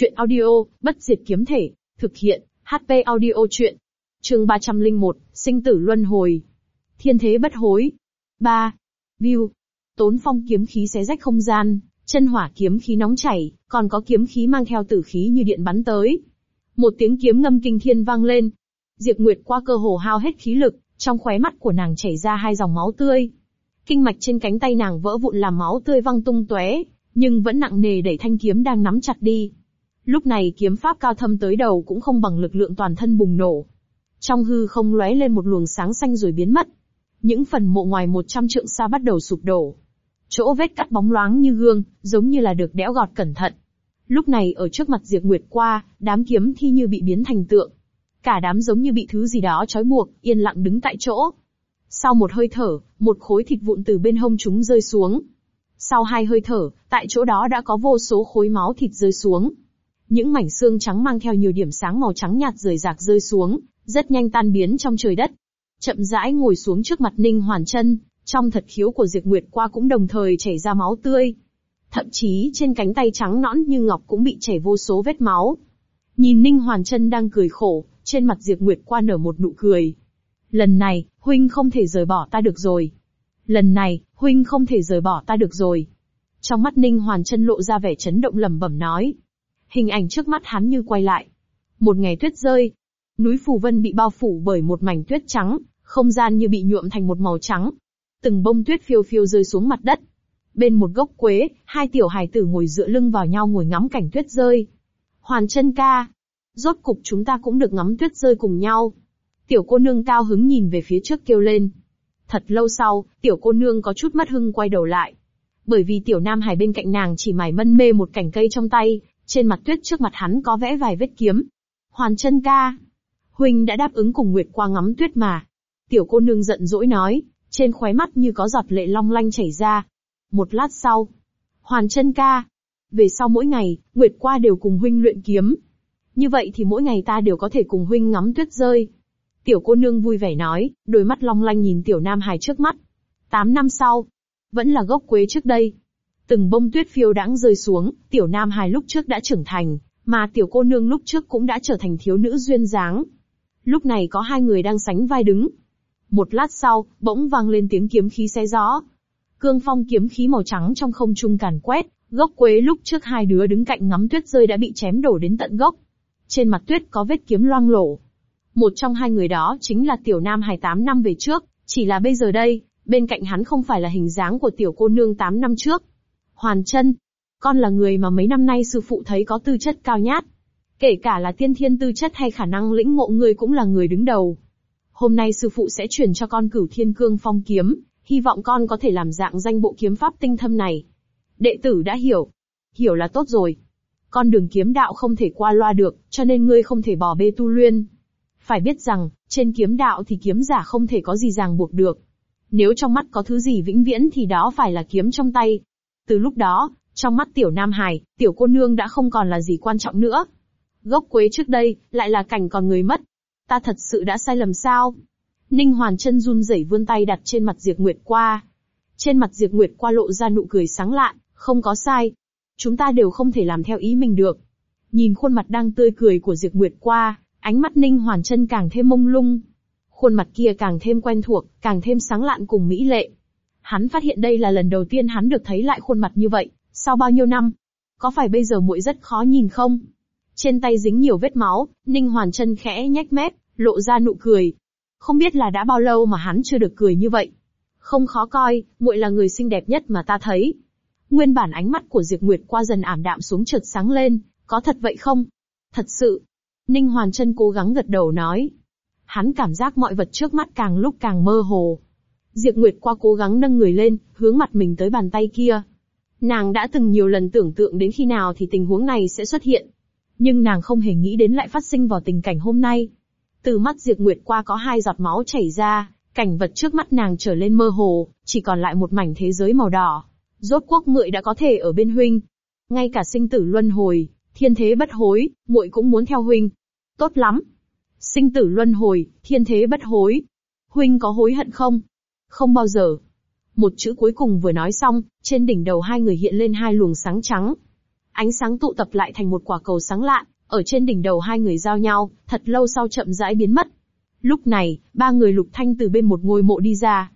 Chuyện audio, bất diệt kiếm thể, thực hiện, HP audio chuyện. Chương 301, sinh tử luân hồi. Thiên thế bất hối. 3. View. Tốn phong kiếm khí xé rách không gian, chân hỏa kiếm khí nóng chảy, còn có kiếm khí mang theo tử khí như điện bắn tới. Một tiếng kiếm ngâm kinh thiên vang lên. Diệp Nguyệt qua cơ hồ hao hết khí lực, trong khóe mắt của nàng chảy ra hai dòng máu tươi. Kinh mạch trên cánh tay nàng vỡ vụn làm máu tươi văng tung tóe, nhưng vẫn nặng nề đẩy thanh kiếm đang nắm chặt đi. Lúc này kiếm pháp cao thâm tới đầu cũng không bằng lực lượng toàn thân bùng nổ. Trong hư không lóe lên một luồng sáng xanh rồi biến mất. Những phần mộ ngoài 100 trượng xa bắt đầu sụp đổ. Chỗ vết cắt bóng loáng như gương, giống như là được đẽo gọt cẩn thận. Lúc này ở trước mặt Diệp Nguyệt qua, đám kiếm thi như bị biến thành tượng. Cả đám giống như bị thứ gì đó trói buộc, yên lặng đứng tại chỗ. Sau một hơi thở, một khối thịt vụn từ bên hông chúng rơi xuống. Sau hai hơi thở, tại chỗ đó đã có vô số khối máu thịt rơi xuống. Những mảnh xương trắng mang theo nhiều điểm sáng màu trắng nhạt rời rạc rơi xuống, rất nhanh tan biến trong trời đất. Chậm rãi ngồi xuống trước mặt Ninh Hoàn Chân, trong thật khiếu của Diệp Nguyệt qua cũng đồng thời chảy ra máu tươi. Thậm chí trên cánh tay trắng nõn như ngọc cũng bị chảy vô số vết máu. Nhìn Ninh Hoàn Chân đang cười khổ, trên mặt Diệp Nguyệt qua nở một nụ cười. Lần này, huynh không thể rời bỏ ta được rồi. Lần này, huynh không thể rời bỏ ta được rồi. Trong mắt Ninh Hoàn Chân lộ ra vẻ chấn động lẩm bẩm nói. Hình ảnh trước mắt hắn như quay lại. Một ngày tuyết rơi. Núi Phù Vân bị bao phủ bởi một mảnh tuyết trắng, không gian như bị nhuộm thành một màu trắng. Từng bông tuyết phiêu phiêu rơi xuống mặt đất. Bên một gốc quế, hai tiểu hài tử ngồi dựa lưng vào nhau ngồi ngắm cảnh tuyết rơi. Hoàn chân ca. Rốt cục chúng ta cũng được ngắm tuyết rơi cùng nhau. Tiểu cô nương cao hứng nhìn về phía trước kêu lên. Thật lâu sau, tiểu cô nương có chút mất hưng quay đầu lại. Bởi vì tiểu nam hải bên cạnh nàng chỉ mải mân mê một cảnh cây trong tay, trên mặt tuyết trước mặt hắn có vẽ vài vết kiếm. Hoàn chân ca. Huynh đã đáp ứng cùng Nguyệt qua ngắm tuyết mà. Tiểu cô nương giận dỗi nói, trên khóe mắt như có giọt lệ long lanh chảy ra. Một lát sau. Hoàn chân ca. Về sau mỗi ngày, Nguyệt qua đều cùng huynh luyện kiếm. Như vậy thì mỗi ngày ta đều có thể cùng huynh ngắm tuyết rơi. Tiểu cô nương vui vẻ nói, đôi mắt long lanh nhìn tiểu nam hài trước mắt. Tám năm sau. Vẫn là gốc quế trước đây. Từng bông tuyết phiêu đãng rơi xuống, tiểu nam hài lúc trước đã trưởng thành, mà tiểu cô nương lúc trước cũng đã trở thành thiếu nữ duyên dáng. Lúc này có hai người đang sánh vai đứng. Một lát sau, bỗng vang lên tiếng kiếm khí xé gió. Cương phong kiếm khí màu trắng trong không trung càn quét, gốc quế lúc trước hai đứa đứng cạnh ngắm tuyết rơi đã bị chém đổ đến tận gốc. Trên mặt tuyết có vết kiếm loang lổ. Một trong hai người đó chính là tiểu nam hài 8 năm về trước, chỉ là bây giờ đây, bên cạnh hắn không phải là hình dáng của tiểu cô nương 8 năm trước, Hoàn chân, con là người mà mấy năm nay sư phụ thấy có tư chất cao nhát. Kể cả là tiên thiên tư chất hay khả năng lĩnh ngộ người cũng là người đứng đầu. Hôm nay sư phụ sẽ truyền cho con cửu thiên cương phong kiếm, hy vọng con có thể làm dạng danh bộ kiếm pháp tinh thâm này. Đệ tử đã hiểu. Hiểu là tốt rồi. Con đường kiếm đạo không thể qua loa được, cho nên ngươi không thể bỏ bê tu luyện. Phải biết rằng, trên kiếm đạo thì kiếm giả không thể có gì ràng buộc được. Nếu trong mắt có thứ gì vĩnh viễn thì đó phải là kiếm trong tay, từ lúc đó, trong mắt tiểu nam hải tiểu cô nương đã không còn là gì quan trọng nữa. Gốc quế trước đây, lại là cảnh còn người mất. Ta thật sự đã sai lầm sao? Ninh Hoàn chân run rẩy vươn tay đặt trên mặt Diệp Nguyệt qua. Trên mặt Diệp Nguyệt qua lộ ra nụ cười sáng lạn, không có sai. Chúng ta đều không thể làm theo ý mình được. Nhìn khuôn mặt đang tươi cười của Diệp Nguyệt qua, ánh mắt Ninh Hoàn chân càng thêm mông lung. Khuôn mặt kia càng thêm quen thuộc, càng thêm sáng lạn cùng mỹ lệ. Hắn phát hiện đây là lần đầu tiên hắn được thấy lại khuôn mặt như vậy, sau bao nhiêu năm. Có phải bây giờ muội rất khó nhìn không? Trên tay dính nhiều vết máu, Ninh Hoàn chân khẽ nhếch mép, lộ ra nụ cười. Không biết là đã bao lâu mà hắn chưa được cười như vậy. Không khó coi, muội là người xinh đẹp nhất mà ta thấy. Nguyên bản ánh mắt của Diệp Nguyệt qua dần ảm đạm xuống chợt sáng lên, có thật vậy không? Thật sự. Ninh Hoàn chân cố gắng gật đầu nói. Hắn cảm giác mọi vật trước mắt càng lúc càng mơ hồ, Diệp Nguyệt qua cố gắng nâng người lên, hướng mặt mình tới bàn tay kia. Nàng đã từng nhiều lần tưởng tượng đến khi nào thì tình huống này sẽ xuất hiện. Nhưng nàng không hề nghĩ đến lại phát sinh vào tình cảnh hôm nay. Từ mắt Diệp Nguyệt qua có hai giọt máu chảy ra, cảnh vật trước mắt nàng trở lên mơ hồ, chỉ còn lại một mảnh thế giới màu đỏ. Rốt quốc muội đã có thể ở bên huynh. Ngay cả sinh tử luân hồi, thiên thế bất hối, muội cũng muốn theo huynh. Tốt lắm. Sinh tử luân hồi, thiên thế bất hối. Huynh có hối hận không? Không bao giờ. Một chữ cuối cùng vừa nói xong, trên đỉnh đầu hai người hiện lên hai luồng sáng trắng. Ánh sáng tụ tập lại thành một quả cầu sáng lạ ở trên đỉnh đầu hai người giao nhau, thật lâu sau chậm rãi biến mất. Lúc này, ba người lục thanh từ bên một ngôi mộ đi ra.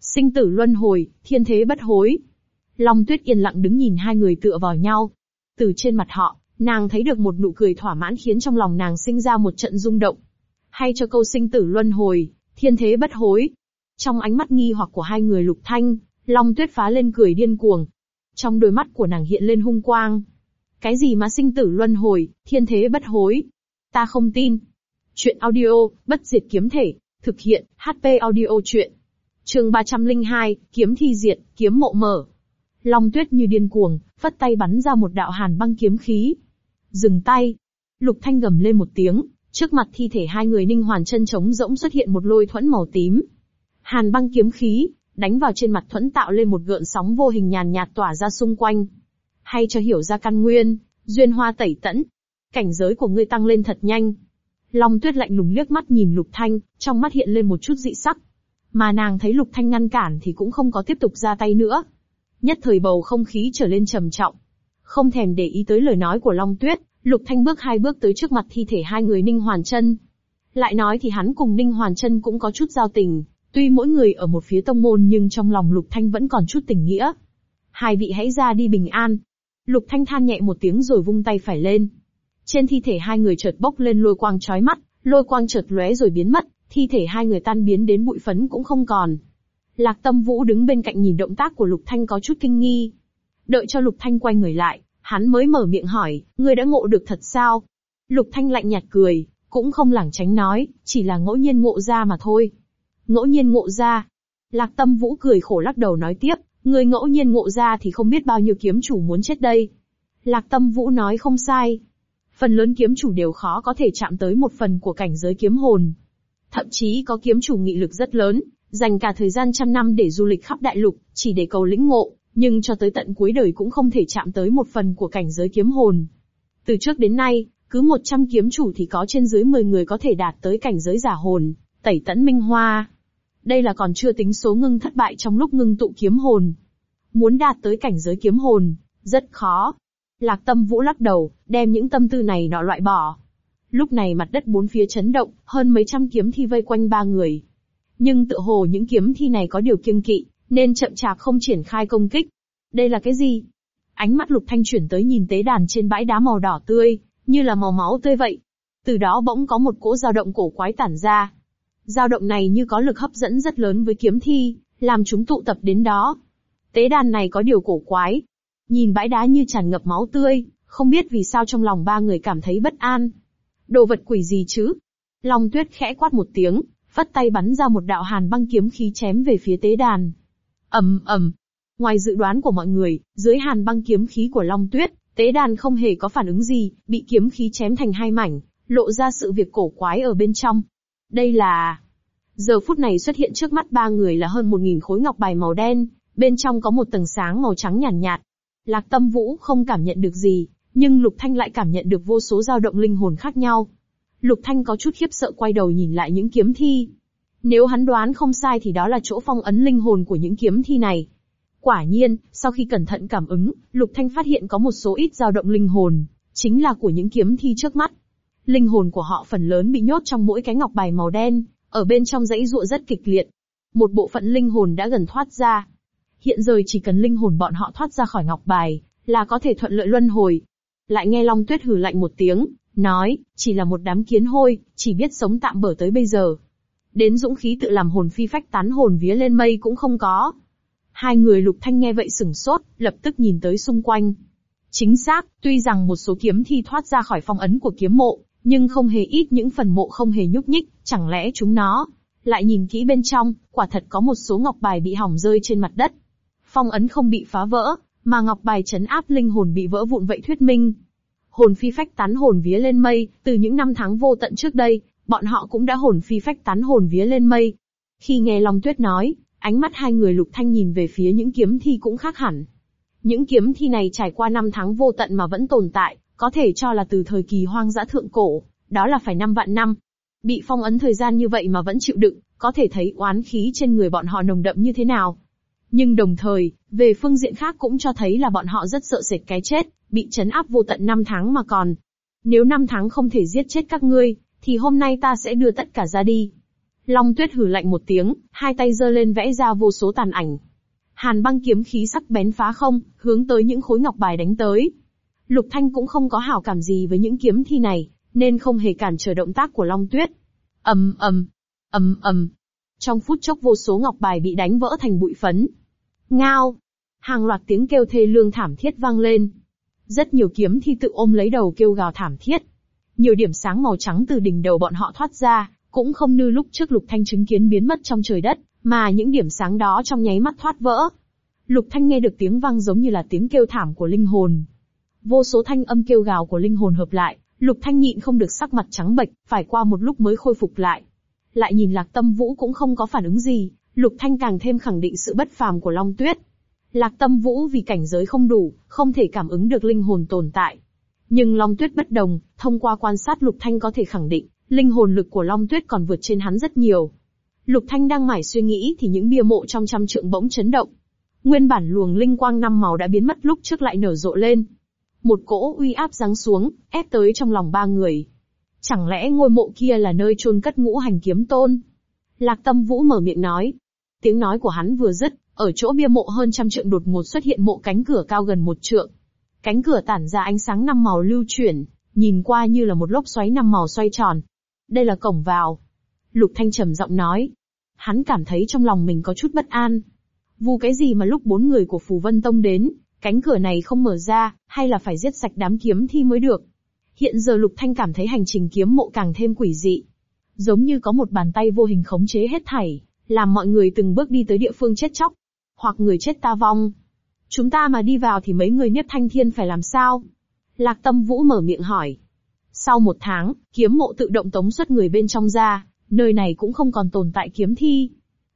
Sinh tử luân hồi, thiên thế bất hối. Long tuyết yên lặng đứng nhìn hai người tựa vào nhau. Từ trên mặt họ, nàng thấy được một nụ cười thỏa mãn khiến trong lòng nàng sinh ra một trận rung động. Hay cho câu sinh tử luân hồi, thiên thế bất hối. Trong ánh mắt nghi hoặc của hai người lục thanh, Long tuyết phá lên cười điên cuồng. Trong đôi mắt của nàng hiện lên hung quang. Cái gì mà sinh tử luân hồi, thiên thế bất hối? Ta không tin. Chuyện audio, bất diệt kiếm thể, thực hiện, HP audio chuyện. Trường 302, kiếm thi diệt, kiếm mộ mở. Long tuyết như điên cuồng, phất tay bắn ra một đạo hàn băng kiếm khí. Dừng tay. Lục thanh gầm lên một tiếng, trước mặt thi thể hai người ninh hoàn chân trống rỗng xuất hiện một lôi thuẫn màu tím. Hàn băng kiếm khí, đánh vào trên mặt thuẫn tạo lên một gợn sóng vô hình nhàn nhạt tỏa ra xung quanh. Hay cho hiểu ra căn nguyên, duyên hoa tẩy tẫn. Cảnh giới của ngươi tăng lên thật nhanh. Long tuyết lạnh lùng liếc mắt nhìn lục thanh, trong mắt hiện lên một chút dị sắc. Mà nàng thấy lục thanh ngăn cản thì cũng không có tiếp tục ra tay nữa. Nhất thời bầu không khí trở lên trầm trọng. Không thèm để ý tới lời nói của Long Tuyết, Lục Thanh bước hai bước tới trước mặt thi thể hai người Ninh Hoàn Chân. Lại nói thì hắn cùng Ninh Hoàn Chân cũng có chút giao tình, tuy mỗi người ở một phía tông môn nhưng trong lòng Lục Thanh vẫn còn chút tình nghĩa. Hai vị hãy ra đi bình an. Lục Thanh than nhẹ một tiếng rồi vung tay phải lên. Trên thi thể hai người chợt bốc lên lôi quang chói mắt, lôi quang chợt lóe rồi biến mất, thi thể hai người tan biến đến bụi phấn cũng không còn. Lạc Tâm Vũ đứng bên cạnh nhìn động tác của Lục Thanh có chút kinh nghi. Đợi cho Lục Thanh quay người lại, hắn mới mở miệng hỏi, ngươi đã ngộ được thật sao? Lục Thanh lạnh nhạt cười, cũng không lảng tránh nói, chỉ là ngẫu nhiên ngộ ra mà thôi. Ngẫu nhiên ngộ ra. Lạc Tâm Vũ cười khổ lắc đầu nói tiếp, Người ngẫu nhiên ngộ ra thì không biết bao nhiêu kiếm chủ muốn chết đây. Lạc Tâm Vũ nói không sai. Phần lớn kiếm chủ đều khó có thể chạm tới một phần của cảnh giới kiếm hồn. Thậm chí có kiếm chủ nghị lực rất lớn, dành cả thời gian trăm năm để du lịch khắp đại lục, chỉ để cầu lĩnh ngộ, nhưng cho tới tận cuối đời cũng không thể chạm tới một phần của cảnh giới kiếm hồn. Từ trước đến nay, cứ 100 kiếm chủ thì có trên dưới 10 người có thể đạt tới cảnh giới giả hồn, tẩy tẫn minh hoa. Đây là còn chưa tính số ngưng thất bại trong lúc ngưng tụ kiếm hồn. Muốn đạt tới cảnh giới kiếm hồn, rất khó. Lạc tâm vũ lắc đầu, đem những tâm tư này nọ loại bỏ. Lúc này mặt đất bốn phía chấn động, hơn mấy trăm kiếm thi vây quanh ba người. Nhưng tự hồ những kiếm thi này có điều kiêng kỵ, nên chậm chạp không triển khai công kích. Đây là cái gì? Ánh mắt lục thanh chuyển tới nhìn tế đàn trên bãi đá màu đỏ tươi, như là màu máu tươi vậy. Từ đó bỗng có một cỗ dao động cổ quái tản ra. Dao động này như có lực hấp dẫn rất lớn với kiếm thi, làm chúng tụ tập đến đó. Tế đàn này có điều cổ quái. Nhìn bãi đá như tràn ngập máu tươi, không biết vì sao trong lòng ba người cảm thấy bất an. Đồ vật quỷ gì chứ? Long tuyết khẽ quát một tiếng, phất tay bắn ra một đạo hàn băng kiếm khí chém về phía tế đàn. ầm ầm. Ngoài dự đoán của mọi người, dưới hàn băng kiếm khí của Long Tuyết, tế đàn không hề có phản ứng gì, bị kiếm khí chém thành hai mảnh, lộ ra sự việc cổ quái ở bên trong. Đây là... Giờ phút này xuất hiện trước mắt ba người là hơn một nghìn khối ngọc bài màu đen, bên trong có một tầng sáng màu trắng nhàn nhạt, nhạt. Lạc Tâm Vũ không cảm nhận được gì, nhưng Lục Thanh lại cảm nhận được vô số dao động linh hồn khác nhau. Lục Thanh có chút khiếp sợ quay đầu nhìn lại những kiếm thi. Nếu hắn đoán không sai thì đó là chỗ phong ấn linh hồn của những kiếm thi này. Quả nhiên, sau khi cẩn thận cảm ứng, Lục Thanh phát hiện có một số ít dao động linh hồn, chính là của những kiếm thi trước mắt. Linh hồn của họ phần lớn bị nhốt trong mỗi cái ngọc bài màu đen, ở bên trong dãy ruộng rất kịch liệt. Một bộ phận linh hồn đã gần thoát ra. Hiện giờ chỉ cần linh hồn bọn họ thoát ra khỏi ngọc bài, là có thể thuận lợi luân hồi. Lại nghe Long Tuyết hừ lạnh một tiếng, Nói, chỉ là một đám kiến hôi, chỉ biết sống tạm bỡ tới bây giờ. Đến dũng khí tự làm hồn phi phách tán hồn vía lên mây cũng không có. Hai người lục thanh nghe vậy sửng sốt, lập tức nhìn tới xung quanh. Chính xác, tuy rằng một số kiếm thi thoát ra khỏi phong ấn của kiếm mộ, nhưng không hề ít những phần mộ không hề nhúc nhích, chẳng lẽ chúng nó, lại nhìn kỹ bên trong, quả thật có một số ngọc bài bị hỏng rơi trên mặt đất. Phong ấn không bị phá vỡ, mà ngọc bài chấn áp linh hồn bị vỡ vụn vậy thuyết minh, hồn phi phách tán hồn vía lên mây, từ những năm tháng vô tận trước đây, bọn họ cũng đã hồn phi phách tán hồn vía lên mây. Khi nghe Long Tuyết nói, ánh mắt hai người lục thanh nhìn về phía những kiếm thi cũng khác hẳn. Những kiếm thi này trải qua năm tháng vô tận mà vẫn tồn tại, có thể cho là từ thời kỳ hoang dã thượng cổ, đó là phải năm vạn năm. Bị phong ấn thời gian như vậy mà vẫn chịu đựng, có thể thấy oán khí trên người bọn họ nồng đậm như thế nào. Nhưng đồng thời, về phương diện khác cũng cho thấy là bọn họ rất sợ sệt cái chết, bị chấn áp vô tận năm tháng mà còn. Nếu năm tháng không thể giết chết các ngươi, thì hôm nay ta sẽ đưa tất cả ra đi. Long tuyết hừ lạnh một tiếng, hai tay giơ lên vẽ ra vô số tàn ảnh. Hàn băng kiếm khí sắc bén phá không, hướng tới những khối ngọc bài đánh tới. Lục Thanh cũng không có hảo cảm gì với những kiếm thi này, nên không hề cản trở động tác của Long Tuyết. ầm ầm, ầm ầm. Trong phút chốc vô số ngọc bài bị đánh vỡ thành bụi phấn. Ngao. Hàng loạt tiếng kêu thê lương thảm thiết vang lên. Rất nhiều kiếm thi tự ôm lấy đầu kêu gào thảm thiết. Nhiều điểm sáng màu trắng từ đỉnh đầu bọn họ thoát ra, cũng không như lúc trước Lục Thanh chứng kiến biến mất trong trời đất, mà những điểm sáng đó trong nháy mắt thoát vỡ. Lục Thanh nghe được tiếng vang giống như là tiếng kêu thảm của linh hồn. Vô số thanh âm kêu gào của linh hồn hợp lại, Lục Thanh nhịn không được sắc mặt trắng bệch, phải qua một lúc mới khôi phục lại. Lại nhìn Lạc Tâm Vũ cũng không có phản ứng gì, Lục Thanh càng thêm khẳng định sự bất phàm của Long Tuyết. Lạc Tâm Vũ vì cảnh giới không đủ, không thể cảm ứng được linh hồn tồn tại. Nhưng Long Tuyết bất đồng, thông qua quan sát Lục Thanh có thể khẳng định, linh hồn lực của Long Tuyết còn vượt trên hắn rất nhiều. Lục Thanh đang mải suy nghĩ thì những bia mộ trong trăm trượng bỗng chấn động. Nguyên bản luồng linh quang năm màu đã biến mất lúc trước lại nở rộ lên. Một cỗ uy áp giáng xuống, ép tới trong lòng ba người. Chẳng lẽ ngôi mộ kia là nơi chôn cất ngũ hành kiếm tôn? Lạc Tâm Vũ mở miệng nói. Tiếng nói của hắn vừa dứt, ở chỗ bia mộ hơn trăm trượng đột ngột xuất hiện mộ cánh cửa cao gần một trượng. Cánh cửa tản ra ánh sáng năm màu lưu chuyển, nhìn qua như là một lốc xoáy năm màu xoay tròn. Đây là cổng vào. Lục Thanh trầm giọng nói. Hắn cảm thấy trong lòng mình có chút bất an. Vu cái gì mà lúc bốn người của Phù Vân Tông đến, cánh cửa này không mở ra, hay là phải giết sạch đám kiếm thi mới được. Hiện giờ Lục Thanh cảm thấy hành trình kiếm mộ càng thêm quỷ dị. Giống như có một bàn tay vô hình khống chế hết thảy, làm mọi người từng bước đi tới địa phương chết chóc. Hoặc người chết ta vong. Chúng ta mà đi vào thì mấy người nhất Thanh Thiên phải làm sao? Lạc Tâm Vũ mở miệng hỏi. Sau một tháng, kiếm mộ tự động tống xuất người bên trong ra, nơi này cũng không còn tồn tại kiếm thi.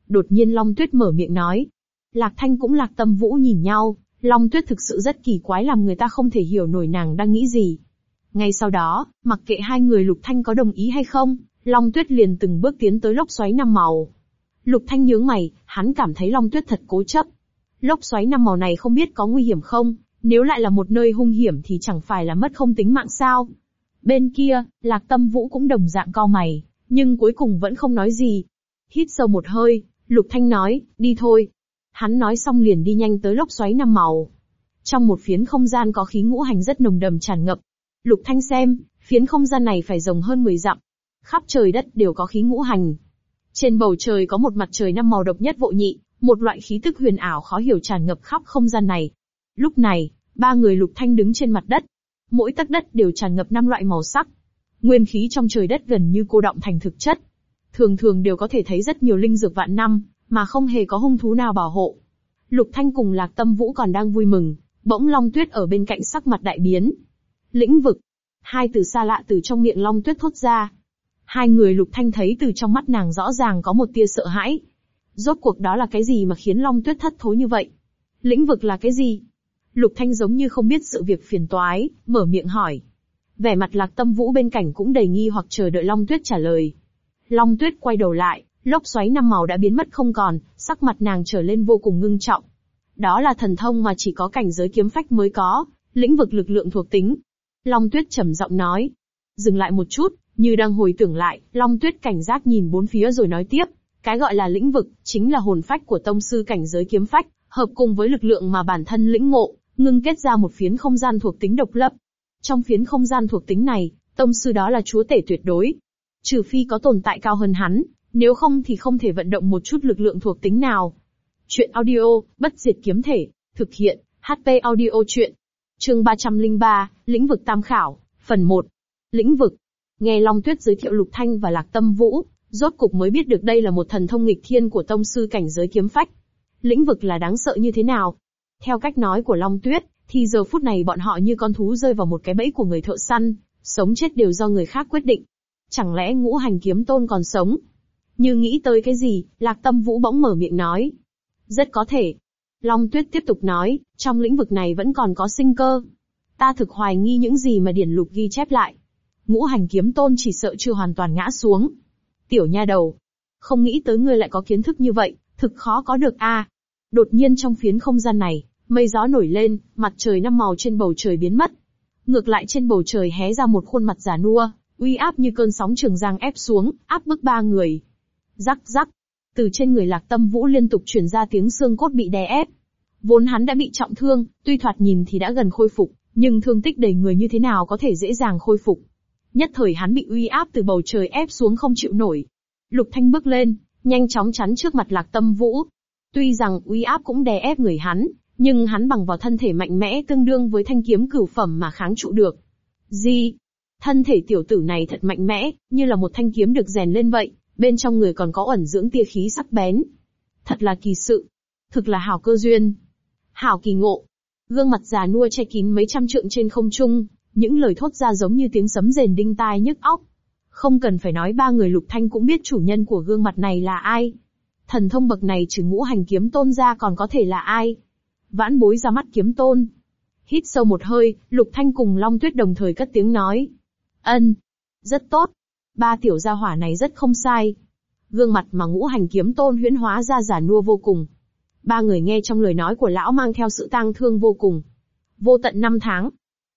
Đột nhiên Long Tuyết mở miệng nói. Lạc Thanh cũng Lạc Tâm Vũ nhìn nhau, Long Tuyết thực sự rất kỳ quái làm người ta không thể hiểu nổi nàng đang nghĩ gì. Ngay sau đó, mặc kệ hai người Lục Thanh có đồng ý hay không, Long Tuyết liền từng bước tiến tới lốc xoáy năm màu. Lục Thanh nhướng mày, hắn cảm thấy Long Tuyết thật cố chấp. Lốc xoáy năm màu này không biết có nguy hiểm không, nếu lại là một nơi hung hiểm thì chẳng phải là mất không tính mạng sao. Bên kia, Lạc Tâm Vũ cũng đồng dạng co mày, nhưng cuối cùng vẫn không nói gì. Hít sâu một hơi, Lục Thanh nói, đi thôi. Hắn nói xong liền đi nhanh tới lốc xoáy năm màu. Trong một phiến không gian có khí ngũ hành rất nồng đầm tràn ngập. Lục Thanh xem, phiến không gian này phải rộng hơn 10 dặm. Khắp trời đất đều có khí ngũ hành. Trên bầu trời có một mặt trời năm màu độc nhất vô nhị, một loại khí tức huyền ảo khó hiểu tràn ngập khắp không gian này. Lúc này, ba người Lục Thanh đứng trên mặt đất. Mỗi tấc đất đều tràn ngập năm loại màu sắc. Nguyên khí trong trời đất gần như cô động thành thực chất. Thường thường đều có thể thấy rất nhiều linh dược vạn năm, mà không hề có hung thú nào bảo hộ. Lục Thanh cùng Lạc Tâm Vũ còn đang vui mừng, bỗng Long Tuyết ở bên cạnh sắc mặt đại biến. Lĩnh vực. Hai từ xa lạ từ trong miệng Long Tuyết thốt ra. Hai người Lục Thanh thấy từ trong mắt nàng rõ ràng có một tia sợ hãi. Rốt cuộc đó là cái gì mà khiến Long Tuyết thất thố như vậy? Lĩnh vực là cái gì? Lục Thanh giống như không biết sự việc phiền toái, mở miệng hỏi. Vẻ mặt Lạc Tâm Vũ bên cạnh cũng đầy nghi hoặc chờ đợi Long Tuyết trả lời. Long Tuyết quay đầu lại, lốc xoáy năm màu đã biến mất không còn, sắc mặt nàng trở lên vô cùng ngưng trọng. Đó là thần thông mà chỉ có cảnh giới kiếm phách mới có, lĩnh vực lực lượng thuộc tính. Long Tuyết trầm giọng nói. Dừng lại một chút, như đang hồi tưởng lại, Long Tuyết cảnh giác nhìn bốn phía rồi nói tiếp. Cái gọi là lĩnh vực, chính là hồn phách của tông sư cảnh giới kiếm phách, hợp cùng với lực lượng mà bản thân lĩnh ngộ, ngưng kết ra một phiến không gian thuộc tính độc lập. Trong phiến không gian thuộc tính này, tông sư đó là chúa tể tuyệt đối. Trừ phi có tồn tại cao hơn hắn, nếu không thì không thể vận động một chút lực lượng thuộc tính nào. Chuyện audio, bất diệt kiếm thể, thực hiện, HP audio chuyện. Chương 303, lĩnh vực tam khảo, phần 1. Lĩnh vực. Nghe Long Tuyết giới thiệu Lục Thanh và Lạc Tâm Vũ, rốt cục mới biết được đây là một thần thông nghịch thiên của tông sư cảnh giới kiếm phách. Lĩnh vực là đáng sợ như thế nào? Theo cách nói của Long Tuyết, thì giờ phút này bọn họ như con thú rơi vào một cái bẫy của người thợ săn, sống chết đều do người khác quyết định. Chẳng lẽ ngũ hành kiếm tôn còn sống? Như nghĩ tới cái gì, Lạc Tâm Vũ bỗng mở miệng nói. Rất có thể. Long Tuyết tiếp tục nói, trong lĩnh vực này vẫn còn có sinh cơ. Ta thực hoài nghi những gì mà điển lục ghi chép lại. Ngũ hành kiếm tôn chỉ sợ chưa hoàn toàn ngã xuống. Tiểu nha đầu. Không nghĩ tới ngươi lại có kiến thức như vậy, thực khó có được a. Đột nhiên trong phiến không gian này, Mây gió nổi lên, mặt trời năm màu trên bầu trời biến mất. Ngược lại trên bầu trời hé ra một khuôn mặt giả nua, uy áp như cơn sóng trường giang ép xuống, áp bức ba người. Rắc rắc, từ trên người lạc tâm vũ liên tục truyền ra tiếng xương cốt bị đè ép. Vốn hắn đã bị trọng thương, tuy thoạt nhìn thì đã gần khôi phục, nhưng thương tích đầy người như thế nào có thể dễ dàng khôi phục. Nhất thời hắn bị uy áp từ bầu trời ép xuống không chịu nổi. Lục Thanh bước lên, nhanh chóng chắn trước mặt lạc tâm vũ. Tuy rằng uy áp cũng đè ép người hắn, nhưng hắn bằng vào thân thể mạnh mẽ tương đương với thanh kiếm cửu phẩm mà kháng trụ được. Gì? Thân thể tiểu tử này thật mạnh mẽ, như là một thanh kiếm được rèn lên vậy, bên trong người còn có ẩn dưỡng tia khí sắc bén. Thật là kỳ sự. Thực là hảo cơ duyên. Hảo kỳ ngộ. Gương mặt già nua che kín mấy trăm trượng trên không trung, những lời thốt ra giống như tiếng sấm rền đinh tai nhức óc. Không cần phải nói ba người lục thanh cũng biết chủ nhân của gương mặt này là ai. Thần thông bậc này trừ ngũ hành kiếm tôn ra còn có thể là ai? Vãn bối ra mắt kiếm tôn. Hít sâu một hơi, lục thanh cùng Long Tuyết đồng thời cất tiếng nói. Ân. Rất tốt. Ba tiểu gia hỏa này rất không sai. Gương mặt mà ngũ hành kiếm tôn huyễn hóa ra giả nua vô cùng. Ba người nghe trong lời nói của lão mang theo sự tang thương vô cùng. Vô tận năm tháng.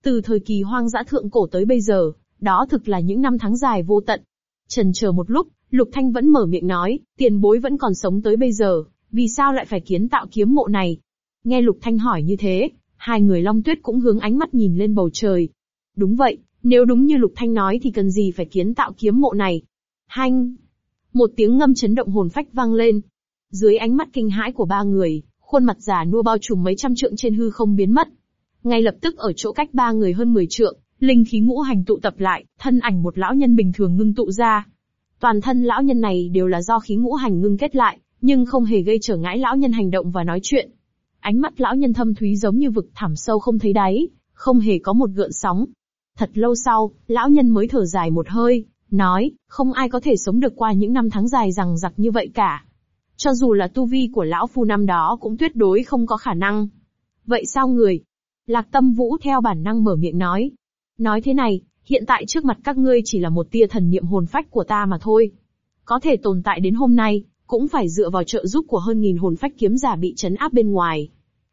Từ thời kỳ hoang dã thượng cổ tới bây giờ, đó thực là những năm tháng dài vô tận. Trần chờ một lúc, Lục Thanh vẫn mở miệng nói, tiền bối vẫn còn sống tới bây giờ, vì sao lại phải kiến tạo kiếm mộ này? Nghe Lục Thanh hỏi như thế, hai người Long Tuyết cũng hướng ánh mắt nhìn lên bầu trời. Đúng vậy, nếu đúng như Lục Thanh nói thì cần gì phải kiến tạo kiếm mộ này? Hanh! Một tiếng ngâm chấn động hồn phách vang lên. Dưới ánh mắt kinh hãi của ba người, khuôn mặt già nua bao trùm mấy trăm trượng trên hư không biến mất. Ngay lập tức ở chỗ cách ba người hơn 10 trượng, linh khí ngũ hành tụ tập lại, thân ảnh một lão nhân bình thường ngưng tụ ra. Toàn thân lão nhân này đều là do khí ngũ hành ngưng kết lại, nhưng không hề gây trở ngại lão nhân hành động và nói chuyện. Ánh mắt lão nhân thâm thúy giống như vực thẳm sâu không thấy đáy, không hề có một gợn sóng. Thật lâu sau, lão nhân mới thở dài một hơi, nói, không ai có thể sống được qua những năm tháng dài rằng giặc như vậy cả. Cho dù là tu vi của lão phu năm đó cũng tuyệt đối không có khả năng. Vậy sao người? Lạc tâm vũ theo bản năng mở miệng nói. Nói thế này, hiện tại trước mặt các ngươi chỉ là một tia thần niệm hồn phách của ta mà thôi. Có thể tồn tại đến hôm nay, cũng phải dựa vào trợ giúp của hơn nghìn hồn phách kiếm giả bị chấn áp bên ngoài.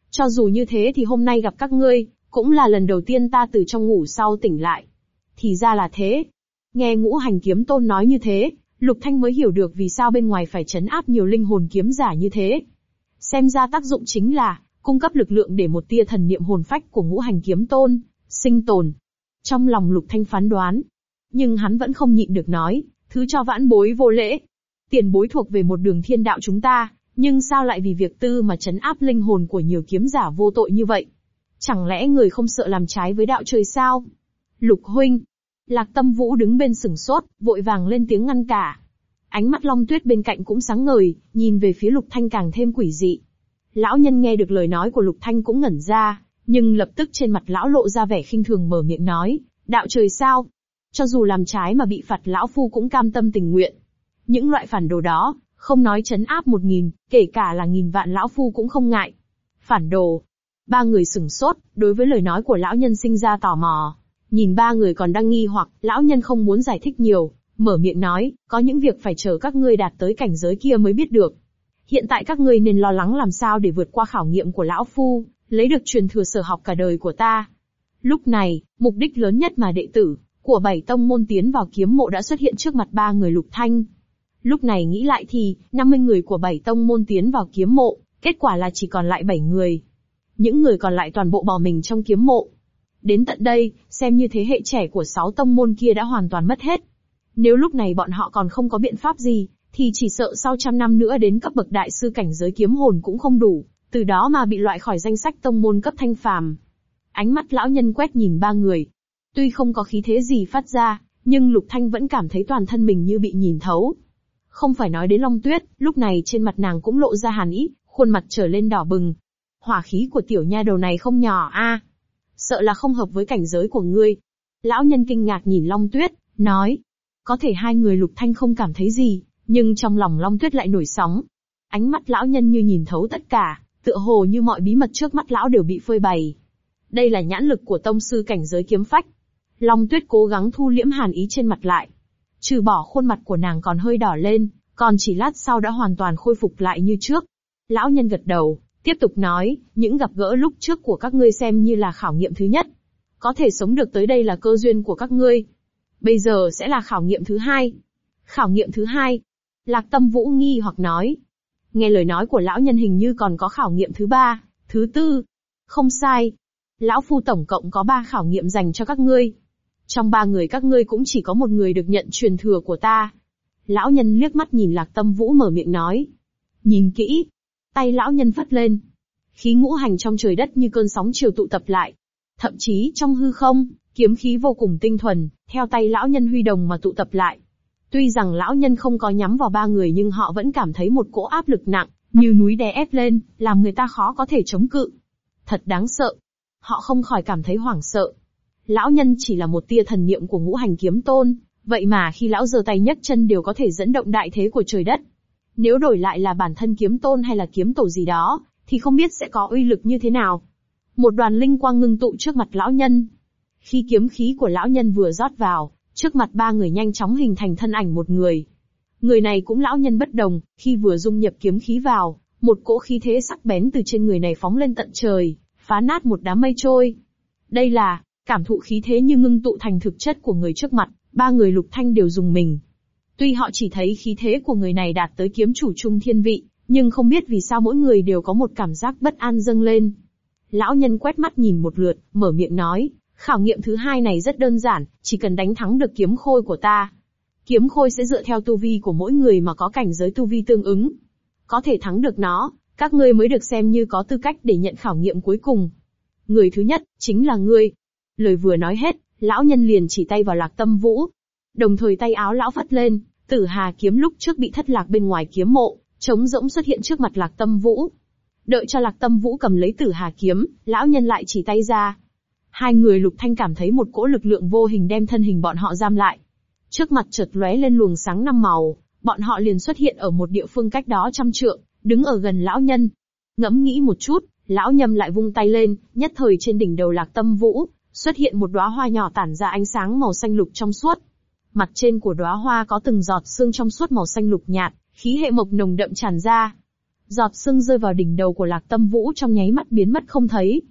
Cho dù như thế thì hôm nay gặp các ngươi, cũng là lần đầu tiên ta từ trong ngủ sau tỉnh lại. Thì ra là thế. Nghe ngũ hành kiếm tôn nói như thế, Lục Thanh mới hiểu được vì sao bên ngoài phải chấn áp nhiều linh hồn kiếm giả như thế. Xem ra tác dụng chính là, cung cấp lực lượng để một tia thần niệm hồn phách của ngũ hành kiếm tôn, sinh tồn. Trong lòng Lục Thanh phán đoán. Nhưng hắn vẫn không nhịn được nói, thứ cho vãn bối vô lễ. Tiền bối thuộc về một đường thiên đạo chúng ta, nhưng sao lại vì việc tư mà chấn áp linh hồn của nhiều kiếm giả vô tội như vậy? Chẳng lẽ người không sợ làm trái với đạo trời sao? Lục huynh. Lạc tâm vũ đứng bên sừng sốt, vội vàng lên tiếng ngăn cả. Ánh mắt long tuyết bên cạnh cũng sáng ngời, nhìn về phía lục thanh càng thêm quỷ dị. Lão nhân nghe được lời nói của lục thanh cũng ngẩn ra, nhưng lập tức trên mặt lão lộ ra vẻ khinh thường mở miệng nói, đạo trời sao? Cho dù làm trái mà bị phạt lão phu cũng cam tâm tình nguyện. Những loại phản đồ đó, không nói chấn áp một nghìn, kể cả là nghìn vạn lão phu cũng không ngại. Phản đồ. Ba người sừng sốt, đối với lời nói của lão nhân sinh ra tò mò. Nhìn ba người còn đang nghi hoặc, lão nhân không muốn giải thích nhiều, mở miệng nói, có những việc phải chờ các ngươi đạt tới cảnh giới kia mới biết được. Hiện tại các ngươi nên lo lắng làm sao để vượt qua khảo nghiệm của lão phu, lấy được truyền thừa sở học cả đời của ta. Lúc này, mục đích lớn nhất mà đệ tử của bảy tông môn tiến vào kiếm mộ đã xuất hiện trước mặt ba người lục thanh. Lúc này nghĩ lại thì, 50 người của bảy tông môn tiến vào kiếm mộ, kết quả là chỉ còn lại 7 người. Những người còn lại toàn bộ bỏ mình trong kiếm mộ. Đến tận đây, xem như thế hệ trẻ của sáu tông môn kia đã hoàn toàn mất hết. Nếu lúc này bọn họ còn không có biện pháp gì, thì chỉ sợ sau trăm năm nữa đến cấp bậc đại sư cảnh giới kiếm hồn cũng không đủ, từ đó mà bị loại khỏi danh sách tông môn cấp thanh phàm. Ánh mắt lão nhân quét nhìn ba người. Tuy không có khí thế gì phát ra, nhưng Lục Thanh vẫn cảm thấy toàn thân mình như bị nhìn thấu. Không phải nói đến Long Tuyết, lúc này trên mặt nàng cũng lộ ra hàn ý, khuôn mặt trở lên đỏ bừng. Hỏa khí của tiểu nha đầu này không nhỏ a, Sợ là không hợp với cảnh giới của ngươi. Lão nhân kinh ngạc nhìn Long Tuyết, nói. Có thể hai người Lục Thanh không cảm thấy gì, nhưng trong lòng Long Tuyết lại nổi sóng. Ánh mắt lão nhân như nhìn thấu tất cả, tựa hồ như mọi bí mật trước mắt lão đều bị phơi bày. Đây là nhãn lực của tông sư cảnh giới kiếm phách. Long Tuyết cố gắng thu liễm hàn ý trên mặt lại, Trừ bỏ khuôn mặt của nàng còn hơi đỏ lên, còn chỉ lát sau đã hoàn toàn khôi phục lại như trước. Lão nhân gật đầu, tiếp tục nói, những gặp gỡ lúc trước của các ngươi xem như là khảo nghiệm thứ nhất. Có thể sống được tới đây là cơ duyên của các ngươi. Bây giờ sẽ là khảo nghiệm thứ hai. Khảo nghiệm thứ hai. Lạc tâm vũ nghi hoặc nói. Nghe lời nói của lão nhân hình như còn có khảo nghiệm thứ ba, thứ tư. Không sai. Lão phu tổng cộng có ba khảo nghiệm dành cho các ngươi. Trong ba người các ngươi cũng chỉ có một người được nhận truyền thừa của ta. Lão nhân liếc mắt nhìn lạc tâm vũ mở miệng nói. Nhìn kỹ. Tay lão nhân phất lên. Khí ngũ hành trong trời đất như cơn sóng chiều tụ tập lại. Thậm chí trong hư không, kiếm khí vô cùng tinh thuần, theo tay lão nhân huy đồng mà tụ tập lại. Tuy rằng lão nhân không có nhắm vào ba người nhưng họ vẫn cảm thấy một cỗ áp lực nặng, như núi đè ép lên, làm người ta khó có thể chống cự. Thật đáng sợ. Họ không khỏi cảm thấy hoảng sợ. Lão nhân chỉ là một tia thần niệm của ngũ hành kiếm tôn, vậy mà khi lão giơ tay nhấc chân đều có thể dẫn động đại thế của trời đất. Nếu đổi lại là bản thân kiếm tôn hay là kiếm tổ gì đó, thì không biết sẽ có uy lực như thế nào. Một đoàn linh quang ngưng tụ trước mặt lão nhân. Khi kiếm khí của lão nhân vừa rót vào, trước mặt ba người nhanh chóng hình thành thân ảnh một người. Người này cũng lão nhân bất đồng, khi vừa dung nhập kiếm khí vào, một cỗ khí thế sắc bén từ trên người này phóng lên tận trời, phá nát một đám mây trôi. Đây là, cảm thụ khí thế như ngưng tụ thành thực chất của người trước mặt, ba người lục thanh đều dùng mình. Tuy họ chỉ thấy khí thế của người này đạt tới kiếm chủ trung thiên vị, nhưng không biết vì sao mỗi người đều có một cảm giác bất an dâng lên. Lão nhân quét mắt nhìn một lượt, mở miệng nói, khảo nghiệm thứ hai này rất đơn giản, chỉ cần đánh thắng được kiếm khôi của ta. Kiếm khôi sẽ dựa theo tu vi của mỗi người mà có cảnh giới tu vi tương ứng. Có thể thắng được nó, các ngươi mới được xem như có tư cách để nhận khảo nghiệm cuối cùng. Người thứ nhất, chính là ngươi. Lời vừa nói hết, lão nhân liền chỉ tay vào lạc tâm vũ. Đồng thời tay áo lão phất lên, tử hà kiếm lúc trước bị thất lạc bên ngoài kiếm mộ, trống rỗng xuất hiện trước mặt lạc tâm vũ. Đợi cho lạc tâm vũ cầm lấy tử hà kiếm, lão nhân lại chỉ tay ra. Hai người lục thanh cảm thấy một cỗ lực lượng vô hình đem thân hình bọn họ giam lại. Trước mặt chợt lóe lên luồng sáng năm màu, bọn họ liền xuất hiện ở một địa phương cách đó trăm trượng, đứng ở gần lão nhân. Ngẫm nghĩ một chút, lão nhâm lại vung tay lên, nhất thời trên đỉnh đầu lạc tâm vũ, xuất hiện một đóa hoa nhỏ tản ra ánh sáng màu xanh lục trong suốt. Mặt trên của đóa hoa có từng giọt sương trong suốt màu xanh lục nhạt, khí hệ mộc nồng đậm tràn ra. Giọt sương rơi vào đỉnh đầu của lạc tâm vũ trong nháy mắt biến mất không thấy.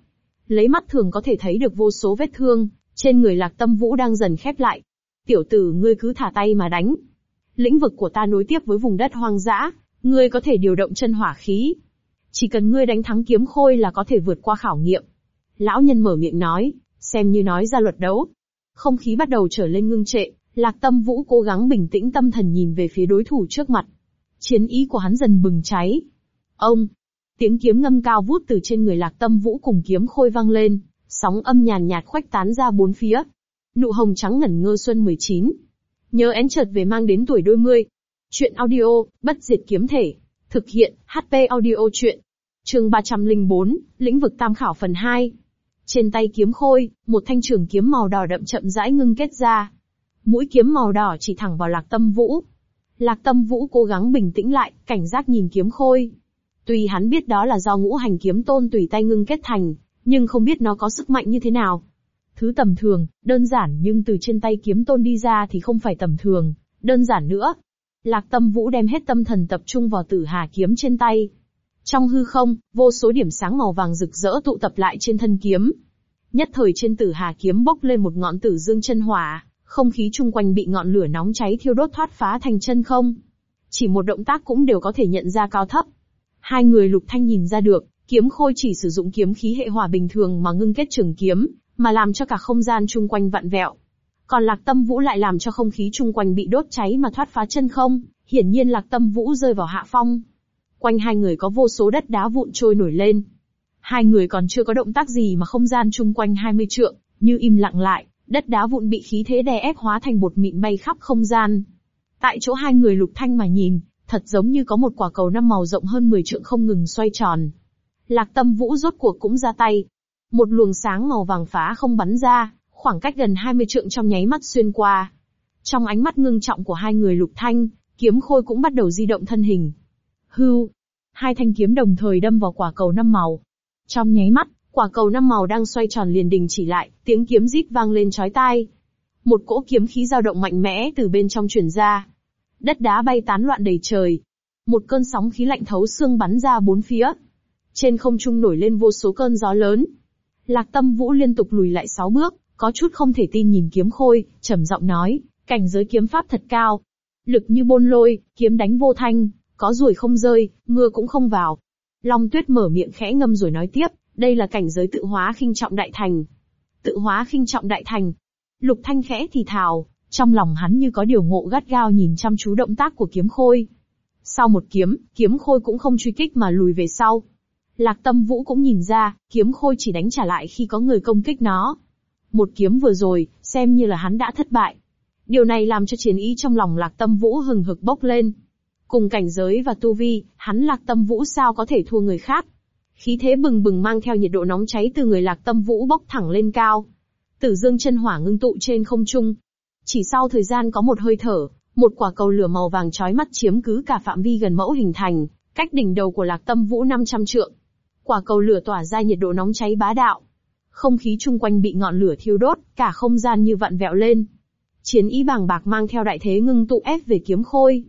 Lấy mắt thường có thể thấy được vô số vết thương, trên người lạc tâm vũ đang dần khép lại. Tiểu tử ngươi cứ thả tay mà đánh. Lĩnh vực của ta nối tiếp với vùng đất hoang dã, ngươi có thể điều động chân hỏa khí. Chỉ cần ngươi đánh thắng kiếm khôi là có thể vượt qua khảo nghiệm. Lão nhân mở miệng nói, xem như nói ra luật đấu. Không khí bắt đầu trở lên ngưng trệ, lạc tâm vũ cố gắng bình tĩnh tâm thần nhìn về phía đối thủ trước mặt. Chiến ý của hắn dần bừng cháy. Ông! Tiếng kiếm ngâm cao vút từ trên người lạc tâm vũ cùng kiếm khôi vang lên, sóng âm nhàn nhạt khoách tán ra bốn phía. Nụ hồng trắng ngẩn ngơ xuân 19. Nhớ én chợt về mang đến tuổi đôi mươi. Chuyện audio, bất diệt kiếm thể. Thực hiện, HP audio chuyện. Trường 304, lĩnh vực tam khảo phần 2. Trên tay kiếm khôi, một thanh trường kiếm màu đỏ đậm chậm rãi ngưng kết ra. Mũi kiếm màu đỏ chỉ thẳng vào lạc tâm vũ. Lạc tâm vũ cố gắng bình tĩnh lại, cảnh giác nhìn kiếm khôi. Tuy hắn biết đó là do ngũ hành kiếm tôn tùy tay ngưng kết thành, nhưng không biết nó có sức mạnh như thế nào. Thứ tầm thường, đơn giản nhưng từ trên tay kiếm tôn đi ra thì không phải tầm thường, đơn giản nữa. Lạc tâm vũ đem hết tâm thần tập trung vào tử hà kiếm trên tay. Trong hư không, vô số điểm sáng màu vàng rực rỡ tụ tập lại trên thân kiếm. Nhất thời trên tử hà kiếm bốc lên một ngọn tử dương chân hỏa, không khí chung quanh bị ngọn lửa nóng cháy thiêu đốt thoát phá thành chân không. Chỉ một động tác cũng đều có thể nhận ra cao thấp. Hai người lục thanh nhìn ra được, kiếm khôi chỉ sử dụng kiếm khí hệ hỏa bình thường mà ngưng kết trường kiếm, mà làm cho cả không gian chung quanh vặn vẹo. Còn lạc tâm vũ lại làm cho không khí chung quanh bị đốt cháy mà thoát phá chân không, hiển nhiên lạc tâm vũ rơi vào hạ phong. Quanh hai người có vô số đất đá vụn trôi nổi lên. Hai người còn chưa có động tác gì mà không gian chung quanh 20 trượng, như im lặng lại, đất đá vụn bị khí thế đè ép hóa thành bột mịn bay khắp không gian. Tại chỗ hai người lục thanh mà nhìn, thật giống như có một quả cầu năm màu rộng hơn 10 trượng không ngừng xoay tròn. Lạc tâm vũ rốt cuộc cũng ra tay. Một luồng sáng màu vàng phá không bắn ra, khoảng cách gần 20 trượng trong nháy mắt xuyên qua. Trong ánh mắt ngưng trọng của hai người lục thanh, kiếm khôi cũng bắt đầu di động thân hình. Hưu! Hai thanh kiếm đồng thời đâm vào quả cầu năm màu. Trong nháy mắt, quả cầu năm màu đang xoay tròn liền đình chỉ lại, tiếng kiếm rít vang lên chói tai. Một cỗ kiếm khí dao động mạnh mẽ từ bên trong truyền ra. Đất đá bay tán loạn đầy trời. Một cơn sóng khí lạnh thấu xương bắn ra bốn phía. trên không trung nổi lên vô số cơn gió lớn. Lạc Tâm Vũ liên tục lùi lại sáu bước, có chút không thể tin nhìn kiếm khôi, trầm giọng nói, cảnh giới kiếm pháp thật cao. Lực như bôn lôi, kiếm đánh vô thanh, có ruồi không rơi, mưa cũng không vào. Long Tuyết mở miệng khẽ ngâm rồi nói tiếp, đây là cảnh giới tự hóa khinh trọng đại thành. Tự hóa khinh trọng đại thành. Lục Thanh khẽ thì thào, trong lòng hắn như có điều ngộ gắt gao nhìn chăm chú động tác của kiếm khôi. Sau một kiếm, kiếm khôi cũng không truy kích mà lùi về sau. Lạc tâm vũ cũng nhìn ra, kiếm khôi chỉ đánh trả lại khi có người công kích nó. Một kiếm vừa rồi, xem như là hắn đã thất bại. Điều này làm cho chiến ý trong lòng lạc tâm vũ hừng hực bốc lên. Cùng cảnh giới và tu vi, hắn lạc tâm vũ sao có thể thua người khác. Khí thế bừng bừng mang theo nhiệt độ nóng cháy từ người lạc tâm vũ bốc thẳng lên cao. Tử dương chân hỏa ngưng tụ trên không trung. Chỉ sau thời gian có một hơi thở, một quả cầu lửa màu vàng chói mắt chiếm cứ cả phạm vi gần mẫu hình thành, cách đỉnh đầu của lạc tâm vũ 500 trượng. Quả cầu lửa tỏa ra nhiệt độ nóng cháy bá đạo. Không khí chung quanh bị ngọn lửa thiêu đốt, cả không gian như vặn vẹo lên. Chiến ý bàng bạc mang theo đại thế ngưng tụ ép về kiếm khôi.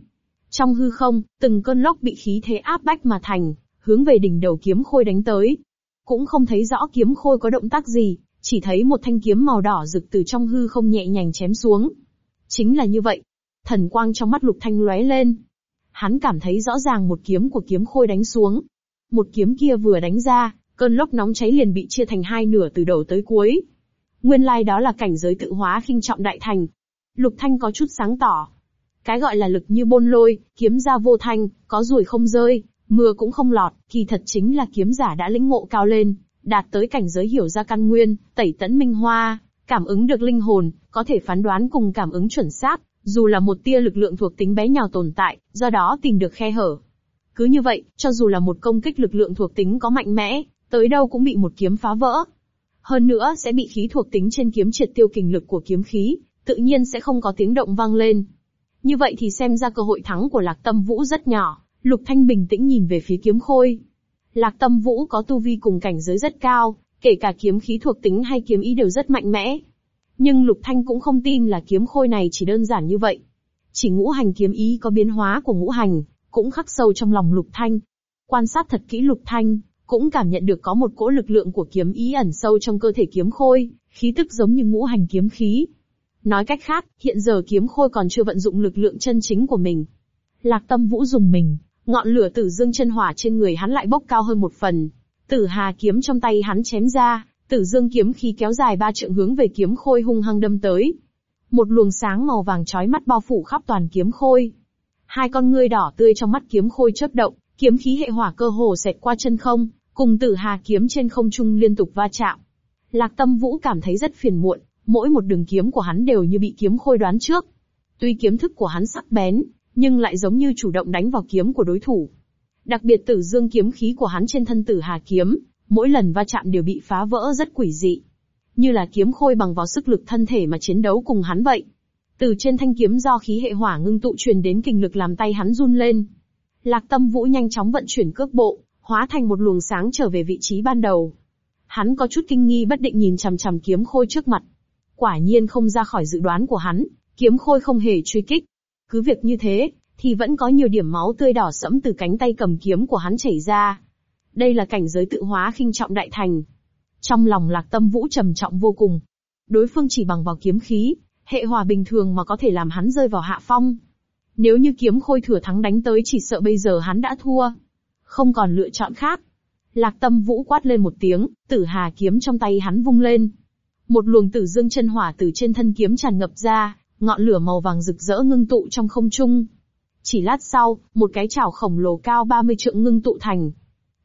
Trong hư không, từng cơn lốc bị khí thế áp bách mà thành, hướng về đỉnh đầu kiếm khôi đánh tới. Cũng không thấy rõ kiếm khôi có động tác gì, chỉ thấy một thanh kiếm màu đỏ rực từ trong hư không nhẹ nhàng chém xuống. Chính là như vậy. Thần quang trong mắt lục thanh lóe lên. Hắn cảm thấy rõ ràng một kiếm của kiếm khôi đánh xuống. Một kiếm kia vừa đánh ra, cơn lốc nóng cháy liền bị chia thành hai nửa từ đầu tới cuối. Nguyên lai like đó là cảnh giới tự hóa khinh trọng đại thành. Lục thanh có chút sáng tỏ. Cái gọi là lực như bôn lôi, kiếm ra vô thanh, có ruồi không rơi, mưa cũng không lọt, kỳ thật chính là kiếm giả đã lĩnh ngộ cao lên, đạt tới cảnh giới hiểu ra căn nguyên, tẩy tẫn minh hoa, cảm ứng được linh hồn, có thể phán đoán cùng cảm ứng chuẩn xác, dù là một tia lực lượng thuộc tính bé nhỏ tồn tại, do đó tìm được khe hở. Cứ như vậy, cho dù là một công kích lực lượng thuộc tính có mạnh mẽ, tới đâu cũng bị một kiếm phá vỡ. Hơn nữa sẽ bị khí thuộc tính trên kiếm triệt tiêu kình lực của kiếm khí, tự nhiên sẽ không có tiếng động vang lên. Như vậy thì xem ra cơ hội thắng của Lạc Tâm Vũ rất nhỏ, Lục Thanh bình tĩnh nhìn về phía kiếm khôi. Lạc Tâm Vũ có tu vi cùng cảnh giới rất cao, kể cả kiếm khí thuộc tính hay kiếm ý đều rất mạnh mẽ. Nhưng Lục Thanh cũng không tin là kiếm khôi này chỉ đơn giản như vậy. Chỉ ngũ hành kiếm ý có biến hóa của ngũ hành, cũng khắc sâu trong lòng Lục Thanh. Quan sát thật kỹ Lục Thanh, cũng cảm nhận được có một cỗ lực lượng của kiếm ý ẩn sâu trong cơ thể kiếm khôi, khí tức giống như ngũ hành kiếm khí. Nói cách khác, hiện giờ kiếm khôi còn chưa vận dụng lực lượng chân chính của mình. Lạc tâm vũ dùng mình, ngọn lửa tử dương chân hỏa trên người hắn lại bốc cao hơn một phần. Tử hà kiếm trong tay hắn chém ra, tử dương kiếm khí kéo dài ba trượng hướng về kiếm khôi hung hăng đâm tới. Một luồng sáng màu vàng chói mắt bao phủ khắp toàn kiếm khôi. Hai con ngươi đỏ tươi trong mắt kiếm khôi chớp động, kiếm khí hệ hỏa cơ hồ xẹt qua chân không, cùng tử hà kiếm trên không trung liên tục va chạm. Lạc tâm vũ cảm thấy rất phiền muộn, mỗi một đường kiếm của hắn đều như bị kiếm khôi đoán trước. Tuy kiếm thức của hắn sắc bén, nhưng lại giống như chủ động đánh vào kiếm của đối thủ. Đặc biệt tử dương kiếm khí của hắn trên thân tử hà kiếm, mỗi lần va chạm đều bị phá vỡ rất quỷ dị. Như là kiếm khôi bằng vào sức lực thân thể mà chiến đấu cùng hắn vậy. Từ trên thanh kiếm do khí hệ hỏa ngưng tụ truyền đến kinh lực làm tay hắn run lên. Lạc tâm vũ nhanh chóng vận chuyển cước bộ, hóa thành một luồng sáng trở về vị trí ban đầu. Hắn có chút kinh nghi bất định nhìn chằm chằm kiếm khôi trước mặt. Quả nhiên không ra khỏi dự đoán của hắn, kiếm khôi không hề truy kích. Cứ việc như thế, thì vẫn có nhiều điểm máu tươi đỏ sẫm từ cánh tay cầm kiếm của hắn chảy ra. Đây là cảnh giới tự hóa khinh trọng đại thành. Trong lòng lạc tâm vũ trầm trọng vô cùng. Đối phương chỉ bằng vào kiếm khí, hệ hòa bình thường mà có thể làm hắn rơi vào hạ phong. Nếu như kiếm khôi thừa thắng đánh tới chỉ sợ bây giờ hắn đã thua. Không còn lựa chọn khác. Lạc tâm vũ quát lên một tiếng, tử hà kiếm trong tay hắn vung lên. Một luồng tử dương chân hỏa từ trên thân kiếm tràn ngập ra, ngọn lửa màu vàng rực rỡ ngưng tụ trong không trung. Chỉ lát sau, một cái chảo khổng lồ cao 30 trượng ngưng tụ thành.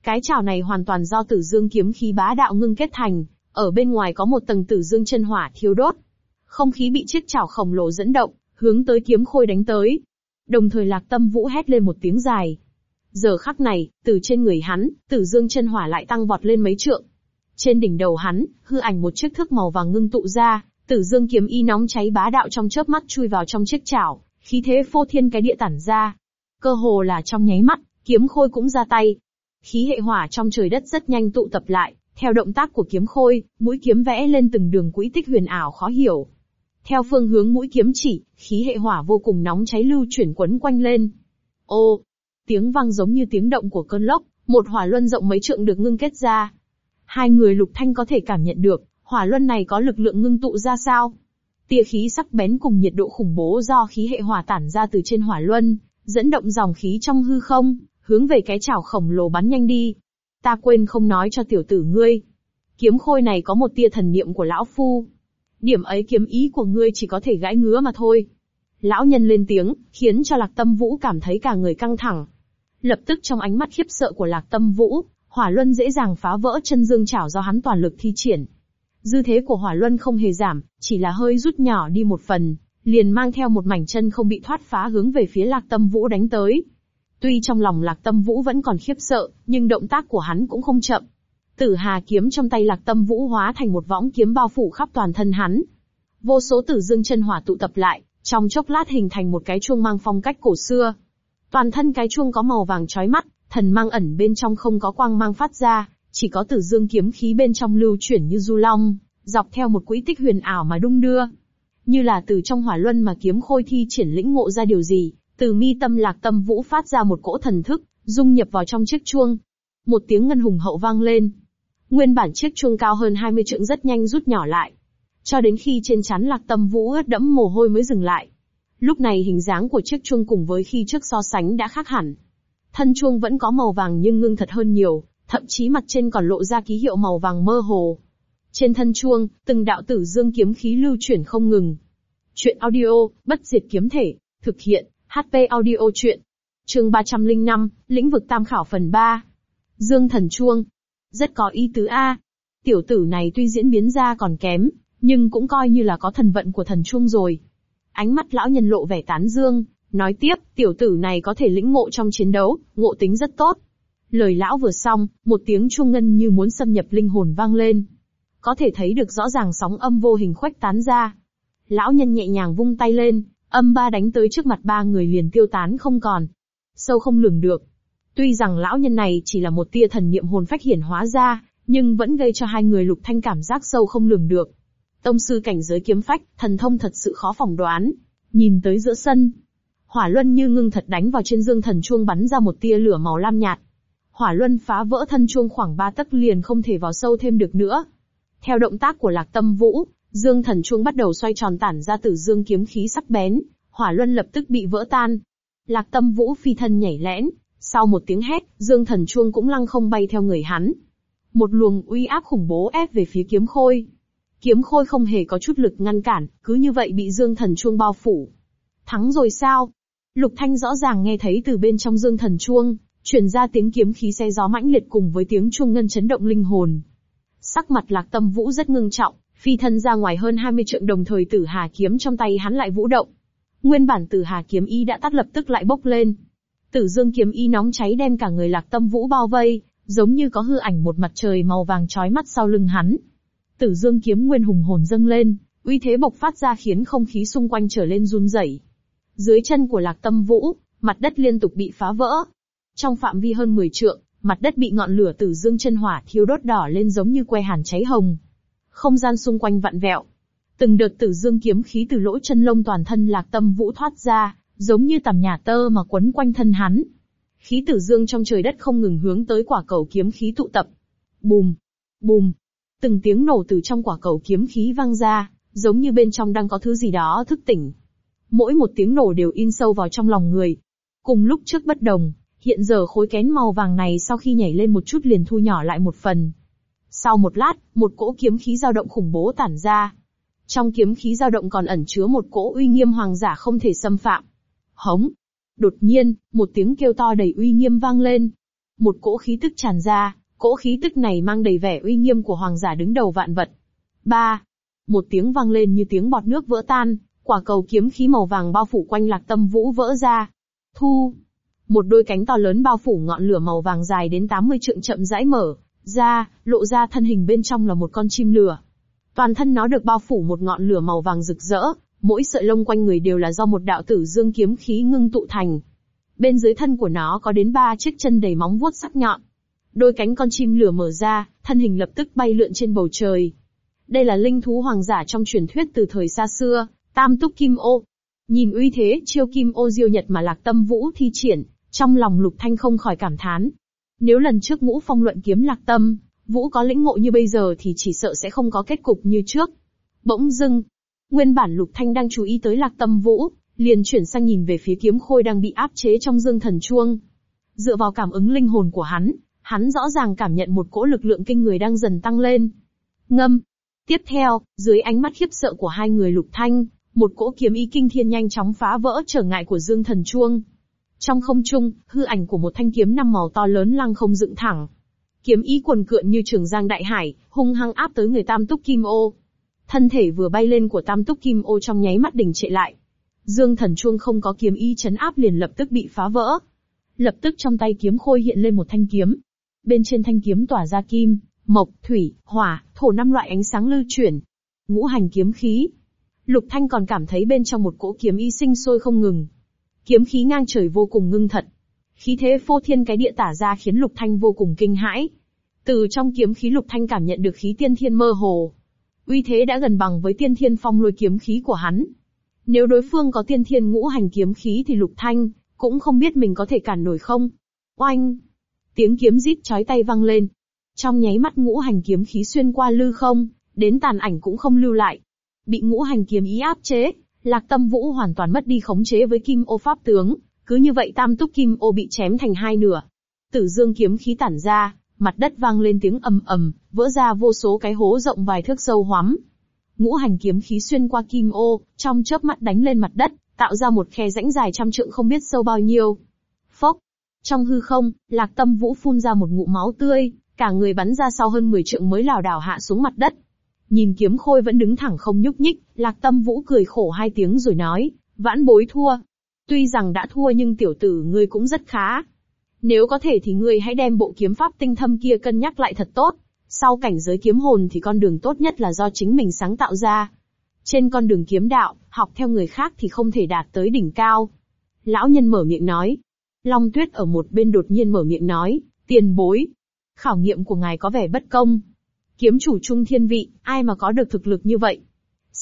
Cái chảo này hoàn toàn do tử dương kiếm khí bá đạo ngưng kết thành, ở bên ngoài có một tầng tử dương chân hỏa thiêu đốt. Không khí bị chiếc chảo khổng lồ dẫn động, hướng tới kiếm khôi đánh tới. Đồng thời lạc tâm vũ hét lên một tiếng dài. Giờ khắc này, từ trên người hắn, tử dương chân hỏa lại tăng vọt lên mấy trượng. Trên đỉnh đầu hắn, hư ảnh một chiếc thước màu vàng ngưng tụ ra, tử dương kiếm y nóng cháy bá đạo trong chớp mắt chui vào trong chiếc chảo, khí thế phô thiên cái địa tản ra. Cơ hồ là trong nháy mắt, kiếm khôi cũng ra tay. Khí hệ hỏa trong trời đất rất nhanh tụ tập lại, theo động tác của kiếm khôi, mũi kiếm vẽ lên từng đường quỹ tích huyền ảo khó hiểu. Theo phương hướng mũi kiếm chỉ, khí hệ hỏa vô cùng nóng cháy lưu chuyển quấn quanh lên. Ô, tiếng vang giống như tiếng động của cơn lốc, Một hỏa luân rộng mấy trượng được ngưng kết ra. Hai người Lục Thanh có thể cảm nhận được, hỏa luân này có lực lượng ngưng tụ ra sao. Tia khí sắc bén cùng nhiệt độ khủng bố do khí hệ hỏa tản ra từ trên hỏa luân, dẫn động dòng khí trong hư không, hướng về cái chảo khổng lồ bắn nhanh đi. Ta quên không nói cho tiểu tử ngươi. Kiếm khôi này có một tia thần niệm của lão phu. Điểm ấy kiếm ý của ngươi chỉ có thể gãi ngứa mà thôi. Lão nhân lên tiếng, khiến cho Lạc Tâm Vũ cảm thấy cả người căng thẳng. Lập tức trong ánh mắt khiếp sợ của Lạc Tâm Vũ, Hỏa Luân dễ dàng phá vỡ chân dương chảo do hắn toàn lực thi triển. Dư thế của Hỏa Luân không hề giảm, chỉ là hơi rút nhỏ đi một phần, liền mang theo một mảnh chân không bị thoát phá hướng về phía Lạc Tâm Vũ đánh tới. Tuy trong lòng Lạc Tâm Vũ vẫn còn khiếp sợ, nhưng động tác của hắn cũng không chậm. Tử Hà kiếm trong tay Lạc Tâm Vũ hóa thành một võng kiếm bao phủ khắp toàn thân hắn. Vô số tử dương chân hỏa tụ tập lại, trong chốc lát hình thành một cái chuông mang phong cách cổ xưa. Toàn thân cái chuông có màu vàng chói mắt, thần mang ẩn bên trong không có quang mang phát ra, chỉ có tử dương kiếm khí bên trong lưu chuyển như du long, dọc theo một quỹ tích huyền ảo mà đung đưa. Như là từ trong hỏa luân mà kiếm khôi thi triển lĩnh ngộ ra điều gì, từ mi tâm lạc tâm vũ phát ra một cỗ thần thức, dung nhập vào trong chiếc chuông. Một tiếng ngân hùng hậu vang lên. Nguyên bản chiếc chuông cao hơn 20 trượng rất nhanh rút nhỏ lại. Cho đến khi trên chắn lạc tâm vũ ướt đẫm mồ hôi mới dừng lại. Lúc này hình dáng của chiếc chuông cùng với khi trước so sánh đã khác hẳn. Thân chuông vẫn có màu vàng nhưng ngưng thật hơn nhiều, thậm chí mặt trên còn lộ ra ký hiệu màu vàng mơ hồ. Trên thân chuông, từng đạo tử dương kiếm khí lưu chuyển không ngừng. Chuyện audio, bất diệt kiếm thể, thực hiện, HP audio chuyện. Chương 305, lĩnh vực tam khảo phần 3. Dương thần chuông. Rất có ý tứ A. Tiểu tử này tuy diễn biến ra còn kém, nhưng cũng coi như là có thần vận của thần chuông rồi. Ánh mắt lão nhân lộ vẻ tán dương, nói tiếp, tiểu tử này có thể lĩnh ngộ trong chiến đấu, ngộ tính rất tốt. Lời lão vừa xong, một tiếng chuông ngân như muốn xâm nhập linh hồn vang lên. Có thể thấy được rõ ràng sóng âm vô hình khuếch tán ra. Lão nhân nhẹ nhàng vung tay lên, âm ba đánh tới trước mặt ba người liền tiêu tán không còn. Sâu không lường được. Tuy rằng lão nhân này chỉ là một tia thần niệm hồn phách hiển hóa ra, nhưng vẫn gây cho hai người lục thanh cảm giác sâu không lường được. Tông sư cảnh giới kiếm phách, thần thông thật sự khó phỏng đoán. Nhìn tới giữa sân, hỏa luân như ngưng thật đánh vào trên dương thần chuông bắn ra một tia lửa màu lam nhạt. Hỏa luân phá vỡ thân chuông khoảng ba tấc liền không thể vào sâu thêm được nữa. Theo động tác của lạc tâm vũ, dương thần chuông bắt đầu xoay tròn tản ra từ dương kiếm khí sắc bén, hỏa luân lập tức bị vỡ tan. Lạc tâm vũ phi thân nhảy lẽn, sau một tiếng hét, dương thần chuông cũng lăng không bay theo người hắn. Một luồng uy áp khủng bố ép về phía kiếm khôi. Kiếm khôi không hề có chút lực ngăn cản, cứ như vậy bị dương thần chuông bao phủ. Thắng rồi sao? Lục Thanh rõ ràng nghe thấy từ bên trong dương thần chuông, truyền ra tiếng kiếm khí xe gió mãnh liệt cùng với tiếng chuông ngân chấn động linh hồn. Sắc mặt lạc tâm vũ rất ngưng trọng, phi thân ra ngoài hơn 20 trượng đồng thời tử hà kiếm trong tay hắn lại vũ động. Nguyên bản tử hà kiếm y đã tắt lập tức lại bốc lên. Tử dương kiếm y nóng cháy đem cả người lạc tâm vũ bao vây, giống như có hư ảnh một mặt trời màu vàng chói mắt sau lưng hắn. Tử dương kiếm nguyên hùng hồn dâng lên, uy thế bộc phát ra khiến không khí xung quanh trở lên run rẩy. Dưới chân của lạc tâm vũ, mặt đất liên tục bị phá vỡ. Trong phạm vi hơn 10 trượng, mặt đất bị ngọn lửa tử dương chân hỏa thiêu đốt đỏ lên giống như que hàn cháy hồng. Không gian xung quanh vặn vẹo. Từng đợt tử dương kiếm khí từ lỗ chân lông toàn thân lạc tâm vũ thoát ra, giống như tầm nhà tơ mà quấn quanh thân hắn. Khí tử dương trong trời đất không ngừng hướng tới quả cầu kiếm khí tụ tập. Bùm, bùm, Từng tiếng nổ từ trong quả cầu kiếm khí vang ra, giống như bên trong đang có thứ gì đó thức tỉnh. Mỗi một tiếng nổ đều in sâu vào trong lòng người. Cùng lúc trước bất đồng, hiện giờ khối kén màu vàng này sau khi nhảy lên một chút liền thu nhỏ lại một phần. Sau một lát, một cỗ kiếm khí dao động khủng bố tản ra. Trong kiếm khí dao động còn ẩn chứa một cỗ uy nghiêm hoàng giả không thể xâm phạm. Hống! Đột nhiên, một tiếng kêu to đầy uy nghiêm vang lên. Một cỗ khí tức tràn ra, Cỗ khí tức này mang đầy vẻ uy nghiêm của hoàng giả đứng đầu vạn vật. Ba, Một tiếng vang lên như tiếng bọt nước vỡ tan, quả cầu kiếm khí màu vàng bao phủ quanh lạc tâm vũ vỡ ra. Thu! Một đôi cánh to lớn bao phủ ngọn lửa màu vàng dài đến 80 trượng chậm rãi mở, ra, lộ ra thân hình bên trong là một con chim lửa. Toàn thân nó được bao phủ một ngọn lửa màu vàng rực rỡ, mỗi sợi lông quanh người đều là do một đạo tử dương kiếm khí ngưng tụ thành. Bên dưới thân của nó có đến ba chiếc chân đầy móng vuốt sắc nhọn. Đôi cánh con chim lửa mở ra, thân hình lập tức bay lượn trên bầu trời. Đây là linh thú hoàng giả trong truyền thuyết từ thời xa xưa, Tam Túc Kim Ô. Nhìn uy thế, chiêu Kim Ô diêu nhật mà Lạc Tâm Vũ thi triển, trong lòng Lục Thanh không khỏi cảm thán. Nếu lần trước ngũ phong luận kiếm lạc tâm, Vũ có lĩnh ngộ như bây giờ thì chỉ sợ sẽ không có kết cục như trước. Bỗng dưng, nguyên bản Lục Thanh đang chú ý tới lạc tâm Vũ, liền chuyển sang nhìn về phía kiếm khôi đang bị áp chế trong dương thần chuông. Dựa vào cảm ứng linh hồn của hắn, hắn rõ ràng cảm nhận một cỗ lực lượng kinh người đang dần tăng lên. Ngâm. Tiếp theo, dưới ánh mắt khiếp sợ của hai người Lục Thanh, một cỗ kiếm ý kinh thiên nhanh chóng phá vỡ trở ngại của dương thần chuông. Trong không trung, hư ảnh của một thanh kiếm năm màu to lớn lăng không dựng thẳng. Kiếm ý cuồn cuộn như trường giang đại hải, hung hăng áp tới người Tam Túc Kim Ô. Thân thể vừa bay lên của Tam Túc Kim Ô trong nháy mắt đình trệ lại. Dương thần chuông không có kiếm ý chấn áp liền lập tức bị phá vỡ. Lập tức trong tay kiếm khôi hiện lên một thanh kiếm. Bên trên thanh kiếm tỏa ra kim, mộc, thủy, hỏa, thổ năm loại ánh sáng lưu chuyển. Ngũ hành kiếm khí. Lục Thanh còn cảm thấy bên trong một cỗ kiếm y sinh sôi không ngừng. Kiếm khí ngang trời vô cùng ngưng thật. Khí thế phô thiên cái địa tả ra khiến Lục Thanh vô cùng kinh hãi. Từ trong kiếm khí Lục Thanh cảm nhận được khí tiên thiên mơ hồ. Uy thế đã gần bằng với tiên thiên phong lôi kiếm khí của hắn. Nếu đối phương có tiên thiên ngũ hành kiếm khí thì Lục Thanh cũng không biết mình có thể cản nổi không. Oanh! Tiếng kiếm rít chói tay vang lên. Trong nháy mắt ngũ hành kiếm khí xuyên qua lư không, đến tàn ảnh cũng không lưu lại. Bị ngũ hành kiếm ý áp chế, Lạc Tâm Vũ hoàn toàn mất đi khống chế với Kim Ô Pháp tướng, cứ như vậy Tam Túc Kim Ô bị chém thành hai nửa. Tử Dương kiếm khí tản ra, mặt đất vang lên tiếng ầm ầm, vỡ ra vô số cái hố rộng vài thước sâu hoắm. Ngũ hành kiếm khí xuyên qua Kim Ô, trong chớp mắt đánh lên mặt đất, tạo ra một khe rãnh dài trăm trượng không biết sâu bao nhiêu. Phốc! Trong hư không, Lạc Tâm Vũ phun ra một ngụm máu tươi, cả người bắn ra sau hơn 10 trượng mới lảo đảo hạ xuống mặt đất. Nhìn kiếm khôi vẫn đứng thẳng không nhúc nhích, Lạc Tâm Vũ cười khổ hai tiếng rồi nói, vãn bối thua. Tuy rằng đã thua nhưng tiểu tử ngươi cũng rất khá. Nếu có thể thì ngươi hãy đem bộ kiếm pháp tinh thâm kia cân nhắc lại thật tốt. Sau cảnh giới kiếm hồn thì con đường tốt nhất là do chính mình sáng tạo ra. Trên con đường kiếm đạo, học theo người khác thì không thể đạt tới đỉnh cao. Lão nhân mở miệng nói. Long tuyết ở một bên đột nhiên mở miệng nói, tiền bối. Khảo nghiệm của ngài có vẻ bất công. Kiếm chủ trung thiên vị, ai mà có được thực lực như vậy?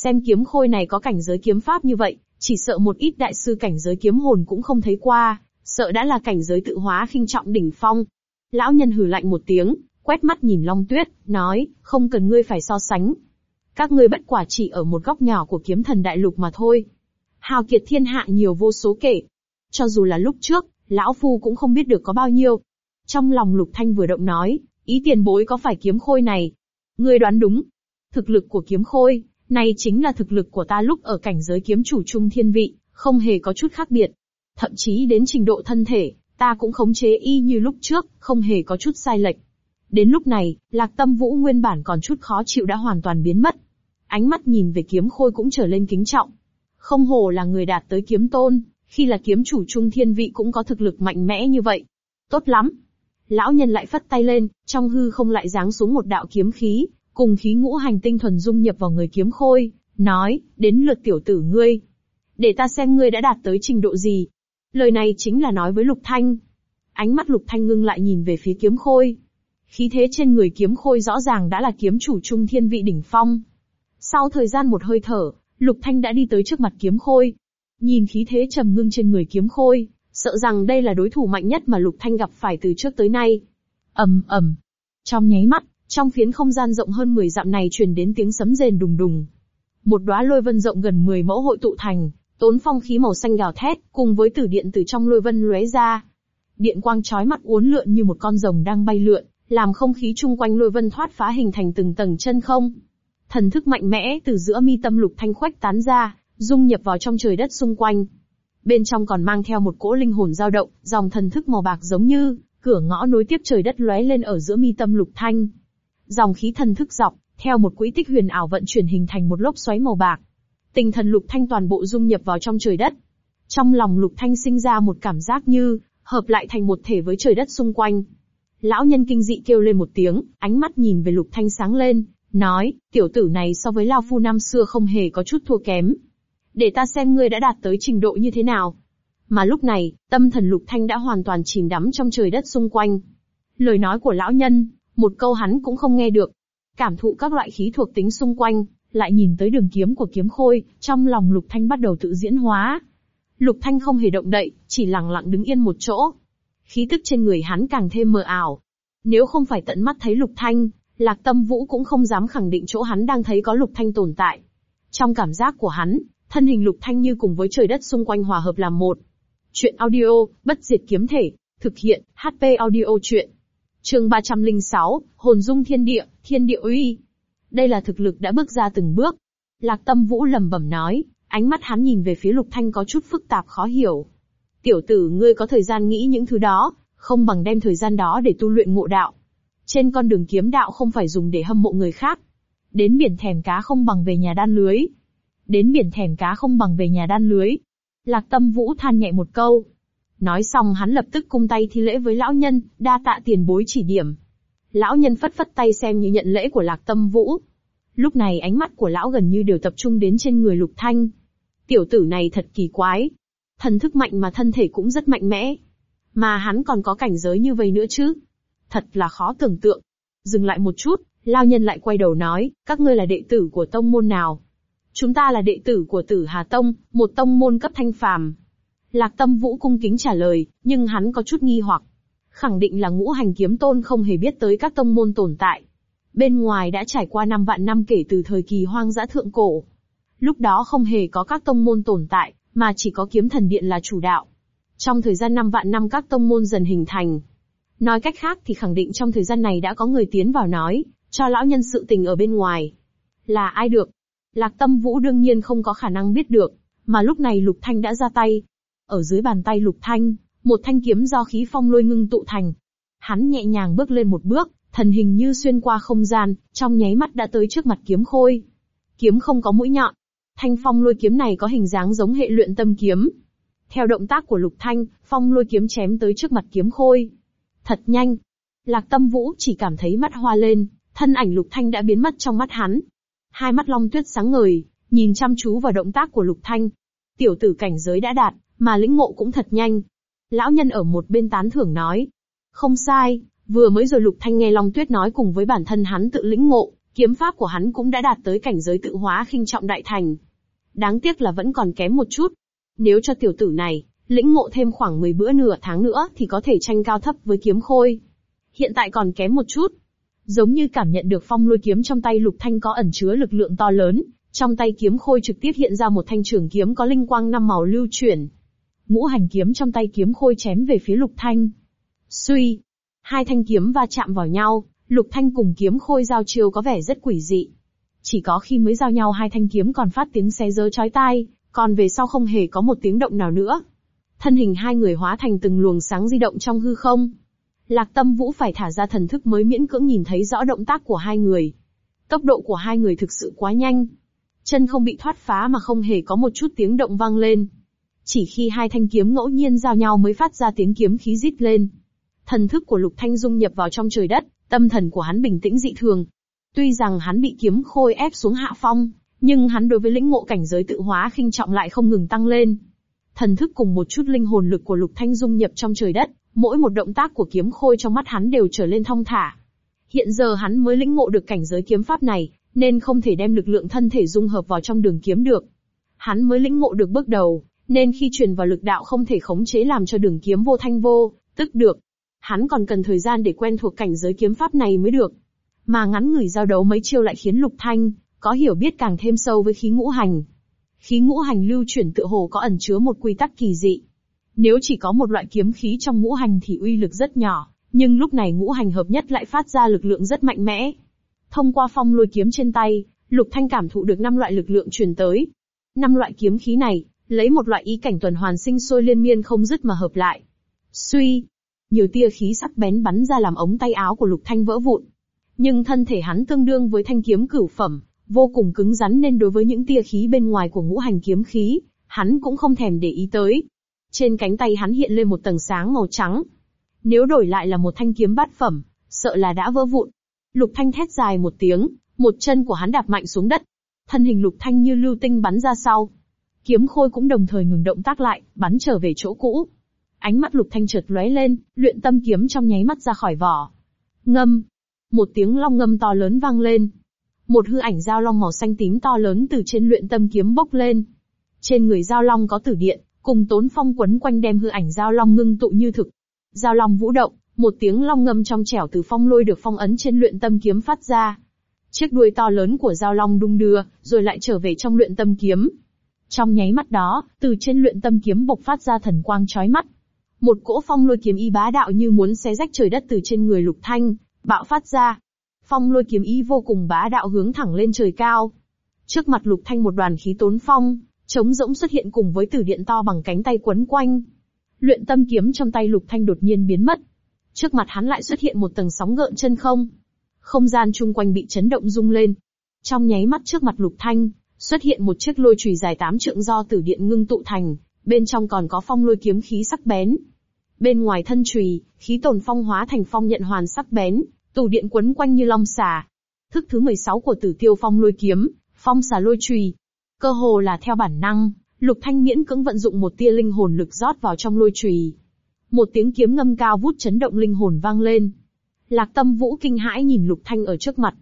Xem kiếm khôi này có cảnh giới kiếm pháp như vậy, chỉ sợ một ít đại sư cảnh giới kiếm hồn cũng không thấy qua, sợ đã là cảnh giới tự hóa khinh trọng đỉnh phong. Lão nhân hừ lạnh một tiếng, quét mắt nhìn Long Tuyết, nói, không cần ngươi phải so sánh. Các ngươi bất quả chỉ ở một góc nhỏ của kiếm thần đại lục mà thôi. Hào kiệt thiên hạ nhiều vô số kể. Cho dù là lúc trước, lão phu cũng không biết được có bao nhiêu. Trong lòng lục thanh vừa động nói, ý tiền bối có phải kiếm khôi này, Ngươi đoán đúng. Thực lực của kiếm khôi, này chính là thực lực của ta lúc ở cảnh giới kiếm chủ trung thiên vị, không hề có chút khác biệt. Thậm chí đến trình độ thân thể, ta cũng khống chế y như lúc trước, không hề có chút sai lệch. Đến lúc này, lạc tâm vũ nguyên bản còn chút khó chịu đã hoàn toàn biến mất. Ánh mắt nhìn về kiếm khôi cũng trở lên kính trọng. Không hồ là người đạt tới kiếm tôn, khi là kiếm chủ trung thiên vị cũng có thực lực mạnh mẽ như vậy. Tốt lắm, Lão nhân lại phất tay lên, trong hư không lại giáng xuống một đạo kiếm khí, cùng khí ngũ hành tinh thuần dung nhập vào người kiếm khôi, nói, đến lượt tiểu tử ngươi. Để ta xem ngươi đã đạt tới trình độ gì. Lời này chính là nói với Lục Thanh. Ánh mắt Lục Thanh ngưng lại nhìn về phía kiếm khôi. Khí thế trên người kiếm khôi rõ ràng đã là kiếm chủ trung thiên vị đỉnh phong. Sau thời gian một hơi thở, Lục Thanh đã đi tới trước mặt kiếm khôi. Nhìn khí thế trầm ngưng trên người kiếm khôi, sợ rằng đây là đối thủ mạnh nhất mà Lục Thanh gặp phải từ trước tới nay. ầm ầm, trong nháy mắt, trong phiến không gian rộng hơn 10 dặm này truyền đến tiếng sấm rền đùng đùng. Một đóa lôi vân rộng gần 10 mẫu hội tụ thành, tốn phong khí màu xanh gào thét, cùng với tử điện từ trong lôi vân lóe ra. Điện quang chói mắt uốn lượn như một con rồng đang bay lượn, làm không khí chung quanh lôi vân thoát phá hình thành từng tầng chân không. Thần thức mạnh mẽ từ giữa mi tâm lục thanh khoách tán ra, dung nhập vào trong trời đất xung quanh bên trong còn mang theo một cỗ linh hồn dao động, dòng thần thức màu bạc giống như cửa ngõ nối tiếp trời đất lóe lên ở giữa mi tâm lục thanh. Dòng khí thần thức dọc, theo một quỹ tích huyền ảo vận chuyển hình thành một lốc xoáy màu bạc. Tinh thần lục thanh toàn bộ dung nhập vào trong trời đất. Trong lòng lục thanh sinh ra một cảm giác như, hợp lại thành một thể với trời đất xung quanh. Lão nhân kinh dị kêu lên một tiếng, ánh mắt nhìn về lục thanh sáng lên, nói, tiểu tử này so với Lao Phu năm xưa không hề có chút thua kém để ta xem ngươi đã đạt tới trình độ như thế nào. Mà lúc này, tâm thần lục thanh đã hoàn toàn chìm đắm trong trời đất xung quanh. Lời nói của lão nhân, một câu hắn cũng không nghe được. Cảm thụ các loại khí thuộc tính xung quanh, lại nhìn tới đường kiếm của kiếm khôi, trong lòng lục thanh bắt đầu tự diễn hóa. Lục thanh không hề động đậy, chỉ lặng lặng đứng yên một chỗ. khí tức trên người hắn càng thêm mờ ảo. Nếu không phải tận mắt thấy Lục Thanh, Lạc Tâm Vũ cũng không dám khẳng định chỗ hắn đang thấy có Lục Thanh tồn tại. Trong cảm giác của hắn, thân hình Lục Thanh như cùng với trời đất xung quanh hòa hợp làm một. Chuyện audio, bất diệt kiếm thể, thực hiện, HP audio chuyện. Chương 306, Hồn dung thiên địa, thiên địa uy. Đây là thực lực đã bước ra từng bước. Lạc Tâm Vũ lẩm bẩm nói, ánh mắt hắn nhìn về phía Lục Thanh có chút phức tạp khó hiểu. Tiểu tử ngươi có thời gian nghĩ những thứ đó, không bằng đem thời gian đó để tu luyện ngộ đạo. Trên con đường kiếm đạo không phải dùng để hâm mộ người khác. Đến biển thèm cá không bằng về nhà đan lưới. Đến biển thèm cá không bằng về nhà đan lưới. Lạc tâm vũ than nhẹ một câu. Nói xong hắn lập tức cung tay thi lễ với lão nhân, đa tạ tiền bối chỉ điểm. Lão nhân phất phất tay xem như nhận lễ của lạc tâm vũ. Lúc này ánh mắt của lão gần như đều tập trung đến trên người lục thanh. Tiểu tử này thật kỳ quái. Thần thức mạnh mà thân thể cũng rất mạnh mẽ. Mà hắn còn có cảnh giới như vậy nữa chứ. Thật là khó tưởng tượng. Dừng lại một chút, lao nhân lại quay đầu nói, các ngươi là đệ tử của tông môn nào? Chúng ta là đệ tử của tử Hà Tông, một tông môn cấp thanh phàm. Lạc tâm vũ cung kính trả lời, nhưng hắn có chút nghi hoặc. Khẳng định là ngũ hành kiếm tôn không hề biết tới các tông môn tồn tại. Bên ngoài đã trải qua năm vạn năm kể từ thời kỳ hoang dã thượng cổ. Lúc đó không hề có các tông môn tồn tại, mà chỉ có kiếm thần điện là chủ đạo. Trong thời gian năm vạn năm các tông môn dần hình thành. Nói cách khác thì khẳng định trong thời gian này đã có người tiến vào nói, cho lão nhân sự tình ở bên ngoài. Là ai được? Lạc tâm vũ đương nhiên không có khả năng biết được, mà lúc này Lục Thanh đã ra tay. Ở dưới bàn tay Lục Thanh, một thanh kiếm do khí phong lôi ngưng tụ thành. Hắn nhẹ nhàng bước lên một bước, thần hình như xuyên qua không gian, trong nháy mắt đã tới trước mặt kiếm khôi. Kiếm không có mũi nhọn. Thanh phong lôi kiếm này có hình dáng giống hệ luyện tâm kiếm, theo động tác của Lục Thanh, phong lôi kiếm chém tới trước mặt kiếm khôi. Thật nhanh. Lạc tâm vũ chỉ cảm thấy mắt hoa lên, thân ảnh Lục Thanh đã biến mất trong mắt hắn. Hai mắt long tuyết sáng ngời, nhìn chăm chú vào động tác của Lục Thanh. Tiểu tử cảnh giới đã đạt, mà lĩnh ngộ cũng thật nhanh. Lão nhân ở một bên tán thưởng nói. Không sai, vừa mới rồi Lục Thanh nghe Long Tuyết nói cùng với bản thân hắn tự lĩnh ngộ, kiếm pháp của hắn cũng đã đạt tới cảnh giới tự hóa khinh trọng đại thành. Đáng tiếc là vẫn còn kém một chút. Nếu cho tiểu tử này, lĩnh ngộ thêm khoảng 10 bữa nửa tháng nữa thì có thể tranh cao thấp với kiếm khôi. Hiện tại còn kém một chút. Giống như cảm nhận được phong lôi kiếm trong tay lục thanh có ẩn chứa lực lượng to lớn, trong tay kiếm khôi trực tiếp hiện ra một thanh trường kiếm có linh quang năm màu lưu chuyển. Ngũ hành kiếm trong tay kiếm khôi chém về phía lục thanh. Suy. Hai thanh kiếm va chạm vào nhau, lục thanh cùng kiếm khôi giao chiêu có vẻ rất quỷ dị. Chỉ có khi mới giao nhau hai thanh kiếm còn phát tiếng xé dơ chói tai, còn về sau không hề có một tiếng động nào nữa. Thân hình hai người hóa thành từng luồng sáng di động trong hư không. Lạc tâm vũ phải thả ra thần thức mới miễn cưỡng nhìn thấy rõ động tác của hai người. Tốc độ của hai người thực sự quá nhanh. Chân không bị thoát phá mà không hề có một chút tiếng động vang lên. Chỉ khi hai thanh kiếm ngẫu nhiên giao nhau mới phát ra tiếng kiếm khí rít lên. Thần thức của Lục Thanh dung nhập vào trong trời đất, tâm thần của hắn bình tĩnh dị thường. Tuy rằng hắn bị kiếm khôi ép xuống hạ phong, nhưng hắn đối với lĩnh ngộ cảnh giới tự hóa khinh trọng lại không ngừng tăng lên. Thần thức cùng một chút linh hồn lực của Lục Thanh dung nhập trong trời đất, mỗi một động tác của kiếm khôi trong mắt hắn đều trở lên thong thả. Hiện giờ hắn mới lĩnh ngộ được cảnh giới kiếm pháp này, nên không thể đem lực lượng thân thể dung hợp vào trong đường kiếm được. Hắn mới lĩnh ngộ được bước đầu, nên khi truyền vào lực đạo không thể khống chế làm cho đường kiếm vô thanh vô, tức được. Hắn còn cần thời gian để quen thuộc cảnh giới kiếm pháp này mới được. Mà ngắn người giao đấu mấy chiêu lại khiến Lục Thanh có hiểu biết càng thêm sâu với khí ngũ hành. Khí ngũ hành lưu chuyển tự hồ có ẩn chứa một quy tắc kỳ dị. Nếu chỉ có một loại kiếm khí trong ngũ hành thì uy lực rất nhỏ, nhưng lúc này ngũ hành hợp nhất lại phát ra lực lượng rất mạnh mẽ. Thông qua phong lôi kiếm trên tay, Lục Thanh cảm thụ được năm loại lực lượng truyền tới. Năm loại kiếm khí này, lấy một loại ý cảnh tuần hoàn sinh sôi liên miên không dứt mà hợp lại. Suy, nhiều tia khí sắc bén bắn ra làm ống tay áo của Lục Thanh vỡ vụn. Nhưng thân thể hắn tương đương với thanh kiếm cửu phẩm, vô cùng cứng rắn nên đối với những tia khí bên ngoài của ngũ hành kiếm khí, hắn cũng không thèm để ý tới. Trên cánh tay hắn hiện lên một tầng sáng màu trắng. Nếu đổi lại là một thanh kiếm bát phẩm, sợ là đã vỡ vụn. Lục Thanh thét dài một tiếng, một chân của hắn đạp mạnh xuống đất. Thân hình Lục Thanh như lưu tinh bắn ra sau. Kiếm khôi cũng đồng thời ngừng động tác lại, bắn trở về chỗ cũ. Ánh mắt Lục Thanh chợt lóe lên, luyện tâm kiếm trong nháy mắt ra khỏi vỏ. Ngâm. Một tiếng long ngâm to lớn vang lên, một hư ảnh dao long màu xanh tím to lớn từ trên luyện tâm kiếm bốc lên. Trên người dao long có tử điện, cùng tốn phong quấn quanh đem hư ảnh dao long ngưng tụ như thực. dao long vũ động, một tiếng long ngâm trong trẻo từ phong lôi được phong ấn trên luyện tâm kiếm phát ra. Chiếc đuôi to lớn của dao long đung đưa, rồi lại trở về trong luyện tâm kiếm. Trong nháy mắt đó, từ trên luyện tâm kiếm bộc phát ra thần quang chói mắt. Một cỗ phong lôi kiếm y bá đạo như muốn xé rách trời đất từ trên người Lục Thanh, bạo phát ra. Phong lôi kiếm y vô cùng bá đạo hướng thẳng lên trời cao. Trước mặt Lục Thanh một đoàn khí tốn phong, trống rỗng xuất hiện cùng với tử điện to bằng cánh tay quấn quanh. Luyện tâm kiếm trong tay Lục Thanh đột nhiên biến mất. Trước mặt hắn lại xuất hiện một tầng sóng gợn chân không. Không gian chung quanh bị chấn động rung lên. Trong nháy mắt trước mặt Lục Thanh, xuất hiện một chiếc lôi chùy dài tám trượng do tử điện ngưng tụ thành, bên trong còn có phong lôi kiếm khí sắc bén. Bên ngoài thân chùy, khí tồn phong hóa thành phong nhận hoàn sắc bén, tủ điện quấn quanh như long xà. Thức thứ 16 của tử tiêu phong lôi kiếm, phong xà lôi chùy. Cơ hồ là theo bản năng, Lục Thanh miễn cưỡng vận dụng một tia linh hồn lực rót vào trong lôi chùy. Một tiếng kiếm ngâm cao vút chấn động linh hồn vang lên. Lạc Tâm Vũ kinh hãi nhìn Lục Thanh ở trước mặt.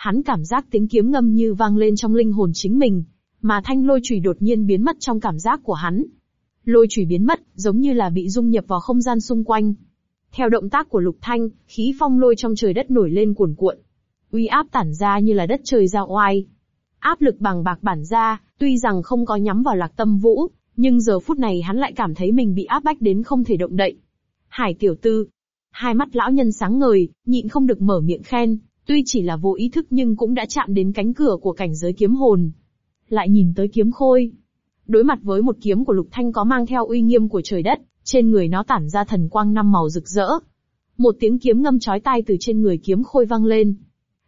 Hắn cảm giác tiếng kiếm ngâm như vang lên trong linh hồn chính mình, mà thanh lôi chùy đột nhiên biến mất trong cảm giác của hắn. Lôi chùy biến mất, giống như là bị dung nhập vào không gian xung quanh. Theo động tác của Lục Thanh, khí phong lôi trong trời đất nổi lên cuồn cuộn. Uy áp tản ra như là đất trời ra oai. Áp lực bằng bạc bản ra, tuy rằng không có nhắm vào lạc tâm vũ, nhưng giờ phút này hắn lại cảm thấy mình bị áp bách đến không thể động đậy. Hải tiểu tư. Hai mắt lão nhân sáng ngời, nhịn không được mở miệng khen, tuy chỉ là vô ý thức nhưng cũng đã chạm đến cánh cửa của cảnh giới kiếm hồn. Lại nhìn tới kiếm khôi. Đối mặt với một kiếm của Lục Thanh có mang theo uy nghiêm của trời đất, trên người nó tản ra thần quang năm màu rực rỡ. Một tiếng kiếm ngâm chói tai từ trên người kiếm khôi vang lên.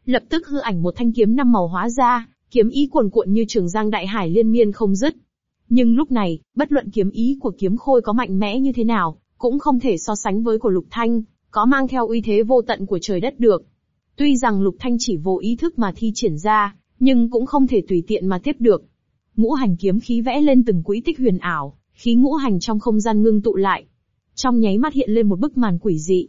Lập tức hư ảnh một thanh kiếm năm màu hóa ra, kiếm ý cuồn cuộn như trường giang đại hải liên miên không dứt. Nhưng lúc này, bất luận kiếm ý của kiếm khôi có mạnh mẽ như thế nào, cũng không thể so sánh với của Lục Thanh, có mang theo uy thế vô tận của trời đất được. Tuy rằng Lục Thanh chỉ vô ý thức mà thi triển ra, nhưng cũng không thể tùy tiện mà tiếp được. Ngũ hành kiếm khí vẽ lên từng quỹ tích huyền ảo, khí ngũ hành trong không gian ngưng tụ lại. Trong nháy mắt hiện lên một bức màn quỷ dị.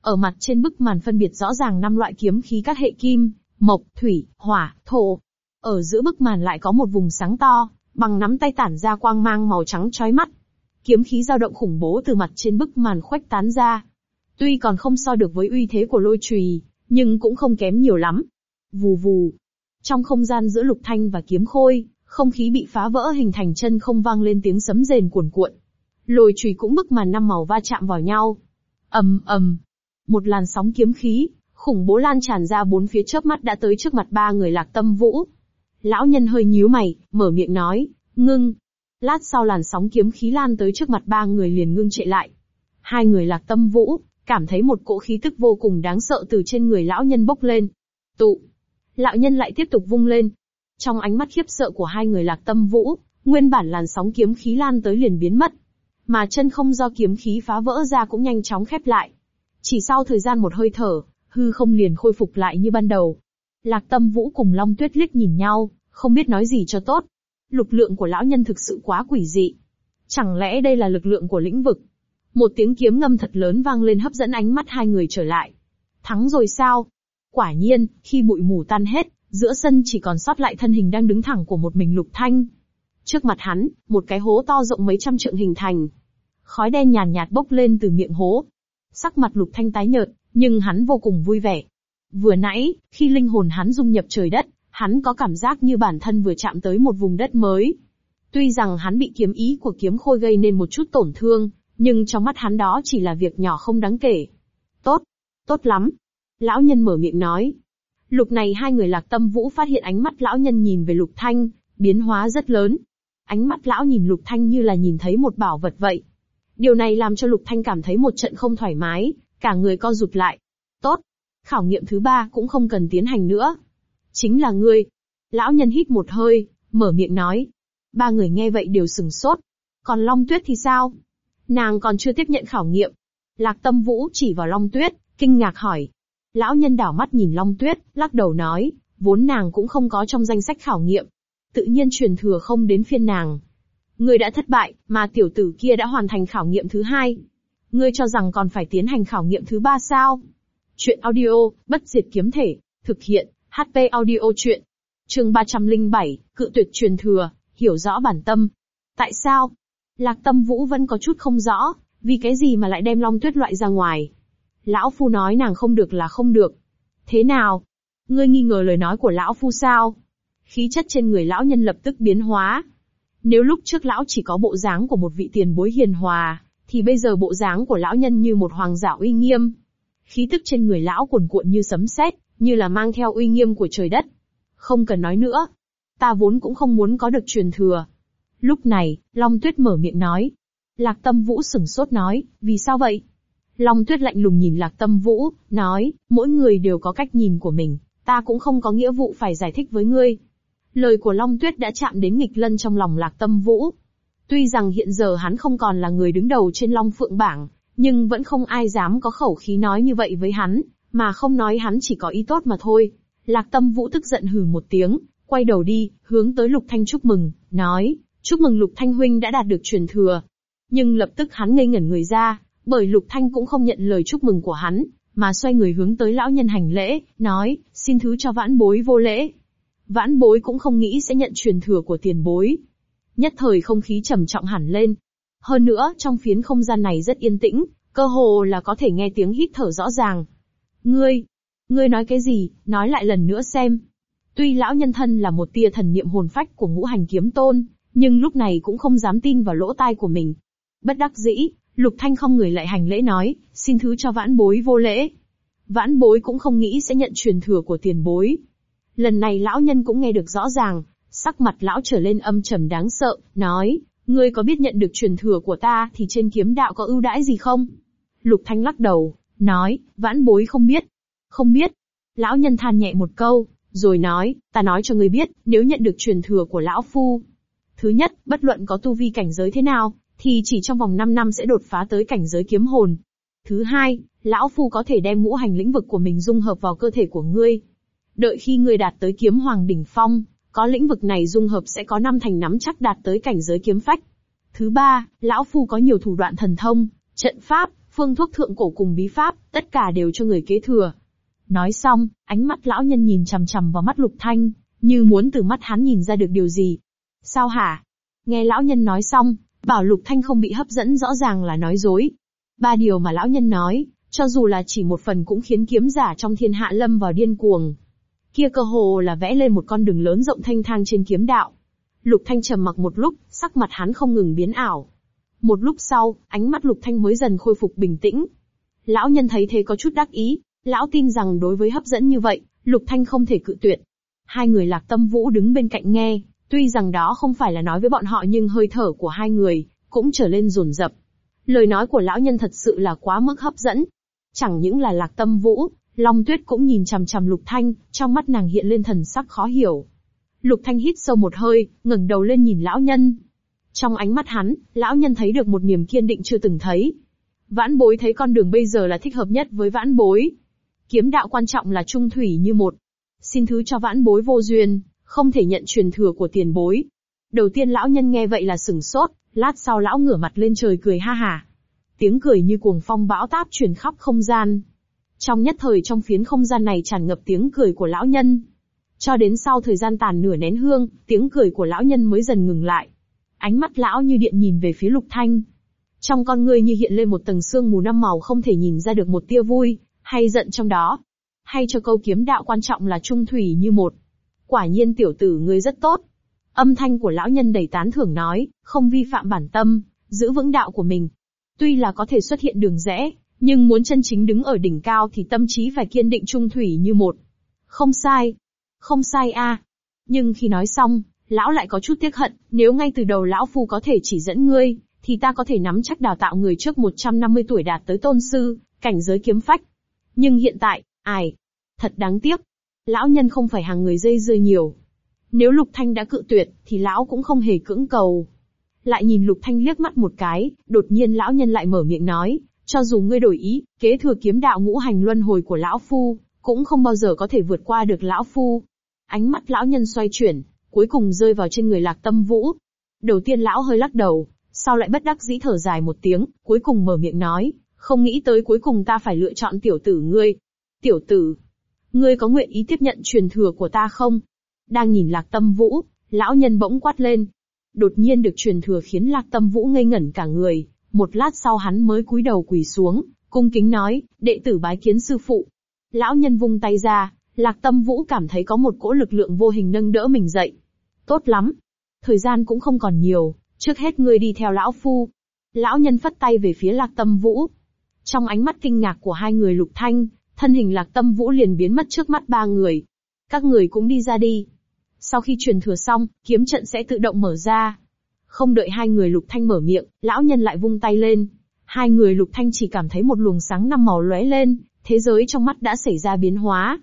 Ở mặt trên bức màn phân biệt rõ ràng năm loại kiếm khí các hệ kim, mộc, thủy, hỏa, thổ. Ở giữa bức màn lại có một vùng sáng to, bằng nắm tay tản ra quang mang màu trắng chói mắt. Kiếm khí dao động khủng bố từ mặt trên bức màn khuếch tán ra. Tuy còn không so được với uy thế của lôi trùy, nhưng cũng không kém nhiều lắm. Vù vù. Trong không gian giữa lục thanh và kiếm khôi, không khí bị phá vỡ hình thành chân không vang lên tiếng sấm rền cuồn cuộn. lồi chùy cũng bức màn năm màu va chạm vào nhau. ầm ầm, một làn sóng kiếm khí, khủng bố lan tràn ra bốn phía chớp mắt đã tới trước mặt ba người lạc tâm vũ. Lão nhân hơi nhíu mày, mở miệng nói, ngưng. Lát sau làn sóng kiếm khí lan tới trước mặt ba người liền ngưng trệ lại. Hai người lạc tâm vũ, cảm thấy một cỗ khí tức vô cùng đáng sợ từ trên người lão nhân bốc lên. Tụ. Lão nhân lại tiếp tục vung lên. Trong ánh mắt khiếp sợ của hai người lạc tâm vũ, nguyên bản làn sóng kiếm khí lan tới liền biến mất. Mà chân không do kiếm khí phá vỡ ra cũng nhanh chóng khép lại. Chỉ sau thời gian một hơi thở, hư không liền khôi phục lại như ban đầu. Lạc tâm vũ cùng Long Tuyết liếc nhìn nhau, không biết nói gì cho tốt. Lực lượng của lão nhân thực sự quá quỷ dị. Chẳng lẽ đây là lực lượng của lĩnh vực? Một tiếng kiếm ngâm thật lớn vang lên hấp dẫn ánh mắt hai người trở lại. Thắng rồi sao? Quả nhiên, khi bụi mù tan hết, giữa sân chỉ còn sót lại thân hình đang đứng thẳng của một mình Lục Thanh. Trước mặt hắn, một cái hố to rộng mấy trăm trượng hình thành. Khói đen nhàn nhạt bốc lên từ miệng hố. Sắc mặt Lục Thanh tái nhợt, nhưng hắn vô cùng vui vẻ. Vừa nãy, khi linh hồn hắn dung nhập trời đất, hắn có cảm giác như bản thân vừa chạm tới một vùng đất mới. Tuy rằng hắn bị kiếm ý của kiếm khôi gây nên một chút tổn thương, nhưng trong mắt hắn đó chỉ là việc nhỏ không đáng kể. Tốt, tốt lắm. Lão nhân mở miệng nói. Lục này hai người lạc tâm vũ phát hiện ánh mắt lão nhân nhìn về lục thanh, biến hóa rất lớn. Ánh mắt lão nhìn lục thanh như là nhìn thấy một bảo vật vậy. Điều này làm cho lục thanh cảm thấy một trận không thoải mái, cả người co rụt lại. Tốt, khảo nghiệm thứ ba cũng không cần tiến hành nữa. Chính là ngươi. Lão nhân hít một hơi, mở miệng nói. Ba người nghe vậy đều sừng sốt. Còn Long Tuyết thì sao? Nàng còn chưa tiếp nhận khảo nghiệm. Lạc Tâm Vũ chỉ vào Long Tuyết, kinh ngạc hỏi. Lão nhân đảo mắt nhìn Long Tuyết, lắc đầu nói, vốn nàng cũng không có trong danh sách khảo nghiệm. Tự nhiên truyền thừa không đến phiên nàng. Ngươi đã thất bại, mà tiểu tử kia đã hoàn thành khảo nghiệm thứ hai. Ngươi cho rằng còn phải tiến hành khảo nghiệm thứ ba sao? Chuyện audio, bất diệt kiếm thể, thực hiện, HP audio chuyện. Chương 307, cự tuyệt truyền thừa, hiểu rõ bản tâm. Tại sao? Lạc Tâm Vũ vẫn có chút không rõ, Vì cái gì mà lại đem Long Tuyết loại ra ngoài? Lão Phu nói nàng không được là không được. Thế nào? Ngươi nghi ngờ lời nói của Lão Phu sao? Khí chất trên người lão nhân lập tức biến hóa. Nếu lúc trước lão chỉ có bộ dáng của một vị tiền bối hiền hòa, thì bây giờ bộ dáng của lão nhân như một hoàng giả uy nghiêm. Khí tức trên người lão cuồn cuộn như sấm sét, như là mang theo uy nghiêm của trời đất. Không cần nói nữa. Ta vốn cũng không muốn có được truyền thừa. Lúc này, Long Tuyết mở miệng nói. Lạc Tâm Vũ sửng sốt nói, vì sao vậy? Long Tuyết lạnh lùng nhìn Lạc Tâm Vũ, nói, mỗi người đều có cách nhìn của mình, ta cũng không có nghĩa vụ phải giải thích với ngươi. Lời của Long Tuyết đã chạm đến nghịch lân trong lòng Lạc Tâm Vũ. Tuy rằng hiện giờ hắn không còn là người đứng đầu trên Long Phượng bảng, nhưng vẫn không ai dám có khẩu khí nói như vậy với hắn, mà không nói hắn chỉ có ý tốt mà thôi. Lạc Tâm Vũ tức giận hừ một tiếng, quay đầu đi, hướng tới Lục Thanh chúc mừng, nói, chúc mừng Lục Thanh huynh đã đạt được truyền thừa. Nhưng lập tức hắn ngây ngẩn người ra, bởi Lục Thanh cũng không nhận lời chúc mừng của hắn, mà xoay người hướng tới lão nhân hành lễ, nói, xin thứ cho vãn bối vô lễ. Vãn bối cũng không nghĩ sẽ nhận truyền thừa của tiền bối. Nhất thời không khí trầm trọng hẳn lên. Hơn nữa, trong phiến không gian này rất yên tĩnh, cơ hồ là có thể nghe tiếng hít thở rõ ràng. Ngươi, ngươi nói cái gì, nói lại lần nữa xem. Tuy lão nhân thân là một tia thần niệm hồn phách của ngũ hành kiếm tôn, nhưng lúc này cũng không dám tin vào lỗ tai của mình. Bất đắc dĩ, Lục Thanh không người lại hành lễ nói, xin thứ cho vãn bối vô lễ. Vãn bối cũng không nghĩ sẽ nhận truyền thừa của tiền bối. Lần này lão nhân cũng nghe được rõ ràng, sắc mặt lão trở lên âm trầm đáng sợ, nói, ngươi có biết nhận được truyền thừa của ta thì trên kiếm đạo có ưu đãi gì không? Lục Thanh lắc đầu, nói, vãn bối không biết. Không biết. Lão nhân than nhẹ một câu, rồi nói, ta nói cho ngươi biết, nếu nhận được truyền thừa của lão phu. Thứ nhất, bất luận có tu vi cảnh giới thế nào, thì chỉ trong vòng 5 năm sẽ đột phá tới cảnh giới kiếm hồn. Thứ hai, lão phu có thể đem ngũ hành lĩnh vực của mình dung hợp vào cơ thể của ngươi. Đợi khi ngươi đạt tới kiếm hoàng đỉnh phong, có lĩnh vực này dung hợp sẽ có năm thành nắm chắc đạt tới cảnh giới kiếm phách. Thứ ba, lão phu có nhiều thủ đoạn thần thông, trận pháp, phương thuốc thượng cổ cùng bí pháp, tất cả đều cho người kế thừa. Nói xong, ánh mắt lão nhân nhìn chằm chằm vào mắt lục thanh, như muốn từ mắt hắn nhìn ra được điều gì. Sao hả? Nghe lão nhân nói xong, bảo lục thanh không bị hấp dẫn rõ ràng là nói dối. Ba điều mà lão nhân nói, cho dù là chỉ một phần cũng khiến kiếm giả trong thiên hạ lâm vào điên cuồng. Kia cơ hồ là vẽ lên một con đường lớn rộng thanh thang trên kiếm đạo. Lục Thanh trầm mặc một lúc, sắc mặt hắn không ngừng biến ảo. Một lúc sau, ánh mắt Lục Thanh mới dần khôi phục bình tĩnh. Lão nhân thấy thế có chút đắc ý, lão tin rằng đối với hấp dẫn như vậy, Lục Thanh không thể cự tuyệt. Hai người lạc tâm vũ đứng bên cạnh nghe, tuy rằng đó không phải là nói với bọn họ nhưng hơi thở của hai người, cũng trở lên rồn rập. Lời nói của lão nhân thật sự là quá mức hấp dẫn. Chẳng những là lạc tâm vũ, Long Tuyết cũng nhìn chằm chằm Lục Thanh, trong mắt nàng hiện lên thần sắc khó hiểu. Lục Thanh hít sâu một hơi, ngẩng đầu lên nhìn lão nhân. Trong ánh mắt hắn, lão nhân thấy được một niềm kiên định chưa từng thấy. Vãn bối thấy con đường bây giờ là thích hợp nhất với vãn bối. Kiếm đạo quan trọng là trung thủy như một. Xin thứ cho vãn bối vô duyên, không thể nhận truyền thừa của tiền bối. Đầu tiên lão nhân nghe vậy là sừng sốt, lát sau lão ngửa mặt lên trời cười ha hà. Tiếng cười như cuồng phong bão táp truyền khắp không gian, trong nhất thời trong phiến không gian này tràn ngập tiếng cười của lão nhân. Cho đến sau thời gian tàn nửa nén hương, tiếng cười của lão nhân mới dần ngừng lại. Ánh mắt lão như điện nhìn về phía lục thanh. Trong con người như hiện lên một tầng sương mù năm màu không thể nhìn ra được một tia vui, hay giận trong đó. Hay cho câu kiếm đạo quan trọng là trung thủy như một. Quả nhiên tiểu tử ngươi rất tốt. Âm thanh của lão nhân đầy tán thưởng nói, không vi phạm bản tâm, giữ vững đạo của mình. Tuy là có thể xuất hiện đường rẽ, nhưng muốn chân chính đứng ở đỉnh cao thì tâm trí phải kiên định trung thủy như một. Không sai. Không sai a. Nhưng khi nói xong, lão lại có chút tiếc hận, nếu ngay từ đầu lão phu có thể chỉ dẫn ngươi, thì ta có thể nắm chắc đào tạo người trước 150 tuổi đạt tới tôn sư, cảnh giới kiếm phách. Nhưng hiện tại, ai? Thật đáng tiếc. Lão nhân không phải hàng người dây dưa nhiều. Nếu Lục Thanh đã cự tuyệt, thì lão cũng không hề cưỡng cầu. Lại nhìn Lục Thanh liếc mắt một cái, đột nhiên lão nhân lại mở miệng nói, cho dù ngươi đổi ý, kế thừa kiếm đạo ngũ hành luân hồi của lão phu, cũng không bao giờ có thể vượt qua được lão phu. Ánh mắt lão nhân xoay chuyển, cuối cùng rơi vào trên người lạc tâm vũ. Đầu tiên lão hơi lắc đầu, sau lại bất đắc dĩ thở dài một tiếng, cuối cùng mở miệng nói, không nghĩ tới cuối cùng ta phải lựa chọn tiểu tử ngươi. Tiểu tử, ngươi có nguyện ý tiếp nhận truyền thừa của ta không? Đang nhìn lạc tâm vũ, lão nhân bỗng quát lên. Đột nhiên được truyền thừa khiến lạc tâm vũ ngây ngẩn cả người, Một lát sau hắn mới cúi đầu quỳ xuống, cung kính nói, đệ tử bái kiến sư phụ. Lão nhân vung tay ra, Lạc Tâm Vũ cảm thấy có một cỗ lực lượng vô hình nâng đỡ mình dậy. Tốt lắm. Thời gian cũng không còn nhiều, trước hết ngươi đi theo lão phu. Lão nhân phất tay về phía Lạc Tâm Vũ. Trong ánh mắt kinh ngạc của hai người lục thanh, thân hình Lạc Tâm Vũ liền biến mất trước mắt ba người. Các người cũng đi ra đi. Sau khi truyền thừa xong, kiếm trận sẽ tự động mở ra. Không đợi hai người lục thanh mở miệng, lão nhân lại vung tay lên. Hai người lục thanh chỉ cảm thấy một luồng sáng năm màu lóe lên, thế giới trong mắt đã xảy ra biến hóa.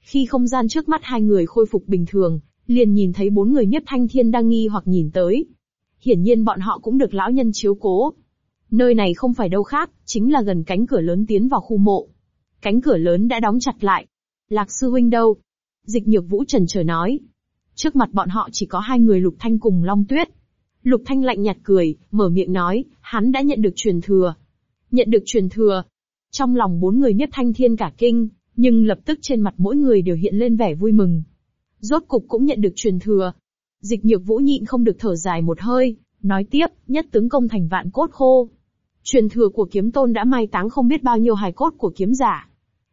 Khi không gian trước mắt hai người khôi phục bình thường, liền nhìn thấy bốn người nhất thanh thiên đang nghi hoặc nhìn tới. Hiển nhiên bọn họ cũng được lão nhân chiếu cố. Nơi này không phải đâu khác, chính là gần cánh cửa lớn tiến vào khu mộ. Cánh cửa lớn đã đóng chặt lại. Lạc sư huynh đâu? Dịch nhược vũ trần chờ nói. Trước mặt bọn họ chỉ có hai người Lục Thanh cùng Long Tuyết. Lục Thanh lạnh nhạt cười, mở miệng nói, hắn đã nhận được truyền thừa. Nhận được truyền thừa. Trong lòng bốn người nhất thanh thiên cả kinh, nhưng lập tức trên mặt mỗi người đều hiện lên vẻ vui mừng. Rốt cục cũng nhận được truyền thừa. Dịch nhược vũ nhịn không được thở dài một hơi, nói tiếp, nhất tướng công thành vạn cốt khô. Truyền thừa của kiếm tôn đã mai táng không biết bao nhiêu hài cốt của kiếm giả.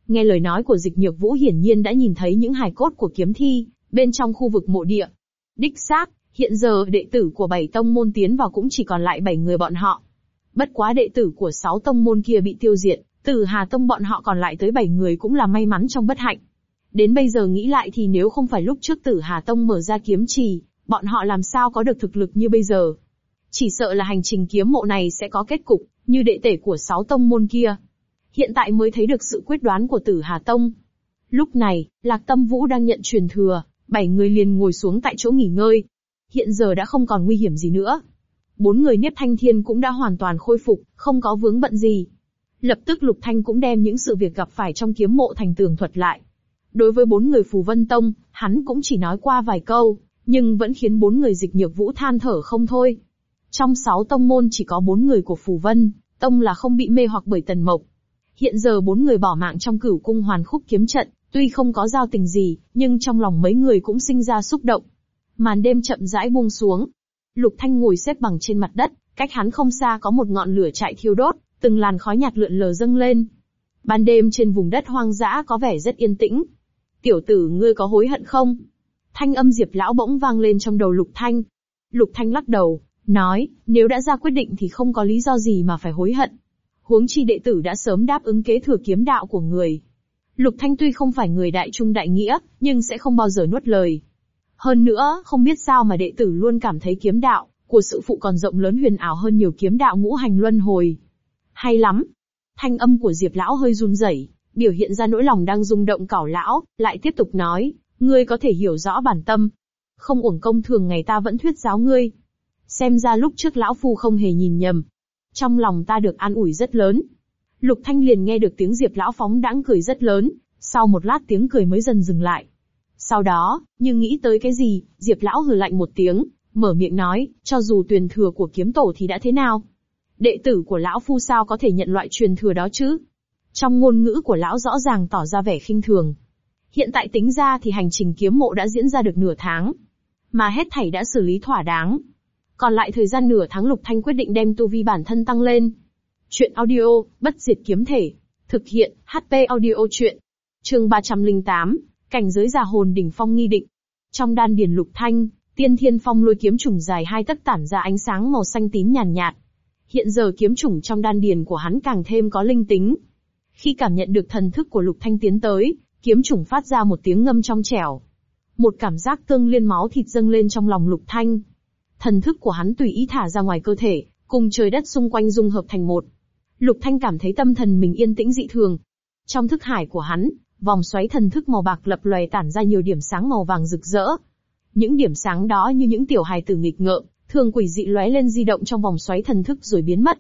Nghe lời nói của dịch nhược vũ hiển nhiên đã nhìn thấy những hài cốt của kiếm thi, bên trong khu vực mộ địa. Đích xác, hiện giờ đệ tử của bảy tông môn tiến vào cũng chỉ còn lại bảy người bọn họ. Bất quá đệ tử của sáu tông môn kia bị tiêu diệt, từ Hà Tông bọn họ còn lại tới bảy người cũng là may mắn trong bất hạnh. Đến bây giờ nghĩ lại thì nếu không phải lúc trước tử Hà Tông mở ra kiếm trì, bọn họ làm sao có được thực lực như bây giờ. Chỉ sợ là hành trình kiếm mộ này sẽ có kết cục, như đệ tể của sáu tông môn kia. Hiện tại mới thấy được sự quyết đoán của tử Hà Tông. Lúc này, Lạc Tâm Vũ đang nhận truyền thừa, bảy người liền ngồi xuống tại chỗ nghỉ ngơi. Hiện giờ đã không còn nguy hiểm gì nữa. Bốn người Niếp Thanh Thiên cũng đã hoàn toàn khôi phục, không có vướng bận gì. Lập tức Lục Thanh cũng đem những sự việc gặp phải trong kiếm mộ thành tường thuật lại. Đối với bốn người Phù Vân Tông, hắn cũng chỉ nói qua vài câu, nhưng vẫn khiến bốn người dịch nhược vũ than thở không thôi. Trong sáu tông môn chỉ có bốn người của Phù Vân, Tông là không bị mê hoặc bởi Tần Mộc. Hiện giờ bốn người bỏ mạng trong cửu cung hoàn khúc kiếm trận, tuy không có giao tình gì, nhưng trong lòng mấy người cũng sinh ra xúc động. Màn đêm chậm rãi buông xuống. Lục Thanh ngồi xếp bằng trên mặt đất, cách hắn không xa có một ngọn lửa chạy thiêu đốt, từng làn khói nhạt lượn lờ dâng lên. Ban đêm trên vùng đất hoang dã có vẻ rất yên tĩnh. Tiểu tử ngươi có hối hận không? Thanh âm Diệp lão bỗng vang lên trong đầu Lục Thanh. Lục Thanh lắc đầu, nói, nếu đã ra quyết định thì không có lý do gì mà phải hối hận. Huống chi đệ tử đã sớm đáp ứng kế thừa kiếm đạo của người. Lục Thanh tuy không phải người đại trung đại nghĩa, nhưng sẽ không bao giờ nuốt lời. Hơn nữa, không biết sao mà đệ tử luôn cảm thấy kiếm đạo của sự phụ còn rộng lớn huyền ảo hơn nhiều kiếm đạo ngũ hành luân hồi. Hay lắm. Thanh âm của Diệp lão hơi run rẩy, biểu hiện ra nỗi lòng đang rung động cảo lão, lại tiếp tục nói, ngươi có thể hiểu rõ bản tâm. Không uổng công thường ngày ta vẫn thuyết giáo ngươi. Xem ra lúc trước lão phu không hề nhìn nhầm. Trong lòng ta được an ủi rất lớn. Lục Thanh liền nghe được tiếng Diệp lão phóng đãng cười rất lớn, sau một lát tiếng cười mới dần dừng lại. Sau đó, nhưng nghĩ tới cái gì, Diệp lão hừ lạnh một tiếng, mở miệng nói, cho dù truyền thừa của kiếm tổ thì đã thế nào? Đệ tử của lão phu sao có thể nhận loại truyền thừa đó chứ? Trong ngôn ngữ của lão rõ ràng tỏ ra vẻ khinh thường. Hiện tại tính ra thì hành trình kiếm mộ đã diễn ra được nửa tháng. Mà hết thảy đã xử lý thỏa đáng. Còn lại thời gian nửa tháng Lục Thanh quyết định đem tu vi bản thân tăng lên. Chuyện audio, bất diệt kiếm thể. Thực hiện, HP audio chuyện. Chương 308, cảnh giới giả hồn đỉnh phong nghi định. Trong đan điền Lục Thanh, tiên thiên phong lôi kiếm trùng dài hai tấc tản ra ánh sáng màu xanh tím nhàn nhạt, Hiện giờ kiếm trùng trong đan điền của hắn càng thêm có linh tính. Khi cảm nhận được thần thức của Lục Thanh tiến tới, kiếm trùng phát ra một tiếng ngâm trong trẻo. Một cảm giác tương liên máu thịt dâng lên trong lòng Lục Thanh. Thần thức của hắn tùy ý thả ra ngoài cơ thể, cùng trời đất xung quanh dung hợp thành một. Lục Thanh cảm thấy tâm thần mình yên tĩnh dị thường. Trong thức hải của hắn, vòng xoáy thần thức màu bạc lập lòe tản ra nhiều điểm sáng màu vàng rực rỡ. Những điểm sáng đó như những tiểu hài tử nghịch ngợm, thường quỷ dị lóe lên di động trong vòng xoáy thần thức rồi biến mất.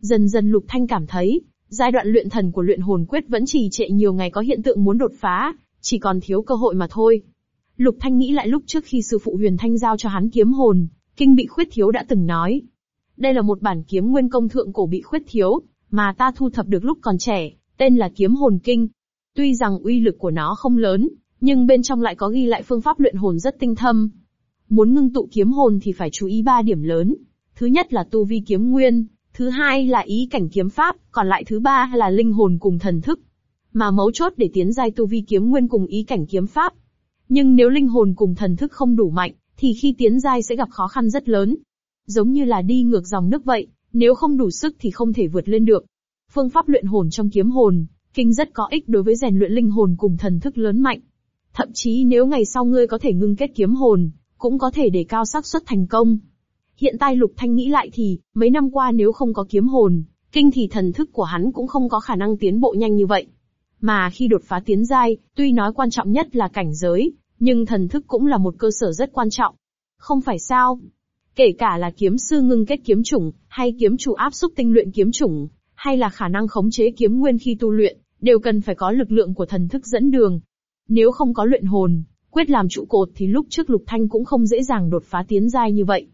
Dần dần Lục Thanh cảm thấy, giai đoạn luyện thần của luyện hồn quyết vẫn trì trệ nhiều ngày có hiện tượng muốn đột phá, chỉ còn thiếu cơ hội mà thôi. Lục Thanh nghĩ lại lúc trước khi sư phụ Huyền Thanh giao cho hắn kiếm hồn, kinh bị khuyết thiếu đã từng nói. Đây là một bản kiếm nguyên công thượng cổ bị khuyết thiếu, mà ta thu thập được lúc còn trẻ, tên là kiếm hồn kinh. Tuy rằng uy lực của nó không lớn, nhưng bên trong lại có ghi lại phương pháp luyện hồn rất tinh thâm. Muốn ngưng tụ kiếm hồn thì phải chú ý ba điểm lớn. Thứ nhất là tu vi kiếm nguyên, Thứ hai là ý cảnh kiếm pháp, còn lại thứ ba là linh hồn cùng thần thức. Mà mấu chốt để tiến giai tu vi kiếm nguyên cùng ý cảnh kiếm pháp. Nhưng nếu linh hồn cùng thần thức không đủ mạnh, thì khi tiến giai sẽ gặp khó khăn rất lớn. Giống như là đi ngược dòng nước vậy, nếu không đủ sức thì không thể vượt lên được. Phương pháp luyện hồn trong kiếm hồn, kinh rất có ích đối với rèn luyện linh hồn cùng thần thức lớn mạnh. Thậm chí nếu ngày sau ngươi có thể ngưng kết kiếm hồn, cũng có thể để cao xác suất thành công. Hiện tại Lục Thanh nghĩ lại thì, mấy năm qua nếu không có kiếm hồn, kinh thì thần thức của hắn cũng không có khả năng tiến bộ nhanh như vậy. Mà khi đột phá tiến giai, tuy nói quan trọng nhất là cảnh giới, nhưng thần thức cũng là một cơ sở rất quan trọng. Không phải sao? Kể cả là kiếm sư ngưng kết kiếm chủng, hay kiếm chủ áp xúc tinh luyện kiếm chủng, hay là khả năng khống chế kiếm nguyên khi tu luyện, đều cần phải có lực lượng của thần thức dẫn đường. Nếu không có luyện hồn, quyết làm trụ cột thì lúc trước Lục Thanh cũng không dễ dàng đột phá tiến giai như vậy.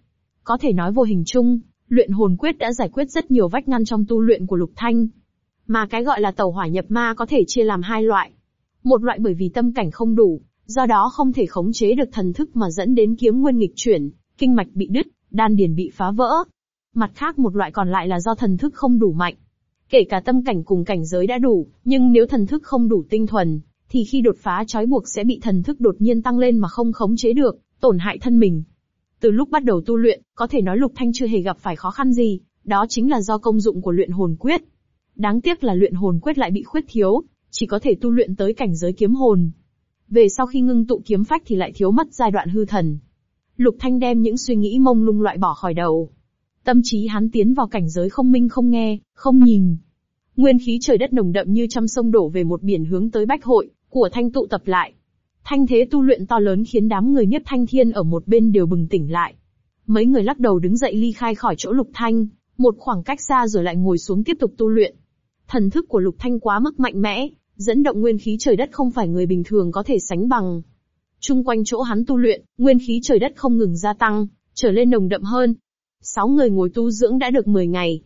Có thể nói vô hình chung, luyện hồn quyết đã giải quyết rất nhiều vách ngăn trong tu luyện của Lục Thanh. Mà cái gọi là tẩu hỏa nhập ma có thể chia làm hai loại. Một loại bởi vì tâm cảnh không đủ, do đó không thể khống chế được thần thức mà dẫn đến kiếm nguyên nghịch chuyển, kinh mạch bị đứt, đan điền bị phá vỡ. Mặt khác một loại còn lại là do thần thức không đủ mạnh. Kể cả tâm cảnh cùng cảnh giới đã đủ, nhưng nếu thần thức không đủ tinh thuần, thì khi đột phá trói buộc sẽ bị thần thức đột nhiên tăng lên mà không khống chế được, tổn hại thân mình. Từ lúc bắt đầu tu luyện, có thể nói Lục Thanh chưa hề gặp phải khó khăn gì, đó chính là do công dụng của luyện hồn quyết. Đáng tiếc là luyện hồn quyết lại bị khuyết thiếu, chỉ có thể tu luyện tới cảnh giới kiếm hồn. Về sau khi ngưng tụ kiếm phách thì lại thiếu mất giai đoạn hư thần. Lục Thanh đem những suy nghĩ mông lung loại bỏ khỏi đầu. Tâm trí hắn tiến vào cảnh giới không minh không nghe, không nhìn. Nguyên khí trời đất nồng đậm như trăm sông đổ về một biển hướng tới bách hội, của thanh tụ tập lại. Thanh thế tu luyện to lớn khiến đám người nhất thanh thiên ở một bên đều bừng tỉnh lại. Mấy người lắc đầu đứng dậy ly khai khỏi chỗ lục thanh, một khoảng cách xa rồi lại ngồi xuống tiếp tục tu luyện. Thần thức của lục thanh quá mức mạnh mẽ, dẫn động nguyên khí trời đất không phải người bình thường có thể sánh bằng. Trung quanh chỗ hắn tu luyện, nguyên khí trời đất không ngừng gia tăng, trở lên nồng đậm hơn. Sáu người ngồi tu dưỡng đã được 10 ngày.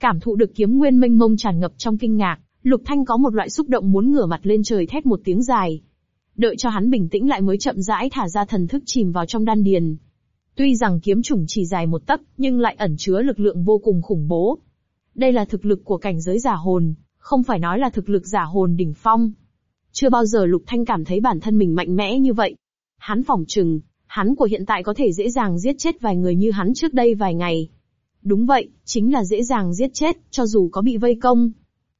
Cảm thụ được kiếm nguyên mênh mông tràn ngập trong kinh ngạc, Lục Thanh có một loại xúc động muốn ngửa mặt lên trời thét một tiếng dài. Đợi cho hắn bình tĩnh lại mới chậm rãi thả ra thần thức chìm vào trong đan điền. Tuy rằng kiếm chủng chỉ dài một tấc, nhưng lại ẩn chứa lực lượng vô cùng khủng bố. Đây là thực lực của cảnh giới giả hồn, không phải nói là thực lực giả hồn đỉnh phong. Chưa bao giờ Lục Thanh cảm thấy bản thân mình mạnh mẽ như vậy. Hắn phỏng chừng, hắn của hiện tại có thể dễ dàng giết chết vài người như hắn trước đây vài ngày. Đúng vậy, chính là dễ dàng giết chết, cho dù có bị vây công.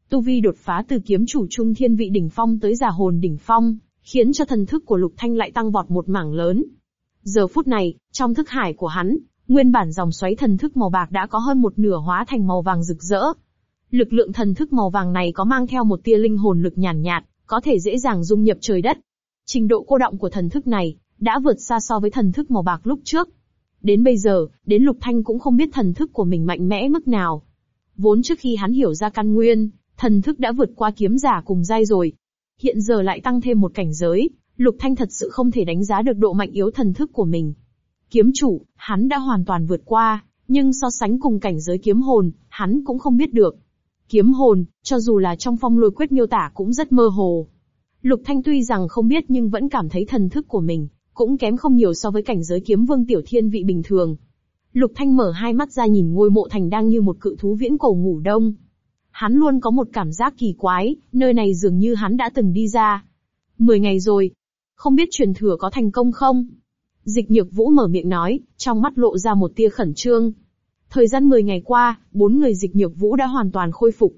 Tu vi đột phá từ kiếm chủ trung thiên vị đỉnh phong tới giả hồn đỉnh phong, khiến cho thần thức của Lục Thanh lại tăng vọt một mảng lớn. Giờ phút này, trong thức hải của hắn, nguyên bản dòng xoáy thần thức màu bạc đã có hơn một nửa hóa thành màu vàng rực rỡ. Lực lượng thần thức màu vàng này có mang theo một tia linh hồn lực nhàn nhạt, nhạt, có thể dễ dàng dung nhập trời đất. Trình độ cô động của thần thức này, đã vượt xa so với thần thức màu bạc lúc trước. Đến bây giờ, đến Lục Thanh cũng không biết thần thức của mình mạnh mẽ mức nào. Vốn trước khi hắn hiểu ra căn nguyên, thần thức đã vượt qua kiếm giả cùng giai rồi. Hiện giờ lại tăng thêm một cảnh giới, Lục Thanh thật sự không thể đánh giá được độ mạnh yếu thần thức của mình. Kiếm chủ, hắn đã hoàn toàn vượt qua, nhưng so sánh cùng cảnh giới kiếm hồn, hắn cũng không biết được. Kiếm hồn, cho dù là trong phong lôi quyết miêu tả cũng rất mơ hồ. Lục Thanh tuy rằng không biết nhưng vẫn cảm thấy thần thức của mình, cũng kém không nhiều so với cảnh giới kiếm vương tiểu thiên vị bình thường. Lục Thanh mở hai mắt ra nhìn ngôi mộ thành đang như một cự thú viễn cổ ngủ đông. Hắn luôn có một cảm giác kỳ quái, nơi này dường như hắn đã từng đi ra. Mười ngày rồi. Không biết truyền thừa có thành công không? Dịch nhược vũ mở miệng nói, trong mắt lộ ra một tia khẩn trương. Thời gian 10 ngày qua, bốn người dịch nhược vũ đã hoàn toàn khôi phục.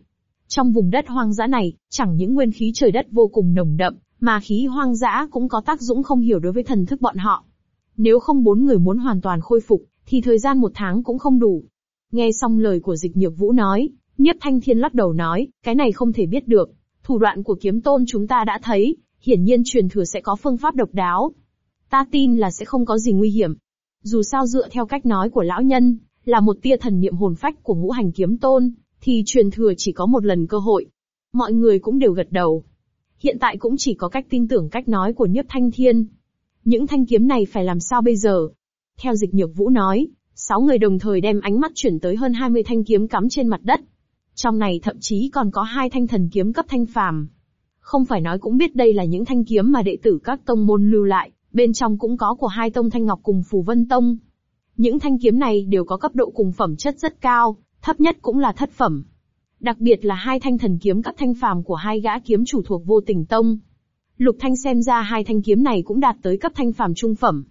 Trong vùng đất hoang dã này, chẳng những nguyên khí trời đất vô cùng nồng đậm, mà khí hoang dã cũng có tác dụng không hiểu đối với thần thức bọn họ. Nếu không bốn người muốn hoàn toàn khôi phục, thì thời gian một tháng cũng không đủ. Nghe xong lời của dịch nhược vũ nói, Nhiếp Thanh Thiên lắc đầu nói, cái này không thể biết được. Thủ đoạn của kiếm tôn chúng ta đã thấy, hiển nhiên truyền thừa sẽ có phương pháp độc đáo. Ta tin là sẽ không có gì nguy hiểm. Dù sao dựa theo cách nói của lão nhân, là một tia thần niệm hồn phách của ngũ hành kiếm tôn, thì truyền thừa chỉ có một lần cơ hội. Mọi người cũng đều gật đầu. Hiện tại cũng chỉ có cách tin tưởng cách nói của Nhiếp Thanh Thiên. Những thanh kiếm này phải làm sao bây giờ? Theo dịch nhược vũ nói, sáu người đồng thời đem ánh mắt chuyển tới hơn 20 thanh kiếm cắm trên mặt đất. Trong này thậm chí còn có hai thanh thần kiếm cấp thanh phàm. Không phải nói cũng biết đây là những thanh kiếm mà đệ tử các tông môn lưu lại, bên trong cũng có của hai tông thanh ngọc cùng phù vân tông. Những thanh kiếm này đều có cấp độ cùng phẩm chất rất cao, thấp nhất cũng là thất phẩm. Đặc biệt là hai thanh thần kiếm các thanh phàm của hai gã kiếm chủ thuộc vô tình tông. Lục Thanh xem ra hai thanh kiếm này cũng đạt tới cấp thanh phàm trung phẩm.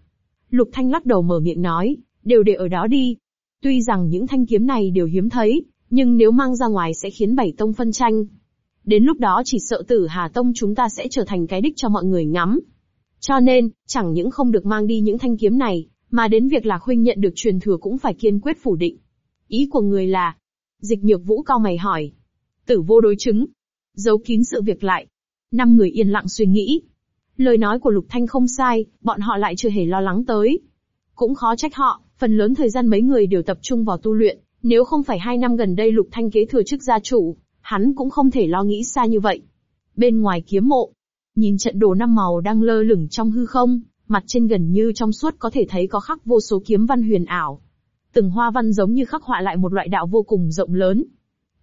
Lục Thanh lắc đầu mở miệng nói, đều để ở đó đi. Tuy rằng những thanh kiếm này đều hiếm thấy, nhưng nếu mang ra ngoài sẽ khiến bảy tông phân tranh. Đến lúc đó chỉ sợ tử Hà Tông chúng ta sẽ trở thành cái đích cho mọi người ngắm. Cho nên, chẳng những không được mang đi những thanh kiếm này, mà đến việc Lạc Huynh nhận được truyền thừa cũng phải kiên quyết phủ định. Ý của người là, dịch nhược vũ cao mày hỏi. Tử vô đối chứng. Giấu kín sự việc lại. Năm người yên lặng suy nghĩ. Lời nói của Lục Thanh không sai, bọn họ lại chưa hề lo lắng tới. Cũng khó trách họ, phần lớn thời gian mấy người đều tập trung vào tu luyện, nếu không phải hai năm gần đây Lục Thanh kế thừa chức gia chủ, hắn cũng không thể lo nghĩ xa như vậy. Bên ngoài kiếm mộ, nhìn trận đồ năm màu đang lơ lửng trong hư không, mặt trên gần như trong suốt có thể thấy có khắc vô số kiếm văn huyền ảo. Từng hoa văn giống như khắc họa lại một loại đạo vô cùng rộng lớn.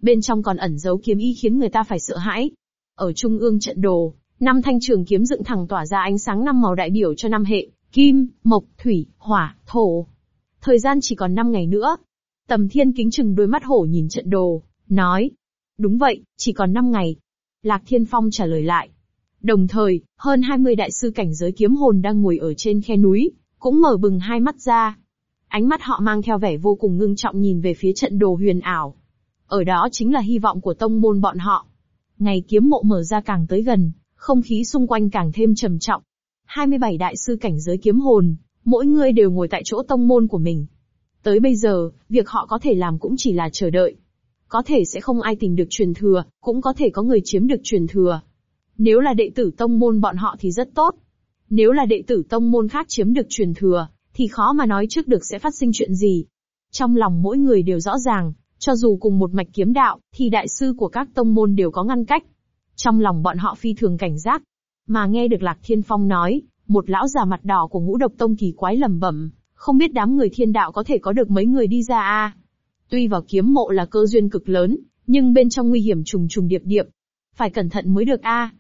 Bên trong còn ẩn giấu kiếm ý khiến người ta phải sợ hãi. Ở trung ương trận đồ, năm thanh trường kiếm dựng thẳng tỏa ra ánh sáng năm màu đại biểu cho năm hệ, kim, mộc, thủy, hỏa, thổ. Thời gian chỉ còn 5 ngày nữa. Tầm thiên kính chừng đôi mắt hổ nhìn trận đồ, nói. Đúng vậy, chỉ còn 5 ngày. Lạc Thiên Phong trả lời lại. Đồng thời, hơn 20 đại sư cảnh giới kiếm hồn đang ngồi ở trên khe núi, cũng mở bừng hai mắt ra. Ánh mắt họ mang theo vẻ vô cùng ngưng trọng nhìn về phía trận đồ huyền ảo. Ở đó chính là hy vọng của tông môn bọn họ. Ngày kiếm mộ mở ra càng tới gần, không khí xung quanh càng thêm trầm trọng. 27 đại sư cảnh giới kiếm hồn, mỗi người đều ngồi tại chỗ tông môn của mình. Tới bây giờ, việc họ có thể làm cũng chỉ là chờ đợi. Có thể sẽ không ai tìm được truyền thừa, cũng có thể có người chiếm được truyền thừa. Nếu là đệ tử tông môn bọn họ thì rất tốt. Nếu là đệ tử tông môn khác chiếm được truyền thừa, thì khó mà nói trước được sẽ phát sinh chuyện gì. Trong lòng mỗi người đều rõ ràng, cho dù cùng một mạch kiếm đạo, thì đại sư của các tông môn đều có ngăn cách. Trong lòng bọn họ phi thường cảnh giác. Mà nghe được Lạc Thiên Phong nói, một lão già mặt đỏ của ngũ độc tông kỳ quái lầm bẩm, không biết đám người thiên đạo có thể có được mấy người đi ra a. Tuy vào kiếm mộ là cơ duyên cực lớn, nhưng bên trong nguy hiểm trùng trùng điệp điệp. Phải cẩn thận mới được a.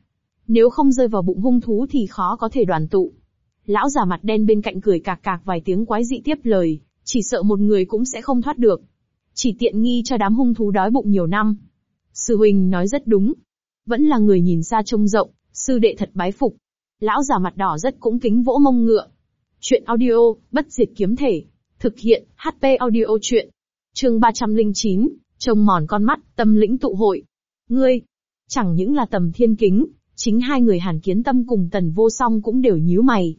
Nếu không rơi vào bụng hung thú thì khó có thể đoàn tụ. Lão già mặt đen bên cạnh cười cạc cạc vài tiếng quái dị tiếp lời, chỉ sợ một người cũng sẽ không thoát được. Chỉ tiện nghi cho đám hung thú đói bụng nhiều năm. Sư huynh nói rất đúng. Vẫn là người nhìn xa trông rộng, sư đệ thật bái phục. Lão già mặt đỏ rất cũng kính vỗ mông ngựa. Chuyện audio, bất diệt kiếm thể. Thực hiện, HP audio chuyện. Chương 309, trông mòn con mắt, tâm lĩnh tụ hội. Ngươi, chẳng những là tầm thiên kính, chính hai người Hàn Kiến Tâm cùng Tần Vô Song cũng đều nhíu mày.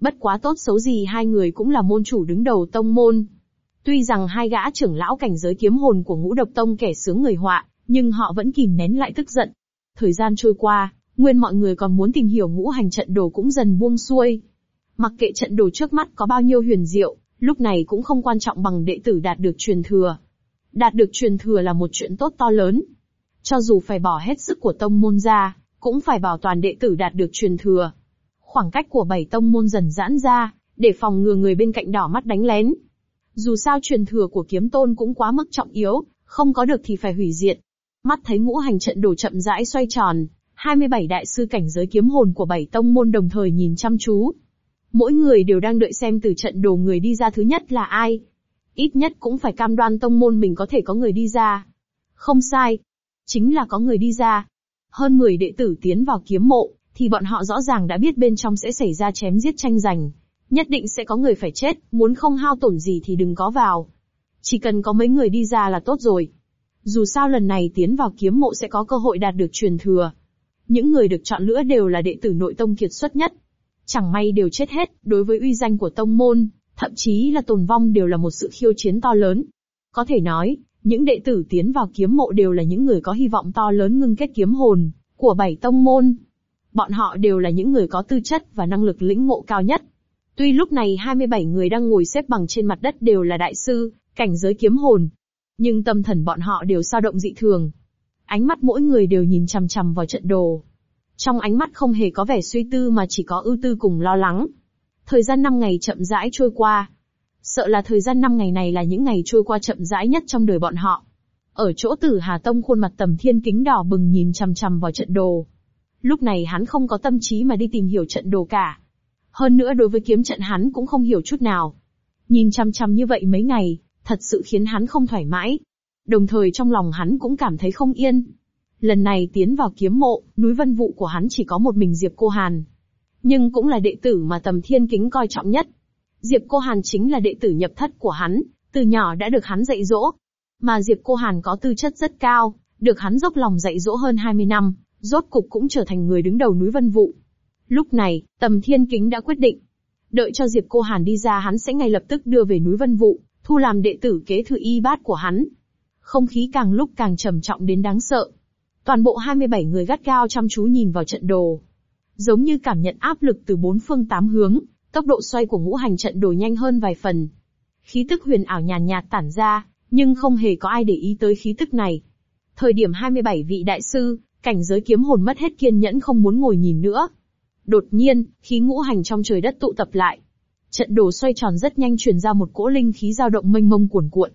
Bất quá tốt xấu gì hai người cũng là môn chủ đứng đầu tông môn. Tuy rằng hai gã trưởng lão cảnh giới kiếm hồn của ngũ độc tông kẻ sướng người họa, nhưng họ vẫn kìm nén lại tức giận. Thời gian trôi qua, nguyên mọi người còn muốn tìm hiểu ngũ hành trận đồ cũng dần buông xuôi. Mặc kệ trận đồ trước mắt có bao nhiêu huyền diệu, lúc này cũng không quan trọng bằng đệ tử đạt được truyền thừa. Đạt được truyền thừa là một chuyện tốt to lớn. Cho dù phải bỏ hết sức của tông môn ra, cũng phải bảo toàn đệ tử đạt được truyền thừa. Khoảng cách của bảy tông môn dần giãn ra, để phòng ngừa người bên cạnh đỏ mắt đánh lén. Dù sao truyền thừa của kiếm tôn cũng quá mức trọng yếu, không có được thì phải hủy diệt. Mắt thấy ngũ hành trận đồ chậm rãi xoay tròn, 27 đại sư cảnh giới kiếm hồn của bảy tông môn đồng thời nhìn chăm chú. Mỗi người đều đang đợi xem từ trận đồ người đi ra thứ nhất là ai. Ít nhất cũng phải cam đoan tông môn mình có thể có người đi ra. Không sai. Chính là có người đi ra. Hơn 10 đệ tử tiến vào kiếm mộ, thì bọn họ rõ ràng đã biết bên trong sẽ xảy ra chém giết tranh giành. Nhất định sẽ có người phải chết, muốn không hao tổn gì thì đừng có vào. Chỉ cần có mấy người đi ra là tốt rồi. Dù sao lần này tiến vào kiếm mộ sẽ có cơ hội đạt được truyền thừa. Những người được chọn lựa đều là đệ tử nội tông kiệt xuất nhất. Chẳng may đều chết hết, đối với uy danh của tông môn, thậm chí là tồn vong đều là một sự khiêu chiến to lớn. Có thể nói, những đệ tử tiến vào kiếm mộ đều là những người có hy vọng to lớn ngưng kết kiếm hồn, của bảy tông môn. Bọn họ đều là những người có tư chất và năng lực lĩnh ngộ cao nhất. Tuy lúc này 27 người đang ngồi xếp bằng trên mặt đất đều là đại sư, cảnh giới kiếm hồn. Nhưng tâm thần bọn họ đều sao động dị thường. Ánh mắt mỗi người đều nhìn chằm chằm vào trận đồ. Trong ánh mắt không hề có vẻ suy tư mà chỉ có ưu tư cùng lo lắng. Thời gian 5 ngày chậm rãi trôi qua. Sợ là thời gian năm ngày này là những ngày trôi qua chậm rãi nhất trong đời bọn họ. Ở chỗ tử Hà Tông khuôn mặt tầm thiên kính đỏ bừng nhìn chằm chằm vào trận đồ. Lúc này hắn không có tâm trí mà đi tìm hiểu trận đồ cả. Hơn nữa đối với kiếm trận hắn cũng không hiểu chút nào. Nhìn chằm chằm như vậy mấy ngày, thật sự khiến hắn không thoải mái. Đồng thời trong lòng hắn cũng cảm thấy không yên. Lần này tiến vào kiếm mộ, núi vân vụ của hắn chỉ có một mình Diệp Cô Hàn. Nhưng cũng là đệ tử mà tầm thiên kính coi trọng nhất. Diệp Cô Hàn chính là đệ tử nhập thất của hắn, từ nhỏ đã được hắn dạy dỗ. Mà Diệp Cô Hàn có tư chất rất cao, được hắn dốc lòng dạy dỗ hơn 20 năm, rốt cục cũng trở thành người đứng đầu núi vân vụ. Lúc này, tầm thiên kính đã quyết định. Đợi cho Diệp Cô Hàn đi ra hắn sẽ ngay lập tức đưa về núi vân vụ, thu làm đệ tử kế thừa y bát của hắn. Không khí càng lúc càng trầm trọng đến đáng sợ. Toàn bộ 27 người gắt gao chăm chú nhìn vào trận đồ. Giống như cảm nhận áp lực từ bốn phương tám hướng, tốc độ xoay của ngũ hành trận đồ nhanh hơn vài phần. Khí tức huyền ảo nhàn nhạt tản ra, nhưng không hề có ai để ý tới khí tức này. Thời điểm 27 vị đại sư, cảnh giới kiếm hồn mất hết kiên nhẫn không muốn ngồi nhìn nữa. Đột nhiên, khí ngũ hành trong trời đất tụ tập lại. Trận đồ xoay tròn rất nhanh truyền ra một cỗ linh khí dao động mênh mông cuồn cuộn.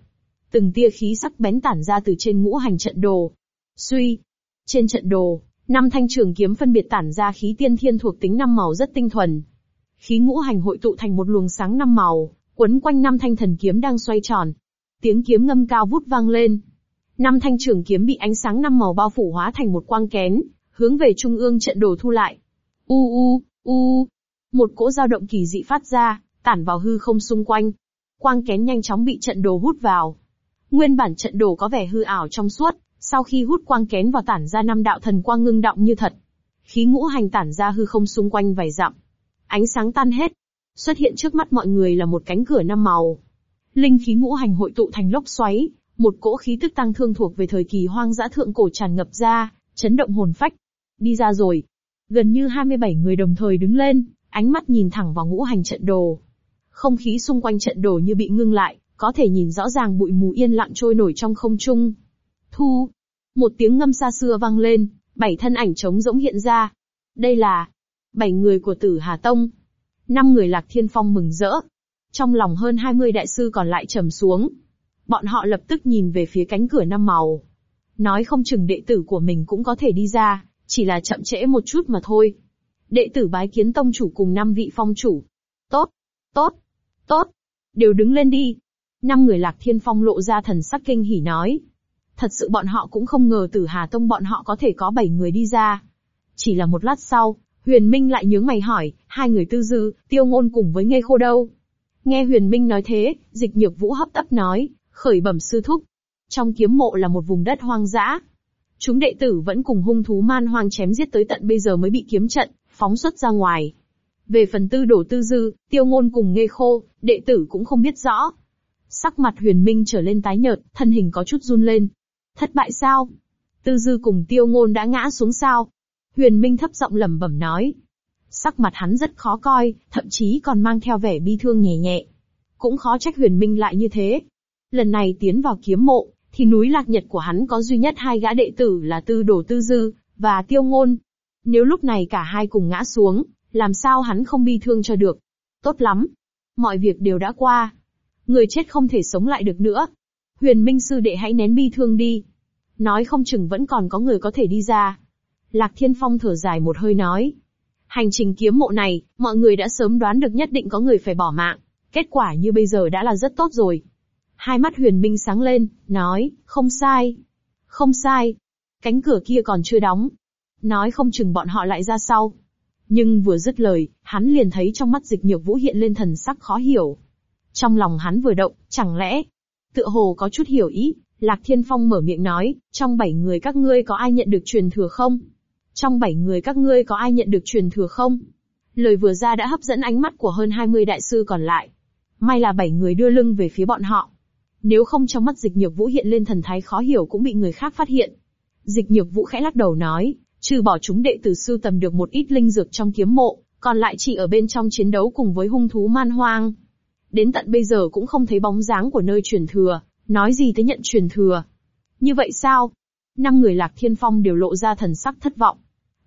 Từng tia khí sắc bén tản ra từ trên ngũ hành trận đồ. Suy. Trên trận đồ, năm thanh trường kiếm phân biệt tản ra khí tiên thiên thuộc tính năm màu rất tinh thuần. Khí ngũ hành hội tụ thành một luồng sáng năm màu, quấn quanh năm thanh thần kiếm đang xoay tròn. Tiếng kiếm ngâm cao vút vang lên. Năm thanh trường kiếm bị ánh sáng năm màu bao phủ hóa thành một quang kén, hướng về trung ương trận đồ thu lại. U u, u. Một cỗ dao động kỳ dị phát ra, tản vào hư không xung quanh. Quang kén nhanh chóng bị trận đồ hút vào. Nguyên bản trận đồ có vẻ hư ảo trong suốt, sau khi hút quang kén vào tản ra năm đạo thần quang ngưng động như thật. Khí ngũ hành tản ra hư không xung quanh vài dặm. Ánh sáng tan hết. Xuất hiện trước mắt mọi người là một cánh cửa năm màu. Linh khí ngũ hành hội tụ thành lốc xoáy, một cỗ khí tức tăng thương thuộc về thời kỳ hoang dã thượng cổ tràn ngập ra, chấn động hồn phách. Đi ra rồi. Gần như 27 người đồng thời đứng lên, ánh mắt nhìn thẳng vào ngũ hành trận đồ. Không khí xung quanh trận đồ như bị ngưng lại, có thể nhìn rõ ràng bụi mù yên lặng trôi nổi trong không trung. Thu. Một tiếng ngâm xa xưa vang lên, bảy thân ảnh trống rỗng hiện ra. Đây là bảy người của tử Hà Tông. Năm người lạc thiên phong mừng rỡ. Trong lòng hơn 20 đại sư còn lại trầm xuống. Bọn họ lập tức nhìn về phía cánh cửa năm màu. Nói không chừng đệ tử của mình cũng có thể đi ra, chỉ là chậm trễ một chút mà thôi. Đệ tử bái kiến tông chủ cùng năm vị phong chủ. Tốt, tốt, tốt, đều đứng lên đi. Năm người lạc thiên phong lộ ra thần sắc kinh hỉ nói. Thật sự bọn họ cũng không ngờ tử Hà Tông bọn họ có thể có bảy người đi ra. Chỉ là một lát sau, Huyền Minh lại nhướng mày hỏi, hai người tư dư, tiêu ngôn cùng với ngây khô đâu? Nghe Huyền Minh nói thế, dịch nhược vũ hấp tấp nói, khởi bẩm sư thúc. Trong kiếm mộ là một vùng đất hoang dã. Chúng đệ tử vẫn cùng hung thú man hoang chém giết tới tận bây giờ mới bị kiếm trận, phóng xuất ra ngoài. Về phần tư đổ tư dư, tiêu ngôn cùng nghe khô, đệ tử cũng không biết rõ. Sắc mặt huyền minh trở lên tái nhợt, thân hình có chút run lên. Thất bại sao? Tư dư cùng tiêu ngôn đã ngã xuống sao? Huyền minh thấp giọng lẩm bẩm nói. Sắc mặt hắn rất khó coi, thậm chí còn mang theo vẻ bi thương nhẹ nhẹ. Cũng khó trách huyền minh lại như thế. Lần này tiến vào kiếm mộ, thì núi lạc nhật của hắn có duy nhất hai gã đệ tử là tư đồ tư dư, và tiêu ngôn. Nếu lúc này cả hai cùng ngã xuống, làm sao hắn không bi thương cho được? Tốt lắm. Mọi việc đều đã qua. Người chết không thể sống lại được nữa. Huyền Minh sư đệ hãy nén bi thương đi. Nói không chừng vẫn còn có người có thể đi ra. Lạc Thiên Phong thở dài một hơi nói. Hành trình kiếm mộ này, mọi người đã sớm đoán được nhất định có người phải bỏ mạng. Kết quả như bây giờ đã là rất tốt rồi. Hai mắt huyền minh sáng lên, nói, không sai. Không sai. Cánh cửa kia còn chưa đóng. Nói không chừng bọn họ lại ra sau. Nhưng vừa dứt lời, hắn liền thấy trong mắt dịch nhược vũ hiện lên thần sắc khó hiểu. Trong lòng hắn vừa động, chẳng lẽ, tựa hồ có chút hiểu ý, Lạc Thiên Phong mở miệng nói, trong bảy người các ngươi có ai nhận được truyền thừa không? Trong bảy người các ngươi có ai nhận được truyền thừa không? Lời vừa ra đã hấp dẫn ánh mắt của hơn 20 đại sư còn lại. May là bảy người đưa lưng về phía bọn họ. Nếu không trong mắt dịch nhược vũ hiện lên thần thái khó hiểu cũng bị người khác phát hiện. Dịch nhược vũ khẽ lắc đầu nói, trừ bỏ chúng đệ tử sư tầm được một ít linh dược trong kiếm mộ, còn lại chỉ ở bên trong chiến đấu cùng với hung thú man hoang. Đến tận bây giờ cũng không thấy bóng dáng của nơi truyền thừa, nói gì tới nhận truyền thừa. Như vậy sao? Năm người lạc thiên phong đều lộ ra thần sắc thất vọng.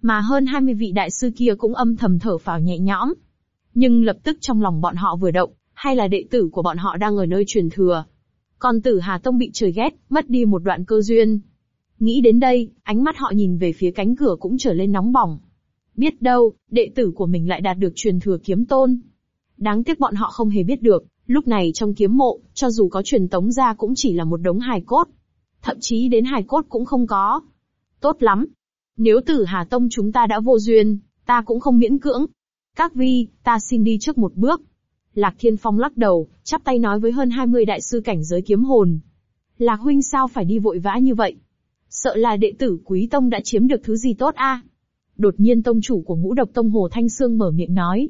Mà hơn 20 vị đại sư kia cũng âm thầm thở phào nhẹ nhõm. Nhưng lập tức trong lòng bọn họ vừa động, hay là đệ tử của bọn họ đang ở nơi truyền thừa. Còn tử Hà Tông bị trời ghét, mất đi một đoạn cơ duyên. Nghĩ đến đây, ánh mắt họ nhìn về phía cánh cửa cũng trở lên nóng bỏng. Biết đâu, đệ tử của mình lại đạt được truyền thừa kiếm tôn. Đáng tiếc bọn họ không hề biết được, lúc này trong kiếm mộ, cho dù có truyền tống ra cũng chỉ là một đống hài cốt thậm chí đến hài cốt cũng không có. Tốt lắm. Nếu tử Hà Tông chúng ta đã vô duyên, ta cũng không miễn cưỡng. Các vi, ta xin đi trước một bước. Lạc Thiên Phong lắc đầu, chắp tay nói với hơn 20 đại sư cảnh giới kiếm hồn. Lạc huynh sao phải đi vội vã như vậy? Sợ là đệ tử quý tông đã chiếm được thứ gì tốt a? Đột nhiên tông chủ của ngũ độc tông Hồ Thanh Sương mở miệng nói.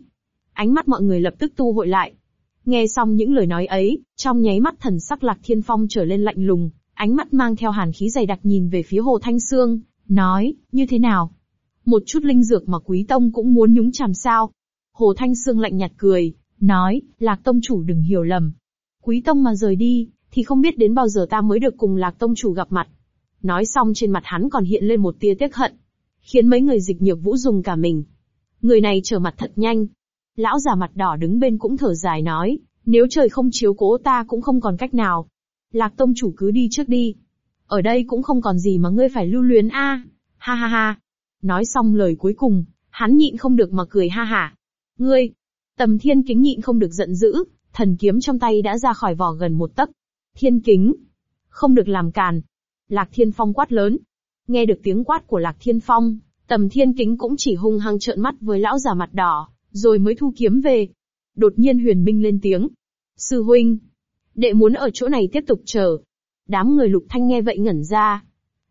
Ánh mắt mọi người lập tức tu hội lại. Nghe xong những lời nói ấy, trong nháy mắt thần sắc Lạc Thiên Phong trở lên lạnh lùng, ánh mắt mang theo hàn khí dày đặc nhìn về phía Hồ Thanh Sương, nói, như thế nào? Một chút linh dược mà quý tông cũng muốn nhúng chàm sao? Hồ Thanh Sương lạnh nhạt cười, nói, Lạc Tông chủ đừng hiểu lầm. Quý Tông mà rời đi, thì không biết đến bao giờ ta mới được cùng Lạc Tông chủ gặp mặt. Nói xong trên mặt hắn còn hiện lên một tia tiếc hận, khiến mấy người dịch nhược vũ dùng cả mình. Người này trở mặt thật nhanh. Lão già mặt đỏ đứng bên cũng thở dài nói, nếu trời không chiếu cố ta cũng không còn cách nào. Lạc Tông chủ cứ đi trước đi. Ở đây cũng không còn gì mà ngươi phải lưu luyến a. À. Ha ha ha. Nói xong lời cuối cùng, hắn nhịn không được mà cười ha hả. Ngươi, Tầm thiên kính nhịn không được giận dữ, thần kiếm trong tay đã ra khỏi vỏ gần một tấc. Thiên kính. Không được làm càn. Lạc thiên phong quát lớn. Nghe được tiếng quát của lạc thiên phong, tầm thiên kính cũng chỉ hung hăng trợn mắt với lão già mặt đỏ, rồi mới thu kiếm về. Đột nhiên huyền minh lên tiếng. Sư huynh. Đệ muốn ở chỗ này tiếp tục chờ. Đám người lục thanh nghe vậy ngẩn ra.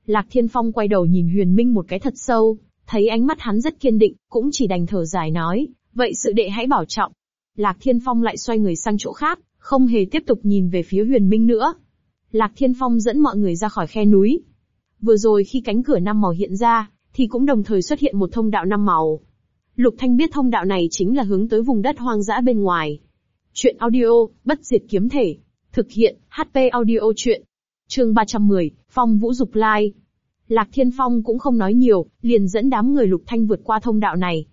Lạc thiên phong quay đầu nhìn huyền minh một cái thật sâu, thấy ánh mắt hắn rất kiên định, cũng chỉ đành thở dài nói, Vậy sự đệ hãy bảo trọng. Lạc Thiên Phong lại xoay người sang chỗ khác, không hề tiếp tục nhìn về phía huyền minh nữa. Lạc Thiên Phong dẫn mọi người ra khỏi khe núi. Vừa rồi khi cánh cửa năm màu hiện ra, thì cũng đồng thời xuất hiện một thông đạo năm màu. Lục Thanh biết thông đạo này chính là hướng tới vùng đất hoang dã bên ngoài. Chuyện audio, bất diệt kiếm thể. Thực hiện, HP audio chuyện. Chương 310, Phong Vũ Dục Lai. Lạc Thiên Phong cũng không nói nhiều, liền dẫn đám người Lục Thanh vượt qua thông đạo này.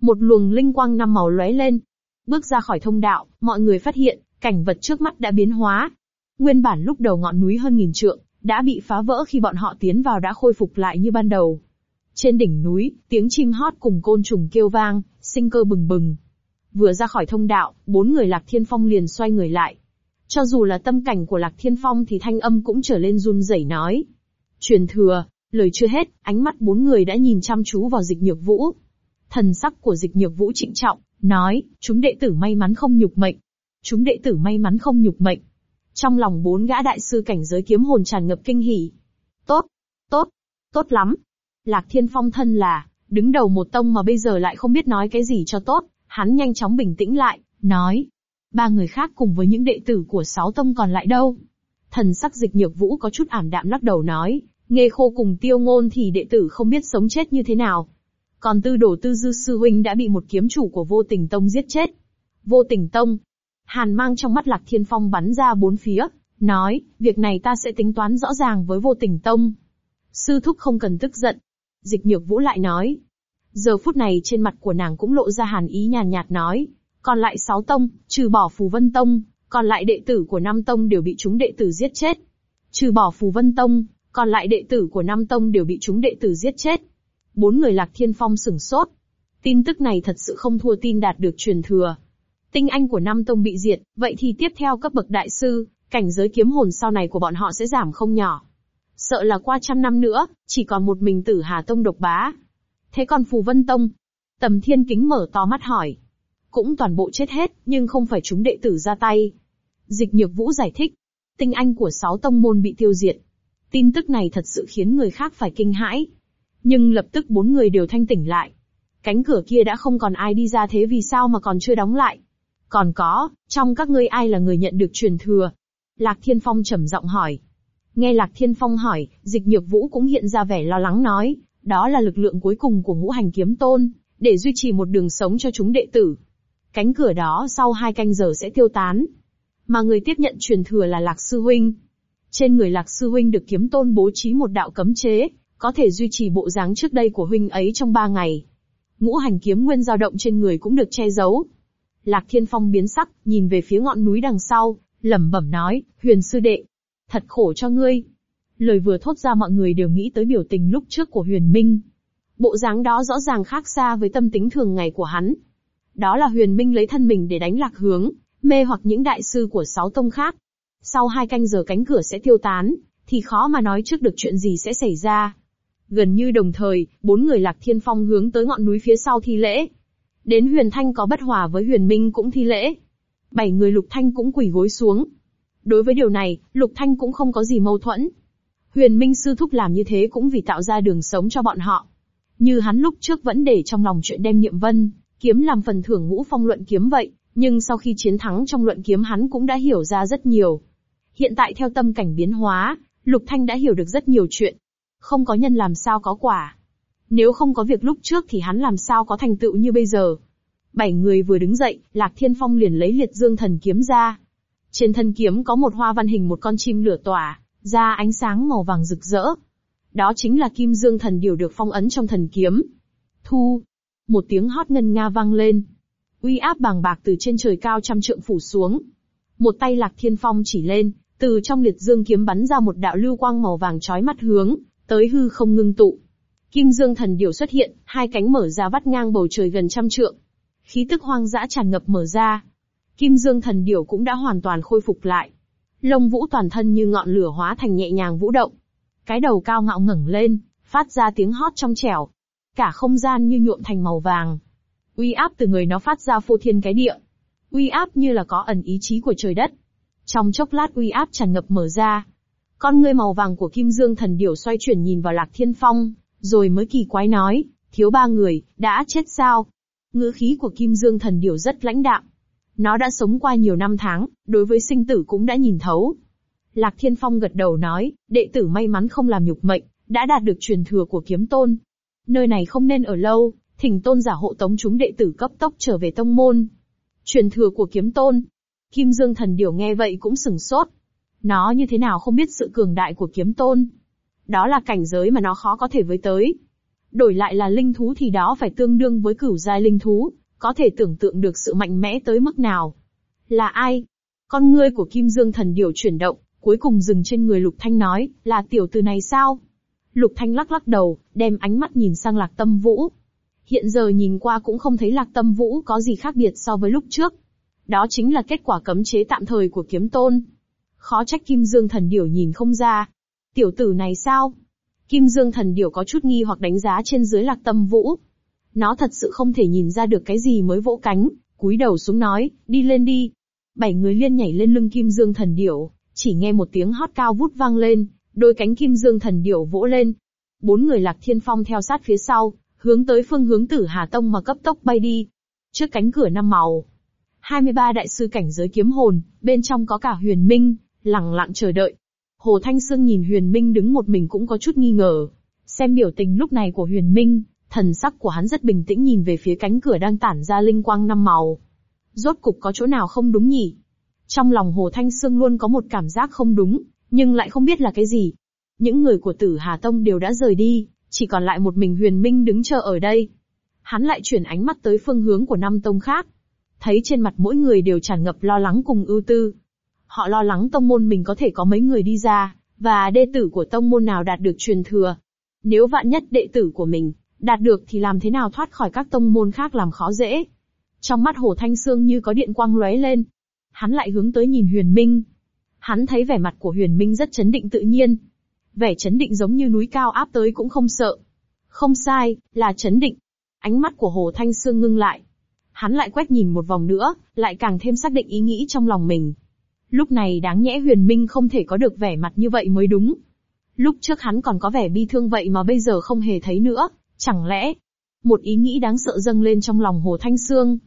Một luồng linh quang năm màu lóe lên. Bước ra khỏi thông đạo, mọi người phát hiện, cảnh vật trước mắt đã biến hóa. Nguyên bản lúc đầu ngọn núi hơn nghìn trượng, đã bị phá vỡ khi bọn họ tiến vào đã khôi phục lại như ban đầu. Trên đỉnh núi, tiếng chim hót cùng côn trùng kêu vang, sinh cơ bừng bừng. Vừa ra khỏi thông đạo, bốn người Lạc Thiên Phong liền xoay người lại. Cho dù là tâm cảnh của Lạc Thiên Phong thì thanh âm cũng trở lên run rẩy nói. Truyền thừa, lời chưa hết, ánh mắt bốn người đã nhìn chăm chú vào dịch nhược vũ. Thần sắc của dịch nhược vũ trịnh trọng, nói, chúng đệ tử may mắn không nhục mệnh. Chúng đệ tử may mắn không nhục mệnh. Trong lòng bốn gã đại sư cảnh giới kiếm hồn tràn ngập kinh hỉ. Tốt, tốt, tốt lắm. Lạc Thiên Phong thân là, đứng đầu một tông mà bây giờ lại không biết nói cái gì cho tốt, hắn nhanh chóng bình tĩnh lại, nói. Ba người khác cùng với những đệ tử của sáu tông còn lại đâu? Thần sắc dịch nhược vũ có chút ảm đạm lắc đầu nói, nghe khô cùng tiêu ngôn thì đệ tử không biết sống chết như thế nào. Còn tư đổ tư dư sư huynh đã bị một kiếm chủ của vô tình tông giết chết. Vô tình tông. Hàn mang trong mắt lạc thiên phong bắn ra bốn phía, nói, việc này ta sẽ tính toán rõ ràng với vô tình tông. Sư thúc không cần tức giận. Dịch nhược vũ lại nói. Giờ phút này trên mặt của nàng cũng lộ ra hàn ý nhàn nhạt nói. Còn lại sáu tông, trừ bỏ phù vân tông, còn lại đệ tử của năm tông đều bị chúng đệ tử giết chết. Trừ bỏ phù vân tông, còn lại đệ tử của năm tông đều bị chúng đệ tử giết chết. Bốn người Lạc Thiên Phong sửng sốt. Tin tức này thật sự không thua tin đạt được truyền thừa. Tinh anh của năm Tông bị diệt, vậy thì tiếp theo cấp bậc đại sư, cảnh giới kiếm hồn sau này của bọn họ sẽ giảm không nhỏ. Sợ là qua trăm năm nữa, chỉ còn một mình tử Hà Tông độc bá. Thế còn Phù Vân Tông? Tầm Thiên Kính mở to mắt hỏi. Cũng toàn bộ chết hết, nhưng không phải chúng đệ tử ra tay. Dịch Nhược Vũ giải thích. Tinh anh của sáu tông môn bị tiêu diệt. Tin tức này thật sự khiến người khác phải kinh hãi. Nhưng lập tức bốn người đều thanh tỉnh lại. Cánh cửa kia đã không còn ai đi ra thế vì sao mà còn chưa đóng lại? Còn có, trong các ngươi ai là người nhận được truyền thừa? Lạc Thiên Phong trầm giọng hỏi. Nghe Lạc Thiên Phong hỏi, dịch nhược vũ cũng hiện ra vẻ lo lắng nói, đó là lực lượng cuối cùng của ngũ hành kiếm tôn, để duy trì một đường sống cho chúng đệ tử. Cánh cửa đó sau hai canh giờ sẽ tiêu tán. Mà người tiếp nhận truyền thừa là Lạc Sư Huynh. Trên người Lạc Sư Huynh được kiếm tôn bố trí một đạo cấm chế, có thể duy trì bộ dáng trước đây của huynh ấy trong ba ngày. Ngũ hành kiếm nguyên dao động trên người cũng được che giấu. Lạc Thiên Phong biến sắc, nhìn về phía ngọn núi đằng sau, lẩm bẩm nói, huyền sư đệ. Thật khổ cho ngươi. Lời vừa thốt ra mọi người đều nghĩ tới biểu tình lúc trước của huyền minh. Bộ dáng đó rõ ràng khác xa với tâm tính thường ngày của hắn. Đó là huyền minh lấy thân mình để đánh lạc hướng, mê hoặc những đại sư của sáu tông khác. Sau hai canh giờ cánh cửa sẽ tiêu tán, thì khó mà nói trước được chuyện gì sẽ xảy ra. Gần như đồng thời, bốn người Lạc Thiên Phong hướng tới ngọn núi phía sau thi lễ. Đến Huyền Thanh có bất hòa với Huyền Minh cũng thi lễ. Bảy người Lục Thanh cũng quỳ gối xuống. Đối với điều này, Lục Thanh cũng không có gì mâu thuẫn. Huyền Minh sư thúc làm như thế cũng vì tạo ra đường sống cho bọn họ. Như hắn lúc trước vẫn để trong lòng chuyện đem niệm vân, kiếm làm phần thưởng ngũ phong luận kiếm vậy, nhưng sau khi chiến thắng trong luận kiếm hắn cũng đã hiểu ra rất nhiều. Hiện tại theo tâm cảnh biến hóa, Lục Thanh đã hiểu được rất nhiều chuyện. Không có nhân làm sao có quả. Nếu không có việc lúc trước thì hắn làm sao có thành tựu như bây giờ. Bảy người vừa đứng dậy, Lạc Thiên Phong liền lấy liệt dương thần kiếm ra. Trên thân kiếm có một hoa văn hình một con chim lửa tỏa, ra ánh sáng màu vàng rực rỡ. Đó chính là kim dương thần điều được phong ấn trong thần kiếm. Thu. Một tiếng hót ngân nga vang lên. Uy áp bàng bạc từ trên trời cao trăm trượng phủ xuống. Một tay lạc thiên phong chỉ lên, từ trong liệt dương kiếm bắn ra một đạo lưu quang màu vàng chói mắt hướng, tới hư không ngưng tụ. Kim dương thần điều xuất hiện, hai cánh mở ra vắt ngang bầu trời gần trăm trượng. Khí tức hoang dã tràn ngập mở ra. Kim dương thần điểu cũng đã hoàn toàn khôi phục lại. Lông vũ toàn thân như ngọn lửa hóa thành nhẹ nhàng vũ động. Cái đầu cao ngạo ngẩng lên, phát ra tiếng hót trong trẻo. Cả không gian như nhuộm thành màu vàng. Uy áp từ người nó phát ra phô thiên cái địa. Uy áp như là có ẩn ý chí của trời đất. Trong chốc lát uy áp tràn ngập mở ra. Con ngươi màu vàng của Kim Dương thần điểu xoay chuyển nhìn vào Lạc Thiên Phong, rồi mới kỳ quái nói, thiếu ba người, đã chết sao? Ngữ khí của Kim Dương thần điểu rất lãnh đạm. Nó đã sống qua nhiều năm tháng, đối với sinh tử cũng đã nhìn thấu. Lạc Thiên Phong gật đầu nói, đệ tử may mắn không làm nhục mệnh, đã đạt được truyền thừa của kiếm tôn. Nơi này không nên ở lâu, thỉnh tôn giả hộ tống chúng đệ tử cấp tốc trở về tông môn. Truyền thừa của kiếm tôn. Kim Dương thần điểu nghe vậy cũng sừng sốt. Nó như thế nào không biết sự cường đại của kiếm tôn. Đó là cảnh giới mà nó khó có thể với tới. Đổi lại là linh thú thì đó phải tương đương với cửu giai linh thú, có thể tưởng tượng được sự mạnh mẽ tới mức nào. Là ai? Con ngươi của Kim Dương thần điểu chuyển động, cuối cùng dừng trên người Lục Thanh nói, là tiểu tử này sao? Lục Thanh lắc lắc đầu, đem ánh mắt nhìn sang Lạc Tâm Vũ. Hiện giờ nhìn qua cũng không thấy Lạc Tâm Vũ có gì khác biệt so với lúc trước. Đó chính là kết quả cấm chế tạm thời của kiếm tôn. Khó trách Kim Dương thần điểu nhìn không ra. Tiểu tử này sao? Kim Dương thần điểu có chút nghi hoặc đánh giá trên dưới Lạc Tâm Vũ. Nó thật sự không thể nhìn ra được cái gì mới vỗ cánh, cúi đầu xuống nói, đi lên đi. Bảy người liên nhảy lên lưng Kim Dương thần điểu, chỉ nghe một tiếng hót cao vút vang lên, đôi cánh Kim Dương thần điểu vỗ lên. Bốn người Lạc Thiên Phong theo sát phía sau, hướng tới phương hướng Tử Hà Tông mà cấp tốc bay đi. Trước cánh cửa năm màu, 23 đại sư cảnh giới kiếm hồn, bên trong có cả Huyền Minh, lặng lặng chờ đợi. Hồ Thanh Sương nhìn Huyền Minh đứng một mình cũng có chút nghi ngờ. Xem biểu tình lúc này của Huyền Minh, thần sắc của hắn rất bình tĩnh nhìn về phía cánh cửa đang tản ra linh quang năm màu. Rốt cục có chỗ nào không đúng nhỉ? Trong lòng Hồ Thanh Sương luôn có một cảm giác không đúng, nhưng lại không biết là cái gì. Những người của Tử Hà Tông đều đã rời đi, chỉ còn lại một mình Huyền Minh đứng chờ ở đây. Hắn lại chuyển ánh mắt tới phương hướng của năm tông khác. Thấy trên mặt mỗi người đều tràn ngập lo lắng cùng ưu tư. Họ lo lắng tông môn mình có thể có mấy người đi ra, và đệ tử của tông môn nào đạt được truyền thừa. Nếu vạn nhất đệ tử của mình, đạt được thì làm thế nào thoát khỏi các tông môn khác làm khó dễ. Trong mắt Hồ Thanh Sương như có điện quang lóe lên. Hắn lại hướng tới nhìn Huyền Minh. Hắn thấy vẻ mặt của Huyền Minh rất chấn định tự nhiên. Vẻ chấn định giống như núi cao áp tới cũng không sợ. Không sai, là chấn định. Ánh mắt của Hồ Thanh Sương ngưng lại. Hắn lại quét nhìn một vòng nữa, lại càng thêm xác định ý nghĩ trong lòng mình. Lúc này đáng nhẽ Huyền Minh không thể có được vẻ mặt như vậy mới đúng. Lúc trước hắn còn có vẻ bi thương vậy mà bây giờ không hề thấy nữa, chẳng lẽ... Một ý nghĩ đáng sợ dâng lên trong lòng Hồ Thanh Sương.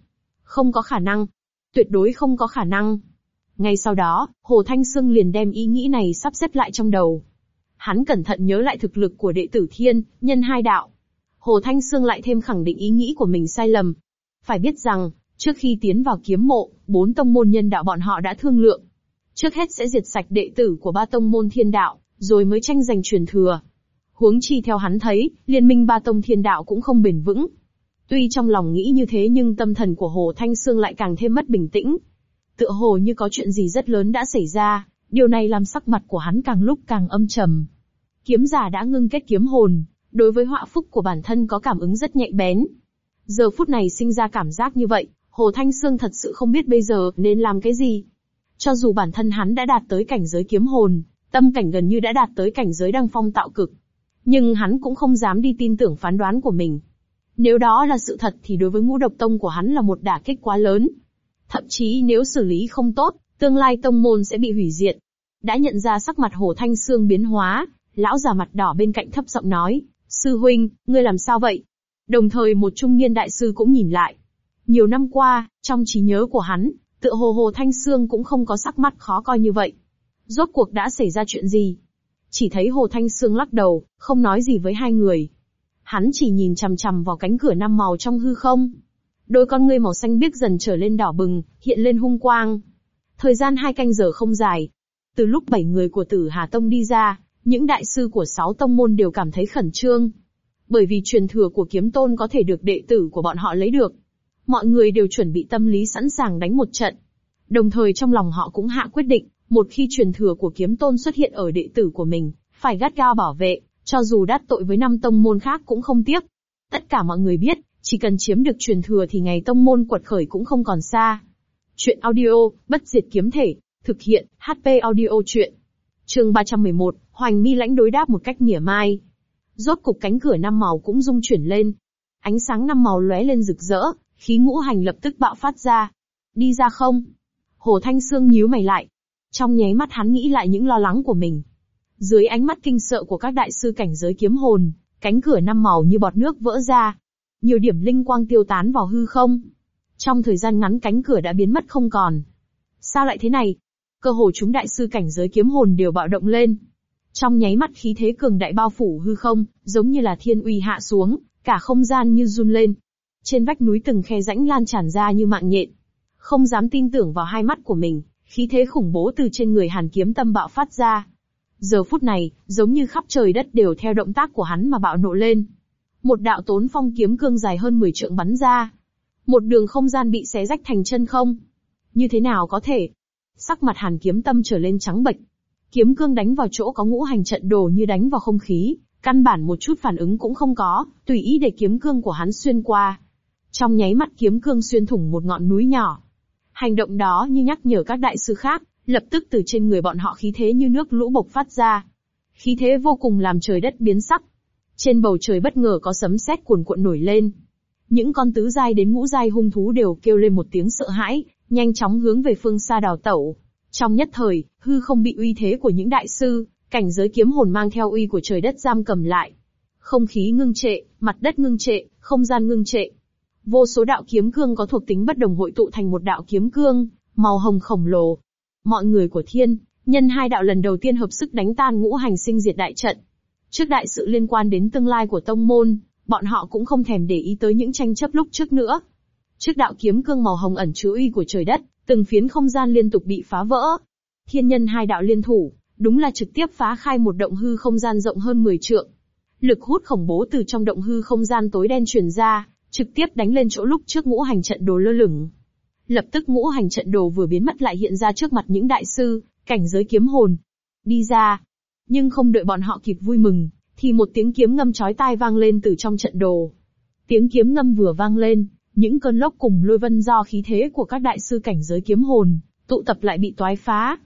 Không có khả năng. Tuyệt đối không có khả năng. Ngay sau đó, Hồ Thanh Sương liền đem ý nghĩ này sắp xếp lại trong đầu. Hắn cẩn thận nhớ lại thực lực của đệ tử thiên, nhân hai đạo. Hồ Thanh Sương lại thêm khẳng định ý nghĩ của mình sai lầm. Phải biết rằng, trước khi tiến vào kiếm mộ, bốn tông môn nhân đạo bọn họ đã thương lượng. Trước hết sẽ diệt sạch đệ tử của ba tông môn thiên đạo, rồi mới tranh giành truyền thừa. Huống chi theo hắn thấy, liên minh ba tông thiên đạo cũng không bền vững. Tuy trong lòng nghĩ như thế nhưng tâm thần của Hồ Thanh Sương lại càng thêm mất bình tĩnh. Tựa hồ như có chuyện gì rất lớn đã xảy ra, điều này làm sắc mặt của hắn càng lúc càng âm trầm. Kiếm giả đã ngưng kết kiếm hồn, đối với họa phúc của bản thân có cảm ứng rất nhạy bén. Giờ phút này sinh ra cảm giác như vậy, Hồ Thanh Sương thật sự không biết bây giờ nên làm cái gì. Cho dù bản thân hắn đã đạt tới cảnh giới kiếm hồn, tâm cảnh gần như đã đạt tới cảnh giới đăng phong tạo cực. Nhưng hắn cũng không dám đi tin tưởng phán đoán của mình. Nếu đó là sự thật thì đối với ngũ độc tông của hắn là một đả kích quá lớn. Thậm chí nếu xử lý không tốt, tương lai tông môn sẽ bị hủy diệt. Đã nhận ra sắc mặt Hồ Thanh Sương biến hóa, lão già mặt đỏ bên cạnh thấp giọng nói, sư huynh, ngươi làm sao vậy? Đồng thời một trung niên đại sư cũng nhìn lại. Nhiều năm qua, trong trí nhớ của hắn, tựa hồ Hồ Thanh Sương cũng không có sắc mặt khó coi như vậy. Rốt cuộc đã xảy ra chuyện gì? Chỉ thấy Hồ Thanh Sương lắc đầu, không nói gì với hai người. Hắn chỉ nhìn chằm chằm vào cánh cửa năm màu trong hư không. Đôi con ngươi màu xanh biếc dần trở lên đỏ bừng, hiện lên hung quang. Thời gian hai canh giờ không dài. Từ lúc bảy người của tử Hà Tông đi ra, những đại sư của sáu tông môn đều cảm thấy khẩn trương. Bởi vì truyền thừa của kiếm tôn có thể được đệ tử của bọn họ lấy được. Mọi người đều chuẩn bị tâm lý sẵn sàng đánh một trận. Đồng thời trong lòng họ cũng hạ quyết định, một khi truyền thừa của kiếm tôn xuất hiện ở đệ tử của mình, phải gắt gao bảo vệ, cho dù đắc tội với năm tông môn khác cũng không tiếc. Tất cả mọi người biết, chỉ cần chiếm được truyền thừa thì ngày tông môn quật khởi cũng không còn xa. Chuyện audio, bất diệt kiếm thể, thực hiện, HP audio chuyện. Trường 311, Hoành mi lãnh đối đáp một cách mỉa mai. Rốt cục cánh cửa năm màu cũng rung chuyển lên. Ánh sáng năm màu lóe lên rực rỡ, khí ngũ hành lập tức bạo phát ra. Đi ra không? Hồ Thanh Sương nhíu mày lại. Trong nháy mắt hắn nghĩ lại những lo lắng của mình. Dưới ánh mắt kinh sợ của các đại sư cảnh giới kiếm hồn, cánh cửa năm màu như bọt nước vỡ ra. Nhiều điểm linh quang tiêu tán vào hư không. Trong thời gian ngắn cánh cửa đã biến mất không còn. Sao lại thế này? Cơ hồ chúng đại sư cảnh giới kiếm hồn đều bạo động lên. Trong nháy mắt khí thế cường đại bao phủ hư không, giống như là thiên uy hạ xuống, cả không gian như run lên. Trên vách núi từng khe rãnh lan tràn ra như mạng nhện. Không dám tin tưởng vào hai mắt của mình, khí thế khủng bố từ trên người Hàn Kiếm Tâm bạo phát ra. Giờ phút này, giống như khắp trời đất đều theo động tác của hắn mà bạo nộ lên. Một đạo tốn phong kiếm cương dài hơn 10 trượng bắn ra. Một đường không gian bị xé rách thành chân không. Như thế nào có thể? Sắc mặt Hàn Kiếm Tâm trở lên trắng bệch, Kiếm cương đánh vào chỗ có ngũ hành trận đồ như đánh vào không khí, căn bản một chút phản ứng cũng không có, tùy ý để kiếm cương của hắn xuyên qua. Trong nháy mắt kiếm cương xuyên thủng một ngọn núi nhỏ. Hành động đó như nhắc nhở các đại sư khác, lập tức từ trên người bọn họ khí thế như nước lũ bộc phát ra. Khí thế vô cùng làm trời đất biến sắc. Trên bầu trời bất ngờ có sấm sét cuồn cuộn nổi lên. Những con tứ giai đến ngũ giai hung thú đều kêu lên một tiếng sợ hãi, nhanh chóng hướng về phương xa đào tẩu. Trong nhất thời, hư không bị uy thế của những đại sư, cảnh giới kiếm hồn mang theo uy của trời đất giam cầm lại. Không khí ngưng trệ, mặt đất ngưng trệ, không gian ngưng trệ. Vô số đạo kiếm cương có thuộc tính bất đồng hội tụ thành một đạo kiếm cương, màu hồng khổng lồ. Mọi người của thiên, nhân hai đạo lần đầu tiên hợp sức đánh tan ngũ hành sinh diệt đại trận. Trước đại sự liên quan đến tương lai của tông môn, bọn họ cũng không thèm để ý tới những tranh chấp lúc trước nữa. Trước đạo kiếm cương màu hồng ẩn chứa uy của trời đất, Từng phiến không gian liên tục bị phá vỡ. Thiên nhân hai đạo liên thủ, đúng là trực tiếp phá khai một động hư không gian rộng hơn 10 trượng. Lực hút khủng bố từ trong động hư không gian tối đen truyền ra, trực tiếp đánh lên chỗ lúc trước ngũ hành trận đồ lơ lửng. Lập tức ngũ hành trận đồ vừa biến mất lại hiện ra trước mặt những đại sư, cảnh giới kiếm hồn. Đi ra. Nhưng không đợi bọn họ kịp vui mừng, thì một tiếng kiếm ngâm chói tai vang lên từ trong trận đồ. Tiếng kiếm ngâm vừa vang lên, những cơn lốc cùng lôi vân do khí thế của các đại sư cảnh giới kiếm hồn, tụ tập lại bị toái phá.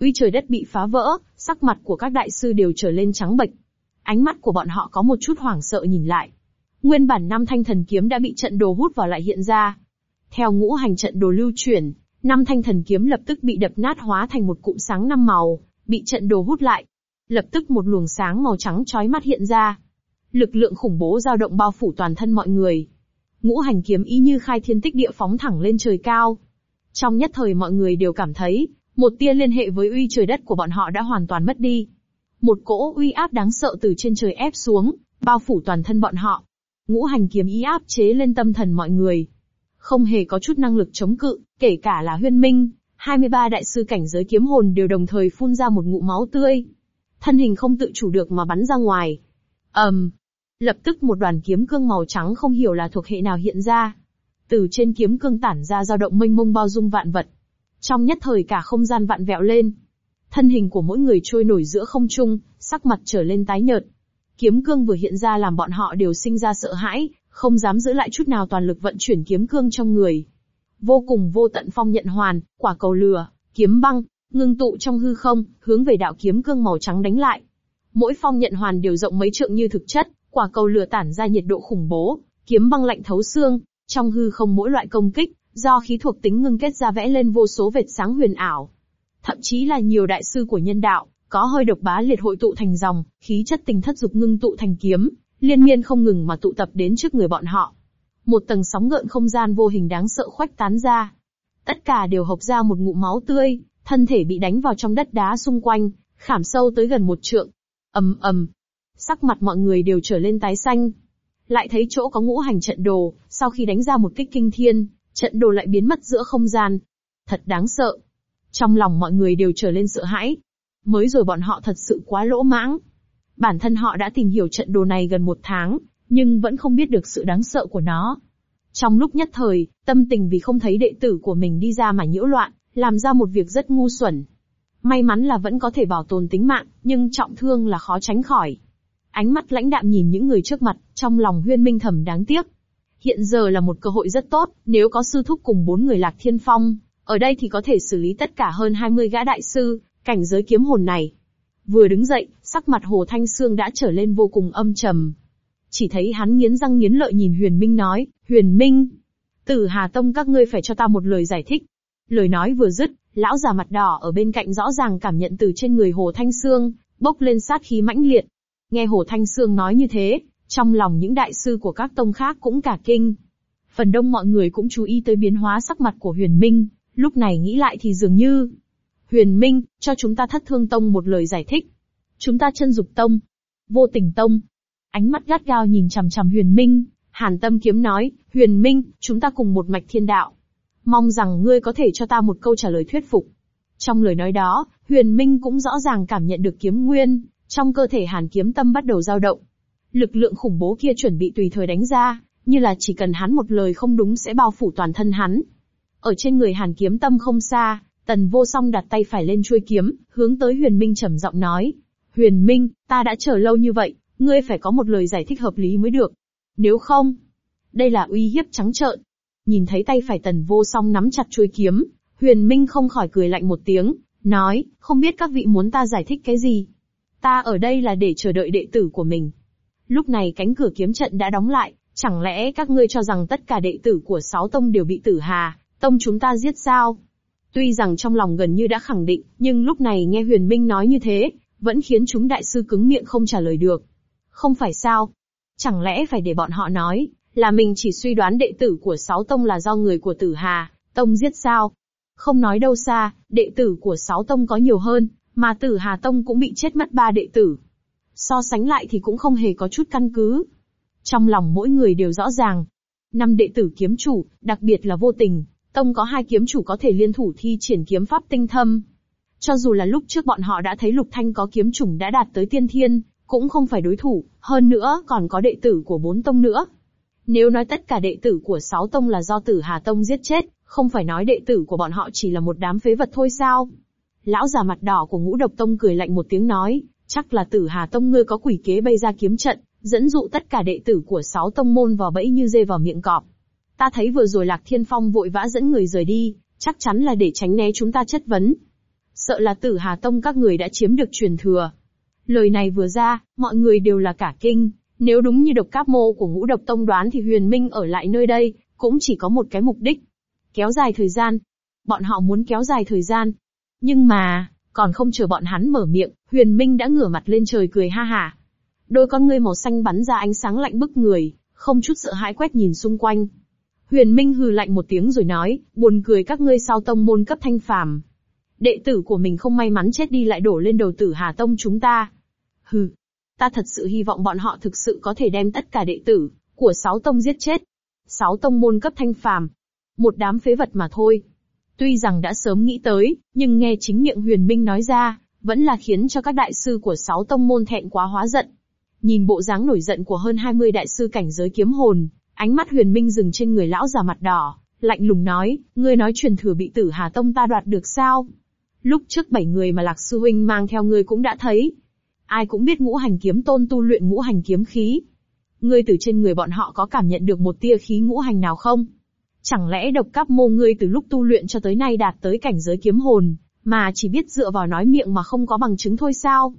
Uy trời đất bị phá vỡ, sắc mặt của các đại sư đều trở lên trắng bệch. Ánh mắt của bọn họ có một chút hoảng sợ nhìn lại. Nguyên bản năm thanh thần kiếm đã bị trận đồ hút vào lại hiện ra. Theo ngũ hành trận đồ lưu chuyển, năm thanh thần kiếm lập tức bị đập nát hóa thành một cụm sáng năm màu, bị trận đồ hút lại. Lập tức một luồng sáng màu trắng chói mắt hiện ra. Lực lượng khủng bố dao động bao phủ toàn thân mọi người ngũ hành kiếm ý như khai thiên tích địa phóng thẳng lên trời cao. Trong nhất thời mọi người đều cảm thấy, một tia liên hệ với uy trời đất của bọn họ đã hoàn toàn mất đi. Một cỗ uy áp đáng sợ từ trên trời ép xuống, bao phủ toàn thân bọn họ. Ngũ hành kiếm ý áp chế lên tâm thần mọi người. Không hề có chút năng lực chống cự, kể cả là huyên minh, 23 đại sư cảnh giới kiếm hồn đều đồng thời phun ra một ngụ máu tươi. Thân hình không tự chủ được mà bắn ra ngoài. ầm, um, Lập tức một đoàn kiếm cương màu trắng không hiểu là thuộc hệ nào hiện ra. Từ trên kiếm cương tản ra dao động mênh mông bao dung vạn vật. Trong nhất thời cả không gian vạn vẹo lên. Thân hình của mỗi người trôi nổi giữa không trung, sắc mặt trở lên tái nhợt. Kiếm cương vừa hiện ra làm bọn họ đều sinh ra sợ hãi, không dám giữ lại chút nào toàn lực vận chuyển kiếm cương trong người. Vô cùng vô tận phong nhận hoàn, quả cầu lửa, kiếm băng, ngưng tụ trong hư không, hướng về đạo kiếm cương màu trắng đánh lại. Mỗi phong nhận hoàn đều rộng mấy trượng như thực chất, quả cầu lửa tản ra nhiệt độ khủng bố, kiếm băng lạnh thấu xương, trong hư không mỗi loại công kích, do khí thuộc tính ngưng kết ra vẽ lên vô số vệt sáng huyền ảo. Thậm chí là nhiều đại sư của nhân đạo, có hơi độc bá liệt hội tụ thành dòng, khí chất tình thất dục ngưng tụ thành kiếm, liên miên không ngừng mà tụ tập đến trước người bọn họ. Một tầng sóng gợn không gian vô hình đáng sợ khoách tán ra. Tất cả đều hộc ra một ngụm máu tươi, thân thể bị đánh vào trong đất đá xung quanh, khảm sâu tới gần một trượng. ầm ầm, sắc mặt mọi người đều trở lên tái xanh. Lại thấy chỗ có ngũ hành trận đồ, sau khi đánh ra một kích kinh thiên, trận đồ lại biến mất giữa không gian. Thật đáng sợ. Trong lòng mọi người đều trở lên sợ hãi. Mới rồi bọn họ thật sự quá lỗ mãng. Bản thân họ đã tìm hiểu trận đồ này gần một tháng, nhưng vẫn không biết được sự đáng sợ của nó. Trong lúc nhất thời, tâm tình vì không thấy đệ tử của mình đi ra mà nhiễu loạn, làm ra một việc rất ngu xuẩn. May mắn là vẫn có thể bảo tồn tính mạng, nhưng trọng thương là khó tránh khỏi. Ánh mắt lãnh đạm nhìn những người trước mặt, trong lòng huyên minh thầm đáng tiếc. Hiện giờ là một cơ hội rất tốt, nếu có sư thúc cùng bốn người lạc thiên phong, ở đây thì có thể xử lý tất cả hơn 20 gã đại sư, cảnh giới kiếm hồn này. Vừa đứng dậy, sắc mặt Hồ Thanh Sương đã trở lên vô cùng âm trầm. Chỉ thấy hắn nghiến răng nghiến lợi nhìn Huyền Minh nói, Huyền Minh, Tử Hà Tông các ngươi phải cho ta một lời giải thích. Lời nói vừa dứt, lão già mặt đỏ ở bên cạnh rõ ràng cảm nhận từ trên người Hồ Thanh Sương, bốc lên sát khí mãnh liệt. Nghe Hồ Thanh Sương nói như thế, trong lòng những đại sư của các tông khác cũng cả kinh. Phần đông mọi người cũng chú ý tới biến hóa sắc mặt của Huyền Minh, lúc này nghĩ lại thì dường như, Huyền Minh, cho chúng ta thất thương tông một lời giải thích. Chúng ta chân dục tông. Vô tình tông. Ánh mắt gắt gao nhìn chằm chằm Huyền Minh, Hàn Tâm Kiếm nói, Huyền Minh, chúng ta cùng một mạch thiên đạo. Mong rằng ngươi có thể cho ta một câu trả lời thuyết phục. Trong lời nói đó, Huyền Minh cũng rõ ràng cảm nhận được kiếm nguyên, trong cơ thể Hàn Kiếm Tâm bắt đầu dao động. Lực lượng khủng bố kia chuẩn bị tùy thời đánh ra, như là chỉ cần hắn một lời không đúng sẽ bao phủ toàn thân hắn. Ở trên người Hàn Kiếm Tâm không xa, Tần vô song đặt tay phải lên chuôi kiếm, hướng tới huyền minh trầm giọng nói. Huyền minh, ta đã chờ lâu như vậy, ngươi phải có một lời giải thích hợp lý mới được. Nếu không, đây là uy hiếp trắng trợn. Nhìn thấy tay phải tần vô song nắm chặt chuôi kiếm, huyền minh không khỏi cười lạnh một tiếng, nói, không biết các vị muốn ta giải thích cái gì. Ta ở đây là để chờ đợi đệ tử của mình. Lúc này cánh cửa kiếm trận đã đóng lại, chẳng lẽ các ngươi cho rằng tất cả đệ tử của sáu tông đều bị tử hà, tông chúng ta giết sao? Tuy rằng trong lòng gần như đã khẳng định, nhưng lúc này nghe Huyền Minh nói như thế, vẫn khiến chúng đại sư cứng miệng không trả lời được. Không phải sao? Chẳng lẽ phải để bọn họ nói, là mình chỉ suy đoán đệ tử của sáu tông là do người của tử Hà, tông giết sao? Không nói đâu xa, đệ tử của sáu tông có nhiều hơn, mà tử Hà tông cũng bị chết mất ba đệ tử. So sánh lại thì cũng không hề có chút căn cứ. Trong lòng mỗi người đều rõ ràng. Năm đệ tử kiếm chủ, đặc biệt là vô tình, Tông có hai kiếm chủ có thể liên thủ thi triển kiếm pháp tinh thâm. Cho dù là lúc trước bọn họ đã thấy Lục Thanh có kiếm chủng đã đạt tới tiên thiên, cũng không phải đối thủ, hơn nữa còn có đệ tử của bốn tông nữa. Nếu nói tất cả đệ tử của sáu tông là do tử Hà Tông giết chết, không phải nói đệ tử của bọn họ chỉ là một đám phế vật thôi sao? Lão già mặt đỏ của ngũ độc tông cười lạnh một tiếng nói, chắc là tử Hà Tông ngươi có quỷ kế bay ra kiếm trận, dẫn dụ tất cả đệ tử của sáu tông môn vào bẫy như dê vào miệng cọp. Ta thấy vừa rồi Lạc Thiên Phong vội vã dẫn người rời đi, chắc chắn là để tránh né chúng ta chất vấn. Sợ là tử Hà Tông các người đã chiếm được truyền thừa. Lời này vừa ra, mọi người đều là cả kinh. Nếu đúng như độc cáp mô của ngũ độc tông đoán thì huyền minh ở lại nơi đây, cũng chỉ có một cái mục đích. Kéo dài thời gian. Bọn họ muốn kéo dài thời gian. Nhưng mà, còn không chờ bọn hắn mở miệng, huyền minh đã ngửa mặt lên trời cười ha hả. Đôi con ngươi màu xanh bắn ra ánh sáng lạnh bức người, không chút sợ hãi quét nhìn xung quanh. Huyền Minh hừ lạnh một tiếng rồi nói, buồn cười các ngươi sao tông môn cấp thanh phàm. Đệ tử của mình không may mắn chết đi lại đổ lên đầu tử Hà Tông chúng ta. Hừ, ta thật sự hy vọng bọn họ thực sự có thể đem tất cả đệ tử của sáu tông giết chết. Sáu tông môn cấp thanh phàm. Một đám phế vật mà thôi. Tuy rằng đã sớm nghĩ tới, nhưng nghe chính miệng huyền minh nói ra, vẫn là khiến cho các đại sư của sáu tông môn thẹn quá hóa giận. Nhìn bộ dáng nổi giận của hơn 20 đại sư cảnh giới kiếm hồn, Ánh mắt huyền minh dừng trên người lão già mặt đỏ, lạnh lùng nói, ngươi nói truyền thừa bị tử Hà Tông ta đoạt được sao? Lúc trước bảy người mà Lạc Sư Huynh mang theo ngươi cũng đã thấy. Ai cũng biết ngũ hành kiếm tôn tu luyện ngũ hành kiếm khí. Ngươi từ trên người bọn họ có cảm nhận được một tia khí ngũ hành nào không? Chẳng lẽ độc cắp mô ngươi từ lúc tu luyện cho tới nay đạt tới cảnh giới kiếm hồn, mà chỉ biết dựa vào nói miệng mà không có bằng chứng thôi sao?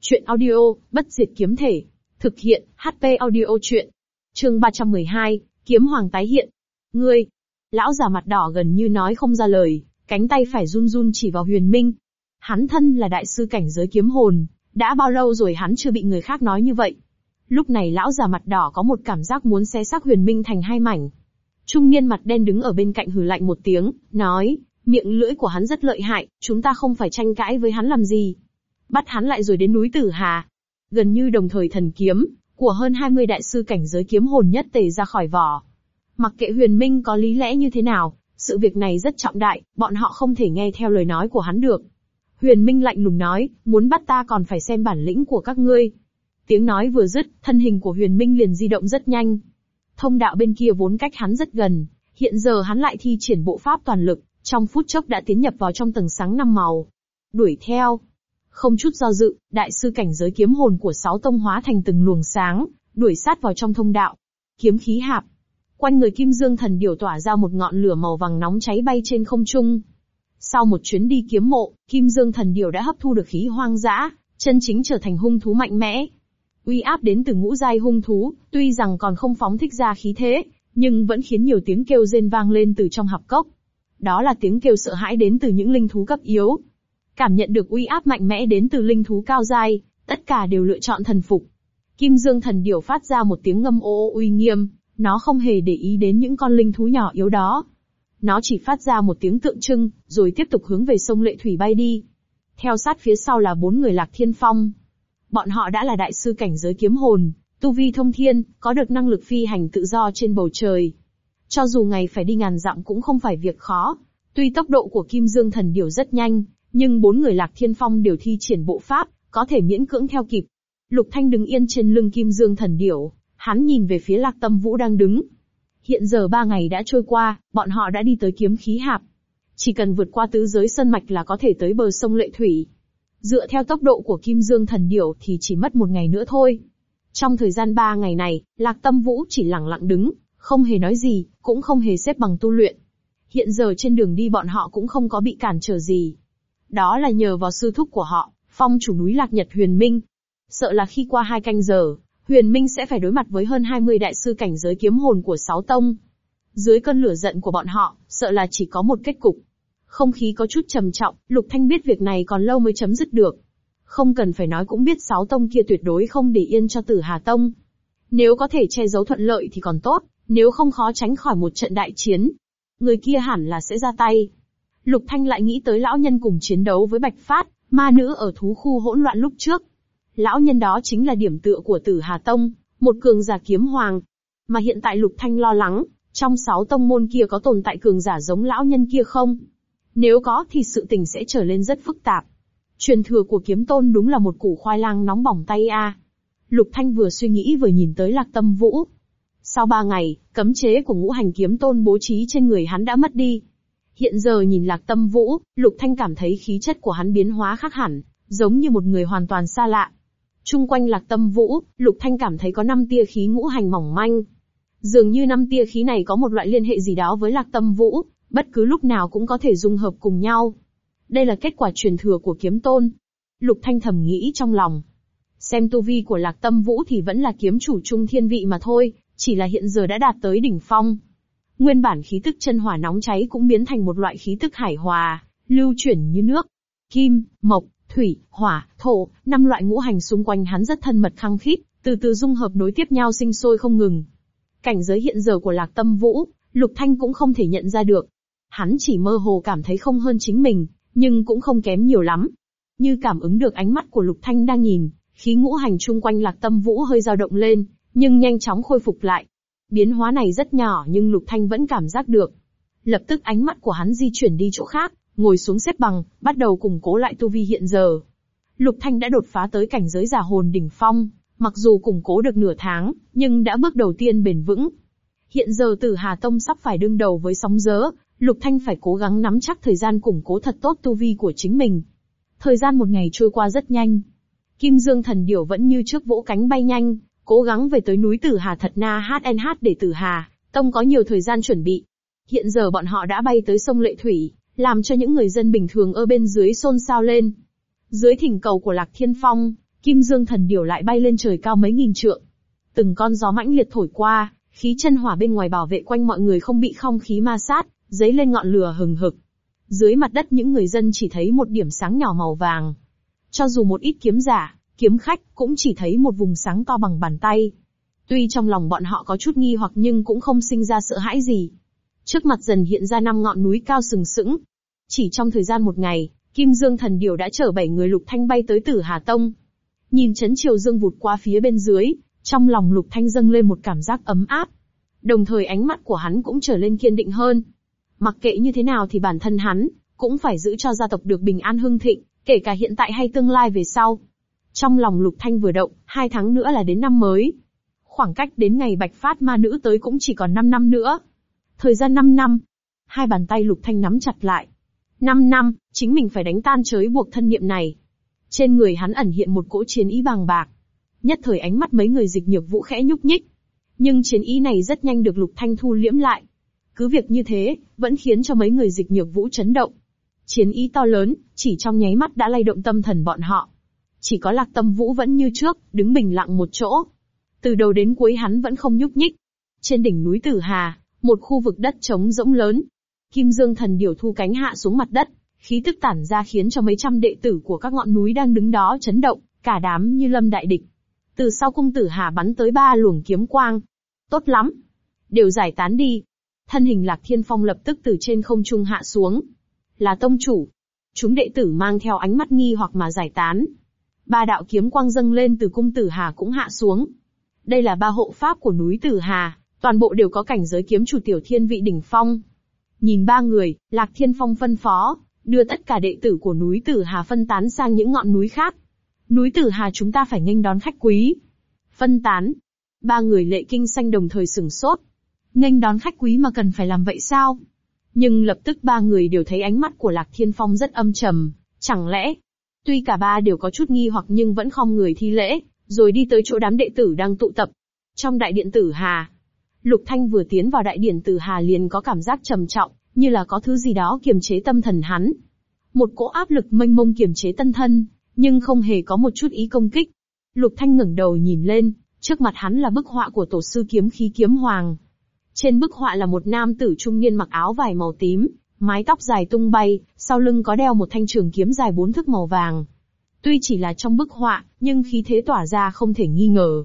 Chuyện audio, bất diệt kiếm thể. Thực hiện, HP audio chuyện. Chương 312, kiếm hoàng tái hiện. Ngươi, lão già mặt đỏ gần như nói không ra lời, cánh tay phải run run chỉ vào huyền minh. Hắn thân là đại sư cảnh giới kiếm hồn, đã bao lâu rồi hắn chưa bị người khác nói như vậy. Lúc này lão già mặt đỏ có một cảm giác muốn xé xác huyền minh thành hai mảnh. Trung niên mặt đen đứng ở bên cạnh hừ lạnh một tiếng, nói, miệng lưỡi của hắn rất lợi hại, chúng ta không phải tranh cãi với hắn làm gì. Bắt hắn lại rồi đến núi Tử Hà. Gần như đồng thời thần kiếm, của hơn 20 đại sư cảnh giới kiếm hồn nhất tề ra khỏi vỏ. Mặc kệ huyền minh có lý lẽ như thế nào, sự việc này rất trọng đại, bọn họ không thể nghe theo lời nói của hắn được. Huyền Minh lạnh lùng nói, muốn bắt ta còn phải xem bản lĩnh của các ngươi. Tiếng nói vừa dứt, thân hình của Huyền Minh liền di động rất nhanh. Thông đạo bên kia vốn cách hắn rất gần, hiện giờ hắn lại thi triển bộ pháp toàn lực, trong phút chốc đã tiến nhập vào trong tầng sáng năm màu. Đuổi theo. Không chút do dự, đại sư cảnh giới kiếm hồn của sáu tông hóa thành từng luồng sáng, đuổi sát vào trong thông đạo. Kiếm khí hạp. Quanh người kim dương thần điều tỏa ra một ngọn lửa màu vàng nóng cháy bay trên không trung. Sau một chuyến đi kiếm mộ, kim dương thần điểu đã hấp thu được khí hoang dã, chân chính trở thành hung thú mạnh mẽ. Uy áp đến từ ngũ giai hung thú, tuy rằng còn không phóng thích ra khí thế, nhưng vẫn khiến nhiều tiếng kêu rên vang lên từ trong hạp cốc. Đó là tiếng kêu sợ hãi đến từ những linh thú cấp yếu. Cảm nhận được uy áp mạnh mẽ đến từ linh thú cao giai, tất cả đều lựa chọn thần phục. Kim Dương thần điểu phát ra một tiếng ngâm ô ô uy nghiêm, nó không hề để ý đến những con linh thú nhỏ yếu đó. Nó chỉ phát ra một tiếng tượng trưng, rồi tiếp tục hướng về sông Lệ Thủy bay đi. Theo sát phía sau là bốn người lạc thiên phong. Bọn họ đã là đại sư cảnh giới kiếm hồn, tu vi thông thiên, có được năng lực phi hành tự do trên bầu trời. Cho dù ngày phải đi ngàn dặm cũng không phải việc khó. Tuy tốc độ của Kim Dương Thần Điểu rất nhanh, nhưng bốn người Lạc Thiên Phong đều thi triển bộ pháp, có thể miễn cưỡng theo kịp. Lục Thanh đứng yên trên lưng Kim Dương Thần Điểu, hắn nhìn về phía Lạc Tâm Vũ đang đứng. Hiện giờ ba ngày đã trôi qua, bọn họ đã đi tới kiếm khí hạp. Chỉ cần vượt qua tứ giới sân mạch là có thể tới bờ sông Lệ Thủy. Dựa theo tốc độ của Kim Dương Thần Điểu thì chỉ mất một ngày nữa thôi. Trong thời gian ba ngày này, Lạc Tâm Vũ chỉ lặng lặng đứng, không hề nói gì, cũng không hề xếp bằng tu luyện. Hiện giờ trên đường đi bọn họ cũng không có bị cản trở gì. Đó là nhờ vào sư thúc của họ, phong chủ núi Lạc Nhật Huyền Minh. Sợ là khi qua hai canh giờ, Huyền Minh sẽ phải đối mặt với hơn 20 đại sư cảnh giới kiếm hồn của sáu tông. Dưới cơn lửa giận của bọn họ, sợ là chỉ có một kết cục. Không khí có chút trầm trọng, Lục Thanh biết việc này còn lâu mới chấm dứt được. Không cần phải nói cũng biết sáu tông kia tuyệt đối không để yên cho tử Hà Tông. Nếu có thể che giấu thuận lợi thì còn tốt, nếu không khó tránh khỏi một trận đại chiến. Người kia hẳn là sẽ ra tay. Lục Thanh lại nghĩ tới lão nhân cùng chiến đấu với Bạch Phát, ma nữ ở thú khu hỗn loạn lúc trước. Lão nhân đó chính là điểm tựa của tử Hà Tông, một cường giả kiếm hoàng. Mà hiện tại Lục Thanh lo lắng, trong sáu tông môn kia có tồn tại cường giả giống lão nhân kia không? Nếu có thì sự tình sẽ trở lên rất phức tạp. Truyền thừa của kiếm tôn đúng là một củ khoai lang nóng bỏng tay a. Lục Thanh vừa suy nghĩ vừa nhìn tới Lạc Tâm Vũ. Sau ba ngày, cấm chế của ngũ hành kiếm tôn bố trí trên người hắn đã mất đi. Hiện giờ nhìn Lạc Tâm Vũ, Lục Thanh cảm thấy khí chất của hắn biến hóa khác hẳn, giống như một người hoàn toàn xa lạ. Trung quanh Lạc Tâm Vũ, Lục Thanh cảm thấy có năm tia khí ngũ hành mỏng manh. Dường như năm tia khí này có một loại liên hệ gì đó với Lạc Tâm Vũ, bất cứ lúc nào cũng có thể dung hợp cùng nhau. Đây là kết quả truyền thừa của kiếm tôn. Lục Thanh thầm nghĩ trong lòng. Xem tu vi của Lạc Tâm Vũ thì vẫn là kiếm chủ trung thiên vị mà thôi, chỉ là hiện giờ đã đạt tới đỉnh phong. Nguyên bản khí tức chân hỏa nóng cháy cũng biến thành một loại khí tức hải hòa, lưu chuyển như nước. Kim, mộc, thủy, hỏa, thổ, năm loại ngũ hành xung quanh hắn rất thân mật khăng khít, từ từ dung hợp nối tiếp nhau sinh sôi không ngừng. Cảnh giới hiện giờ của Lạc Tâm Vũ, Lục Thanh cũng không thể nhận ra được. Hắn chỉ mơ hồ cảm thấy không hơn chính mình, nhưng cũng không kém nhiều lắm. Như cảm ứng được ánh mắt của Lục Thanh đang nhìn, khí ngũ hành chung quanh Lạc Tâm Vũ hơi dao động lên, nhưng nhanh chóng khôi phục lại. Biến hóa này rất nhỏ nhưng Lục Thanh vẫn cảm giác được. Lập tức ánh mắt của hắn di chuyển đi chỗ khác, ngồi xuống xếp bằng, bắt đầu củng cố lại tu vi hiện giờ. Lục Thanh đã đột phá tới cảnh giới giả hồn đỉnh phong, mặc dù củng cố được nửa tháng, nhưng đã bước đầu tiên bền vững. Hiện giờ Tử Hà Tông sắp phải đương đầu với sóng dớ, Lục Thanh phải cố gắng nắm chắc thời gian củng cố thật tốt tu vi của chính mình. Thời gian một ngày trôi qua rất nhanh. Kim Dương thần điểu vẫn như trước vỗ cánh bay nhanh, cố gắng về tới núi Tử Hà thật na HNH để Tử Hà, Tông có nhiều thời gian chuẩn bị. Hiện giờ bọn họ đã bay tới sông Lệ Thủy, làm cho những người dân bình thường ở bên dưới xôn xao lên. Dưới thỉnh cầu của Lạc Thiên Phong, Kim Dương thần điểu lại bay lên trời cao mấy nghìn trượng. Từng con gió mãnh liệt thổi qua, khí chân hỏa bên ngoài bảo vệ quanh mọi người không bị không khí ma sát, dấy lên ngọn lửa hừng hực. Dưới mặt đất những người dân chỉ thấy một điểm sáng nhỏ màu vàng. Cho dù một ít kiếm giả, kiếm khách cũng chỉ thấy một vùng sáng to bằng bàn tay. Tuy trong lòng bọn họ có chút nghi hoặc nhưng cũng không sinh ra sợ hãi gì. Trước mặt dần hiện ra năm ngọn núi cao sừng sững. Chỉ trong thời gian một ngày, Kim Dương thần điều đã chở bảy người lục thanh bay tới Tử Hà Tông. Nhìn chấn triều dương vụt qua phía bên dưới, trong lòng lục thanh dâng lên một cảm giác ấm áp. Đồng thời ánh mắt của hắn cũng trở lên kiên định hơn. Mặc kệ như thế nào thì bản thân hắn, cũng phải giữ cho gia tộc được bình an hưng thịnh, kể cả hiện tại hay tương lai về sau. Trong lòng lục thanh vừa động, hai tháng nữa là đến năm mới. Khoảng cách đến ngày bạch phát ma nữ tới cũng chỉ còn 5 năm nữa. Thời gian 5 năm. Hai bàn tay lục thanh nắm chặt lại. 5 năm, chính mình phải đánh tan chới buộc thân niệm này. Trên người hắn ẩn hiện một cỗ chiến ý bàng bạc. Nhất thời ánh mắt mấy người dịch nhược vũ khẽ nhúc nhích. Nhưng chiến ý này rất nhanh được lục thanh thu liễm lại. Cứ việc như thế, vẫn khiến cho mấy người dịch nhược vũ chấn động. Chiến ý to lớn, chỉ trong nháy mắt đã lay động tâm thần bọn họ. Chỉ có lạc tâm vũ vẫn như trước, đứng bình lặng một chỗ. Từ đầu đến cuối hắn vẫn không nhúc nhích. Trên đỉnh núi Tử Hà, một khu vực đất trống rỗng lớn. Kim Dương thần điểu thu cánh hạ xuống mặt đất, khí tức tản ra khiến cho mấy trăm đệ tử của các ngọn núi đang đứng đó chấn động, cả đám như lâm đại địch. Từ sau cung tử hà bắn tới ba luồng kiếm quang. Tốt lắm. Đều giải tán đi. Thân hình lạc thiên phong lập tức từ trên không trung hạ xuống. Là tông chủ. Chúng đệ tử mang theo ánh mắt nghi hoặc mà giải tán. Ba đạo kiếm quang dâng lên từ cung tử hà cũng hạ xuống. Đây là ba hộ pháp của núi tử hà, toàn bộ đều có cảnh giới kiếm chủ tiểu thiên vị đỉnh phong. Nhìn ba người, Lạc Thiên Phong phân phó, đưa tất cả đệ tử của núi Tử Hà phân tán sang những ngọn núi khác. Núi Tử Hà chúng ta phải nghênh đón khách quý. Phân tán. Ba người lệ kinh xanh đồng thời sừng sốt. Nghênh đón khách quý mà cần phải làm vậy sao? Nhưng lập tức ba người đều thấy ánh mắt của Lạc Thiên Phong rất âm trầm. Chẳng lẽ, tuy cả ba đều có chút nghi hoặc nhưng vẫn không người thi lễ, rồi đi tới chỗ đám đệ tử đang tụ tập. Trong đại điện Tử Hà, Lục Thanh vừa tiến vào đại điển Tử Hà liền có cảm giác trầm trọng, như là có thứ gì đó kiềm chế tâm thần hắn. Một cỗ áp lực mênh mông kiềm chế tân thân, nhưng không hề có một chút ý công kích. Lục Thanh ngẩng đầu nhìn lên, trước mặt hắn là bức họa của tổ sư kiếm khí kiếm hoàng. Trên bức họa là một nam tử trung niên mặc áo vải màu tím, mái tóc dài tung bay, sau lưng có đeo một thanh trường kiếm dài bốn thước màu vàng. Tuy chỉ là trong bức họa, nhưng khí thế tỏa ra không thể nghi ngờ.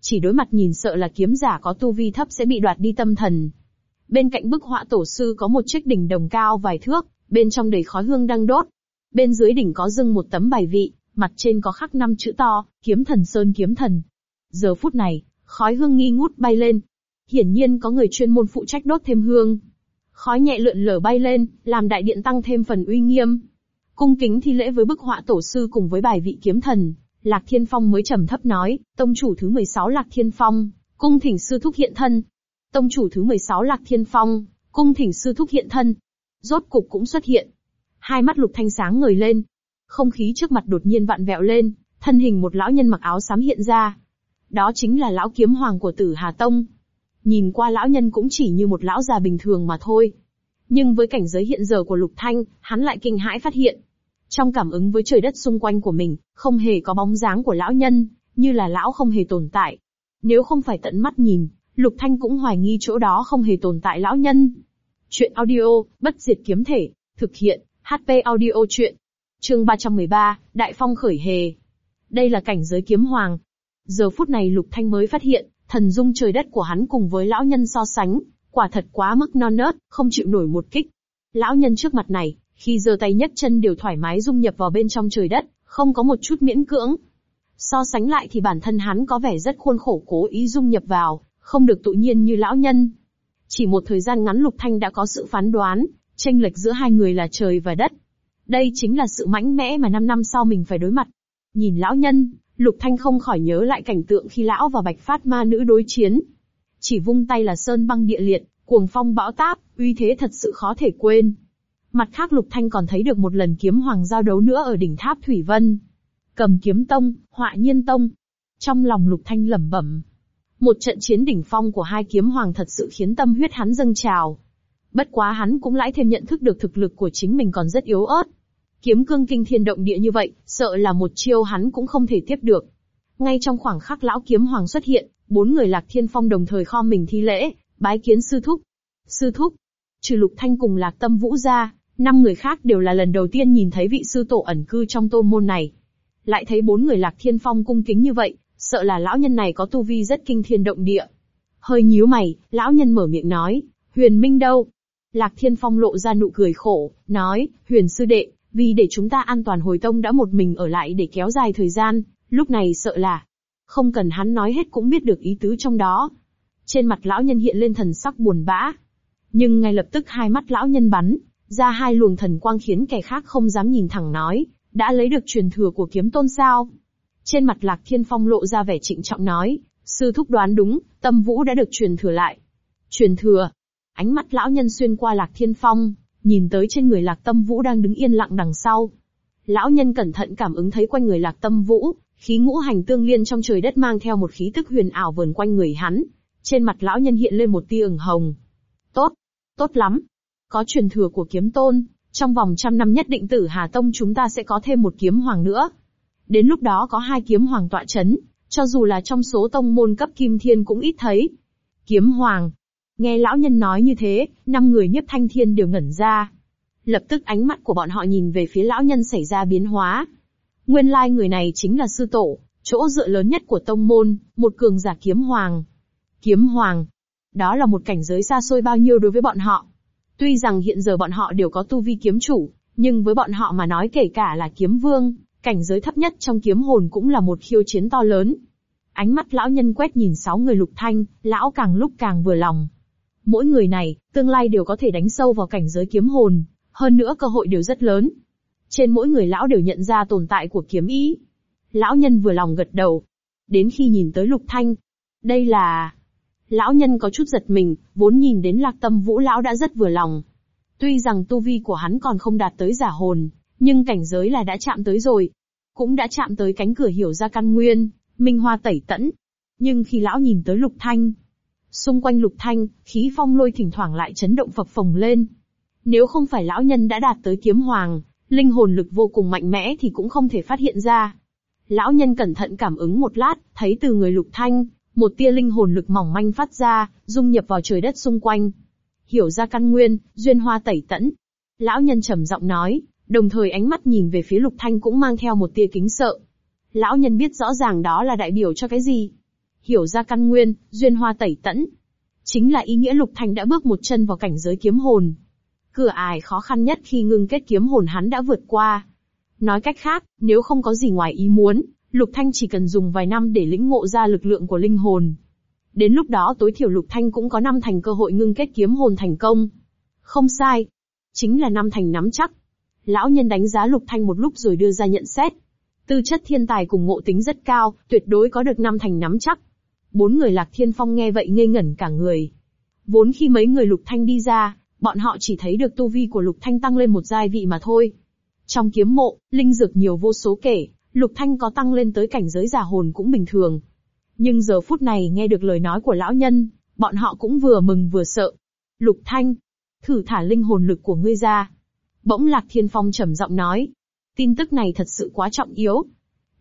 Chỉ đối mặt nhìn sợ là kiếm giả có tu vi thấp sẽ bị đoạt đi tâm thần. Bên cạnh bức họa tổ sư có một chiếc đỉnh đồng cao vài thước, bên trong đầy khói hương đang đốt. Bên dưới đỉnh có dưng một tấm bài vị, mặt trên có khắc năm chữ to, kiếm thần sơn kiếm thần. Giờ phút này, khói hương nghi ngút bay lên. Hiển nhiên có người chuyên môn phụ trách đốt thêm hương. Khói nhẹ lượn lờ bay lên, làm đại điện tăng thêm phần uy nghiêm. Cung kính thi lễ với bức họa tổ sư cùng với bài vị kiếm thần, Lạc Thiên Phong mới trầm thấp nói, tông chủ thứ 16 Lạc Thiên Phong, cung thỉnh sư thúc hiện thân. Tông chủ thứ 16 Lạc Thiên Phong, cung thỉnh sư thúc hiện thân. Rốt cục cũng xuất hiện. Hai mắt lục thanh sáng ngời lên. Không khí trước mặt đột nhiên vặn vẹo lên, thân hình một lão nhân mặc áo xám hiện ra. Đó chính là lão kiếm hoàng của tử Hà Tông. Nhìn qua lão nhân cũng chỉ như một lão già bình thường mà thôi. Nhưng với cảnh giới hiện giờ của lục thanh, hắn lại kinh hãi phát hiện, trong cảm ứng với trời đất xung quanh của mình, không hề có bóng dáng của lão nhân, như là lão không hề tồn tại. Nếu không phải tận mắt nhìn, Lục Thanh cũng hoài nghi chỗ đó không hề tồn tại lão nhân. Chuyện audio, bất diệt kiếm thể, thực hiện, HP audio chuyện. Chương 313, Đại Phong khởi hề. Đây là cảnh giới kiếm hoàng. Giờ phút này Lục Thanh mới phát hiện, thần dung trời đất của hắn cùng với lão nhân so sánh, quả thật quá mức non nớt, không chịu nổi một kích. Lão nhân trước mặt này, khi giơ tay nhấc chân đều thoải mái dung nhập vào bên trong trời đất, không có một chút miễn cưỡng. So sánh lại thì bản thân hắn có vẻ rất khuôn khổ cố ý dung nhập vào, không được tự nhiên như lão nhân. Chỉ một thời gian ngắn Lục Thanh đã có sự phán đoán, tranh lệch giữa hai người là trời và đất. Đây chính là sự mãnh mẽ mà năm năm sau mình phải đối mặt. Nhìn lão nhân, Lục Thanh không khỏi nhớ lại cảnh tượng khi lão và Bạch Phát Ma nữ đối chiến. Chỉ vung tay là sơn băng địa liệt, cuồng phong bão táp, uy thế thật sự khó thể quên. Mặt khác Lục Thanh còn thấy được một lần kiếm hoàng giao đấu nữa ở đỉnh tháp Thủy Vân. Cầm kiếm tông, họa nhiên tông. Trong lòng Lục Thanh lẩm bẩm. Một trận chiến đỉnh phong của hai kiếm hoàng thật sự khiến tâm huyết hắn dâng trào. Bất quá hắn cũng lãi thêm nhận thức được thực lực của chính mình còn rất yếu ớt. Kiếm cương kinh thiên động địa như vậy, sợ là một chiêu hắn cũng không thể tiếp được. Ngay trong khoảng khắc lão kiếm hoàng xuất hiện, bốn người lạc thiên phong đồng thời kho mình thi lễ, bái kiến sư thúc. Sư thúc, trừ lục thanh cùng lạc tâm vũ ra, năm người khác đều là lần đầu tiên nhìn thấy vị sư tổ ẩn cư trong tôn môn này. Lại thấy bốn người lạc thiên phong cung kính như vậy, sợ là lão nhân này có tu vi rất kinh thiên động địa. Hơi nhíu mày, lão nhân mở miệng nói, huyền minh đâu? Lạc thiên phong lộ ra nụ cười khổ, nói, huyền sư đệ, vì để chúng ta an toàn hồi tông đã một mình ở lại để kéo dài thời gian, lúc này sợ là, không cần hắn nói hết cũng biết được ý tứ trong đó. Trên mặt lão nhân hiện lên thần sắc buồn bã. Nhưng ngay lập tức hai mắt lão nhân bắn, ra hai luồng thần quang khiến kẻ khác không dám nhìn thẳng nói, đã lấy được truyền thừa của kiếm tôn sao. Trên mặt lạc thiên phong lộ ra vẻ trịnh trọng nói, sư thúc đoán đúng, tâm vũ đã được truyền thừa lại. Truyền thừa. Ánh mắt lão nhân xuyên qua lạc thiên phong, nhìn tới trên người lạc tâm vũ đang đứng yên lặng đằng sau. Lão nhân cẩn thận cảm ứng thấy quanh người lạc tâm vũ, khí ngũ hành tương liên trong trời đất mang theo một khí tức huyền ảo vờn quanh người hắn. Trên mặt lão nhân hiện lên một tia ửng hồng. Tốt, tốt lắm. Có truyền thừa của kiếm tôn, trong vòng trăm năm nhất định tử Hà Tông chúng ta sẽ có thêm một kiếm hoàng nữa. Đến lúc đó có hai kiếm hoàng tọa chấn, cho dù là trong số tông môn cấp kim thiên cũng ít thấy. Kiếm hoàng. Nghe lão nhân nói như thế, năm người nhiếp thanh thiên đều ngẩn ra. Lập tức ánh mắt của bọn họ nhìn về phía lão nhân xảy ra biến hóa. Nguyên lai người này chính là sư tổ, chỗ dựa lớn nhất của tông môn, một cường giả kiếm hoàng. Kiếm hoàng. Đó là một cảnh giới xa xôi bao nhiêu đối với bọn họ. Tuy rằng hiện giờ bọn họ đều có tu vi kiếm chủ, nhưng với bọn họ mà nói kể cả là kiếm vương, cảnh giới thấp nhất trong kiếm hồn cũng là một khiêu chiến to lớn. Ánh mắt lão nhân quét nhìn sáu người lục thanh, lão càng lúc càng vừa lòng. Mỗi người này, tương lai đều có thể đánh sâu vào cảnh giới kiếm hồn, hơn nữa cơ hội đều rất lớn. Trên mỗi người lão đều nhận ra tồn tại của kiếm ý. Lão nhân vừa lòng gật đầu. Đến khi nhìn tới lục thanh, đây là... Lão nhân có chút giật mình, vốn nhìn đến lạc tâm vũ lão đã rất vừa lòng. Tuy rằng tu vi của hắn còn không đạt tới giả hồn, nhưng cảnh giới là đã chạm tới rồi. Cũng đã chạm tới cánh cửa hiểu ra căn nguyên, minh hoa tẩy tẫn. Nhưng khi lão nhìn tới lục thanh, xung quanh lục thanh, khí phong lôi thỉnh thoảng lại chấn động phập phồng lên. Nếu không phải lão nhân đã đạt tới kiếm hoàng, linh hồn lực vô cùng mạnh mẽ thì cũng không thể phát hiện ra. Lão nhân cẩn thận cảm ứng một lát, thấy từ người lục thanh, một tia linh hồn lực mỏng manh phát ra, dung nhập vào trời đất xung quanh. Hiểu ra căn nguyên, duyên hoa tẩy tẫn. Lão nhân trầm giọng nói, đồng thời ánh mắt nhìn về phía lục thanh cũng mang theo một tia kính sợ. Lão nhân biết rõ ràng đó là đại biểu cho cái gì. Hiểu ra căn nguyên, duyên hoa tẩy tẫn. Chính là ý nghĩa lục thanh đã bước một chân vào cảnh giới kiếm hồn. Cửa ải khó khăn nhất khi ngưng kết kiếm hồn hắn đã vượt qua. Nói cách khác, nếu không có gì ngoài ý muốn, Lục Thanh chỉ cần dùng vài năm để lĩnh ngộ ra lực lượng của linh hồn. Đến lúc đó tối thiểu Lục Thanh cũng có năm thành cơ hội ngưng kết kiếm hồn thành công. Không sai. Chính là năm thành nắm chắc. Lão nhân đánh giá Lục Thanh một lúc rồi đưa ra nhận xét. Tư chất thiên tài cùng ngộ tính rất cao, tuyệt đối có được năm thành nắm chắc. Bốn người Lạc Thiên Phong nghe vậy ngây ngẩn cả người. Vốn khi mấy người Lục Thanh đi ra, bọn họ chỉ thấy được tu vi của Lục Thanh tăng lên một giai vị mà thôi. Trong kiếm mộ, linh dược nhiều vô số kể, Lục Thanh có tăng lên tới cảnh giới giả hồn cũng bình thường. Nhưng giờ phút này nghe được lời nói của lão nhân, bọn họ cũng vừa mừng vừa sợ. Lục Thanh, thử thả linh hồn lực của ngươi ra. Bỗng Lạc Thiên Phong trầm giọng nói. Tin tức này thật sự quá trọng yếu.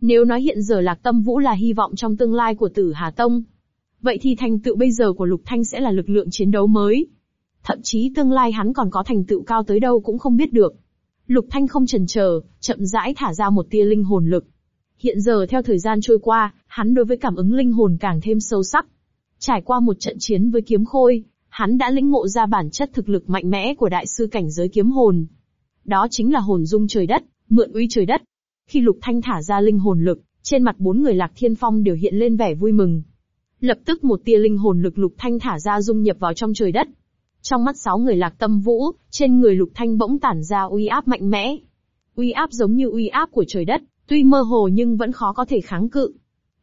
Nếu nói hiện giờ Lạc Tâm Vũ là hy vọng trong tương lai của Tử Hà Tông, vậy thì thành tựu bây giờ của Lục Thanh sẽ là lực lượng chiến đấu mới. Thậm chí tương lai hắn còn có thành tựu cao tới đâu cũng không biết được. Lục Thanh không chần chờ, chậm rãi thả ra một tia linh hồn lực. Hiện giờ theo thời gian trôi qua, hắn đối với cảm ứng linh hồn càng thêm sâu sắc. Trải qua một trận chiến với kiếm khôi, hắn đã lĩnh ngộ ra bản chất thực lực mạnh mẽ của đại sư cảnh giới kiếm hồn. Đó chính là hồn dung trời đất, mượn uy trời đất. Khi Lục Thanh thả ra linh hồn lực, trên mặt bốn người Lạc Thiên Phong đều hiện lên vẻ vui mừng. Lập tức một tia linh hồn lực Lục Thanh thả ra dung nhập vào trong trời đất. Trong mắt sáu người lạc tâm vũ, trên người lục thanh bỗng tản ra uy áp mạnh mẽ. Uy áp giống như uy áp của trời đất, tuy mơ hồ nhưng vẫn khó có thể kháng cự.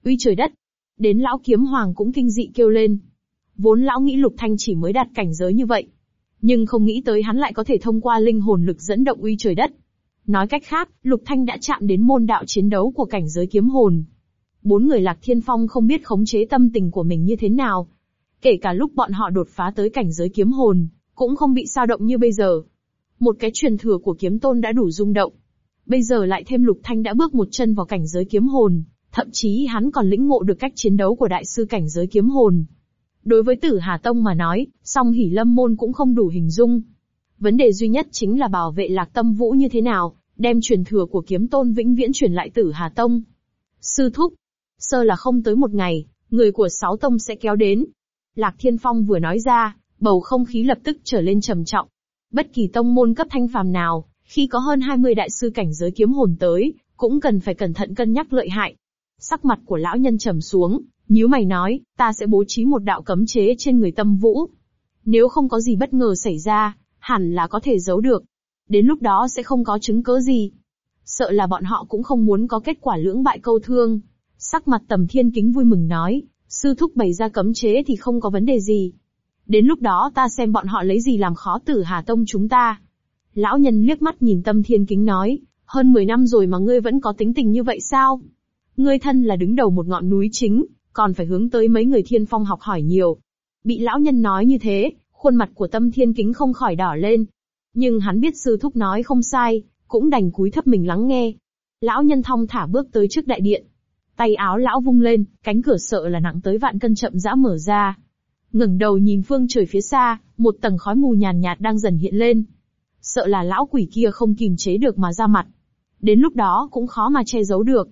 Uy trời đất. Đến lão kiếm hoàng cũng kinh dị kêu lên. Vốn lão nghĩ lục thanh chỉ mới đạt cảnh giới như vậy. Nhưng không nghĩ tới hắn lại có thể thông qua linh hồn lực dẫn động uy trời đất. Nói cách khác, lục thanh đã chạm đến môn đạo chiến đấu của cảnh giới kiếm hồn. Bốn người lạc thiên phong không biết khống chế tâm tình của mình như thế nào, Kể cả lúc bọn họ đột phá tới cảnh giới kiếm hồn, cũng không bị sao động như bây giờ. Một cái truyền thừa của kiếm tôn đã đủ rung động. Bây giờ lại thêm Lục Thanh đã bước một chân vào cảnh giới kiếm hồn, thậm chí hắn còn lĩnh ngộ được cách chiến đấu của đại sư cảnh giới kiếm hồn. Đối với Tử Hà Tông mà nói, song hỉ lâm môn cũng không đủ hình dung. Vấn đề duy nhất chính là bảo vệ lạc tâm vũ như thế nào, đem truyền thừa của kiếm tôn vĩnh viễn truyền lại Tử Hà Tông. Sư thúc, sơ là không tới một ngày, người của sáu tông sẽ kéo đến. Lạc Thiên Phong vừa nói ra, bầu không khí lập tức trở lên trầm trọng. Bất kỳ tông môn cấp thanh phàm nào, khi có hơn 20 đại sư cảnh giới kiếm hồn tới, cũng cần phải cẩn thận cân nhắc lợi hại. Sắc mặt của lão nhân trầm xuống, nhíu mày nói, ta sẽ bố trí một đạo cấm chế trên người tâm vũ. Nếu không có gì bất ngờ xảy ra, hẳn là có thể giấu được. Đến lúc đó sẽ không có chứng cứ gì. Sợ là bọn họ cũng không muốn có kết quả lưỡng bại câu thương. Sắc mặt tầm thiên kính vui mừng nói, sư thúc bày ra cấm chế thì không có vấn đề gì. Đến lúc đó ta xem bọn họ lấy gì làm khó tử Hà Tông chúng ta. Lão nhân liếc mắt nhìn tâm thiên kính nói, hơn 10 năm rồi mà ngươi vẫn có tính tình như vậy sao? Ngươi thân là đứng đầu một ngọn núi chính, còn phải hướng tới mấy người thiên phong học hỏi nhiều. Bị lão nhân nói như thế, khuôn mặt của tâm thiên kính không khỏi đỏ lên. Nhưng hắn biết sư thúc nói không sai, cũng đành cúi thấp mình lắng nghe. Lão nhân thong thả bước tới trước đại điện. Tay áo lão vung lên, cánh cửa sợ là nặng tới vạn cân chậm rã mở ra. ngẩng đầu nhìn phương trời phía xa, một tầng khói mù nhàn nhạt đang dần hiện lên. Sợ là lão quỷ kia không kìm chế được mà ra mặt. Đến lúc đó cũng khó mà che giấu được.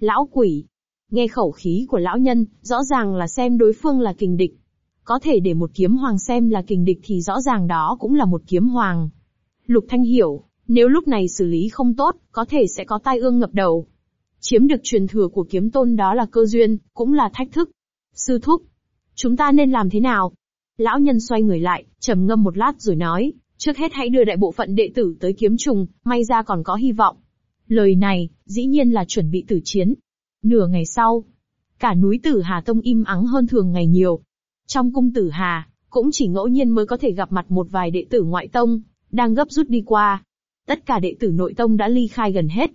Lão quỷ, Nghe khẩu khí của lão nhân, rõ ràng là xem đối phương là kình địch. Có thể để một kiếm hoàng xem là kình địch thì rõ ràng đó cũng là một kiếm hoàng. Lục Thanh hiểu, nếu lúc này xử lý không tốt, có thể sẽ có tai ương ngập đầu. Chiếm được truyền thừa của kiếm tôn đó là cơ duyên, cũng là thách thức. Sư thúc, chúng ta nên làm thế nào? Lão nhân xoay người lại, trầm ngâm một lát rồi nói, trước hết hãy đưa đại bộ phận đệ tử tới kiếm trùng, may ra còn có hy vọng. Lời này, dĩ nhiên là chuẩn bị tử chiến, Nửa ngày sau, cả núi Tử Hà Tông im ắng hơn thường ngày nhiều. Trong cung Tử Hà, cũng chỉ ngẫu nhiên mới có thể gặp mặt một vài đệ tử ngoại tông, đang gấp rút đi qua. Tất cả đệ tử nội tông đã ly khai gần hết.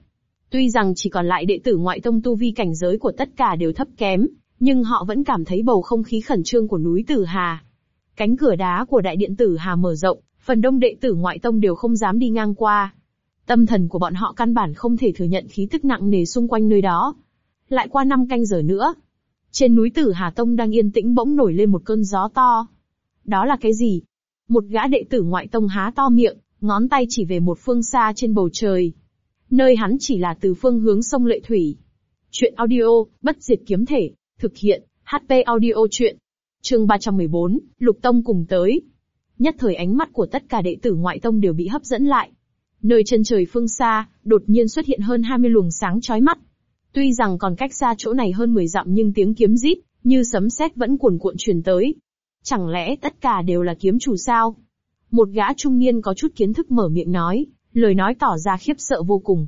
Tuy rằng chỉ còn lại đệ tử ngoại tông tu vi cảnh giới của tất cả đều thấp kém, nhưng họ vẫn cảm thấy bầu không khí khẩn trương của núi Tử Hà. Cánh cửa đá của đại điện Tử Hà mở rộng, phần đông đệ tử ngoại tông đều không dám đi ngang qua. Tâm thần của bọn họ căn bản không thể thừa nhận khí tức nặng nề xung quanh nơi đó, lại qua năm canh giờ nữa. Trên núi Tử Hà Tông đang yên tĩnh bỗng nổi lên một cơn gió to. Đó là cái gì? Một gã đệ tử ngoại tông há to miệng, ngón tay chỉ về một phương xa trên bầu trời. Nơi hắn chỉ là từ phương hướng sông Lệ Thủy. Chuyện audio, bất diệt kiếm thể, thực hiện, HP audio chuyện. Chương 314, Lục Tông cùng tới. Nhất thời ánh mắt của tất cả đệ tử ngoại tông đều bị hấp dẫn lại. Nơi chân trời phương xa, đột nhiên xuất hiện hơn 20 luồng sáng chói mắt. Tuy rằng còn cách xa chỗ này hơn 10 dặm nhưng tiếng kiếm rít, như sấm sét vẫn cuồn cuộn truyền tới. Chẳng lẽ tất cả đều là kiếm chủ sao? Một gã trung niên có chút kiến thức mở miệng nói, lời nói tỏ ra khiếp sợ vô cùng.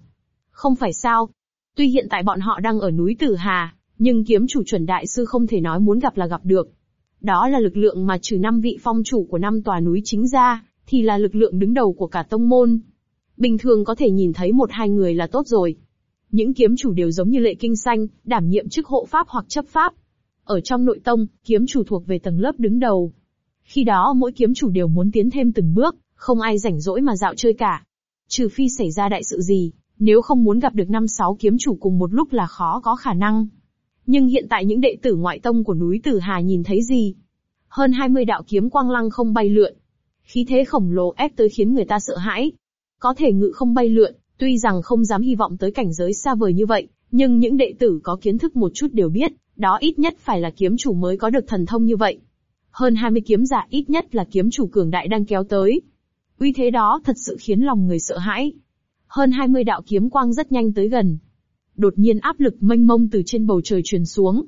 Không phải sao? Tuy hiện tại bọn họ đang ở núi Tử Hà, nhưng kiếm chủ chuẩn đại sư không thể nói muốn gặp là gặp được. Đó là lực lượng mà trừ năm vị phong chủ của năm tòa núi chính ra, thì là lực lượng đứng đầu của cả tông môn. Bình thường có thể nhìn thấy một hai người là tốt rồi. Những kiếm chủ đều giống như lệ kinh xanh, đảm nhiệm chức hộ pháp hoặc chấp pháp. Ở trong nội tông, kiếm chủ thuộc về tầng lớp đứng đầu. Khi đó mỗi kiếm chủ đều muốn tiến thêm từng bước, không ai rảnh rỗi mà dạo chơi cả. Trừ phi xảy ra đại sự gì, nếu không muốn gặp được năm sáu kiếm chủ cùng một lúc là khó có khả năng. Nhưng hiện tại những đệ tử ngoại tông của núi Tử Hà nhìn thấy gì? Hơn 20 đạo kiếm quang lăng không bay lượn. Khí thế khổng lồ ép tới khiến người ta sợ hãi. Có thể ngự không bay lượn, Tuy rằng không dám hy vọng tới cảnh giới xa vời như vậy, nhưng những đệ tử có kiến thức một chút đều biết, đó ít nhất phải là kiếm chủ mới có được thần thông như vậy. Hơn 20 kiếm giả ít nhất là kiếm chủ cường đại đang kéo tới. Uy thế đó thật sự khiến lòng người sợ hãi. Hơn 20 đạo kiếm quang rất nhanh tới gần. Đột nhiên áp lực mênh mông từ trên bầu trời truyền xuống.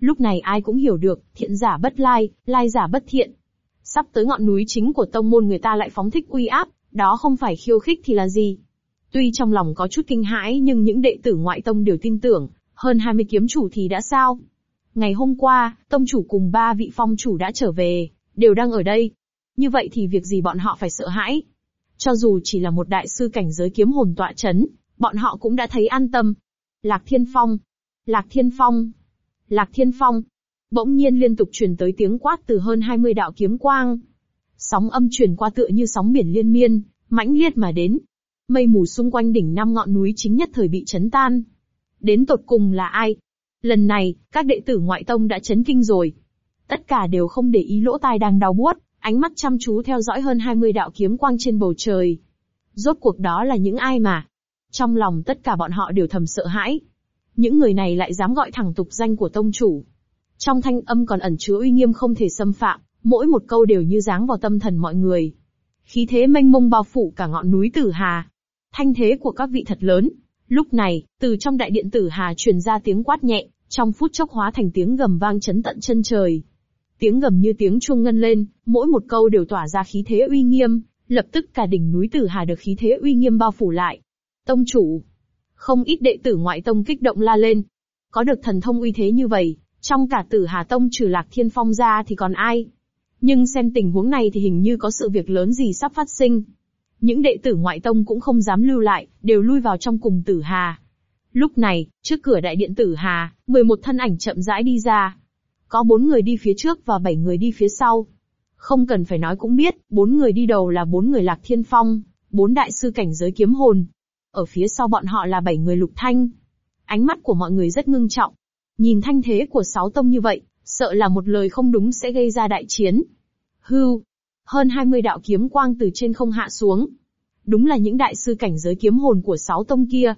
Lúc này ai cũng hiểu được, thiện giả bất lai, lai giả bất thiện. Sắp tới ngọn núi chính của tông môn người ta lại phóng thích uy áp, đó không phải khiêu khích thì là gì. Tuy trong lòng có chút kinh hãi nhưng những đệ tử ngoại tông đều tin tưởng, hơn 20 kiếm chủ thì đã sao? Ngày hôm qua, tông chủ cùng ba vị phong chủ đã trở về, đều đang ở đây. Như vậy thì việc gì bọn họ phải sợ hãi? Cho dù chỉ là một đại sư cảnh giới kiếm hồn tọa chấn, bọn họ cũng đã thấy an tâm. Lạc Thiên Phong, Lạc Thiên Phong, Lạc Thiên Phong. Bỗng nhiên liên tục truyền tới tiếng quát từ hơn 20 đạo kiếm quang. Sóng âm truyền qua tựa như sóng biển liên miên, mãnh liệt mà đến. Mây mù xung quanh đỉnh năm ngọn núi chính nhất thời bị chấn tan. Đến tột cùng là ai? Lần này, các đệ tử ngoại tông đã chấn kinh rồi. Tất cả đều không để ý lỗ tai đang đau buốt, ánh mắt chăm chú theo dõi hơn 20 đạo kiếm quang trên bầu trời. Rốt cuộc đó là những ai mà? Trong lòng tất cả bọn họ đều thầm sợ hãi. Những người này lại dám gọi thẳng tục danh của tông chủ. Trong thanh âm còn ẩn chứa uy nghiêm không thể xâm phạm, mỗi một câu đều như dáng vào tâm thần mọi người. Khí thế mênh mông bao phủ cả ngọn núi Tử Hà. Thanh thế của các vị thật lớn. Lúc này, từ trong đại điện Tử Hà truyền ra tiếng quát nhẹ, trong phút chốc hóa thành tiếng gầm vang chấn tận chân trời. Tiếng gầm như tiếng chuông ngân lên, mỗi một câu đều tỏa ra khí thế uy nghiêm, lập tức cả đỉnh núi Tử Hà được khí thế uy nghiêm bao phủ lại. Tông chủ, không ít đệ tử ngoại tông kích động la lên. Có được thần thông uy thế như vậy, trong cả Tử Hà tông trừ Lạc Thiên Phong ra thì còn ai? Nhưng xem tình huống này thì hình như có sự việc lớn gì sắp phát sinh. Những đệ tử ngoại tông cũng không dám lưu lại, đều lui vào trong cùng Tử Hà. Lúc này, trước cửa đại điện Tử Hà, 11 thân ảnh chậm rãi đi ra. Có bốn người đi phía trước và bảy người đi phía sau. Không cần phải nói cũng biết, bốn người đi đầu là bốn người Lạc Thiên Phong, bốn đại sư cảnh giới kiếm hồn. Ở phía sau bọn họ là bảy người lục thanh. Ánh mắt của mọi người rất ngưng trọng. Nhìn thanh thế của sáu tông như vậy, sợ là một lời không đúng sẽ gây ra đại chiến. Hưu, hơn 20 đạo kiếm quang từ trên không hạ xuống. Đúng là những đại sư cảnh giới kiếm hồn của sáu tông kia.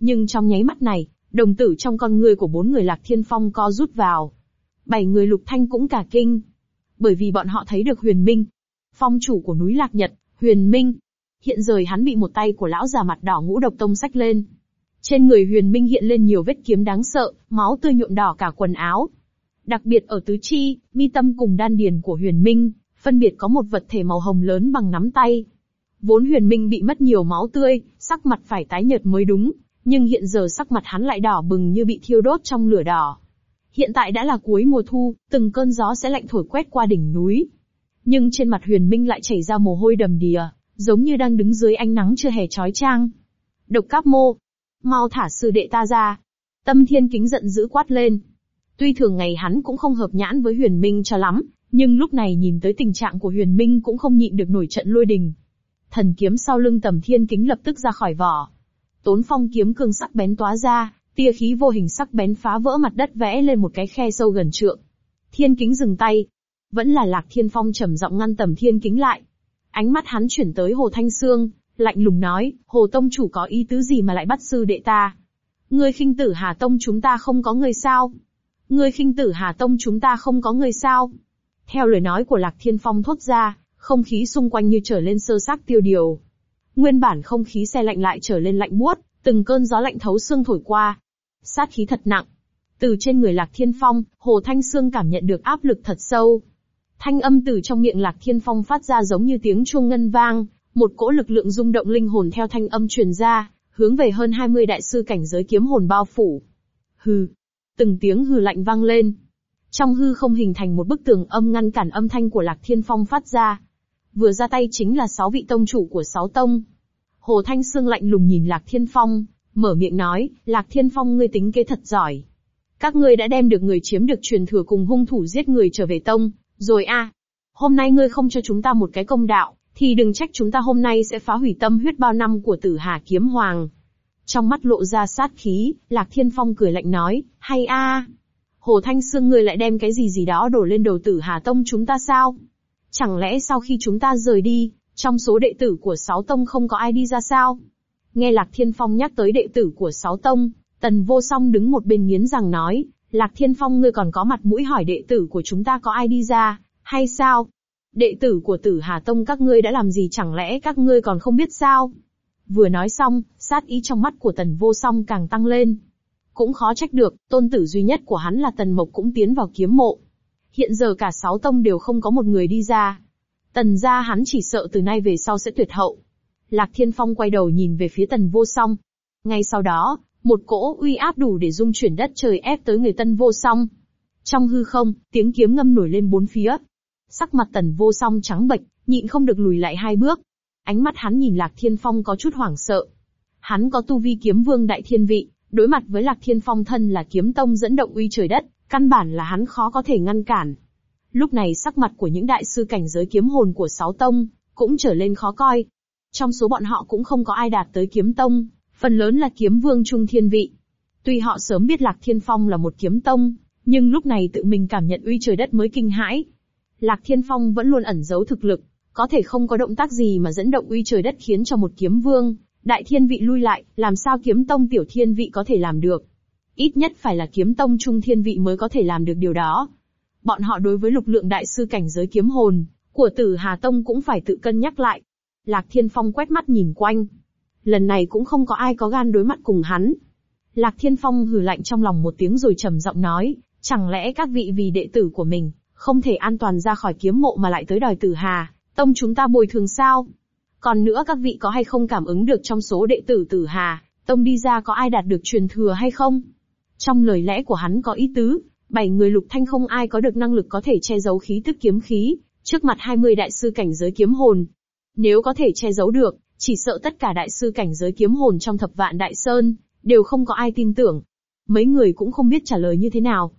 Nhưng trong nháy mắt này, đồng tử trong con người của bốn người lạc thiên phong co rút vào. Bảy người lục thanh cũng cả kinh. Bởi vì bọn họ thấy được huyền minh. Phong chủ của núi Lạc Nhật, huyền minh. Hiện giờ hắn bị một tay của lão già mặt đỏ ngũ độc tông sách lên. Trên người huyền minh hiện lên nhiều vết kiếm đáng sợ, máu tươi nhuộm đỏ cả quần áo, Đặc biệt ở tứ chi, mi tâm cùng đan điền của huyền minh, phân biệt có một vật thể màu hồng lớn bằng nắm tay. Vốn huyền minh bị mất nhiều máu tươi, sắc mặt phải tái nhợt mới đúng, nhưng hiện giờ sắc mặt hắn lại đỏ bừng như bị thiêu đốt trong lửa đỏ. Hiện tại đã là cuối mùa thu, từng cơn gió sẽ lạnh thổi quét qua đỉnh núi. Nhưng trên mặt huyền minh lại chảy ra mồ hôi đầm đìa, giống như đang đứng dưới ánh nắng chưa hề trói trang. Độc cáp mô, mau thả sư đệ ta ra. Tâm thiên kính giận dữ quát lên, Tuy thường ngày hắn cũng không hợp nhãn với huyền minh cho lắm, nhưng lúc này nhìn tới tình trạng của huyền minh cũng không nhịn được nổi trận lôi đình. Thần kiếm sau lưng tầm thiên kính lập tức ra khỏi vỏ. Tốn phong kiếm cương sắc bén tóa ra, tia khí vô hình sắc bén phá vỡ mặt đất vẽ lên một cái khe sâu gần trượng. Thiên kính dừng tay. Vẫn là lạc thiên phong trầm giọng ngăn tầm thiên kính lại. Ánh mắt hắn chuyển tới hồ thanh xương, lạnh lùng nói, hồ tông chủ có ý tứ gì mà lại bắt sư đệ ta. Ngươi khinh tử hà tông chúng ta không có người sao? Ngươi khinh tử Hà Tông chúng ta không có người sao? Theo lời nói của Lạc Thiên Phong thốt ra, không khí xung quanh như trở lên sơ xác tiêu điều. Nguyên bản không khí xe lạnh lại trở lên lạnh buốt, từng cơn gió lạnh thấu xương thổi qua. Sát khí thật nặng. Từ trên người Lạc Thiên Phong, Hồ Thanh Sương cảm nhận được áp lực thật sâu. Thanh âm từ trong miệng Lạc Thiên Phong phát ra giống như tiếng chuông ngân vang, một cỗ lực lượng rung động linh hồn theo thanh âm truyền ra, hướng về hơn 20 đại sư cảnh giới kiếm hồn bao phủ. Hừ, Từng tiếng hừ lạnh vang lên. Trong hư không hình thành một bức tường âm ngăn cản âm thanh của Lạc Thiên Phong phát ra. Vừa ra tay chính là sáu vị tông chủ của sáu tông. Hồ Thanh Sương lạnh lùng nhìn Lạc Thiên Phong, mở miệng nói, Lạc Thiên Phong ngươi tính kế thật giỏi. Các ngươi đã đem được người chiếm được truyền thừa cùng hung thủ giết người trở về tông, rồi a, Hôm nay ngươi không cho chúng ta một cái công đạo, thì đừng trách chúng ta hôm nay sẽ phá hủy tâm huyết bao năm của tử Hà Kiếm Hoàng. Trong mắt lộ ra sát khí, Lạc Thiên Phong cười lạnh nói, hay a, Hồ Thanh Sương người lại đem cái gì gì đó đổ lên đầu tử Hà Tông chúng ta sao? Chẳng lẽ sau khi chúng ta rời đi, trong số đệ tử của sáu tông không có ai đi ra sao? Nghe Lạc Thiên Phong nhắc tới đệ tử của sáu tông, Tần Vô Song đứng một bên nghiến rằng nói, Lạc Thiên Phong ngươi còn có mặt mũi hỏi đệ tử của chúng ta có ai đi ra, hay sao? Đệ tử của tử Hà Tông các ngươi đã làm gì chẳng lẽ các ngươi còn không biết sao? Vừa nói xong, sát ý trong mắt của tần vô song càng tăng lên. Cũng khó trách được, tôn tử duy nhất của hắn là tần mộc cũng tiến vào kiếm mộ. Hiện giờ cả sáu tông đều không có một người đi ra. Tần gia hắn chỉ sợ từ nay về sau sẽ tuyệt hậu. Lạc Thiên Phong quay đầu nhìn về phía tần vô song. Ngay sau đó, một cỗ uy áp đủ để dung chuyển đất trời ép tới người tân vô song. Trong hư không, tiếng kiếm ngâm nổi lên bốn phía. Sắc mặt tần vô song trắng bệch, nhịn không được lùi lại hai bước, Ánh mắt hắn nhìn Lạc Thiên Phong có chút hoảng sợ. Hắn có tu vi kiếm vương đại thiên vị, đối mặt với Lạc Thiên Phong thân là kiếm tông dẫn động uy trời đất, căn bản là hắn khó có thể ngăn cản. Lúc này sắc mặt của những đại sư cảnh giới kiếm hồn của sáu tông, cũng trở lên khó coi. Trong số bọn họ cũng không có ai đạt tới kiếm tông, phần lớn là kiếm vương trung thiên vị. Tuy họ sớm biết Lạc Thiên Phong là một kiếm tông, nhưng lúc này tự mình cảm nhận uy trời đất mới kinh hãi. Lạc Thiên Phong vẫn luôn ẩn giấu thực lực, có thể không có động tác gì mà dẫn động uy trời đất khiến cho một kiếm vương, đại thiên vị lui lại, làm sao kiếm tông tiểu thiên vị có thể làm được. Ít nhất phải là kiếm tông trung thiên vị mới có thể làm được điều đó. Bọn họ đối với lục lượng đại sư cảnh giới kiếm hồn, của tử Hà Tông cũng phải tự cân nhắc lại. Lạc Thiên Phong quét mắt nhìn quanh. Lần này cũng không có ai có gan đối mặt cùng hắn. Lạc Thiên Phong hừ lạnh trong lòng một tiếng rồi trầm giọng nói, chẳng lẽ các vị vì đệ tử của mình, không thể an toàn ra khỏi kiếm mộ mà lại tới đòi tử Hà, Tông chúng ta bồi thường sao? Còn nữa các vị có hay không cảm ứng được trong số đệ tử tử Hà, Tông đi ra có ai đạt được truyền thừa hay không? Trong lời lẽ của hắn có ý tứ, bảy người lục thanh không ai có được năng lực có thể che giấu khí tức kiếm khí, trước mặt 20 đại sư cảnh giới kiếm hồn. Nếu có thể che giấu được, chỉ sợ tất cả đại sư cảnh giới kiếm hồn trong thập vạn đại sơn, đều không có ai tin tưởng. Mấy người cũng không biết trả lời như thế nào.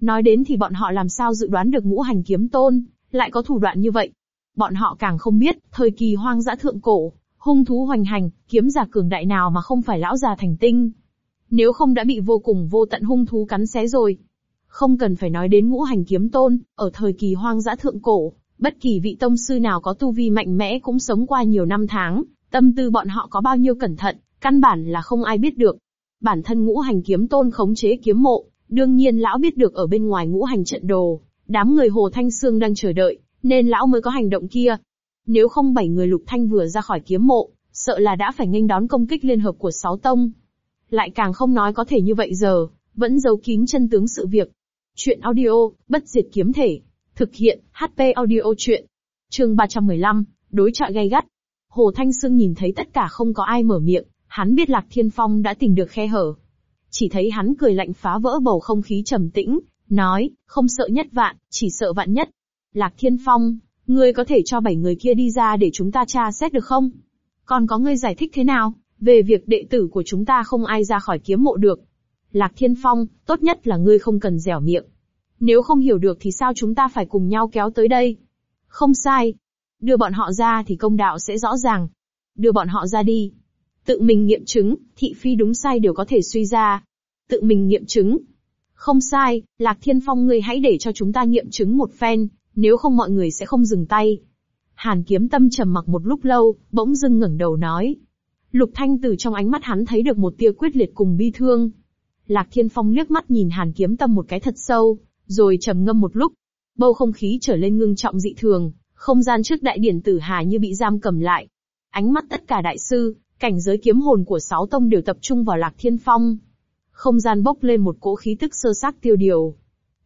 Nói đến thì bọn họ làm sao dự đoán được ngũ hành kiếm tôn, lại có thủ đoạn như vậy. Bọn họ càng không biết, thời kỳ hoang dã thượng cổ, hung thú hoành hành, kiếm giả cường đại nào mà không phải lão già thành tinh. Nếu không đã bị vô cùng vô tận hung thú cắn xé rồi. Không cần phải nói đến ngũ hành kiếm tôn, ở thời kỳ hoang dã thượng cổ, bất kỳ vị tông sư nào có tu vi mạnh mẽ cũng sống qua nhiều năm tháng, tâm tư bọn họ có bao nhiêu cẩn thận, căn bản là không ai biết được. Bản thân ngũ hành kiếm tôn khống chế kiếm mộ, đương nhiên lão biết được ở bên ngoài ngũ hành trận đồ, đám người Hồ Thanh Sương đang chờ đợi, nên lão mới có hành động kia. Nếu không bảy người lục thanh vừa ra khỏi kiếm mộ, sợ là đã phải nghênh đón công kích liên hợp của sáu tông. Lại càng không nói có thể như vậy giờ, vẫn giấu kín chân tướng sự việc. Chuyện audio, bất diệt kiếm thể. Thực hiện, HP audio chuyện. Chương 315, đối trọi gay gắt. Hồ Thanh Sương nhìn thấy tất cả không có ai mở miệng, hắn biết Lạc Thiên Phong đã tìm được khe hở. Chỉ thấy hắn cười lạnh phá vỡ bầu không khí trầm tĩnh, nói, không sợ nhất vạn, chỉ sợ vạn nhất. Lạc Thiên Phong, ngươi có thể cho bảy người kia đi ra để chúng ta tra xét được không? Còn có ngươi giải thích thế nào, về việc đệ tử của chúng ta không ai ra khỏi kiếm mộ được? Lạc Thiên Phong, tốt nhất là ngươi không cần dẻo miệng. Nếu không hiểu được thì sao chúng ta phải cùng nhau kéo tới đây? Không sai. Đưa bọn họ ra thì công đạo sẽ rõ ràng. Đưa bọn họ ra đi. Tự mình nghiệm chứng, thị phi đúng sai đều có thể suy ra. Tự mình nghiệm chứng. Không sai, Lạc Thiên Phong ngươi hãy để cho chúng ta nghiệm chứng một phen, nếu không mọi người sẽ không dừng tay. Hàn kiếm tâm trầm mặc một lúc lâu, bỗng dưng ngẩng đầu nói. Lục Thanh từ trong ánh mắt hắn thấy được một tia quyết liệt cùng bi thương. Lạc Thiên Phong liếc mắt nhìn Hàn kiếm tâm một cái thật sâu, rồi trầm ngâm một lúc. Bầu không khí trở lên ngưng trọng dị thường, không gian trước đại điển tử hà như bị giam cầm lại. Ánh mắt tất cả đại sư, cảnh giới kiếm hồn của sáu tông đều tập trung vào Lạc Thiên Phong. Không gian bốc lên một cỗ khí tức sơ xác tiêu điều.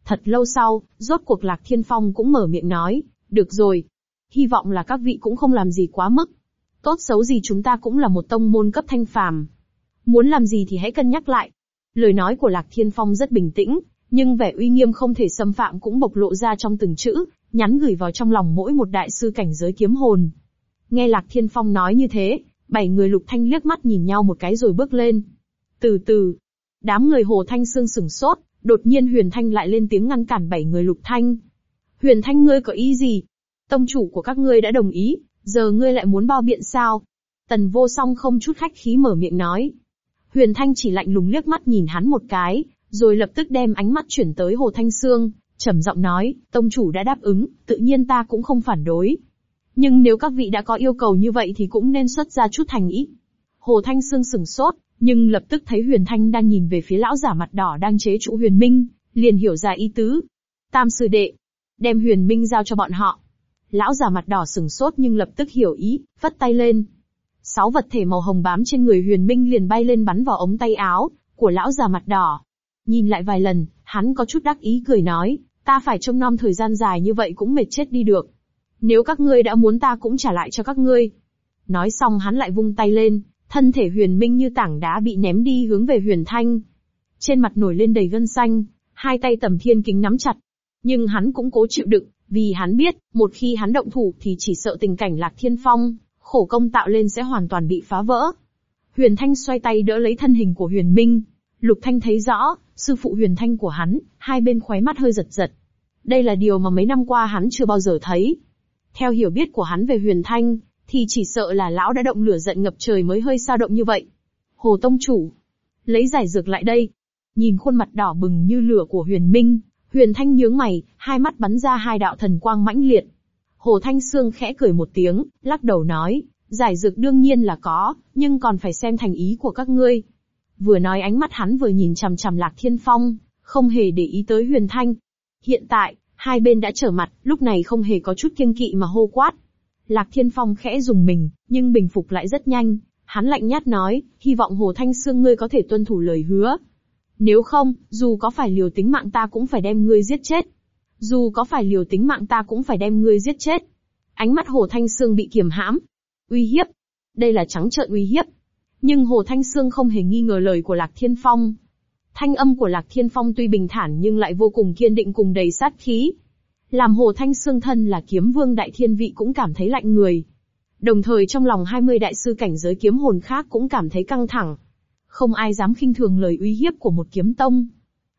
Thật lâu sau, rốt cuộc Lạc Thiên Phong cũng mở miệng nói, được rồi. Hy vọng là các vị cũng không làm gì quá mức. Tốt xấu gì chúng ta cũng là một tông môn cấp thanh phàm. Muốn làm gì thì hãy cân nhắc lại. Lời nói của Lạc Thiên Phong rất bình tĩnh, nhưng vẻ uy nghiêm không thể xâm phạm cũng bộc lộ ra trong từng chữ, nhắn gửi vào trong lòng mỗi một đại sư cảnh giới kiếm hồn. Nghe Lạc Thiên Phong nói như thế, bảy người lục thanh liếc mắt nhìn nhau một cái rồi bước lên. Từ từ, đám người hồ thanh xương sừng sốt, Đột nhiên Huyền Thanh lại lên tiếng ngăn cản bảy người Lục Thanh. Huyền Thanh ngươi có ý gì? Tông chủ của các ngươi đã đồng ý, giờ ngươi lại muốn bao biện sao? Tần vô song không chút khách khí mở miệng nói. Huyền Thanh chỉ lạnh lùng liếc mắt nhìn hắn một cái, rồi lập tức đem ánh mắt chuyển tới Hồ Thanh Sương, trầm giọng nói, tông chủ đã đáp ứng, tự nhiên ta cũng không phản đối. Nhưng nếu các vị đã có yêu cầu như vậy thì cũng nên xuất ra chút thành ý. Hồ Thanh Sương sừng sốt, nhưng lập tức thấy Huyền Thanh đang nhìn về phía lão giả mặt đỏ đang chế trụ Huyền Minh, liền hiểu ra ý tứ. Tam sư đệ, đem Huyền Minh giao cho bọn họ. Lão giả mặt đỏ sừng sốt nhưng lập tức hiểu ý, vất tay lên. Sáu vật thể màu hồng bám trên người Huyền Minh liền bay lên bắn vào ống tay áo của lão già mặt đỏ. Nhìn lại vài lần, hắn có chút đắc ý cười nói, ta phải trông nom thời gian dài như vậy cũng mệt chết đi được. Nếu các ngươi đã muốn ta cũng trả lại cho các ngươi. Nói xong hắn lại vung tay lên, Thân thể huyền minh như tảng đá bị ném đi hướng về huyền thanh. Trên mặt nổi lên đầy gân xanh, hai tay tầm thiên kính nắm chặt. Nhưng hắn cũng cố chịu đựng, vì hắn biết, một khi hắn động thủ thì chỉ sợ tình cảnh lạc thiên phong, khổ công tạo lên sẽ hoàn toàn bị phá vỡ. Huyền Thanh xoay tay đỡ lấy thân hình của Huyền Minh. Lục Thanh thấy rõ, sư phụ Huyền Thanh của hắn, hai bên khóe mắt hơi giật giật. Đây là điều mà mấy năm qua hắn chưa bao giờ thấy. Theo hiểu biết của hắn về Huyền Thanh, thì chỉ sợ là lão đã động lửa giận ngập trời mới hơi sao động như vậy. Hồ Tông Chủ, lấy giải dược lại đây. Nhìn khuôn mặt đỏ bừng như lửa của Huyền Minh, Huyền Thanh nhướng mày, hai mắt bắn ra hai đạo thần quang mãnh liệt. Hồ Thanh Sương khẽ cười một tiếng, lắc đầu nói, giải dược đương nhiên là có, nhưng còn phải xem thành ý của các ngươi. Vừa nói ánh mắt hắn vừa nhìn chằm chằm Lạc Thiên Phong, không hề để ý tới Huyền Thanh. Hiện tại, hai bên đã trở mặt, lúc này không hề có chút kiêng kỵ mà hô quát. Lạc Thiên Phong khẽ dùng mình, nhưng bình phục lại rất nhanh. Hắn lạnh nhát nói, hy vọng Hồ Thanh Sương ngươi có thể tuân thủ lời hứa. Nếu không, dù có phải liều tính mạng ta cũng phải đem ngươi giết chết. Dù có phải liều tính mạng ta cũng phải đem ngươi giết chết. Ánh mắt Hồ Thanh Sương bị kiềm hãm. Uy hiếp. Đây là trắng trợn uy hiếp. Nhưng Hồ Thanh Sương không hề nghi ngờ lời của Lạc Thiên Phong. Thanh âm của Lạc Thiên Phong tuy bình thản nhưng lại vô cùng kiên định cùng đầy sát khí. Làm Hồ Thanh Sương thân là kiếm vương đại thiên vị cũng cảm thấy lạnh người. Đồng thời trong lòng 20 đại sư cảnh giới kiếm hồn khác cũng cảm thấy căng thẳng. Không ai dám khinh thường lời uy hiếp của một kiếm tông.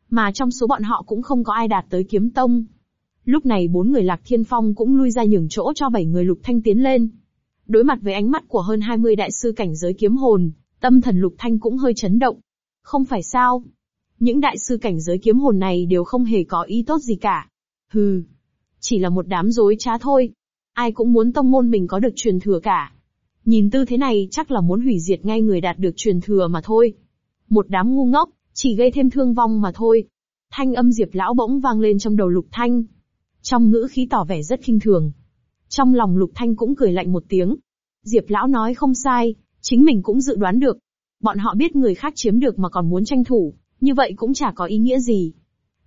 Mà trong số bọn họ cũng không có ai đạt tới kiếm tông. Lúc này bốn người Lạc Thiên Phong cũng lui ra nhường chỗ cho bảy người Lục Thanh tiến lên. Đối mặt với ánh mắt của hơn 20 đại sư cảnh giới kiếm hồn, tâm thần Lục Thanh cũng hơi chấn động. Không phải sao? Những đại sư cảnh giới kiếm hồn này đều không hề có ý tốt gì cả. Hừ, chỉ là một đám dối trá thôi. Ai cũng muốn tông môn mình có được truyền thừa cả. Nhìn tư thế này chắc là muốn hủy diệt ngay người đạt được truyền thừa mà thôi. Một đám ngu ngốc, chỉ gây thêm thương vong mà thôi. Thanh âm Diệp lão bỗng vang lên trong đầu Lục Thanh. Trong ngữ khí tỏ vẻ rất khinh thường. Trong lòng Lục Thanh cũng cười lạnh một tiếng. Diệp lão nói không sai, chính mình cũng dự đoán được. Bọn họ biết người khác chiếm được mà còn muốn tranh thủ, như vậy cũng chả có ý nghĩa gì.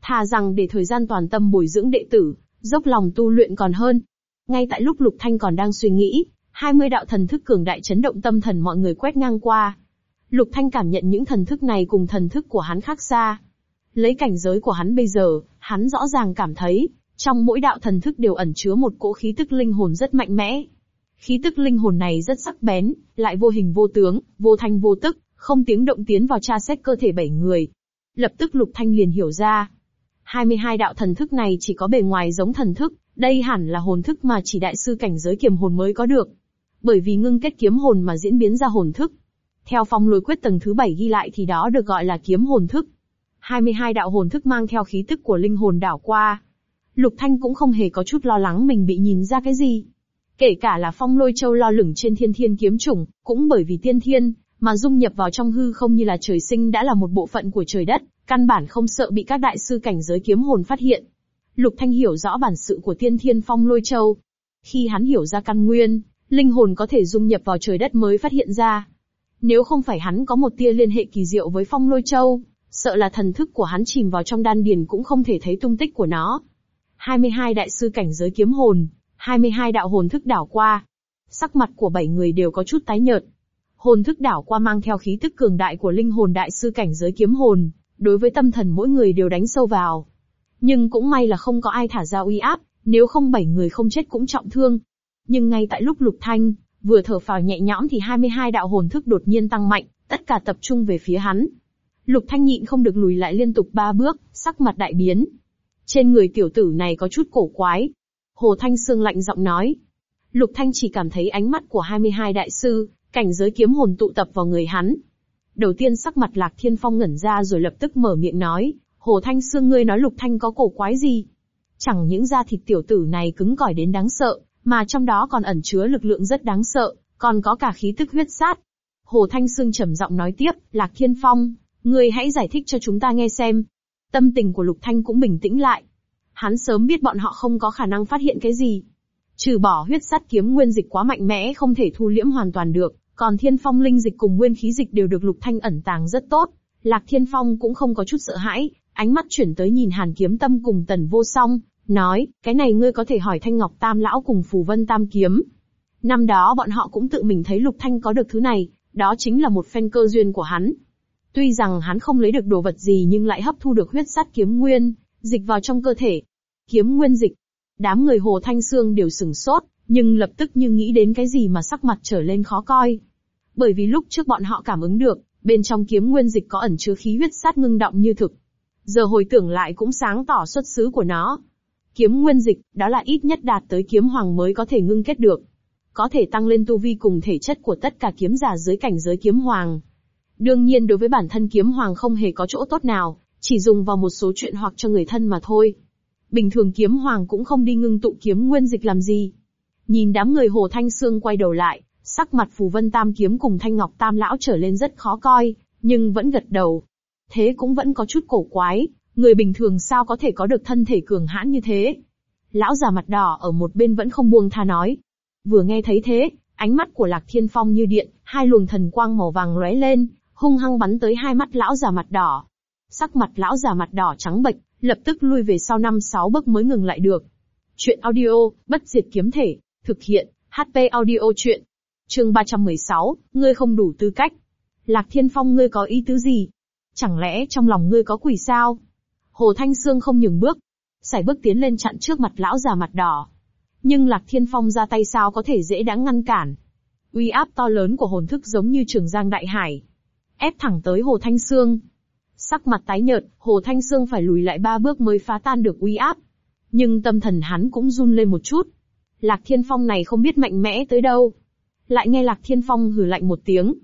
Thà rằng để thời gian toàn tâm bồi dưỡng đệ tử, dốc lòng tu luyện còn hơn. Ngay tại lúc Lục Thanh còn đang suy nghĩ, 20 đạo thần thức cường đại chấn động tâm thần mọi người quét ngang qua. Lục Thanh cảm nhận những thần thức này cùng thần thức của hắn khác xa. Lấy cảnh giới của hắn bây giờ, hắn rõ ràng cảm thấy, trong mỗi đạo thần thức đều ẩn chứa một cỗ khí tức linh hồn rất mạnh mẽ. Khí tức linh hồn này rất sắc bén, lại vô hình vô tướng, vô thanh vô tức, không tiếng động tiến vào tra xét cơ thể bảy người. Lập tức Lục Thanh liền hiểu ra. 22 đạo thần thức này chỉ có bề ngoài giống thần thức, đây hẳn là hồn thức mà chỉ đại sư cảnh giới kiềm hồn mới có được. Bởi vì ngưng kết kiếm hồn mà diễn biến ra hồn thức. Theo phong lôi quyết tầng thứ 7 ghi lại thì đó được gọi là kiếm hồn thức. 22 đạo hồn thức mang theo khí tức của linh hồn đảo qua. Lục Thanh cũng không hề có chút lo lắng mình bị nhìn ra cái gì. Kể cả là phong lôi châu lo lửng trên thiên thiên kiếm chủng, cũng bởi vì tiên thiên, mà dung nhập vào trong hư không như là trời sinh đã là một bộ phận của trời đất, căn bản không sợ bị các đại sư cảnh giới kiếm hồn phát hiện. Lục Thanh hiểu rõ bản sự của tiên thiên phong lôi châu. Khi hắn hiểu ra căn nguyên, linh hồn có thể dung nhập vào trời đất mới phát hiện ra. Nếu không phải hắn có một tia liên hệ kỳ diệu với phong lôi châu, sợ là thần thức của hắn chìm vào trong đan điền cũng không thể thấy tung tích của nó. 22 đại sư cảnh giới kiếm hồn, 22 đạo hồn thức đảo qua. Sắc mặt của bảy người đều có chút tái nhợt. Hồn thức đảo qua mang theo khí tức cường đại của linh hồn đại sư cảnh giới kiếm hồn, đối với tâm thần mỗi người đều đánh sâu vào. Nhưng cũng may là không có ai thả ra uy áp, nếu không bảy người không chết cũng trọng thương. Nhưng ngay tại lúc Lục Thanh vừa thở phào nhẹ nhõm thì 22 đạo hồn thức đột nhiên tăng mạnh, tất cả tập trung về phía hắn. Lục Thanh nhịn không được lùi lại liên tục ba bước, sắc mặt đại biến. Trên người tiểu tử này có chút cổ quái. Hồ Thanh Sương lạnh giọng nói. Lục Thanh chỉ cảm thấy ánh mắt của 22 đại sư, cảnh giới kiếm hồn tụ tập vào người hắn. Đầu tiên sắc mặt Lạc Thiên Phong ngẩn ra rồi lập tức mở miệng nói, Hồ Thanh Sương ngươi nói Lục Thanh có cổ quái gì? Chẳng những da thịt tiểu tử này cứng cỏi đến đáng sợ, mà trong đó còn ẩn chứa lực lượng rất đáng sợ, còn có cả khí tức huyết sát. Hồ Thanh Sương trầm giọng nói tiếp, Lạc Thiên Phong, ngươi hãy giải thích cho chúng ta nghe xem. Tâm tình của Lục Thanh cũng bình tĩnh lại. Hắn sớm biết bọn họ không có khả năng phát hiện cái gì. Trừ bỏ huyết sát kiếm nguyên dịch quá mạnh mẽ không thể thu liễm hoàn toàn được, còn thiên phong linh dịch cùng nguyên khí dịch đều được Lục Thanh ẩn tàng rất tốt. Lạc Thiên Phong cũng không có chút sợ hãi, ánh mắt chuyển tới nhìn Hàn Kiếm Tâm cùng Tần Vô Song, nói, cái này ngươi có thể hỏi Thanh Ngọc Tam Lão cùng Phù Vân Tam Kiếm. Năm đó bọn họ cũng tự mình thấy Lục Thanh có được thứ này, đó chính là một phen cơ duyên của hắn. Tuy rằng hắn không lấy được đồ vật gì nhưng lại hấp thu được huyết sát kiếm nguyên, dịch vào trong cơ thể. Kiếm nguyên dịch. Đám người Hồ Thanh Sương đều sửng sốt, nhưng lập tức như nghĩ đến cái gì mà sắc mặt trở lên khó coi. Bởi vì lúc trước bọn họ cảm ứng được, bên trong kiếm nguyên dịch có ẩn chứa khí huyết sát ngưng động như thực. Giờ hồi tưởng lại cũng sáng tỏ xuất xứ của nó. Kiếm nguyên dịch, đó là ít nhất đạt tới kiếm hoàng mới có thể ngưng kết được. Có thể tăng lên tu vi cùng thể chất của tất cả kiếm giả dưới cảnh giới kiếm hoàng. Đương nhiên đối với bản thân kiếm hoàng không hề có chỗ tốt nào, chỉ dùng vào một số chuyện hoặc cho người thân mà thôi. Bình thường kiếm hoàng cũng không đi ngưng tụ kiếm nguyên dịch làm gì. Nhìn đám người Hồ Thanh Sương quay đầu lại, sắc mặt Phù Vân Tam kiếm cùng Thanh Ngọc Tam lão trở lên rất khó coi, nhưng vẫn gật đầu. Thế cũng vẫn có chút cổ quái, người bình thường sao có thể có được thân thể cường hãn như thế. Lão già mặt đỏ ở một bên vẫn không buông tha nói. Vừa nghe thấy thế, ánh mắt của Lạc Thiên Phong như điện, hai luồng thần quang màu vàng lóe lên, hung hăng bắn tới hai mắt lão già mặt đỏ. Sắc mặt lão già mặt đỏ trắng bệch, lập tức lui về sau năm sáu bước mới ngừng lại được. Chuyện audio, bất diệt kiếm thể, thực hiện, HP audio chuyện. Chương 316, ngươi không đủ tư cách. Lạc Thiên Phong ngươi có ý tứ gì? Chẳng lẽ trong lòng ngươi có quỷ sao? Hồ Thanh Sương không nhường bước, sải bước tiến lên chặn trước mặt lão già mặt đỏ. Nhưng Lạc Thiên Phong ra tay sao có thể dễ đáng ngăn cản. Uy áp to lớn của hồn thức giống như trường giang đại hải. Ép thẳng tới Hồ Thanh Sương. Sắc mặt tái nhợt, Hồ Thanh Sương phải lùi lại ba bước mới phá tan được uy áp. Nhưng tâm thần hắn cũng run lên một chút. Lạc Thiên Phong này không biết mạnh mẽ tới đâu. Lại nghe Lạc Thiên Phong hừ lạnh một tiếng.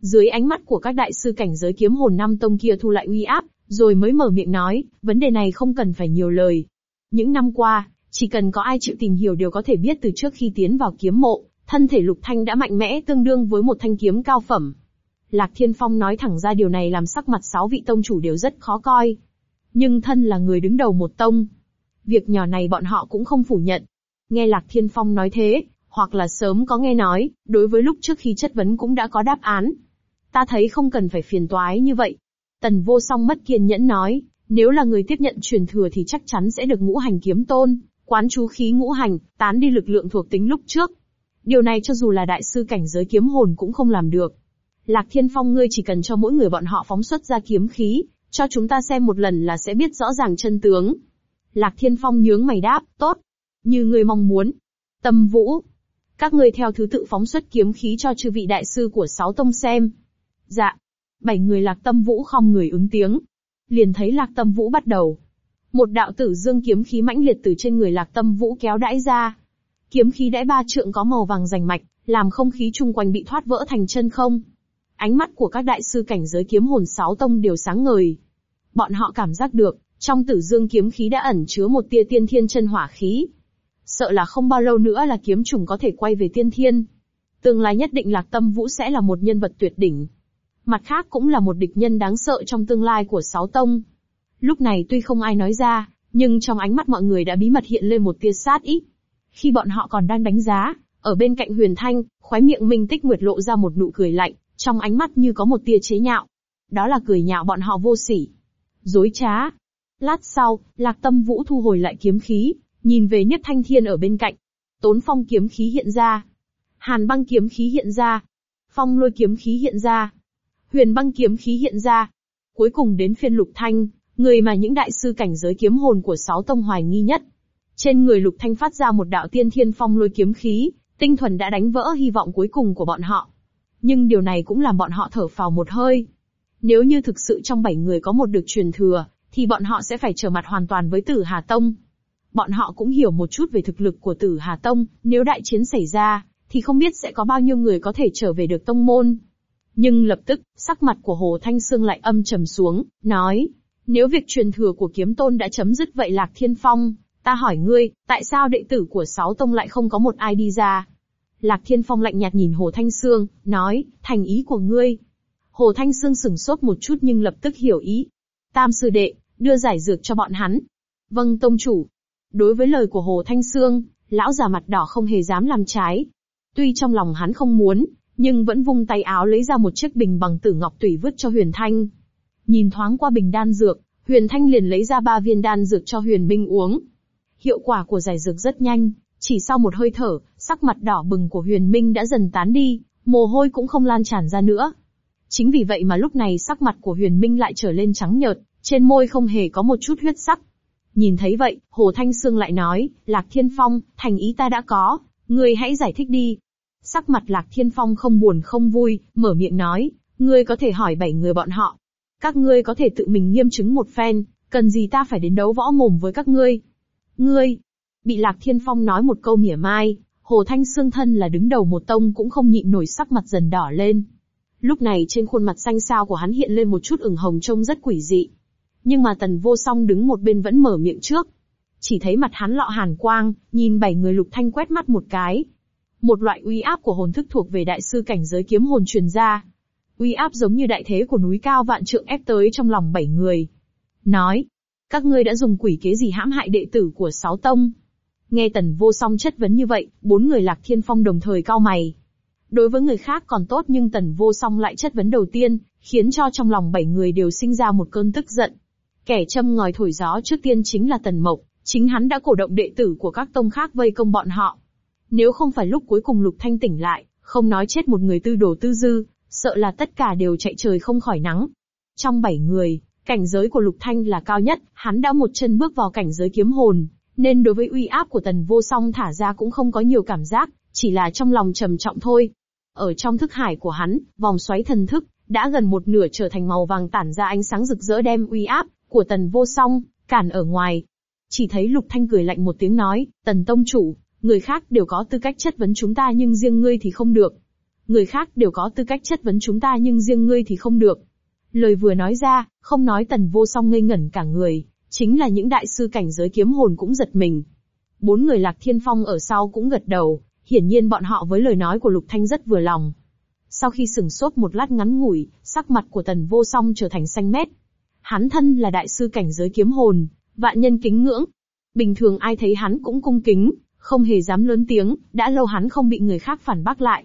Dưới ánh mắt của các đại sư cảnh giới kiếm hồn năm tông kia thu lại uy áp, rồi mới mở miệng nói, vấn đề này không cần phải nhiều lời. Những năm qua, chỉ cần có ai chịu tìm hiểu đều có thể biết từ trước khi tiến vào kiếm mộ, thân thể Lục Thanh đã mạnh mẽ tương đương với một thanh kiếm cao phẩm. Lạc Thiên Phong nói thẳng ra điều này làm sắc mặt sáu vị tông chủ đều rất khó coi. Nhưng thân là người đứng đầu một tông. Việc nhỏ này bọn họ cũng không phủ nhận. Nghe Lạc Thiên Phong nói thế, hoặc là sớm có nghe nói, đối với lúc trước khi chất vấn cũng đã có đáp án. Ta thấy không cần phải phiền toái như vậy. Tần vô song mất kiên nhẫn nói, nếu là người tiếp nhận truyền thừa thì chắc chắn sẽ được ngũ hành kiếm tôn, quán chú khí ngũ hành, tán đi lực lượng thuộc tính lúc trước. Điều này cho dù là đại sư cảnh giới kiếm hồn cũng không làm được. Lạc Thiên Phong ngươi chỉ cần cho mỗi người bọn họ phóng xuất ra kiếm khí, cho chúng ta xem một lần là sẽ biết rõ ràng chân tướng. Lạc Thiên Phong nhướng mày đáp, tốt. Như ngươi mong muốn. Tâm Vũ. Các ngươi theo thứ tự phóng xuất kiếm khí cho chư vị đại sư của sáu tông xem. Dạ. Bảy người Lạc Tâm Vũ không người ứng tiếng. Liền thấy Lạc Tâm Vũ bắt đầu. Một đạo tử dương kiếm khí mãnh liệt từ trên người Lạc Tâm Vũ kéo đãi ra. Kiếm khí đãi ba trượng có màu vàng rành mạch, làm không khí chung quanh bị thoát vỡ thành chân không. Ánh mắt của các đại sư cảnh giới kiếm hồn sáu tông đều sáng ngời. Bọn họ cảm giác được, trong tử dương kiếm khí đã ẩn chứa một tia tiên thiên chân hỏa khí. Sợ là không bao lâu nữa là kiếm trùng có thể quay về tiên thiên. Tương lai nhất định Lạc Tâm Vũ sẽ là một nhân vật tuyệt đỉnh. Mặt khác cũng là một địch nhân đáng sợ trong tương lai của sáu tông. Lúc này tuy không ai nói ra, nhưng trong ánh mắt mọi người đã bí mật hiện lên một tia sát ý. Khi bọn họ còn đang đánh giá, ở bên cạnh Huyền Thanh, khóe miệng Minh Tích Nguyệt lộ ra một nụ cười lạnh, trong ánh mắt như có một tia chế nhạo. Đó là cười nhạo bọn họ vô sỉ. Dối trá. Lát sau, Lạc Tâm Vũ thu hồi lại kiếm khí, nhìn về Nhất Thanh Thiên ở bên cạnh. Tốn phong kiếm khí hiện ra. Hàn băng kiếm khí hiện ra. Phong lôi kiếm khí hiện ra. Huyền băng kiếm khí hiện ra. Cuối cùng đến phiên Lục Thanh, người mà những đại sư cảnh giới kiếm hồn của sáu tông hoài nghi nhất. Trên người Lục Thanh phát ra một đạo tiên thiên phong lôi kiếm khí, tinh thuần đã đánh vỡ hy vọng cuối cùng của bọn họ. Nhưng điều này cũng làm bọn họ thở phào một hơi. Nếu như thực sự trong bảy người có một được truyền thừa, thì bọn họ sẽ phải trở mặt hoàn toàn với Tử Hà Tông. Bọn họ cũng hiểu một chút về thực lực của Tử Hà Tông, nếu đại chiến xảy ra, thì không biết sẽ có bao nhiêu người có thể trở về được tông môn. Nhưng lập tức, sắc mặt của Hồ Thanh Sương lại âm trầm xuống, nói, nếu việc truyền thừa của kiếm tôn đã chấm dứt vậy Lạc Thiên Phong, ta hỏi ngươi, tại sao đệ tử của sáu tông lại không có một ai đi ra? Lạc Thiên Phong lạnh nhạt nhìn Hồ Thanh Sương, nói, thành ý của ngươi. Hồ Thanh Sương sửng sốt một chút nhưng lập tức hiểu ý. Tam sư đệ, đưa giải dược cho bọn hắn. Vâng tông chủ. Đối với lời của Hồ Thanh Sương, lão già mặt đỏ không hề dám làm trái. Tuy trong lòng hắn không muốn, nhưng vẫn vung tay áo lấy ra một chiếc bình bằng tử ngọc tùy vứt cho Huyền Thanh. Nhìn thoáng qua bình đan dược, Huyền Thanh liền lấy ra ba viên đan dược cho Huyền Minh uống. Hiệu quả của giải dược rất nhanh, chỉ sau một hơi thở, sắc mặt đỏ bừng của Huyền Minh đã dần tán đi, mồ hôi cũng không lan tràn ra nữa. Chính vì vậy mà lúc này sắc mặt của Huyền Minh lại trở lên trắng nhợt, trên môi không hề có một chút huyết sắc. Nhìn thấy vậy, Hồ Thanh Sương lại nói, Lạc Thiên Phong, thành ý ta đã có, ngươi hãy giải thích đi. Sắc mặt Lạc Thiên Phong không buồn không vui, mở miệng nói, ngươi có thể hỏi bảy người bọn họ. Các ngươi có thể tự mình nghiêm chứng một phen, cần gì ta phải đến đấu võ mồm với các ngươi. Ngươi! Bị Lạc Thiên Phong nói một câu mỉa mai, Hồ Thanh Sương thân là đứng đầu một tông cũng không nhịn nổi sắc mặt dần đỏ lên. Lúc này trên khuôn mặt xanh xao của hắn hiện lên một chút ửng hồng trông rất quỷ dị. Nhưng mà tần vô song đứng một bên vẫn mở miệng trước. Chỉ thấy mặt hắn lọ hàn quang, nhìn bảy người lục thanh quét mắt một cái. Một loại uy áp của hồn thức thuộc về đại sư cảnh giới kiếm hồn truyền ra. Uy áp giống như đại thế của núi cao vạn trượng ép tới trong lòng bảy người. Nói, các ngươi đã dùng quỷ kế gì hãm hại đệ tử của sáu tông? Nghe tần vô song chất vấn như vậy, bốn người lạc thiên phong đồng thời cao mày. Đối với người khác còn tốt nhưng tần vô song lại chất vấn đầu tiên, khiến cho trong lòng bảy người đều sinh ra một cơn tức giận. Kẻ châm ngòi thổi gió trước tiên chính là tần mộc, chính hắn đã cổ động đệ tử của các tông khác vây công bọn họ. Nếu không phải lúc cuối cùng lục thanh tỉnh lại, không nói chết một người tư đồ tư dư, sợ là tất cả đều chạy trời không khỏi nắng. Trong bảy người, cảnh giới của lục thanh là cao nhất, hắn đã một chân bước vào cảnh giới kiếm hồn, nên đối với uy áp của tần vô song thả ra cũng không có nhiều cảm giác, chỉ là trong lòng trầm trọng thôi. Ở trong thức hải của hắn, vòng xoáy thần thức, đã gần một nửa trở thành màu vàng tản ra ánh sáng rực rỡ đem uy áp của tần vô song, cản ở ngoài. Chỉ thấy lục thanh cười lạnh một tiếng nói, tần tông chủ, người khác đều có tư cách chất vấn chúng ta nhưng riêng ngươi thì không được. Người khác đều có tư cách chất vấn chúng ta nhưng riêng ngươi thì không được. Lời vừa nói ra, không nói tần vô song ngây ngẩn cả người, chính là những đại sư cảnh giới kiếm hồn cũng giật mình. Bốn người lạc thiên phong ở sau cũng gật đầu, hiển nhiên bọn họ với lời nói của Lục Thanh rất vừa lòng. Sau khi sừng sốt một lát ngắn ngủi, sắc mặt của tần vô song trở thành xanh mét. Hắn thân là đại sư cảnh giới kiếm hồn, vạn nhân kính ngưỡng. Bình thường ai thấy hắn cũng cung kính, không hề dám lớn tiếng, đã lâu hắn không bị người khác phản bác lại.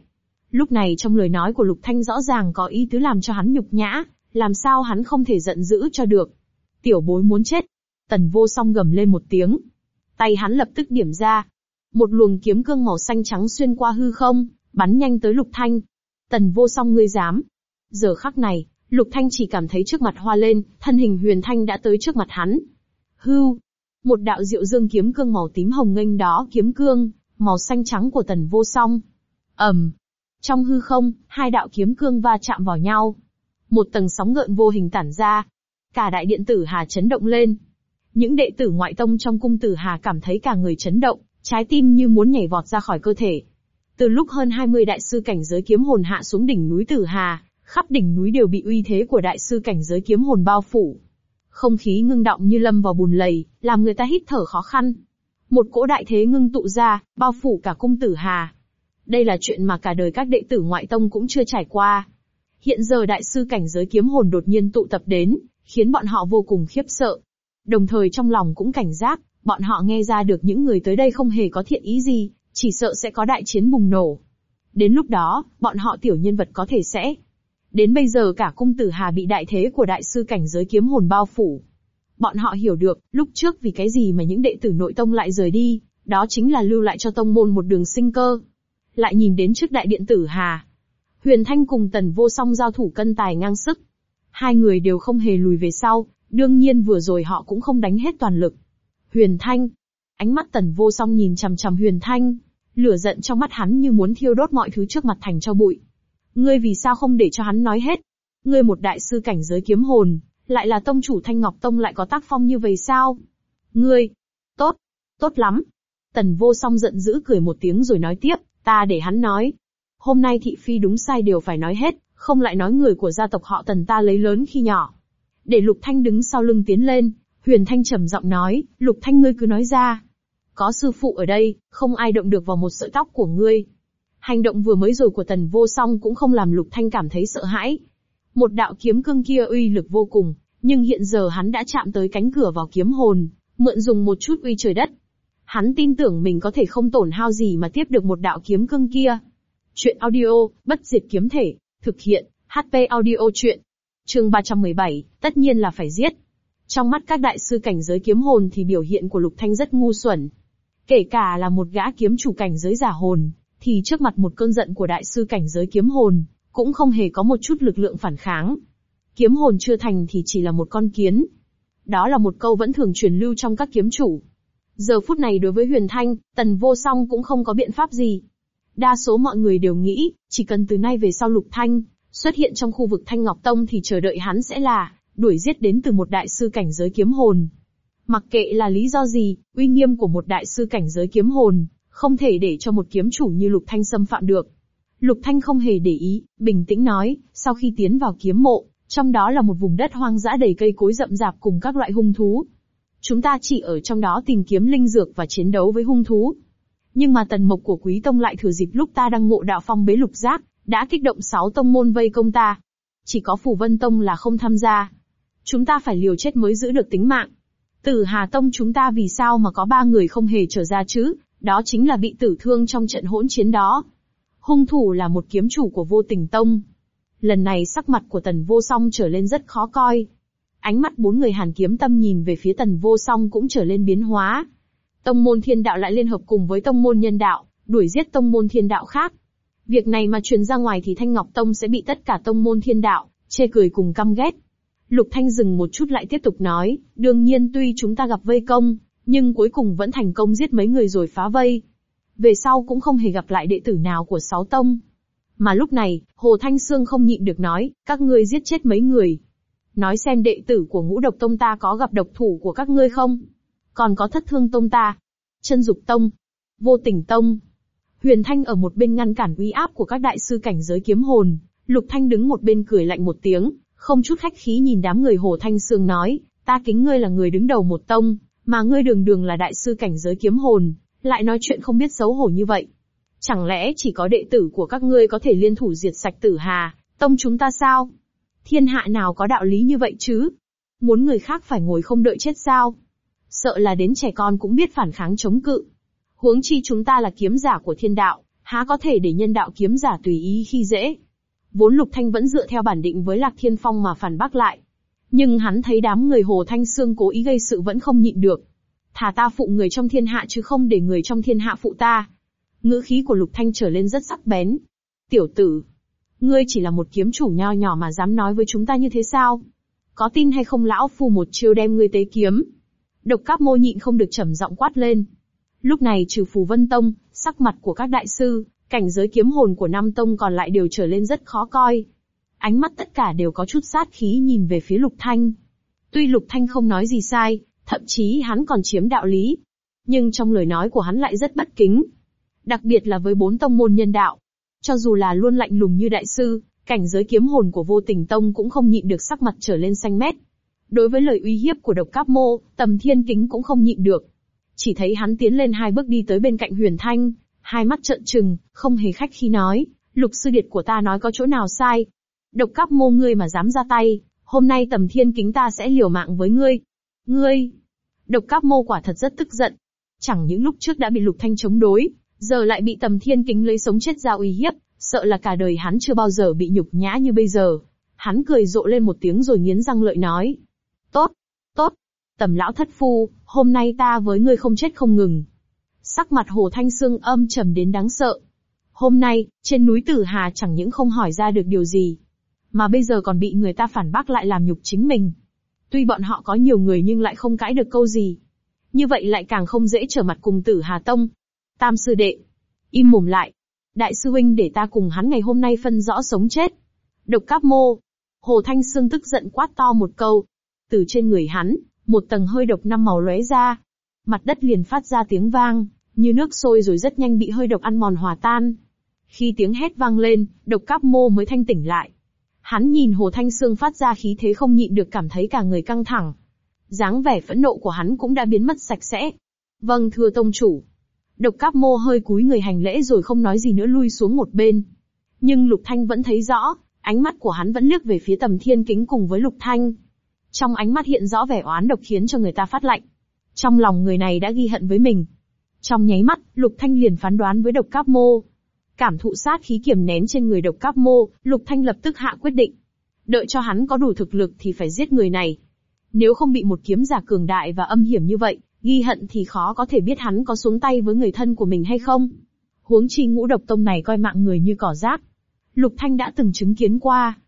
Lúc này trong lời nói của Lục Thanh rõ ràng có ý tứ làm cho hắn nhục nhã, làm sao hắn không thể giận dữ cho được. Tiểu bối muốn chết. Tần vô song gầm lên một tiếng. Tay hắn lập tức điểm ra. Một luồng kiếm cương màu xanh trắng xuyên qua hư không, bắn nhanh tới Lục Thanh. Tần vô song ngươi dám. Giờ khắc này, Lục Thanh chỉ cảm thấy trước mặt hoa lên, thân hình huyền thanh đã tới trước mặt hắn. Hưu. Một đạo diệu dương kiếm cương màu tím hồng nghênh đó kiếm cương, màu xanh trắng của tần vô song. ầm, Trong hư không, hai đạo kiếm cương va chạm vào nhau. Một tầng sóng gợn vô hình tản ra. Cả đại điện tử hà chấn động lên. Những đệ tử ngoại tông trong cung tử hà cảm thấy cả người chấn động, trái tim như muốn nhảy vọt ra khỏi cơ thể. Từ lúc hơn 20 đại sư cảnh giới kiếm hồn hạ xuống đỉnh núi Tử Hà, khắp đỉnh núi đều bị uy thế của đại sư cảnh giới kiếm hồn bao phủ. Không khí ngưng động như lâm vào bùn lầy, làm người ta hít thở khó khăn. Một cỗ đại thế ngưng tụ ra, bao phủ cả cung Tử Hà. Đây là chuyện mà cả đời các đệ tử ngoại tông cũng chưa trải qua. Hiện giờ đại sư cảnh giới kiếm hồn đột nhiên tụ tập đến, khiến bọn họ vô cùng khiếp sợ. Đồng thời trong lòng cũng cảnh giác, bọn họ nghe ra được những người tới đây không hề có thiện ý gì, chỉ sợ sẽ có đại chiến bùng nổ. Đến lúc đó, bọn họ tiểu nhân vật có thể sẽ. Đến bây giờ cả cung tử Hà bị đại thế của đại sư cảnh giới kiếm hồn bao phủ. Bọn họ hiểu được, lúc trước vì cái gì mà những đệ tử nội tông lại rời đi, đó chính là lưu lại cho tông môn một đường sinh cơ. Lại nhìn đến trước đại điện tử Hà. Huyền Thanh cùng Tần Vô Song giao thủ cân tài ngang sức. Hai người đều không hề lùi về sau, đương nhiên vừa rồi họ cũng không đánh hết toàn lực. Huyền Thanh. Ánh mắt Tần Vô Song nhìn chằm chằm Huyền Thanh, lửa giận trong mắt hắn như muốn thiêu đốt mọi thứ trước mặt thành cho bụi. Ngươi vì sao không để cho hắn nói hết? Ngươi một đại sư cảnh giới kiếm hồn, lại là tông chủ Thanh Ngọc Tông lại có tác phong như vậy sao? Ngươi, tốt, tốt lắm. Tần vô song giận dữ cười một tiếng rồi nói tiếp, ta để hắn nói. Hôm nay thị phi đúng sai đều phải nói hết, không lại nói người của gia tộc họ tần ta lấy lớn khi nhỏ. Để Lục Thanh đứng sau lưng tiến lên, Huyền Thanh trầm giọng nói, Lục Thanh ngươi cứ nói ra. Có sư phụ ở đây, không ai động được vào một sợi tóc của ngươi. Hành động vừa mới rồi của tần vô song cũng không làm Lục Thanh cảm thấy sợ hãi. Một đạo kiếm cương kia uy lực vô cùng, nhưng hiện giờ hắn đã chạm tới cánh cửa vào kiếm hồn, mượn dùng một chút uy trời đất. Hắn tin tưởng mình có thể không tổn hao gì mà tiếp được một đạo kiếm cương kia. Chuyện audio, bất diệt kiếm thể, thực hiện, HP audio chuyện. Chương 317, tất nhiên là phải giết. Trong mắt các đại sư cảnh giới kiếm hồn thì biểu hiện của Lục Thanh rất ngu xuẩn. Kể cả là một gã kiếm chủ cảnh giới giả hồn, thì trước mặt một cơn giận của đại sư cảnh giới kiếm hồn, cũng không hề có một chút lực lượng phản kháng. Kiếm hồn chưa thành thì chỉ là một con kiến. Đó là một câu vẫn thường truyền lưu trong các kiếm chủ. Giờ phút này đối với Huyền Thanh, Tần Vô Song cũng không có biện pháp gì. Đa số mọi người đều nghĩ, chỉ cần từ nay về sau Lục Thanh, xuất hiện trong khu vực Thanh Ngọc Tông thì chờ đợi hắn sẽ là, đuổi giết đến từ một đại sư cảnh giới kiếm hồn. Mặc kệ là lý do gì, uy nghiêm của một đại sư cảnh giới kiếm hồn, không thể để cho một kiếm chủ như Lục Thanh xâm phạm được. Lục Thanh không hề để ý, bình tĩnh nói, sau khi tiến vào kiếm mộ, trong đó là một vùng đất hoang dã đầy cây cối rậm rạp cùng các loại hung thú. Chúng ta chỉ ở trong đó tìm kiếm linh dược và chiến đấu với hung thú. Nhưng mà tần mộc của quý tông lại thừa dịp lúc ta đang ngộ đạo phong bế lục giác, đã kích động sáu tông môn vây công ta. Chỉ có phủ vân tông là không tham gia. Chúng ta phải liều chết mới giữ được tính mạng. Tử Hà Tông chúng ta vì sao mà có ba người không hề trở ra chứ, đó chính là bị tử thương trong trận hỗn chiến đó. Hung thủ là một kiếm chủ của vô tình tông. Lần này sắc mặt của tần vô song trở lên rất khó coi. Ánh mắt bốn người hàn kiếm tâm nhìn về phía tần vô song cũng trở lên biến hóa. Tông môn thiên đạo lại liên hợp cùng với tông môn nhân đạo, đuổi giết tông môn thiên đạo khác. Việc này mà truyền ra ngoài thì Thanh Ngọc Tông sẽ bị tất cả tông môn thiên đạo, chê cười cùng căm ghét. Lục Thanh dừng một chút lại tiếp tục nói, đương nhiên tuy chúng ta gặp vây công, nhưng cuối cùng vẫn thành công giết mấy người rồi phá vây. Về sau cũng không hề gặp lại đệ tử nào của sáu tông. Mà lúc này, Hồ Thanh Sương không nhịn được nói, các ngươi giết chết mấy người. Nói xem đệ tử của ngũ độc tông ta có gặp độc thủ của các ngươi không? Còn có thất thương tông ta, chân dục tông, vô tình tông. Huyền Thanh ở một bên ngăn cản uy áp của các đại sư cảnh giới kiếm hồn, Lục Thanh đứng một bên cười lạnh một tiếng, không chút khách khí nhìn đám người Hồ Thanh Sương nói, ta kính ngươi là người đứng đầu một tông, mà ngươi đường đường là đại sư cảnh giới kiếm hồn, lại nói chuyện không biết xấu hổ như vậy. Chẳng lẽ chỉ có đệ tử của các ngươi có thể liên thủ diệt sạch tử hà, tông chúng ta sao? Thiên hạ nào có đạo lý như vậy chứ? Muốn người khác phải ngồi không đợi chết sao? Sợ là đến trẻ con cũng biết phản kháng chống cự. Huống chi chúng ta là kiếm giả của thiên đạo, há có thể để nhân đạo kiếm giả tùy ý khi dễ. Vốn Lục Thanh vẫn dựa theo bản định với Lạc Thiên Phong mà phản bác lại. Nhưng hắn thấy đám người Hồ Thanh Sương cố ý gây sự vẫn không nhịn được. Thả ta phụ người trong thiên hạ chứ không để người trong thiên hạ phụ ta. Ngữ khí của Lục Thanh trở lên rất sắc bén. Tiểu tử, ngươi chỉ là một kiếm chủ nho nhỏ mà dám nói với chúng ta như thế sao? Có tin hay không lão phu một chiêu đem ngươi tế kiếm? Độc cáp mô nhịn không được trầm giọng quát lên. Lúc này trừ phù vân tông, sắc mặt của các đại sư, cảnh giới kiếm hồn của năm tông còn lại đều trở lên rất khó coi. Ánh mắt tất cả đều có chút sát khí nhìn về phía lục thanh. Tuy lục thanh không nói gì sai, thậm chí hắn còn chiếm đạo lý. Nhưng trong lời nói của hắn lại rất bất kính. Đặc biệt là với bốn tông môn nhân đạo. Cho dù là luôn lạnh lùng như đại sư, cảnh giới kiếm hồn của vô tình tông cũng không nhịn được sắc mặt trở lên xanh mét. Đối với lời uy hiếp của độc cáp mô, tầm thiên kính cũng không nhịn được. Chỉ thấy hắn tiến lên hai bước đi tới bên cạnh huyền thanh, hai mắt trợn trừng, không hề khách khi nói, lục sư điệt của ta nói có chỗ nào sai. Độc cáp mô ngươi mà dám ra tay, hôm nay tầm thiên kính ta sẽ liều mạng với ngươi. Ngươi! Độc cáp mô quả thật rất tức giận. Chẳng những lúc trước đã bị lục thanh chống đối, giờ lại bị tầm thiên kính lấy sống chết ra uy hiếp, sợ là cả đời hắn chưa bao giờ bị nhục nhã như bây giờ. Hắn cười rộ lên một tiếng rồi nghiến răng lợi nói. Tốt, tốt, tầm lão thất phu, hôm nay ta với ngươi không chết không ngừng. Sắc mặt Hồ Thanh Sương âm trầm đến đáng sợ. Hôm nay, trên núi Tử Hà chẳng những không hỏi ra được điều gì, mà bây giờ còn bị người ta phản bác lại làm nhục chính mình. Tuy bọn họ có nhiều người nhưng lại không cãi được câu gì. Như vậy lại càng không dễ trở mặt cùng Tử Hà Tông. Tam sư đệ, im mồm lại. Đại sư huynh để ta cùng hắn ngày hôm nay phân rõ sống chết. Độc cáp mô. Hồ Thanh Sương tức giận quát to một câu. Từ trên người hắn, một tầng hơi độc năm màu lóe ra. Mặt đất liền phát ra tiếng vang, như nước sôi rồi rất nhanh bị hơi độc ăn mòn hòa tan. Khi tiếng hét vang lên, độc cáp mô mới thanh tỉnh lại. Hắn nhìn Hồ Thanh Sương phát ra khí thế không nhịn được cảm thấy cả người căng thẳng. dáng vẻ phẫn nộ của hắn cũng đã biến mất sạch sẽ. Vâng thưa tông chủ. Độc cáp mô hơi cúi người hành lễ rồi không nói gì nữa lui xuống một bên. Nhưng Lục Thanh vẫn thấy rõ, ánh mắt của hắn vẫn liếc về phía tầm thiên kính cùng với Lục Thanh. Trong ánh mắt hiện rõ vẻ oán độc khiến cho người ta phát lạnh. Trong lòng người này đã ghi hận với mình. Trong nháy mắt, Lục Thanh liền phán đoán với độc cáp mô. Cảm thụ sát khí kiềm nén trên người độc cáp mô, Lục Thanh lập tức hạ quyết định. Đợi cho hắn có đủ thực lực thì phải giết người này. Nếu không bị một kiếm giả cường đại và âm hiểm như vậy, ghi hận thì khó có thể biết hắn có xuống tay với người thân của mình hay không. Huống chi ngũ độc tông này coi mạng người như cỏ rác. Lục Thanh đã từng chứng kiến qua.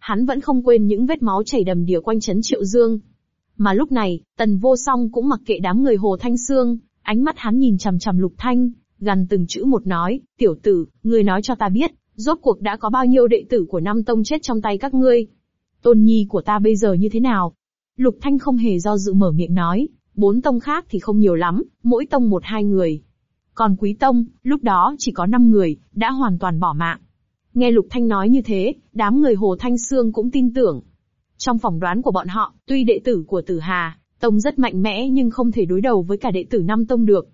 Hắn vẫn không quên những vết máu chảy đầm đìa quanh chấn triệu dương. Mà lúc này, tần vô song cũng mặc kệ đám người hồ thanh xương, ánh mắt hắn nhìn chằm chằm lục thanh, gần từng chữ một nói, tiểu tử, ngươi nói cho ta biết, rốt cuộc đã có bao nhiêu đệ tử của năm tông chết trong tay các ngươi. Tôn nhi của ta bây giờ như thế nào? Lục thanh không hề do dự mở miệng nói, Bốn tông khác thì không nhiều lắm, mỗi tông một hai người. Còn quý tông, lúc đó chỉ có năm người, đã hoàn toàn bỏ mạng. Nghe Lục Thanh nói như thế, đám người Hồ Thanh Sương cũng tin tưởng. Trong phỏng đoán của bọn họ, tuy đệ tử của Tử Hà, tông rất mạnh mẽ nhưng không thể đối đầu với cả đệ tử năm tông được.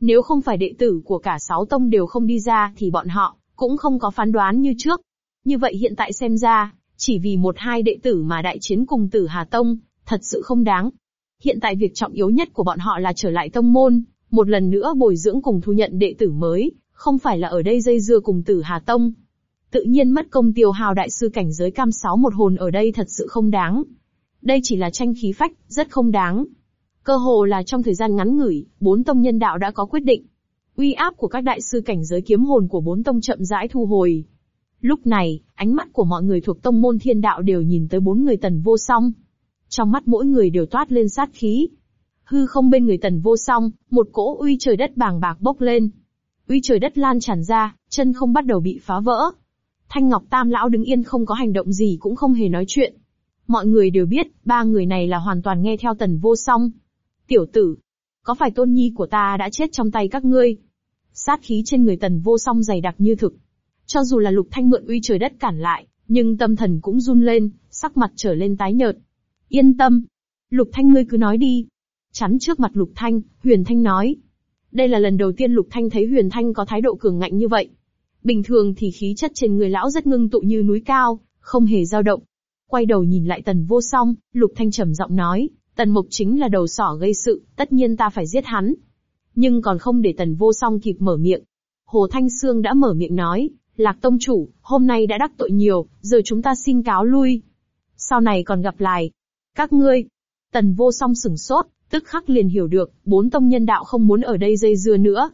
Nếu không phải đệ tử của cả sáu tông đều không đi ra thì bọn họ cũng không có phán đoán như trước. Như vậy hiện tại xem ra, chỉ vì một hai đệ tử mà đại chiến cùng Tử Hà Tông, thật sự không đáng. Hiện tại việc trọng yếu nhất của bọn họ là trở lại tông môn, một lần nữa bồi dưỡng cùng thu nhận đệ tử mới, không phải là ở đây dây dưa cùng Tử Hà Tông. Tự nhiên mất công tiêu hào đại sư cảnh giới cam sáu một hồn ở đây thật sự không đáng. Đây chỉ là tranh khí phách, rất không đáng. Cơ hồ là trong thời gian ngắn ngủi, bốn tông nhân đạo đã có quyết định. Uy áp của các đại sư cảnh giới kiếm hồn của bốn tông chậm rãi thu hồi. Lúc này, ánh mắt của mọi người thuộc tông môn thiên đạo đều nhìn tới bốn người tần vô song. Trong mắt mỗi người đều toát lên sát khí. Hư không bên người tần vô song, một cỗ uy trời đất bàng bạc bốc lên. Uy trời đất lan tràn ra, chân không bắt đầu bị phá vỡ. Thanh Ngọc Tam Lão đứng yên không có hành động gì cũng không hề nói chuyện. Mọi người đều biết, ba người này là hoàn toàn nghe theo tần vô song. Tiểu tử, có phải tôn nhi của ta đã chết trong tay các ngươi? Sát khí trên người tần vô song dày đặc như thực. Cho dù là lục thanh mượn uy trời đất cản lại, nhưng tâm thần cũng run lên, sắc mặt trở lên tái nhợt. Yên tâm. Lục thanh ngươi cứ nói đi. Chắn trước mặt lục thanh, huyền thanh nói. Đây là lần đầu tiên lục thanh thấy huyền thanh có thái độ cường ngạnh như vậy. Bình thường thì khí chất trên người lão rất ngưng tụ như núi cao, không hề dao động. Quay đầu nhìn lại tần vô song, lục thanh trầm giọng nói, tần mục chính là đầu sỏ gây sự, tất nhiên ta phải giết hắn. Nhưng còn không để tần vô song kịp mở miệng. Hồ Thanh Sương đã mở miệng nói, Lạc Tông Chủ, hôm nay đã đắc tội nhiều, giờ chúng ta xin cáo lui. Sau này còn gặp lại. Các ngươi. Tần vô song sửng sốt, tức khắc liền hiểu được, bốn tông nhân đạo không muốn ở đây dây dưa nữa.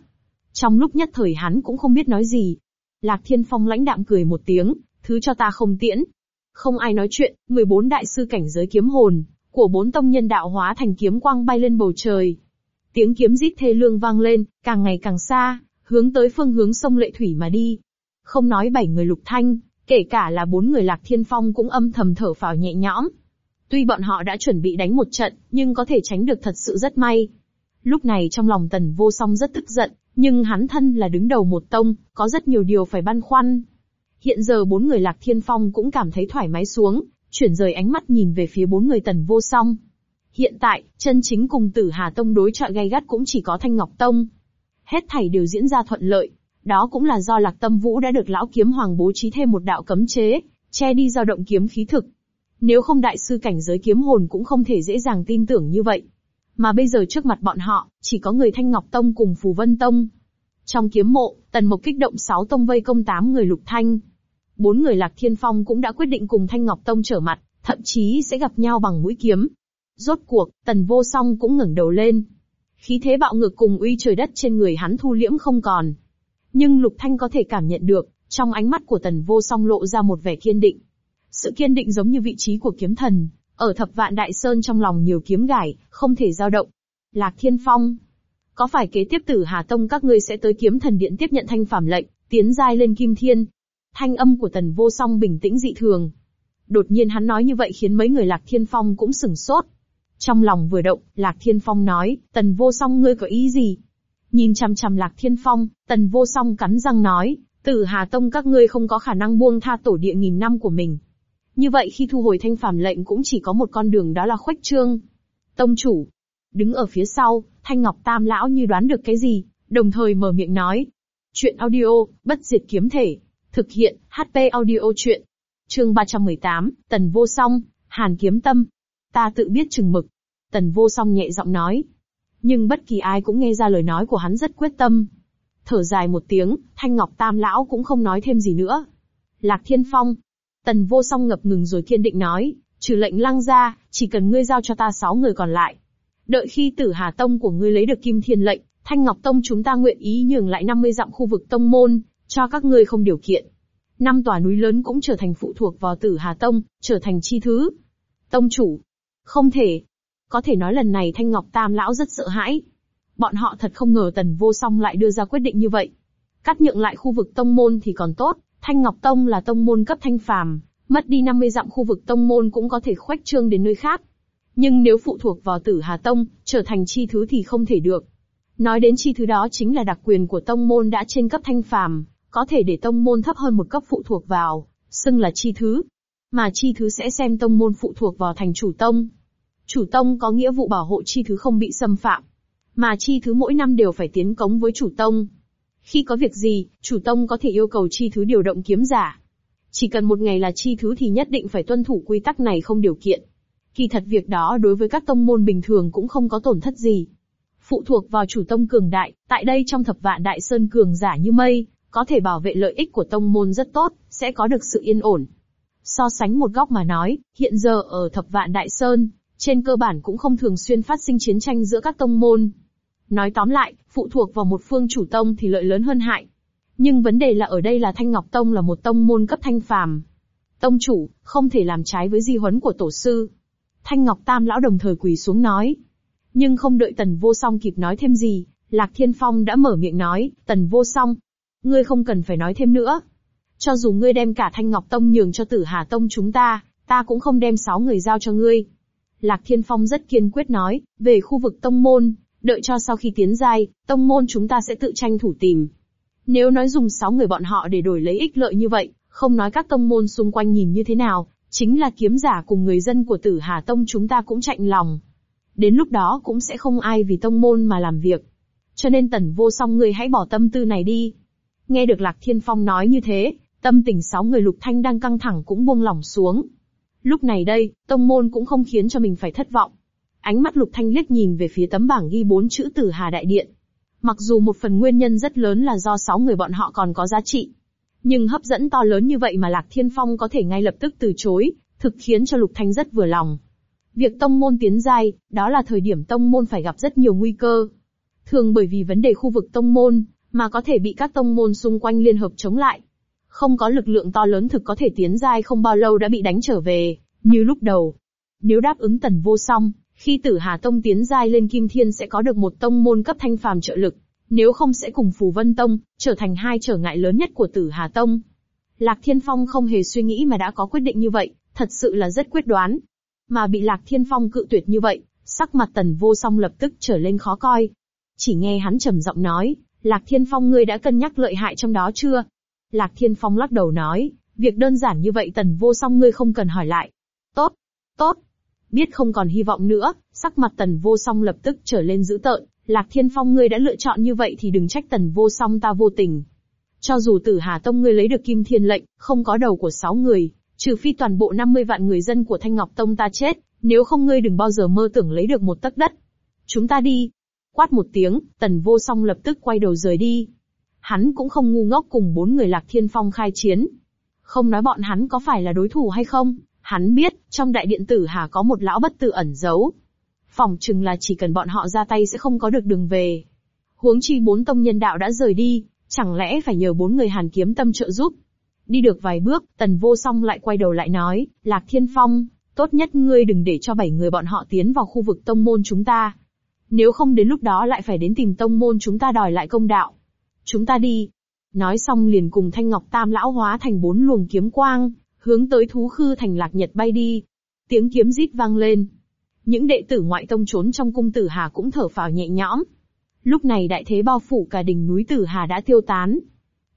Trong lúc nhất thời hắn cũng không biết nói gì. Lạc Thiên Phong lãnh đạm cười một tiếng, thứ cho ta không tiễn. Không ai nói chuyện, 14 đại sư cảnh giới kiếm hồn, của bốn tông nhân đạo hóa thành kiếm quang bay lên bầu trời. Tiếng kiếm rít thê lương vang lên, càng ngày càng xa, hướng tới phương hướng sông Lệ Thủy mà đi. Không nói bảy người lục thanh, kể cả là bốn người lạc thiên phong cũng âm thầm thở phào nhẹ nhõm. Tuy bọn họ đã chuẩn bị đánh một trận, nhưng có thể tránh được thật sự rất may. Lúc này trong lòng tần vô song rất tức giận, nhưng hắn thân là đứng đầu một tông, có rất nhiều điều phải băn khoăn. Hiện giờ bốn người lạc thiên phong cũng cảm thấy thoải mái xuống, chuyển rời ánh mắt nhìn về phía bốn người tần vô song. Hiện tại, chân chính cùng tử Hà Tông đối trọi gay gắt cũng chỉ có Thanh Ngọc Tông. Hết thảy đều diễn ra thuận lợi, đó cũng là do Lạc Tâm Vũ đã được Lão Kiếm Hoàng bố trí thêm một đạo cấm chế, che đi dao động kiếm khí thực. Nếu không đại sư cảnh giới kiếm hồn cũng không thể dễ dàng tin tưởng như vậy. Mà bây giờ trước mặt bọn họ, chỉ có người Thanh Ngọc Tông cùng Phù Vân Tông. Trong kiếm mộ, Tần mục kích động sáu tông vây công tám người Lục Thanh. Bốn người Lạc Thiên Phong cũng đã quyết định cùng Thanh Ngọc Tông trở mặt, thậm chí sẽ gặp nhau bằng mũi kiếm. Rốt cuộc, Tần Vô Song cũng ngẩng đầu lên. Khí thế bạo ngược cùng uy trời đất trên người hắn thu liễm không còn, nhưng Lục Thanh có thể cảm nhận được, trong ánh mắt của Tần Vô Song lộ ra một vẻ kiên định. Sự kiên định giống như vị trí của kiếm thần, ở thập vạn đại sơn trong lòng nhiều kiếm gải, không thể dao động. Lạc Thiên Phong, có phải kế tiếp tử Hà Tông các ngươi sẽ tới kiếm thần điện tiếp nhận thanh phàm lệnh, tiến giai lên kim thiên? Thanh âm của Tần Vô Song bình tĩnh dị thường. Đột nhiên hắn nói như vậy khiến mấy người Lạc Thiên Phong cũng sừng sốt. Trong lòng vừa động, Lạc Thiên Phong nói, Tần Vô Song ngươi có ý gì? Nhìn chằm chằm Lạc Thiên Phong, Tần Vô Song cắn răng nói, Tử Hà Tông các ngươi không có khả năng buông tha tổ địa nghìn năm của mình. Như vậy khi thu hồi thanh phàm lệnh cũng chỉ có một con đường đó là khuếch trương. Tông chủ, đứng ở phía sau, Thanh Ngọc Tam Lão như đoán được cái gì, đồng thời mở miệng nói. Chuyện audio, bất diệt kiếm thể. Thực hiện, HP audio chuyện. Chương 318, Tần Vô Song, Hàn Kiếm Tâm. Ta tự biết chừng mực. Tần Vô Song nhẹ giọng nói, nhưng bất kỳ ai cũng nghe ra lời nói của hắn rất quyết tâm. Thở dài một tiếng, Thanh Ngọc Tam Lão cũng không nói thêm gì nữa. Lạc Thiên Phong. Tần vô song ngập ngừng rồi kiên định nói, trừ lệnh lăng ra, chỉ cần ngươi giao cho ta sáu người còn lại. Đợi khi tử Hà Tông của ngươi lấy được kim thiên lệnh, Thanh Ngọc Tông chúng ta nguyện ý nhường lại 50 dặm khu vực tông môn, cho các ngươi không điều kiện. Năm tòa núi lớn cũng trở thành phụ thuộc vào tử Hà Tông, trở thành chi thứ. Tông chủ. Không thể, có thể nói lần này Thanh Ngọc Tam Lão rất sợ hãi. Bọn họ thật không ngờ Tần Vô Song lại đưa ra quyết định như vậy. Cắt nhượng lại khu vực tông môn thì còn tốt, Thanh Ngọc Tông là tông môn cấp thanh phàm, mất đi 50 dặm khu vực tông môn cũng có thể khoách trương đến nơi khác. Nhưng nếu phụ thuộc vào tử Hà Tông, trở thành chi thứ thì không thể được. Nói đến chi thứ đó chính là đặc quyền của tông môn đã trên cấp thanh phàm, có thể để tông môn thấp hơn một cấp phụ thuộc vào, xưng là chi thứ. Mà chi thứ sẽ xem tông môn phụ thuộc vào thành chủ tông. Chủ tông có nghĩa vụ bảo hộ chi thứ không bị xâm phạm. Mà chi thứ mỗi năm đều phải tiến cống với chủ tông. Khi có việc gì, chủ tông có thể yêu cầu chi thứ điều động kiếm giả. Chỉ cần một ngày là chi thứ thì nhất định phải tuân thủ quy tắc này không điều kiện. Kỳ thật việc đó đối với các tông môn bình thường cũng không có tổn thất gì. Phụ thuộc vào chủ tông cường đại, tại đây trong thập vạn đại sơn cường giả như mây, có thể bảo vệ lợi ích của tông môn rất tốt, sẽ có được sự yên ổn. So sánh một góc mà nói, hiện giờ ở thập vạn đại sơn, trên cơ bản cũng không thường xuyên phát sinh chiến tranh giữa các tông môn. Nói tóm lại, phụ thuộc vào một phương chủ tông thì lợi lớn hơn hại. Nhưng vấn đề là ở đây là Thanh Ngọc Tông là một tông môn cấp thanh phàm. Tông chủ, không thể làm trái với di huấn của tổ sư. Thanh Ngọc Tam lão đồng thời quỳ xuống nói. Nhưng không đợi Tần Vô Song kịp nói thêm gì, Lạc Thiên Phong đã mở miệng nói, Tần Vô Song, ngươi không cần phải nói thêm nữa. Cho dù ngươi đem cả Thanh Ngọc Tông nhường cho Tử Hà Tông chúng ta, ta cũng không đem sáu người giao cho ngươi. Lạc Thiên Phong rất kiên quyết nói, về khu vực tông môn, đợi cho sau khi tiến giai, tông môn chúng ta sẽ tự tranh thủ tìm. Nếu nói dùng sáu người bọn họ để đổi lấy ích lợi như vậy, không nói các tông môn xung quanh nhìn như thế nào, chính là kiếm giả cùng người dân của Tử Hà Tông chúng ta cũng chạnh lòng. Đến lúc đó cũng sẽ không ai vì tông môn mà làm việc. Cho nên tần vô song người hãy bỏ tâm tư này đi. Nghe được Lạc Thiên Phong nói như thế, tâm tình sáu người lục thanh đang căng thẳng cũng buông lỏng xuống. Lúc này đây, tông môn cũng không khiến cho mình phải thất vọng. Ánh mắt lục thanh liếc nhìn về phía tấm bảng ghi bốn chữ Tử Hà Đại Điện. Mặc dù một phần nguyên nhân rất lớn là do sáu người bọn họ còn có giá trị. Nhưng hấp dẫn to lớn như vậy mà Lạc Thiên Phong có thể ngay lập tức từ chối, thực khiến cho Lục Thanh rất vừa lòng. Việc tông môn tiến giai, đó là thời điểm tông môn phải gặp rất nhiều nguy cơ. Thường bởi vì vấn đề khu vực tông môn, mà có thể bị các tông môn xung quanh liên hợp chống lại. Không có lực lượng to lớn thực có thể tiến giai không bao lâu đã bị đánh trở về, như lúc đầu. Nếu đáp ứng tần vô song, khi tử Hà Tông tiến giai lên Kim Thiên sẽ có được một tông môn cấp thanh phàm trợ lực, nếu không sẽ cùng Phù Vân Tông, trở thành hai trở ngại lớn nhất của tử Hà Tông. Lạc Thiên Phong không hề suy nghĩ mà đã có quyết định như vậy, thật sự là rất quyết đoán. Mà bị Lạc Thiên Phong cự tuyệt như vậy, sắc mặt tần vô song lập tức trở lên khó coi. Chỉ nghe hắn trầm giọng nói, Lạc Thiên Phong ngươi đã cân nhắc lợi hại trong đó chưa? Lạc Thiên Phong lắc đầu nói, việc đơn giản như vậy tần vô song ngươi không cần hỏi lại. Tốt, tốt. Biết không còn hy vọng nữa, sắc mặt tần vô song lập tức trở lên dữ tợn, Lạc Thiên Phong ngươi đã lựa chọn như vậy thì đừng trách tần vô song ta vô tình. Cho dù tử Hà Tông ngươi lấy được kim thiên lệnh, không có đầu của sáu người, trừ phi toàn bộ 50 vạn người dân của Thanh Ngọc Tông ta chết, nếu không ngươi đừng bao giờ mơ tưởng lấy được một tấc đất. Chúng ta đi. Quát một tiếng, tần vô song lập tức quay đầu rời đi. Hắn cũng không ngu ngốc cùng bốn người Lạc Thiên Phong khai chiến. Không nói bọn hắn có phải là đối thủ hay không, hắn biết, trong đại điện tử Hà có một lão bất tử ẩn giấu, Phòng chừng là chỉ cần bọn họ ra tay sẽ không có được đường về. Huống chi bốn tông nhân đạo đã rời đi, chẳng lẽ phải nhờ bốn người hàn kiếm tâm trợ giúp. Đi được vài bước, tần vô song lại quay đầu lại nói, Lạc Thiên Phong, tốt nhất ngươi đừng để cho bảy người bọn họ tiến vào khu vực tông môn chúng ta. Nếu không đến lúc đó lại phải đến tìm tông môn chúng ta đòi lại công đạo. Chúng ta đi. Nói xong liền cùng Thanh Ngọc Tam lão hóa thành bốn luồng kiếm quang, hướng tới thú khư thành lạc nhật bay đi. Tiếng kiếm rít vang lên, những đệ tử ngoại tông trốn trong cung tử Hà cũng thở phào nhẹ nhõm. Lúc này đại thế bao phủ cả đỉnh núi tử Hà đã tiêu tán.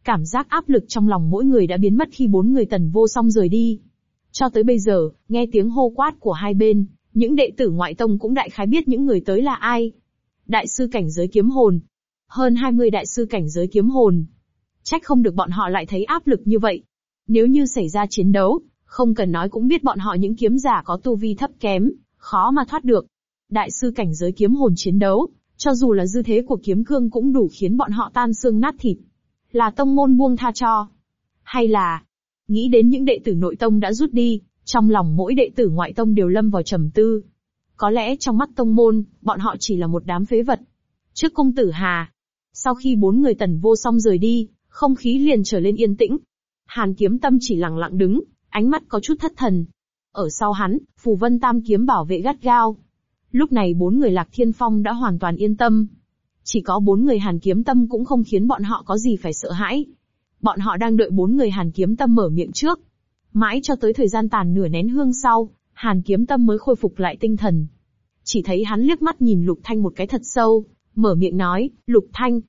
Cảm giác áp lực trong lòng mỗi người đã biến mất khi bốn người tần vô song rời đi. Cho tới bây giờ, nghe tiếng hô quát của hai bên, những đệ tử ngoại tông cũng đại khái biết những người tới là ai. Đại sư cảnh giới kiếm hồn. Hơn 20 đại sư cảnh giới kiếm hồn. Trách không được bọn họ lại thấy áp lực như vậy. Nếu như xảy ra chiến đấu, không cần nói cũng biết bọn họ những kiếm giả có tu vi thấp kém, khó mà thoát được. Đại sư cảnh giới kiếm hồn chiến đấu, cho dù là dư thế của kiếm cương cũng đủ khiến bọn họ tan xương nát thịt. Là tông môn buông tha cho. Hay là, nghĩ đến những đệ tử nội tông đã rút đi, trong lòng mỗi đệ tử ngoại tông đều lâm vào trầm tư. Có lẽ trong mắt tông môn, bọn họ chỉ là một đám phế vật. Trước công tử Hà, sau khi bốn người tần vô song rời đi, không khí liền trở lên yên tĩnh. Hàn kiếm tâm chỉ lặng lặng đứng, ánh mắt có chút thất thần, ở sau hắn, Phù Vân Tam kiếm bảo vệ gắt gao. Lúc này bốn người Lạc Thiên Phong đã hoàn toàn yên tâm. Chỉ có bốn người Hàn Kiếm Tâm cũng không khiến bọn họ có gì phải sợ hãi. Bọn họ đang đợi bốn người Hàn Kiếm Tâm mở miệng trước. Mãi cho tới thời gian tàn nửa nén hương sau, Hàn kiếm tâm mới khôi phục lại tinh thần. Chỉ thấy hắn liếc mắt nhìn Lục Thanh một cái thật sâu, mở miệng nói, Lục Thanh,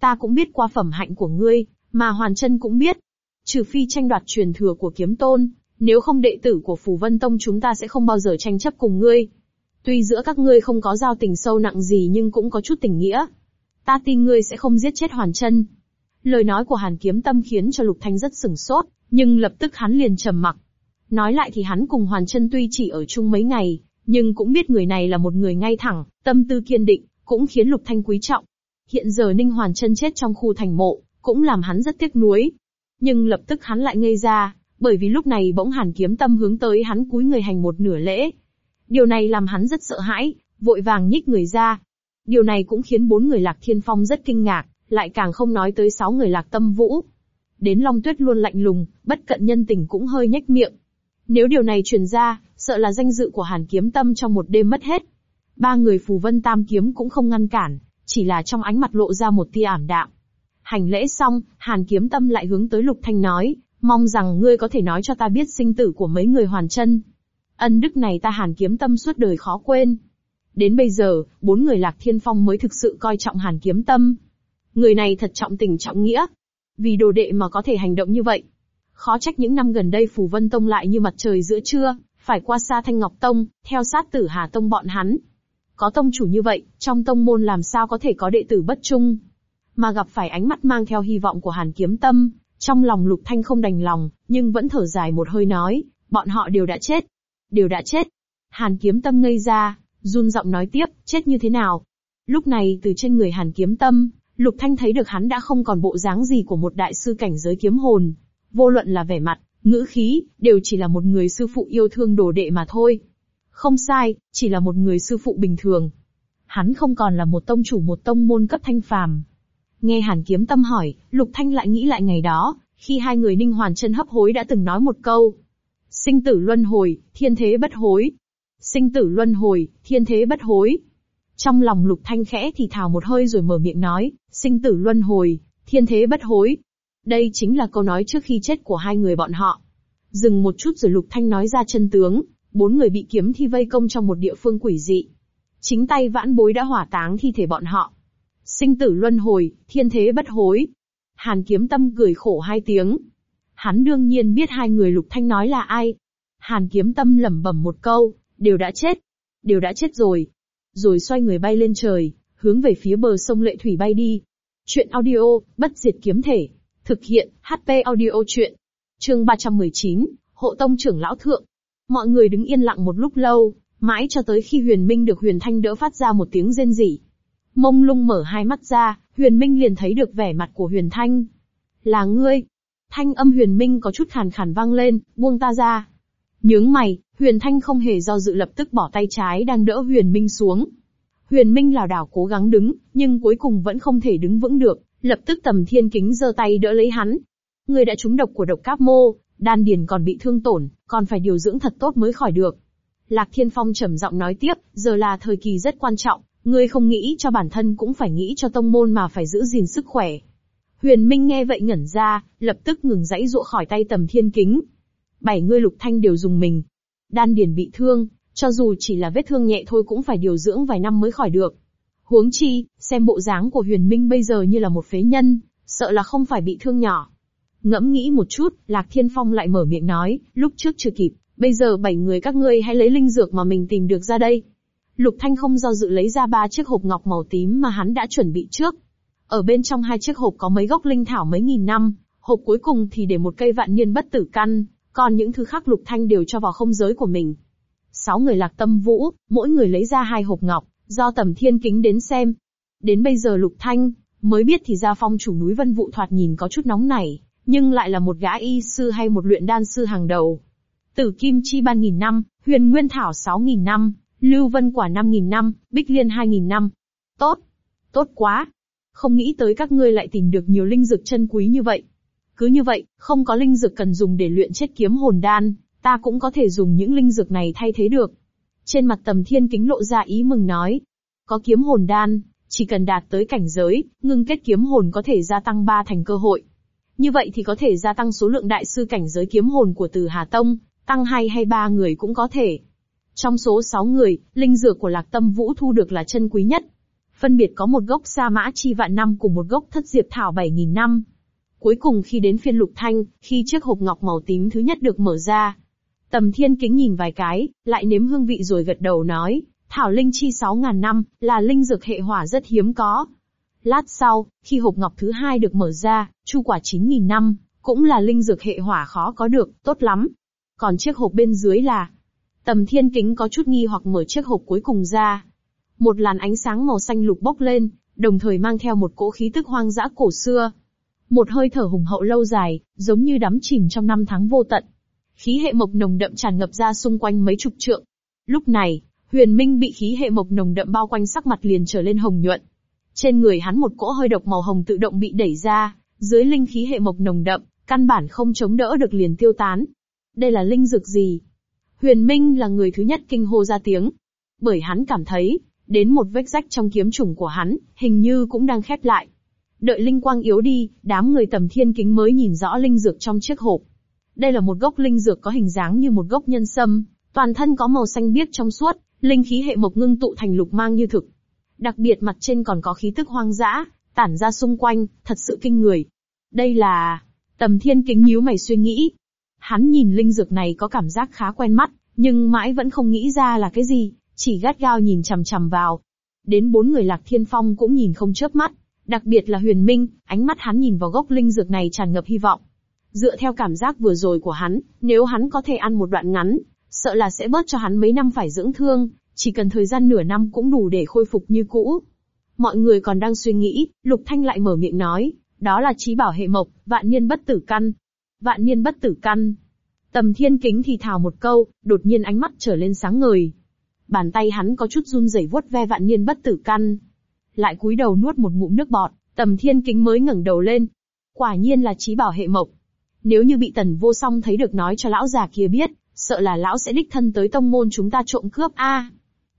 ta cũng biết qua phẩm hạnh của ngươi, mà Hoàn chân cũng biết. Trừ phi tranh đoạt truyền thừa của kiếm tôn, nếu không đệ tử của Phù Vân Tông chúng ta sẽ không bao giờ tranh chấp cùng ngươi. Tuy giữa các ngươi không có giao tình sâu nặng gì nhưng cũng có chút tình nghĩa. Ta tin ngươi sẽ không giết chết Hoàn chân. Lời nói của Hàn Kiếm Tâm khiến cho Lục Thanh rất sừng sốt, nhưng lập tức hắn liền trầm mặc. Nói lại thì hắn cùng Hoàn chân tuy chỉ ở chung mấy ngày, nhưng cũng biết người này là một người ngay thẳng, tâm tư kiên định, cũng khiến Lục Thanh quý trọng. Hiện giờ Ninh Hoàn chân chết trong khu thành mộ, cũng làm hắn rất tiếc nuối. Nhưng lập tức hắn lại ngây ra, bởi vì lúc này bỗng Hàn Kiếm Tâm hướng tới hắn cúi người hành một nửa lễ. Điều này làm hắn rất sợ hãi, vội vàng nhích người ra. Điều này cũng khiến bốn người Lạc Thiên Phong rất kinh ngạc, lại càng không nói tới sáu người Lạc Tâm Vũ. Đến Long Tuyết luôn lạnh lùng, bất cận nhân tình cũng hơi nhếch miệng. Nếu điều này truyền ra, sợ là danh dự của Hàn Kiếm Tâm trong một đêm mất hết. Ba người Phù Vân Tam Kiếm cũng không ngăn cản, chỉ là trong ánh mặt lộ ra một tia ảm đạm. Hành lễ xong, Hàn Kiếm Tâm lại hướng tới Lục Thanh nói, mong rằng ngươi có thể nói cho ta biết sinh tử của mấy người hoàn chân. Ân đức này ta Hàn Kiếm Tâm suốt đời khó quên. Đến bây giờ, bốn người Lạc Thiên Phong mới thực sự coi trọng Hàn Kiếm Tâm. Người này thật trọng tình trọng nghĩa. Vì đồ đệ mà có thể hành động như vậy. Khó trách những năm gần đây Phù Vân Tông lại như mặt trời giữa trưa, phải qua xa Thanh Ngọc Tông, theo sát tử Hà Tông bọn hắn. Có tông chủ như vậy, trong tông môn làm sao có thể có đệ tử bất trung. Mà gặp phải ánh mắt mang theo hy vọng của Hàn Kiếm Tâm, trong lòng Lục Thanh không đành lòng, nhưng vẫn thở dài một hơi nói, bọn họ đều đã chết. Đều đã chết. Hàn Kiếm Tâm ngây ra, run giọng nói tiếp, chết như thế nào? Lúc này từ trên người Hàn Kiếm Tâm, Lục Thanh thấy được hắn đã không còn bộ dáng gì của một đại sư cảnh giới kiếm hồn. Vô luận là vẻ mặt, ngữ khí, đều chỉ là một người sư phụ yêu thương đồ đệ mà thôi. Không sai, chỉ là một người sư phụ bình thường. Hắn không còn là một tông chủ một tông môn cấp thanh phàm. Nghe Hàn Kiếm Tâm hỏi, Lục Thanh lại nghĩ lại ngày đó, khi hai người Ninh Hoàn chân hấp hối đã từng nói một câu. Sinh tử luân hồi, thiên thế bất hối. Sinh tử luân hồi, thiên thế bất hối. Trong lòng Lục Thanh khẽ thì thào một hơi rồi mở miệng nói, sinh tử luân hồi, thiên thế bất hối. Đây chính là câu nói trước khi chết của hai người bọn họ. Dừng một chút rồi Lục Thanh nói ra chân tướng, bốn người bị kiếm thi vây công trong một địa phương quỷ dị. Chính tay vãn bối đã hỏa táng thi thể bọn họ. Sinh tử luân hồi, thiên thế bất hối. Hàn kiếm tâm cười khổ hai tiếng. Hắn đương nhiên biết hai người Lục Thanh nói là ai. Hàn kiếm tâm lẩm bẩm một câu, đều đã chết. Đều đã chết rồi. Rồi xoay người bay lên trời, hướng về phía bờ sông Lệ Thủy bay đi. Chuyện audio, bất diệt kiếm thể. Thực hiện, HP audio chuyện. Chương 319, Hộ Tông trưởng lão thượng. Mọi người đứng yên lặng một lúc lâu, mãi cho tới khi Huyền Minh được Huyền Thanh đỡ phát ra một tiếng rên rỉ. Mông lung mở hai mắt ra, Huyền Minh liền thấy được vẻ mặt của Huyền Thanh. Là ngươi. Thanh âm Huyền Minh có chút khàn khàn vang lên, buông ta ra. Nhướng mày, Huyền Thanh không hề do dự lập tức bỏ tay trái đang đỡ Huyền Minh xuống. Huyền Minh lảo đảo cố gắng đứng, nhưng cuối cùng vẫn không thể đứng vững được, lập tức tầm thiên kính giơ tay đỡ lấy hắn. Ngươi đã trúng độc của độc cáp mô, đan điền còn bị thương tổn, còn phải điều dưỡng thật tốt mới khỏi được. Lạc Thiên Phong trầm giọng nói tiếp, giờ là thời kỳ rất quan trọng, ngươi không nghĩ cho bản thân cũng phải nghĩ cho tông môn mà phải giữ gìn sức khỏe. Huyền Minh nghe vậy ngẩn ra, lập tức ngừng dãy dụa khỏi tay tầm thiên kính. Bảy ngươi lục thanh đều dùng mình. Đan điền bị thương, cho dù chỉ là vết thương nhẹ thôi cũng phải điều dưỡng vài năm mới khỏi được. Huống chi, xem bộ dáng của Huyền Minh bây giờ như là một phế nhân, sợ là không phải bị thương nhỏ. Ngẫm nghĩ một chút, Lạc Thiên Phong lại mở miệng nói, lúc trước chưa kịp, bây giờ bảy người các ngươi hãy lấy linh dược mà mình tìm được ra đây. Lục Thanh không do dự lấy ra ba chiếc hộp ngọc màu tím mà hắn đã chuẩn bị trước. Ở bên trong hai chiếc hộp có mấy gốc linh thảo mấy nghìn năm, hộp cuối cùng thì để một cây vạn niên bất tử căn, còn những thứ khác Lục Thanh đều cho vào không giới của mình. Sáu người lạc tâm vũ, mỗi người lấy ra hai hộp ngọc, do tầm thiên kính đến xem. Đến bây giờ Lục Thanh, mới biết thì ra phong chủ núi Vân Vụ thoạt nhìn có chút nóng nảy, nhưng lại là một gã y sư hay một luyện đan sư hàng đầu. Tử Kim Chi ban nghìn năm, Huyền Nguyên Thảo sáu nghìn năm, Lưu Vân Quả năm nghìn năm, Bích Liên hai nghìn năm. Tốt, tốt quá. Không nghĩ tới các ngươi lại tìm được nhiều linh dược chân quý như vậy. Cứ như vậy, không có linh dược cần dùng để luyện chết kiếm hồn đan, ta cũng có thể dùng những linh dược này thay thế được. Trên mặt tầm thiên kính lộ ra ý mừng nói. Có kiếm hồn đan, chỉ cần đạt tới cảnh giới, ngưng kết kiếm hồn có thể gia tăng ba thành cơ hội. Như vậy thì có thể gia tăng số lượng đại sư cảnh giới kiếm hồn của Từ Hà Tông, tăng hai hay ba người cũng có thể. Trong số 6 người, linh dược của Lạc Tâm Vũ thu được là chân quý nhất. Phân biệt có một gốc sa mã chi vạn năm cùng một gốc thất diệp thảo 7.000 năm. Cuối cùng khi đến phiên lục thanh, khi chiếc hộp ngọc màu tím thứ nhất được mở ra. Tầm thiên kính nhìn vài cái, lại nếm hương vị rồi gật đầu nói, thảo linh chi 6.000 năm, là linh dược hệ hỏa rất hiếm có. Lát sau, khi hộp ngọc thứ hai được mở ra, chu quả 9.000 năm, cũng là linh dược hệ hỏa khó có được, tốt lắm. Còn chiếc hộp bên dưới là... Tầm thiên kính có chút nghi hoặc mở chiếc hộp cuối cùng ra. Một làn ánh sáng màu xanh lục bốc lên, đồng thời mang theo một cỗ khí tức hoang dã cổ xưa. Một hơi thở hùng hậu lâu dài, giống như đắm chìm trong năm tháng vô tận. Khí hệ mộc nồng đậm tràn ngập ra xung quanh mấy chục trượng. Lúc này, Huyền Minh bị khí hệ mộc nồng đậm bao quanh sắc mặt liền trở lên hồng nhuận. Trên người hắn một cỗ hơi độc màu hồng tự động bị đẩy ra, dưới linh khí hệ mộc nồng đậm, căn bản không chống đỡ được liền tiêu tán. Đây là linh dược gì? Huyền Minh là người thứ nhất kinh hô ra tiếng. Bởi hắn cảm thấy, đến một vết rách trong kiếm trùng của hắn, hình như cũng đang khép lại. Đợi linh quang yếu đi, đám người tầm thiên kính mới nhìn rõ linh dược trong chiếc hộp. Đây là một gốc linh dược có hình dáng như một gốc nhân sâm, toàn thân có màu xanh biếc trong suốt, linh khí hệ mộc ngưng tụ thành lục mang như thực. Đặc biệt mặt trên còn có khí tức hoang dã, tản ra xung quanh, thật sự kinh người. Đây là... Tầm thiên kính nhíu mày suy nghĩ. Hắn nhìn linh dược này có cảm giác khá quen mắt, nhưng mãi vẫn không nghĩ ra là cái gì, chỉ gắt gao nhìn chằm chằm vào. Đến bốn người lạc thiên phong cũng nhìn không chớp mắt, đặc biệt là huyền minh, ánh mắt hắn nhìn vào gốc linh dược này tràn ngập hy vọng. Dựa theo cảm giác vừa rồi của hắn, nếu hắn có thể ăn một đoạn ngắn, sợ là sẽ bớt cho hắn mấy năm phải dưỡng thương, chỉ cần thời gian nửa năm cũng đủ để khôi phục như cũ. Mọi người còn đang suy nghĩ, Lục Thanh lại mở miệng nói, đó là trí bảo hệ mộc, vạn niên bất tử căn. Vạn niên bất tử căn. Tầm thiên kính thì thào một câu, đột nhiên ánh mắt trở lên sáng ngời. Bàn tay hắn có chút run rẩy vuốt ve vạn niên bất tử căn. Lại cúi đầu nuốt một ngụm nước bọt, tầm thiên kính mới ngẩng đầu lên. Quả nhiên là trí bảo hệ mộc. Nếu như bị tần vô song thấy được nói cho lão già kia biết, sợ là lão sẽ đích thân tới tông môn chúng ta trộm cướp a.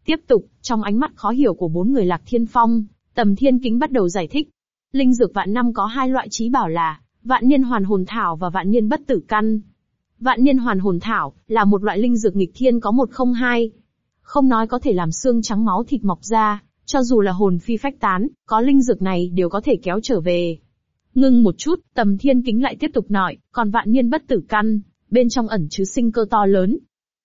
Tiếp tục, trong ánh mắt khó hiểu của bốn người lạc thiên phong, tầm thiên kính bắt đầu giải thích. Linh dược vạn năm có hai loại trí bảo là, vạn niên hoàn hồn thảo và vạn niên bất tử căn. Vạn niên hoàn hồn thảo, là một loại linh dược nghịch thiên có một không hai. Không nói có thể làm xương trắng máu thịt mọc ra, cho dù là hồn phi phách tán, có linh dược này đều có thể kéo trở về. Ngưng một chút, tầm thiên kính lại tiếp tục nói, còn vạn niên bất tử căn, bên trong ẩn chứa sinh cơ to lớn.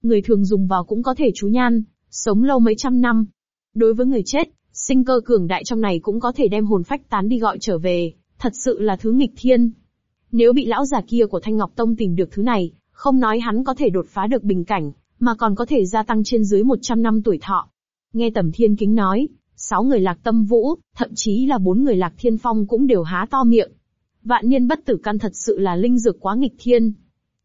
Người thường dùng vào cũng có thể chú nhan, sống lâu mấy trăm năm. Đối với người chết, sinh cơ cường đại trong này cũng có thể đem hồn phách tán đi gọi trở về, thật sự là thứ nghịch thiên. Nếu bị lão già kia của Thanh Ngọc Tông tìm được thứ này, không nói hắn có thể đột phá được bình cảnh, mà còn có thể gia tăng trên dưới 100 năm tuổi thọ. Nghe Tầm Thiên Kính nói, sáu người lạc tâm vũ, thậm chí là bốn người lạc thiên phong cũng đều há to miệng. Vạn niên bất tử căn thật sự là linh dược quá nghịch thiên.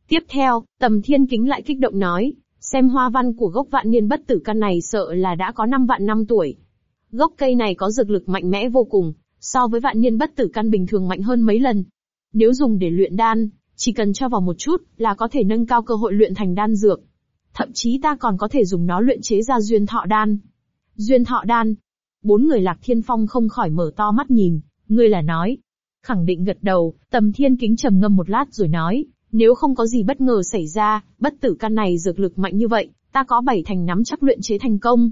Tiếp theo, Tầm Thiên Kính lại kích động nói, xem hoa văn của gốc vạn niên bất tử căn này sợ là đã có năm vạn năm tuổi. Gốc cây này có dược lực mạnh mẽ vô cùng, so với vạn niên bất tử căn bình thường mạnh hơn mấy lần. Nếu dùng để luyện đan, chỉ cần cho vào một chút là có thể nâng cao cơ hội luyện thành đan dược. Thậm chí ta còn có thể dùng nó luyện chế ra duyên thọ đan. Duyên thọ đan. Bốn người lạc thiên phong không khỏi mở to mắt nhìn, ngươi là nói. Khẳng định gật đầu, tầm thiên kính trầm ngâm một lát rồi nói, nếu không có gì bất ngờ xảy ra, bất tử căn này dược lực mạnh như vậy, ta có bảy thành nắm chắc luyện chế thành công.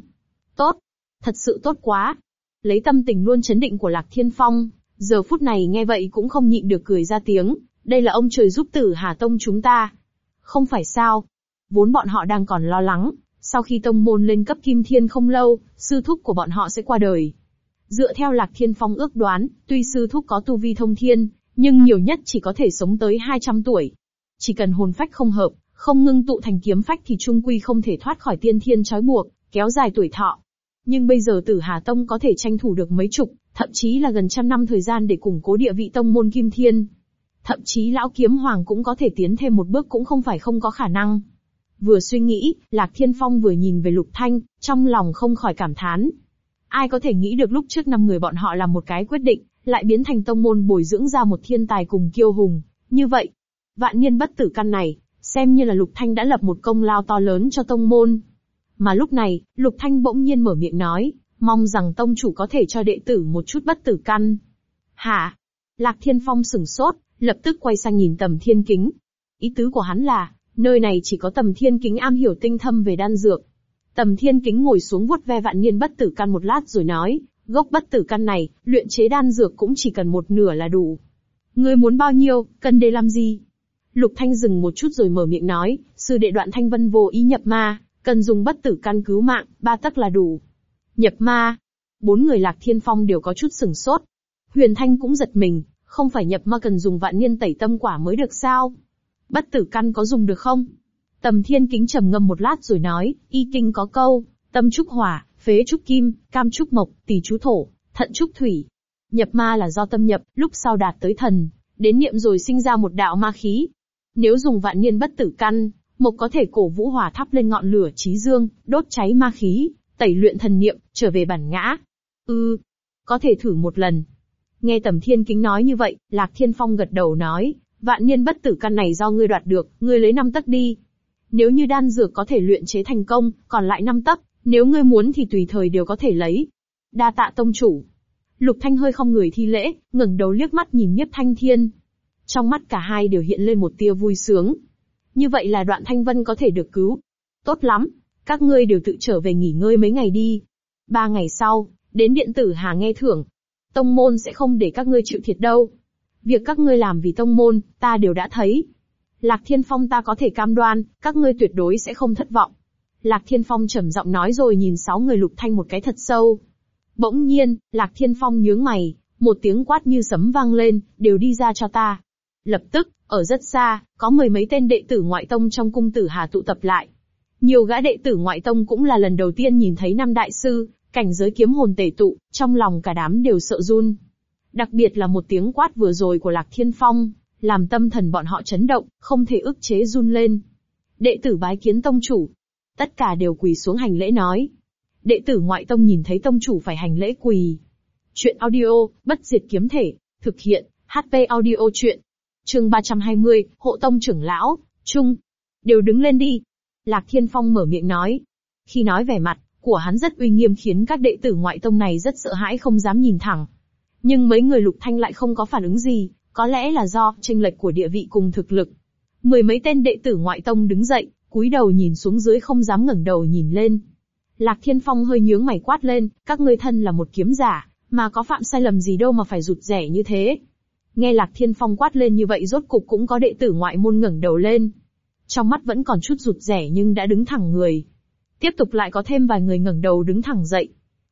Tốt. Thật sự tốt quá. Lấy tâm tình luôn chấn định của Lạc Thiên Phong, giờ phút này nghe vậy cũng không nhịn được cười ra tiếng, đây là ông trời giúp tử Hà Tông chúng ta. Không phải sao. Vốn bọn họ đang còn lo lắng, sau khi tông môn lên cấp kim thiên không lâu, sư thúc của bọn họ sẽ qua đời. Dựa theo Lạc Thiên Phong ước đoán, tuy sư thúc có tu vi thông thiên, nhưng nhiều nhất chỉ có thể sống tới 200 tuổi. Chỉ cần hồn phách không hợp, không ngưng tụ thành kiếm phách thì trung quy không thể thoát khỏi tiên thiên trói buộc, kéo dài tuổi thọ. Nhưng bây giờ Tử Hà Tông có thể tranh thủ được mấy chục, thậm chí là gần trăm năm thời gian để củng cố địa vị tông môn Kim Thiên. Thậm chí lão kiếm hoàng cũng có thể tiến thêm một bước cũng không phải không có khả năng. Vừa suy nghĩ, Lạc Thiên Phong vừa nhìn về Lục Thanh, trong lòng không khỏi cảm thán. Ai có thể nghĩ được lúc trước năm người bọn họ làm một cái quyết định, lại biến thành tông môn bồi dưỡng ra một thiên tài cùng kiêu hùng. Như vậy, vạn niên bất tử căn này, xem như là Lục Thanh đã lập một công lao to lớn cho tông môn. Mà lúc này, Lục Thanh bỗng nhiên mở miệng nói, mong rằng tông chủ có thể cho đệ tử một chút bất tử căn. Hả? Lạc Thiên Phong sửng sốt, lập tức quay sang nhìn tầm thiên kính. Ý tứ của hắn là, nơi này chỉ có tầm thiên kính am hiểu tinh thâm về đan dược. Tầm thiên kính ngồi xuống vuốt ve vạn niên bất tử căn một lát rồi nói, gốc bất tử căn này, luyện chế đan dược cũng chỉ cần một nửa là đủ. Ngươi muốn bao nhiêu, cần để làm gì? Lục Thanh dừng một chút rồi mở miệng nói, sư đệ đoạn thanh vân vô ý nhập ma, cần dùng bất tử căn cứu mạng, ba tấc là đủ. Nhập ma. Bốn người lạc thiên phong đều có chút sừng sốt. Huyền Thanh cũng giật mình, không phải nhập ma cần dùng vạn niên tẩy tâm quả mới được sao? Bất tử căn có dùng được không? Tầm thiên kính trầm ngâm một lát rồi nói, y kinh có câu, tâm trúc hỏa, phế trúc kim, cam trúc mộc, tỷ chú thổ, thận trúc thủy. Nhập ma là do tâm nhập, lúc sau đạt tới thần, đến niệm rồi sinh ra một đạo ma khí. Nếu dùng vạn niên bất tử căn, mộc có thể cổ vũ hỏa thắp lên ngọn lửa trí dương, đốt cháy ma khí, tẩy luyện thần niệm, trở về bản ngã. Ư, ừ, có thể thử một lần. Nghe tầm thiên kính nói như vậy, Lạc Thiên Phong gật đầu nói, vạn niên bất tử căn này do ngươi đoạt được, ngươi lấy năm tấc đi. Nếu như đan dược có thể luyện chế thành công, còn lại năm tấc, nếu ngươi muốn thì tùy thời đều có thể lấy. Đa tạ tông chủ. Lục Thanh hơi không người thi lễ, ngẩng đầu liếc mắt nhìn Nhiếp Thanh Thiên. Trong mắt cả hai đều hiện lên một tia vui sướng. Như vậy là đoạn Thanh Vân có thể được cứu. Tốt lắm, các ngươi đều tự trở về nghỉ ngơi mấy ngày đi. Ba ngày sau, đến điện tử Hà nghe thưởng. Tông môn sẽ không để các ngươi chịu thiệt đâu. Việc các ngươi làm vì tông môn, ta đều đã thấy. Lạc Thiên Phong ta có thể cam đoan, các ngươi tuyệt đối sẽ không thất vọng. Lạc Thiên Phong trầm giọng nói rồi nhìn sáu người lục thanh một cái thật sâu. Bỗng nhiên, Lạc Thiên Phong nhướng mày, một tiếng quát như sấm vang lên, đều đi ra cho ta. Lập tức, ở rất xa, có mười mấy tên đệ tử ngoại tông trong cung tử Hà tụ tập lại. Nhiều gã đệ tử ngoại tông cũng là lần đầu tiên nhìn thấy năm đại sư, cảnh giới kiếm hồn tể tụ, trong lòng cả đám đều sợ run. Đặc biệt là một tiếng quát vừa rồi của Lạc Thiên Phong, làm tâm thần bọn họ chấn động, không thể ức chế run lên. Đệ tử bái kiến tông chủ. Tất cả đều quỳ xuống hành lễ nói. Đệ tử ngoại tông nhìn thấy tông chủ phải hành lễ quỳ. Chuyện audio, bất diệt kiếm thể, thực hiện, HP audio chuyện. Chương 320, hộ tông trưởng lão, trung. Đều đứng lên đi. Lạc Thiên Phong mở miệng nói. Khi nói vẻ mặt, của hắn rất uy nghiêm khiến các đệ tử ngoại tông này rất sợ hãi không dám nhìn thẳng. Nhưng mấy người lục thanh lại không có phản ứng gì, có lẽ là do tranh lệch của địa vị cùng thực lực. Mười mấy tên đệ tử ngoại tông đứng dậy, cúi đầu nhìn xuống dưới không dám ngẩng đầu nhìn lên. Lạc Thiên Phong hơi nhướng mày quát lên, các ngươi thân là một kiếm giả, mà có phạm sai lầm gì đâu mà phải rụt rẻ như thế. Nghe Lạc Thiên Phong quát lên như vậy rốt cục cũng có đệ tử ngoại môn ngẩng đầu lên. Trong mắt vẫn còn chút rụt rẻ nhưng đã đứng thẳng người. Tiếp tục lại có thêm vài người ngẩng đầu đứng thẳng dậy.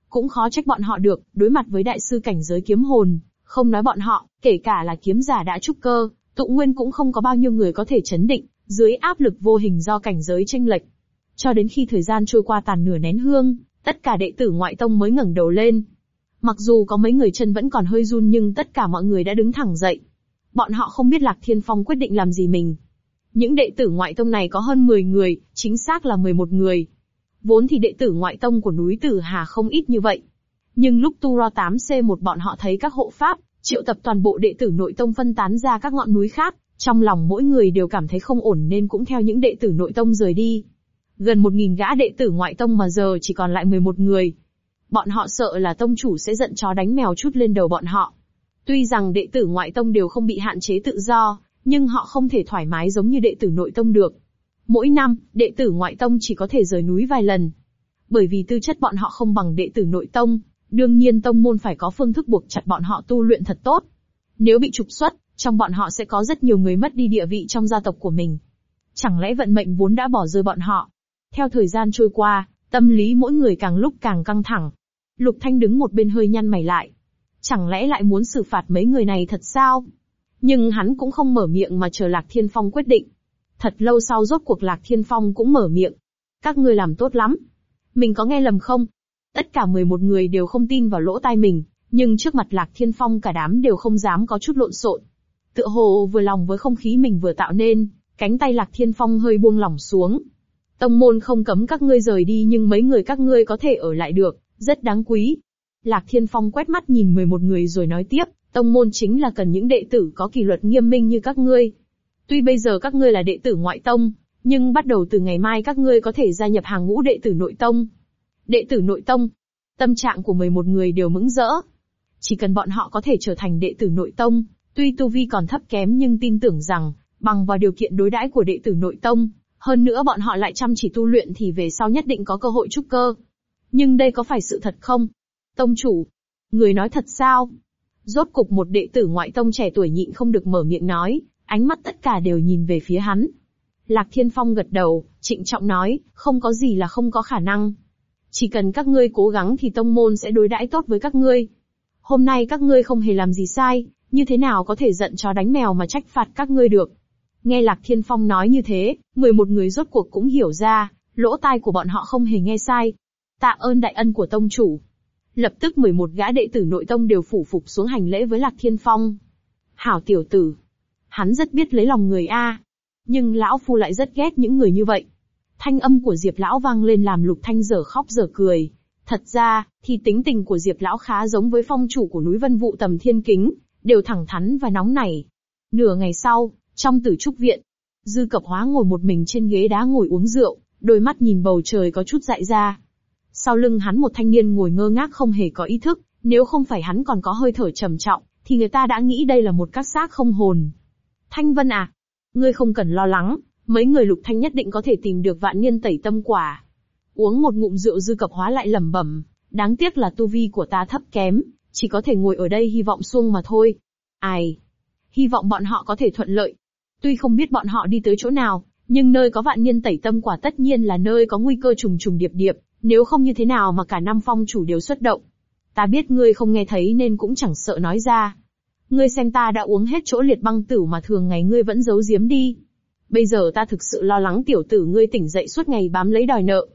Cũng khó trách bọn họ được, đối mặt với đại sư cảnh giới kiếm hồn, không nói bọn họ, kể cả là kiếm giả đã trúc cơ, tụ nguyên cũng không có bao nhiêu người có thể chấn định, dưới áp lực vô hình do cảnh giới tranh lệch. Cho đến khi thời gian trôi qua tàn nửa nén hương, tất cả đệ tử ngoại tông mới ngẩng đầu lên. Mặc dù có mấy người chân vẫn còn hơi run nhưng tất cả mọi người đã đứng thẳng dậy. Bọn họ không biết Lạc Thiên Phong quyết định làm gì mình. Những đệ tử ngoại tông này có hơn 10 người, chính xác là 11 người. Vốn thì đệ tử ngoại tông của núi Tử Hà không ít như vậy. Nhưng lúc tu ro 8C1 bọn họ thấy các hộ pháp, triệu tập toàn bộ đệ tử nội tông phân tán ra các ngọn núi khác, trong lòng mỗi người đều cảm thấy không ổn nên cũng theo những đệ tử nội tông rời đi. Gần một nghìn gã đệ tử ngoại tông mà giờ chỉ còn lại 11 người. Bọn họ sợ là tông chủ sẽ giận chó đánh mèo chút lên đầu bọn họ. Tuy rằng đệ tử ngoại tông đều không bị hạn chế tự do, nhưng họ không thể thoải mái giống như đệ tử nội tông được. Mỗi năm, đệ tử ngoại tông chỉ có thể rời núi vài lần. Bởi vì tư chất bọn họ không bằng đệ tử nội tông, Đương nhiên tông môn phải có phương thức buộc chặt bọn họ tu luyện thật tốt. Nếu bị trục xuất, trong bọn họ sẽ có rất nhiều người mất đi địa vị trong gia tộc của mình. Chẳng lẽ vận mệnh vốn đã bỏ rơi bọn họ? Theo thời gian trôi qua, tâm lý mỗi người càng lúc càng căng thẳng. Lục Thanh đứng một bên hơi nhăn mày lại. Chẳng lẽ lại muốn xử phạt mấy người này thật sao? Nhưng hắn cũng không mở miệng mà chờ Lạc Thiên Phong quyết định. Thật lâu sau rốt cuộc Lạc Thiên Phong cũng mở miệng. Các ngươi làm tốt lắm. Mình có nghe lầm không? Tất cả 11 người đều không tin vào lỗ tai mình, nhưng trước mặt Lạc Thiên Phong cả đám đều không dám có chút lộn xộn. Tựa hồ vừa lòng với không khí mình vừa tạo nên, cánh tay Lạc Thiên Phong hơi buông lỏng xuống. Tông môn không cấm các ngươi rời đi nhưng mấy người các ngươi có thể ở lại được, rất đáng quý. Lạc Thiên Phong quét mắt nhìn 11 người rồi nói tiếp, tông môn chính là cần những đệ tử có kỷ luật nghiêm minh như các ngươi. Tuy bây giờ các ngươi là đệ tử ngoại tông, nhưng bắt đầu từ ngày mai các ngươi có thể gia nhập hàng ngũ đệ tử nội tông. Đệ tử nội tông. Tâm trạng của 11 người đều mững rỡ. Chỉ cần bọn họ có thể trở thành đệ tử nội tông, tuy tu vi còn thấp kém nhưng tin tưởng rằng, bằng vào điều kiện đối đãi của đệ tử nội tông, Hơn nữa bọn họ lại chăm chỉ tu luyện thì về sau nhất định có cơ hội trúc cơ. Nhưng đây có phải sự thật không? Tông chủ, người nói thật sao? Rốt cục một đệ tử ngoại tông trẻ tuổi nhịn không được mở miệng nói, ánh mắt tất cả đều nhìn về phía hắn. Lạc Thiên Phong gật đầu, trịnh trọng nói, không có gì là không có khả năng. Chỉ cần các ngươi cố gắng thì tông môn sẽ đối đãi tốt với các ngươi. Hôm nay các ngươi không hề làm gì sai, như thế nào có thể giận chó đánh mèo mà trách phạt các ngươi được. Nghe Lạc Thiên Phong nói như thế, 11 người rốt cuộc cũng hiểu ra, lỗ tai của bọn họ không hề nghe sai. Tạ ơn đại ân của tông chủ. Lập tức 11 gã đệ tử nội tông đều phủ phục xuống hành lễ với Lạc Thiên Phong. Hảo tiểu tử. Hắn rất biết lấy lòng người A. Nhưng lão phu lại rất ghét những người như vậy. Thanh âm của Diệp lão vang lên làm Lục Thanh dở khóc dở cười. Thật ra, thì tính tình của Diệp lão khá giống với phong chủ của núi Vân Vụ tầm thiên kính, đều thẳng thắn và nóng nảy. Nửa ngày sau, trong tử trúc viện, Dư Cập Hóa ngồi một mình trên ghế đá ngồi uống rượu, đôi mắt nhìn bầu trời có chút dại ra. Sau lưng hắn một thanh niên ngồi ngơ ngác không hề có ý thức, nếu không phải hắn còn có hơi thở trầm trọng, thì người ta đã nghĩ đây là một các xác không hồn. Thanh Vân à, ngươi không cần lo lắng, mấy người lục thanh nhất định có thể tìm được vạn niên tẩy tâm quả. Uống một ngụm rượu dư cập hóa lại lẩm bẩm, đáng tiếc là tu vi của ta thấp kém, chỉ có thể ngồi ở đây hy vọng xuông mà thôi. Ai? Hy vọng bọn họ có thể thuận lợi. Tuy không biết bọn họ đi tới chỗ nào, nhưng nơi có vạn niên tẩy tâm quả tất nhiên là nơi có nguy cơ trùng trùng điệp điệp, nếu không như thế nào mà cả năm phong chủ đều xuất động. Ta biết ngươi không nghe thấy nên cũng chẳng sợ nói ra. Ngươi xem ta đã uống hết chỗ liệt băng tử mà thường ngày ngươi vẫn giấu giếm đi. Bây giờ ta thực sự lo lắng tiểu tử ngươi tỉnh dậy suốt ngày bám lấy đòi nợ.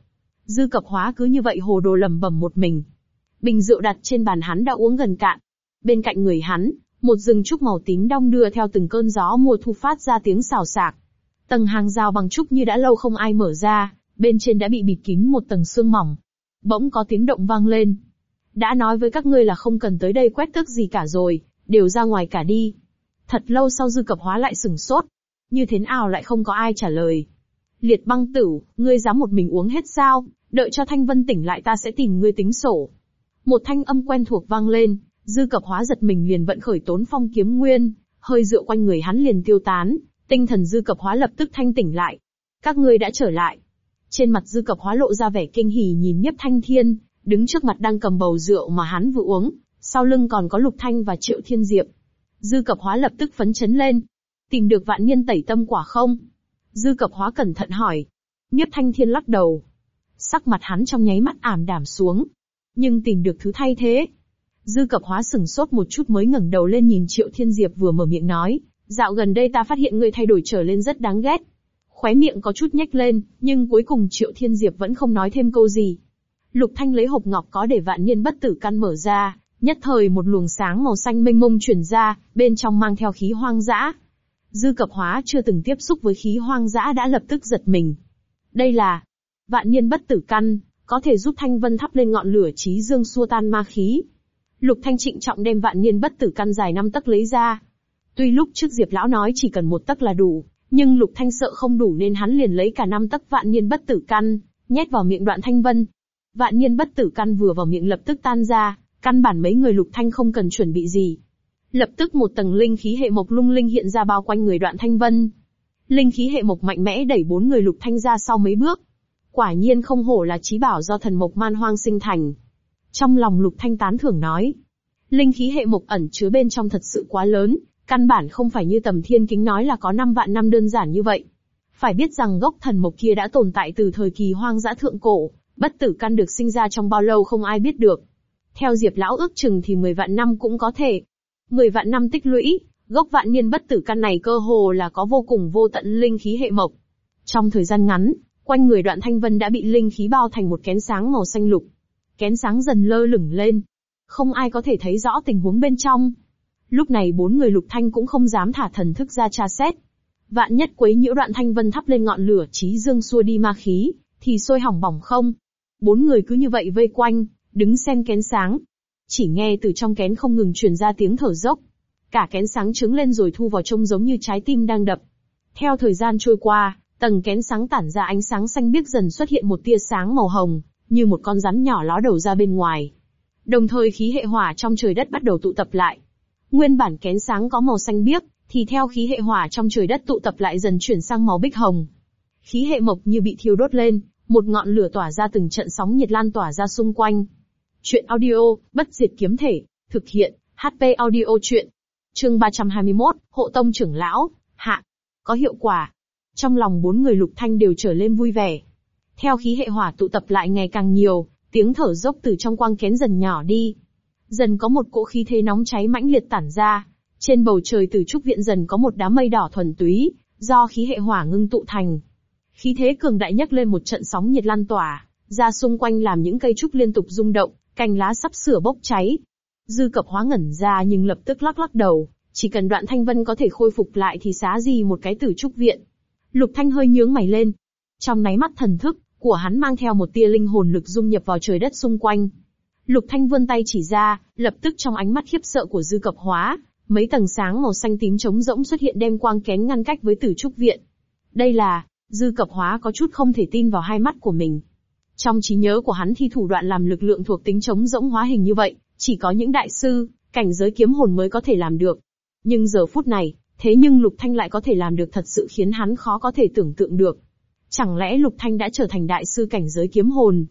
Dư cập hóa cứ như vậy hồ đồ lầm bầm một mình. Bình rượu đặt trên bàn hắn đã uống gần cạn. Bên cạnh người hắn, một rừng trúc màu tím đong đưa theo từng cơn gió mùa thu phát ra tiếng xào xạc. Tầng hàng rào bằng trúc như đã lâu không ai mở ra, bên trên đã bị bịt kín một tầng xương mỏng. Bỗng có tiếng động vang lên. Đã nói với các ngươi là không cần tới đây quét tước gì cả rồi, đều ra ngoài cả đi. Thật lâu sau dư cập hóa lại sừng sốt. Như thế nào lại không có ai trả lời. Liệt băng tử, ngươi dám một mình uống hết sao, đợi cho Thanh Vân tỉnh lại ta sẽ tìm ngươi tính sổ. Một thanh âm quen thuộc vang lên, dư cập hóa giật mình liền vận khởi tốn phong kiếm nguyên, hơi dựa quanh người hắn liền tiêu tán, tinh thần dư cập hóa lập tức thanh tỉnh lại. Các ngươi đã trở lại. Trên mặt dư cập hóa lộ ra vẻ kinh hỉ nhìn nhiếp thanh thiên, đứng trước mặt đang cầm bầu rượu mà hắn vừa uống, sau lưng còn có lục thanh và triệu thiên diệp. Dư cập hóa lập tức phấn chấn lên. Tìm được vạn niên tẩy tâm quả không? Dư cập hóa cẩn thận hỏi. Nhiếp thanh thiên lắc đầu. Sắc mặt hắn trong nháy mắt ảm đảm xuống. Nhưng tìm được thứ thay thế. Dư cập hóa sừng sốt một chút mới ngẩng đầu lên nhìn triệu thiên diệp vừa mở miệng nói. Dạo gần đây ta phát hiện ngươi thay đổi trở lên rất đáng ghét. Khóe miệng có chút nhếch lên, nhưng cuối cùng Triệu Thiên Diệp vẫn không nói thêm câu gì. Lục Thanh lấy hộp ngọc có để vạn niên bất tử căn mở ra, nhất thời một luồng sáng màu xanh mênh mông chuyển ra, bên trong mang theo khí hoang dã. Dư cập hóa chưa từng tiếp xúc với khí hoang dã đã lập tức giật mình. Đây là vạn niên bất tử căn, có thể giúp Thanh Vân thắp lên ngọn lửa trí dương xua tan ma khí. Lục Thanh trịnh trọng đem vạn niên bất tử căn dài năm tấc lấy ra. Tuy lúc trước Diệp Lão nói chỉ cần một tấc là đủ, nhưng Lục Thanh sợ không đủ nên hắn liền lấy cả năm tấc vạn niên bất tử căn, nhét vào miệng đoạn thanh vân. Vạn niên bất tử căn vừa vào miệng lập tức tan ra, căn bản mấy người Lục Thanh không cần chuẩn bị gì. Lập tức một tầng linh khí hệ mộc lung linh hiện ra bao quanh người đoạn thanh vân. Linh khí hệ mộc mạnh mẽ đẩy bốn người Lục Thanh ra sau mấy bước. Quả nhiên không hổ là trí bảo do thần mộc man hoang sinh thành. Trong lòng Lục Thanh tán thưởng nói. Linh khí hệ mộc ẩn chứa bên trong thật sự quá lớn, Căn bản không phải như tầm thiên kính nói là có 5 vạn năm đơn giản như vậy. Phải biết rằng gốc thần mộc kia đã tồn tại từ thời kỳ hoang dã thượng cổ, bất tử căn được sinh ra trong bao lâu không ai biết được. Theo Diệp Lão ước chừng thì 10 vạn năm cũng có thể. 10 vạn năm tích lũy, gốc vạn niên bất tử căn này cơ hồ là có vô cùng vô tận linh khí hệ mộc. Trong thời gian ngắn, quanh người đoạn thanh vân đã bị linh khí bao thành một kén sáng màu xanh lục. Kén sáng dần lơ lửng lên. Không ai có thể thấy rõ tình huống bên trong. Lúc này bốn người lục thanh cũng không dám thả thần thức ra tra xét. Vạn nhất quấy nhiễu đoạn thanh vân thắp lên ngọn lửa trí dương xua đi ma khí, thì sôi hỏng bỏng không. Bốn người cứ như vậy vây quanh, đứng xem kén sáng. Chỉ nghe từ trong kén không ngừng truyền ra tiếng thở dốc. Cả kén sáng trứng lên rồi thu vào trông giống như trái tim đang đập. Theo thời gian trôi qua, tầng kén sáng tản ra ánh sáng xanh biếc dần xuất hiện một tia sáng màu hồng, như một con rắn nhỏ ló đầu ra bên ngoài. Đồng thời khí hệ hỏa trong trời đất bắt đầu tụ tập lại, Nguyên bản kén sáng có màu xanh biếc, thì theo khí hệ hỏa trong trời đất tụ tập lại dần chuyển sang màu bích hồng. Khí hệ mộc như bị thiêu đốt lên, một ngọn lửa tỏa ra từng trận sóng nhiệt lan tỏa ra xung quanh. Chuyện audio, bất diệt kiếm thể, thực hiện, HP audio chuyện. Chương 321, Hộ Tông trưởng lão, hạ. Có hiệu quả. Trong lòng bốn người lục thanh đều trở lên vui vẻ. Theo khí hệ hỏa tụ tập lại ngày càng nhiều, tiếng thở dốc từ trong quang kén dần nhỏ đi. Dần có một cỗ khí thế nóng cháy mãnh liệt tản ra. Trên bầu trời từ trúc viện dần có một đám mây đỏ thuần túy, do khí hệ hỏa ngưng tụ thành. Khí thế cường đại nhấc lên một trận sóng nhiệt lan tỏa, ra xung quanh làm những cây trúc liên tục rung động, cành lá sắp sửa bốc cháy. Dư cập hóa ngẩn ra nhưng lập tức lắc lắc đầu, chỉ cần đoạn thanh vân có thể khôi phục lại thì xá gì một cái tử trúc viện. Lục thanh hơi nhướng mày lên. Trong náy mắt thần thức, của hắn mang theo một tia linh hồn lực dung nhập vào trời đất xung quanh. Lục thanh vươn tay chỉ ra, lập tức trong ánh mắt khiếp sợ của dư cập hóa, mấy tầng sáng màu xanh tím trống rỗng xuất hiện đem quang kén ngăn cách với tử trúc viện. Đây là, dư cập hóa có chút không thể tin vào hai mắt của mình. Trong trí nhớ của hắn thì thủ đoạn làm lực lượng thuộc tính trống rỗng hóa hình như vậy, chỉ có những đại sư, cảnh giới kiếm hồn mới có thể làm được. Nhưng giờ phút này, thế nhưng Lục Thanh lại có thể làm được thật sự khiến hắn khó có thể tưởng tượng được. Chẳng lẽ Lục Thanh đã trở thành đại sư cảnh giới kiếm hồn?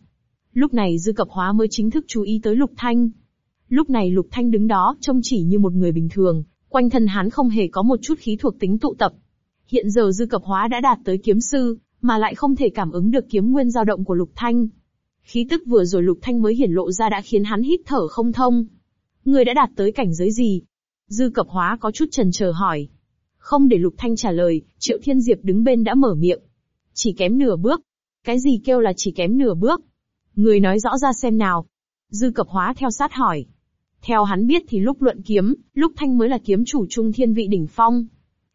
Lúc này Dư Cập Hóa mới chính thức chú ý tới Lục Thanh. Lúc này Lục Thanh đứng đó, trông chỉ như một người bình thường, quanh thân hắn không hề có một chút khí thuộc tính tụ tập. Hiện giờ Dư Cập Hóa đã đạt tới kiếm sư, mà lại không thể cảm ứng được kiếm nguyên dao động của Lục Thanh. Khí tức vừa rồi Lục Thanh mới hiển lộ ra đã khiến hắn hít thở không thông. Người đã đạt tới cảnh giới gì? Dư Cập Hóa có chút chần chờ hỏi. Không để Lục Thanh trả lời, Triệu Thiên Diệp đứng bên đã mở miệng. Chỉ kém nửa bước. Cái gì kêu là chỉ kém nửa bước? Người nói rõ ra xem nào. Dư Cập Hóa theo sát hỏi. Theo hắn biết thì lúc luận kiếm, lúc Thanh mới là kiếm chủ trung thiên vị đỉnh phong.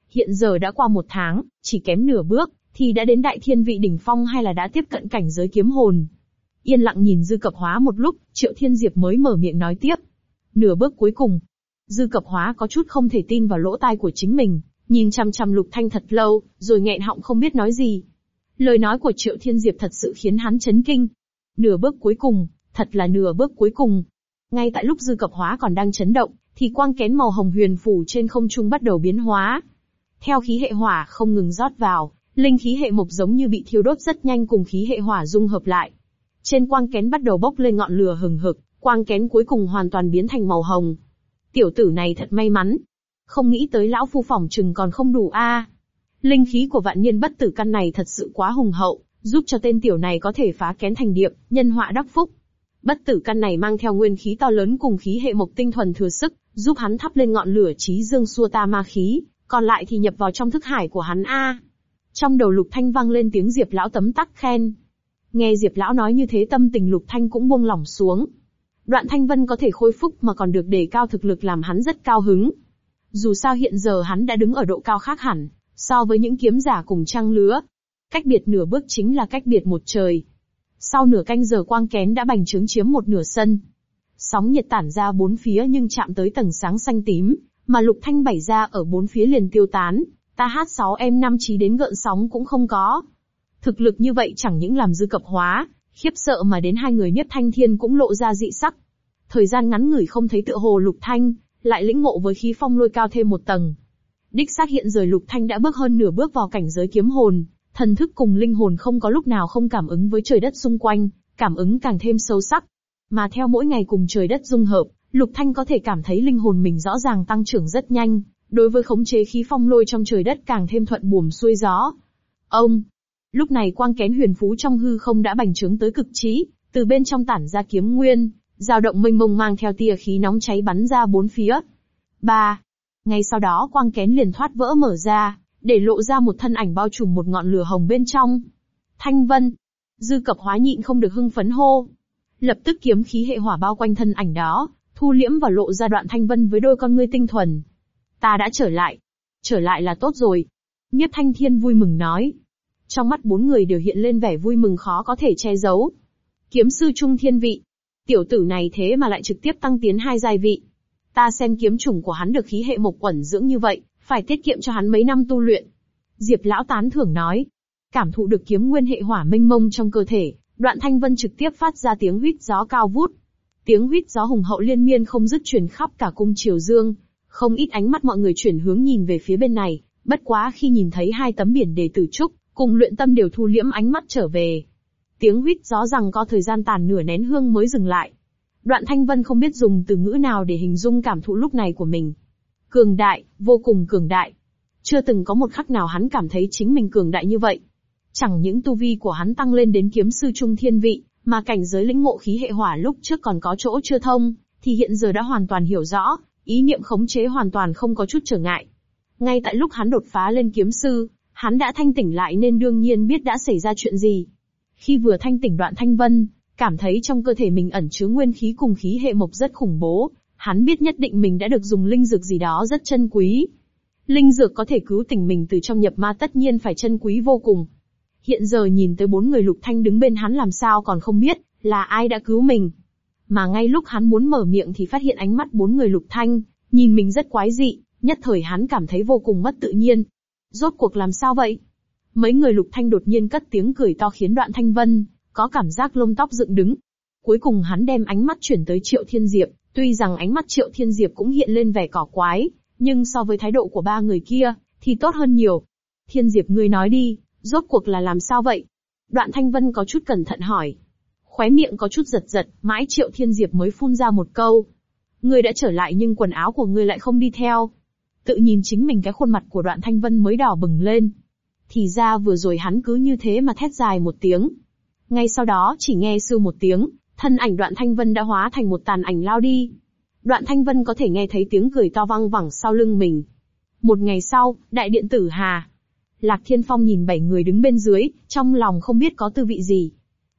Hiện giờ đã qua một tháng, chỉ kém nửa bước, thì đã đến đại thiên vị đỉnh phong hay là đã tiếp cận cảnh giới kiếm hồn. Yên lặng nhìn dư cập hóa một lúc, triệu thiên diệp mới mở miệng nói tiếp. Nửa bước cuối cùng. Dư cập hóa có chút không thể tin vào lỗ tai của chính mình, nhìn chăm chăm lục thanh thật lâu, rồi nghẹn họng không biết nói gì. Lời nói của triệu thiên diệp thật sự khiến hắn chấn kinh. Nửa bước cuối cùng, thật là nửa bước cuối cùng. Ngay tại lúc dư cập hóa còn đang chấn động, thì quang kén màu hồng huyền phủ trên không trung bắt đầu biến hóa. Theo khí hệ hỏa không ngừng rót vào, linh khí hệ mộc giống như bị thiêu đốt rất nhanh cùng khí hệ hỏa dung hợp lại. Trên quang kén bắt đầu bốc lên ngọn lửa hừng hực, quang kén cuối cùng hoàn toàn biến thành màu hồng. Tiểu tử này thật may mắn. Không nghĩ tới lão phu phỏng chừng còn không đủ a. Linh khí của vạn niên bất tử căn này thật sự quá hùng hậu, giúp cho tên tiểu này có thể phá kén thành điệp, nhân họa đắc phúc. Bất tử căn này mang theo nguyên khí to lớn cùng khí hệ mộc tinh thuần thừa sức, giúp hắn thắp lên ngọn lửa trí dương xua ta ma khí, còn lại thì nhập vào trong thức hải của hắn a. Trong đầu Lục Thanh vang lên tiếng Diệp lão tấm tắc khen. Nghe Diệp lão nói như thế tâm tình Lục Thanh cũng buông lỏng xuống. Đoạn Thanh Vân có thể khôi phục mà còn được đề cao thực lực làm hắn rất cao hứng. Dù sao hiện giờ hắn đã đứng ở độ cao khác hẳn, so với những kiếm giả cùng trang lứa. Cách biệt nửa bước chính là cách biệt một trời. Sau nửa canh giờ quang kén đã bành trướng chiếm một nửa sân. Sóng nhiệt tản ra bốn phía nhưng chạm tới tầng sáng xanh tím, mà lục thanh bày ra ở bốn phía liền tiêu tán, ta hát 6 em năm trí đến gợn sóng cũng không có. Thực lực như vậy chẳng những làm dư cập hóa, khiếp sợ mà đến hai người nhất thanh thiên cũng lộ ra dị sắc. Thời gian ngắn ngủi không thấy tựa hồ lục thanh, lại lĩnh ngộ với khí phong lôi cao thêm một tầng. Đích xác hiện giờ lục thanh đã bước hơn nửa bước vào cảnh giới kiếm hồn, thần thức cùng linh hồn không có lúc nào không cảm ứng với trời đất xung quanh, cảm ứng càng thêm sâu sắc. Mà theo mỗi ngày cùng trời đất dung hợp, Lục Thanh có thể cảm thấy linh hồn mình rõ ràng tăng trưởng rất nhanh, đối với khống chế khí phong lôi trong trời đất càng thêm thuận buồm xuôi gió. Ông! Lúc này quang kén huyền phú trong hư không đã bành trướng tới cực trí, từ bên trong tản ra kiếm nguyên, dao động mênh mông mang theo tia khí nóng cháy bắn ra bốn phía. Ba. Ngay sau đó quang kén liền thoát vỡ mở ra, để lộ ra một thân ảnh bao trùm một ngọn lửa hồng bên trong. Thanh Vân. Dư cập hóa nhịn không được hưng phấn hô. Lập tức kiếm khí hệ hỏa bao quanh thân ảnh đó, thu liễm và lộ ra đoạn thanh vân với đôi con ngươi tinh thuần. Ta đã trở lại. Trở lại là tốt rồi. Nhất thanh thiên vui mừng nói. Trong mắt bốn người đều hiện lên vẻ vui mừng khó có thể che giấu. Kiếm sư trung thiên vị. Tiểu tử này thế mà lại trực tiếp tăng tiến hai giai vị. Ta xem kiếm chủng của hắn được khí hệ mộc quẩn dưỡng như vậy, phải tiết kiệm cho hắn mấy năm tu luyện. Diệp lão tán thưởng nói. Cảm thụ được kiếm nguyên hệ hỏa minh mông trong cơ thể, đoạn thanh vân trực tiếp phát ra tiếng huýt gió cao vút. Tiếng huýt gió hùng hậu liên miên không dứt truyền khắp cả cung triều dương. Không ít ánh mắt mọi người chuyển hướng nhìn về phía bên này, bất quá khi nhìn thấy hai tấm biển đề tử trúc, cùng luyện tâm đều thu liễm ánh mắt trở về. Tiếng huýt gió rằng có thời gian tàn nửa nén hương mới dừng lại. Đoạn Thanh Vân không biết dùng từ ngữ nào để hình dung cảm thụ lúc này của mình. Cường đại, vô cùng cường đại. Chưa từng có một khắc nào hắn cảm thấy chính mình cường đại như vậy. Chẳng những tu vi của hắn tăng lên đến kiếm sư trung thiên vị, mà cảnh giới lĩnh ngộ khí hệ hỏa lúc trước còn có chỗ chưa thông, thì hiện giờ đã hoàn toàn hiểu rõ, ý niệm khống chế hoàn toàn không có chút trở ngại. Ngay tại lúc hắn đột phá lên kiếm sư, hắn đã thanh tỉnh lại nên đương nhiên biết đã xảy ra chuyện gì. Khi vừa thanh tỉnh đoạn thanh vân, cảm thấy trong cơ thể mình ẩn chứa nguyên khí cùng khí hệ mộc rất khủng bố, hắn biết nhất định mình đã được dùng linh dược gì đó rất chân quý. Linh dược có thể cứu tỉnh mình từ trong nhập ma tất nhiên phải chân quý vô cùng. Hiện giờ nhìn tới bốn người lục thanh đứng bên hắn làm sao còn không biết, là ai đã cứu mình. Mà ngay lúc hắn muốn mở miệng thì phát hiện ánh mắt bốn người lục thanh, nhìn mình rất quái dị, nhất thời hắn cảm thấy vô cùng mất tự nhiên. Rốt cuộc làm sao vậy? Mấy người lục thanh đột nhiên cất tiếng cười to khiến đoạn thanh vân, có cảm giác lông tóc dựng đứng. Cuối cùng hắn đem ánh mắt chuyển tới triệu thiên diệp, tuy rằng ánh mắt triệu thiên diệp cũng hiện lên vẻ cỏ quái, nhưng so với thái độ của ba người kia, thì tốt hơn nhiều. Thiên diệp ngươi nói đi, rốt cuộc là làm sao vậy? Đoạn thanh vân có chút cẩn thận hỏi. Khóe miệng có chút giật giật, mãi triệu thiên diệp mới phun ra một câu. Ngươi đã trở lại nhưng quần áo của ngươi lại không đi theo. Tự nhìn chính mình cái khuôn mặt của đoạn thanh vân mới đỏ bừng lên. Thì ra vừa rồi hắn cứ như thế mà thét dài một tiếng. Ngay sau đó chỉ nghe sư một tiếng, thân ảnh đoạn thanh vân đã hóa thành một tàn ảnh lao đi. Đoạn thanh vân có thể nghe thấy tiếng cười to vang vẳng sau lưng mình. Một ngày sau, đại điện tử Hà. Lạc Thiên Phong nhìn bảy người đứng bên dưới, trong lòng không biết có tư vị gì.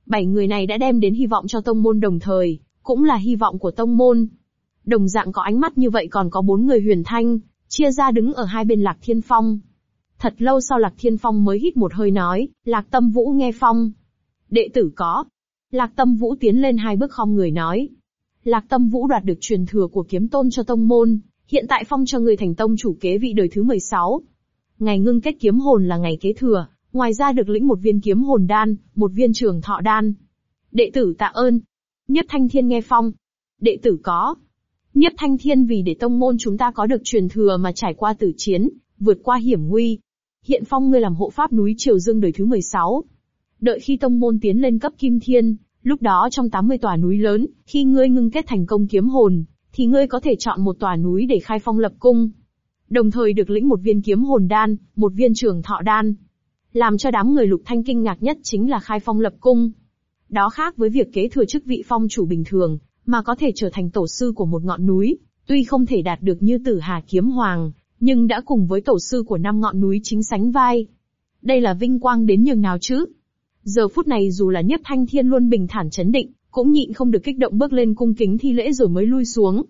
Bảy người này đã đem đến hy vọng cho tông môn đồng thời, cũng là hy vọng của tông môn. Đồng dạng có ánh mắt như vậy còn có bốn người huyền thanh, chia ra đứng ở hai bên Lạc Thiên Phong. Thật lâu sau Lạc Thiên Phong mới hít một hơi nói, Lạc Tâm Vũ nghe Phong. Đệ tử có. Lạc Tâm Vũ tiến lên hai bước không người nói. Lạc Tâm Vũ đoạt được truyền thừa của kiếm tôn cho tông môn, hiện tại Phong cho người thành tông chủ kế vị đời thứ 16. Ngày ngưng kết kiếm hồn là ngày kế thừa, ngoài ra được lĩnh một viên kiếm hồn đan, một viên trường thọ đan. Đệ tử tạ ơn. Nhất Thanh Thiên nghe Phong. Đệ tử có. Nhất Thanh Thiên vì để tông môn chúng ta có được truyền thừa mà trải qua tử chiến, vượt qua hiểm nguy. Hiện Phong ngươi làm hộ pháp núi Triều Dương đời thứ 16. Đợi khi tông môn tiến lên cấp Kim Thiên, lúc đó trong 80 tòa núi lớn, khi ngươi ngưng kết thành công kiếm hồn, thì ngươi có thể chọn một tòa núi để khai phong lập cung. Đồng thời được lĩnh một viên kiếm hồn đan, một viên trường thọ đan. Làm cho đám người lục thanh kinh ngạc nhất chính là khai phong lập cung. Đó khác với việc kế thừa chức vị phong chủ bình thường, mà có thể trở thành tổ sư của một ngọn núi, tuy không thể đạt được như tử hà kiếm hoàng, nhưng đã cùng với tổ sư của năm ngọn núi chính sánh vai. Đây là vinh quang đến nhường nào chứ? Giờ phút này dù là nhiếp thanh thiên luôn bình thản chấn định, cũng nhịn không được kích động bước lên cung kính thi lễ rồi mới lui xuống.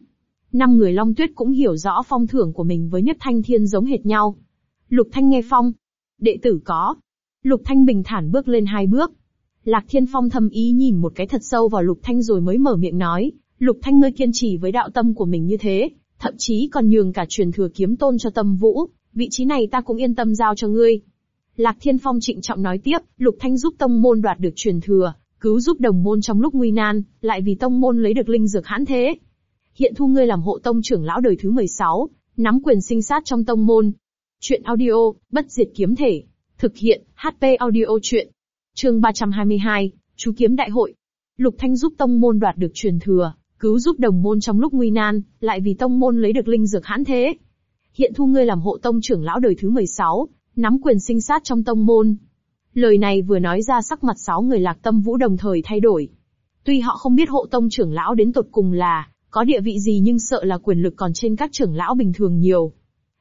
Năm người Long Tuyết cũng hiểu rõ phong thưởng của mình với nhiếp thanh thiên giống hệt nhau. Lục Thanh nghe phong. Đệ tử có. Lục Thanh bình thản bước lên hai bước. Lạc Thiên Phong thầm ý nhìn một cái thật sâu vào Lục Thanh rồi mới mở miệng nói, Lục Thanh ngươi kiên trì với đạo tâm của mình như thế, thậm chí còn nhường cả truyền thừa kiếm tôn cho tâm vũ, vị trí này ta cũng yên tâm giao cho ngươi. Lạc Thiên Phong trịnh trọng nói tiếp, Lục Thanh giúp tông môn đoạt được truyền thừa, cứu giúp đồng môn trong lúc nguy nan, lại vì tông môn lấy được linh dược hãn thế. Hiện thu ngươi làm hộ tông trưởng lão đời thứ 16, nắm quyền sinh sát trong tông môn. Chuyện audio, bất diệt kiếm thể. Thực hiện, HP audio chuyện. Chương 322, chú kiếm đại hội. Lục Thanh giúp tông môn đoạt được truyền thừa, cứu giúp đồng môn trong lúc nguy nan, lại vì tông môn lấy được linh dược hãn thế. Hiện thu ngươi làm hộ tông trưởng lão đời thứ 16, nắm quyền sinh sát trong tông môn. Lời này vừa nói ra sắc mặt sáu người lạc tâm vũ đồng thời thay đổi. Tuy họ không biết hộ tông trưởng lão đến tột cùng là, có địa vị gì nhưng sợ là quyền lực còn trên các trưởng lão bình thường nhiều.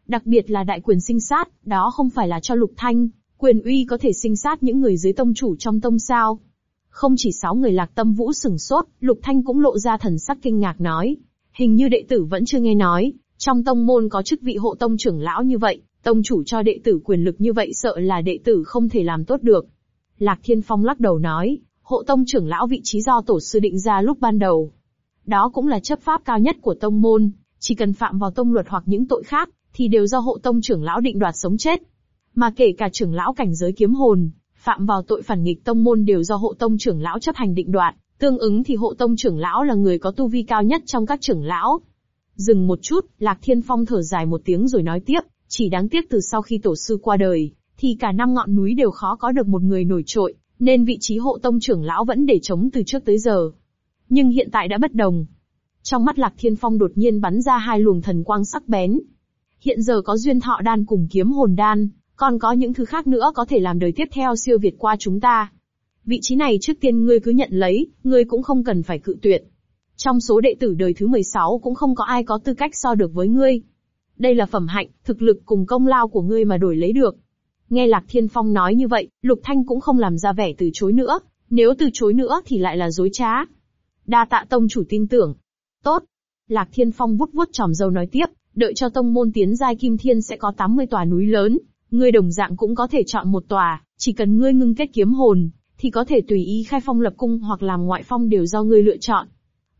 Đặc biệt là đại quyền sinh sát, đó không phải là cho lục thanh, quyền uy có thể sinh sát những người dưới tông chủ trong tông sao. Không chỉ sáu người lạc tâm vũ sửng sốt, lục thanh cũng lộ ra thần sắc kinh ngạc nói. Hình như đệ tử vẫn chưa nghe nói, trong tông môn có chức vị hộ tông trưởng lão như vậy, Tông chủ cho đệ tử quyền lực như vậy sợ là đệ tử không thể làm tốt được. Lạc Thiên Phong lắc đầu nói, hộ tông trưởng lão vị trí do tổ sư định ra lúc ban đầu. Đó cũng là chấp pháp cao nhất của tông môn, chỉ cần phạm vào tông luật hoặc những tội khác, thì đều do hộ tông trưởng lão định đoạt sống chết. Mà kể cả trưởng lão cảnh giới kiếm hồn, phạm vào tội phản nghịch tông môn đều do hộ tông trưởng lão chấp hành định đoạt, tương ứng thì hộ tông trưởng lão là người có tu vi cao nhất trong các trưởng lão. Dừng một chút, Lạc Thiên Phong thở dài một tiếng rồi nói tiếp, chỉ đáng tiếc từ sau khi tổ sư qua đời, thì cả năm ngọn núi đều khó có được một người nổi trội, nên vị trí hộ tông trưởng lão vẫn để chống từ trước tới giờ. Nhưng hiện tại đã bất đồng. Trong mắt Lạc Thiên Phong đột nhiên bắn ra hai luồng thần quang sắc bén. Hiện giờ có duyên thọ đan cùng kiếm hồn đan, còn có những thứ khác nữa có thể làm đời tiếp theo siêu việt qua chúng ta. Vị trí này trước tiên ngươi cứ nhận lấy, ngươi cũng không cần phải cự tuyệt. Trong số đệ tử đời thứ 16 cũng không có ai có tư cách so được với ngươi. Đây là phẩm hạnh, thực lực cùng công lao của ngươi mà đổi lấy được. Nghe Lạc Thiên Phong nói như vậy, Lục Thanh cũng không làm ra vẻ từ chối nữa, nếu từ chối nữa thì lại là dối trá. Đa tạ tông chủ tin tưởng. Tốt. Lạc Thiên Phong vút vút tròm dâu nói tiếp, đợi cho tông môn tiến giai kim thiên sẽ có 80 tòa núi lớn, ngươi đồng dạng cũng có thể chọn một tòa, chỉ cần ngươi ngưng kết kiếm hồn, thì có thể tùy ý khai phong lập cung hoặc làm ngoại phong đều do ngươi lựa chọn.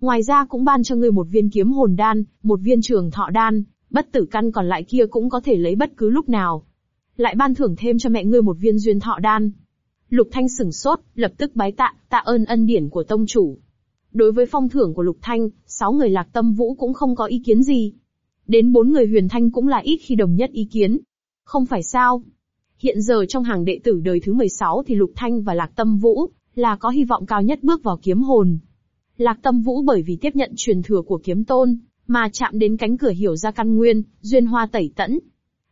Ngoài ra cũng ban cho ngươi một viên kiếm hồn đan, một viên trường thọ đan, bất tử căn còn lại kia cũng có thể lấy bất cứ lúc nào. Lại ban thưởng thêm cho mẹ ngươi một viên duyên thọ đan. Lục Thanh sửng sốt, lập tức bái tạ, tạ ơn ân điển của tông chủ. Đối với phong thưởng của Lục Thanh, sáu người lạc tâm vũ cũng không có ý kiến gì. Đến bốn người huyền thanh cũng là ít khi đồng nhất ý kiến. Không phải sao? Hiện giờ trong hàng đệ tử đời thứ 16 thì Lục Thanh và Lạc Tâm Vũ là có hy vọng cao nhất bước vào kiếm hồn. Lạc Tâm Vũ bởi vì tiếp nhận truyền thừa của kiếm tôn, mà chạm đến cánh cửa hiểu ra căn nguyên, duyên hoa tẩy tẫn.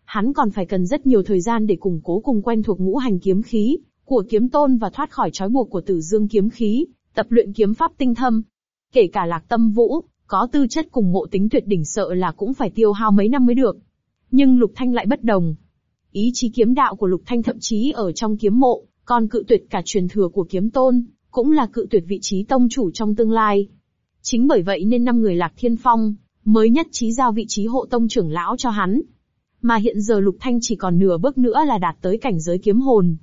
Hắn còn phải cần rất nhiều thời gian để củng cố cùng quen thuộc ngũ hành kiếm khí của kiếm tôn và thoát khỏi trói buộc của tử dương kiếm khí, tập luyện kiếm pháp tinh thâm. Kể cả Lạc Tâm Vũ, có tư chất cùng ngộ tính tuyệt đỉnh sợ là cũng phải tiêu hao mấy năm mới được. Nhưng Lục Thanh lại bất đồng. Ý chí kiếm đạo của Lục Thanh thậm chí ở trong kiếm mộ, còn cự tuyệt cả truyền thừa của kiếm tôn, cũng là cự tuyệt vị trí tông chủ trong tương lai. Chính bởi vậy nên năm người Lạc Thiên Phong, mới nhất trí giao vị trí hộ tông trưởng lão cho hắn. Mà hiện giờ Lục Thanh chỉ còn nửa bước nữa là đạt tới cảnh giới kiếm hồn.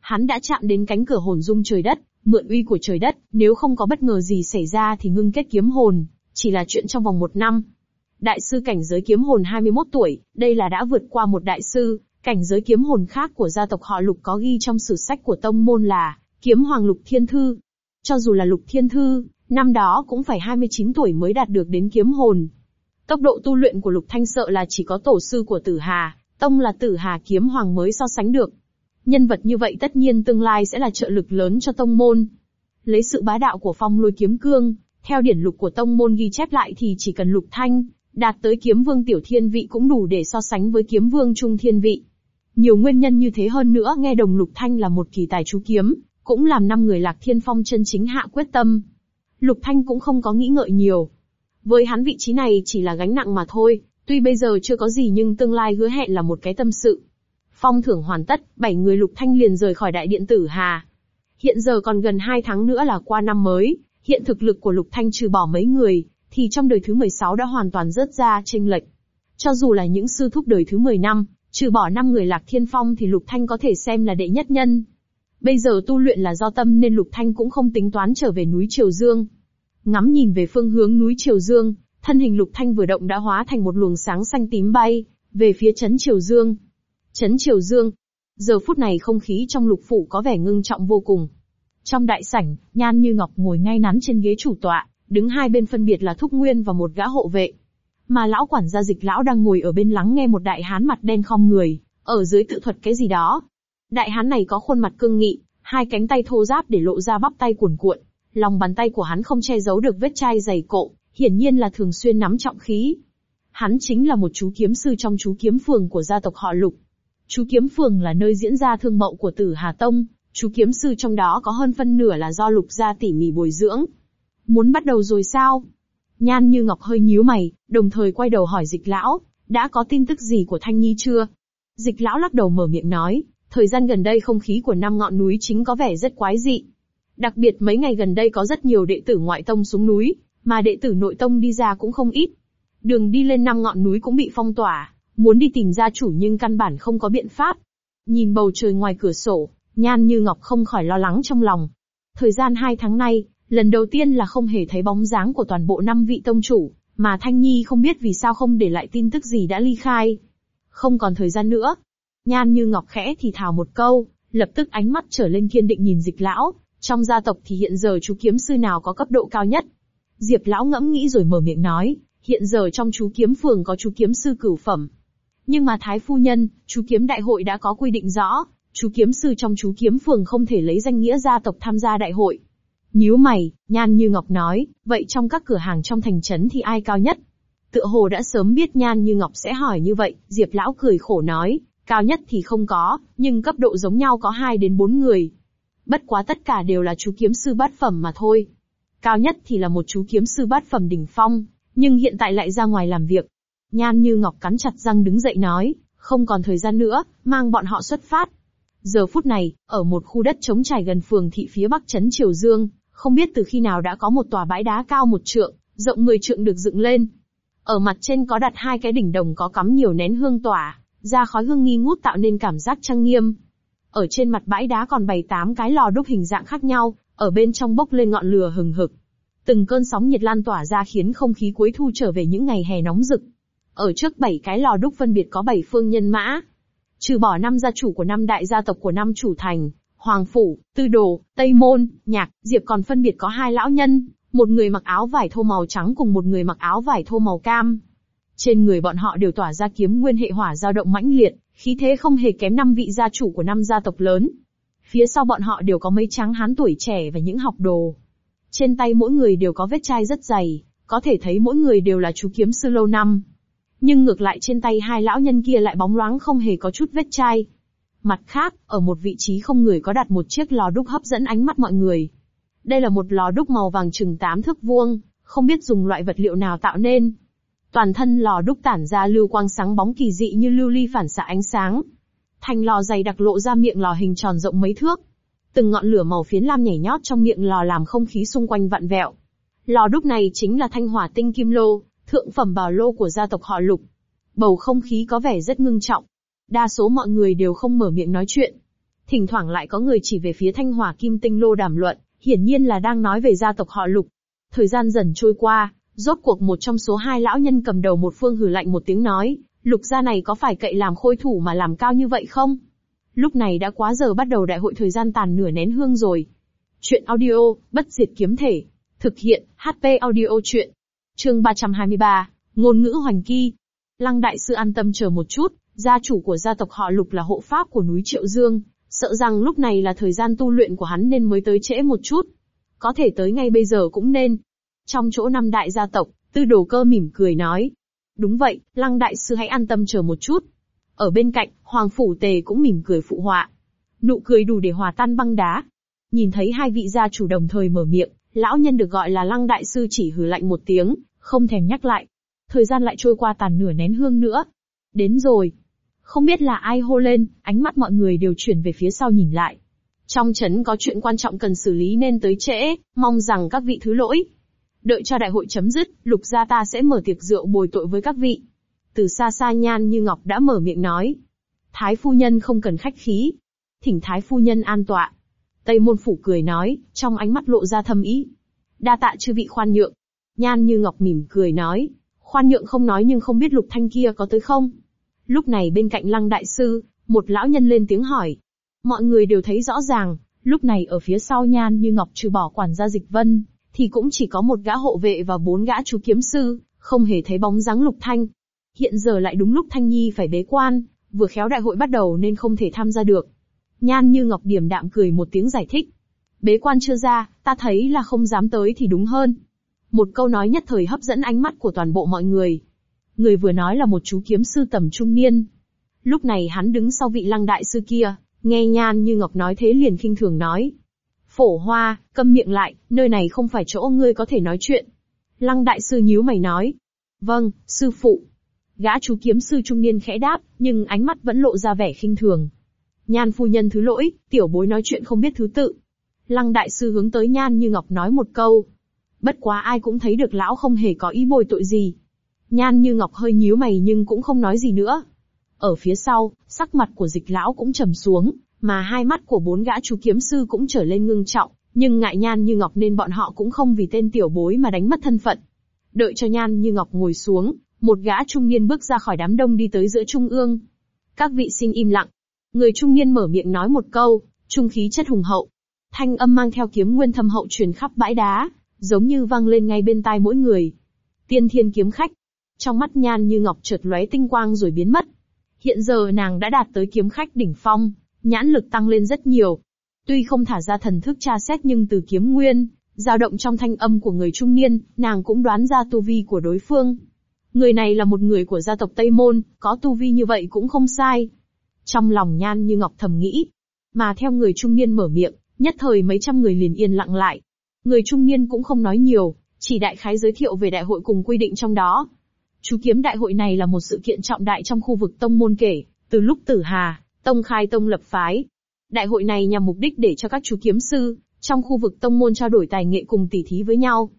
Hắn đã chạm đến cánh cửa hồn dung trời đất, mượn uy của trời đất, nếu không có bất ngờ gì xảy ra thì ngưng kết kiếm hồn, chỉ là chuyện trong vòng một năm. Đại sư cảnh giới kiếm hồn 21 tuổi, đây là đã vượt qua một đại sư, cảnh giới kiếm hồn khác của gia tộc họ Lục có ghi trong sử sách của tông môn là Kiếm Hoàng Lục Thiên Thư. Cho dù là Lục Thiên Thư, năm đó cũng phải 29 tuổi mới đạt được đến kiếm hồn. Tốc độ tu luyện của Lục Thanh sợ là chỉ có tổ sư của Tử Hà, tông là Tử Hà Kiếm Hoàng mới so sánh được. Nhân vật như vậy tất nhiên tương lai sẽ là trợ lực lớn cho tông môn. Lấy sự bá đạo của phong lôi kiếm cương, theo điển lục của tông môn ghi chép lại thì chỉ cần Lục Thanh, đạt tới kiếm vương tiểu thiên vị cũng đủ để so sánh với kiếm vương trung thiên vị. Nhiều nguyên nhân như thế hơn nữa nghe đồng Lục Thanh là một kỳ tài chú kiếm, cũng làm năm người lạc thiên phong chân chính hạ quyết tâm. Lục Thanh cũng không có nghĩ ngợi nhiều. Với hắn vị trí này chỉ là gánh nặng mà thôi, tuy bây giờ chưa có gì nhưng tương lai hứa hẹn là một cái tâm sự. Phong thưởng hoàn tất, bảy người Lục Thanh liền rời khỏi đại điện tử Hà. Hiện giờ còn gần hai tháng nữa là qua năm mới, hiện thực lực của Lục Thanh trừ bỏ mấy người, thì trong đời thứ 16 đã hoàn toàn rớt ra chênh lệch. Cho dù là những sư thúc đời thứ 10 năm, trừ bỏ năm người lạc thiên phong thì Lục Thanh có thể xem là đệ nhất nhân. Bây giờ tu luyện là do tâm nên Lục Thanh cũng không tính toán trở về núi Triều Dương. Ngắm nhìn về phương hướng núi Triều Dương, thân hình Lục Thanh vừa động đã hóa thành một luồng sáng xanh tím bay, về phía chấn Triều Dương. Chấn Triều Dương. Giờ phút này không khí trong lục phủ có vẻ ngưng trọng vô cùng. Trong đại sảnh, Nhan Như Ngọc ngồi ngay ngắn trên ghế chủ tọa, đứng hai bên phân biệt là Thúc Nguyên và một gã hộ vệ. Mà lão quản gia dịch lão đang ngồi ở bên lắng nghe một đại hán mặt đen khom người, ở dưới tự thuật cái gì đó. Đại hán này có khuôn mặt cương nghị, hai cánh tay thô ráp để lộ ra bắp tay cuồn cuộn, lòng bàn tay của hắn không che giấu được vết chai dày cộ, hiển nhiên là thường xuyên nắm trọng khí. Hắn chính là một chú kiếm sư trong chú kiếm phường của gia tộc họ Lục. Chú kiếm phường là nơi diễn ra thương mậu của Tử Hà Tông, chú kiếm sư trong đó có hơn phân nửa là do Lục gia tỉ mỉ bồi dưỡng. Muốn bắt đầu rồi sao? Nhan như ngọc hơi nhíu mày, đồng thời quay đầu hỏi dịch lão, đã có tin tức gì của Thanh Nhi chưa? Dịch lão lắc đầu mở miệng nói, thời gian gần đây không khí của năm ngọn núi chính có vẻ rất quái dị. Đặc biệt mấy ngày gần đây có rất nhiều đệ tử ngoại tông xuống núi, mà đệ tử nội tông đi ra cũng không ít. Đường đi lên năm ngọn núi cũng bị phong tỏa, muốn đi tìm gia chủ nhưng căn bản không có biện pháp. Nhìn bầu trời ngoài cửa sổ, Nhan Như Ngọc không khỏi lo lắng trong lòng. Thời gian hai tháng nay, lần đầu tiên là không hề thấy bóng dáng của toàn bộ năm vị tông chủ, mà Thanh Nhi không biết vì sao không để lại tin tức gì đã ly khai. Không còn thời gian nữa. Nhan Như Ngọc khẽ thì thào một câu, lập tức ánh mắt trở lên kiên định nhìn dịch lão, trong gia tộc thì hiện giờ chú kiếm sư nào có cấp độ cao nhất. Diệp lão ngẫm nghĩ rồi mở miệng nói, hiện giờ trong chú kiếm phường có chú kiếm sư cửu phẩm. Nhưng mà Thái Phu Nhân, chú kiếm đại hội đã có quy định rõ, chú kiếm sư trong chú kiếm phường không thể lấy danh nghĩa gia tộc tham gia đại hội. Nhíu mày, Nhan Như Ngọc nói, vậy trong các cửa hàng trong thành trấn thì ai cao nhất? Tựa hồ đã sớm biết Nhan Như Ngọc sẽ hỏi như vậy, Diệp Lão cười khổ nói, cao nhất thì không có, nhưng cấp độ giống nhau có 2 đến 4 người. Bất quá tất cả đều là chú kiếm sư bát phẩm mà thôi. Cao nhất thì là một chú kiếm sư bát phẩm đỉnh phong, nhưng hiện tại lại ra ngoài làm việc. Nhan Như Ngọc cắn chặt răng đứng dậy nói, không còn thời gian nữa, mang bọn họ xuất phát. Giờ phút này, ở một khu đất trống trải gần phường thị phía bắc trấn Triều Dương, không biết từ khi nào đã có một tòa bãi đá cao một trượng, rộng 10 trượng được dựng lên. Ở mặt trên có đặt hai cái đỉnh đồng có cắm nhiều nén hương tỏa, ra khói hương nghi ngút tạo nên cảm giác trang nghiêm. Ở trên mặt bãi đá còn bày tám cái lò đúc hình dạng khác nhau, ở bên trong bốc lên ngọn lửa hừng hực. Từng cơn sóng nhiệt lan tỏa ra khiến không khí cuối thu trở về những ngày hè nóng rực. Ở trước bảy cái lò đúc phân biệt có bảy phương nhân mã. Trừ bỏ năm gia chủ của năm đại gia tộc của năm chủ thành, Hoàng Phủ, Tư Đồ, Tây Môn, Nhạc, Diệp còn phân biệt có hai lão nhân, một người mặc áo vải thô màu trắng cùng một người mặc áo vải thô màu cam. Trên người bọn họ đều tỏa ra kiếm nguyên hệ hỏa dao động mãnh liệt, khí thế không hề kém năm vị gia chủ của năm gia tộc lớn. Phía sau bọn họ đều có mấy tráng hán tuổi trẻ và những học đồ. Trên tay mỗi người đều có vết chai rất dày, có thể thấy mỗi người đều là chú kiếm sư lâu năm. Nhưng ngược lại trên tay hai lão nhân kia lại bóng loáng không hề có chút vết chai. Mặt khác, ở một vị trí không người có đặt một chiếc lò đúc hấp dẫn ánh mắt mọi người. Đây là một lò đúc màu vàng chừng tám thước vuông, không biết dùng loại vật liệu nào tạo nên. Toàn thân lò đúc tản ra lưu quang sáng bóng kỳ dị như lưu ly phản xạ ánh sáng. Thành lò dày đặc lộ ra miệng lò hình tròn rộng mấy thước. Từng ngọn lửa màu phiến lam nhảy nhót trong miệng lò làm không khí xung quanh vặn vẹo. Lò đúc này chính là thanh hỏa tinh kim lô, thượng phẩm bảo lô của gia tộc họ lục. Bầu không khí có vẻ rất ngưng trọng. Đa số mọi người đều không mở miệng nói chuyện. Thỉnh thoảng lại có người chỉ về phía thanh hỏa kim tinh lô đàm luận, hiển nhiên là đang nói về gia tộc họ lục. Thời gian dần trôi qua, rốt cuộc một trong số hai lão nhân cầm đầu một phương hừ lạnh một tiếng nói, lục gia này có phải cậy làm khôi thủ mà làm cao như vậy không? Lúc này đã quá giờ bắt đầu đại hội thời gian tàn nửa nén hương rồi. Chuyện audio, bất diệt kiếm thể. Thực hiện, HP audio chuyện. Chương 323, ngôn ngữ hoành kỳ. Lăng đại sư an tâm chờ một chút, gia chủ của gia tộc họ lục là hộ pháp của núi Triệu Dương, sợ rằng lúc này là thời gian tu luyện của hắn nên mới tới trễ một chút. Có thể tới ngay bây giờ cũng nên. Trong chỗ năm đại gia tộc, tư đồ cơ mỉm cười nói. Đúng vậy, lăng đại sư hãy an tâm chờ một chút. Ở bên cạnh, Hoàng Phủ Tề cũng mỉm cười phụ họa. Nụ cười đủ để hòa tan băng đá. Nhìn thấy hai vị gia chủ đồng thời mở miệng, lão nhân được gọi là lăng đại sư chỉ hừ lạnh một tiếng, không thèm nhắc lại. Thời gian lại trôi qua tàn nửa nén hương nữa. Đến rồi. Không biết là ai hô lên, ánh mắt mọi người đều chuyển về phía sau nhìn lại. Trong chấn có chuyện quan trọng cần xử lý nên tới trễ, mong rằng các vị thứ lỗi. Đợi cho đại hội chấm dứt, lục gia ta sẽ mở tiệc rượu bồi tội với các vị. Từ xa xa nhan như ngọc đã mở miệng nói. Thái phu nhân không cần khách khí. Thỉnh thái phu nhân an tọa. Tây môn phủ cười nói, trong ánh mắt lộ ra thâm ý. Đa tạ chư vị khoan nhượng. Nhan như ngọc mỉm cười nói. Khoan nhượng không nói nhưng không biết lục thanh kia có tới không? Lúc này bên cạnh lăng đại sư, một lão nhân lên tiếng hỏi. Mọi người đều thấy rõ ràng, lúc này ở phía sau nhan như ngọc trừ bỏ quản gia dịch vân, thì cũng chỉ có một gã hộ vệ và bốn gã chú kiếm sư, không hề thấy bóng dáng lục thanh. Hiện giờ lại đúng lúc Thanh Nhi phải bế quan, vừa khéo đại hội bắt đầu nên không thể tham gia được. Nhan như ngọc điểm đạm cười một tiếng giải thích. Bế quan chưa ra, ta thấy là không dám tới thì đúng hơn. Một câu nói nhất thời hấp dẫn ánh mắt của toàn bộ mọi người. Người vừa nói là một chú kiếm sư tầm trung niên. Lúc này hắn đứng sau vị lăng đại sư kia, nghe nhan như ngọc nói thế liền khinh thường nói. Phổ hoa, câm miệng lại, nơi này không phải chỗ ngươi có thể nói chuyện. Lăng đại sư nhíu mày nói. Vâng, sư phụ. Gã chú kiếm sư trung niên khẽ đáp, nhưng ánh mắt vẫn lộ ra vẻ khinh thường. Nhan phu nhân thứ lỗi, tiểu bối nói chuyện không biết thứ tự. Lăng đại sư hướng tới Nhan Như Ngọc nói một câu. Bất quá ai cũng thấy được lão không hề có ý bồi tội gì. Nhan Như Ngọc hơi nhíu mày nhưng cũng không nói gì nữa. Ở phía sau, sắc mặt của dịch lão cũng trầm xuống, mà hai mắt của bốn gã chú kiếm sư cũng trở lên ngưng trọng, nhưng ngại Nhan Như Ngọc nên bọn họ cũng không vì tên tiểu bối mà đánh mất thân phận. Đợi cho Nhan Như Ngọc ngồi xuống, một gã trung niên bước ra khỏi đám đông đi tới giữa trung ương. Các vị xin im lặng. Người trung niên mở miệng nói một câu, trung khí chất hùng hậu. Thanh âm mang theo kiếm nguyên thâm hậu truyền khắp bãi đá, giống như vang lên ngay bên tai mỗi người. Tiên thiên kiếm khách. Trong mắt nhan như ngọc chợt lóe tinh quang rồi biến mất. Hiện giờ nàng đã đạt tới kiếm khách đỉnh phong, nhãn lực tăng lên rất nhiều. Tuy không thả ra thần thức tra xét nhưng từ kiếm nguyên, dao động trong thanh âm của người trung niên, nàng cũng đoán ra tu vi của đối phương. Người này là một người của gia tộc Tây Môn, có tu vi như vậy cũng không sai. Trong lòng nhan như ngọc thầm nghĩ. Mà theo người trung niên mở miệng, nhất thời mấy trăm người liền yên lặng lại. Người trung niên cũng không nói nhiều, chỉ đại khái giới thiệu về đại hội cùng quy định trong đó. Chú kiếm đại hội này là một sự kiện trọng đại trong khu vực tông môn kể, từ lúc tử hà, tông khai tông lập phái. Đại hội này nhằm mục đích để cho các chú kiếm sư, trong khu vực tông môn trao đổi tài nghệ cùng tỉ thí với nhau.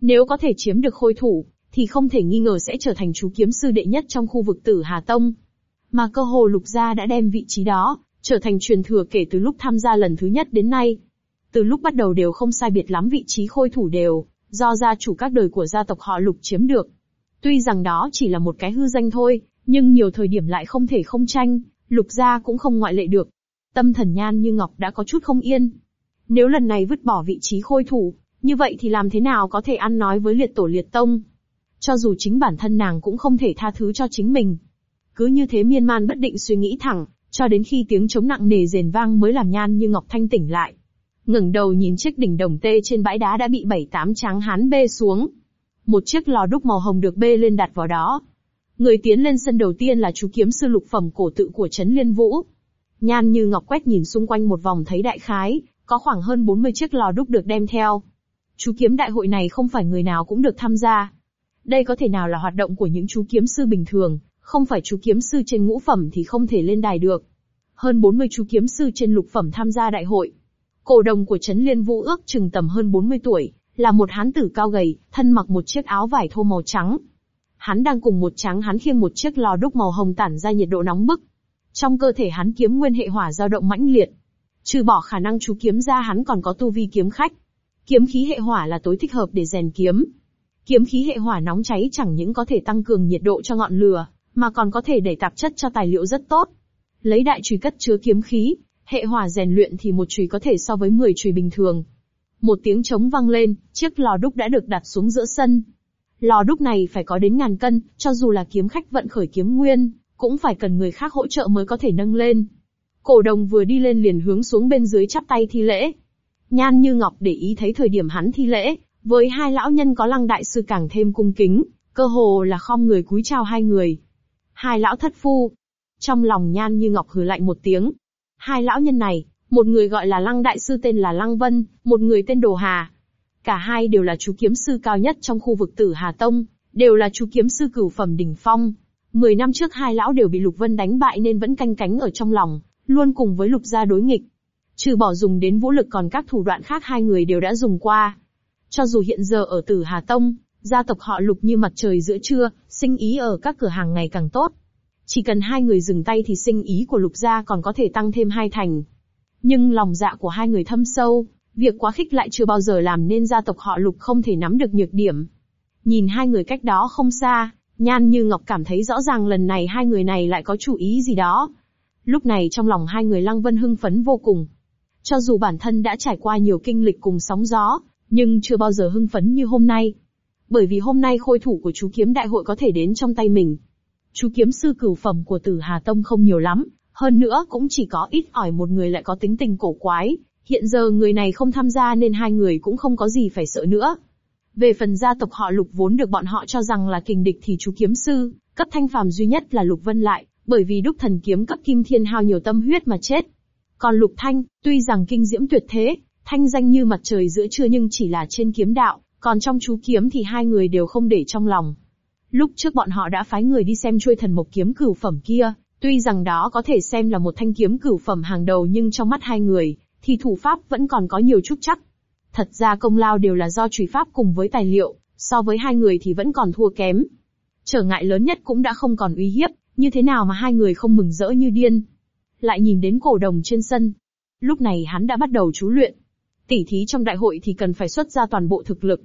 Nếu có thể chiếm được khôi thủ, thì không thể nghi ngờ sẽ trở thành chú kiếm sư đệ nhất trong khu vực tử Hà Tông. Mà cơ hồ lục gia đã đem vị trí đó, trở thành truyền thừa kể từ lúc tham gia lần thứ nhất đến nay. Từ lúc bắt đầu đều không sai biệt lắm vị trí khôi thủ đều, do gia chủ các đời của gia tộc họ lục chiếm được. Tuy rằng đó chỉ là một cái hư danh thôi, nhưng nhiều thời điểm lại không thể không tranh, lục gia cũng không ngoại lệ được. Tâm thần nhan như ngọc đã có chút không yên. Nếu lần này vứt bỏ vị trí khôi thủ, như vậy thì làm thế nào có thể ăn nói với liệt tổ liệt tông? Cho dù chính bản thân nàng cũng không thể tha thứ cho chính mình. Cứ như thế miên man bất định suy nghĩ thẳng, cho đến khi tiếng chống nặng nề rền vang mới làm nhan như ngọc thanh tỉnh lại. ngẩng đầu nhìn chiếc đỉnh đồng tê trên bãi đá đã bị bảy tám tráng hán bê xuống. Một chiếc lò đúc màu hồng được bê lên đặt vào đó. Người tiến lên sân đầu tiên là chú kiếm sư lục phẩm cổ tự của Trấn Liên Vũ. Nhan như ngọc quét nhìn xung quanh một vòng thấy đại khái, có khoảng hơn 40 chiếc lò đúc được đem theo. Chú kiếm đại hội này không phải người nào cũng được tham gia. Đây có thể nào là hoạt động của những chú kiếm sư bình thường, không phải chú kiếm sư trên ngũ phẩm thì không thể lên đài được. Hơn 40 chú kiếm sư trên lục phẩm tham gia đại hội. Cổ đồng của Trấn Liên Vũ ước chừng tầm hơn 40 tuổi, là một hán tử cao gầy, thân mặc một chiếc áo vải thô màu trắng. Hắn đang cùng một tráng hắn khiêng một chiếc lò đúc màu hồng tản ra nhiệt độ nóng bức. Trong cơ thể hắn kiếm nguyên hệ hỏa dao động mãnh liệt. Trừ bỏ khả năng chú kiếm ra hắn còn có tu vi kiếm khách. Kiếm khí hệ hỏa là tối thích hợp để rèn kiếm. Kiếm khí hệ hỏa nóng cháy chẳng những có thể tăng cường nhiệt độ cho ngọn lửa, mà còn có thể đẩy tạp chất cho tài liệu rất tốt. Lấy đại chùy cất chứa kiếm khí, hệ hỏa rèn luyện thì một chùy có thể so với 10 chùy bình thường. Một tiếng trống vang lên, chiếc lò đúc đã được đặt xuống giữa sân. Lò đúc này phải có đến ngàn cân, cho dù là kiếm khách vận khởi kiếm nguyên, cũng phải cần người khác hỗ trợ mới có thể nâng lên. Cổ đồng vừa đi lên liền hướng xuống bên dưới chắp tay thi lễ. Nhan như ngọc để ý thấy thời điểm hắn thi lễ, với hai lão nhân có lăng đại sư càng thêm cung kính, cơ hồ là khom người cúi chào hai người. Hai lão thất phu. Trong lòng nhan như ngọc hừ lạnh một tiếng. Hai lão nhân này, một người gọi là lăng đại sư tên là Lăng Vân, một người tên Đồ Hà. Cả hai đều là chú kiếm sư cao nhất trong khu vực tử Hà Tông, đều là chú kiếm sư cửu phẩm đỉnh phong. Mười năm trước hai lão đều bị Lục Vân đánh bại nên vẫn canh cánh ở trong lòng, luôn cùng với Lục gia đối nghịch. Trừ bỏ dùng đến vũ lực còn các thủ đoạn khác hai người đều đã dùng qua. Cho dù hiện giờ ở Tử Hà Tông, gia tộc họ Lục như mặt trời giữa trưa, sinh ý ở các cửa hàng ngày càng tốt. Chỉ cần hai người dừng tay thì sinh ý của Lục gia còn có thể tăng thêm hai thành. Nhưng lòng dạ của hai người thâm sâu, việc quá khích lại chưa bao giờ làm nên gia tộc họ Lục không thể nắm được nhược điểm. Nhìn hai người cách đó không xa, Nhan Như Ngọc cảm thấy rõ ràng lần này hai người này lại có chủ ý gì đó. Lúc này trong lòng hai người Lăng Vân hưng phấn vô cùng. Cho dù bản thân đã trải qua nhiều kinh lịch cùng sóng gió, nhưng chưa bao giờ hưng phấn như hôm nay. Bởi vì hôm nay khôi thủ của chú kiếm đại hội có thể đến trong tay mình. Chú kiếm sư cửu phẩm của tử Hà Tông không nhiều lắm, hơn nữa cũng chỉ có ít ỏi một người lại có tính tình cổ quái. Hiện giờ người này không tham gia nên hai người cũng không có gì phải sợ nữa. Về phần gia tộc họ Lục vốn được bọn họ cho rằng là kình địch thì chú kiếm sư, cấp thanh phàm duy nhất là Lục Vân lại, bởi vì đúc thần kiếm cấp kim thiên hao nhiều tâm huyết mà chết. Còn Lục Thanh, tuy rằng kinh diễm tuyệt thế, thanh danh như mặt trời giữa trưa nhưng chỉ là trên kiếm đạo, còn trong chú kiếm thì hai người đều không để trong lòng. Lúc trước bọn họ đã phái người đi xem chuôi thần mộc kiếm cửu phẩm kia, tuy rằng đó có thể xem là một thanh kiếm cửu phẩm hàng đầu nhưng trong mắt hai người, thì thủ pháp vẫn còn có nhiều chút chắc. Thật ra công lao đều là do trùy pháp cùng với tài liệu, so với hai người thì vẫn còn thua kém. Trở ngại lớn nhất cũng đã không còn uy hiếp, như thế nào mà hai người không mừng rỡ như điên. Lại nhìn đến cổ đồng trên sân. Lúc này hắn đã bắt đầu chú luyện. Tỉ thí trong đại hội thì cần phải xuất ra toàn bộ thực lực.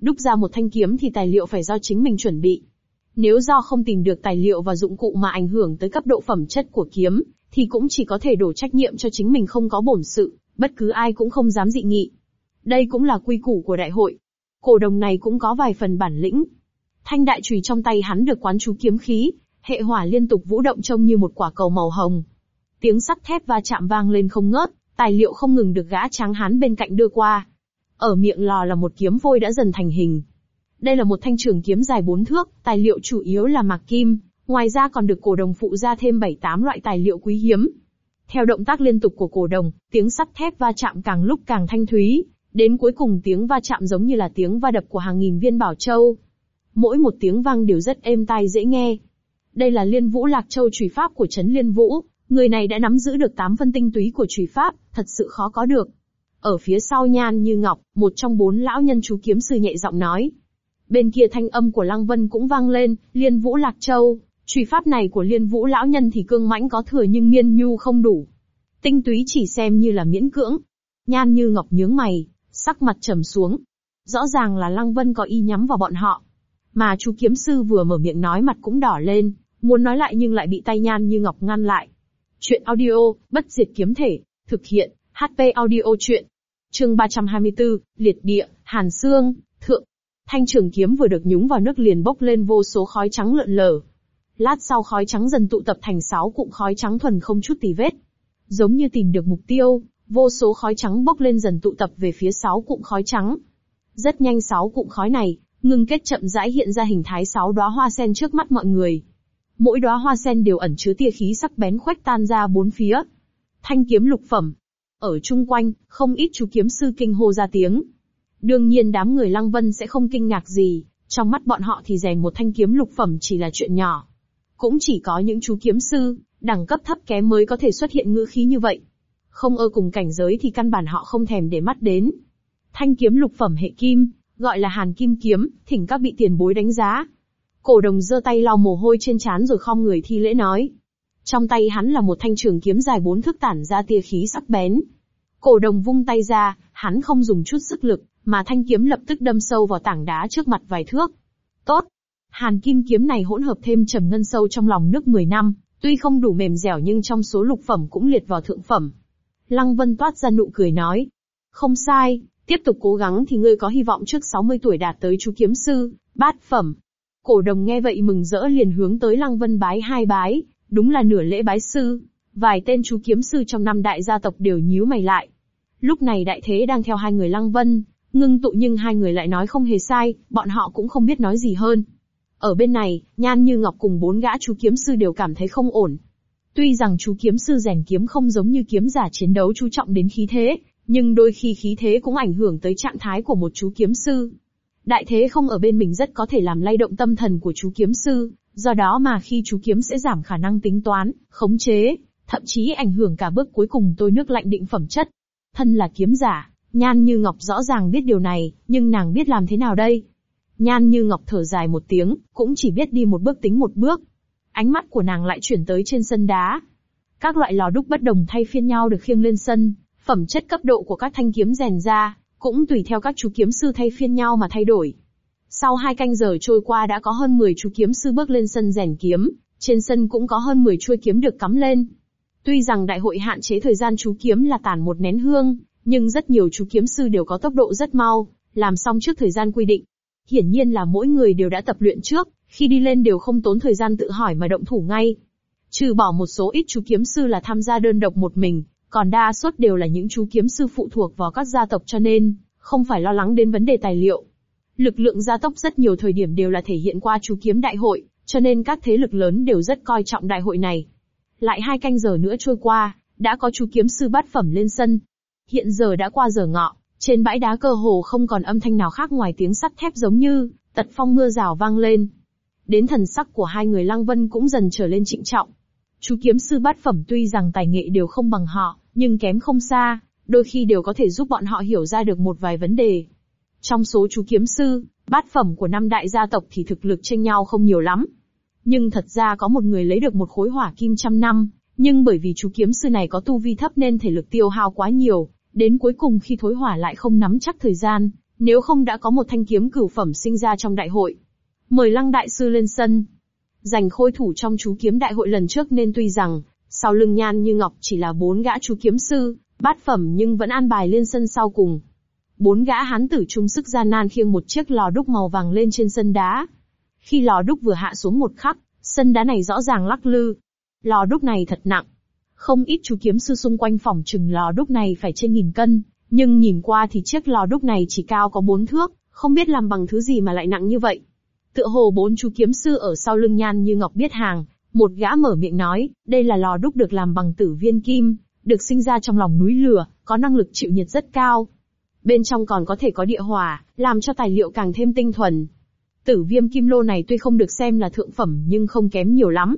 Đúc ra một thanh kiếm thì tài liệu phải do chính mình chuẩn bị. Nếu do không tìm được tài liệu và dụng cụ mà ảnh hưởng tới cấp độ phẩm chất của kiếm, thì cũng chỉ có thể đổ trách nhiệm cho chính mình không có bổn sự, bất cứ ai cũng không dám dị nghị. Đây cũng là quy củ của đại hội. Cổ đồng này cũng có vài phần bản lĩnh. Thanh đại chùy trong tay hắn được quán chú kiếm khí, Hệ hỏa liên tục vũ động trông như một quả cầu màu hồng. Tiếng sắt thép va chạm vang lên không ngớt, tài liệu không ngừng được gã tráng hán bên cạnh đưa qua. Ở miệng lò là một kiếm vôi đã dần thành hình. Đây là một thanh trường kiếm dài bốn thước, tài liệu chủ yếu là mạc kim, ngoài ra còn được cổ đồng phụ ra thêm 7-8 loại tài liệu quý hiếm. Theo động tác liên tục của cổ đồng, tiếng sắt thép va chạm càng lúc càng thanh thúy, đến cuối cùng tiếng va chạm giống như là tiếng va đập của hàng nghìn viên bảo châu. Mỗi một tiếng vang đều rất êm tai dễ nghe. Đây là Liên Vũ Lạc Châu chủy pháp của Trấn Liên Vũ, người này đã nắm giữ được 8 phân tinh túy của chủy pháp, thật sự khó có được. Ở phía sau Nhan Như Ngọc, một trong bốn lão nhân chú kiếm sư nhẹ giọng nói. Bên kia thanh âm của Lăng Vân cũng vang lên, Liên Vũ Lạc Châu, truy pháp này của Liên Vũ lão nhân thì cương mãnh có thừa nhưng miên nhu không đủ. Tinh túy chỉ xem như là miễn cưỡng. Nhan Như Ngọc nhướng mày, sắc mặt trầm xuống. Rõ ràng là Lăng Vân có ý nhắm vào bọn họ. Mà chú kiếm sư vừa mở miệng nói mặt cũng đỏ lên, muốn nói lại nhưng lại bị tay Nhan Như Ngọc ngăn lại. Chuyện audio, bất diệt kiếm thể, thực hiện, HP audio chuyện. Chương 324, Liệt địa, Hàn Xương, Thượng. Thanh trường kiếm vừa được nhúng vào nước liền bốc lên vô số khói trắng lợn lờ. Lát sau khói trắng dần tụ tập thành sáu cụm khói trắng thuần không chút tì vết. Giống như tìm được mục tiêu, vô số khói trắng bốc lên dần tụ tập về phía sáu cụm khói trắng. Rất nhanh sáu cụm khói này, ngưng kết chậm rãi hiện ra hình thái sáu đóa hoa sen trước mắt mọi người. Mỗi đóa hoa sen đều ẩn chứa tia khí sắc bén khoách tan ra bốn phía. Thanh kiếm lục phẩm. Ở chung quanh, không ít chú kiếm sư kinh hô ra tiếng. Đương nhiên đám người Lăng Vân sẽ không kinh ngạc gì, trong mắt bọn họ thì rèn một thanh kiếm lục phẩm chỉ là chuyện nhỏ. Cũng chỉ có những chú kiếm sư, đẳng cấp thấp kém mới có thể xuất hiện ngữ khí như vậy. Không ơ cùng cảnh giới thì căn bản họ không thèm để mắt đến. Thanh kiếm lục phẩm hệ kim, gọi là hàn kim kiếm, thỉnh các vị tiền bối đánh giá. Cổ đồng giơ tay lau mồ hôi trên trán rồi khom người thi lễ nói. Trong tay hắn là một thanh trường kiếm dài bốn thước tản ra tia khí sắc bén. Cổ đồng vung tay ra, hắn không dùng chút sức lực, mà thanh kiếm lập tức đâm sâu vào tảng đá trước mặt vài thước. Tốt! Hàn kim kiếm này hỗn hợp thêm trầm ngân sâu trong lòng nước 10 năm, tuy không đủ mềm dẻo nhưng trong số lục phẩm cũng liệt vào thượng phẩm. Lăng Vân toát ra nụ cười nói. Không sai, tiếp tục cố gắng thì ngươi có hy vọng trước 60 tuổi đạt tới chú kiếm sư, bát phẩm. Cổ đồng nghe vậy mừng rỡ liền hướng tới Lăng Vân bái hai bái, đúng là nửa lễ bái sư. Vài tên chú kiếm sư trong năm đại gia tộc đều nhíu mày lại. Lúc này đại thế đang theo hai người Lăng Vân, ngưng tụ nhưng hai người lại nói không hề sai, bọn họ cũng không biết nói gì hơn. Ở bên này, Nhan Như Ngọc cùng bốn gã chú kiếm sư đều cảm thấy không ổn. Tuy rằng chú kiếm sư rèn kiếm không giống như kiếm giả chiến đấu chú trọng đến khí thế, nhưng đôi khi khí thế cũng ảnh hưởng tới trạng thái của một chú kiếm sư. Đại thế không ở bên mình rất có thể làm lay động tâm thần của chú kiếm sư, do đó mà khi chú kiếm sẽ giảm khả năng tính toán, khống chế, thậm chí ảnh hưởng cả bước cuối cùng tôi nước lạnh định phẩm chất. Thân là kiếm giả, Nhan Như Ngọc rõ ràng biết điều này, nhưng nàng biết làm thế nào đây? Nhan Như Ngọc thở dài một tiếng, cũng chỉ biết đi một bước tính một bước. Ánh mắt của nàng lại chuyển tới trên sân đá. Các loại lò đúc bất đồng thay phiên nhau được khiêng lên sân, phẩm chất cấp độ của các thanh kiếm rèn ra, cũng tùy theo các chú kiếm sư thay phiên nhau mà thay đổi. Sau hai canh giờ trôi qua đã có hơn 10 chú kiếm sư bước lên sân rèn kiếm, trên sân cũng có hơn 10 chuôi kiếm được cắm lên. Tuy rằng đại hội hạn chế thời gian chú kiếm là tàn một nén hương, nhưng rất nhiều chú kiếm sư đều có tốc độ rất mau, làm xong trước thời gian quy định. Hiển nhiên là mỗi người đều đã tập luyện trước, khi đi lên đều không tốn thời gian tự hỏi mà động thủ ngay. Trừ bỏ một số ít chú kiếm sư là tham gia đơn độc một mình, còn đa suất đều là những chú kiếm sư phụ thuộc vào các gia tộc cho nên, không phải lo lắng đến vấn đề tài liệu. Lực lượng gia tốc rất nhiều thời điểm đều là thể hiện qua chú kiếm đại hội, cho nên các thế lực lớn đều rất coi trọng đại hội này. Lại hai canh giờ nữa trôi qua, đã có chú kiếm sư bát phẩm lên sân. Hiện giờ đã qua giờ ngọ, trên bãi đá cơ hồ không còn âm thanh nào khác ngoài tiếng sắt thép giống như, tật phong mưa rào vang lên. Đến thần sắc của hai người Lăng Vân cũng dần trở lên trịnh trọng. Chú kiếm sư bát phẩm tuy rằng tài nghệ đều không bằng họ, nhưng kém không xa, đôi khi đều có thể giúp bọn họ hiểu ra được một vài vấn đề. Trong số chú kiếm sư, bát phẩm của năm đại gia tộc thì thực lực tranh nhau không nhiều lắm. Nhưng thật ra có một người lấy được một khối hỏa kim trăm năm, nhưng bởi vì chú kiếm sư này có tu vi thấp nên thể lực tiêu hao quá nhiều, đến cuối cùng khi thối hỏa lại không nắm chắc thời gian, nếu không đã có một thanh kiếm cửu phẩm sinh ra trong đại hội. Mời lăng đại sư lên sân. Giành khôi thủ trong chú kiếm đại hội lần trước nên tuy rằng, sau lưng nhan như ngọc chỉ là bốn gã chú kiếm sư, bát phẩm nhưng vẫn an bài lên sân sau cùng. Bốn gã hán tử chung sức gian nan khiêng một chiếc lò đúc màu vàng lên trên sân đá. Khi lò đúc vừa hạ xuống một khắc, Sân đá này rõ ràng lắc lư. Lò đúc này thật nặng. Không ít chú kiếm sư xung quanh phòng trừng lò đúc này phải trên nghìn cân, nhưng nhìn qua thì chiếc lò đúc này chỉ cao có bốn thước, không biết làm bằng thứ gì mà lại nặng như vậy. Tựa hồ bốn chú kiếm sư ở sau lưng nhan như ngọc biết hàng, một gã mở miệng nói, đây là lò đúc được làm bằng tử viên kim, được sinh ra trong lòng núi lửa, có năng lực chịu nhiệt rất cao. Bên trong còn có thể có địa hỏa, làm cho tài liệu càng thêm tinh thuần. Tử viêm kim lô này tuy không được xem là thượng phẩm nhưng không kém nhiều lắm.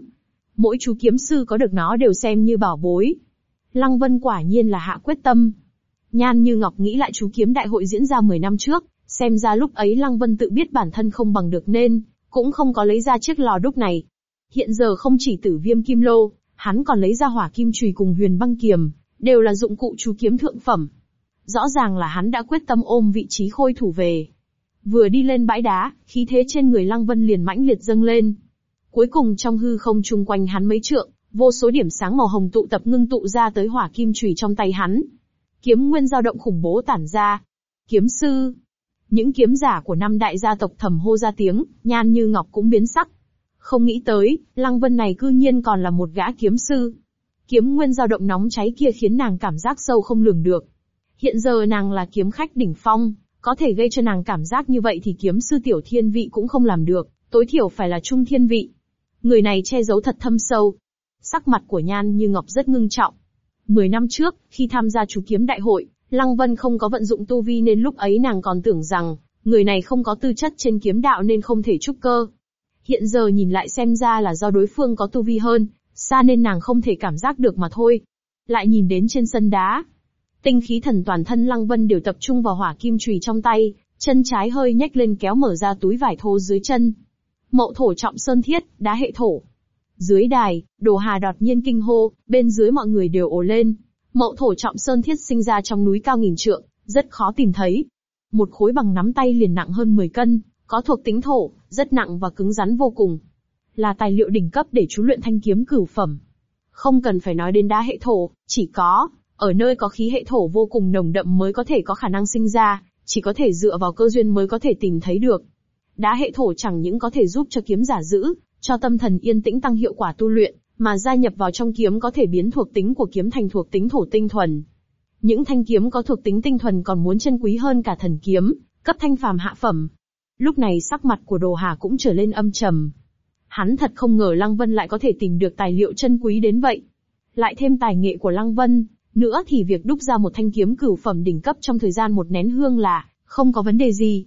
Mỗi chú kiếm sư có được nó đều xem như bảo bối. Lăng Vân quả nhiên là hạ quyết tâm. Nhan như Ngọc nghĩ lại chú kiếm đại hội diễn ra 10 năm trước, xem ra lúc ấy Lăng Vân tự biết bản thân không bằng được nên, cũng không có lấy ra chiếc lò đúc này. Hiện giờ không chỉ tử viêm kim lô, hắn còn lấy ra hỏa kim chùy cùng huyền băng kiềm, đều là dụng cụ chú kiếm thượng phẩm. Rõ ràng là hắn đã quyết tâm ôm vị trí khôi thủ về. Vừa đi lên bãi đá, khí thế trên người Lăng Vân liền mãnh liệt dâng lên. Cuối cùng trong hư không chung quanh hắn mấy trượng, vô số điểm sáng màu hồng tụ tập ngưng tụ ra tới hỏa kim chùy trong tay hắn. Kiếm nguyên dao động khủng bố tản ra. Kiếm sư. Những kiếm giả của năm đại gia tộc thầm hô ra tiếng, nhan như ngọc cũng biến sắc. Không nghĩ tới, Lăng Vân này cư nhiên còn là một gã kiếm sư. Kiếm nguyên dao động nóng cháy kia khiến nàng cảm giác sâu không lường được. Hiện giờ nàng là kiếm khách đỉnh phong, có thể gây cho nàng cảm giác như vậy thì kiếm sư tiểu thiên vị cũng không làm được, tối thiểu phải là trung thiên vị. Người này che giấu thật thâm sâu. Sắc mặt của Nhan như Ngọc rất ngưng trọng. Mười năm trước, khi tham gia chú kiếm đại hội, Lăng Vân không có vận dụng tu vi nên lúc ấy nàng còn tưởng rằng, người này không có tư chất trên kiếm đạo nên không thể trúc cơ. Hiện giờ nhìn lại xem ra là do đối phương có tu vi hơn, xa nên nàng không thể cảm giác được mà thôi. Lại nhìn đến trên sân đá. Tinh khí thần toàn thân Lăng Vân đều tập trung vào hỏa kim chùy trong tay, chân trái hơi nhếch lên kéo mở ra túi vải thô dưới chân. Mậu thổ trọng sơn thiết, đá hệ thổ. Dưới đài, đồ hà đột nhiên kinh hô, bên dưới mọi người đều ồ lên. Mậu thổ trọng sơn thiết sinh ra trong núi cao nghìn trượng, rất khó tìm thấy. Một khối bằng nắm tay liền nặng hơn 10 cân, có thuộc tính thổ, rất nặng và cứng rắn vô cùng. Là tài liệu đỉnh cấp để chú luyện thanh kiếm cửu phẩm. Không cần phải nói đến đá hệ thổ, chỉ có, ở nơi có khí hệ thổ vô cùng nồng đậm mới có thể có khả năng sinh ra, chỉ có thể dựa vào cơ duyên mới có thể tìm thấy được. Đá hệ thổ chẳng những có thể giúp cho kiếm giả giữ, cho tâm thần yên tĩnh tăng hiệu quả tu luyện, mà gia nhập vào trong kiếm có thể biến thuộc tính của kiếm thành thuộc tính thổ tinh thuần. Những thanh kiếm có thuộc tính tinh thuần còn muốn chân quý hơn cả thần kiếm, cấp thanh phàm hạ phẩm. Lúc này sắc mặt của Đồ Hà cũng trở lên âm trầm. Hắn thật không ngờ Lăng Vân lại có thể tìm được tài liệu chân quý đến vậy. Lại thêm tài nghệ của Lăng Vân, nữa thì việc đúc ra một thanh kiếm cửu phẩm đỉnh cấp trong thời gian một nén hương là không có vấn đề gì.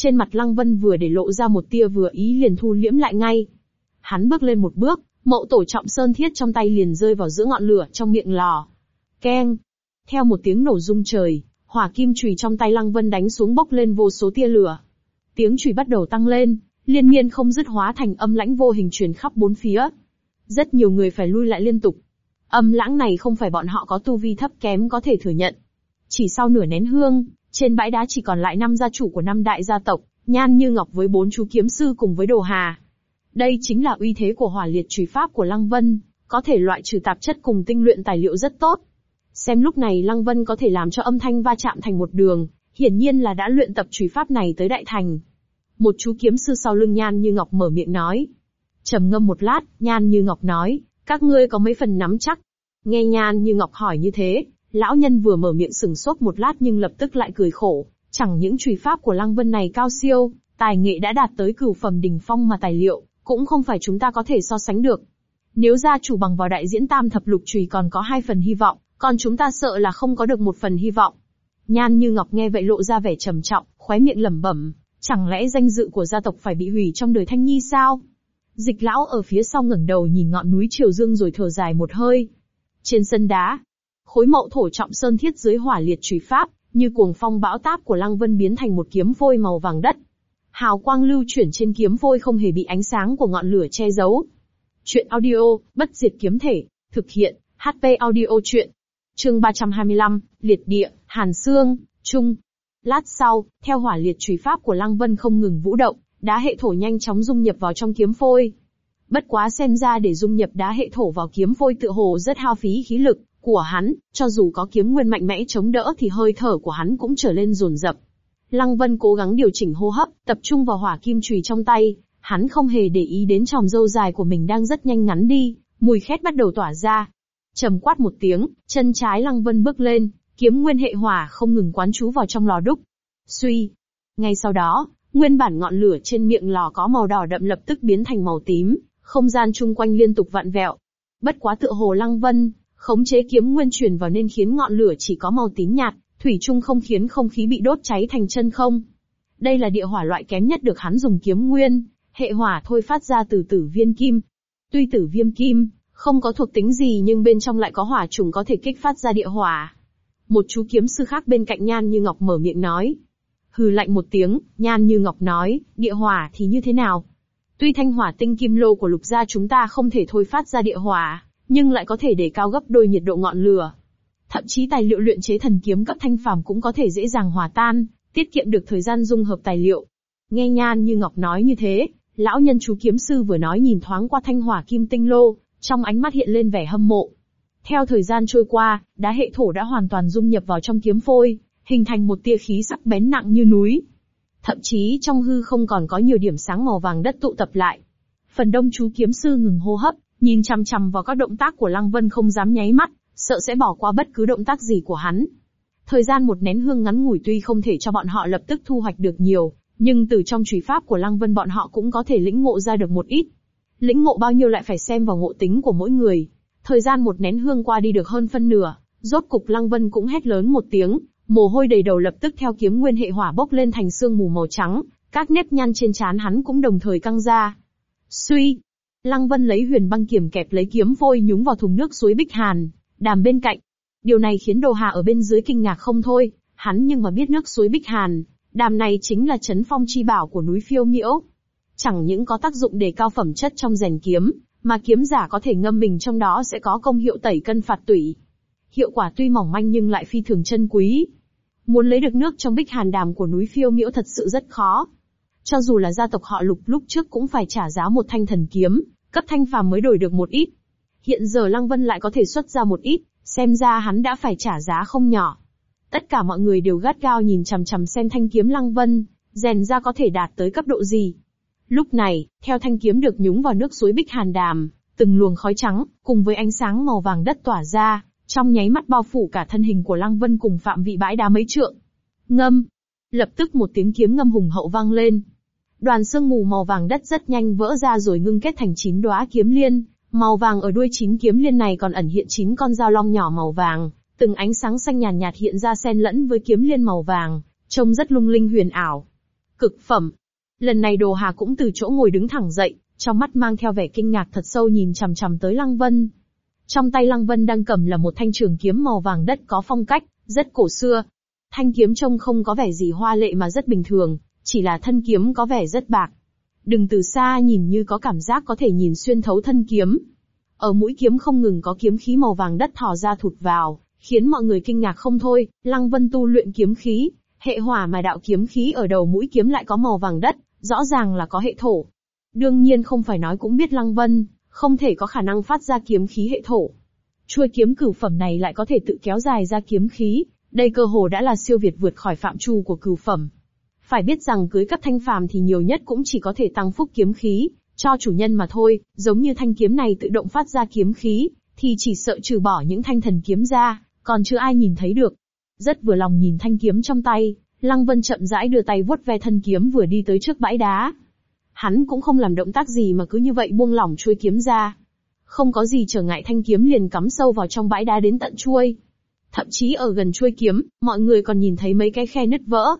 Trên mặt Lăng Vân vừa để lộ ra một tia vừa ý liền thu liễm lại ngay. Hắn bước lên một bước, mậu tổ trọng sơn thiết trong tay liền rơi vào giữa ngọn lửa trong miệng lò. Keng! Theo một tiếng nổ rung trời, hỏa kim chùy trong tay Lăng Vân đánh xuống bốc lên vô số tia lửa. Tiếng chùy bắt đầu tăng lên, liên miên không dứt hóa thành âm lãnh vô hình truyền khắp bốn phía. Rất nhiều người phải lui lại liên tục. Âm lãng này không phải bọn họ có tu vi thấp kém có thể thừa nhận. Chỉ sau nửa nén hương, trên bãi đá chỉ còn lại năm gia chủ của năm đại gia tộc, Nhan Như Ngọc với bốn chú kiếm sư cùng với Đồ Hà. Đây chính là uy thế của hỏa liệt trùy pháp của Lăng Vân, có thể loại trừ tạp chất cùng tinh luyện tài liệu rất tốt. Xem lúc này Lăng Vân có thể làm cho âm thanh va chạm thành một đường, hiển nhiên là đã luyện tập trùy pháp này tới đại thành. Một chú kiếm sư sau lưng Nhan Như Ngọc mở miệng nói. trầm ngâm một lát, Nhan Như Ngọc nói, các ngươi có mấy phần nắm chắc. Nghe Nhan Như Ngọc hỏi như thế, lão nhân vừa mở miệng sừng sốt một lát nhưng lập tức lại cười khổ, chẳng những trùy pháp của Lăng Vân này cao siêu, tài nghệ đã đạt tới cửu phẩm đỉnh phong mà tài liệu, cũng không phải chúng ta có thể so sánh được. Nếu gia chủ bằng vào đại diễn tam thập lục trùy còn có hai phần hy vọng, còn chúng ta sợ là không có được một phần hy vọng. Nhan như Ngọc nghe vậy lộ ra vẻ trầm trọng, khóe miệng lẩm bẩm, chẳng lẽ danh dự của gia tộc phải bị hủy trong đời Thanh Nhi sao? Dịch lão ở phía sau ngẩng đầu nhìn ngọn núi Triều Dương rồi thở dài một hơi. Trên sân đá, khối mậu thổ trọng sơn thiết dưới hỏa liệt trùy pháp, như cuồng phong bão táp của Lăng Vân biến thành một kiếm phôi màu vàng đất. Hào quang lưu chuyển trên kiếm phôi không hề bị ánh sáng của ngọn lửa che giấu. Chuyện audio, bất diệt kiếm thể, thực hiện, HP audio chuyện. Chương 325, Liệt địa, Hàn Xương, Trung. Lát sau, theo hỏa liệt trùy pháp của Lăng Vân không ngừng vũ động, đá hệ thổ nhanh chóng dung nhập vào trong kiếm phôi. Bất quá xem ra để dung nhập đá hệ thổ vào kiếm phôi tự hồ rất hao phí khí lực của hắn, cho dù có kiếm nguyên mạnh mẽ chống đỡ thì hơi thở của hắn cũng trở lên rồn rập. Lăng Vân cố gắng điều chỉnh hô hấp, tập trung vào hỏa kim chùy trong tay, Hắn không hề để ý đến tròm râu dài của mình đang rất nhanh ngắn đi, mùi khét bắt đầu tỏa ra. Trầm quát một tiếng, chân trái Lăng Vân bước lên, kiếm nguyên hệ hỏa không ngừng quán chú vào trong lò đúc. Suy. Ngay sau đó, nguyên bản ngọn lửa trên miệng lò có màu đỏ đậm lập tức biến thành màu tím, không gian chung quanh liên tục vặn vẹo. Bất quá tựa hồ Lăng Vân, khống chế kiếm nguyên truyền vào nên khiến ngọn lửa chỉ có màu tím nhạt, thủy chung không khiến không khí bị đốt cháy thành chân không. Đây là địa hỏa loại kém nhất được hắn dùng kiếm nguyên, hệ hỏa thôi phát ra từ tử viên kim. Tuy tử viêm kim, không có thuộc tính gì nhưng bên trong lại có hỏa trùng có thể kích phát ra địa hỏa. Một chú kiếm sư khác bên cạnh Nhan Như Ngọc mở miệng nói. Hừ lạnh một tiếng, Nhan Như Ngọc nói, địa hỏa thì như thế nào? Tuy thanh hỏa tinh kim lô của lục gia chúng ta không thể thôi phát ra địa hỏa, nhưng lại có thể để cao gấp đôi nhiệt độ ngọn lửa. Thậm chí tài liệu luyện chế thần kiếm cấp thanh phàm cũng có thể dễ dàng hòa tan, tiết kiệm được thời gian dung hợp tài liệu. Nghe Nhan Như Ngọc nói như thế, lão nhân chú kiếm sư vừa nói nhìn thoáng qua thanh hỏa kim tinh lô, trong ánh mắt hiện lên vẻ hâm mộ. Theo thời gian trôi qua, đá hệ thổ đã hoàn toàn dung nhập vào trong kiếm phôi, hình thành một tia khí sắc bén nặng như núi. Thậm chí trong hư không còn có nhiều điểm sáng màu vàng đất tụ tập lại. Phần đông chú kiếm sư ngừng hô hấp, nhìn chằm chằm vào các động tác của Lăng Vân không dám nháy mắt, sợ sẽ bỏ qua bất cứ động tác gì của hắn. Thời gian một nén hương ngắn ngủi tuy không thể cho bọn họ lập tức thu hoạch được nhiều, nhưng từ trong trùy pháp của Lăng Vân bọn họ cũng có thể lĩnh ngộ ra được một ít. Lĩnh ngộ bao nhiêu lại phải xem vào ngộ tính của mỗi người. Thời gian một nén hương qua đi được hơn phân nửa, rốt cục Lăng Vân cũng hét lớn một tiếng, mồ hôi đầy đầu lập tức theo kiếm nguyên hệ hỏa bốc lên thành sương mù màu trắng, các nếp nhăn trên trán hắn cũng đồng thời căng ra. Suy, Lăng Vân lấy huyền băng kiểm kẹp lấy kiếm phôi nhúng vào thùng nước suối Bích Hàn, đàm bên cạnh. Điều này khiến Đồ Hà ở bên dưới kinh ngạc không thôi, hắn nhưng mà biết nước suối Bích Hàn, đàm này chính là chấn phong chi bảo của núi phiêu miễu. Chẳng những có tác dụng để cao phẩm chất trong rèn kiếm, mà kiếm giả có thể ngâm mình trong đó sẽ có công hiệu tẩy cân phạt tủy. Hiệu quả tuy mỏng manh nhưng lại phi thường chân quý. Muốn lấy được nước trong bích hàn đàm của núi phiêu miễu thật sự rất khó. Cho dù là gia tộc họ lục lúc trước cũng phải trả giá một thanh thần kiếm, cấp thanh phàm mới đổi được một ít. Hiện giờ Lăng Vân lại có thể xuất ra một ít, xem ra hắn đã phải trả giá không nhỏ. Tất cả mọi người đều gắt gao nhìn chằm chằm xem thanh kiếm Lăng Vân, rèn ra có thể đạt tới cấp độ gì. Lúc này, theo thanh kiếm được nhúng vào nước suối Bích Hàn Đàm, từng luồng khói trắng, cùng với ánh sáng màu vàng đất tỏa ra, trong nháy mắt bao phủ cả thân hình của Lăng Vân cùng phạm vị bãi đá mấy trượng. Ngâm. Lập tức một tiếng kiếm ngâm hùng hậu vang lên. Đoàn sương mù màu vàng đất rất nhanh vỡ ra rồi ngưng kết thành chín đóa kiếm liên, màu vàng ở đuôi chín kiếm liên này còn ẩn hiện chín con dao long nhỏ màu vàng, từng ánh sáng xanh nhàn nhạt, nhạt hiện ra xen lẫn với kiếm liên màu vàng, trông rất lung linh huyền ảo. Cực phẩm. Lần này Đồ Hà cũng từ chỗ ngồi đứng thẳng dậy, trong mắt mang theo vẻ kinh ngạc thật sâu nhìn chằm chằm tới Lăng Vân. Trong tay Lăng Vân đang cầm là một thanh trường kiếm màu vàng đất có phong cách, rất cổ xưa. Thanh kiếm trông không có vẻ gì hoa lệ mà rất bình thường, chỉ là thân kiếm có vẻ rất bạc. Đừng từ xa nhìn như có cảm giác có thể nhìn xuyên thấu thân kiếm. Ở mũi kiếm không ngừng có kiếm khí màu vàng đất thò ra thụt vào, khiến mọi người kinh ngạc không thôi, Lăng Vân tu luyện kiếm khí, hệ hỏa mà đạo kiếm khí ở đầu mũi kiếm lại có màu vàng đất, rõ ràng là có hệ thổ. Đương nhiên không phải nói cũng biết Lăng Vân, không thể có khả năng phát ra kiếm khí hệ thổ. Chuôi kiếm cửu phẩm này lại có thể tự kéo dài ra kiếm khí, đây cơ hồ đã là siêu việt vượt khỏi phạm trù của cửu phẩm. Phải biết rằng cưới cấp thanh phàm thì nhiều nhất cũng chỉ có thể tăng phúc kiếm khí, cho chủ nhân mà thôi, giống như thanh kiếm này tự động phát ra kiếm khí, thì chỉ sợ trừ bỏ những thanh thần kiếm ra, còn chưa ai nhìn thấy được. Rất vừa lòng nhìn thanh kiếm trong tay, Lăng Vân chậm rãi đưa tay vuốt ve thân kiếm vừa đi tới trước bãi đá. Hắn cũng không làm động tác gì mà cứ như vậy buông lỏng chuôi kiếm ra. Không có gì trở ngại thanh kiếm liền cắm sâu vào trong bãi đá đến tận chuôi. Thậm chí ở gần chuôi kiếm, mọi người còn nhìn thấy mấy cái khe nứt vỡ.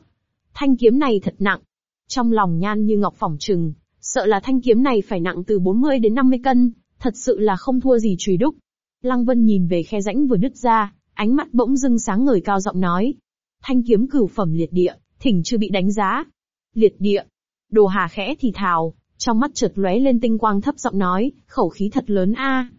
Thanh kiếm này thật nặng. Trong lòng nhan như ngọc phỏng trừng, sợ là thanh kiếm này phải nặng từ 40 đến 50 cân, thật sự là không thua gì chùy đúc. Lăng Vân nhìn về khe rãnh vừa nứt ra, ánh mắt bỗng dưng sáng ngời cao giọng nói. Thanh kiếm cửu phẩm liệt địa, thỉnh chưa bị đánh giá. Liệt địa. Đồ hà khẽ thì thào, trong mắt chợt lóe lên tinh quang thấp giọng nói, khẩu khí thật lớn a.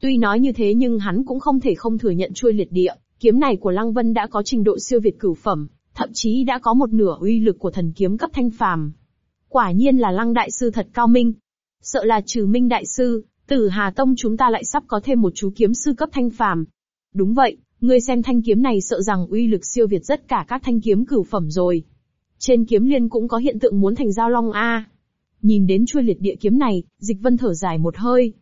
Tuy nói như thế nhưng hắn cũng không thể không thừa nhận chuôi liệt địa, kiếm này của Lăng Vân đã có trình độ siêu việt cửu phẩm, thậm chí đã có một nửa uy lực của thần kiếm cấp thanh phàm. Quả nhiên là Lăng đại sư thật cao minh. Sợ là trừ Minh đại sư, Tử Hà Tông chúng ta lại sắp có thêm một chú kiếm sư cấp thanh phàm. Đúng vậy, Ngươi xem thanh kiếm này sợ rằng uy lực siêu việt rất cả các thanh kiếm cửu phẩm rồi. Trên kiếm liên cũng có hiện tượng muốn thành giao long A. Nhìn đến chuôi liệt địa kiếm này, Dịch Vân thở dài một hơi.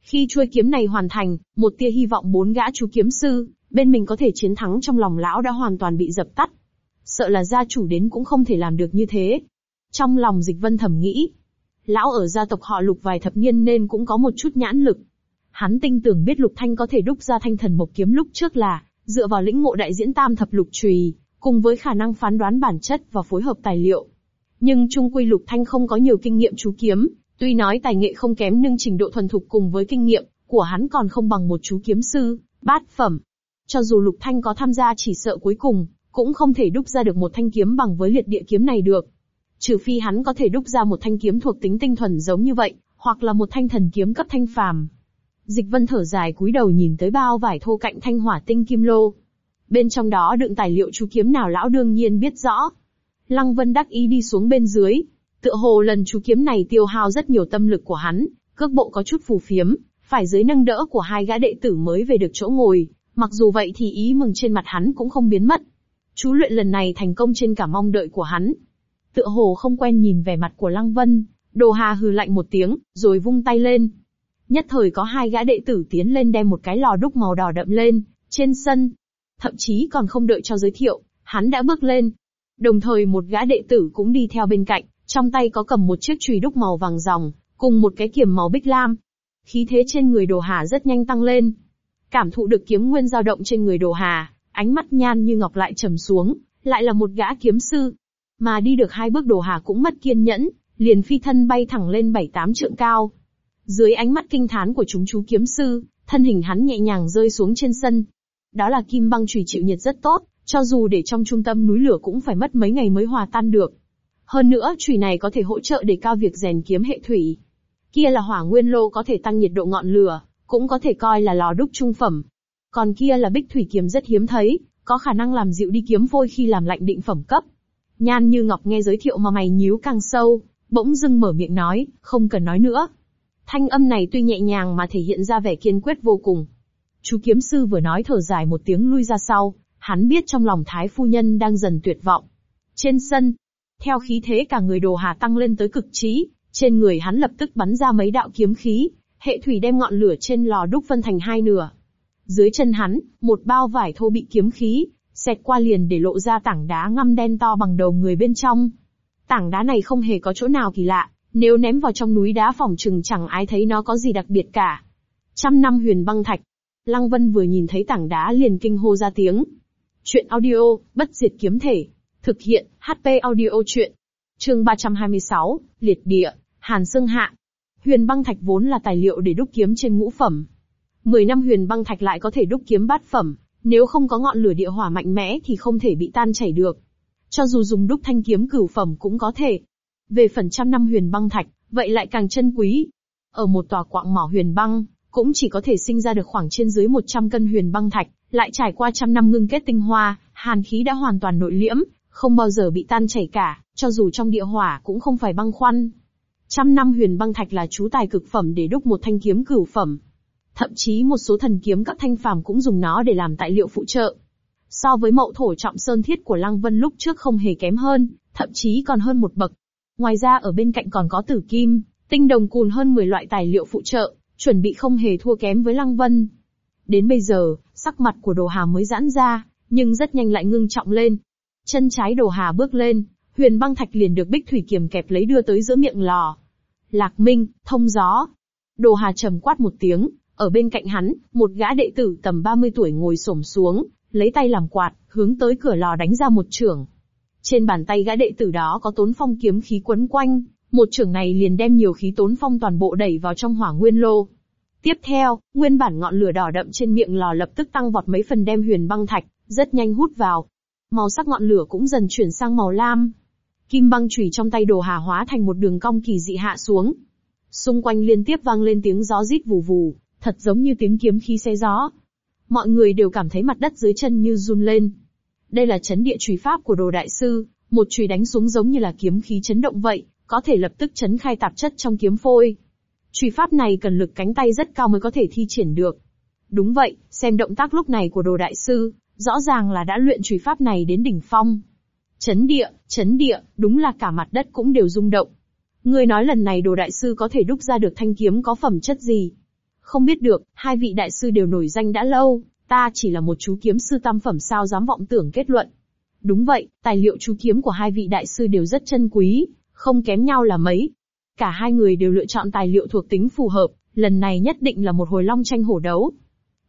Khi chuôi kiếm này hoàn thành, một tia hy vọng bốn gã chú kiếm sư, bên mình có thể chiến thắng trong lòng lão đã hoàn toàn bị dập tắt. Sợ là gia chủ đến cũng không thể làm được như thế. Trong lòng Dịch Vân thầm nghĩ, lão ở gia tộc họ Lục vài thập niên nên cũng có một chút nhãn lực. Hắn tinh tưởng biết Lục Thanh có thể đúc ra thanh thần mộc kiếm lúc trước là, dựa vào lĩnh ngộ đại diễn tam thập lục trùy, cùng với khả năng phán đoán bản chất và phối hợp tài liệu. Nhưng trung quy Lục Thanh không có nhiều kinh nghiệm chú kiếm, tuy nói tài nghệ không kém nhưng trình độ thuần thục cùng với kinh nghiệm của hắn còn không bằng một chú kiếm sư, bát phẩm. Cho dù Lục Thanh có tham gia chỉ sợ cuối cùng, cũng không thể đúc ra được một thanh kiếm bằng với liệt địa kiếm này được. Trừ phi hắn có thể đúc ra một thanh kiếm thuộc tính tinh thuần giống như vậy, hoặc là một thanh thần kiếm cấp thanh phàm. Dịch vân thở dài cúi đầu nhìn tới bao vải thô cạnh thanh hỏa tinh kim lô. Bên trong đó đựng tài liệu chú kiếm nào lão đương nhiên biết rõ. Lăng vân đắc ý đi xuống bên dưới. Tựa hồ lần chú kiếm này tiêu hao rất nhiều tâm lực của hắn, cước bộ có chút phù phiếm, phải dưới nâng đỡ của hai gã đệ tử mới về được chỗ ngồi. Mặc dù vậy thì ý mừng trên mặt hắn cũng không biến mất. Chú luyện lần này thành công trên cả mong đợi của hắn. Tựa hồ không quen nhìn vẻ mặt của Lăng Vân, Đồ Hà hừ lạnh một tiếng, rồi vung tay lên. Nhất thời có hai gã đệ tử tiến lên đem một cái lò đúc màu đỏ đậm lên, trên sân. Thậm chí còn không đợi cho giới thiệu, hắn đã bước lên. Đồng thời một gã đệ tử cũng đi theo bên cạnh, trong tay có cầm một chiếc chùy đúc màu vàng ròng, cùng một cái kiếm màu bích lam. Khí thế trên người Đồ Hà rất nhanh tăng lên. Cảm thụ được kiếm nguyên dao động trên người Đồ Hà, ánh mắt nhan như ngọc lại trầm xuống, lại là một gã kiếm sư. Mà đi được hai bước Đồ Hà cũng mất kiên nhẫn, liền phi thân bay thẳng lên bảy tám trượng cao. Dưới ánh mắt kinh thán của chúng chú kiếm sư, thân hình hắn nhẹ nhàng rơi xuống trên sân. Đó là kim băng chùy chịu nhiệt rất tốt, cho dù để trong trung tâm núi lửa cũng phải mất mấy ngày mới hòa tan được. Hơn nữa, chùy này có thể hỗ trợ để cao việc rèn kiếm hệ thủy. Kia là hỏa nguyên lô có thể tăng nhiệt độ ngọn lửa, cũng có thể coi là lò đúc trung phẩm. Còn kia là bích thủy kiếm rất hiếm thấy, có khả năng làm dịu đi kiếm vôi khi làm lạnh định phẩm cấp. Nhan như Ngọc nghe giới thiệu mà mày nhíu càng sâu, bỗng dưng mở miệng nói, không cần nói nữa. Thanh âm này tuy nhẹ nhàng mà thể hiện ra vẻ kiên quyết vô cùng. Chú kiếm sư vừa nói thở dài một tiếng lui ra sau, hắn biết trong lòng thái phu nhân đang dần tuyệt vọng. Trên sân, theo khí thế cả người đồ hà tăng lên tới cực trí, trên người hắn lập tức bắn ra mấy đạo kiếm khí, hệ thủy đem ngọn lửa trên lò đúc phân thành hai nửa. Dưới chân hắn, một bao vải thô bị kiếm khí, xẹt qua liền để lộ ra tảng đá ngăm đen to bằng đầu người bên trong. Tảng đá này không hề có chỗ nào kỳ lạ, nếu ném vào trong núi đá phòng trừng chẳng ai thấy nó có gì đặc biệt cả. Trăm năm huyền băng thạch. Lăng Vân vừa nhìn thấy tảng đá liền kinh hô ra tiếng. Chuyện audio, bất diệt kiếm thể. Thực hiện, HP audio chuyện. Chương 326, Liệt địa, Hàn Sương Hạ. Huyền băng thạch vốn là tài liệu để đúc kiếm trên ngũ phẩm. Mười năm huyền băng thạch lại có thể đúc kiếm bát phẩm, nếu không có ngọn lửa địa hỏa mạnh mẽ thì không thể bị tan chảy được. Cho dù dùng đúc thanh kiếm cửu phẩm cũng có thể. Về phần trăm năm huyền băng thạch, vậy lại càng chân quý. Ở một tòa quạng mỏ huyền băng, cũng chỉ có thể sinh ra được khoảng trên dưới 100 cân huyền băng thạch, lại trải qua trăm năm ngưng kết tinh hoa, hàn khí đã hoàn toàn nội liễm, không bao giờ bị tan chảy cả, cho dù trong địa hỏa cũng không phải băng khoăn. Trăm năm huyền băng thạch là chú tài cực phẩm để đúc một thanh kiếm cửu phẩm. Thậm chí một số thần kiếm các thanh phàm cũng dùng nó để làm tài liệu phụ trợ. So với mậu thổ trọng sơn thiết của Lăng Vân lúc trước không hề kém hơn, thậm chí còn hơn một bậc. Ngoài ra ở bên cạnh còn có tử kim, tinh đồng cùn hơn 10 loại tài liệu phụ trợ, chuẩn bị không hề thua kém với Lăng Vân. Đến bây giờ, sắc mặt của Đồ Hà mới giãn ra, nhưng rất nhanh lại ngưng trọng lên. Chân trái Đồ Hà bước lên, huyền băng thạch liền được Bích Thủy Kiềm kẹp lấy đưa tới giữa miệng lò. Lạc Minh, thông gió. Đồ Hà trầm quát một tiếng, ở bên cạnh hắn, một gã đệ tử tầm 30 tuổi ngồi xổm xuống, lấy tay làm quạt, hướng tới cửa lò đánh ra một trưởng. Trên bàn tay gã đệ tử đó có tốn phong kiếm khí quấn quanh, một trưởng này liền đem nhiều khí tốn phong toàn bộ đẩy vào trong hỏa nguyên lô. Tiếp theo, nguyên bản ngọn lửa đỏ đậm trên miệng lò lập tức tăng vọt mấy phần đem huyền băng thạch, rất nhanh hút vào. Màu sắc ngọn lửa cũng dần chuyển sang màu lam. Kim băng chùy trong tay đồ hà hóa thành một đường cong kỳ dị hạ xuống. Xung quanh liên tiếp vang lên tiếng gió rít vù vù, thật giống như tiếng kiếm khí xe gió. Mọi người đều cảm thấy mặt đất dưới chân như run lên. Đây là chấn địa chùy pháp của đồ đại sư, một chùy đánh xuống giống như là kiếm khí chấn động vậy, có thể lập tức chấn khai tạp chất trong kiếm phôi. Chùy pháp này cần lực cánh tay rất cao mới có thể thi triển được. Đúng vậy, xem động tác lúc này của đồ đại sư, rõ ràng là đã luyện chùy pháp này đến đỉnh phong. Chấn địa, chấn địa, đúng là cả mặt đất cũng đều rung động. Ngươi nói lần này đồ đại sư có thể đúc ra được thanh kiếm có phẩm chất gì? Không biết được, hai vị đại sư đều nổi danh đã lâu, ta chỉ là một chú kiếm sư tam phẩm sao dám vọng tưởng kết luận. Đúng vậy, tài liệu chú kiếm của hai vị đại sư đều rất chân quý, không kém nhau là mấy. Cả hai người đều lựa chọn tài liệu thuộc tính phù hợp, lần này nhất định là một hồi long tranh hổ đấu.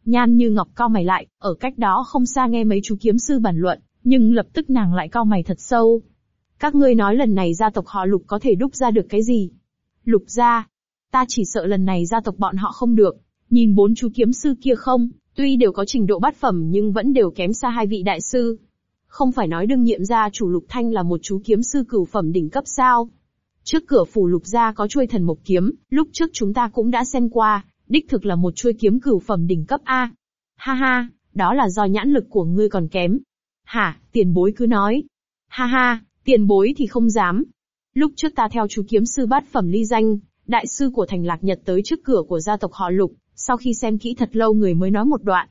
Nhan như ngọc cao mày lại, ở cách đó không xa nghe mấy chú kiếm sư bàn luận, nhưng lập tức nàng lại cao mày thật sâu. Các ngươi nói lần này gia tộc họ lục có thể đúc ra được cái gì? Lục gia. Ta chỉ sợ lần này gia tộc bọn họ không được. Nhìn bốn chú kiếm sư kia không, tuy đều có trình độ bát phẩm nhưng vẫn đều kém xa hai vị đại sư. Không phải nói đương nhiệm gia chủ lục thanh là một chú kiếm sư cửu phẩm đỉnh cấp sao? Trước cửa phủ lục gia có chuôi thần mộc kiếm, lúc trước chúng ta cũng đã xem qua, đích thực là một chuôi kiếm cửu phẩm đỉnh cấp A. Ha ha, đó là do nhãn lực của ngươi còn kém. Hả, tiền bối cứ nói. Ha ha, tiền bối thì không dám. Lúc trước ta theo chú kiếm sư bát phẩm ly danh, đại sư của thành lạc nhật tới trước cửa của gia tộc họ lục, sau khi xem kỹ thật lâu người mới nói một đoạn.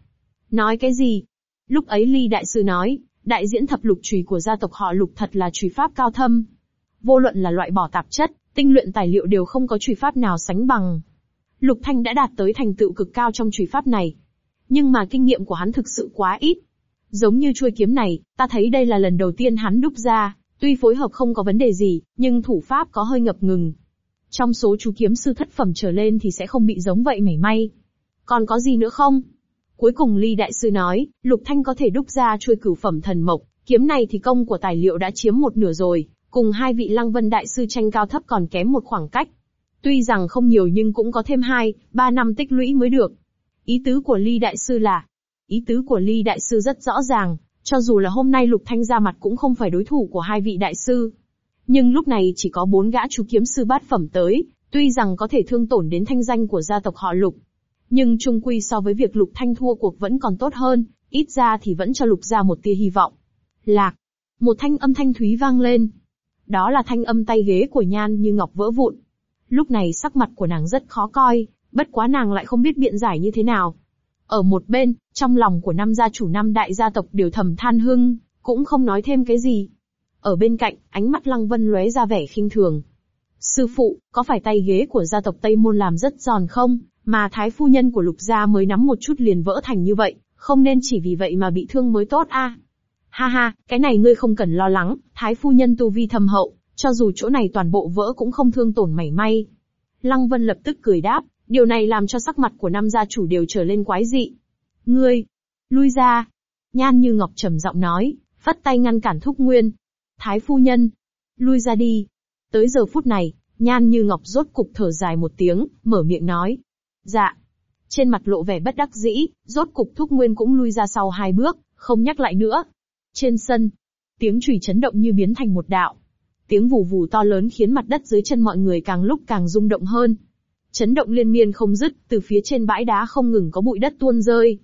Nói cái gì? Lúc ấy ly đại sư nói, đại diễn thập lục trùy của gia tộc họ lục thật là trùy pháp cao thâm. Vô luận là loại bỏ tạp chất, tinh luyện tài liệu đều không có trùy pháp nào sánh bằng. Lục Thanh đã đạt tới thành tựu cực cao trong trùy pháp này. Nhưng mà kinh nghiệm của hắn thực sự quá ít. Giống như chuôi kiếm này, ta thấy đây là lần đầu tiên hắn đúc ra, tuy phối hợp không có vấn đề gì, nhưng thủ pháp có hơi ngập ngừng. Trong số chú kiếm sư thất phẩm trở lên thì sẽ không bị giống vậy mảy may. Còn có gì nữa không? Cuối cùng Ly Đại Sư nói, Lục Thanh có thể đúc ra chuôi cửu phẩm thần mộc, kiếm này thì công của tài liệu đã chiếm một nửa rồi, cùng hai vị Lăng Vân Đại Sư tranh cao thấp còn kém một khoảng cách. Tuy rằng không nhiều nhưng cũng có thêm hai, ba năm tích lũy mới được. Ý tứ của Ly Đại Sư là, ý tứ của Ly Đại Sư rất rõ ràng, cho dù là hôm nay Lục Thanh ra mặt cũng không phải đối thủ của hai vị Đại Sư. Nhưng lúc này chỉ có bốn gã chú kiếm sư bát phẩm tới, tuy rằng có thể thương tổn đến thanh danh của gia tộc họ Lục. Nhưng trung quy so với việc Lục Thanh thua cuộc vẫn còn tốt hơn, ít ra thì vẫn cho Lục ra một tia hy vọng. Lạc. Một thanh âm thanh thúy vang lên. Đó là thanh âm tay ghế của Nhan như ngọc vỡ vụn. Lúc này sắc mặt của nàng rất khó coi, bất quá nàng lại không biết biện giải như thế nào. Ở một bên, trong lòng của năm gia chủ năm đại gia tộc đều thầm than hưng, cũng không nói thêm cái gì. Ở bên cạnh, ánh mắt Lăng Vân lóe ra vẻ khinh thường. Sư phụ, có phải tay ghế của gia tộc Tây Môn làm rất giòn không, mà thái phu nhân của lục gia mới nắm một chút liền vỡ thành như vậy, không nên chỉ vì vậy mà bị thương mới tốt a. Ha ha, cái này ngươi không cần lo lắng, thái phu nhân tu vi thâm hậu, cho dù chỗ này toàn bộ vỡ cũng không thương tổn mảy may. Lăng Vân lập tức cười đáp, điều này làm cho sắc mặt của năm gia chủ đều trở lên quái dị. Ngươi, lui ra. Nhan như ngọc trầm giọng nói, phất tay ngăn cản thúc nguyên. Thái phu nhân, lui ra đi. Tới giờ phút này, nhan như ngọc rốt cục thở dài một tiếng, mở miệng nói. Dạ. Trên mặt lộ vẻ bất đắc dĩ, rốt cục thúc nguyên cũng lui ra sau hai bước, không nhắc lại nữa. Trên sân, tiếng chùy chấn động như biến thành một đạo. Tiếng vù vù to lớn khiến mặt đất dưới chân mọi người càng lúc càng rung động hơn. Chấn động liên miên không dứt, từ phía trên bãi đá không ngừng có bụi đất tuôn rơi.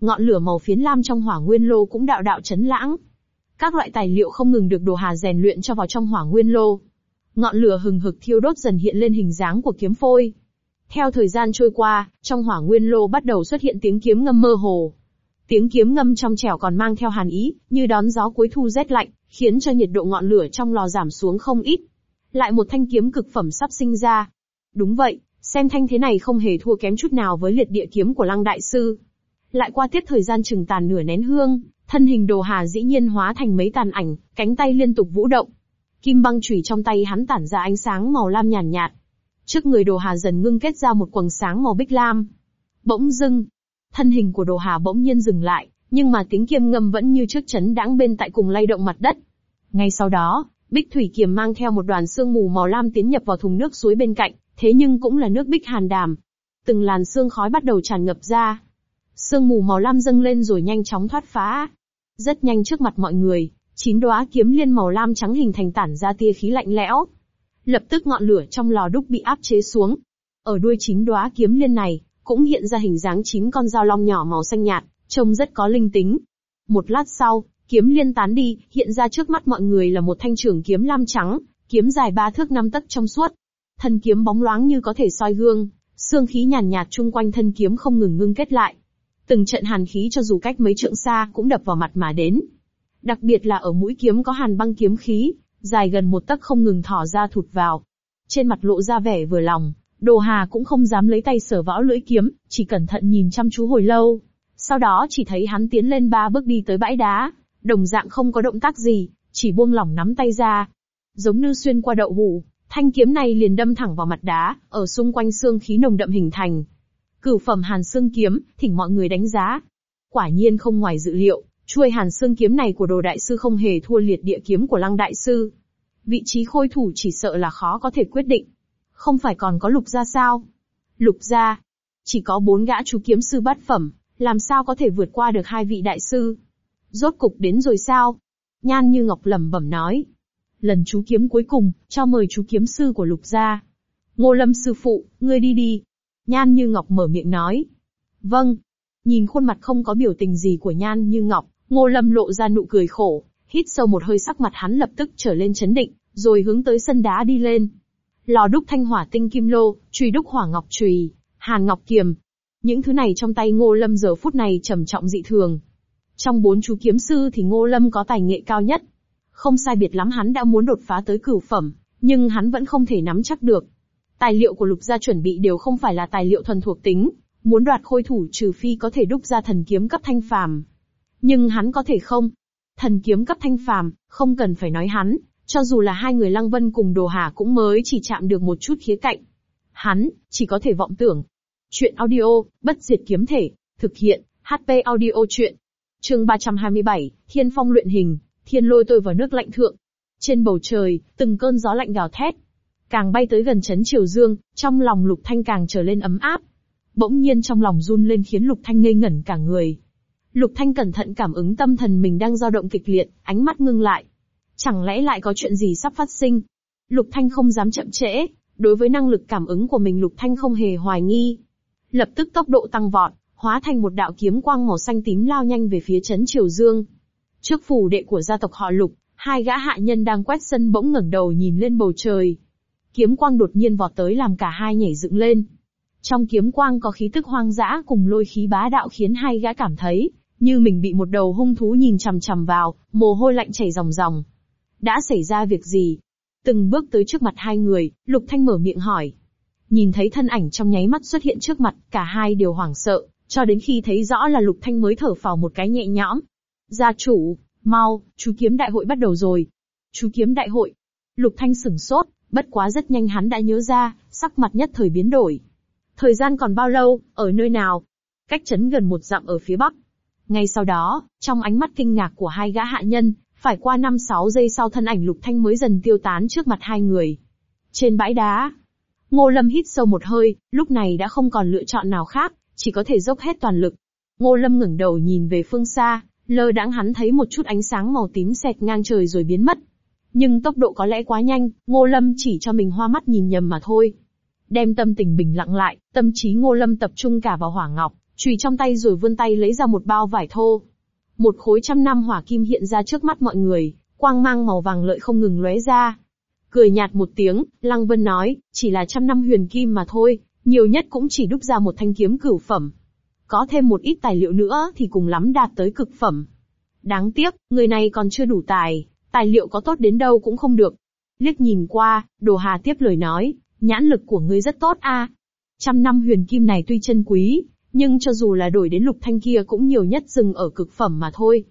Ngọn lửa màu phiến lam trong hỏa nguyên lô cũng đạo đạo chấn lãng. Các loại tài liệu không ngừng được đồ hà rèn luyện cho vào trong hỏa nguyên lô. Ngọn lửa hừng hực thiêu đốt dần hiện lên hình dáng của kiếm phôi. Theo thời gian trôi qua, trong hỏa nguyên lô bắt đầu xuất hiện tiếng kiếm ngâm mơ hồ. Tiếng kiếm ngâm trong trẻo còn mang theo hàn ý, như đón gió cuối thu rét lạnh, khiến cho nhiệt độ ngọn lửa trong lò giảm xuống không ít. Lại một thanh kiếm cực phẩm sắp sinh ra. Đúng vậy, xem thanh thế này không hề thua kém chút nào với liệt địa kiếm của lăng đại sư. Lại qua tiếp thời gian chừng tàn nửa nén hương, thân hình đồ hà dĩ nhiên hóa thành mấy tàn ảnh, cánh tay liên tục vũ động. Kim băng chủy trong tay hắn tản ra ánh sáng màu lam nhàn nhạt, Trước người đồ hà dần ngưng kết ra một quầng sáng màu bích lam. Bỗng dưng, thân hình của đồ hà bỗng nhiên dừng lại, nhưng mà tiếng kiêm ngâm vẫn như trước chấn đãng bên tại cùng lay động mặt đất. Ngay sau đó, bích thủy kiềm mang theo một đoàn sương mù màu lam tiến nhập vào thùng nước suối bên cạnh, thế nhưng cũng là nước bích hàn đàm. Từng làn sương khói bắt đầu tràn ngập ra. Sương mù màu lam dâng lên rồi nhanh chóng thoát phá. Rất nhanh trước mặt mọi người, chín đóa kiếm liên màu lam trắng hình thành tản ra tia khí lạnh lẽo, Lập tức ngọn lửa trong lò đúc bị áp chế xuống. Ở đuôi chín đóa kiếm liên này, cũng hiện ra hình dáng chín con dao long nhỏ màu xanh nhạt, trông rất có linh tính. Một lát sau, kiếm liên tán đi, hiện ra trước mắt mọi người là một thanh trường kiếm lam trắng, kiếm dài ba thước năm tấc trong suốt. Thân kiếm bóng loáng như có thể soi gương, xương khí nhàn nhạt chung quanh thân kiếm không ngừng ngưng kết lại. Từng trận hàn khí cho dù cách mấy trượng xa cũng đập vào mặt mà đến. Đặc biệt là ở mũi kiếm có hàn băng kiếm khí, dài gần một tấc không ngừng thỏ ra thụt vào. Trên mặt lộ ra vẻ vừa lòng, Đồ Hà cũng không dám lấy tay sờ võ lưỡi kiếm, chỉ cẩn thận nhìn chăm chú hồi lâu. Sau đó chỉ thấy hắn tiến lên ba bước đi tới bãi đá, đồng dạng không có động tác gì, chỉ buông lỏng nắm tay ra. Giống như xuyên qua đậu hủ, thanh kiếm này liền đâm thẳng vào mặt đá, ở xung quanh xương khí nồng đậm hình thành. Cửu phẩm hàn xương kiếm, thỉnh mọi người đánh giá. Quả nhiên không ngoài dự liệu, chuôi hàn xương kiếm này của đồ đại sư không hề thua liệt địa kiếm của lăng đại sư. Vị trí khôi thủ chỉ sợ là khó có thể quyết định. Không phải còn có lục gia sao? Lục gia. Chỉ có bốn gã chú kiếm sư bát phẩm, làm sao có thể vượt qua được hai vị đại sư? Rốt cục đến rồi sao? Nhan như Ngọc lẩm bẩm nói. Lần chú kiếm cuối cùng, cho mời chú kiếm sư của lục gia. Ngô Lâm sư phụ, ngươi đi đi. Nhan như Ngọc mở miệng nói. Vâng. Nhìn khuôn mặt không có biểu tình gì của Nhan như Ngọc, Ngô Lâm lộ ra nụ cười khổ, hít sâu một hơi sắc mặt hắn lập tức trở lên chấn định, rồi hướng tới sân đá đi lên. Lò đúc thanh hỏa tinh kim lô, truy đúc hỏa ngọc trùy, hàn ngọc kiềm. Những thứ này trong tay Ngô Lâm giờ phút này trầm trọng dị thường. Trong bốn chú kiếm sư thì Ngô Lâm có tài nghệ cao nhất. Không sai biệt lắm hắn đã muốn đột phá tới cửu phẩm, nhưng hắn vẫn không thể nắm chắc được. Tài liệu của lục gia chuẩn bị đều không phải là tài liệu thuần thuộc tính, muốn đoạt khôi thủ trừ phi có thể đúc ra thần kiếm cấp thanh phàm. Nhưng hắn có thể không? Thần kiếm cấp thanh phàm, không cần phải nói hắn, cho dù là hai người Lăng Vân cùng Đồ Hà cũng mới chỉ chạm được một chút khía cạnh. Hắn, chỉ có thể vọng tưởng. Chuyện audio, bất diệt kiếm thể, thực hiện, HP audio chuyện. Chương 327, Thiên Phong luyện hình, Thiên lôi tôi vào nước lạnh thượng. Trên bầu trời, từng cơn gió lạnh gào thét. Càng bay tới gần chấn Triều Dương, trong lòng Lục Thanh càng trở lên ấm áp. Bỗng nhiên trong lòng run lên khiến Lục Thanh ngây ngẩn cả người. Lục Thanh cẩn thận cảm ứng tâm thần mình đang dao động kịch liệt, ánh mắt ngưng lại. Chẳng lẽ lại có chuyện gì sắp phát sinh? Lục Thanh không dám chậm trễ, đối với năng lực cảm ứng của mình Lục Thanh không hề hoài nghi. Lập tức tốc độ tăng vọt, hóa thành một đạo kiếm quang màu xanh tím lao nhanh về phía chấn Triều Dương. Trước phủ đệ của gia tộc họ Lục, hai gã hạ nhân đang quét sân bỗng ngẩng đầu nhìn lên bầu trời. Kiếm quang đột nhiên vọt tới làm cả hai nhảy dựng lên. Trong kiếm quang có khí tức hoang dã cùng lôi khí bá đạo khiến hai gã cảm thấy, như mình bị một đầu hung thú nhìn chằm chằm vào, mồ hôi lạnh chảy ròng ròng. Đã xảy ra việc gì? Từng bước tới trước mặt hai người, Lục Thanh mở miệng hỏi. Nhìn thấy thân ảnh trong nháy mắt xuất hiện trước mặt, cả hai đều hoảng sợ, cho đến khi thấy rõ là Lục Thanh mới thở phào một cái nhẹ nhõm. Gia chủ, mau, chú kiếm đại hội bắt đầu rồi. Chú kiếm đại hội. Lục Thanh sửng sốt, bất quá rất nhanh hắn đã nhớ ra, sắc mặt nhất thời biến đổi. Thời gian còn bao lâu, ở nơi nào? Cách chấn gần một dặm ở phía bắc. Ngay sau đó, trong ánh mắt kinh ngạc của hai gã hạ nhân, phải qua 5-6 giây sau thân ảnh Lục Thanh mới dần tiêu tán trước mặt hai người. Trên bãi đá, Ngô Lâm hít sâu một hơi, lúc này đã không còn lựa chọn nào khác, chỉ có thể dốc hết toàn lực. Ngô Lâm ngẩng đầu nhìn về phương xa, lơ đãng hắn thấy một chút ánh sáng màu tím xẹt ngang trời rồi biến mất. Nhưng tốc độ có lẽ quá nhanh, Ngô Lâm chỉ cho mình hoa mắt nhìn nhầm mà thôi. Đem tâm tình bình lặng lại, tâm trí Ngô Lâm tập trung cả vào hỏa ngọc, chùy trong tay rồi vươn tay lấy ra một bao vải thô. Một khối trăm năm hỏa kim hiện ra trước mắt mọi người, quang mang màu vàng lợi không ngừng lóe ra. Cười nhạt một tiếng, Lăng Vân nói, chỉ là trăm năm huyền kim mà thôi, nhiều nhất cũng chỉ đúc ra một thanh kiếm cửu phẩm. Có thêm một ít tài liệu nữa thì cùng lắm đạt tới cực phẩm. Đáng tiếc, người này còn chưa đủ tài, tài liệu có tốt đến đâu cũng không được. Liếc nhìn qua, Đồ Hà tiếp lời nói, nhãn lực của ngươi rất tốt a. Trăm năm huyền kim này tuy chân quý, nhưng cho dù là đổi đến lục thanh kia cũng nhiều nhất dừng ở cực phẩm mà thôi.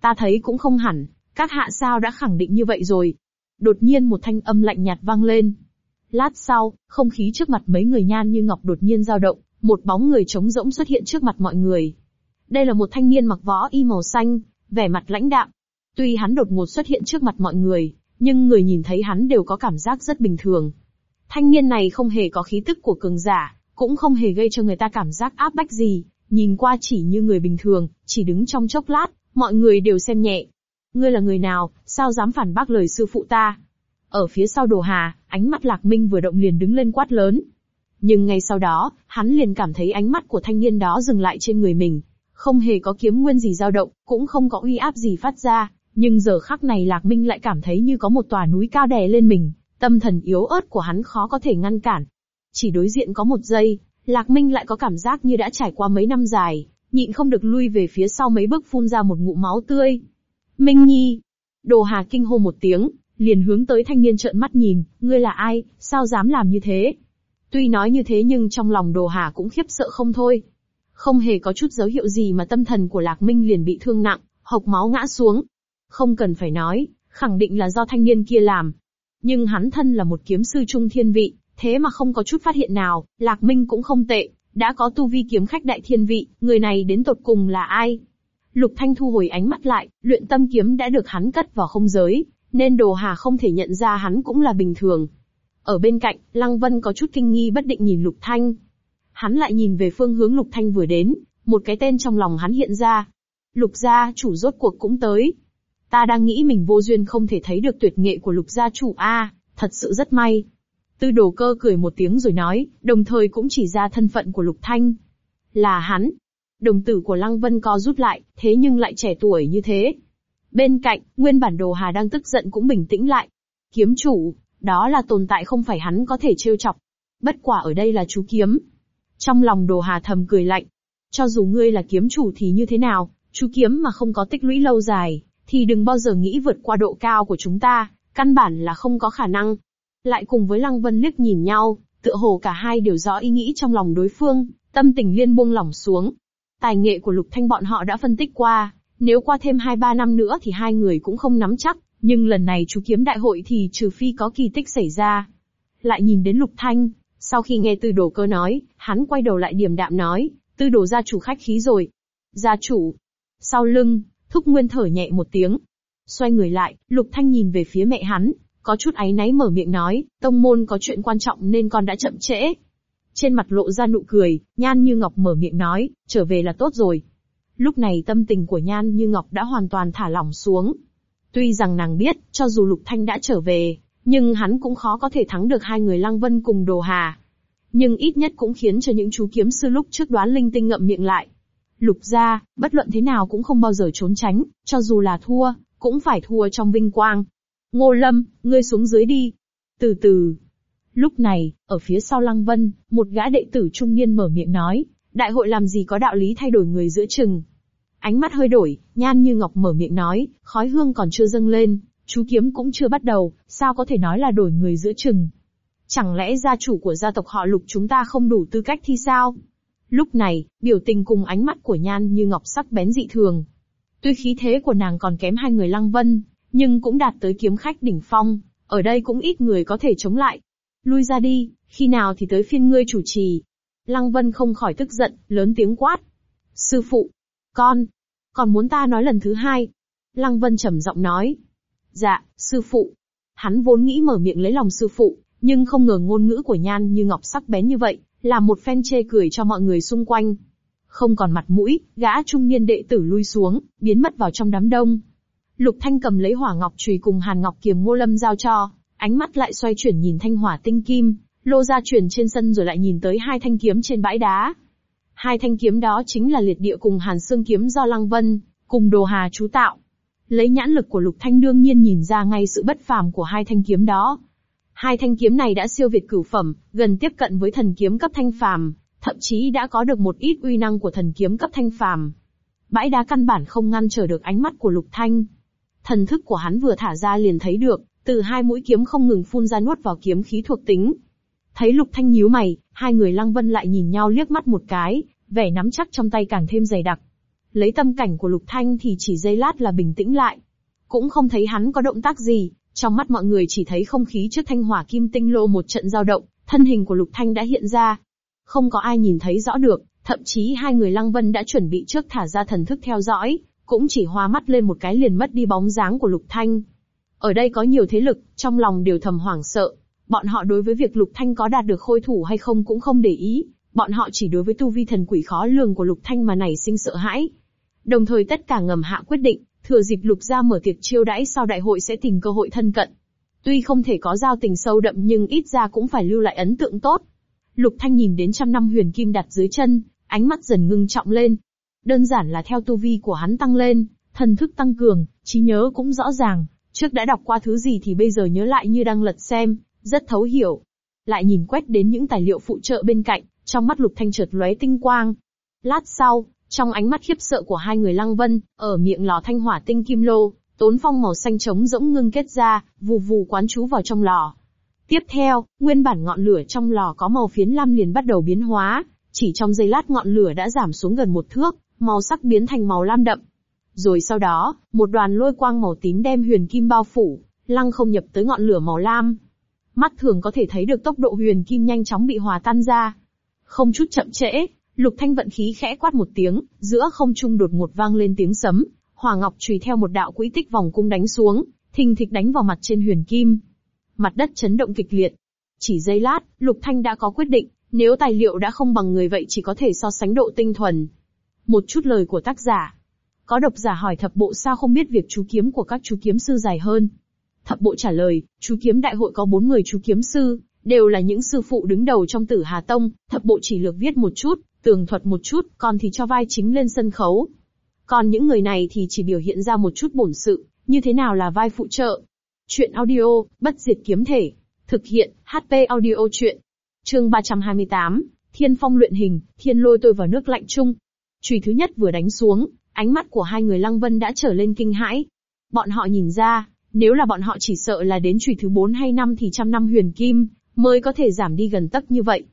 Ta thấy cũng không hẳn, các hạ sao đã khẳng định như vậy rồi. Đột nhiên một thanh âm lạnh nhạt vang lên. Lát sau, không khí trước mặt mấy người nhan như ngọc đột nhiên dao động, một bóng người trống rỗng xuất hiện trước mặt mọi người. Đây là một thanh niên mặc võ y màu xanh, vẻ mặt lãnh đạm. Tuy hắn đột ngột xuất hiện trước mặt mọi người, nhưng người nhìn thấy hắn đều có cảm giác rất bình thường. Thanh niên này không hề có khí tức của cường giả, cũng không hề gây cho người ta cảm giác áp bách gì, nhìn qua chỉ như người bình thường, chỉ đứng trong chốc lát, mọi người đều xem nhẹ. Ngươi là người nào, sao dám phản bác lời sư phụ ta? Ở phía sau đồ hà, ánh mắt lạc minh vừa động liền đứng lên quát lớn. Nhưng ngay sau đó, hắn liền cảm thấy ánh mắt của thanh niên đó dừng lại trên người mình. Không hề có kiếm nguyên gì dao động, cũng không có uy áp gì phát ra, nhưng giờ khắc này lạc minh lại cảm thấy như có một tòa núi cao đè lên mình, tâm thần yếu ớt của hắn khó có thể ngăn cản, chỉ đối diện có một giây, Lạc Minh lại có cảm giác như đã trải qua mấy năm dài, nhịn không được lui về phía sau mấy bước phun ra một ngụm máu tươi. Minh Nhi! Đồ Hà kinh hô một tiếng, liền hướng tới thanh niên trợn mắt nhìn, ngươi là ai, sao dám làm như thế? Tuy nói như thế nhưng trong lòng đồ hà cũng khiếp sợ không thôi. Không hề có chút dấu hiệu gì mà tâm thần của Lạc Minh liền bị thương nặng, hộc máu ngã xuống. Không cần phải nói, khẳng định là do thanh niên kia làm. Nhưng hắn thân là một kiếm sư trung thiên vị, thế mà không có chút phát hiện nào, Lạc Minh cũng không tệ, đã có tu vi kiếm khách đại thiên vị, người này đến tột cùng là ai? Lục Thanh thu hồi ánh mắt lại, luyện tâm kiếm đã được hắn cất vào không giới, nên đồ hà không thể nhận ra hắn cũng là bình thường. Ở bên cạnh, Lăng Vân có chút kinh nghi bất định nhìn Lục Thanh. Hắn lại nhìn về phương hướng Lục Thanh vừa đến, một cái tên trong lòng hắn hiện ra. Lục gia chủ rốt cuộc cũng tới. Ta đang nghĩ mình vô duyên không thể thấy được tuyệt nghệ của lục gia chủ a, à, thật sự rất may. Tư đồ cơ cười một tiếng rồi nói, đồng thời cũng chỉ ra thân phận của lục thanh. Là hắn. Đồng tử của Lăng Vân co rút lại, thế nhưng lại trẻ tuổi như thế. Bên cạnh, nguyên bản đồ hà đang tức giận cũng bình tĩnh lại. Kiếm chủ, đó là tồn tại không phải hắn có thể trêu chọc. Bất quả ở đây là chú kiếm. Trong lòng đồ hà thầm cười lạnh. Cho dù ngươi là kiếm chủ thì như thế nào, chú kiếm mà không có tích lũy lâu dài, thì đừng bao giờ nghĩ vượt qua độ cao của chúng ta, căn bản là không có khả năng. Lại cùng với Lăng Vân liếc nhìn nhau, tựa hồ cả hai đều rõ ý nghĩ trong lòng đối phương, tâm tình liên buông lỏng xuống. Tài nghệ của Lục Thanh bọn họ đã phân tích qua, nếu qua thêm 2-3 năm nữa thì hai người cũng không nắm chắc, nhưng lần này chú kiếm đại hội thì trừ phi có kỳ tích xảy ra. Lại nhìn đến Lục Thanh, sau khi nghe tư đồ cơ nói, hắn quay đầu lại điềm đạm nói, tư đồ gia chủ khách khí rồi. Gia chủ. Sau lưng, Thúc Nguyên thở nhẹ một tiếng. Xoay người lại, Lục Thanh nhìn về phía mẹ hắn, có chút áy náy mở miệng nói, tông môn có chuyện quan trọng nên con đã chậm trễ. Trên mặt lộ ra nụ cười, Nhan Như Ngọc mở miệng nói, trở về là tốt rồi. Lúc này tâm tình của Nhan Như Ngọc đã hoàn toàn thả lỏng xuống. Tuy rằng nàng biết, cho dù Lục Thanh đã trở về, nhưng hắn cũng khó có thể thắng được hai người Lăng Vân cùng Đồ Hà. Nhưng ít nhất cũng khiến cho những chú kiếm sư lúc trước đoán linh tinh ngậm miệng lại. Lục gia, bất luận thế nào cũng không bao giờ trốn tránh, cho dù là thua, cũng phải thua trong vinh quang. Ngô Lâm, ngươi xuống dưới đi. Từ từ. Lúc này, ở phía sau Lăng Vân, một gã đệ tử trung niên mở miệng nói, đại hội làm gì có đạo lý thay đổi người giữa chừng. Ánh mắt hơi đổi, nhan như ngọc mở miệng nói, khói hương còn chưa dâng lên, chú kiếm cũng chưa bắt đầu, sao có thể nói là đổi người giữa chừng. Chẳng lẽ gia chủ của gia tộc họ lục chúng ta không đủ tư cách thi sao? Lúc này, biểu tình cùng ánh mắt của Nhan như ngọc sắc bén dị thường. Tuy khí thế của nàng còn kém hai người Lăng Vân, nhưng cũng đạt tới kiếm khách đỉnh phong, ở đây cũng ít người có thể chống lại. Lui ra đi, khi nào thì tới phiên ngươi chủ trì. Lăng Vân không khỏi tức giận, lớn tiếng quát. Sư phụ, con, còn muốn ta nói lần thứ hai. Lăng Vân trầm giọng nói. Dạ, sư phụ. Hắn vốn nghĩ mở miệng lấy lòng sư phụ, nhưng không ngờ ngôn ngữ của Nhan như ngọc sắc bén như vậy, làm một phen chê cười cho mọi người xung quanh. Không còn mặt mũi, gã trung niên đệ tử lui xuống, biến mất vào trong đám đông. Lục Thanh cầm lấy hỏa ngọc chùy cùng hàn ngọc kiềm ngô lâm giao cho, ánh mắt lại xoay chuyển nhìn thanh hỏa tinh kim, lô ra chuyển trên sân rồi lại nhìn tới hai thanh kiếm trên bãi đá. Hai thanh kiếm đó chính là liệt địa cùng hàn xương kiếm do Lăng Vân, cùng đồ hà chú tạo. Lấy nhãn lực của Lục Thanh đương nhiên nhìn ra ngay sự bất phàm của hai thanh kiếm đó. Hai thanh kiếm này đã siêu việt cửu phẩm, gần tiếp cận với thần kiếm cấp thanh phàm, thậm chí đã có được một ít uy năng của thần kiếm cấp thanh phàm. Bãi đá căn bản không ngăn trở được ánh mắt của Lục Thanh. Thần thức của hắn vừa thả ra liền thấy được, từ hai mũi kiếm không ngừng phun ra nuốt vào kiếm khí thuộc tính. Thấy Lục Thanh nhíu mày, hai người Lăng Vân lại nhìn nhau liếc mắt một cái, vẻ nắm chắc trong tay càng thêm dày đặc. Lấy tâm cảnh của Lục Thanh thì chỉ giây lát là bình tĩnh lại. Cũng không thấy hắn có động tác gì, trong mắt mọi người chỉ thấy không khí trước thanh hỏa kim tinh lô một trận dao động, thân hình của Lục Thanh đã hiện ra. Không có ai nhìn thấy rõ được, thậm chí hai người Lăng Vân đã chuẩn bị trước thả ra thần thức theo dõi, cũng chỉ hoa mắt lên một cái liền mất đi bóng dáng của Lục Thanh. Ở đây có nhiều thế lực, trong lòng đều thầm hoảng sợ. Bọn họ đối với việc Lục Thanh có đạt được khôi thủ hay không cũng không để ý, bọn họ chỉ đối với tu vi thần quỷ khó lường của Lục Thanh mà nảy sinh sợ hãi. Đồng thời tất cả ngầm hạ quyết định, thừa dịp lục gia mở tiệc chiêu đãi sau đại hội sẽ tìm cơ hội thân cận. Tuy không thể có giao tình sâu đậm nhưng ít ra cũng phải lưu lại ấn tượng tốt. Lục Thanh nhìn đến trăm năm huyền kim đặt dưới chân, ánh mắt dần ngưng trọng lên. Đơn giản là theo tu vi của hắn tăng lên, thần thức tăng cường, trí nhớ cũng rõ ràng, trước đã đọc qua thứ gì thì bây giờ nhớ lại như đang lật xem, rất thấu hiểu. Lại nhìn quét đến những tài liệu phụ trợ bên cạnh, trong mắt Lục Thanh chợt lóe tinh quang. Lát sau, trong ánh mắt khiếp sợ của hai người Lăng Vân, ở miệng lò thanh hỏa tinh kim lô, Tốn phong màu xanh trống rỗng ngưng kết ra, vù vù quán chú vào trong lò. Tiếp theo, nguyên bản ngọn lửa trong lò có màu phiến lam liền bắt đầu biến hóa, chỉ trong giây lát ngọn lửa đã giảm xuống gần một thước, màu sắc biến thành màu lam đậm. Rồi sau đó, một đoàn lôi quang màu tím đem huyền kim bao phủ, lăng không nhập tới ngọn lửa màu lam. Mắt thường có thể thấy được tốc độ huyền kim nhanh chóng bị hòa tan ra. Không chút chậm trễ, Lục Thanh vận khí khẽ quát một tiếng, giữa không trung đột ngột vang lên tiếng sấm, hỏa ngọc chùy theo một đạo quỹ tích vòng cung đánh xuống, thình thịch đánh vào mặt trên huyền kim. Mặt đất chấn động kịch liệt. Chỉ giây lát, Lục Thanh đã có quyết định, nếu tài liệu đã không bằng người vậy chỉ có thể so sánh độ tinh thuần. Một chút lời của tác giả. Có độc giả hỏi thập bộ sao không biết việc chú kiếm của các chú kiếm sư dài hơn. Thập bộ trả lời, chú kiếm đại hội có bốn người chú kiếm sư, đều là những sư phụ đứng đầu trong tử Hà Tông, thập bộ chỉ lược viết một chút, tường thuật một chút, còn thì cho vai chính lên sân khấu. Còn những người này thì chỉ biểu hiện ra một chút bổn sự, như thế nào là vai phụ trợ. Chuyện audio, bất diệt kiếm thể. Thực hiện, HP audio chuyện. Chương 328, Thiên Phong luyện hình, Thiên lôi tôi vào nước lạnh chung. Chùy thứ nhất vừa đánh xuống, ánh mắt của hai người Lăng Vân đã trở lên kinh hãi. Bọn họ nhìn ra, nếu là bọn họ chỉ sợ là đến chùy thứ 4 hay 5 thì trăm năm huyền kim, mới có thể giảm đi gần tấc như vậy.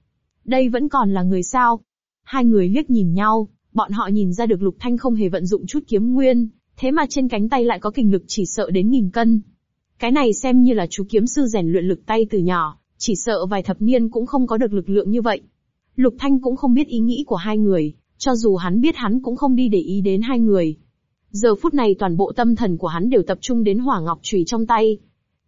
Đây vẫn còn là người sao? Hai người liếc nhìn nhau, bọn họ nhìn ra được Lục Thanh không hề vận dụng chút kiếm nguyên, thế mà trên cánh tay lại có kình lực chỉ sợ đến nghìn cân. Cái này xem như là chú kiếm sư rèn luyện lực tay từ nhỏ, chỉ sợ vài thập niên cũng không có được lực lượng như vậy. Lục Thanh cũng không biết ý nghĩ của hai người, cho dù hắn biết hắn cũng không đi để ý đến hai người. Giờ phút này toàn bộ tâm thần của hắn đều tập trung đến hỏa ngọc chùy trong tay.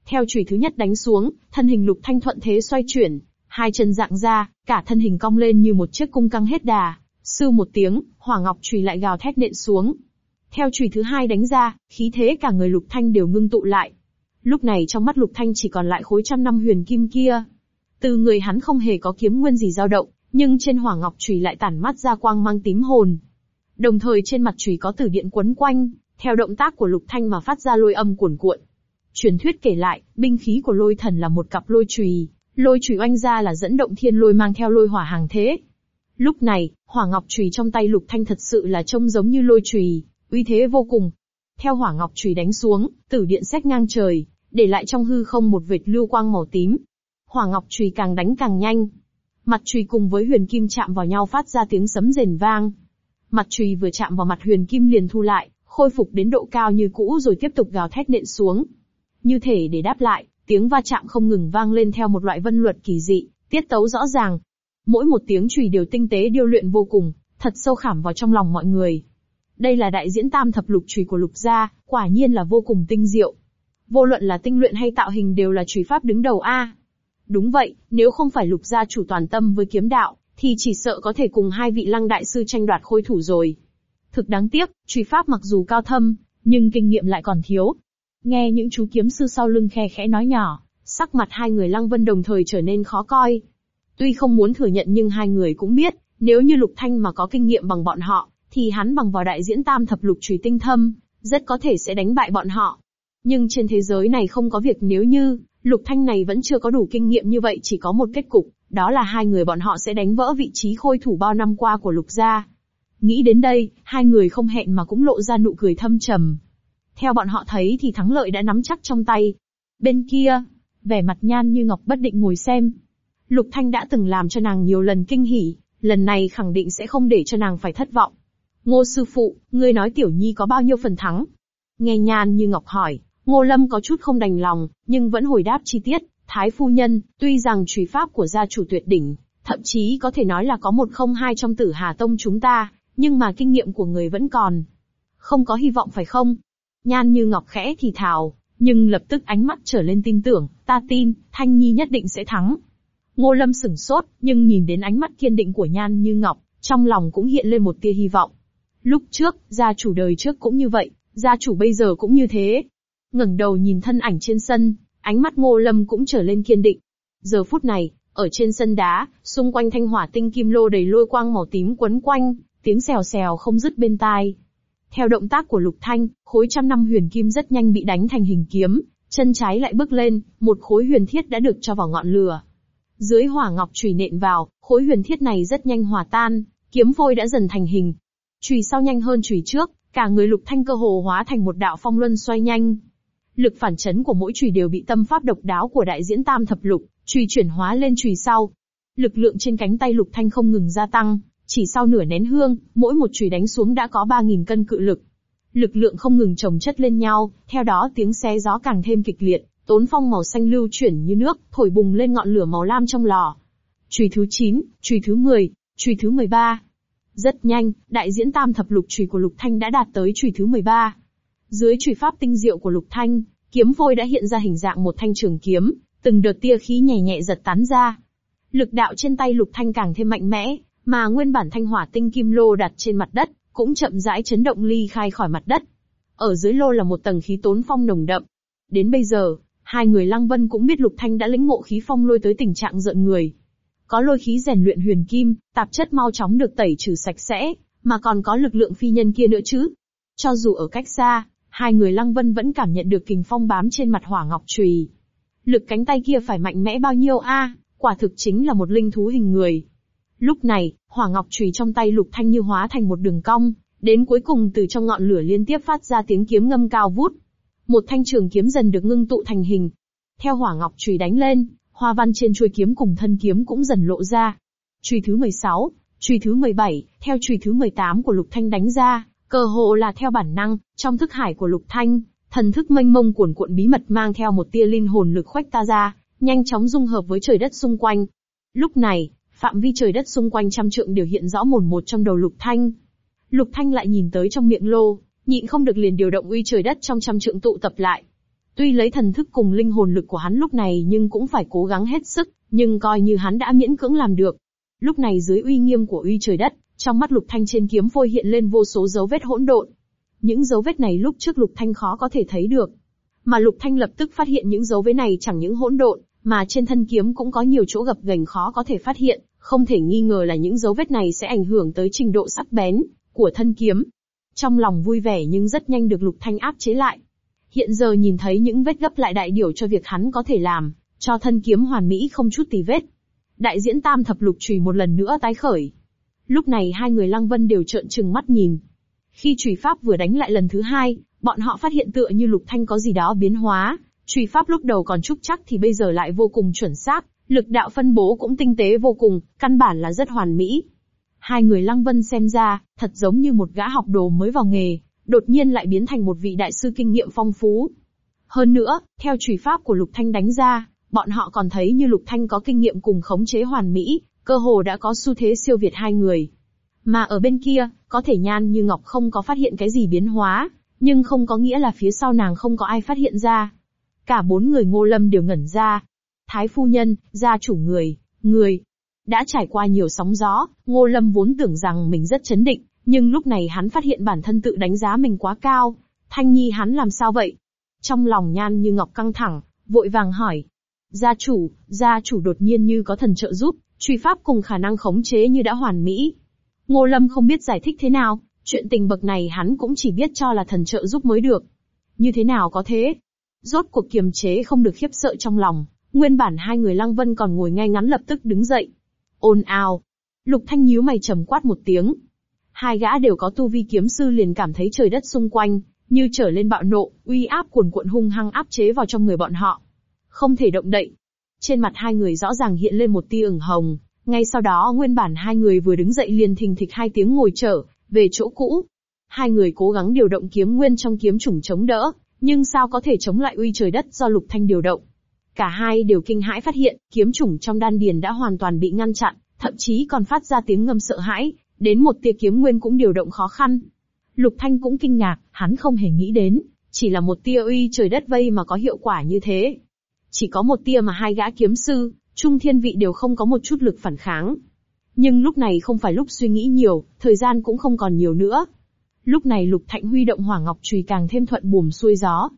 Theo chùy thứ nhất đánh xuống, thân hình Lục Thanh thuận thế xoay chuyển, hai chân dạng ra, cả thân hình cong lên như một chiếc cung căng hết đà. Sư một tiếng, hỏa ngọc chùy lại gào thét nện xuống. Theo chùy thứ hai đánh ra, khí thế cả người Lục Thanh đều ngưng tụ lại. Lúc này trong mắt Lục Thanh chỉ còn lại khối trăm năm huyền kim kia. Từ người hắn không hề có kiếm nguyên gì dao động, nhưng trên hỏa ngọc chùy lại tản mắt ra quang mang tím hồn. Đồng thời trên mặt chùy có tử điện quấn quanh, theo động tác của Lục Thanh mà phát ra lôi âm cuồn cuộn. Truyền thuyết kể lại, binh khí của lôi thần là một cặp lôi chùy, lôi chùy oanh ra là dẫn động thiên lôi mang theo lôi hỏa hàng thế. Lúc này, hỏa ngọc chùy trong tay Lục Thanh thật sự là trông giống như lôi chùy, uy thế vô cùng. Theo hỏa ngọc chùy đánh xuống, tử điện xét ngang trời, để lại trong hư không một vệt lưu quang màu tím. Hỏa ngọc chùy càng đánh càng nhanh. Mặt chùy cùng với huyền kim chạm vào nhau phát ra tiếng sấm rền vang. Mặt chùy vừa chạm vào mặt huyền kim liền thu lại, khôi phục đến độ cao như cũ rồi tiếp tục gào thét nện xuống. Như thể để đáp lại, tiếng va chạm không ngừng vang lên theo một loại vân luật kỳ dị, tiết tấu rõ ràng. Mỗi một tiếng chùy đều tinh tế điêu luyện vô cùng, thật sâu khảm vào trong lòng mọi người. Đây là đại diễn tam thập lục chùy của lục gia, quả nhiên là vô cùng tinh diệu. Vô luận là tinh luyện hay tạo hình đều là chùy pháp đứng đầu A. Đúng vậy, nếu không phải lục gia chủ toàn tâm với kiếm đạo, thì chỉ sợ có thể cùng hai vị lăng đại sư tranh đoạt khôi thủ rồi. Thực đáng tiếc, truy pháp mặc dù cao thâm, nhưng kinh nghiệm lại còn thiếu. Nghe những chú kiếm sư sau lưng khe khẽ nói nhỏ, sắc mặt hai người lăng vân đồng thời trở nên khó coi. Tuy không muốn thừa nhận nhưng hai người cũng biết, nếu như lục thanh mà có kinh nghiệm bằng bọn họ, thì hắn bằng vào đại diễn tam thập lục trùy tinh thâm, rất có thể sẽ đánh bại bọn họ. Nhưng trên thế giới này không có việc nếu như, lục thanh này vẫn chưa có đủ kinh nghiệm như vậy chỉ có một kết cục, đó là hai người bọn họ sẽ đánh vỡ vị trí khôi thủ bao năm qua của lục gia. Nghĩ đến đây, hai người không hẹn mà cũng lộ ra nụ cười thâm trầm. Theo bọn họ thấy thì thắng lợi đã nắm chắc trong tay. Bên kia, vẻ mặt nhan như ngọc bất định ngồi xem. Lục Thanh đã từng làm cho nàng nhiều lần kinh hỉ, lần này khẳng định sẽ không để cho nàng phải thất vọng. Ngô sư phụ, ngươi nói tiểu nhi có bao nhiêu phần thắng? Nghe nhan như ngọc hỏi, ngô lâm có chút không đành lòng, nhưng vẫn hồi đáp chi tiết, Thái phu nhân, tuy rằng trùy pháp của gia chủ tuyệt đỉnh, thậm chí có thể nói là có một không hai trong tử Hà Tông chúng ta, nhưng mà kinh nghiệm của người vẫn còn. Không có hy vọng phải không? Nhan như ngọc khẽ thì thào, nhưng lập tức ánh mắt trở lên tin tưởng, ta tin, Thanh Nhi nhất định sẽ thắng. Ngô Lâm sửng sốt, nhưng nhìn đến ánh mắt kiên định của Nhan như ngọc, trong lòng cũng hiện lên một tia hy vọng. Lúc trước, gia chủ đời trước cũng như vậy, gia chủ bây giờ cũng như thế. ngẩng đầu nhìn thân ảnh trên sân, Ánh mắt ngô lâm cũng trở lên kiên định. Giờ phút này, ở trên sân đá, xung quanh thanh hỏa tinh kim lô đầy lôi quang màu tím quấn quanh, tiếng xèo xèo không dứt bên tai. Theo động tác của lục thanh, khối trăm năm huyền kim rất nhanh bị đánh thành hình kiếm, chân trái lại bước lên, một khối huyền thiết đã được cho vào ngọn lửa. Dưới hỏa ngọc chùy nện vào, khối huyền thiết này rất nhanh hòa tan, kiếm phôi đã dần thành hình. Chùy sau nhanh hơn chùy trước, Cả người Lục Thanh cơ hồ hóa thành một đạo phong luân xoay nhanh. Lực phản chấn của mỗi chùy đều bị tâm pháp độc đáo của đại diễn tam thập lục, chùy chuyển hóa lên chùy sau. Lực lượng trên cánh tay Lục Thanh không ngừng gia tăng, chỉ sau nửa nén hương, mỗi một chùy đánh xuống đã có 3.000 cân cự lực. Lực lượng không ngừng chồng chất lên nhau, theo đó tiếng xé gió càng thêm kịch liệt, tốn phong màu xanh lưu chuyển như nước, thổi bùng lên ngọn lửa màu lam trong lò. Chùy thứ 9, chùy thứ 10, chùy thứ 13. Rất nhanh, đại diễn tam thập lục chùy của Lục Thanh đã đạt tới chùy thứ 13. Dưới chùy pháp tinh diệu của Lục Thanh, kiếm vôi đã hiện ra hình dạng một thanh trường kiếm, từng đợt tia khí nhẹ nhẹ giật tán ra. Lực đạo trên tay Lục Thanh càng thêm mạnh mẽ, mà nguyên bản thanh hỏa tinh kim lô đặt trên mặt đất, cũng chậm rãi chấn động ly khai khỏi mặt đất. Ở dưới lô là một tầng khí tốn phong nồng đậm. Đến bây giờ, hai người Lăng Vân cũng biết Lục Thanh đã lĩnh ngộ khí phong lôi tới tình trạng giận người. Có lôi khí rèn luyện huyền kim, tạp chất mau chóng được tẩy trừ sạch sẽ, mà còn có lực lượng phi nhân kia nữa chứ. Cho dù ở cách xa, hai người Lăng Vân vẫn cảm nhận được kình phong bám trên mặt hỏa ngọc trùy. Lực cánh tay kia phải mạnh mẽ bao nhiêu a? quả thực chính là một linh thú hình người. Lúc này, hỏa ngọc chùy trong tay lục thanh như hóa thành một đường cong, đến cuối cùng từ trong ngọn lửa liên tiếp phát ra tiếng kiếm ngâm cao vút. Một thanh trường kiếm dần được ngưng tụ thành hình. Theo hỏa ngọc chùy đánh lên, hoa văn trên chuôi kiếm cùng thân kiếm cũng dần lộ ra. Chùy thứ 16, chùy thứ 17, theo chùy thứ 18 của lục thanh đánh ra, cơ hồ là theo bản năng, trong thức hải của lục thanh, thần thức mênh mông cuồn cuộn bí mật mang theo một tia linh hồn lực khoách ta ra, nhanh chóng dung hợp với trời đất xung quanh. Lúc này, phạm vi trời đất xung quanh trăm trượng đều hiện rõ mồn một trong đầu Lục Thanh. Lục Thanh lại nhìn tới trong miệng lô, nhịn không được liền điều động uy trời đất trong trăm trượng tụ tập lại. Tuy lấy thần thức cùng linh hồn lực của hắn lúc này nhưng cũng phải cố gắng hết sức, nhưng coi như hắn đã miễn cưỡng làm được. Lúc này dưới uy nghiêm của uy trời đất, trong mắt Lục Thanh trên kiếm phôi hiện lên vô số dấu vết hỗn độn. Những dấu vết này lúc trước Lục Thanh khó có thể thấy được. Mà Lục Thanh lập tức phát hiện những dấu vết này chẳng những hỗn độn, mà trên thân kiếm cũng có nhiều chỗ gập ghềnh khó có thể phát hiện, không thể nghi ngờ là những dấu vết này sẽ ảnh hưởng tới trình độ sắc bén của thân kiếm. Trong lòng vui vẻ nhưng rất nhanh được Lục Thanh áp chế lại. Hiện giờ nhìn thấy những vết gấp lại đại điều cho việc hắn có thể làm, cho thân kiếm hoàn mỹ không chút tì vết. Đại diễn tam thập lục chùy một lần nữa tái khởi. Lúc này hai người Lăng Vân đều trợn trừng mắt nhìn. Khi chùy pháp vừa đánh lại lần thứ hai, bọn họ phát hiện tựa như Lục Thanh có gì đó biến hóa, Truy pháp lúc đầu còn trúc chắc thì bây giờ lại vô cùng chuẩn xác, lực đạo phân bố cũng tinh tế vô cùng, căn bản là rất hoàn mỹ. Hai người Lăng Vân xem ra, thật giống như một gã học đồ mới vào nghề, đột nhiên lại biến thành một vị đại sư kinh nghiệm phong phú. Hơn nữa, theo trùy pháp của Lục Thanh đánh ra, bọn họ còn thấy như Lục Thanh có kinh nghiệm cùng khống chế hoàn mỹ, cơ hồ đã có xu thế siêu việt hai người. Mà ở bên kia, có thể nhan như Ngọc không có phát hiện cái gì biến hóa, nhưng không có nghĩa là phía sau nàng không có ai phát hiện ra. Cả bốn người ngô lâm đều ngẩn ra. Thái phu nhân, gia chủ người, người. Đã trải qua nhiều sóng gió, ngô lâm vốn tưởng rằng mình rất chấn định, nhưng lúc này hắn phát hiện bản thân tự đánh giá mình quá cao. Thanh nhi hắn làm sao vậy? Trong lòng nhan như ngọc căng thẳng, vội vàng hỏi. Gia chủ, gia chủ đột nhiên như có thần trợ giúp, truy pháp cùng khả năng khống chế như đã hoàn mỹ. Ngô Lâm không biết giải thích thế nào, chuyện tình bậc này hắn cũng chỉ biết cho là thần trợ giúp mới được. Như thế nào có thế? Rốt cuộc kiềm chế không được khiếp sợ trong lòng, nguyên bản hai người Lăng Vân còn ngồi ngay ngắn lập tức đứng dậy. Ôn ào. Lục Thanh nhíu mày trầm quát một tiếng. Hai gã đều có tu vi kiếm sư liền cảm thấy trời đất xung quanh, như trở lên bạo nộ, uy áp cuồn cuộn hung hăng áp chế vào trong người bọn họ. Không thể động đậy. Trên mặt hai người rõ ràng hiện lên một tia ửng hồng, ngay sau đó nguyên bản hai người vừa đứng dậy liền thình thịch hai tiếng ngồi trở, về chỗ cũ. Hai người cố gắng điều động kiếm nguyên trong kiếm chủng chống đỡ, nhưng sao có thể chống lại uy trời đất do Lục Thanh điều động? Cả hai đều kinh hãi phát hiện, kiếm chủng trong đan điền đã hoàn toàn bị ngăn chặn, thậm chí còn phát ra tiếng ngâm sợ hãi, đến một tia kiếm nguyên cũng điều động khó khăn. Lục Thanh cũng kinh ngạc, hắn không hề nghĩ đến, chỉ là một tia uy trời đất vây mà có hiệu quả như thế. Chỉ có một tia mà hai gã kiếm sư, trung thiên vị đều không có một chút lực phản kháng. Nhưng lúc này không phải lúc suy nghĩ nhiều, thời gian cũng không còn nhiều nữa, Lúc này Lục Thạnh huy động hỏa ngọc chùy càng thêm thuận buồm xuôi gió.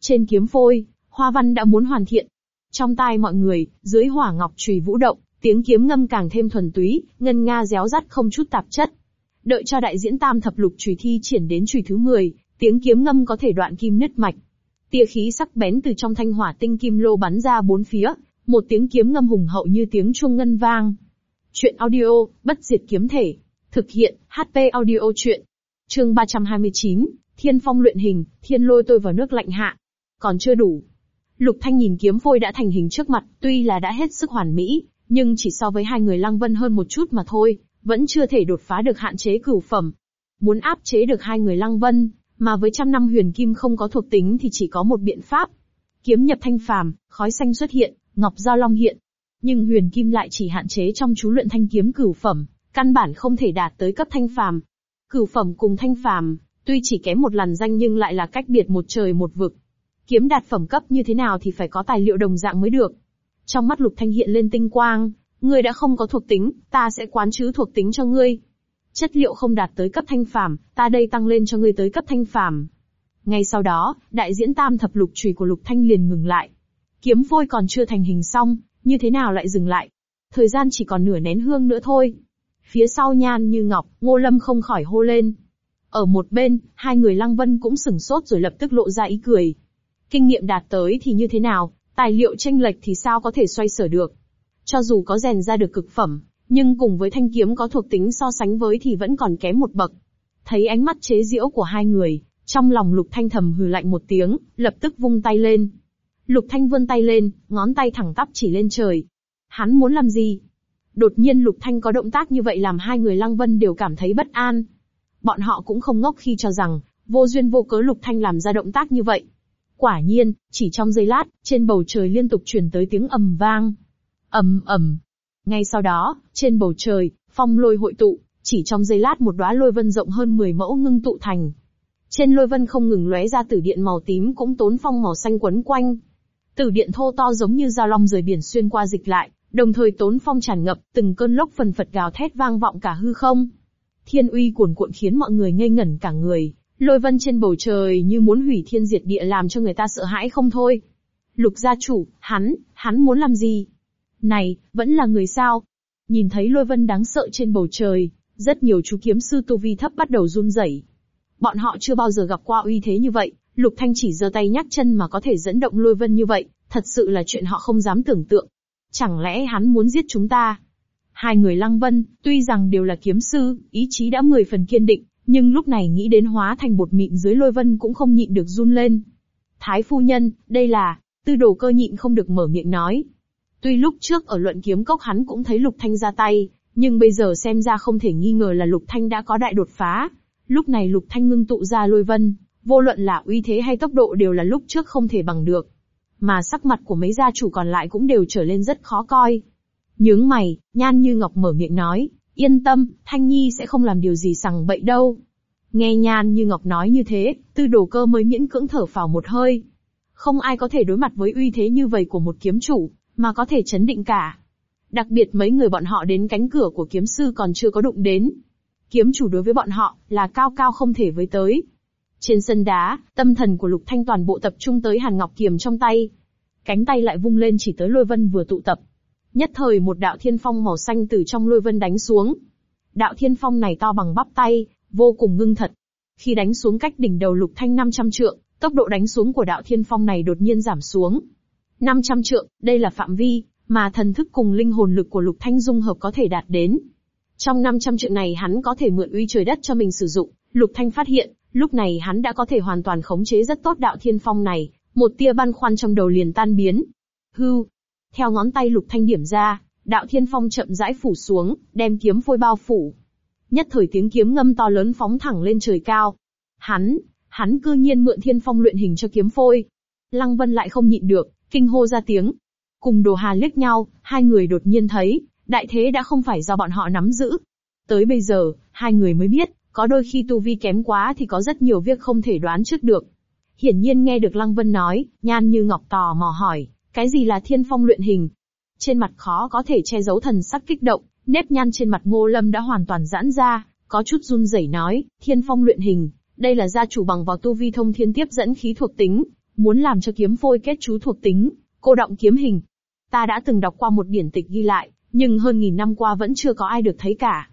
Trên kiếm phôi, hoa văn đã muốn hoàn thiện. Trong tai mọi người, dưới hỏa ngọc chùy vũ động, tiếng kiếm ngâm càng thêm thuần túy, ngân nga réo rắt không chút tạp chất. Đợi cho đại diễn tam thập lục chùy thi triển đến chùy thứ 10, tiếng kiếm ngâm có thể đoạn kim nứt mạch. Tia khí sắc bén từ trong thanh hỏa tinh kim lô bắn ra bốn phía, một tiếng kiếm ngâm hùng hậu như tiếng chuông ngân vang. Chuyện audio, bất diệt kiếm thể. Thực hiện, HP audio chuyện. Chương 329, Thiên Phong luyện hình, thiên lôi tôi vào nước lạnh hạ. Còn chưa đủ. Lục Thanh nhìn kiếm phôi đã thành hình trước mặt, tuy là đã hết sức hoàn mỹ, nhưng chỉ so với hai người Lăng Vân hơn một chút mà thôi, vẫn chưa thể đột phá được hạn chế cửu phẩm. Muốn áp chế được hai người Lăng Vân, mà với trăm năm huyền kim không có thuộc tính thì chỉ có một biện pháp. Kiếm nhập thanh phàm, khói xanh xuất hiện, ngọc giao long hiện. Nhưng huyền kim lại chỉ hạn chế trong chú luyện thanh kiếm cửu phẩm, căn bản không thể đạt tới cấp thanh phàm. Cửu phẩm cùng thanh phàm, tuy chỉ kém một làn danh nhưng lại là cách biệt một trời một vực. Kiếm đạt phẩm cấp như thế nào thì phải có tài liệu đồng dạng mới được. Trong mắt Lục Thanh hiện lên tinh quang, ngươi đã không có thuộc tính, ta sẽ quán chữ thuộc tính cho ngươi. Chất liệu không đạt tới cấp thanh phàm, ta đây tăng lên cho ngươi tới cấp thanh phàm. Ngay sau đó, đại diễn tam thập lục chùy của Lục Thanh liền ngừng lại. Kiếm vôi còn chưa thành hình xong, như thế nào lại dừng lại? Thời gian chỉ còn nửa nén hương nữa thôi. Phía sau nhan như ngọc, ngô lâm không khỏi hô lên. Ở một bên, hai người lăng vân cũng sừng sốt rồi lập tức lộ ra ý cười. Kinh nghiệm đạt tới thì như thế nào, tài liệu tranh lệch thì sao có thể xoay sở được. Cho dù có rèn ra được cực phẩm, nhưng cùng với thanh kiếm có thuộc tính so sánh với thì vẫn còn kém một bậc. Thấy ánh mắt chế giễu của hai người, trong lòng Lục Thanh thầm hừ lạnh một tiếng, lập tức vung tay lên. Lục Thanh vươn tay lên, ngón tay thẳng tắp chỉ lên trời. Hắn muốn làm gì? Đột nhiên Lục Thanh có động tác như vậy làm hai người Lăng Vân đều cảm thấy bất an. Bọn họ cũng không ngốc khi cho rằng, vô duyên vô cớ Lục Thanh làm ra động tác như vậy. Quả nhiên, chỉ trong giây lát, trên bầu trời liên tục truyền tới tiếng ầm vang. ầm ầm. Ngay sau đó, trên bầu trời, phong lôi hội tụ, chỉ trong giây lát một đóa lôi vân rộng hơn 10 mẫu ngưng tụ thành. Trên lôi vân không ngừng lóe ra tử điện màu tím cũng tốn phong màu xanh quấn quanh. Tử điện thô to giống như dao long rời biển xuyên qua dịch lại, đồng thời tốn phong tràn ngập, từng cơn lốc phần phật gào thét vang vọng cả hư không. Thiên uy cuồn cuộn khiến mọi người ngây ngẩn cả người, lôi vân trên bầu trời như muốn hủy thiên diệt địa làm cho người ta sợ hãi không thôi. Lục gia chủ, hắn, hắn muốn làm gì? Này, vẫn là người sao? Nhìn thấy lôi vân đáng sợ trên bầu trời, rất nhiều chú kiếm sư tu vi thấp bắt đầu run rẩy. Bọn họ chưa bao giờ gặp qua uy thế như vậy, Lục Thanh chỉ giơ tay nhắc chân mà có thể dẫn động lôi vân như vậy, thật sự là chuyện họ không dám tưởng tượng. Chẳng lẽ hắn muốn giết chúng ta? Hai người Lăng Vân, tuy rằng đều là kiếm sư, ý chí đã mười phần kiên định, nhưng lúc này nghĩ đến hóa thành bột mịn dưới lôi vân cũng không nhịn được run lên. Thái phu nhân, đây là, tư đồ cơ nhịn không được mở miệng nói. Tuy lúc trước ở luận kiếm cốc hắn cũng thấy Lục Thanh ra tay, nhưng bây giờ xem ra không thể nghi ngờ là Lục Thanh đã có đại đột phá. Lúc này Lục Thanh ngưng tụ ra lôi vân, vô luận là uy thế hay tốc độ đều là lúc trước không thể bằng được. Mà sắc mặt của mấy gia chủ còn lại cũng đều trở lên rất khó coi. Nhướng mày, Nhan Như Ngọc mở miệng nói, yên tâm, Thanh Nhi sẽ không làm điều gì sằng bậy đâu. Nghe Nhan Như Ngọc nói như thế, tư đồ cơ mới miễn cưỡng thở phào một hơi. Không ai có thể đối mặt với uy thế như vậy của một kiếm chủ, mà có thể chấn định cả. Đặc biệt mấy người bọn họ đến cánh cửa của kiếm sư còn chưa có đụng đến. Kiếm chủ đối với bọn họ, là cao cao không thể với tới. Trên sân đá, tâm thần của Lục Thanh toàn bộ tập trung tới Hàn Ngọc Kiềm trong tay. Cánh tay lại vung lên chỉ tới lôi vân vừa tụ tập. Nhất thời một đạo thiên phong màu xanh từ trong lôi vân đánh xuống. Đạo thiên phong này to bằng bắp tay, vô cùng ngưng thật. Khi đánh xuống cách đỉnh đầu Lục Thanh 500 trượng, tốc độ đánh xuống của đạo thiên phong này đột nhiên giảm xuống. 500 trượng, đây là phạm vi, mà thần thức cùng linh hồn lực của Lục Thanh dung hợp có thể đạt đến. Trong 500 trượng này hắn có thể mượn uy trời đất cho mình sử dụng, Lục Thanh phát hiện, lúc này hắn đã có thể hoàn toàn khống chế rất tốt đạo thiên phong này, một tia băn khoăn trong đầu liền tan biến. Hưu. Theo ngón tay Lục Thanh điểm ra, đạo thiên phong chậm rãi phủ xuống, đem kiếm phôi bao phủ. Nhất thời tiếng kiếm ngâm to lớn phóng thẳng lên trời cao. Hắn, hắn cư nhiên mượn thiên phong luyện hình cho kiếm phôi. Lăng Vân lại không nhịn được, kinh hô ra tiếng. Cùng đồ hà liếc nhau, hai người đột nhiên thấy, đại thế đã không phải do bọn họ nắm giữ. Tới bây giờ, hai người mới biết, có đôi khi tu vi kém quá thì có rất nhiều việc không thể đoán trước được. Hiển nhiên nghe được Lăng Vân nói, Nhan Như Ngọc tò mò hỏi, cái gì là thiên phong luyện hình? Trên mặt khó có thể che giấu thần sắc kích động, nếp nhăn trên mặt Ngô Lâm đã hoàn toàn giãn ra, có chút run rẩy nói, thiên phong luyện hình, đây là gia chủ bằng vào tu vi thông thiên tiếp dẫn khí thuộc tính, muốn làm cho kiếm phôi kết chú thuộc tính, cô động kiếm hình. Ta đã từng đọc qua một điển tịch ghi lại, nhưng hơn nghìn năm qua vẫn chưa có ai được thấy cả.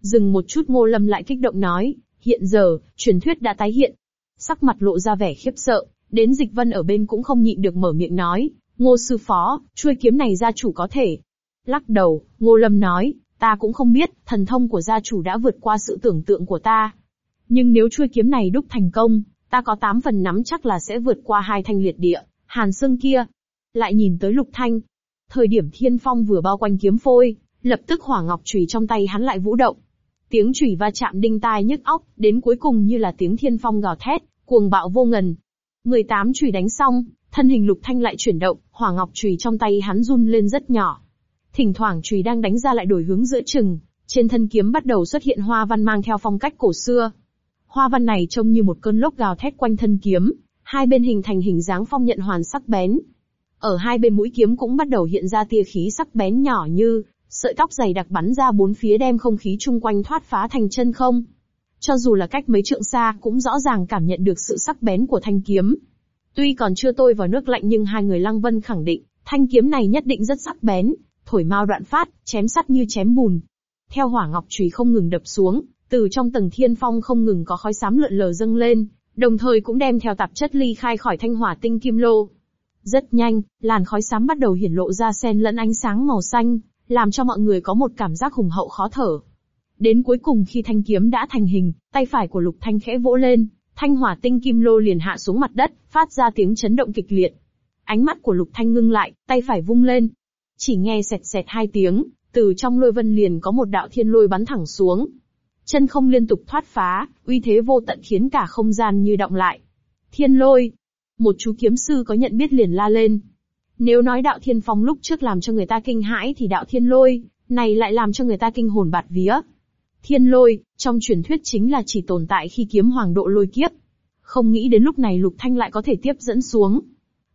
Dừng một chút ngô lâm lại kích động nói, hiện giờ, truyền thuyết đã tái hiện. Sắc mặt lộ ra vẻ khiếp sợ, đến dịch vân ở bên cũng không nhịn được mở miệng nói, ngô sư phó, chuôi kiếm này gia chủ có thể. Lắc đầu, ngô lâm nói, ta cũng không biết, thần thông của gia chủ đã vượt qua sự tưởng tượng của ta. Nhưng nếu chuôi kiếm này đúc thành công, ta có tám phần nắm chắc là sẽ vượt qua hai thanh liệt địa, hàn xương kia. Lại nhìn tới lục thanh. Thời điểm thiên phong vừa bao quanh kiếm phôi, lập tức hỏa ngọc chùy trong tay hắn lại vũ động. Tiếng chùy va chạm đinh tai nhức óc, đến cuối cùng như là tiếng thiên phong gào thét, cuồng bạo vô ngần. 18 chùy đánh xong, thân hình lục thanh lại chuyển động, hỏa ngọc chùy trong tay hắn run lên rất nhỏ. Thỉnh thoảng chùy đang đánh ra lại đổi hướng giữa chừng, trên thân kiếm bắt đầu xuất hiện hoa văn mang theo phong cách cổ xưa. Hoa văn này trông như một cơn lốc gào thét quanh thân kiếm, hai bên hình thành hình dáng phong nhận hoàn sắc bén. Ở hai bên mũi kiếm cũng bắt đầu hiện ra tia khí sắc bén nhỏ như sợi tóc dày đặc bắn ra bốn phía đem không khí chung quanh thoát phá thành chân không. Cho dù là cách mấy trượng xa cũng rõ ràng cảm nhận được sự sắc bén của thanh kiếm. Tuy còn chưa tôi vào nước lạnh nhưng hai người Lăng Vân khẳng định, thanh kiếm này nhất định rất sắc bén, thổi mau đoạn phát, chém sắt như chém bùn. Theo hỏa ngọc chùy không ngừng đập xuống, từ trong tầng thiên phong không ngừng có khói xám lượn lờ dâng lên, đồng thời cũng đem theo tạp chất ly khai khỏi thanh hỏa tinh kim lô. Rất nhanh, làn khói xám bắt đầu hiển lộ ra xen lẫn ánh sáng màu xanh, làm cho mọi người có một cảm giác hùng hậu khó thở. Đến cuối cùng khi thanh kiếm đã thành hình, tay phải của Lục Thanh khẽ vỗ lên, thanh hỏa tinh kim lô liền hạ xuống mặt đất, phát ra tiếng chấn động kịch liệt. Ánh mắt của Lục Thanh ngưng lại, tay phải vung lên. Chỉ nghe sẹt sẹt hai tiếng, từ trong lôi vân liền có một đạo thiên lôi bắn thẳng xuống. Chân không liên tục thoát phá, uy thế vô tận khiến cả không gian như động lại. Thiên lôi. Một chú kiếm sư có nhận biết liền la lên. Nếu nói đạo thiên phong lúc trước làm cho người ta kinh hãi thì đạo thiên lôi, này lại làm cho người ta kinh hồn bạt vía. Thiên lôi, trong truyền thuyết chính là chỉ tồn tại khi kiếm hoàng độ lôi kiếp. Không nghĩ đến lúc này lục thanh lại có thể tiếp dẫn xuống.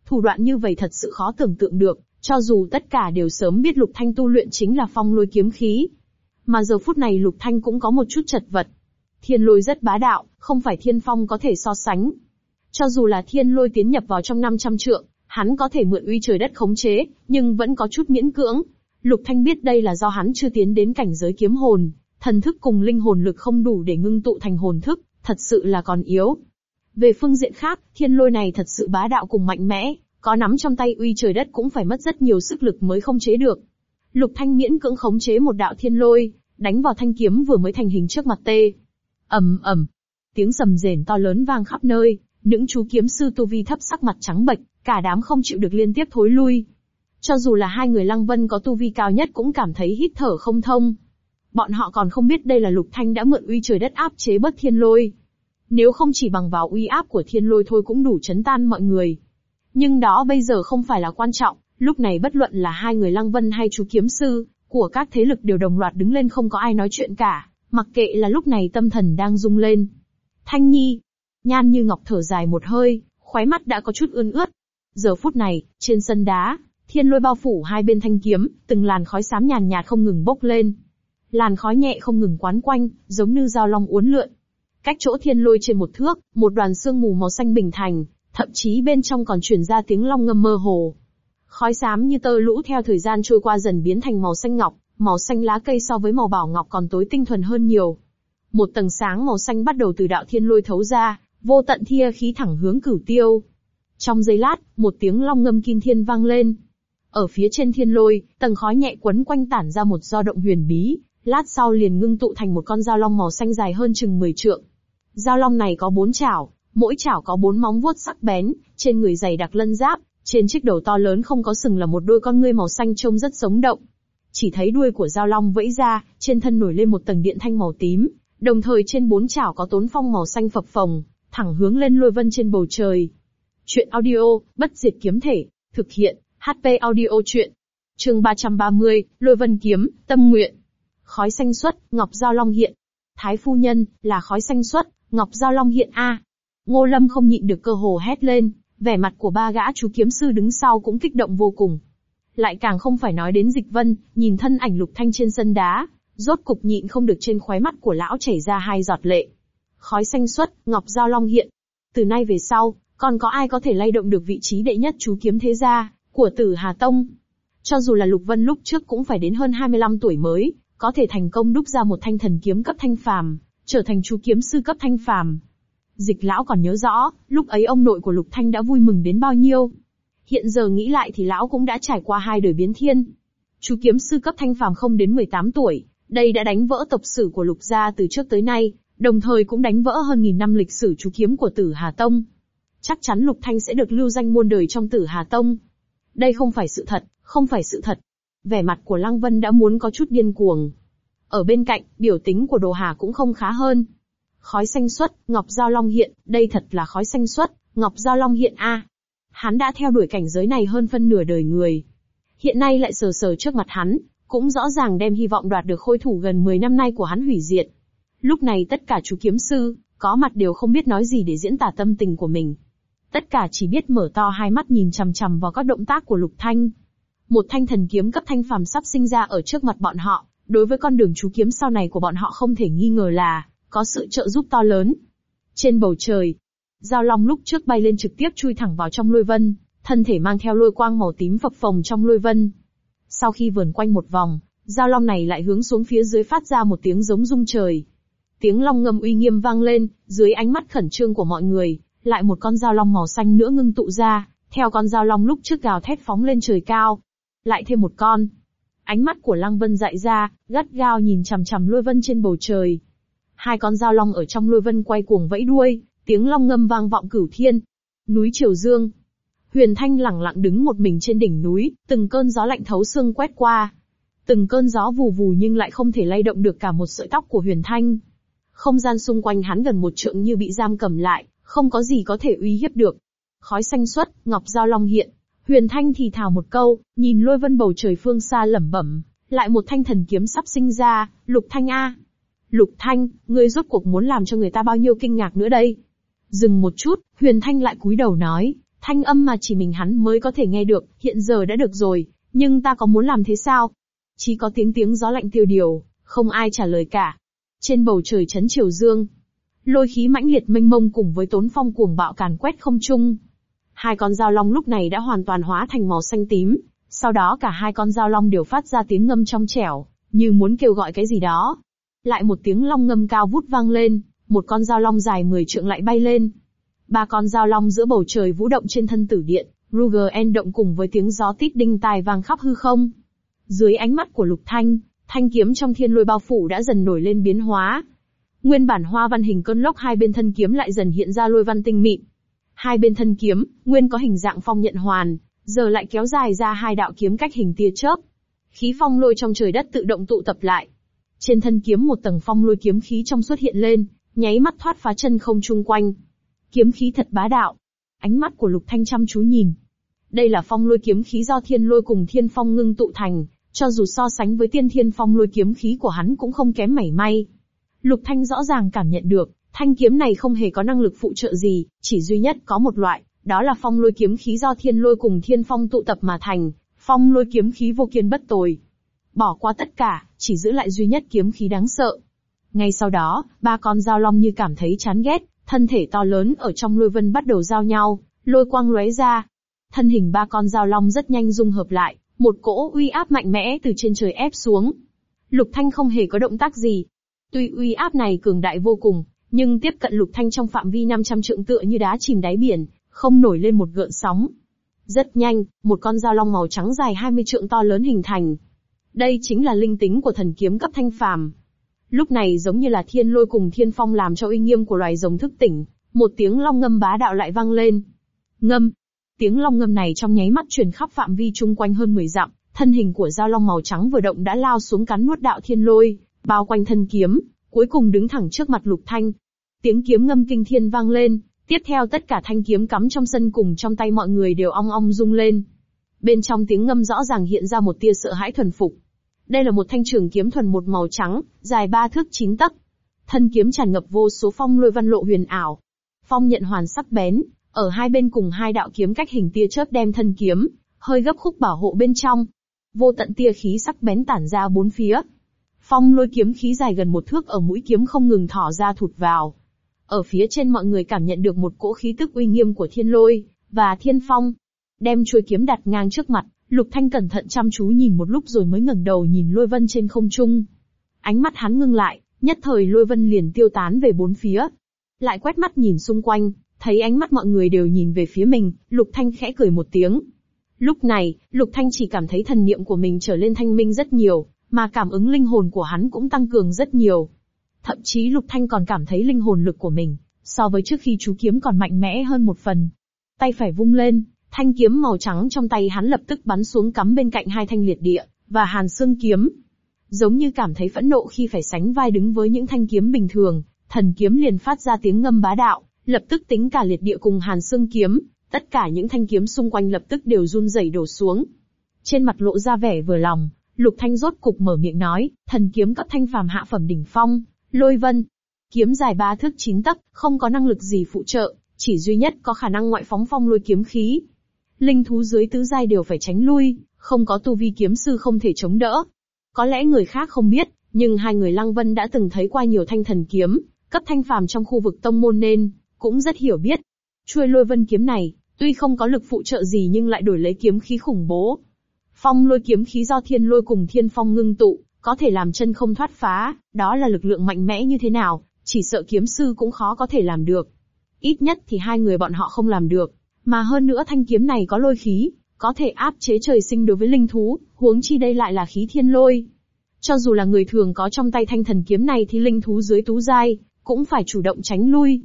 Thủ đoạn như vậy thật sự khó tưởng tượng được, cho dù tất cả đều sớm biết lục thanh tu luyện chính là phong lôi kiếm khí. Mà giờ phút này lục thanh cũng có một chút chật vật. Thiên lôi rất bá đạo, không phải thiên phong có thể so sánh. Cho dù là thiên lôi tiến nhập vào trong 500 trượng, Hắn có thể mượn uy trời đất khống chế, nhưng vẫn có chút miễn cưỡng. Lục Thanh biết đây là do hắn chưa tiến đến cảnh giới kiếm hồn, thần thức cùng linh hồn lực không đủ để ngưng tụ thành hồn thức, thật sự là còn yếu. Về phương diện khác, thiên lôi này thật sự bá đạo cùng mạnh mẽ, có nắm trong tay uy trời đất cũng phải mất rất nhiều sức lực mới không chế được. Lục Thanh miễn cưỡng khống chế một đạo thiên lôi, đánh vào thanh kiếm vừa mới thành hình trước mặt tê. ầm ầm, tiếng sầm rền to lớn vang khắp nơi, những chú kiếm sư tu vi thấp sắc mặt trắng bệch, Cả đám không chịu được liên tiếp thối lui. Cho dù là hai người Lăng Vân có tu vi cao nhất cũng cảm thấy hít thở không thông. Bọn họ còn không biết đây là Lục Thanh đã mượn uy trời đất áp chế bất thiên lôi. Nếu không chỉ bằng vào uy áp của thiên lôi thôi cũng đủ chấn tan mọi người. Nhưng đó bây giờ không phải là quan trọng, lúc này bất luận là hai người Lăng Vân hay chú kiếm sư, của các thế lực đều đồng loạt đứng lên không có ai nói chuyện cả, mặc kệ là lúc này tâm thần đang rung lên. Thanh Nhi, Nhan như ngọc thở dài một hơi, khóe mắt đã có chút ươn ướt, Giờ phút này, trên sân đá, thiên lôi bao phủ hai bên thanh kiếm, từng làn khói xám nhàn nhạt không ngừng bốc lên. Làn khói nhẹ không ngừng quán quanh, giống như dao long uốn lượn. Cách chỗ thiên lôi trên một thước, một đoàn sương mù màu xanh bình thành, thậm chí bên trong còn truyền ra tiếng long ngâm mơ hồ. Khói xám như tơ lũ theo thời gian trôi qua dần biến thành màu xanh ngọc, màu xanh lá cây so với màu bảo ngọc còn tối tinh thuần hơn nhiều. Một tầng sáng màu xanh bắt đầu từ đạo thiên lôi thấu ra, vô tận thia khí thẳng hướng cửu tiêu. Trong giây lát, một tiếng long ngâm kim thiên vang lên. Ở phía trên thiên lôi, tầng khói nhẹ quấn quanh tản ra một do động huyền bí, lát sau liền ngưng tụ thành một con dao long màu xanh dài hơn chừng 10 trượng. Dao long này có bốn chảo, mỗi chảo có bốn móng vuốt sắc bén, trên người dày đặc lân giáp, trên chiếc đầu to lớn không có sừng là một đôi con ngươi màu xanh trông rất sống động. Chỉ thấy đuôi của dao long vẫy ra, trên thân nổi lên một tầng điện thanh màu tím, đồng thời trên bốn chảo có tốn phong màu xanh phập phồng, thẳng hướng lên lôi vân trên bầu trời. Chuyện audio, bất diệt kiếm thể, thực hiện, HP audio chuyện. Chương 330, Lôi Vân Kiếm, Tâm Nguyện. Khói xanh xuất, Ngọc Giao Long hiện. Thái phu nhân, là khói xanh xuất, Ngọc Giao Long hiện A. Ngô Lâm không nhịn được cơ hồ hét lên, vẻ mặt của ba gã chú kiếm sư đứng sau cũng kích động vô cùng. Lại càng không phải nói đến dịch vân, nhìn thân ảnh lục thanh trên sân đá, rốt cục nhịn không được trên khóe mắt của lão chảy ra hai giọt lệ. Khói xanh xuất, Ngọc Giao Long hiện. Từ nay về sau, còn có ai có thể lay động được vị trí đệ nhất chú kiếm thế gia, của tử Hà Tông? Cho dù là Lục Vân lúc trước cũng phải đến hơn 25 tuổi mới, có thể thành công đúc ra một thanh thần kiếm cấp thanh phàm, trở thành chú kiếm sư cấp thanh phàm. Dịch lão còn nhớ rõ, lúc ấy ông nội của Lục Thanh đã vui mừng đến bao nhiêu. Hiện giờ nghĩ lại thì lão cũng đã trải qua hai đời biến thiên. Chú kiếm sư cấp thanh phàm không đến 18 tuổi, đây đã đánh vỡ tập sử của Lục gia từ trước tới nay, đồng thời cũng đánh vỡ hơn nghìn năm lịch sử chú kiếm của Tử Hà Tông. Chắc chắn Lục Thanh sẽ được lưu danh muôn đời trong Tử Hà Tông. Đây không phải sự thật, không phải sự thật. Vẻ mặt của Lăng Vân đã muốn có chút điên cuồng. Ở bên cạnh, biểu tính của Đồ Hà cũng không khá hơn. Khói xanh xuất, Ngọc Giao Long hiện, đây thật là khói xanh xuất, Ngọc Giao Long hiện a. Hắn đã theo đuổi cảnh giới này hơn phân nửa đời người. Hiện nay lại sờ sờ trước mặt hắn, cũng rõ ràng đem hy vọng đoạt được khôi thủ gần 10 năm nay của hắn hủy diệt. Lúc này tất cả chú kiếm sư, có mặt đều không biết nói gì để diễn tả tâm tình của mình. Tất cả chỉ biết mở to hai mắt nhìn chằm chằm vào các động tác của Lục Thanh. Một thanh thần kiếm cấp thanh phàm sắp sinh ra ở trước mặt bọn họ, đối với con đường chú kiếm sau này của bọn họ không thể nghi ngờ là, có sự trợ giúp to lớn. Trên bầu trời, Giao Long lúc trước bay lên trực tiếp chui thẳng vào trong lôi vân, thân thể mang theo lôi quang màu tím phập phồng trong lôi vân. Sau khi vườn quanh một vòng, Giao Long này lại hướng xuống phía dưới phát ra một tiếng giống rung trời. Tiếng long ngâm uy nghiêm vang lên, dưới ánh mắt khẩn trương của mọi người, lại một con dao long màu xanh nữa ngưng tụ ra, theo con dao long lúc trước gào thét phóng lên trời cao. Lại thêm một con. Ánh mắt của Lăng Vân dại ra, gắt gao nhìn chằm chằm lôi vân trên bầu trời. Hai con dao long ở trong lôi vân quay cuồng vẫy đuôi, tiếng long ngâm vang vọng cửu thiên. Núi Triều Dương. Huyền Thanh lẳng lặng đứng một mình trên đỉnh núi, từng cơn gió lạnh thấu xương quét qua. Từng cơn gió vù vù nhưng lại không thể lay động được cả một sợi tóc của Huyền Thanh. Không gian xung quanh hắn gần một trượng như bị giam cầm lại, không có gì có thể uy hiếp được. Khói xanh xuất, ngọc giao long hiện. Huyền Thanh thì thào một câu, nhìn lôi vân bầu trời phương xa lẩm bẩm, lại một thanh thần kiếm sắp sinh ra, Lục Thanh a. Lục Thanh, ngươi rốt cuộc muốn làm cho người ta bao nhiêu kinh ngạc nữa đây? Dừng một chút, Huyền Thanh lại cúi đầu nói, thanh âm mà chỉ mình hắn mới có thể nghe được, hiện giờ đã được rồi, nhưng ta có muốn làm thế sao? Chỉ có tiếng tiếng gió lạnh tiêu điều, không ai trả lời cả. Trên bầu trời chấn triều dương, lôi khí mãnh liệt mênh mông cùng với tốn phong cuồng bạo càn quét không trung. Hai con dao long lúc này đã hoàn toàn hóa thành màu xanh tím, sau đó cả hai con dao long đều phát ra tiếng ngâm trong trẻo, như muốn kêu gọi cái gì đó. Lại một tiếng long ngâm cao vút vang lên, một con dao long dài 10 trượng lại bay lên. Ba con dao long giữa bầu trời vũ động trên thân tử điện, Ruger En động cùng với tiếng gió tít đinh tai vang khắp hư không. Dưới ánh mắt của Lục Thanh, thanh kiếm trong thiên lôi bao phủ đã dần nổi lên biến hóa. Nguyên bản hoa văn hình cơn lốc hai bên thân kiếm lại dần hiện ra lôi văn tinh mịn. Hai bên thân kiếm, nguyên có hình dạng phong nhận hoàn, giờ lại kéo dài ra hai đạo kiếm cách hình tia chớp. Khí phong lôi trong trời đất tự động tụ tập lại. Trên thân kiếm một tầng phong lôi kiếm khí trong xuất hiện lên, nháy mắt thoát phá chân không chung quanh. Kiếm khí thật bá đạo. Ánh mắt của Lục Thanh chăm chú nhìn. Đây là phong lôi kiếm khí do thiên lôi cùng thiên phong ngưng tụ thành, cho dù so sánh với tiên thiên phong lôi kiếm khí của hắn cũng không kém mảy may. Lục Thanh rõ ràng cảm nhận được, thanh kiếm này không hề có năng lực phụ trợ gì, chỉ duy nhất có một loại, đó là phong lôi kiếm khí do thiên lôi cùng thiên phong tụ tập mà thành, phong lôi kiếm khí vô kiên bất tồi. Bỏ qua tất cả, chỉ giữ lại duy nhất kiếm khí đáng sợ. Ngay sau đó, ba con dao long như cảm thấy chán ghét, thân thể to lớn ở trong lôi vân bắt đầu giao nhau, lôi quang lóe ra. Thân hình ba con dao long rất nhanh dung hợp lại, một cỗ uy áp mạnh mẽ từ trên trời ép xuống. Lục Thanh không hề có động tác gì. Tuy uy áp này cường đại vô cùng, nhưng tiếp cận Lục Thanh trong phạm vi 500 trượng tựa như đá chìm đáy biển, không nổi lên một gợn sóng. Rất nhanh, một con dao long màu trắng dài 20 trượng to lớn hình thành. Đây chính là linh tính của thần kiếm cấp thanh phàm. Lúc này giống như là thiên lôi cùng thiên phong làm cho uy nghiêm của loài rồng thức tỉnh, một tiếng long ngâm bá đạo lại vang lên. Ngâm, Tiếng long ngâm này trong nháy mắt truyền khắp phạm vi chung quanh hơn 10 dặm, thân hình của dao long màu trắng vừa động đã lao xuống cắn nuốt đạo thiên lôi, bao quanh thân kiếm, cuối cùng đứng thẳng trước mặt Lục Thanh. Tiếng kiếm ngâm kinh thiên vang lên, tiếp theo tất cả thanh kiếm cắm trong sân cùng trong tay mọi người đều ong ong rung lên. Bên trong tiếng ngâm rõ ràng hiện ra một tia sợ hãi thuần phục. Đây là một thanh trường kiếm thuần một màu trắng, dài ba thước chín tấc. Thân kiếm tràn ngập vô số phong lôi văn lộ huyền ảo. Phong nhận hoàn sắc bén, ở hai bên cùng hai đạo kiếm cách hình tia chớp đem thân kiếm, hơi gấp khúc bảo hộ bên trong. Vô tận tia khí sắc bén tản ra bốn phía. Phong lôi kiếm khí dài gần một thước ở mũi kiếm không ngừng thỏ ra thụt vào. Ở phía trên mọi người cảm nhận được một cỗ khí tức uy nghiêm của thiên lôi, và thiên phong. Đem chuôi kiếm đặt ngang trước mặt, Lục Thanh cẩn thận chăm chú nhìn một lúc rồi mới ngẩng đầu nhìn lôi vân trên không trung. Ánh mắt hắn ngưng lại, nhất thời lôi vân liền tiêu tán về bốn phía. Lại quét mắt nhìn xung quanh, Thấy ánh mắt mọi người đều nhìn về phía mình, Lục Thanh khẽ cười một tiếng. Lúc này, Lục Thanh chỉ cảm thấy thần niệm của mình trở lên thanh minh rất nhiều, mà cảm ứng linh hồn của hắn cũng tăng cường rất nhiều. Thậm chí Lục Thanh còn cảm thấy linh hồn lực của mình, so với trước khi chú kiếm còn mạnh mẽ hơn một phần. Tay phải vung lên, thanh kiếm màu trắng trong tay hắn lập tức bắn xuống cắm bên cạnh hai thanh liệt địa, và hàn xương kiếm. Giống như cảm thấy phẫn nộ khi phải sánh vai đứng với những thanh kiếm bình thường, thần kiếm liền phát ra tiếng ngâm bá đạo, lập tức tính cả liệt địa cùng hàn xương kiếm, tất cả những thanh kiếm xung quanh lập tức đều run rẩy đổ xuống. Trên mặt lộ ra vẻ vừa lòng, Lục Thanh rốt cục mở miệng nói, thần kiếm cấp thanh phàm hạ phẩm đỉnh phong, lôi vân. Kiếm dài ba thước chín tấc, không có năng lực gì phụ trợ, chỉ duy nhất có khả năng ngoại phóng phong lôi kiếm khí. Linh thú dưới tứ giai đều phải tránh lui, không có tu vi kiếm sư không thể chống đỡ. Có lẽ người khác không biết, nhưng hai người Lăng Vân đã từng thấy qua nhiều thanh thần kiếm, cấp thanh phàm trong khu vực tông môn nên, cũng rất hiểu biết. Chuôi lôi vân kiếm này, tuy không có lực phụ trợ gì nhưng lại đổi lấy kiếm khí khủng bố. Phong lôi kiếm khí do thiên lôi cùng thiên phong ngưng tụ, có thể làm chân không thoát phá, đó là lực lượng mạnh mẽ như thế nào, chỉ sợ kiếm sư cũng khó có thể làm được. Ít nhất thì hai người bọn họ không làm được, mà hơn nữa thanh kiếm này có lôi khí, có thể áp chế trời sinh đối với linh thú, huống chi đây lại là khí thiên lôi. Cho dù là người thường có trong tay thanh thần kiếm này thì linh thú dưới tú giai, cũng phải chủ động tránh lui.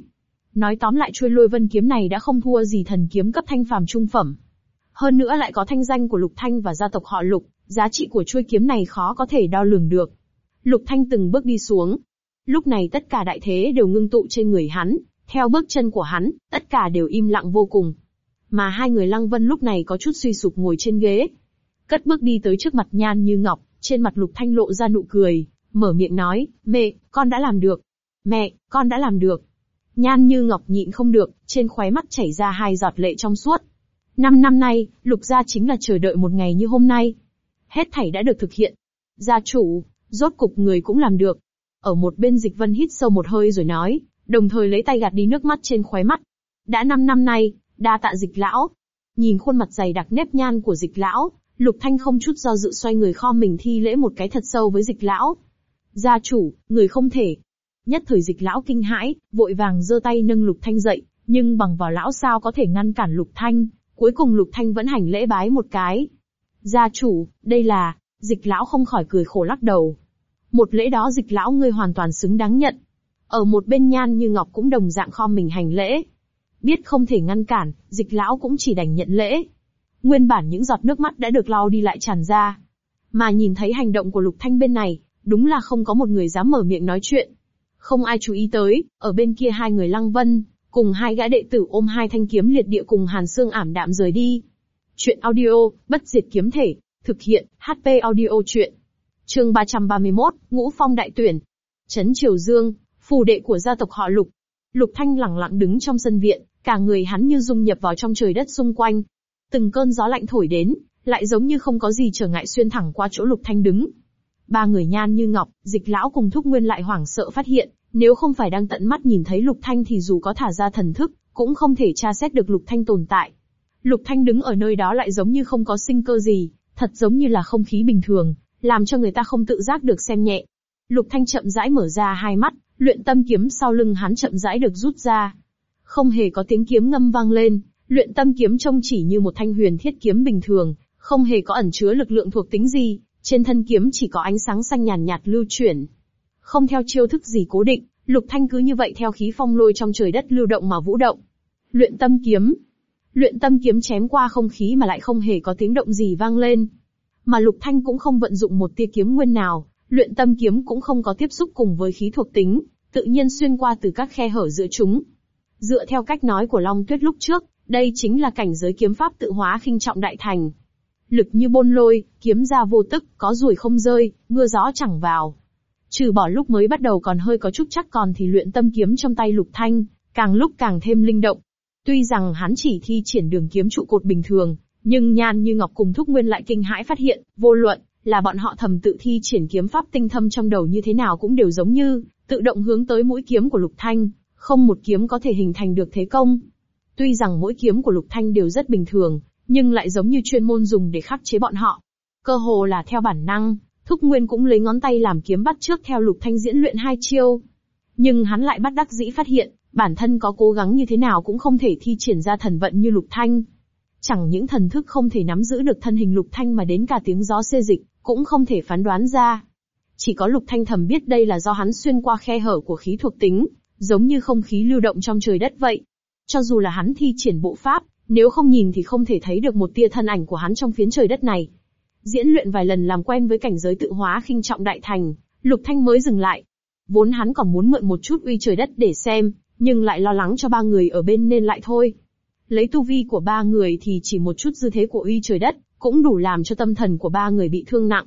Nói tóm lại chuôi lôi vân kiếm này đã không thua gì thần kiếm cấp thanh phàm trung phẩm. Hơn nữa lại có thanh danh của Lục Thanh và gia tộc họ Lục, giá trị của chuôi kiếm này khó có thể đo lường được. Lục Thanh từng bước đi xuống. Lúc này tất cả đại thế đều ngưng tụ trên người hắn, theo bước chân của hắn, tất cả đều im lặng vô cùng. Mà hai người Lăng Vân lúc này có chút suy sụp ngồi trên ghế. Cất bước đi tới trước mặt Nhan Như Ngọc, trên mặt Lục Thanh lộ ra nụ cười, mở miệng nói, mẹ, con đã làm được. Mẹ, con đã làm được. Nhan Như Ngọc nhịn không được, trên khóe mắt chảy ra hai giọt lệ trong suốt. Năm năm nay, Lục gia chính là chờ đợi một ngày như hôm nay. Hết thảy đã được thực hiện. Gia chủ, rốt cục người cũng làm được. Ở một bên dịch vân hít sâu một hơi rồi nói, đồng thời lấy tay gạt đi nước mắt trên khóe mắt. Đã năm năm nay, đa tạ dịch lão. Nhìn khuôn mặt dày đặc nếp nhan của dịch lão, Lục Thanh không chút do dự xoay người kho mình thi lễ một cái thật sâu với dịch lão. Gia chủ, người không thể. Nhất thời dịch lão kinh hãi, vội vàng giơ tay nâng Lục Thanh dậy, nhưng bằng vào lão sao có thể ngăn cản Lục Thanh, cuối cùng Lục Thanh vẫn hành lễ bái một cái. Gia chủ, đây là, dịch lão không khỏi cười khổ lắc đầu. Một lễ đó dịch lão ngươi hoàn toàn xứng đáng nhận. Ở một bên nhan như ngọc cũng đồng dạng kho mình hành lễ. Biết không thể ngăn cản, dịch lão cũng chỉ đành nhận lễ. Nguyên bản những giọt nước mắt đã được lau đi lại tràn ra. Mà nhìn thấy hành động của Lục Thanh bên này, đúng là không có một người dám mở miệng nói chuyện. Không ai chú ý tới, ở bên kia hai người lăng vân, cùng hai gã đệ tử ôm hai thanh kiếm liệt địa cùng Hàn Sương ảm đạm rời đi. Chuyện audio, bất diệt kiếm thể, thực hiện, HP audio chuyện. Chương 331, Ngũ Phong đại tuyển. Trấn Triều Dương, phù đệ của gia tộc họ Lục. Lục Thanh lặng lặng đứng trong sân viện, cả người hắn như dung nhập vào trong trời đất xung quanh. Từng cơn gió lạnh thổi đến, lại giống như không có gì trở ngại xuyên thẳng qua chỗ Lục Thanh đứng. Ba người nhan như ngọc, dịch lão cùng thúc nguyên lại hoảng sợ phát hiện, nếu không phải đang tận mắt nhìn thấy Lục Thanh thì dù có thả ra thần thức, cũng không thể tra xét được Lục Thanh tồn tại. Lục Thanh đứng ở nơi đó lại giống như không có sinh cơ gì, thật giống như là không khí bình thường, làm cho người ta không tự giác được xem nhẹ. Lục Thanh chậm rãi mở ra hai mắt, luyện tâm kiếm sau lưng hắn chậm rãi được rút ra. Không hề có tiếng kiếm ngâm vang lên, luyện tâm kiếm trông chỉ như một thanh huyền thiết kiếm bình thường, không hề có ẩn chứa lực lượng thuộc tính gì, trên thân kiếm chỉ có ánh sáng xanh nhàn nhạt lưu chuyển. Không theo chiêu thức gì cố định, Lục Thanh cứ như vậy theo khí phong lôi trong trời đất lưu động mà vũ động. Luyện tâm kiếm. Luyện tâm kiếm chém qua không khí mà lại không hề có tiếng động gì vang lên. Mà Lục Thanh cũng không vận dụng một tia kiếm nguyên nào, luyện tâm kiếm cũng không có tiếp xúc cùng với khí thuộc tính, tự nhiên xuyên qua từ các khe hở giữa chúng. Dựa theo cách nói của Long Tuyết lúc trước, đây chính là cảnh giới kiếm pháp tự hóa khinh trọng đại thành. Lực như bôn lôi, kiếm ra vô tức, có rủi không rơi, mưa gió chẳng vào. Trừ bỏ lúc mới bắt đầu còn hơi có chút chắc còn thì luyện tâm kiếm trong tay lục thanh, càng lúc càng thêm linh động. Tuy rằng hắn chỉ thi triển đường kiếm trụ cột bình thường, nhưng Nhan Như Ngọc cùng Thúc Nguyên lại kinh hãi phát hiện, vô luận là bọn họ thầm tự thi triển kiếm pháp tinh thâm trong đầu như thế nào cũng đều giống như tự động hướng tới mũi kiếm của Lục Thanh, không một kiếm có thể hình thành được thế công. Tuy rằng mỗi kiếm của Lục Thanh đều rất bình thường, nhưng lại giống như chuyên môn dùng để khắc chế bọn họ. Cơ hồ là theo bản năng, Thúc Nguyên cũng lấy ngón tay làm kiếm bắt trước theo Lục Thanh diễn luyện hai chiêu. Nhưng hắn lại bắt đắc dĩ phát hiện, bản thân có cố gắng như thế nào cũng không thể thi triển ra thần vận như Lục Thanh. Chẳng những thần thức không thể nắm giữ được thân hình Lục Thanh mà đến cả tiếng gió xê dịch, cũng không thể phán đoán ra. Chỉ có Lục Thanh thầm biết đây là do hắn xuyên qua khe hở của khí thuộc tính, giống như không khí lưu động trong trời đất vậy. Cho dù là hắn thi triển bộ pháp, nếu không nhìn thì không thể thấy được một tia thân ảnh của hắn trong phiến trời đất này. Diễn luyện vài lần làm quen với cảnh giới tự hóa khinh trọng đại thành, Lục Thanh mới dừng lại. Vốn hắn còn muốn mượn một chút uy trời đất để xem, nhưng lại lo lắng cho ba người ở bên nên lại thôi. Lấy tu vi của ba người thì chỉ một chút dư thế của uy trời đất, cũng đủ làm cho tâm thần của ba người bị thương nặng.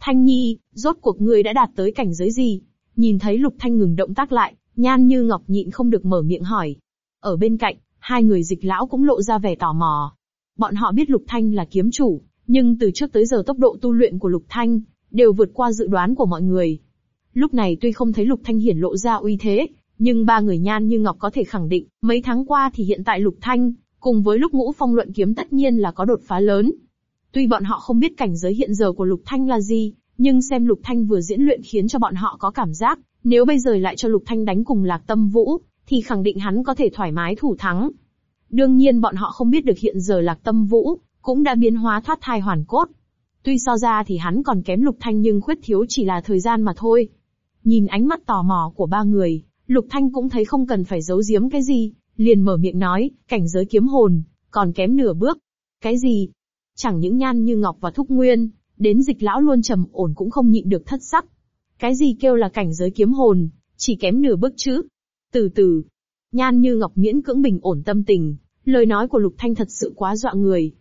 Thanh Nhi, rốt cuộc ngươi đã đạt tới cảnh giới gì? Nhìn thấy Lục Thanh ngừng động tác lại, Nhan Như Ngọc nhịn không được mở miệng hỏi. Ở bên cạnh, hai người dịch lão cũng lộ ra vẻ tò mò. Bọn họ biết Lục Thanh là kiếm chủ, nhưng từ trước tới giờ tốc độ tu luyện của Lục Thanh đều vượt qua dự đoán của mọi người. Lúc này tuy không thấy Lục Thanh hiển lộ ra uy thế, nhưng ba người Nhan Như Ngọc có thể khẳng định, mấy tháng qua thì hiện tại Lục Thanh, cùng với lúc ngũ phong luận kiếm tất nhiên là có đột phá lớn. Tuy bọn họ không biết cảnh giới hiện giờ của Lục Thanh là gì, nhưng xem Lục Thanh vừa diễn luyện khiến cho bọn họ có cảm giác, nếu bây giờ lại cho Lục Thanh đánh cùng Lạc Tâm Vũ, thì khẳng định hắn có thể thoải mái thủ thắng. Đương nhiên bọn họ không biết được hiện giờ Lạc Tâm Vũ, cũng đã biến hóa thoát thai hoàn cốt. Tuy so ra thì hắn còn kém Lục Thanh nhưng khuyết thiếu chỉ là thời gian mà thôi. Nhìn ánh mắt tò mò của ba người, Lục Thanh cũng thấy không cần phải giấu giếm cái gì, liền mở miệng nói, cảnh giới kiếm hồn, còn kém nửa bước. Cái gì? Chẳng những nhan như ngọc và thúc nguyên, đến dịch lão luôn trầm ổn cũng không nhịn được thất sắc. Cái gì kêu là cảnh giới kiếm hồn, chỉ kém nửa bước chứ. Từ từ, nhan như ngọc miễn cưỡng bình ổn tâm tình, lời nói của Lục Thanh thật sự quá dọa người.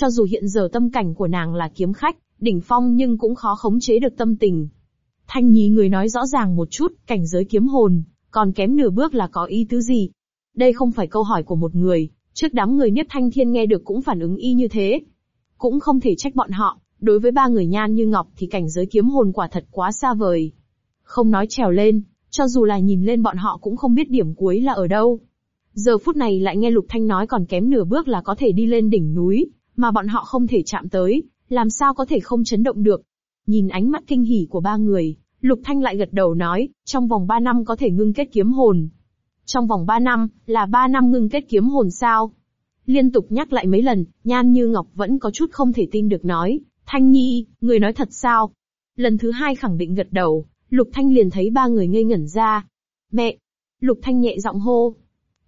Cho dù hiện giờ tâm cảnh của nàng là kiếm khách, đỉnh phong nhưng cũng khó khống chế được tâm tình. Thanh nhí người nói rõ ràng một chút, cảnh giới kiếm hồn, còn kém nửa bước là có ý tứ gì? Đây không phải câu hỏi của một người, trước đám người nhất thanh thiên nghe được cũng phản ứng y như thế. Cũng không thể trách bọn họ, đối với ba người nhan như ngọc thì cảnh giới kiếm hồn quả thật quá xa vời. Không nói trèo lên, cho dù là nhìn lên bọn họ cũng không biết điểm cuối là ở đâu. Giờ phút này lại nghe Lục Thanh nói còn kém nửa bước là có thể đi lên đỉnh núi, mà bọn họ không thể chạm tới, làm sao có thể không chấn động được. Nhìn ánh mắt kinh hỉ của ba người, Lục Thanh lại gật đầu nói, trong vòng 3 năm có thể ngưng kết kiếm hồn. Trong vòng 3 năm, là 3 năm ngưng kết kiếm hồn sao? Liên tục nhắc lại mấy lần, Nhan Như Ngọc vẫn có chút không thể tin được nói, Thanh Nhi, người nói thật sao? Lần thứ hai khẳng định gật đầu, Lục Thanh liền thấy ba người ngây ngẩn ra. Mẹ! Lục Thanh nhẹ giọng hô.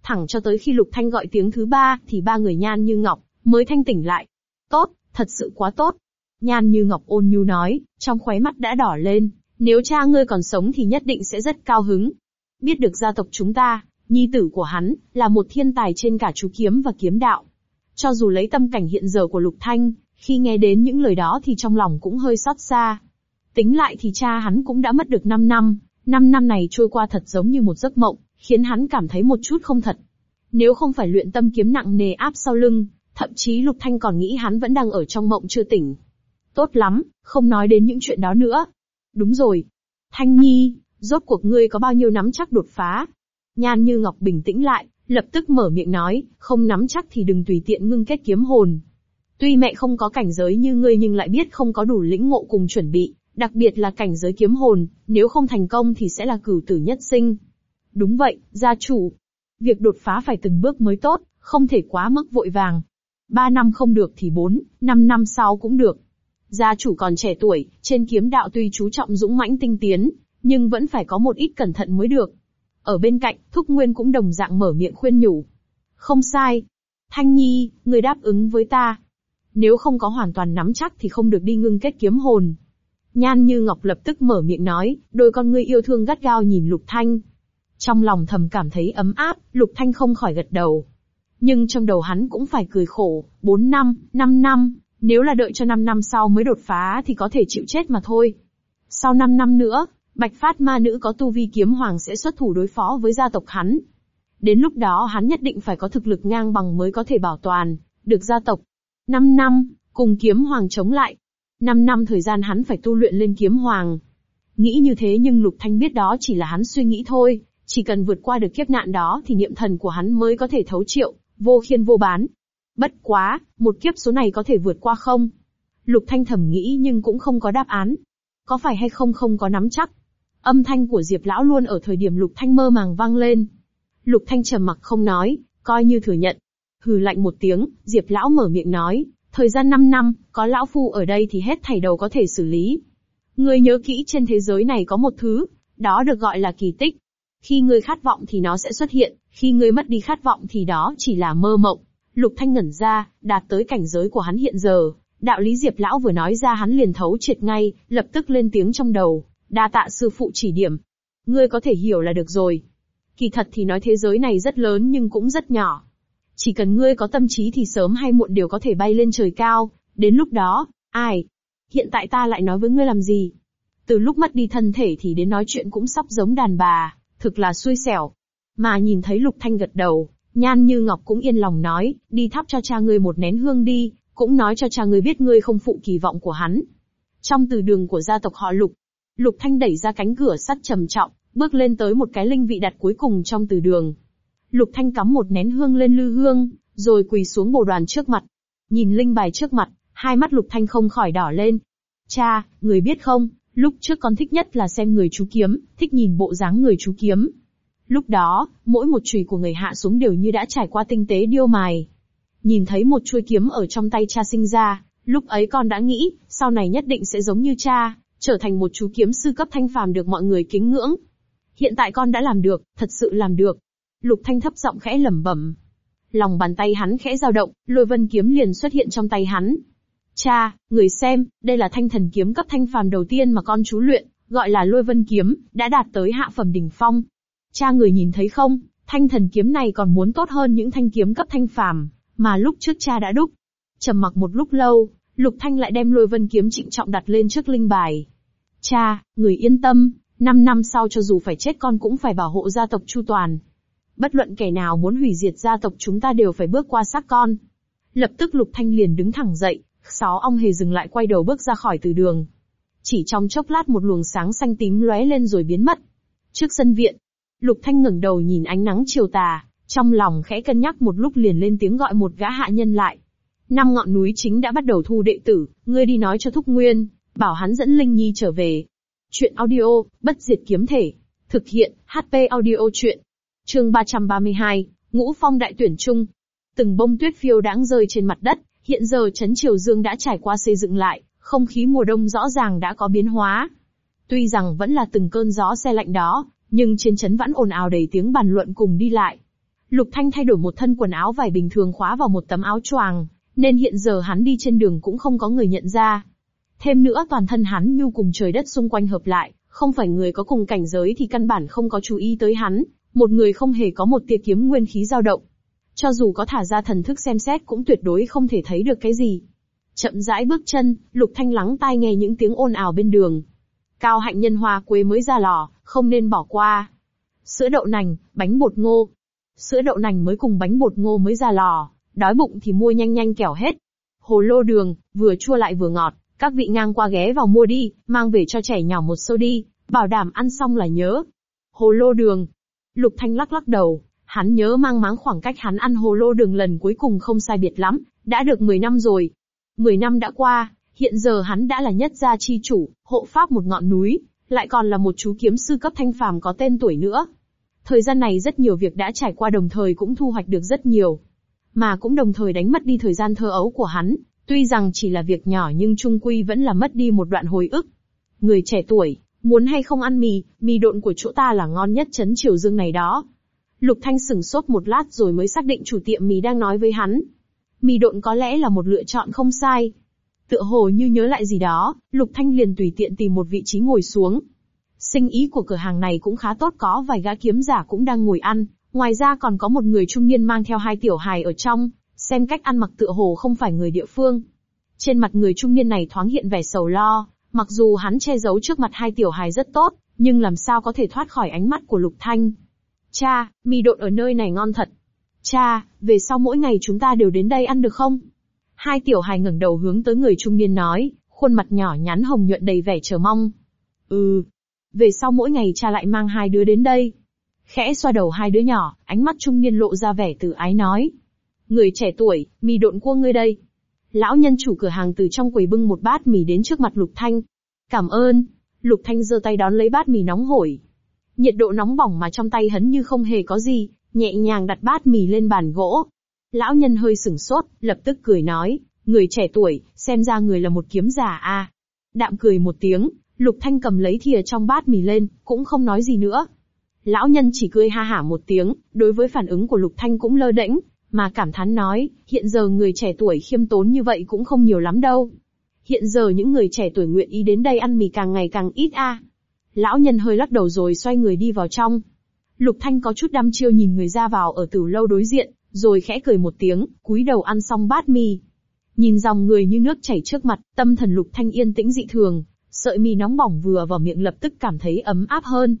Thẳng cho tới khi Lục Thanh gọi tiếng thứ ba, thì ba người Nhan Như Ngọc, mới thanh tỉnh lại. Tốt, thật sự quá tốt. Nhan Như Ngọc ôn nhu nói, trong khóe mắt đã đỏ lên, nếu cha ngươi còn sống thì nhất định sẽ rất cao hứng. Biết được gia tộc chúng ta, nhi tử của hắn, là một thiên tài trên cả chú kiếm và kiếm đạo. Cho dù lấy tâm cảnh hiện giờ của Lục Thanh, khi nghe đến những lời đó thì trong lòng cũng hơi xót xa. Tính lại thì cha hắn cũng đã mất được 5 năm, 5 năm này trôi qua thật giống như một giấc mộng, khiến hắn cảm thấy một chút không thật. Nếu không phải luyện tâm kiếm nặng nề áp sau lưng, thậm chí Lục Thanh còn nghĩ hắn vẫn đang ở trong mộng chưa tỉnh. Tốt lắm, không nói đến những chuyện đó nữa, Đúng rồi. Thanh Nhi, rốt cuộc ngươi có bao nhiêu nắm chắc đột phá? Nhan như Ngọc bình tĩnh lại, lập tức mở miệng nói, không nắm chắc thì đừng tùy tiện ngưng kết kiếm hồn. Tuy mẹ không có cảnh giới như ngươi nhưng lại biết không có đủ lĩnh ngộ cùng chuẩn bị, đặc biệt là cảnh giới kiếm hồn, nếu không thành công thì sẽ là cửu tử nhất sinh. Đúng vậy, gia chủ. Việc đột phá phải từng bước mới tốt, không thể quá mức vội vàng. Ba năm không được thì bốn, năm năm sau cũng được. Gia chủ còn trẻ tuổi, trên kiếm đạo tuy chú trọng dũng mãnh tinh tiến, nhưng vẫn phải có một ít cẩn thận mới được. Ở bên cạnh, Thúc Nguyên cũng đồng dạng mở miệng khuyên nhủ. Không sai. Thanh Nhi, người đáp ứng với ta. Nếu không có hoàn toàn nắm chắc thì không được đi ngưng kết kiếm hồn. Nhan Như Ngọc lập tức mở miệng nói, đôi con ngươi yêu thương gắt gao nhìn Lục Thanh. Trong lòng thầm cảm thấy ấm áp, Lục Thanh không khỏi gật đầu. Nhưng trong đầu hắn cũng phải cười khổ, 4 năm, 5 năm, nếu là đợi cho 5 năm sau mới đột phá thì có thể chịu chết mà thôi. Sau 5 năm nữa, Bạch Phát ma nữ có tu vi kiếm hoàng sẽ xuất thủ đối phó với gia tộc hắn. Đến lúc đó hắn nhất định phải có thực lực ngang bằng mới có thể bảo toàn, được gia tộc. 5 năm, cùng kiếm hoàng chống lại. 5 năm thời gian hắn phải tu luyện lên kiếm hoàng. Nghĩ như thế nhưng Lục Thanh biết đó chỉ là hắn suy nghĩ thôi, chỉ cần vượt qua được kiếp nạn đó thì niệm thần của hắn mới có thể thấu triệu, vô khiên vô bán, Bất quá, một kiếp số này có thể vượt qua không? Lục Thanh thầm nghĩ nhưng cũng không có đáp án. Có phải hay không không có nắm chắc. Âm thanh của Diệp Lão luôn ở thời điểm Lục Thanh mơ màng vang lên. Lục Thanh trầm mặc không nói, coi như thừa nhận. Hừ lạnh một tiếng, Diệp Lão mở miệng nói, thời gian 5 năm, có Lão Phu ở đây thì hết thảy đầu có thể xử lý. Ngươi nhớ kỹ trên thế giới này có một thứ, đó được gọi là kỳ tích. Khi ngươi khát vọng thì nó sẽ xuất hiện, khi ngươi mất đi khát vọng thì đó chỉ là mơ mộng. Lục Thanh ngẩn ra, đạt tới cảnh giới của hắn hiện giờ, đạo lý Diệp lão vừa nói ra hắn liền thấu triệt ngay, lập tức lên tiếng trong đầu, đa tạ sư phụ chỉ điểm. Ngươi có thể hiểu là được rồi. Kỳ thật thì nói thế giới này rất lớn nhưng cũng rất nhỏ. Chỉ cần ngươi có tâm trí thì sớm hay muộn đều có thể bay lên trời cao, đến lúc đó, ai? Hiện tại ta lại nói với ngươi làm gì? Từ lúc mất đi thân thể thì đến nói chuyện cũng sắp giống đàn bà, thực là xui xẻo. Mà nhìn thấy Lục Thanh gật đầu, Nhan Như Ngọc cũng yên lòng nói, đi thắp cho cha ngươi một nén hương đi, cũng nói cho cha ngươi biết ngươi không phụ kỳ vọng của hắn. Trong từ đường của gia tộc họ Lục, Lục Thanh đẩy ra cánh cửa sắt trầm trọng, bước lên tới một cái linh vị đặt cuối cùng trong từ đường. Lục Thanh cắm một nén hương lên lư hương, rồi quỳ xuống bồ đoàn trước mặt. Nhìn linh bài trước mặt, hai mắt Lục Thanh không khỏi đỏ lên. Cha, người biết không, lúc trước con thích nhất là xem người chú kiếm, thích nhìn bộ dáng người chú kiếm. Lúc đó, mỗi một chùy của người hạ xuống đều như đã trải qua tinh tế điêu mài. Nhìn thấy một chuôi kiếm ở trong tay cha sinh ra, lúc ấy con đã nghĩ, sau này nhất định sẽ giống như cha, trở thành một chú kiếm sư cấp thanh phàm được mọi người kính ngưỡng. Hiện tại con đã làm được, thật sự làm được. Lục Thanh thấp giọng khẽ lẩm bẩm. Lòng bàn tay hắn khẽ dao động, lôi vân kiếm liền xuất hiện trong tay hắn. Cha, người xem, đây là thanh thần kiếm cấp thanh phàm đầu tiên mà con chú luyện, gọi là lôi vân kiếm, đã đạt tới hạ phẩm đỉnh phong. Cha người nhìn thấy không, thanh thần kiếm này còn muốn tốt hơn những thanh kiếm cấp thanh phàm, mà lúc trước cha đã đúc. Trầm mặc một lúc lâu, Lục Thanh lại đem lôi vân kiếm trịnh trọng đặt lên trước linh bài. Cha, người yên tâm, năm năm sau cho dù phải chết con cũng phải bảo hộ gia tộc Chu Toàn. Bất luận kẻ nào muốn hủy diệt gia tộc chúng ta đều phải bước qua xác con. Lập tức Lục Thanh liền đứng thẳng dậy, sáu ong hề dừng lại quay đầu bước ra khỏi từ đường. Chỉ trong chốc lát một luồng sáng xanh tím lóe lên rồi biến mất. Trước sân viện, Lục Thanh ngẩng đầu nhìn ánh nắng chiều tà, trong lòng khẽ cân nhắc một lúc liền lên tiếng gọi một gã hạ nhân lại. Năm ngọn núi chính đã bắt đầu thu đệ tử, ngươi đi nói cho Thúc Nguyên, bảo hắn dẫn Linh Nhi trở về. Chuyện audio, bất diệt kiếm thể. Thực hiện, HP audio chuyện. Chương 332, Ngũ Phong đại tuyển trung. Từng bông tuyết phiêu đáng rơi trên mặt đất, hiện giờ chấn Triều Dương đã trải qua xây dựng lại, không khí mùa đông rõ ràng đã có biến hóa. Tuy rằng vẫn là từng cơn gió xe lạnh đó, nhưng trên chấn vẫn ồn ào đầy tiếng bàn luận cùng đi lại. Lục Thanh thay đổi một thân quần áo vải bình thường khóa vào một tấm áo choàng, nên hiện giờ hắn đi trên đường cũng không có người nhận ra. Thêm nữa toàn thân hắn nhu cùng trời đất xung quanh hợp lại, không phải người có cùng cảnh giới thì căn bản không có chú ý tới hắn, một người không hề có một tia kiếm nguyên khí dao động. Cho dù có thả ra thần thức xem xét cũng tuyệt đối không thể thấy được cái gì. Chậm rãi bước chân, Lục Thanh lắng tai nghe những tiếng ồn ào bên đường. Cao hạnh nhân hoa quế mới ra lò, không nên bỏ qua. Sữa đậu nành, bánh bột ngô. Sữa đậu nành mới cùng bánh bột ngô mới ra lò, đói bụng thì mua nhanh nhanh kẻo hết. Hồ lô đường, vừa chua lại vừa ngọt, các vị ngang qua ghé vào mua đi, mang về cho trẻ nhỏ một xô đi, bảo đảm ăn xong là nhớ. Hồ lô đường. Lục Thanh lắc lắc đầu, hắn nhớ mang máng khoảng cách hắn ăn hồ lô đường lần cuối cùng không sai biệt lắm, đã được 10 năm rồi. 10 năm đã qua, hiện giờ hắn đã là nhất gia chi chủ, hộ pháp một ngọn núi, lại còn là một chú kiếm sư cấp thanh phàm có tên tuổi nữa. Thời gian này rất nhiều việc đã trải qua đồng thời cũng thu hoạch được rất nhiều. Mà cũng đồng thời đánh mất đi thời gian thơ ấu của hắn, tuy rằng chỉ là việc nhỏ nhưng trung quy vẫn là mất đi một đoạn hồi ức. Người trẻ tuổi, muốn hay không ăn mì, mì độn của chỗ ta là ngon nhất chấn triều dương này đó. Lục Thanh sửng sốt một lát rồi mới xác định chủ tiệm mì đang nói với hắn. Mì độn có lẽ là một lựa chọn không sai, Tựa hồ như nhớ lại gì đó, Lục Thanh liền tùy tiện tìm một vị trí ngồi xuống. Sinh ý của cửa hàng này cũng khá tốt có vài gã kiếm giả cũng đang ngồi ăn, ngoài ra còn có một người trung niên mang theo hai tiểu hài ở trong, xem cách ăn mặc tựa hồ không phải người địa phương. Trên mặt người trung niên này thoáng hiện vẻ sầu lo, mặc dù hắn che giấu trước mặt hai tiểu hài rất tốt, nhưng làm sao có thể thoát khỏi ánh mắt của Lục Thanh. Cha, mì độn ở nơi này ngon thật. Cha, về sau mỗi ngày chúng ta đều đến đây ăn được không? Hai tiểu hài ngẩng đầu hướng tới người trung niên nói, khuôn mặt nhỏ nhắn hồng nhuận đầy vẻ chờ mong. Ừ. Về sau mỗi ngày cha lại mang hai đứa đến đây. Khẽ xoa đầu hai đứa nhỏ, ánh mắt trung niên lộ ra vẻ từ ái nói. Người trẻ tuổi, mì độn cua ngươi đây. Lão nhân chủ cửa hàng từ trong quầy bưng một bát mì đến trước mặt Lục Thanh. Cảm ơn. Lục Thanh giơ tay đón lấy bát mì nóng hổi. Nhiệt độ nóng bỏng mà trong tay hấn như không hề có gì, nhẹ nhàng đặt bát mì lên bàn gỗ, Lão nhân hơi sửng sốt, lập tức cười nói, người trẻ tuổi, xem ra người là một kiếm giả a. Đạm cười một tiếng, Lục Thanh cầm lấy thìa trong bát mì lên, cũng không nói gì nữa. Lão nhân chỉ cười ha hả một tiếng, đối với phản ứng của Lục Thanh cũng lơ đễnh, mà cảm thán nói, hiện giờ người trẻ tuổi khiêm tốn như vậy cũng không nhiều lắm đâu. Hiện giờ những người trẻ tuổi nguyện ý đến đây ăn mì càng ngày càng ít a. Lão nhân hơi lắc đầu rồi xoay người đi vào trong. Lục Thanh có chút đăm chiêu nhìn người ra vào ở tử lâu đối diện, rồi khẽ cười một tiếng, cúi đầu ăn xong bát mì. Nhìn dòng người như nước chảy trước mặt, tâm thần Lục Thanh yên tĩnh dị thường, sợi mì nóng bỏng vừa vào miệng lập tức cảm thấy ấm áp hơn.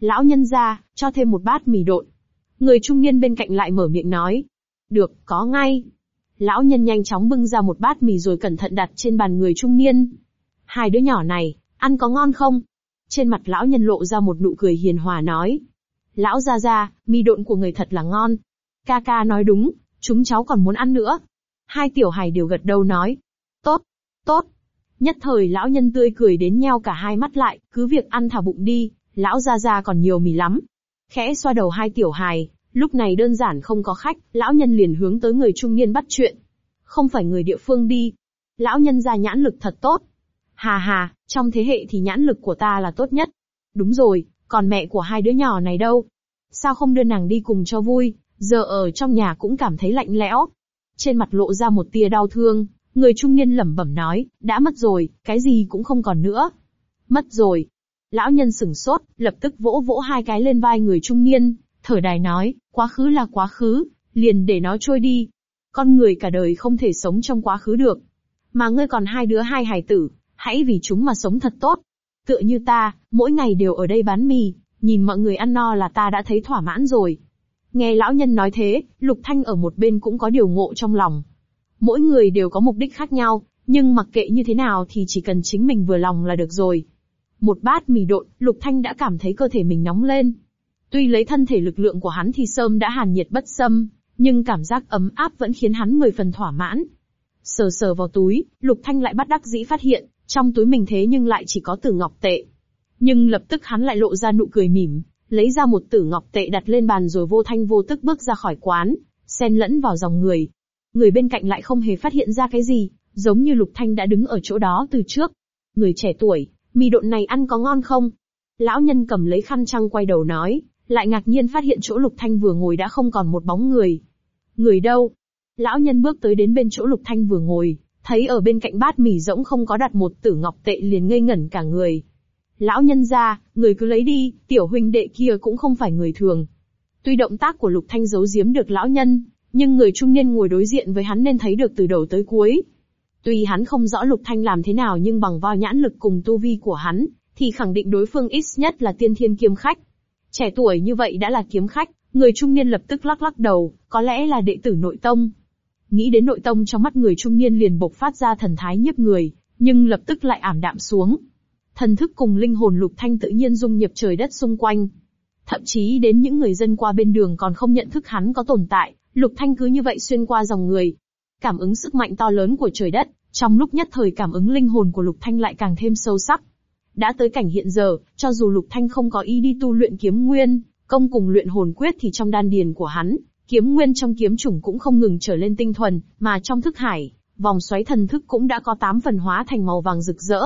Lão nhân ra, cho thêm một bát mì độn. Người trung niên bên cạnh lại mở miệng nói. Được, có ngay. Lão nhân nhanh chóng bưng ra một bát mì rồi cẩn thận đặt trên bàn người trung niên. Hai đứa nhỏ này, ăn có ngon không? Trên mặt lão nhân lộ ra một nụ cười hiền hòa nói. Lão ra ra, mì độn của người thật là ngon. Ca ca nói đúng, chúng cháu còn muốn ăn nữa. Hai tiểu hài đều gật đầu nói. Tốt, tốt. Nhất thời lão nhân tươi cười đến nheo cả hai mắt lại, cứ việc ăn thả bụng đi, lão ra ra còn nhiều mì lắm. Khẽ xoa đầu hai tiểu hài, lúc này đơn giản không có khách, lão nhân liền hướng tới người trung niên bắt chuyện. Không phải người địa phương đi. Lão nhân ra nhãn lực thật tốt. Hà hà, trong thế hệ thì nhãn lực của ta là tốt nhất. Đúng rồi, còn mẹ của hai đứa nhỏ này đâu? Sao không đưa nàng đi cùng cho vui, giờ ở trong nhà cũng cảm thấy lạnh lẽo. Trên mặt lộ ra một tia đau thương, người trung niên lẩm bẩm nói, đã mất rồi, cái gì cũng không còn nữa. Mất rồi. Lão nhân sửng sốt, lập tức vỗ vỗ hai cái lên vai người trung niên, thở đài nói, quá khứ là quá khứ, liền để nó trôi đi. Con người cả đời không thể sống trong quá khứ được. Mà ngươi còn hai đứa hai hài tử, hãy vì chúng mà sống thật tốt. Tựa như ta, mỗi ngày đều ở đây bán mì, nhìn mọi người ăn no là ta đã thấy thỏa mãn rồi. Nghe lão nhân nói thế, Lục Thanh ở một bên cũng có điều ngộ trong lòng. Mỗi người đều có mục đích khác nhau, nhưng mặc kệ như thế nào thì chỉ cần chính mình vừa lòng là được rồi. Một bát mì độn, Lục Thanh đã cảm thấy cơ thể mình nóng lên. Tuy lấy thân thể lực lượng của hắn thì sơm đã hàn nhiệt bất xâm, nhưng cảm giác ấm áp vẫn khiến hắn mười phần thỏa mãn. Sờ sờ vào túi, Lục Thanh lại bắt đắc dĩ phát hiện, trong túi mình thế nhưng lại chỉ có tử ngọc tệ. Nhưng lập tức hắn lại lộ ra nụ cười mỉm, lấy ra một tử ngọc tệ đặt lên bàn rồi vô thanh vô tức bước ra khỏi quán, xen lẫn vào dòng người. Người bên cạnh lại không hề phát hiện ra cái gì, giống như Lục Thanh đã đứng ở chỗ đó từ trước. Người trẻ tuổi, mì độn này ăn có ngon không? Lão nhân cầm lấy khăn trăng quay đầu nói, lại ngạc nhiên phát hiện chỗ Lục Thanh vừa ngồi đã không còn một bóng người. Người đâu? Lão nhân bước tới đến bên chỗ Lục Thanh vừa ngồi, thấy ở bên cạnh bát mì rỗng không có đặt một tử ngọc tệ liền ngây ngẩn cả người. Lão nhân gia, người cứ lấy đi, tiểu huynh đệ kia cũng không phải người thường. Tuy động tác của Lục Thanh giấu giếm được lão nhân, nhưng người trung niên ngồi đối diện với hắn nên thấy được từ đầu tới cuối. Tuy hắn không rõ Lục Thanh làm thế nào nhưng bằng vào nhãn lực cùng tu vi của hắn, thì khẳng định đối phương ít nhất là tiên thiên kiếm khách. Trẻ tuổi như vậy đã là kiếm khách, người trung niên lập tức lắc lắc đầu, có lẽ là đệ tử nội tông. Nghĩ đến nội tông trong mắt người trung niên liền bộc phát ra thần thái nhiếp người, nhưng lập tức lại ảm đạm xuống. Thần thức cùng linh hồn lục thanh tự nhiên dung nhập trời đất xung quanh. Thậm chí đến những người dân qua bên đường còn không nhận thức hắn có tồn tại, lục thanh cứ như vậy xuyên qua dòng người. Cảm ứng sức mạnh to lớn của trời đất, trong lúc nhất thời cảm ứng linh hồn của lục thanh lại càng thêm sâu sắc. Đã tới cảnh hiện giờ, cho dù lục thanh không có ý đi tu luyện kiếm nguyên, công cùng luyện hồn quyết thì trong đan điền của hắn, kiếm nguyên trong kiếm chủng cũng không ngừng trở lên tinh thuần, mà trong thức hải, vòng xoáy thần thức cũng đã có tám phần hóa thành màu vàng rực rỡ,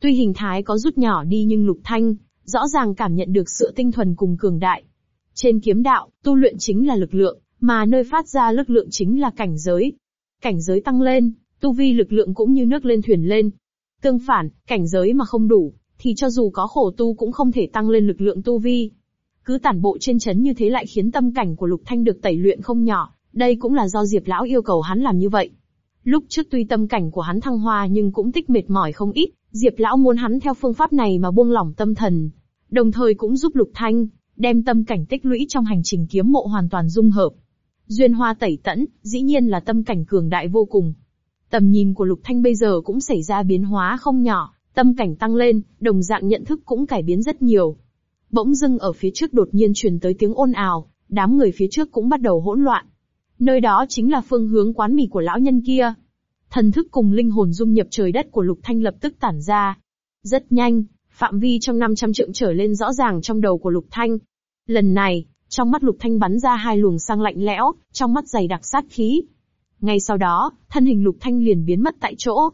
Tuy hình thái có rút nhỏ đi nhưng Lục Thanh, rõ ràng cảm nhận được sự tinh thuần cùng cường đại. Trên kiếm đạo, tu luyện chính là lực lượng, mà nơi phát ra lực lượng chính là cảnh giới. Cảnh giới tăng lên, tu vi lực lượng cũng như nước lên thuyền lên. Tương phản, cảnh giới mà không đủ, thì cho dù có khổ tu cũng không thể tăng lên lực lượng tu vi. Cứ tản bộ trên chấn như thế lại khiến tâm cảnh của Lục Thanh được tẩy luyện không nhỏ, đây cũng là do Diệp Lão yêu cầu hắn làm như vậy. Lúc trước tuy tâm cảnh của hắn thăng hoa nhưng cũng tích mệt mỏi không ít, Diệp lão muốn hắn theo phương pháp này mà buông lỏng tâm thần, đồng thời cũng giúp Lục Thanh đem tâm cảnh tích lũy trong hành trình kiếm mộ hoàn toàn dung hợp. Duyên hoa tẩy tẫn, dĩ nhiên là tâm cảnh cường đại vô cùng. Tầm nhìn của Lục Thanh bây giờ cũng xảy ra biến hóa không nhỏ, tâm cảnh tăng lên, đồng dạng nhận thức cũng cải biến rất nhiều. Bỗng dưng ở phía trước đột nhiên truyền tới tiếng ồn ào, đám người phía trước cũng bắt đầu hỗn loạn. Nơi đó chính là phương hướng quán mì của lão nhân kia. Thần thức cùng linh hồn dung nhập trời đất của Lục Thanh lập tức tản ra. Rất nhanh, phạm vi trong 500 trượng trở lên rõ ràng trong đầu của Lục Thanh. Lần này, trong mắt Lục Thanh bắn ra hai luồng sang lạnh lẽo, trong mắt dày đặc sát khí. Ngay sau đó, thân hình Lục Thanh liền biến mất tại chỗ.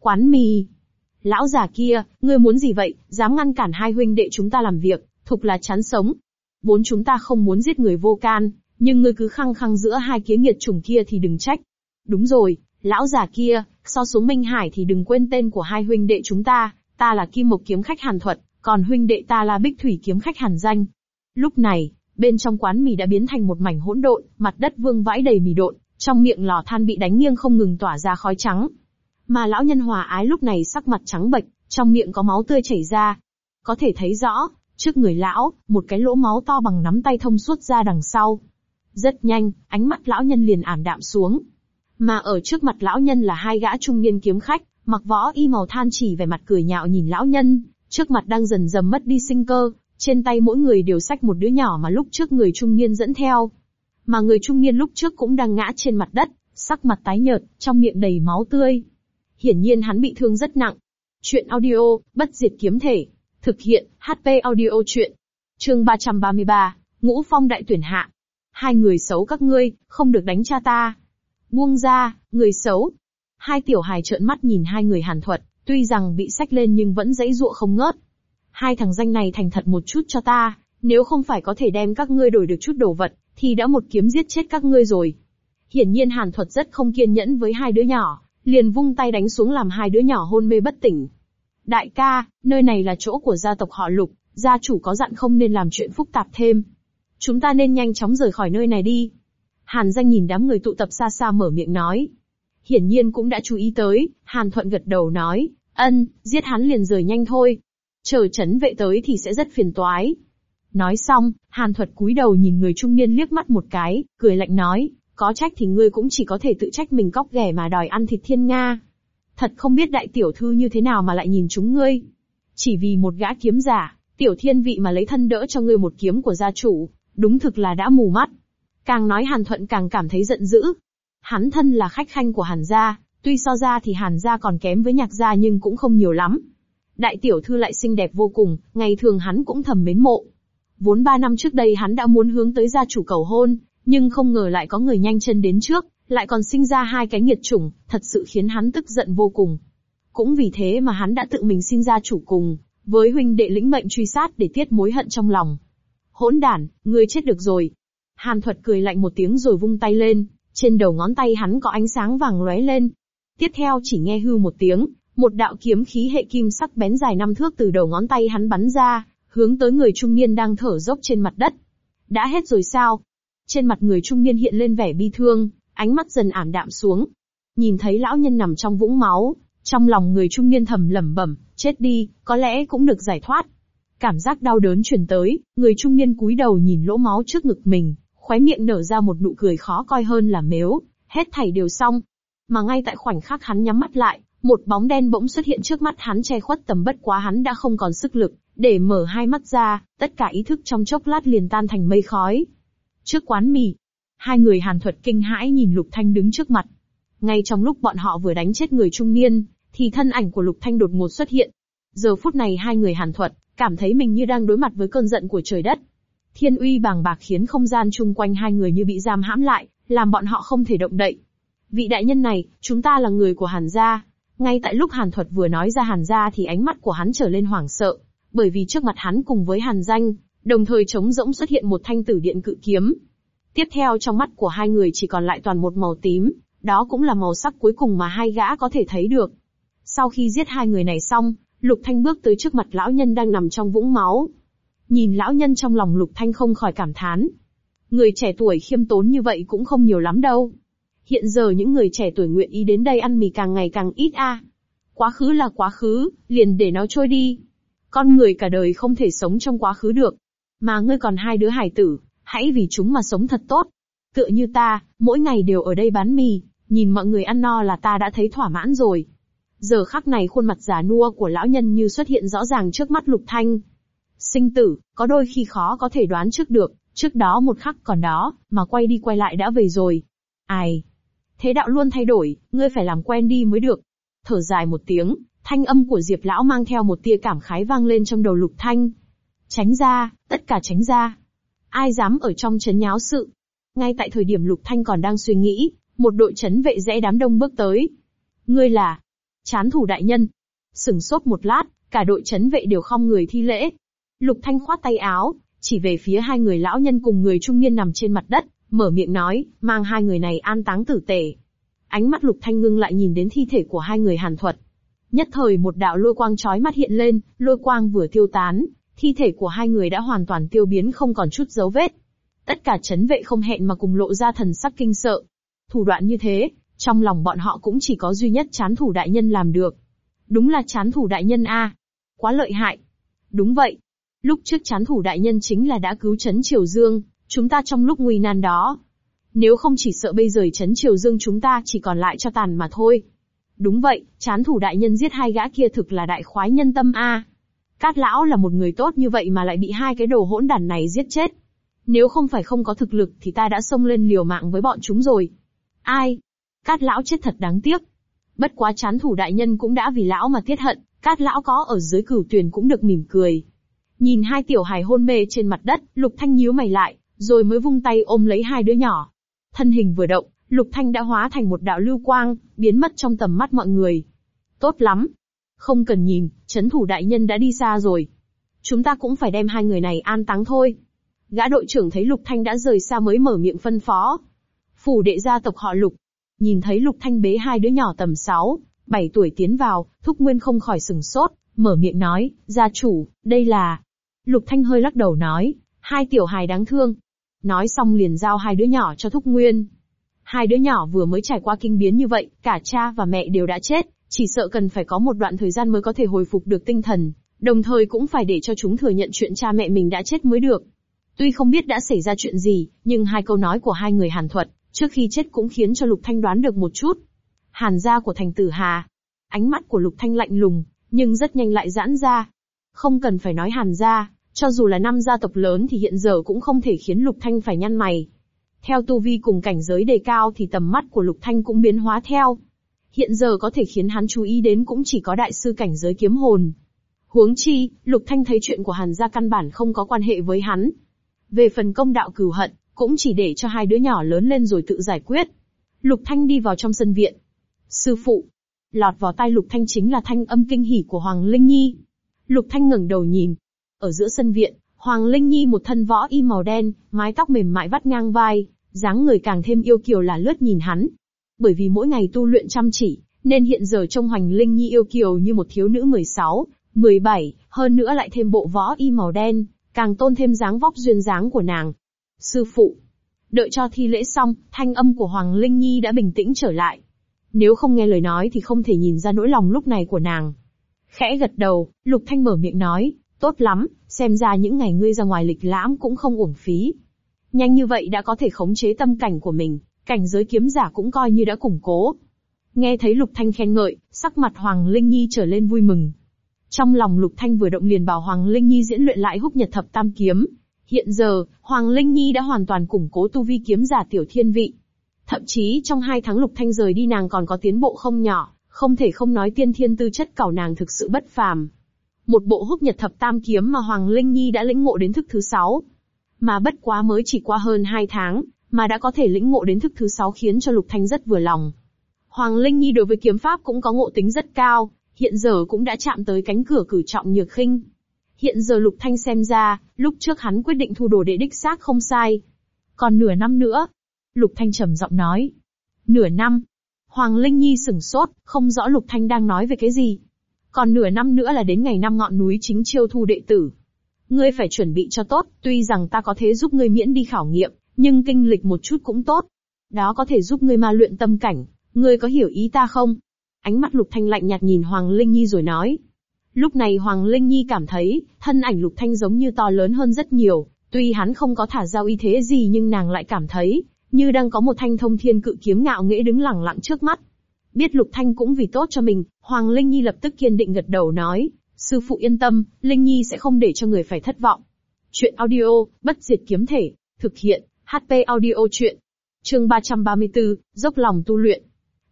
Quán mì. Lão già kia, ngươi muốn gì vậy, dám ngăn cản hai huynh đệ chúng ta làm việc, thục là chán sống. bốn chúng ta không muốn giết người vô can, nhưng ngươi cứ khăng khăng giữa hai kiến nghiệt chủng kia thì đừng trách. Đúng rồi, lão già kia, so xuống Minh Hải thì đừng quên tên của hai huynh đệ chúng ta, ta là Kim Mộc kiếm khách Hàn Thuật, còn huynh đệ ta là Bích Thủy kiếm khách Hàn Danh. Lúc này, bên trong quán mì đã biến thành một mảnh hỗn độn, mặt đất vương vãi đầy mì độn, trong miệng lò than bị đánh nghiêng không ngừng tỏa ra khói trắng. Mà lão nhân hòa ái lúc này sắc mặt trắng bệch, trong miệng có máu tươi chảy ra. Có thể thấy rõ, trước người lão, một cái lỗ máu to bằng nắm tay thông suốt ra đằng sau. Rất nhanh, ánh mắt lão nhân liền ảm đạm xuống. Mà ở trước mặt lão nhân là hai gã trung niên kiếm khách, mặc võ y màu than chỉ về mặt cười nhạo nhìn lão nhân, trước mặt đang dần dần mất đi sinh cơ, trên tay mỗi người đều xách một đứa nhỏ mà lúc trước người trung niên dẫn theo. Mà người trung niên lúc trước cũng đang ngã trên mặt đất, sắc mặt tái nhợt, trong miệng đầy máu tươi. Hiển nhiên hắn bị thương rất nặng. Chuyện audio, bất diệt kiếm thể. Thực hiện, HP audio chuyện. Chương 333, Ngũ Phong đại tuyển hạ. Hai người xấu các ngươi, không được đánh cha ta. Buông ra, người xấu. Hai tiểu hài trợn mắt nhìn hai người hàn thuật, tuy rằng bị sách lên nhưng vẫn dãy dụa không ngớt. Hai thằng danh này thành thật một chút cho ta, nếu không phải có thể đem các ngươi đổi được chút đồ vật, thì đã một kiếm giết chết các ngươi rồi. Hiển nhiên hàn thuật rất không kiên nhẫn với hai đứa nhỏ, liền vung tay đánh xuống làm hai đứa nhỏ hôn mê bất tỉnh. Đại ca, nơi này là chỗ của gia tộc họ lục, gia chủ có dặn không nên làm chuyện phức tạp thêm. Chúng ta nên nhanh chóng rời khỏi nơi này đi. Hàn danh nhìn đám người tụ tập xa xa mở miệng nói. Hiển nhiên cũng đã chú ý tới, Hàn thuận gật đầu nói, ân, giết hắn liền rời nhanh thôi. Chờ chấn vệ tới thì sẽ rất phiền toái. Nói xong, Hàn thuật cúi đầu nhìn người trung niên liếc mắt một cái, cười lạnh nói, có trách thì ngươi cũng chỉ có thể tự trách mình cóc ghẻ mà đòi ăn thịt thiên Nga. Thật không biết đại tiểu thư như thế nào mà lại nhìn chúng ngươi. Chỉ vì một gã kiếm giả, tiểu thiên vị mà lấy thân đỡ cho ngươi một kiếm của gia chủ, đúng thực là đã mù mắt. Càng nói Hàn Thuận càng cảm thấy giận dữ. Hắn thân là khách khanh của Hàn gia, tuy so ra thì Hàn gia còn kém với nhạc gia nhưng cũng không nhiều lắm. Đại tiểu thư lại xinh đẹp vô cùng, ngày thường hắn cũng thầm mến mộ. Vốn ba năm trước đây hắn đã muốn hướng tới gia chủ cầu hôn, nhưng không ngờ lại có người nhanh chân đến trước, lại còn sinh ra hai cái nghiệt chủng, thật sự khiến hắn tức giận vô cùng. Cũng vì thế mà hắn đã tự mình sinh ra chủ cùng, với huynh đệ lĩnh mệnh truy sát để tiết mối hận trong lòng. Hỗn đản, ngươi chết được rồi. Hàn thuật cười lạnh một tiếng rồi vung tay lên, trên đầu ngón tay hắn có ánh sáng vàng lóe lên. Tiếp theo chỉ nghe hư một tiếng, một đạo kiếm khí hệ kim sắc bén dài năm thước từ đầu ngón tay hắn bắn ra, hướng tới người trung niên đang thở dốc trên mặt đất. Đã hết rồi sao? Trên mặt người trung niên hiện lên vẻ bi thương, ánh mắt dần ảm đạm xuống. Nhìn thấy lão nhân nằm trong vũng máu, trong lòng người trung niên thầm lẩm bẩm, chết đi, có lẽ cũng được giải thoát. Cảm giác đau đớn truyền tới, người trung niên cúi đầu nhìn lỗ máu trước ngực mình, khóe miệng nở ra một nụ cười khó coi hơn là mếu, hết thảy đều xong. Mà ngay tại khoảnh khắc hắn nhắm mắt lại, một bóng đen bỗng xuất hiện trước mắt hắn che khuất tầm bất quá hắn đã không còn sức lực, để mở hai mắt ra, tất cả ý thức trong chốc lát liền tan thành mây khói. Trước quán mì, hai người hàn thuật kinh hãi nhìn Lục Thanh đứng trước mặt. Ngay trong lúc bọn họ vừa đánh chết người trung niên, thì thân ảnh của Lục Thanh đột ngột xuất hiện. Giờ phút này hai người hàn thuật, cảm thấy mình như đang đối mặt với cơn giận của trời đất. Thiên uy bàng bạc khiến không gian chung quanh hai người như bị giam hãm lại, làm bọn họ không thể động đậy. Vị đại nhân này, chúng ta là người của Hàn gia. Ngay tại lúc Hàn Thuật vừa nói ra Hàn gia thì ánh mắt của hắn trở lên hoảng sợ, bởi vì trước mặt hắn cùng với Hàn Danh, đồng thời trống rỗng xuất hiện một thanh tử điện cự kiếm. Tiếp theo trong mắt của hai người chỉ còn lại toàn một màu tím, đó cũng là màu sắc cuối cùng mà hai gã có thể thấy được. Sau khi giết hai người này xong, Lục Thanh bước tới trước mặt lão nhân đang nằm trong vũng máu. Nhìn lão nhân trong lòng Lục Thanh không khỏi cảm thán. Người trẻ tuổi khiêm tốn như vậy cũng không nhiều lắm đâu. Hiện giờ những người trẻ tuổi nguyện ý đến đây ăn mì càng ngày càng ít a. Quá khứ là quá khứ, liền để nó trôi đi. Con người cả đời không thể sống trong quá khứ được. Mà ngươi còn hai đứa hải tử, hãy vì chúng mà sống thật tốt. Tựa như ta, mỗi ngày đều ở đây bán mì, nhìn mọi người ăn no là ta đã thấy thỏa mãn rồi. Giờ khắc này khuôn mặt già nua của lão nhân như xuất hiện rõ ràng trước mắt Lục Thanh. Sinh tử, có đôi khi khó có thể đoán trước được, trước đó một khắc còn đó, mà quay đi quay lại đã về rồi. Ai? Thế đạo luôn thay đổi, ngươi phải làm quen đi mới được. Thở dài một tiếng, thanh âm của Diệp Lão mang theo một tia cảm khái vang lên trong đầu Lục Thanh. Tránh ra, tất cả tránh ra. Ai dám ở trong chấn nháo sự? Ngay tại thời điểm Lục Thanh còn đang suy nghĩ, một đội chấn vệ rẽ đám đông bước tới. Ngươi là, chán thủ đại nhân. Sừng sốt một lát, cả đội chấn vệ đều không người thi lễ. Lục Thanh khoát tay áo, chỉ về phía hai người lão nhân cùng người trung niên nằm trên mặt đất, mở miệng nói, mang hai người này an táng tử tề. Ánh mắt Lục Thanh ngưng lại nhìn đến thi thể của hai người hàn thuật. Nhất thời một đạo lôi quang chói mắt hiện lên, lôi quang vừa tiêu tán, thi thể của hai người đã hoàn toàn tiêu biến không còn chút dấu vết. Tất cả chấn vệ không hẹn mà cùng lộ ra thần sắc kinh sợ. Thủ đoạn như thế, trong lòng bọn họ cũng chỉ có duy nhất chán thủ đại nhân làm được. Đúng là chán thủ đại nhân A. Quá lợi hại. Đúng vậy. Lúc trước chán thủ đại nhân chính là đã cứu chấn Triều Dương, chúng ta trong lúc nguy nan đó. Nếu không chỉ sợ bây giờ chấn Triều Dương chúng ta chỉ còn lại cho tàn mà thôi. Đúng vậy, chán thủ đại nhân giết hai gã kia thực là đại khoái nhân tâm A. Cát lão là một người tốt như vậy mà lại bị hai cái đồ hỗn đản này giết chết. Nếu không phải không có thực lực thì ta đã xông lên liều mạng với bọn chúng rồi. Ai? Cát lão chết thật đáng tiếc. Bất quá chán thủ đại nhân cũng đã vì lão mà tiết hận, cát lão có ở dưới cửu tuyền cũng được mỉm cười. Nhìn hai tiểu hài hôn mê trên mặt đất, lục thanh nhíu mày lại, rồi mới vung tay ôm lấy hai đứa nhỏ. Thân hình vừa động, lục thanh đã hóa thành một đạo lưu quang, biến mất trong tầm mắt mọi người. Tốt lắm. Không cần nhìn, chấn thủ đại nhân đã đi xa rồi. Chúng ta cũng phải đem hai người này an táng thôi. Gã đội trưởng thấy lục thanh đã rời xa mới mở miệng phân phó. Phủ đệ gia tộc họ lục, Nhìn thấy Lục Thanh bế hai đứa nhỏ tầm 6, 7 tuổi tiến vào, Thúc Nguyên không khỏi sừng sốt, mở miệng nói, gia chủ, đây là... Lục Thanh hơi lắc đầu nói, hai tiểu hài đáng thương. Nói xong liền giao hai đứa nhỏ cho Thúc Nguyên. Hai đứa nhỏ vừa mới trải qua kinh biến như vậy, cả cha và mẹ đều đã chết, chỉ sợ cần phải có một đoạn thời gian mới có thể hồi phục được tinh thần, đồng thời cũng phải để cho chúng thừa nhận chuyện cha mẹ mình đã chết mới được. Tuy không biết đã xảy ra chuyện gì, nhưng hai câu nói của hai người Hàn Thuật, Trước khi chết cũng khiến cho Lục Thanh đoán được một chút. Hàn gia của thành tử Hà. Ánh mắt của Lục Thanh lạnh lùng, nhưng rất nhanh lại giãn ra. Không cần phải nói Hàn gia, cho dù là năm gia tộc lớn thì hiện giờ cũng không thể khiến Lục Thanh phải nhăn mày. Theo tu vi cùng cảnh giới đề cao thì tầm mắt của Lục Thanh cũng biến hóa theo. Hiện giờ có thể khiến hắn chú ý đến cũng chỉ có đại sư cảnh giới kiếm hồn. Huống chi, Lục Thanh thấy chuyện của Hàn gia căn bản không có quan hệ với hắn. Về phần công đạo cửu hận, cũng chỉ để cho hai đứa nhỏ lớn lên rồi tự giải quyết. Lục Thanh đi vào trong sân viện. Sư phụ. Lọt vào tai Lục Thanh chính là thanh âm kinh hỉ của Hoàng Linh Nhi. Lục Thanh ngẩng đầu nhìn. Ở giữa sân viện, Hoàng Linh Nhi một thân võ y màu đen, mái tóc mềm mại vắt ngang vai, dáng người càng thêm yêu kiều là lướt nhìn hắn. Bởi vì mỗi ngày tu luyện chăm chỉ, nên hiện giờ trông Hoàng Linh Nhi yêu kiều như một thiếu nữ 16, 17, hơn nữa lại thêm bộ võ y màu đen, càng tôn thêm dáng vóc duyên dáng của nàng. Sư phụ. Đợi cho thi lễ xong, thanh âm của Hoàng Linh Nhi đã bình tĩnh trở lại. Nếu không nghe lời nói thì không thể nhìn ra nỗi lòng lúc này của nàng. Khẽ gật đầu, Lục Thanh mở miệng nói, tốt lắm, xem ra những ngày ngươi ra ngoài lịch lãm cũng không uổng phí. Nhanh như vậy đã có thể khống chế tâm cảnh của mình, cảnh giới kiếm giả cũng coi như đã củng cố. Nghe thấy Lục Thanh khen ngợi, sắc mặt Hoàng Linh Nhi trở lên vui mừng. Trong lòng Lục Thanh vừa động liền bảo Hoàng Linh Nhi diễn luyện lại húc nhật thập tam kiếm, Hiện giờ, Hoàng Linh Nhi đã hoàn toàn củng cố tu vi kiếm giả tiểu thiên vị. Thậm chí trong hai tháng lục thanh rời đi nàng còn có tiến bộ không nhỏ, không thể không nói tiên thiên tư chất cảo nàng thực sự bất phàm. Một bộ húc nhật thập tam kiếm mà Hoàng Linh Nhi đã lĩnh ngộ đến thức thứ sáu. Mà bất quá mới chỉ qua hơn hai tháng, mà đã có thể lĩnh ngộ đến thức thứ sáu khiến cho lục thanh rất vừa lòng. Hoàng Linh Nhi đối với kiếm pháp cũng có ngộ tính rất cao, hiện giờ cũng đã chạm tới cánh cửa cử trọng nhược khinh. Hiện giờ Lục Thanh xem ra, lúc trước hắn quyết định thu đồ đệ đích xác không sai. Còn nửa năm nữa. Lục Thanh trầm giọng nói. Nửa năm. Hoàng Linh Nhi sửng sốt, không rõ Lục Thanh đang nói về cái gì. Còn nửa năm nữa là đến ngày năm ngọn núi chính chiêu thu đệ tử. Ngươi phải chuẩn bị cho tốt, tuy rằng ta có thể giúp ngươi miễn đi khảo nghiệm, nhưng kinh lịch một chút cũng tốt. Đó có thể giúp ngươi ma luyện tâm cảnh, ngươi có hiểu ý ta không? Ánh mắt Lục Thanh lạnh nhạt nhìn Hoàng Linh Nhi rồi nói. Lúc này Hoàng Linh Nhi cảm thấy, thân ảnh Lục Thanh giống như to lớn hơn rất nhiều, tuy hắn không có thả giao y thế gì nhưng nàng lại cảm thấy, như đang có một thanh thông thiên cự kiếm ngạo nghễ đứng lẳng lặng trước mắt. Biết Lục Thanh cũng vì tốt cho mình, Hoàng Linh Nhi lập tức kiên định gật đầu nói, sư phụ yên tâm, Linh Nhi sẽ không để cho người phải thất vọng. Chuyện audio, bất diệt kiếm thể, thực hiện, HP audio chuyện. Chương 334, dốc lòng tu luyện.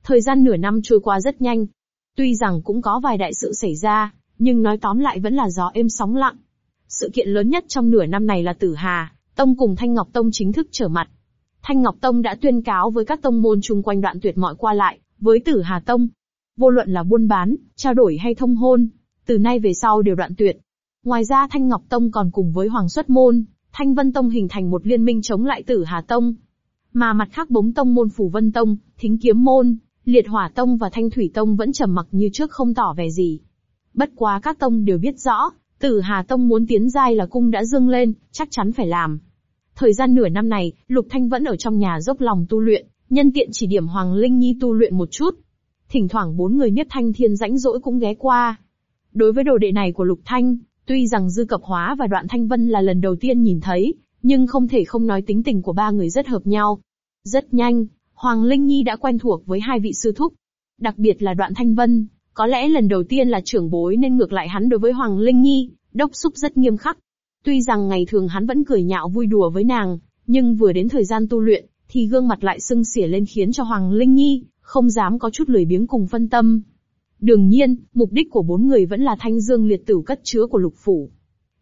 Thời gian nửa năm trôi qua rất nhanh. Tuy rằng cũng có vài đại sự xảy ra, nhưng nói tóm lại vẫn là gió êm sóng lặng. Sự kiện lớn nhất trong nửa năm này là Tử Hà, Tông cùng Thanh Ngọc Tông chính thức trở mặt. Thanh Ngọc Tông đã tuyên cáo với các tông môn chung quanh đoạn tuyệt mọi qua lại, với Tử Hà Tông. Vô luận là buôn bán, trao đổi hay thông hôn, từ nay về sau đều đoạn tuyệt. Ngoài ra Thanh Ngọc Tông còn cùng với Hoàng Xuất Môn, Thanh Vân Tông hình thành một liên minh chống lại Tử Hà Tông. Mà mặt khác bống tông môn Phủ Vân Tông, Thính Kiếm Môn, Liệt Hỏa Tông và Thanh Thủy Tông vẫn trầm mặc như trước không tỏ vẻ gì. Bất quá các tông đều biết rõ, Tử Hà Tông muốn tiến giai là cung đã dâng lên, chắc chắn phải làm. Thời gian nửa năm này, Lục Thanh vẫn ở trong nhà dốc lòng tu luyện, nhân tiện chỉ điểm Hoàng Linh Nhi tu luyện một chút. Thỉnh thoảng bốn người Niết Thanh Thiên rãnh rỗi cũng ghé qua. Đối với đồ đệ này của Lục Thanh, tuy rằng Dư Cập Hóa và Đoạn Thanh Vân là lần đầu tiên nhìn thấy, nhưng không thể không nói tính tình của ba người rất hợp nhau. Rất nhanh, Hoàng Linh Nhi đã quen thuộc với hai vị sư thúc. Đặc biệt là Đoạn Thanh Vân, có lẽ lần đầu tiên là trưởng bối nên ngược lại hắn đối với Hoàng Linh Nhi, đốc xúc rất nghiêm khắc. Tuy rằng ngày thường hắn vẫn cười nhạo vui đùa với nàng, nhưng vừa đến thời gian tu luyện, thì gương mặt lại sưng xỉa lên khiến cho Hoàng Linh Nhi, không dám có chút lười biếng cùng phân tâm. Đương nhiên, mục đích của bốn người vẫn là thanh dương liệt tử cất chứa của lục phủ.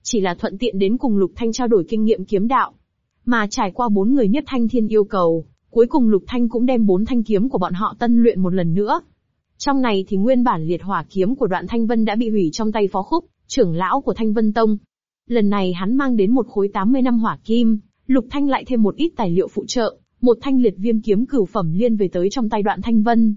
Chỉ là thuận tiện đến cùng lục thanh trao đổi kinh nghiệm kiếm đạo. Mà trải qua bốn người nhất thanh thiên yêu cầu, cuối cùng lục thanh cũng đem bốn thanh kiếm của bọn họ tân luyện một lần nữa. Trong này thì nguyên bản liệt hỏa kiếm của đoạn thanh vân đã bị hủy trong tay phó khúc, trưởng lão của thanh vân tông. Lần này hắn mang đến một khối 80 năm hỏa kim, lục thanh lại thêm một ít tài liệu phụ trợ, một thanh liệt viêm kiếm cửu phẩm liên về tới trong tay đoạn thanh vân.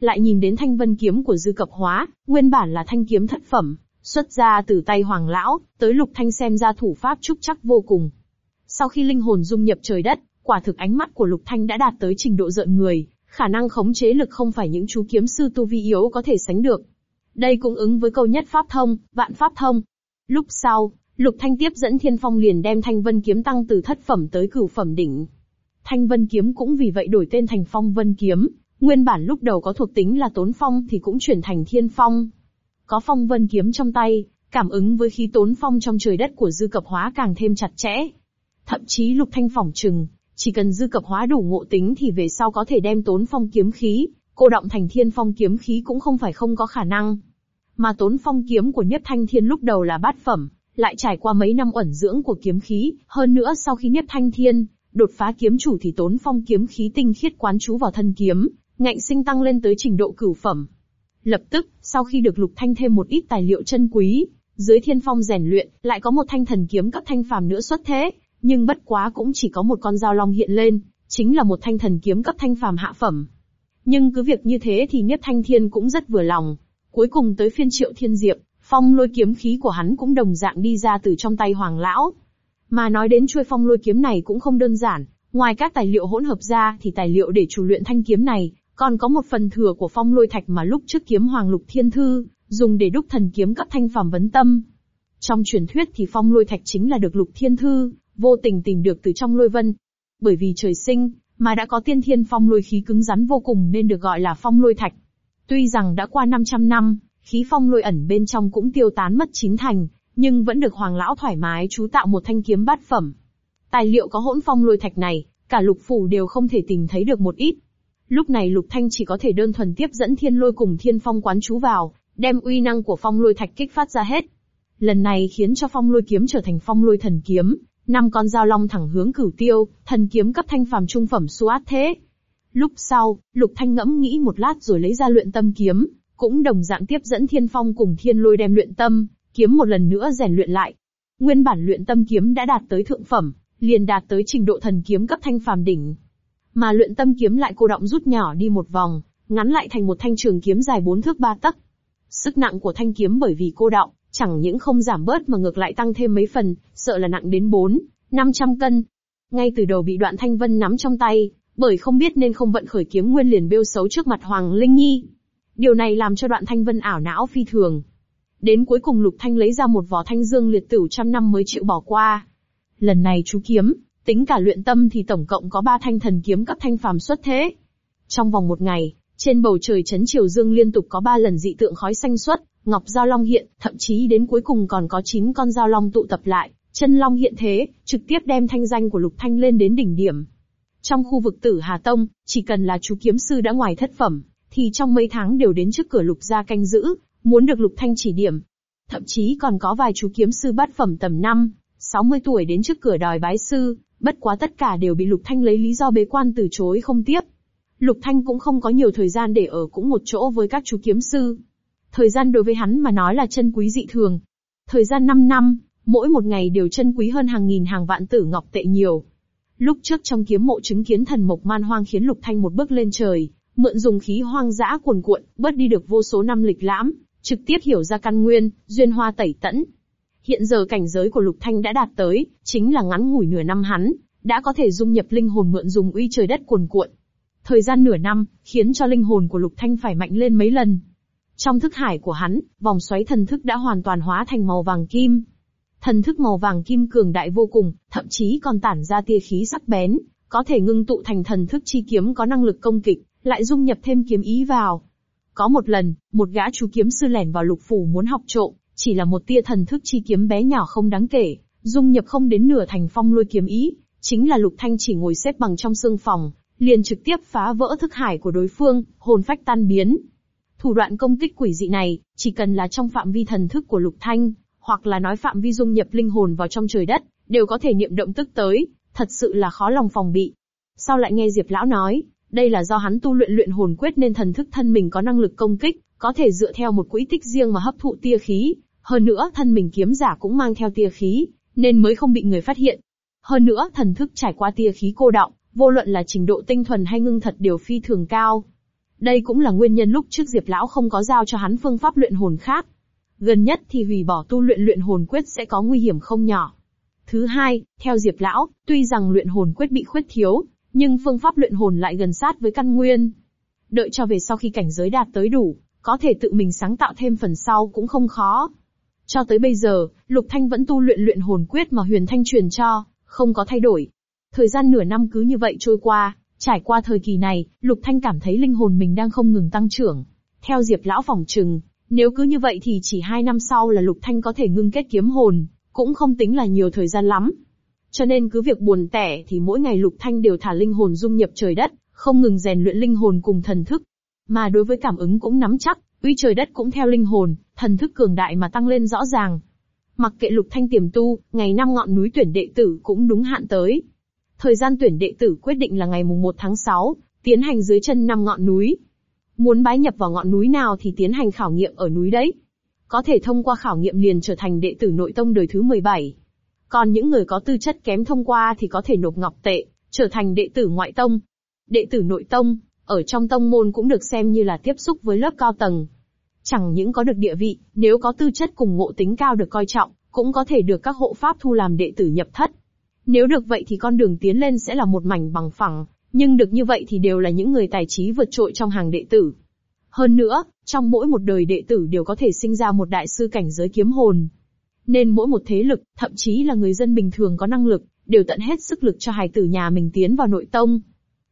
Lại nhìn đến thanh vân kiếm của dư cập hóa, nguyên bản là thanh kiếm thất phẩm, xuất ra từ tay hoàng lão, tới lục thanh xem ra thủ pháp trúc chắc vô cùng. Sau khi linh hồn dung nhập trời đất, quả thực ánh mắt của lục thanh đã đạt tới trình độ giận người, khả năng khống chế lực không phải những chú kiếm sư tu vi yếu có thể sánh được. Đây cũng ứng với câu nhất pháp thông, vạn pháp thông. Lúc sau, Lục Thanh tiếp dẫn Thiên Phong liền đem Thanh Vân kiếm tăng từ thất phẩm tới cửu phẩm đỉnh. Thanh Vân kiếm cũng vì vậy đổi tên thành Phong Vân kiếm, nguyên bản lúc đầu có thuộc tính là tốn phong thì cũng chuyển thành Thiên Phong. Có Phong Vân kiếm trong tay, cảm ứng với khí tốn phong trong trời đất của dư cập hóa càng thêm chặt chẽ. Thậm chí Lục Thanh phỏng Trừng chỉ cần dư cập hóa đủ ngộ tính thì về sau có thể đem tốn phong kiếm khí, cô động thành thiên phong kiếm khí cũng không phải không có khả năng. Mà tốn phong kiếm của Niếp Thanh Thiên lúc đầu là bát phẩm, lại trải qua mấy năm ẩn dưỡng của kiếm khí, hơn nữa sau khi Niếp Thanh Thiên đột phá kiếm chủ thì tốn phong kiếm khí tinh khiết quán chú vào thân kiếm, ngạnh sinh tăng lên tới trình độ cửu phẩm. Lập tức, sau khi được Lục Thanh thêm một ít tài liệu chân quý, dưới thiên phong rèn luyện, lại có một thanh thần kiếm cấp thanh phàm nữa xuất thế, nhưng bất quá cũng chỉ có một con dao long hiện lên, chính là một thanh thần kiếm cấp thanh phàm hạ phẩm. Nhưng cứ việc như thế thì Niếp Thanh Thiên cũng rất vừa lòng. Cuối cùng tới phiên Triệu Thiên Diệp, phong lôi kiếm khí của hắn cũng đồng dạng đi ra từ trong tay Hoàng Lão. Mà nói đến chuôi phong lôi kiếm này cũng không đơn giản, ngoài các tài liệu hỗn hợp ra thì tài liệu để chủ luyện thanh kiếm này, còn có một phần thừa của phong lôi thạch mà lúc trước kiếm Hoàng Lục Thiên Thư, dùng để đúc thần kiếm cấp thanh phàm vấn tâm. Trong truyền thuyết thì phong lôi thạch chính là được Lục Thiên Thư, vô tình tìm được từ trong lôi vân. Bởi vì trời sinh, mà đã có tiên thiên phong lôi khí cứng rắn vô cùng nên được gọi là phong lôi thạch. Tuy rằng đã qua 500 năm, khí phong lôi ẩn bên trong cũng tiêu tán mất chín thành, nhưng vẫn được hoàng lão thoải mái chú tạo một thanh kiếm bát phẩm. Tài liệu có hỗn phong lôi thạch này, cả lục phủ đều không thể tìm thấy được một ít. Lúc này lục thanh chỉ có thể đơn thuần tiếp dẫn thiên lôi cùng thiên phong quán chú vào, đem uy năng của phong lôi thạch kích phát ra hết. Lần này khiến cho phong lôi kiếm trở thành phong lôi thần kiếm, năm con dao long thẳng hướng cửu tiêu, thần kiếm cấp thanh phàm trung phẩm suát thế. Lúc sau, Lục Thanh ngẫm nghĩ một lát rồi lấy ra luyện tâm kiếm, cũng đồng dạng tiếp dẫn thiên phong cùng thiên lôi đem luyện tâm, kiếm một lần nữa rèn luyện lại. Nguyên bản luyện tâm kiếm đã đạt tới thượng phẩm, liền đạt tới trình độ thần kiếm cấp thanh phàm đỉnh. Mà luyện tâm kiếm lại cô động rút nhỏ đi một vòng, ngắn lại thành một thanh trường kiếm dài bốn thước ba tấc. Sức nặng của thanh kiếm bởi vì cô động, chẳng những không giảm bớt mà ngược lại tăng thêm mấy phần, sợ là nặng đến 4, 500 cân. Ngay từ đầu bị đoạn thanh vân nắm trong tay, bởi không biết nên không vận khởi kiếm nguyên liền bêu xấu trước mặt Hoàng Linh Nhi. Điều này làm cho đoạn thanh vân ảo não phi thường. Đến cuối cùng Lục Thanh lấy ra một vỏ thanh dương liệt tử trăm năm mới chịu bỏ qua. Lần này chú kiếm, tính cả luyện tâm thì tổng cộng có ba thanh thần kiếm cấp thanh phàm xuất thế. Trong vòng một ngày, trên bầu trời chấn triều dương liên tục có ba lần dị tượng khói xanh xuất, ngọc giao long hiện, thậm chí đến cuối cùng còn có chín con giao long tụ tập lại, chân long hiện thế, trực tiếp đem thanh danh của Lục Thanh lên đến đỉnh điểm. Trong khu vực Tử Hà Tông, chỉ cần là chú kiếm sư đã ngoài thất phẩm, thì trong mấy tháng đều đến trước cửa Lục gia canh giữ, muốn được Lục Thanh chỉ điểm. Thậm chí còn có vài chú kiếm sư bát phẩm tầm năm, 60 tuổi đến trước cửa đòi bái sư, bất quá tất cả đều bị Lục Thanh lấy lý do bế quan từ chối không tiếp. Lục Thanh cũng không có nhiều thời gian để ở cũng một chỗ với các chú kiếm sư. Thời gian đối với hắn mà nói là chân quý dị thường. Thời gian 5 năm, mỗi một ngày đều chân quý hơn hàng nghìn hàng vạn tử ngọc tệ nhiều. Lúc trước trong kiếm mộ chứng kiến thần mộc man hoang khiến Lục Thanh một bước lên trời, mượn dùng khí hoang dã cuồn cuộn, bớt đi được vô số năm lịch lãm, trực tiếp hiểu ra căn nguyên, duyên hoa tẩy tẫn. Hiện giờ cảnh giới của Lục Thanh đã đạt tới, chính là ngắn ngủi nửa năm hắn, đã có thể dung nhập linh hồn mượn dùng uy trời đất cuồn cuộn. Thời gian nửa năm, khiến cho linh hồn của Lục Thanh phải mạnh lên mấy lần. Trong thức hải của hắn, vòng xoáy thần thức đã hoàn toàn hóa thành màu vàng kim. Thần thức màu vàng kim cường đại vô cùng, thậm chí còn tản ra tia khí sắc bén, có thể ngưng tụ thành thần thức chi kiếm có năng lực công kích, lại dung nhập thêm kiếm ý vào. Có một lần, một gã chú kiếm sư lẻn vào lục phủ muốn học trộm, chỉ là một tia thần thức chi kiếm bé nhỏ không đáng kể, dung nhập không đến nửa thành phong lôi kiếm ý, chính là lục thanh chỉ ngồi xếp bằng trong xương phòng, liền trực tiếp phá vỡ thức hải của đối phương, hồn phách tan biến. Thủ đoạn công kích quỷ dị này, chỉ cần là trong phạm vi thần thức của lục thanh, hoặc là nói phạm vi dung nhập linh hồn vào trong trời đất, đều có thể niệm động tức tới, thật sự là khó lòng phòng bị. Sau lại nghe Diệp Lão nói, đây là do hắn tu luyện luyện hồn quyết nên thần thức thân mình có năng lực công kích, có thể dựa theo một quỹ tích riêng mà hấp thụ tia khí. Hơn nữa thân mình kiếm giả cũng mang theo tia khí, nên mới không bị người phát hiện. Hơn nữa thần thức trải qua tia khí cô động, vô luận là trình độ tinh thuần hay ngưng thật đều phi thường cao. Đây cũng là nguyên nhân lúc trước Diệp Lão không có giao cho hắn phương pháp luyện hồn khác. Gần nhất thì hủy bỏ tu luyện luyện hồn quyết sẽ có nguy hiểm không nhỏ. Thứ hai, theo Diệp Lão, tuy rằng luyện hồn quyết bị khuyết thiếu, nhưng phương pháp luyện hồn lại gần sát với căn nguyên. Đợi cho về sau khi cảnh giới đạt tới đủ, có thể tự mình sáng tạo thêm phần sau cũng không khó. Cho tới bây giờ, Lục Thanh vẫn tu luyện luyện hồn quyết mà Huyền Thanh truyền cho, không có thay đổi. Thời gian nửa năm cứ như vậy trôi qua, trải qua thời kỳ này, Lục Thanh cảm thấy linh hồn mình đang không ngừng tăng trưởng. Theo Diệp Lão phỏng trừng, nếu cứ như vậy thì chỉ hai năm sau là Lục Thanh có thể ngưng kết kiếm hồn, cũng không tính là nhiều thời gian lắm. Cho nên cứ việc buồn tẻ thì mỗi ngày Lục Thanh đều thả linh hồn dung nhập trời đất, không ngừng rèn luyện linh hồn cùng thần thức. Mà đối với cảm ứng cũng nắm chắc, uy trời đất cũng theo linh hồn, thần thức cường đại mà tăng lên rõ ràng. Mặc kệ Lục Thanh tiềm tu, ngày năm ngọn núi tuyển đệ tử cũng đúng hạn tới. Thời gian tuyển đệ tử quyết định là ngày mùng 1 tháng 6, tiến hành dưới chân năm ngọn núi. Muốn bái nhập vào ngọn núi nào thì tiến hành khảo nghiệm ở núi đấy. Có thể thông qua khảo nghiệm liền trở thành đệ tử nội tông đời thứ 17. Còn những người có tư chất kém thông qua thì có thể nộp ngọc tệ, trở thành đệ tử ngoại tông. Đệ tử nội tông, ở trong tông môn cũng được xem như là tiếp xúc với lớp cao tầng. Chẳng những có được địa vị, nếu có tư chất cùng ngộ tính cao được coi trọng, cũng có thể được các hộ pháp thu làm đệ tử nhập thất. Nếu được vậy thì con đường tiến lên sẽ là một mảnh bằng phẳng, nhưng được như vậy thì đều là những người tài trí vượt trội trong hàng đệ tử. Hơn nữa, trong mỗi một đời đệ tử đều có thể sinh ra một đại sư cảnh giới kiếm hồn, nên mỗi một thế lực, thậm chí là người dân bình thường có năng lực, đều tận hết sức lực cho hài tử nhà mình tiến vào nội tông.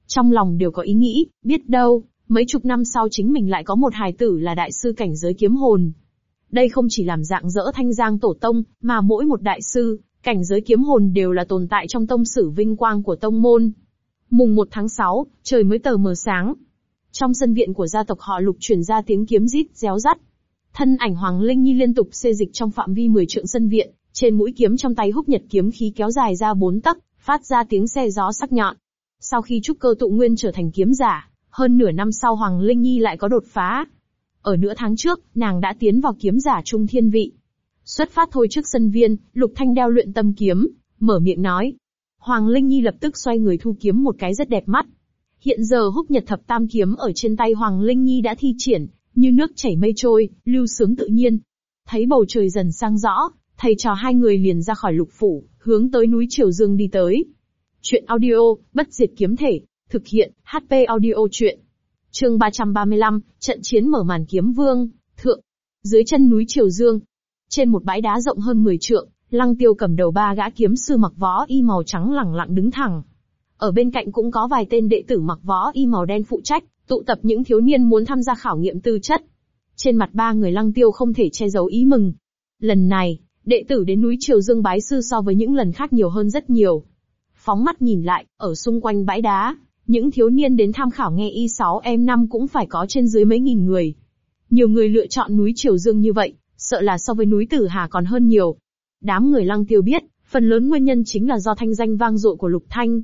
Trong lòng đều có ý nghĩ, biết đâu, mấy chục năm sau chính mình lại có một hài tử là đại sư cảnh giới kiếm hồn. Đây không chỉ làm dạng dỡ thanh giang tổ tông, mà mỗi một đại sư, cảnh giới kiếm hồn đều là tồn tại trong tông sử vinh quang của tông môn. Mùng 1 tháng 6, trời mới tờ mờ sáng. Trong sân viện của gia tộc họ lục truyền ra tiếng kiếm rít réo rắt. Thân ảnh Hoàng Linh Nhi liên tục xê dịch trong phạm vi 10 trượng sân viện, trên mũi kiếm trong tay húc nhật kiếm khí kéo dài ra bốn tấc, phát ra tiếng xe gió sắc nhọn. Sau khi trúc cơ tụ nguyên trở thành kiếm giả, hơn nửa năm sau Hoàng Linh Nhi lại có đột phá. Ở nửa tháng trước, nàng đã tiến vào kiếm giả trung thiên vị. Xuất phát thôi trước sân viên, Lục Thanh đeo luyện tâm kiếm, mở miệng nói. Hoàng Linh Nhi lập tức xoay người thu kiếm một cái rất đẹp mắt. Hiện giờ húc nhật thập tam kiếm ở trên tay Hoàng Linh Nhi đã thi triển, như nước chảy mây trôi, lưu sướng tự nhiên. Thấy bầu trời dần sang rõ, thầy trò hai người liền ra khỏi lục phủ, hướng tới núi Triều Dương đi tới. Chuyện audio, bất diệt kiếm thể, thực hiện, HP audio chuyện. Chương 335, trận chiến mở màn kiếm vương, thượng. Dưới chân núi Triều Dương, trên một bãi đá rộng hơn 10 trượng, Lăng Tiêu cầm đầu ba gã kiếm sư mặc võ y màu trắng lẳng lặng đứng thẳng. Ở bên cạnh cũng có vài tên đệ tử mặc võ y màu đen phụ trách, tụ tập những thiếu niên muốn tham gia khảo nghiệm tư chất. Trên mặt ba người lăng tiêu không thể che giấu ý mừng. Lần này, đệ tử đến núi Triều Dương bái sư so với những lần khác nhiều hơn rất nhiều. Phóng mắt nhìn lại, ở xung quanh bãi đá, những thiếu niên đến tham khảo nghe y 6 em năm cũng phải có trên dưới mấy nghìn người. Nhiều người lựa chọn núi Triều Dương như vậy, sợ là so với núi Tử Hà còn hơn nhiều. Đám người lăng tiêu biết, phần lớn nguyên nhân chính là do thanh danh vang dội của Lục Thanh.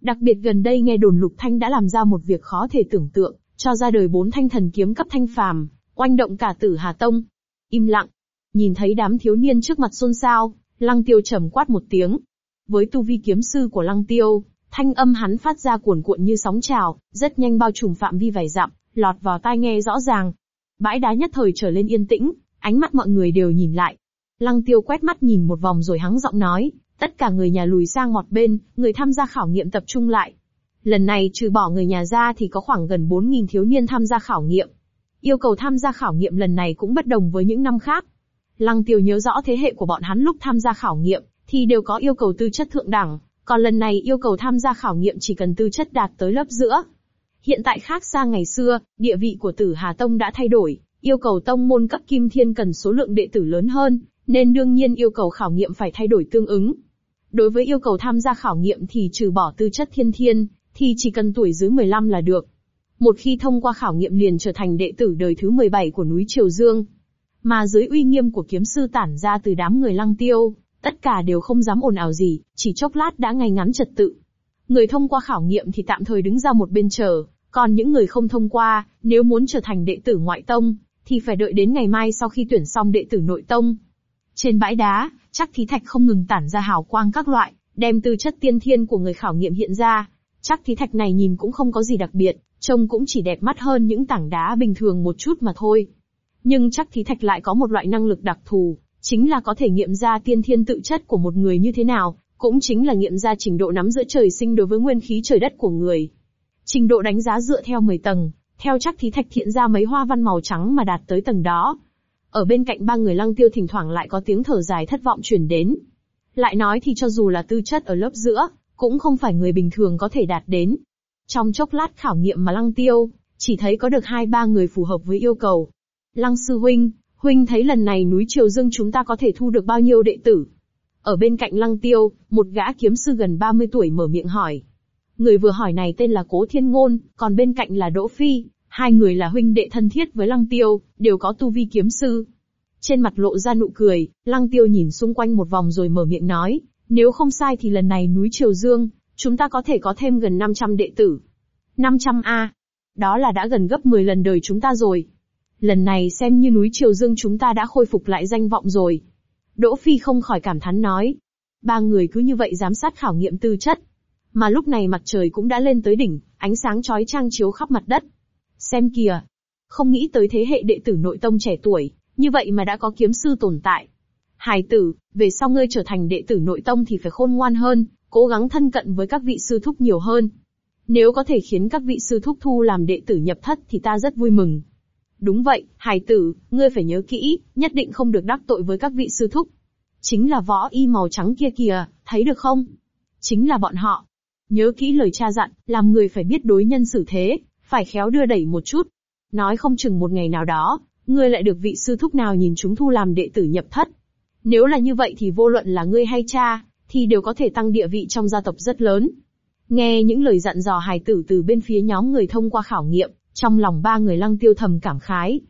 Đặc biệt gần đây nghe đồn Lục Thanh đã làm ra một việc khó thể tưởng tượng, cho ra đời bốn thanh thần kiếm cấp thanh phàm, oanh động cả tử Hà Tông. Im lặng. Nhìn thấy đám thiếu niên trước mặt xôn xao, Lăng Tiêu trầm quát một tiếng. Với tu vi kiếm sư của Lăng Tiêu, thanh âm hắn phát ra cuồn cuộn như sóng trào, rất nhanh bao trùm phạm vi vài dặm, lọt vào tai nghe rõ ràng. Bãi đá nhất thời trở lên yên tĩnh, ánh mắt mọi người đều nhìn lại. Lăng Tiêu quét mắt nhìn một vòng rồi hắng giọng nói, tất cả người nhà lùi sang một bên, người tham gia khảo nghiệm tập trung lại. Lần này trừ bỏ người nhà ra thì có khoảng gần 4.000 thiếu niên tham gia khảo nghiệm. Yêu cầu tham gia khảo nghiệm lần này cũng bất đồng với những năm khác. Lăng Tiêu nhớ rõ thế hệ của bọn hắn lúc tham gia khảo nghiệm, thì đều có yêu cầu tư chất thượng đẳng, còn lần này yêu cầu tham gia khảo nghiệm chỉ cần tư chất đạt tới lớp giữa. Hiện tại khác xa ngày xưa, địa vị của tử Hà Tông đã thay đổi, yêu cầu tông môn cấp kim thiên cần số lượng đệ tử lớn hơn, nên đương nhiên yêu cầu khảo nghiệm phải thay đổi tương ứng. Đối với yêu cầu tham gia khảo nghiệm thì trừ bỏ tư chất thiên thiên, thì chỉ cần tuổi dưới 15 là được. Một khi thông qua khảo nghiệm liền trở thành đệ tử đời thứ 17 của núi Triều Dương. Mà dưới uy nghiêm của kiếm sư tản ra từ đám người lăng tiêu, tất cả đều không dám ồn ào gì, chỉ chốc lát đã ngay ngắn trật tự. Người thông qua khảo nghiệm thì tạm thời đứng ra một bên chờ, còn những người không thông qua, nếu muốn trở thành đệ tử ngoại tông, thì phải đợi đến ngày mai sau khi tuyển xong đệ tử nội tông. Trên bãi đá, chắc thí thạch không ngừng tản ra hào quang các loại, đem tư chất tiên thiên của người khảo nghiệm hiện ra. Chắc thí thạch này nhìn cũng không có gì đặc biệt, trông cũng chỉ đẹp mắt hơn những tảng đá bình thường một chút mà thôi. Nhưng chắc thí thạch lại có một loại năng lực đặc thù, chính là có thể nghiệm ra tiên thiên tự chất của một người như thế nào, cũng chính là nghiệm ra trình độ nắm giữ trời sinh đối với nguyên khí trời đất của người. Trình độ đánh giá dựa theo 10 tầng, theo chắc thí thạch thiện ra mấy hoa văn màu trắng mà đạt tới tầng đó. Ở bên cạnh ba người lăng tiêu thỉnh thoảng lại có tiếng thở dài thất vọng truyền đến. Lại nói thì cho dù là tư chất ở lớp giữa, cũng không phải người bình thường có thể đạt đến. Trong chốc lát khảo nghiệm mà lăng tiêu, chỉ thấy có được hai ba người phù hợp với yêu cầu. Lăng sư huynh, huynh thấy lần này núi Triều Dương chúng ta có thể thu được bao nhiêu đệ tử? Ở bên cạnh lăng tiêu, một gã kiếm sư gần 30 tuổi mở miệng hỏi. Người vừa hỏi này tên là Cố Thiên Ngôn, còn bên cạnh là Đỗ Phi, hai người là huynh đệ thân thiết với Lăng Tiêu, đều có tu vi kiếm sư. Trên mặt lộ ra nụ cười, Lăng Tiêu nhìn xung quanh một vòng rồi mở miệng nói, nếu không sai thì lần này núi Triều Dương, chúng ta có thể có thêm gần 500 đệ tử. 500 A. Đó là đã gần gấp 10 lần đời chúng ta rồi. Lần này xem như núi Triều Dương chúng ta đã khôi phục lại danh vọng rồi. Đỗ Phi không khỏi cảm thán nói. Ba người cứ như vậy giám sát khảo nghiệm tư chất. Mà lúc này mặt trời cũng đã lên tới đỉnh, ánh sáng chói chang chiếu khắp mặt đất. Xem kìa. Không nghĩ tới thế hệ đệ tử nội tông trẻ tuổi, như vậy mà đã có kiếm sư tồn tại. Hải tử, về sau ngươi trở thành đệ tử nội tông thì phải khôn ngoan hơn, cố gắng thân cận với các vị sư thúc nhiều hơn. Nếu có thể khiến các vị sư thúc thu làm đệ tử nhập thất thì ta rất vui mừng. Đúng vậy, hải tử, ngươi phải nhớ kỹ, nhất định không được đắc tội với các vị sư thúc. Chính là võ y màu trắng kia kìa, thấy được không? Chính là bọn họ. Nhớ kỹ lời cha dặn, làm người phải biết đối nhân xử thế, phải khéo đưa đẩy một chút. Nói không chừng một ngày nào đó, ngươi lại được vị sư thúc nào nhìn chúng thu làm đệ tử nhập thất. Nếu là như vậy thì vô luận là ngươi hay cha, thì đều có thể tăng địa vị trong gia tộc rất lớn. Nghe những lời dặn dò hài tử từ bên phía nhóm người thông qua khảo nghiệm, trong lòng ba người lăng tiêu thầm cảm khái.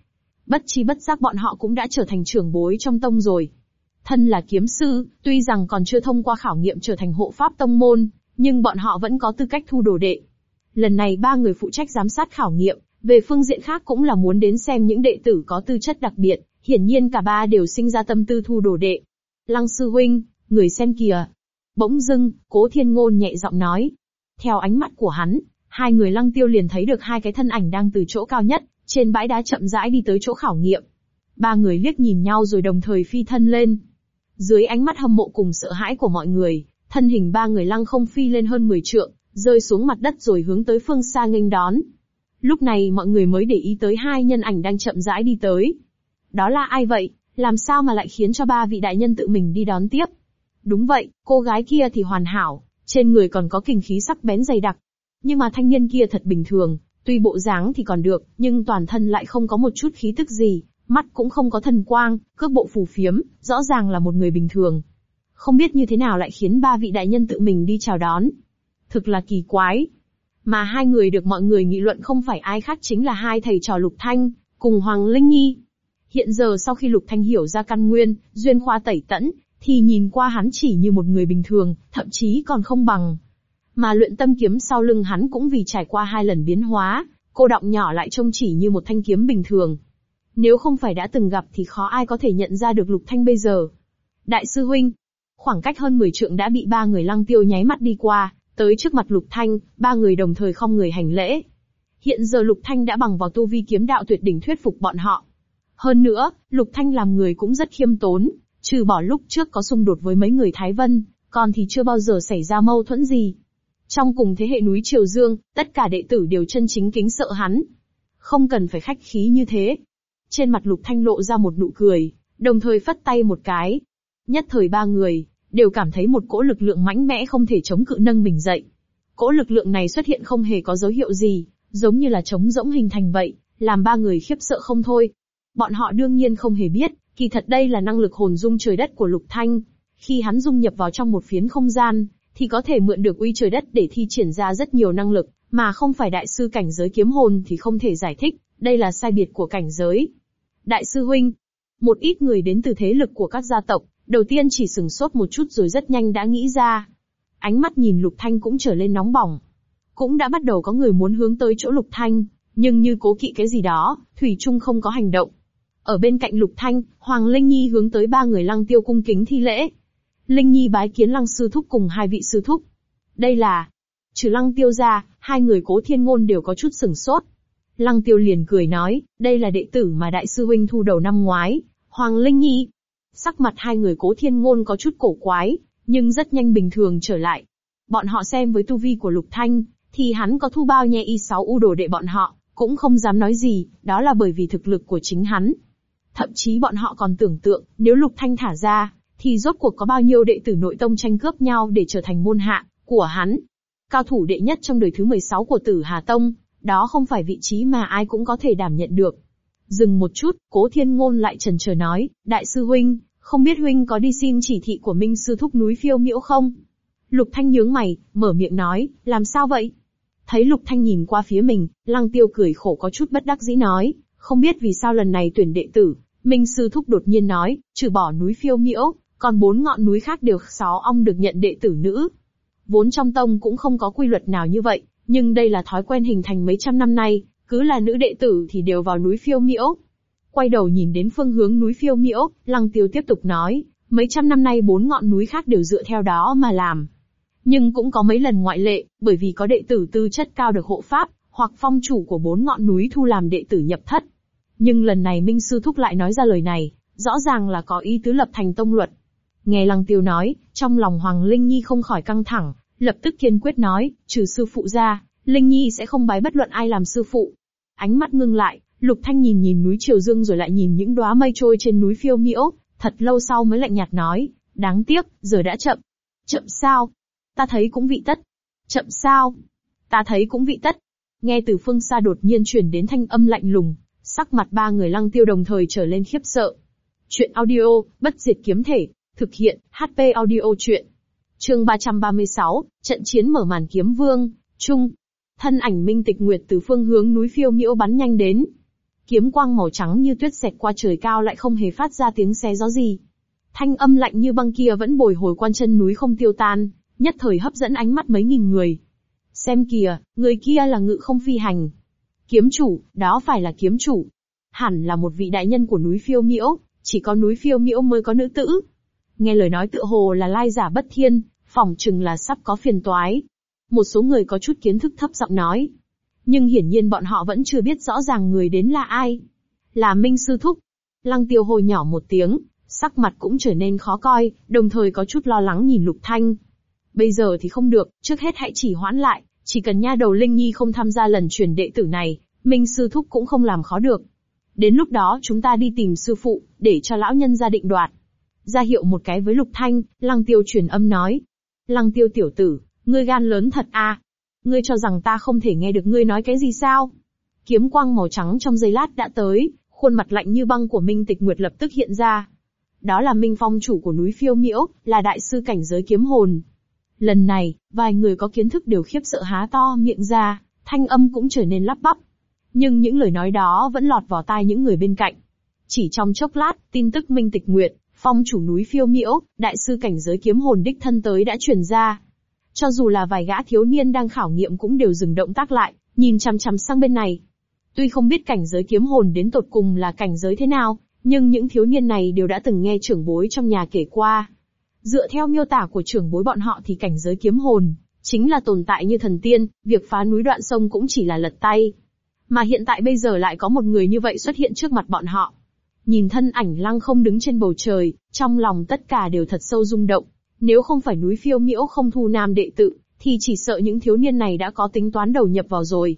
Bất chi bất giác bọn họ cũng đã trở thành trưởng bối trong tông rồi. Thân là kiếm sư, tuy rằng còn chưa thông qua khảo nghiệm trở thành hộ pháp tông môn, nhưng bọn họ vẫn có tư cách thu đồ đệ. Lần này ba người phụ trách giám sát khảo nghiệm, về phương diện khác cũng là muốn đến xem những đệ tử có tư chất đặc biệt, hiển nhiên cả ba đều sinh ra tâm tư thu đồ đệ. Lăng sư huynh, người xem kìa. Bỗng dưng, cố thiên ngôn nhẹ giọng nói. Theo ánh mắt của hắn, hai người lăng tiêu liền thấy được hai cái thân ảnh đang từ chỗ cao nhất, trên bãi đá chậm rãi đi tới chỗ khảo nghiệm. Ba người liếc nhìn nhau rồi đồng thời phi thân lên. Dưới ánh mắt hâm mộ cùng sợ hãi của mọi người, thân hình ba người lăng không phi lên hơn 10 trượng, rơi xuống mặt đất rồi hướng tới phương xa nghênh đón. Lúc này mọi người mới để ý tới hai nhân ảnh đang chậm rãi đi tới. Đó là ai vậy? Làm sao mà lại khiến cho ba vị đại nhân tự mình đi đón tiếp? Đúng vậy, cô gái kia thì hoàn hảo, trên người còn có kình khí sắc bén dày đặc. Nhưng mà thanh niên kia thật bình thường, tuy bộ dáng thì còn được, nhưng toàn thân lại không có một chút khí tức gì, mắt cũng không có thần quang, cước bộ phù phiếm, rõ ràng là một người bình thường. Không biết như thế nào lại khiến ba vị đại nhân tự mình đi chào đón thực là kỳ quái. Mà hai người được mọi người nghị luận không phải ai khác chính là hai thầy trò Lục Thanh, cùng Hoàng Linh Nhi. Hiện giờ sau khi Lục Thanh hiểu ra căn nguyên, duyên khoa tẩy tẫn, thì nhìn qua hắn chỉ như một người bình thường, thậm chí còn không bằng. Mà luyện tâm kiếm sau lưng hắn cũng vì trải qua hai lần biến hóa, cô động nhỏ lại trông chỉ như một thanh kiếm bình thường. Nếu không phải đã từng gặp thì khó ai có thể nhận ra được Lục Thanh bây giờ. Đại sư huynh, khoảng cách hơn 10 trượng đã bị ba người lăng tiêu nháy mắt đi qua, tới trước mặt Lục Thanh, ba người đồng thời không người hành lễ. Hiện giờ Lục Thanh đã bằng vào tu vi kiếm đạo tuyệt đỉnh thuyết phục bọn họ. Hơn nữa, Lục Thanh làm người cũng rất khiêm tốn, trừ bỏ lúc trước có xung đột với mấy người Thái Vân, còn thì chưa bao giờ xảy ra mâu thuẫn gì. Trong cùng thế hệ núi Triều Dương, tất cả đệ tử đều chân chính kính sợ hắn. Không cần phải khách khí như thế. Trên mặt Lục Thanh lộ ra một nụ cười, đồng thời phất tay một cái. Nhất thời ba người, đều cảm thấy một cỗ lực lượng mãnh mẽ không thể chống cự nâng mình dậy. Cỗ lực lượng này xuất hiện không hề có dấu hiệu gì, giống như là trống rỗng hình thành vậy, làm ba người khiếp sợ không thôi. Bọn họ đương nhiên không hề biết, kỳ thật đây là năng lực hồn dung trời đất của Lục Thanh. Khi hắn dung nhập vào trong một phiến không gian, thì có thể mượn được uy trời đất để thi triển ra rất nhiều năng lực, mà không phải đại sư cảnh giới kiếm hồn thì không thể giải thích, đây là sai biệt của cảnh giới. Đại sư huynh, một ít người đến từ thế lực của các gia tộc, đầu tiên chỉ sừng sốt một chút rồi rất nhanh đã nghĩ ra. Ánh mắt nhìn Lục Thanh cũng trở lên nóng bỏng. Cũng đã bắt đầu có người muốn hướng tới chỗ Lục Thanh, nhưng như cố kỵ cái gì đó, Thủy Trung không có hành động. Ở bên cạnh Lục Thanh, Hoàng Linh Nhi hướng tới ba người lăng tiêu cung kính thi lễ. Linh Nhi bái kiến lăng sư thúc cùng hai vị sư thúc. Đây là... Trừ lăng tiêu ra, hai người cố thiên ngôn đều có chút sừng sốt. Lăng tiêu liền cười nói, đây là đệ tử mà đại sư huynh thu đầu năm ngoái, Hoàng Linh Nhi. Sắc mặt hai người cố thiên ngôn có chút cổ quái, nhưng rất nhanh bình thường trở lại. Bọn họ xem với tu vi của Lục Thanh, thì hắn có thu bao nhẹ y sáu u đồ đệ bọn họ, cũng không dám nói gì, đó là bởi vì thực lực của chính hắn. Thậm chí bọn họ còn tưởng tượng, nếu Lục Thanh thả ra, thì rốt cuộc có bao nhiêu đệ tử nội tông tranh cướp nhau để trở thành môn hạ của hắn. Cao thủ đệ nhất trong đời thứ 16 của Tử Hà Tông, đó không phải vị trí mà ai cũng có thể đảm nhận được. Dừng một chút, Cố Thiên Ngôn lại trần chờ nói, Đại sư huynh, không biết huynh có đi xin chỉ thị của Minh sư thúc núi phiêu miễu không? Lục Thanh nhướng mày, mở miệng nói, làm sao vậy? Thấy Lục Thanh nhìn qua phía mình, Lăng Tiêu cười khổ có chút bất đắc dĩ nói, không biết vì sao lần này tuyển đệ tử, Minh sư thúc đột nhiên nói, trừ bỏ núi phiêu miễu, còn bốn ngọn núi khác đều xó ong được nhận đệ tử nữ. Vốn trong tông cũng không có quy luật nào như vậy, nhưng đây là thói quen hình thành mấy trăm năm nay, cứ là nữ đệ tử thì đều vào núi phiêu miễu. Quay đầu nhìn đến phương hướng núi phiêu miễu, lăng tiêu tiếp tục nói, mấy trăm năm nay bốn ngọn núi khác đều dựa theo đó mà làm. Nhưng cũng có mấy lần ngoại lệ, bởi vì có đệ tử tư chất cao được hộ pháp, hoặc phong chủ của bốn ngọn núi thu làm đệ tử nhập thất. Nhưng lần này Minh Sư Thúc lại nói ra lời này, rõ ràng là có ý tứ lập thành tông luật. Nghe Lăng Tiêu nói, trong lòng Hoàng Linh Nhi không khỏi căng thẳng, lập tức kiên quyết nói, trừ sư phụ ra, Linh Nhi sẽ không bái bất luận ai làm sư phụ. Ánh mắt ngưng lại, Lục Thanh nhìn nhìn núi Triều Dương rồi lại nhìn những đóa mây trôi trên núi phiêu miễu, thật lâu sau mới lạnh nhạt nói, đáng tiếc, giờ đã chậm. Chậm sao? Ta thấy cũng vị tất. Chậm sao? Ta thấy cũng vị tất. Nghe từ phương xa đột nhiên truyền đến thanh âm lạnh lùng, sắc mặt ba người lăng tiêu đồng thời trở lên khiếp sợ. Chuyện audio, bất diệt kiếm thể, thực hiện, HP audio chuyện. Chương 336, trận chiến mở màn kiếm vương, trung. Thân ảnh minh tịch nguyệt từ phương hướng núi phiêu miễu bắn nhanh đến. Kiếm quang màu trắng như tuyết xẹt qua trời cao lại không hề phát ra tiếng xé gió gì. Thanh âm lạnh như băng kia vẫn bồi hồi quan chân núi không tiêu tan, nhất thời hấp dẫn ánh mắt mấy nghìn người. Xem kìa, người kia là ngự không phi hành. Kiếm chủ, đó phải là kiếm chủ. Hẳn là một vị đại nhân của núi phiêu miễu, chỉ có núi phiêu miễu mới có nữ tử. Nghe lời nói tự hồ là lai giả bất thiên, phỏng chừng là sắp có phiền toái. Một số người có chút kiến thức thấp giọng nói. Nhưng hiển nhiên bọn họ vẫn chưa biết rõ ràng người đến là ai. Là Minh Sư Thúc. Lăng tiêu hồi nhỏ một tiếng, sắc mặt cũng trở nên khó coi, đồng thời có chút lo lắng nhìn Lục Thanh. Bây giờ thì không được, trước hết hãy chỉ hoãn lại, chỉ cần nha đầu Linh Nhi không tham gia lần truyền đệ tử này, Minh Sư Thúc cũng không làm khó được. Đến lúc đó chúng ta đi tìm sư phụ, để cho lão nhân ra định đoạt. Ra hiệu một cái với Lục Thanh, Lăng Tiêu truyền âm nói. Lăng Tiêu tiểu tử, ngươi gan lớn thật à? Ngươi cho rằng ta không thể nghe được ngươi nói cái gì sao? Kiếm quang màu trắng trong giây lát đã tới, khuôn mặt lạnh như băng của Minh Tịch Nguyệt lập tức hiện ra. Đó là Minh Phong chủ của núi Phiêu Miễu, là đại sư cảnh giới kiếm hồn. Lần này, vài người có kiến thức đều khiếp sợ há to miệng ra, thanh âm cũng trở nên lắp bắp. Nhưng những lời nói đó vẫn lọt vào tai những người bên cạnh. Chỉ trong chốc lát, tin tức Minh Tịch Nguyệt, phong chủ núi phiêu miễu, đại sư cảnh giới kiếm hồn đích thân tới đã truyền ra. Cho dù là vài gã thiếu niên đang khảo nghiệm cũng đều dừng động tác lại, nhìn chằm chằm sang bên này. Tuy không biết cảnh giới kiếm hồn đến tột cùng là cảnh giới thế nào, nhưng những thiếu niên này đều đã từng nghe trưởng bối trong nhà kể qua. Dựa theo miêu tả của trưởng bối bọn họ thì cảnh giới kiếm hồn, chính là tồn tại như thần tiên, việc phá núi đoạn sông cũng chỉ là lật tay. Mà hiện tại bây giờ lại có một người như vậy xuất hiện trước mặt bọn họ. Nhìn thân ảnh lăng không đứng trên bầu trời, trong lòng tất cả đều thật sâu rung động. Nếu không phải núi phiêu miễu không thu nam đệ tự, thì chỉ sợ những thiếu niên này đã có tính toán đầu nhập vào rồi.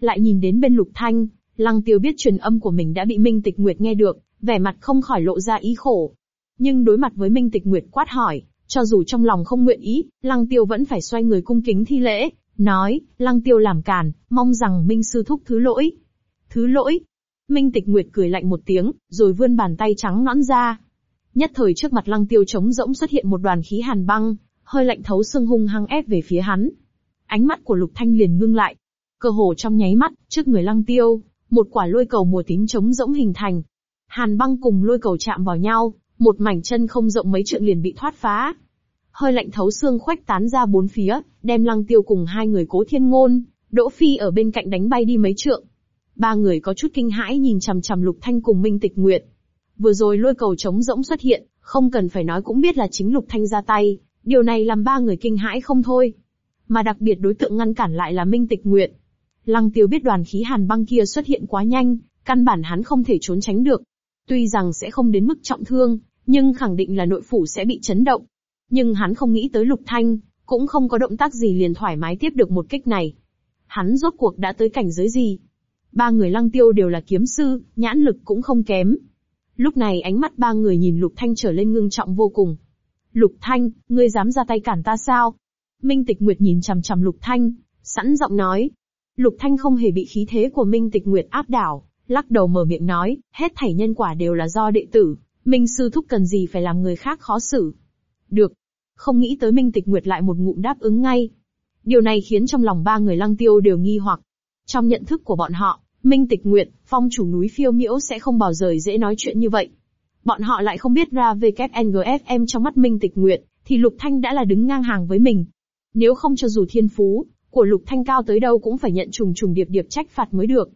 Lại nhìn đến bên lục thanh, lăng tiêu biết truyền âm của mình đã bị Minh Tịch Nguyệt nghe được, vẻ mặt không khỏi lộ ra ý khổ. Nhưng đối mặt với Minh Tịch Nguyệt quát hỏi, cho dù trong lòng không nguyện ý, lăng tiêu vẫn phải xoay người cung kính thi lễ, nói, lăng tiêu làm càn, mong rằng Minh Sư Thúc thứ lỗi. Thứ lỗi. Minh Tịch Nguyệt cười lạnh một tiếng, rồi vươn bàn tay trắng nõn ra. Nhất thời trước mặt lăng tiêu trống rỗng xuất hiện một đoàn khí hàn băng, hơi lạnh thấu xương hung hăng ép về phía hắn. Ánh mắt của Lục Thanh liền ngưng lại. Cơ hồ trong nháy mắt, trước người lăng tiêu, một quả lôi cầu mùa tím trống rỗng hình thành. Hàn băng cùng lôi cầu chạm vào nhau, một mảnh chân không rộng mấy trượng liền bị thoát phá. Hơi lạnh thấu xương khoách tán ra bốn phía, đem lăng tiêu cùng hai người cố thiên ngôn, Đỗ Phi ở bên cạnh đánh bay đi mấy trượng. Ba người có chút kinh hãi nhìn chằm chằm Lục Thanh cùng Minh Tịch Nguyệt. Vừa rồi lôi cầu trống rỗng xuất hiện, không cần phải nói cũng biết là chính Lục Thanh ra tay, điều này làm ba người kinh hãi không thôi. Mà đặc biệt đối tượng ngăn cản lại là Minh Tịch Nguyệt. Lăng Tiêu biết đoàn khí hàn băng kia xuất hiện quá nhanh, căn bản hắn không thể trốn tránh được. Tuy rằng sẽ không đến mức trọng thương, nhưng khẳng định là nội phủ sẽ bị chấn động. Nhưng hắn không nghĩ tới Lục Thanh, cũng không có động tác gì liền thoải mái tiếp được một kích này. Hắn rốt cuộc đã tới cảnh giới gì? Ba người lăng tiêu đều là kiếm sư, nhãn lực cũng không kém. Lúc này ánh mắt ba người nhìn Lục Thanh trở lên ngưng trọng vô cùng. Lục Thanh, ngươi dám ra tay cản ta sao? Minh Tịch Nguyệt nhìn chằm chằm Lục Thanh, sẵn giọng nói. Lục Thanh không hề bị khí thế của Minh Tịch Nguyệt áp đảo, lắc đầu mở miệng nói, hết thảy nhân quả đều là do đệ tử, Minh sư thúc cần gì phải làm người khác khó xử. Được. Không nghĩ tới Minh Tịch Nguyệt lại một ngụm đáp ứng ngay. Điều này khiến trong lòng ba người lăng tiêu đều nghi hoặc. Trong nhận thức của bọn họ, Minh Tịch Nguyệt, phong chủ núi phiêu miễu sẽ không bao giờ dễ nói chuyện như vậy. Bọn họ lại không biết ra WNGFM trong mắt Minh Tịch Nguyệt, thì Lục Thanh đã là đứng ngang hàng với mình. Nếu không cho dù thiên phú, của Lục Thanh cao tới đâu cũng phải nhận trùng trùng điệp điệp trách phạt mới được.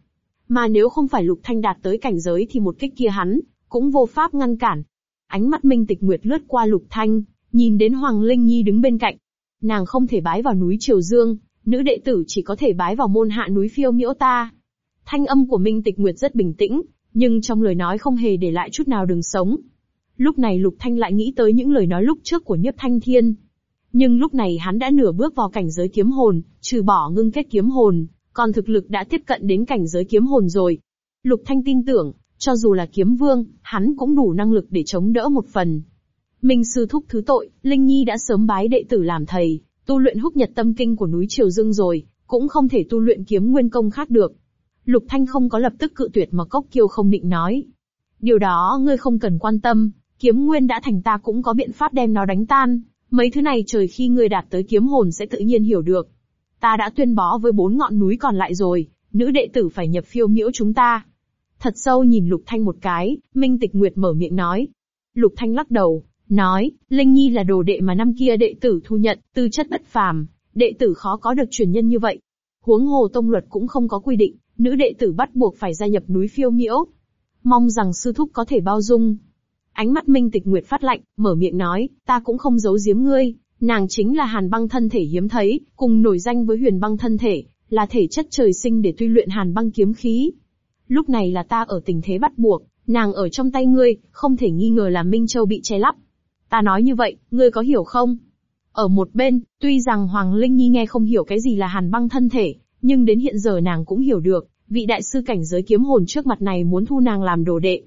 Mà nếu không phải Lục Thanh đạt tới cảnh giới thì một kích kia hắn, cũng vô pháp ngăn cản. Ánh mắt Minh Tịch Nguyệt lướt qua Lục Thanh, nhìn đến Hoàng Linh Nhi đứng bên cạnh. Nàng không thể bái vào núi Triều Dương, nữ đệ tử chỉ có thể bái vào môn hạ núi phiêu miễu ta. Thanh âm của Minh Tịch Nguyệt rất bình tĩnh, nhưng trong lời nói không hề để lại chút nào đường sống. Lúc này Lục Thanh lại nghĩ tới những lời nói lúc trước của Nhiếp Thanh Thiên. Nhưng lúc này hắn đã nửa bước vào cảnh giới kiếm hồn, trừ bỏ ngưng kết kiếm hồn, còn thực lực đã tiếp cận đến cảnh giới kiếm hồn rồi. Lục Thanh tin tưởng, cho dù là kiếm vương, hắn cũng đủ năng lực để chống đỡ một phần. Minh sư thúc thứ tội, Linh Nhi đã sớm bái đệ tử làm thầy, tu luyện húc nhật tâm kinh của núi Triều Dương rồi, cũng không thể tu luyện kiếm nguyên công khác được. Lục Thanh không có lập tức cự tuyệt mà cốc kiêu không định nói. Điều đó ngươi không cần quan tâm, kiếm nguyên đã thành ta cũng có biện pháp đem nó đánh tan, mấy thứ này trời khi ngươi đạt tới kiếm hồn sẽ tự nhiên hiểu được. Ta đã tuyên bó với bốn ngọn núi còn lại rồi, nữ đệ tử phải nhập phiêu miễu chúng ta. Thật sâu nhìn Lục Thanh một cái, Minh Tịch Nguyệt mở miệng nói. Lục Thanh lắc đầu, nói, Linh Nhi là đồ đệ mà năm kia đệ tử thu nhận, tư chất bất phàm, đệ tử khó có được truyền nhân như vậy. Huống hồ tông luật cũng không có quy định, nữ đệ tử bắt buộc phải gia nhập núi phiêu miễu. Mong rằng sư thúc có thể bao dung. Ánh mắt Minh Tịch Nguyệt phát lạnh, mở miệng nói, ta cũng không giấu giếm ngươi, nàng chính là hàn băng thân thể hiếm thấy, cùng nổi danh với huyền băng thân thể, là thể chất trời sinh để tuy luyện hàn băng kiếm khí. Lúc này là ta ở tình thế bắt buộc, nàng ở trong tay ngươi, không thể nghi ngờ là Minh Châu bị che lắp. Ta nói như vậy, ngươi có hiểu không? Ở một bên, tuy rằng Hoàng Linh Nhi nghe không hiểu cái gì là hàn băng thân thể, nhưng đến hiện giờ nàng cũng hiểu được, vị đại sư cảnh giới kiếm hồn trước mặt này muốn thu nàng làm đồ đệ.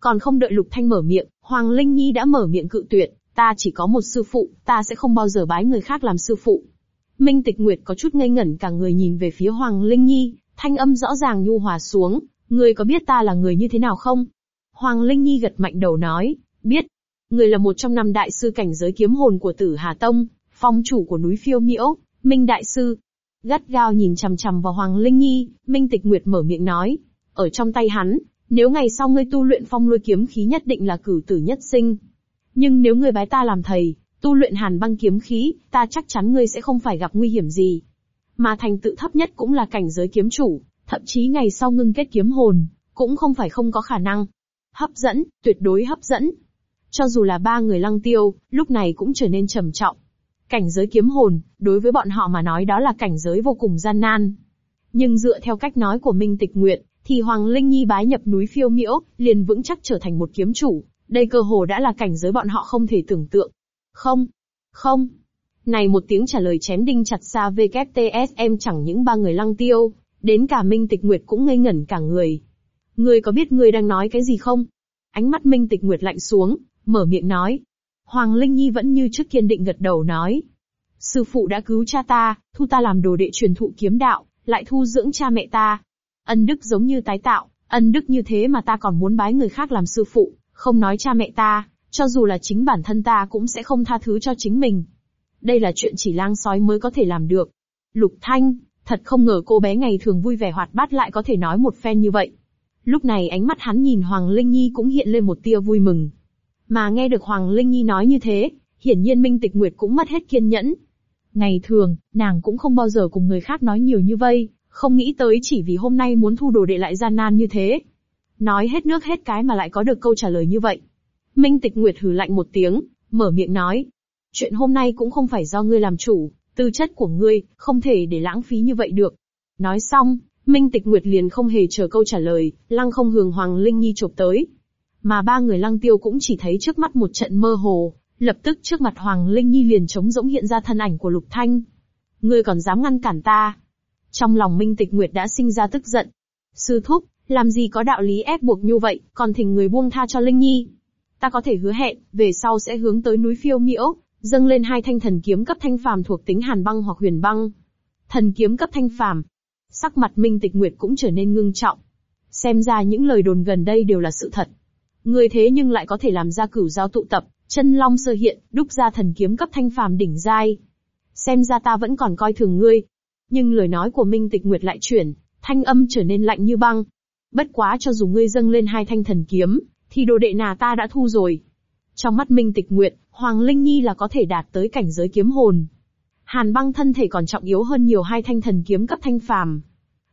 Còn không đợi Lục Thanh mở miệng, Hoàng Linh Nhi đã mở miệng cự tuyệt, ta chỉ có một sư phụ, ta sẽ không bao giờ bái người khác làm sư phụ. Minh Tịch Nguyệt có chút ngây ngẩn cả người nhìn về phía Hoàng Linh Nhi, thanh âm rõ ràng nhu hòa xuống, Ngươi có biết ta là người như thế nào không? Hoàng Linh Nhi gật mạnh đầu nói, biết. Người là một trong năm đại sư cảnh giới kiếm hồn của tử Hà Tông, phong chủ của núi phiêu miễu, Minh Đại Sư. Gắt gao nhìn chằm chằm vào Hoàng Linh Nhi, Minh Tịch Nguyệt mở miệng nói. Ở trong tay hắn, nếu ngày sau ngươi tu luyện phong lôi kiếm khí nhất định là cử tử nhất sinh. Nhưng nếu ngươi bái ta làm thầy, tu luyện hàn băng kiếm khí, ta chắc chắn ngươi sẽ không phải gặp nguy hiểm gì. Mà thành tựu thấp nhất cũng là cảnh giới kiếm chủ, thậm chí ngày sau ngưng kết kiếm hồn, cũng không phải không có khả năng. Hấp dẫn, tuyệt đối hấp dẫn. Cho dù là ba người lăng tiêu, lúc này cũng trở nên trầm trọng. Cảnh giới kiếm hồn, đối với bọn họ mà nói đó là cảnh giới vô cùng gian nan. Nhưng dựa theo cách nói của Minh Tịch Nguyệt, thì Hoàng Linh Nhi bái nhập núi phiêu miễu, liền vững chắc trở thành một kiếm chủ. Đây cơ hồ đã là cảnh giới bọn họ không thể tưởng tượng. Không, không. Này một tiếng trả lời chém đinh chặt xa WTSM chẳng những ba người lăng tiêu, đến cả Minh Tịch Nguyệt cũng ngây ngẩn cả người. Ngươi có biết ngươi đang nói cái gì không? Ánh mắt Minh Tịch Nguyệt lạnh xuống, mở miệng nói. Hoàng Linh Nhi vẫn như trước kiên định gật đầu nói. Sư phụ đã cứu cha ta, thu ta làm đồ đệ truyền thụ kiếm đạo, lại thu dưỡng cha mẹ ta. Ân đức giống như tái tạo, ân đức như thế mà ta còn muốn bái người khác làm sư phụ, không nói cha mẹ ta, cho dù là chính bản thân ta cũng sẽ không tha thứ cho chính mình. Đây là chuyện chỉ lang sói mới có thể làm được. Lục Thanh, thật không ngờ cô bé ngày thường vui vẻ hoạt bát lại có thể nói một phen như vậy. Lúc này ánh mắt hắn nhìn Hoàng Linh Nhi cũng hiện lên một tia vui mừng. Mà nghe được Hoàng Linh Nhi nói như thế, hiển nhiên Minh Tịch Nguyệt cũng mất hết kiên nhẫn. Ngày thường, nàng cũng không bao giờ cùng người khác nói nhiều như vây, không nghĩ tới chỉ vì hôm nay muốn thu đồ đệ lại gian nan như thế. Nói hết nước hết cái mà lại có được câu trả lời như vậy. Minh Tịch Nguyệt hừ lạnh một tiếng, mở miệng nói. Chuyện hôm nay cũng không phải do ngươi làm chủ, tư chất của ngươi, không thể để lãng phí như vậy được. Nói xong, Minh Tịch Nguyệt liền không hề chờ câu trả lời, lăng không hướng Hoàng Linh Nhi chụp tới. Mà ba người lăng tiêu cũng chỉ thấy trước mắt một trận mơ hồ, lập tức trước mặt Hoàng Linh Nhi liền trống rỗng hiện ra thân ảnh của Lục Thanh. Ngươi còn dám ngăn cản ta? Trong lòng Minh Tịch Nguyệt đã sinh ra tức giận. Sư thúc, làm gì có đạo lý ép buộc như vậy, còn thỉnh người buông tha cho Linh Nhi. Ta có thể hứa hẹn, về sau sẽ hướng tới núi phiêu miễu, dâng lên hai thanh thần kiếm cấp thanh phàm thuộc tính hàn băng hoặc huyền băng. Thần kiếm cấp thanh phàm. Sắc mặt Minh Tịch Nguyệt cũng trở nên ngưng trọng. Xem ra những lời đồn gần đây đều là sự thật. Người thế nhưng lại có thể làm ra cửu giao tụ tập, chân long sơ hiện, đúc ra thần kiếm cấp thanh phàm đỉnh giai. Xem ra ta vẫn còn coi thường ngươi. Nhưng lời nói của Minh Tịch Nguyệt lại chuyển, thanh âm trở nên lạnh như băng. Bất quá cho dù ngươi dâng lên hai thanh thần kiếm, thì đồ đệ nà ta đã thu rồi. Trong mắt Minh Tịch Nguyệt, Hoàng Linh Nhi là có thể đạt tới cảnh giới kiếm hồn. Hàn băng thân thể còn trọng yếu hơn nhiều hai thanh thần kiếm cấp thanh phàm.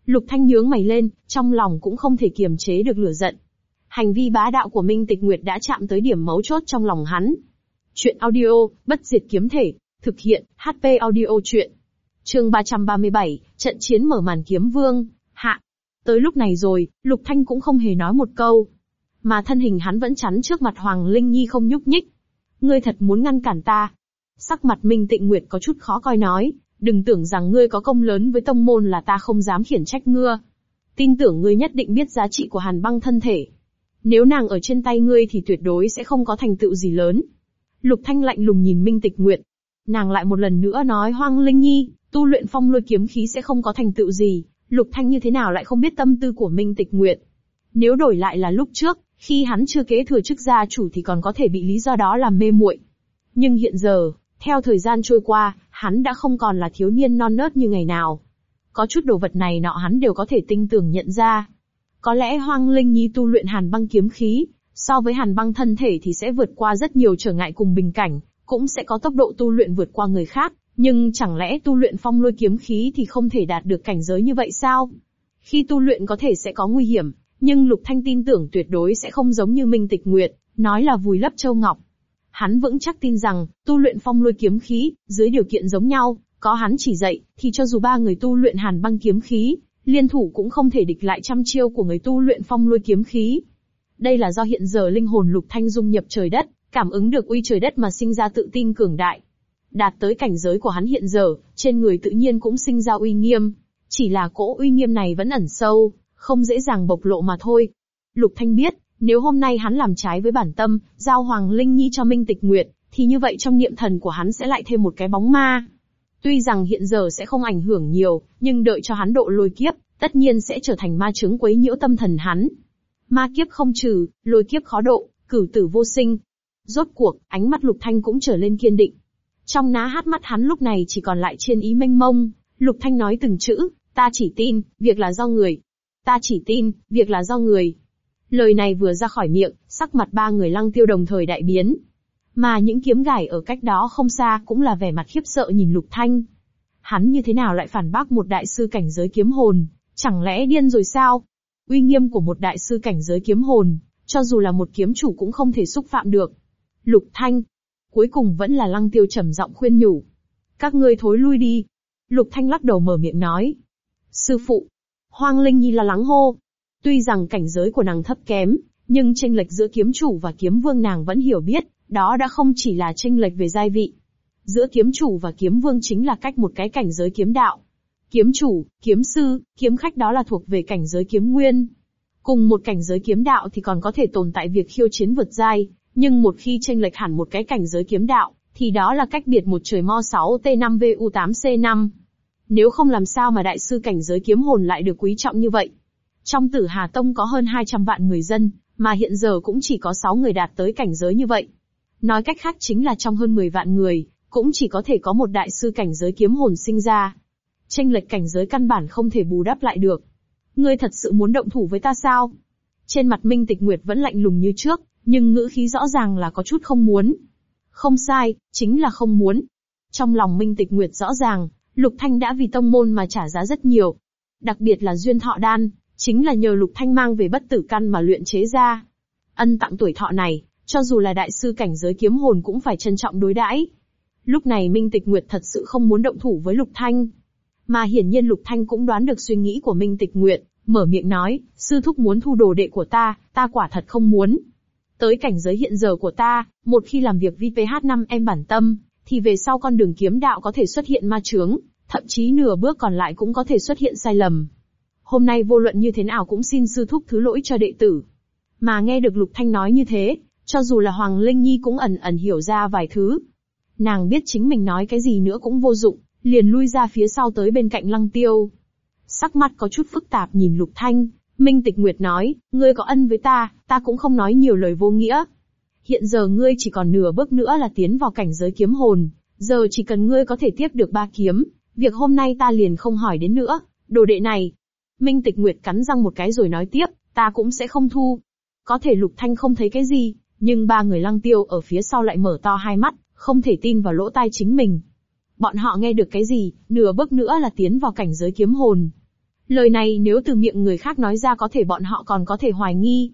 Lục Thanh nhướng mày lên, trong lòng cũng không thể kiềm chế được lửa giận. Hành vi bá đạo của Minh Tịch Nguyệt đã chạm tới điểm mấu chốt trong lòng hắn. Chuyện audio, bất diệt kiếm thể, thực hiện, HP audio chuyện. Chương 337, trận chiến mở màn kiếm vương, hạ. Tới lúc này rồi, Lục Thanh cũng không hề nói một câu. Mà thân hình hắn vẫn chắn trước mặt Hoàng Linh Nhi không nhúc nhích. Ngươi thật muốn ngăn cản ta. Sắc mặt Minh Tịnh Nguyệt có chút khó coi nói, đừng tưởng rằng ngươi có công lớn với tông môn là ta không dám khiển trách ngươi. Tin tưởng ngươi nhất định biết giá trị của hàn băng thân thể. Nếu nàng ở trên tay ngươi thì tuyệt đối sẽ không có thành tựu gì lớn. Lục Thanh lạnh lùng nhìn Minh Tịch Nguyệt. Nàng lại một lần nữa nói Hoang Linh Nhi, tu luyện phong lôi kiếm khí sẽ không có thành tựu gì. Lục Thanh như thế nào lại không biết tâm tư của Minh Tịch Nguyệt. Nếu đổi lại là lúc trước, khi hắn chưa kế thừa chức gia chủ thì còn có thể bị lý do đó làm mê muội. Nhưng hiện giờ, theo thời gian trôi qua, hắn đã không còn là thiếu niên non nớt như ngày nào. Có chút đồ vật này nọ hắn đều có thể tinh tường nhận ra. Có lẽ Hoang Linh Nhi tu luyện hàn băng kiếm khí, so với hàn băng thân thể thì sẽ vượt qua rất nhiều trở ngại cùng bình cảnh, cũng sẽ có tốc độ tu luyện vượt qua người khác, nhưng chẳng lẽ tu luyện phong lôi kiếm khí thì không thể đạt được cảnh giới như vậy sao? Khi tu luyện có thể sẽ có nguy hiểm, nhưng Lục Thanh tin tưởng tuyệt đối sẽ không giống như Minh Tịch Nguyệt, nói là vùi lấp châu ngọc. Hắn vững chắc tin rằng, tu luyện phong lôi kiếm khí, dưới điều kiện giống nhau, có hắn chỉ dạy, thì cho dù ba người tu luyện hàn băng kiếm khí, liên thủ cũng không thể địch lại trăm chiêu của người tu luyện phong lôi kiếm khí. Đây là do hiện giờ linh hồn Lục Thanh dung nhập trời đất, cảm ứng được uy trời đất mà sinh ra tự tin cường đại. Đạt tới cảnh giới của hắn hiện giờ, trên người tự nhiên cũng sinh ra uy nghiêm. Chỉ là cỗ uy nghiêm này vẫn ẩn sâu, không dễ dàng bộc lộ mà thôi. Lục Thanh biết, nếu hôm nay hắn làm trái với bản tâm, giao Hoàng Linh Nhi cho Minh Tịch Nguyệt, thì như vậy trong niệm thần của hắn sẽ lại thêm một cái bóng ma. Tuy rằng hiện giờ sẽ không ảnh hưởng nhiều, nhưng đợi cho hắn độ lôi kiếp, tất nhiên sẽ trở thành ma chứng quấy nhiễu tâm thần hắn. Ma kiếp không trừ, lôi kiếp khó độ, cửu tử vô sinh. Rốt cuộc, ánh mắt Lục Thanh cũng trở lên kiên định. Trong ná hát mắt hắn lúc này chỉ còn lại trên ý mênh mông, Lục Thanh nói từng chữ, ta chỉ tin, việc là do người, Ta chỉ tin, việc là do người. Lời này vừa ra khỏi miệng, sắc mặt ba người lăng tiêu đồng thời đại biến. Mà những kiếm gải ở cách đó không xa cũng là vẻ mặt khiếp sợ nhìn Lục Thanh. Hắn như thế nào lại phản bác một đại sư cảnh giới kiếm hồn, chẳng lẽ điên rồi sao? Uy nghiêm của một đại sư cảnh giới kiếm hồn, cho dù là một kiếm chủ cũng không thể xúc phạm được. Lục Thanh. Cuối cùng vẫn là lăng tiêu trầm giọng khuyên nhủ. Các ngươi thối lui đi. Lục Thanh lắc đầu mở miệng nói. Sư phụ. Hoang Linh Nhi lo lắng hô. Tuy rằng cảnh giới của nàng thấp kém, nhưng tranh lệch giữa kiếm chủ và kiếm vương nàng vẫn hiểu biết, đó đã không chỉ là tranh lệch về giai vị. Giữa kiếm chủ và kiếm vương chính là cách một cái cảnh giới kiếm đạo. Kiếm chủ, kiếm sư, kiếm khách đó là thuộc về cảnh giới kiếm nguyên. Cùng một cảnh giới kiếm đạo thì còn có thể tồn tại việc khiêu chiến vượt giai, nhưng một khi tranh lệch hẳn một cái cảnh giới kiếm đạo, thì đó là cách biệt một trời mo 6 T5 VU 8 C5. Nếu không làm sao mà đại sư cảnh giới kiếm hồn lại được quý trọng như vậy. Trong tử Hà Tông có hơn 200 vạn người dân, mà hiện giờ cũng chỉ có 6 người đạt tới cảnh giới như vậy. Nói cách khác chính là trong hơn 10 vạn người, cũng chỉ có thể có một đại sư cảnh giới kiếm hồn sinh ra. Tranh lệch cảnh giới căn bản không thể bù đắp lại được. Ngươi thật sự muốn động thủ với ta sao? Trên mặt Minh Tịch Nguyệt vẫn lạnh lùng như trước, nhưng ngữ khí rõ ràng là có chút không muốn. Không sai, chính là không muốn. Trong lòng Minh Tịch Nguyệt rõ ràng, Lục Thanh đã vì tông môn mà trả giá rất nhiều. Đặc biệt là duyên thọ đan, chính là nhờ Lục Thanh mang về bất tử căn mà luyện chế ra. Ân tặng tuổi thọ này, cho dù là đại sư cảnh giới kiếm hồn cũng phải trân trọng đối đãi. Lúc này Minh Tịch Nguyệt thật sự không muốn động thủ với Lục Thanh. Mà hiển nhiên Lục Thanh cũng đoán được suy nghĩ của Minh Tịch Nguyệt, mở miệng nói, sư thúc muốn thu đồ đệ của ta, ta quả thật không muốn. Tới cảnh giới hiện giờ của ta, một khi làm việc VPH5 em bản tâm, thì về sau con đường kiếm đạo có thể xuất hiện ma chướng, thậm chí nửa bước còn lại cũng có thể xuất hiện sai lầm. Hôm nay vô luận như thế nào cũng xin sư thúc thứ lỗi cho đệ tử. Mà nghe được Lục Thanh nói như thế, cho dù là Hoàng Linh Nhi cũng ẩn ẩn hiểu ra vài thứ. Nàng biết chính mình nói cái gì nữa cũng vô dụng, liền lui ra phía sau tới bên cạnh Lăng Tiêu. Sắc mặt có chút phức tạp nhìn Lục Thanh, Minh Tịch Nguyệt nói, ngươi có ân với ta, ta cũng không nói nhiều lời vô nghĩa. Hiện giờ ngươi chỉ còn nửa bước nữa là tiến vào cảnh giới kiếm hồn, giờ chỉ cần ngươi có thể tiếp được ba kiếm, việc hôm nay ta liền không hỏi đến nữa, đồ đệ này. Minh Tịch Nguyệt cắn răng một cái rồi nói tiếp, ta cũng sẽ không thu. Có thể Lục Thanh không thấy cái gì, nhưng ba người lăng tiêu ở phía sau lại mở to hai mắt, không thể tin vào lỗ tai chính mình. Bọn họ nghe được cái gì, nửa bước nữa là tiến vào cảnh giới kiếm hồn. Lời này nếu từ miệng người khác nói ra có thể bọn họ còn có thể hoài nghi.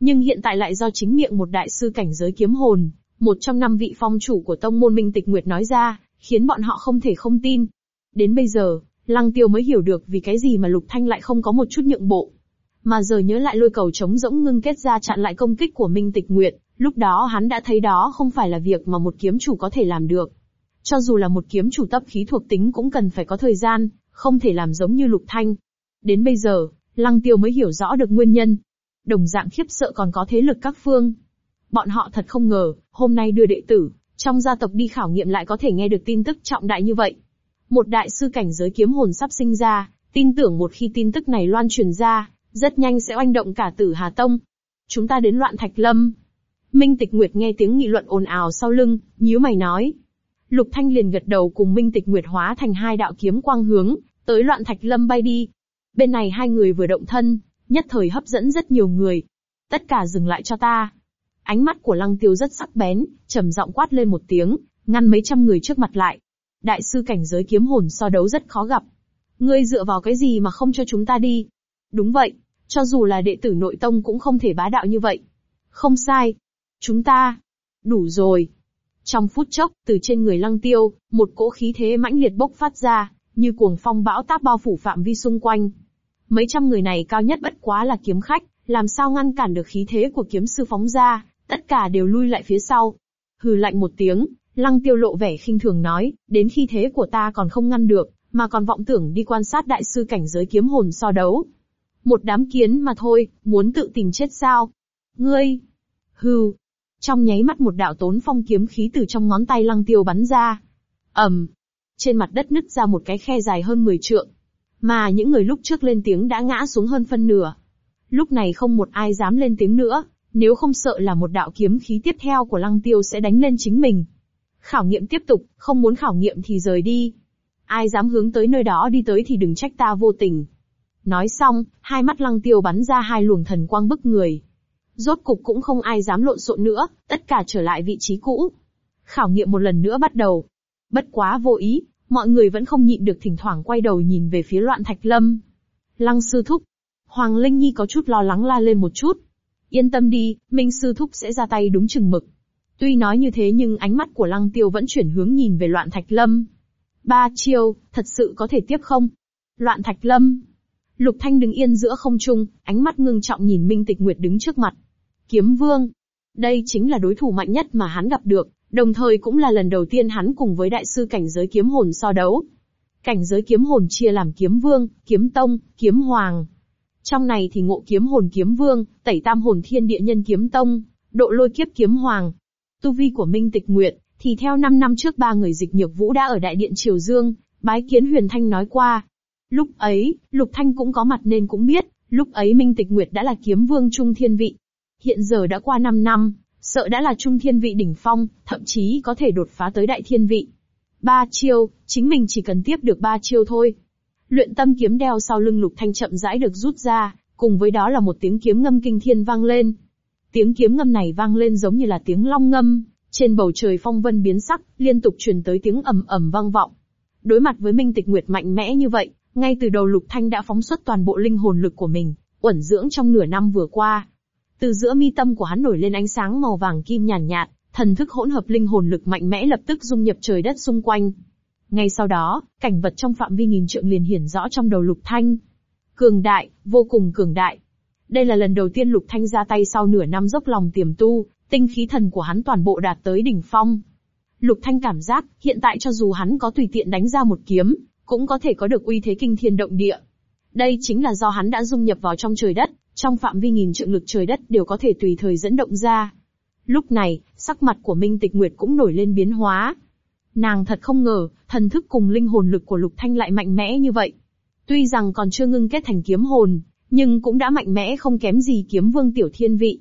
Nhưng hiện tại lại do chính miệng một đại sư cảnh giới kiếm hồn, một trong năm vị phong chủ của tông môn Minh Tịch Nguyệt nói ra, khiến bọn họ không thể không tin. Đến bây giờ, Lăng Tiêu mới hiểu được vì cái gì mà Lục Thanh lại không có một chút nhượng bộ. Mà giờ nhớ lại lôi cầu chống rỗng ngưng kết ra chặn lại công kích của Minh Tịch Nguyệt, lúc đó hắn đã thấy đó không phải là việc mà một kiếm chủ có thể làm được. Cho dù là một kiếm chủ tập khí thuộc tính cũng cần phải có thời gian, không thể làm giống như Lục Thanh. Đến bây giờ, Lăng Tiêu mới hiểu rõ được nguyên nhân. Đồng dạng khiếp sợ còn có thế lực các phương. Bọn họ thật không ngờ, hôm nay đưa đệ tử, trong gia tộc đi khảo nghiệm lại có thể nghe được tin tức trọng đại như vậy. Một đại sư cảnh giới kiếm hồn sắp sinh ra, tin tưởng một khi tin tức này loan truyền ra, rất nhanh sẽ oanh động cả tử Hà Tông. Chúng ta đến loạn thạch lâm. Minh Tịch Nguyệt nghe tiếng nghị luận ồn ào sau lưng, nhíu mày nói. Lục Thanh liền gật đầu cùng Minh Tịch Nguyệt hóa thành hai đạo kiếm quang hướng, tới loạn thạch lâm bay đi. Bên này hai người vừa động thân, nhất thời hấp dẫn rất nhiều người. Tất cả dừng lại cho ta. Ánh mắt của Lăng Tiêu rất sắc bén, trầm giọng quát lên một tiếng, ngăn mấy trăm người trước mặt lại. Đại sư cảnh giới kiếm hồn so đấu rất khó gặp. Ngươi dựa vào cái gì mà không cho chúng ta đi? Đúng vậy, cho dù là đệ tử nội tông cũng không thể bá đạo như vậy. Không sai. Chúng ta. Đủ rồi. Trong phút chốc, từ trên người lăng tiêu, một cỗ khí thế mãnh liệt bốc phát ra, như cuồng phong bão táp bao phủ phạm vi xung quanh. Mấy trăm người này cao nhất bất quá là kiếm khách, làm sao ngăn cản được khí thế của kiếm sư phóng ra, tất cả đều lui lại phía sau. Hừ lạnh một tiếng, lăng tiêu lộ vẻ khinh thường nói, đến khi thế của ta còn không ngăn được, mà còn vọng tưởng đi quan sát đại sư cảnh giới kiếm hồn so đấu. Một đám kiến mà thôi, muốn tự tìm chết sao? Ngươi! Hừ! Trong nháy mắt một đạo tốn phong kiếm khí từ trong ngón tay lăng tiêu bắn ra. ầm, Trên mặt đất nứt ra một cái khe dài hơn 10 trượng. Mà những người lúc trước lên tiếng đã ngã xuống hơn phân nửa. Lúc này không một ai dám lên tiếng nữa, nếu không sợ là một đạo kiếm khí tiếp theo của lăng tiêu sẽ đánh lên chính mình. Khảo nghiệm tiếp tục, không muốn khảo nghiệm thì rời đi. Ai dám hướng tới nơi đó đi tới thì đừng trách ta vô tình. Nói xong, hai mắt lăng tiêu bắn ra hai luồng thần quang bức người. Rốt cục cũng không ai dám lộn xộn nữa, tất cả trở lại vị trí cũ. Khảo nghiệm một lần nữa bắt đầu. Bất quá vô ý, mọi người vẫn không nhịn được thỉnh thoảng quay đầu nhìn về phía loạn thạch lâm. Lăng sư thúc. Hoàng Linh Nhi có chút lo lắng la lên một chút. Yên tâm đi, Minh sư thúc sẽ ra tay đúng chừng mực. Tuy nói như thế nhưng ánh mắt của lăng tiêu vẫn chuyển hướng nhìn về loạn thạch lâm. Ba chiêu, thật sự có thể tiếp không? Loạn thạch lâm. Lục Thanh đứng yên giữa không trung, ánh mắt ngưng trọng nhìn Minh Tịch Nguyệt đứng trước mặt. Kiếm Vương. Đây chính là đối thủ mạnh nhất mà hắn gặp được, đồng thời cũng là lần đầu tiên hắn cùng với đại sư cảnh giới kiếm hồn so đấu. Cảnh giới kiếm hồn chia làm kiếm vương, kiếm tông, kiếm hoàng. Trong này thì ngộ kiếm hồn kiếm vương, tẩy tam hồn thiên địa nhân kiếm tông, độ lôi kiếp kiếm hoàng. Tu vi của Minh Tịch Nguyệt, thì theo 5 năm trước ba người dịch nhược vũ đã ở đại điện Triều Dương, bái kiến Huyền Thanh nói qua. Lúc ấy, Lục Thanh cũng có mặt nên cũng biết, lúc ấy Minh Tịch Nguyệt đã là kiếm vương trung thiên vị. Hiện giờ đã qua 5 năm, sợ đã là trung thiên vị đỉnh phong, thậm chí có thể đột phá tới đại thiên vị. Ba chiêu, chính mình chỉ cần tiếp được ba chiêu thôi. Luyện tâm kiếm đeo sau lưng Lục Thanh chậm rãi được rút ra, cùng với đó là một tiếng kiếm ngâm kinh thiên vang lên. Tiếng kiếm ngâm này vang lên giống như là tiếng long ngâm, trên bầu trời phong vân biến sắc, liên tục truyền tới tiếng ầm ầm vang vọng. Đối mặt với Minh Tịch Nguyệt mạnh mẽ như vậy, ngay từ đầu Lục Thanh đã phóng xuất toàn bộ linh hồn lực của mình, uẩn dưỡng trong nửa năm vừa qua. Từ giữa mi tâm của hắn nổi lên ánh sáng màu vàng kim nhàn nhạt, thần thức hỗn hợp linh hồn lực mạnh mẽ lập tức dung nhập trời đất xung quanh. Ngay sau đó, cảnh vật trong phạm vi nghìn trượng liền hiển rõ trong đầu Lục Thanh. Cường đại, vô cùng cường đại. Đây là lần đầu tiên Lục Thanh ra tay sau nửa năm dốc lòng tiềm tu, tinh khí thần của hắn toàn bộ đạt tới đỉnh phong. Lục Thanh cảm giác, hiện tại cho dù hắn có tùy tiện đánh ra một kiếm, cũng có thể có được uy thế kinh thiên động địa. Đây chính là do hắn đã dung nhập vào trong trời đất, trong phạm vi nghìn trượng lực trời đất đều có thể tùy thời dẫn động ra. Lúc này, sắc mặt của Minh Tịch Nguyệt cũng nổi lên biến hóa. Nàng thật không ngờ, thần thức cùng linh hồn lực của Lục Thanh lại mạnh mẽ như vậy. Tuy rằng còn chưa ngưng kết thành kiếm hồn, nhưng cũng đã mạnh mẽ không kém gì kiếm vương tiểu thiên vị.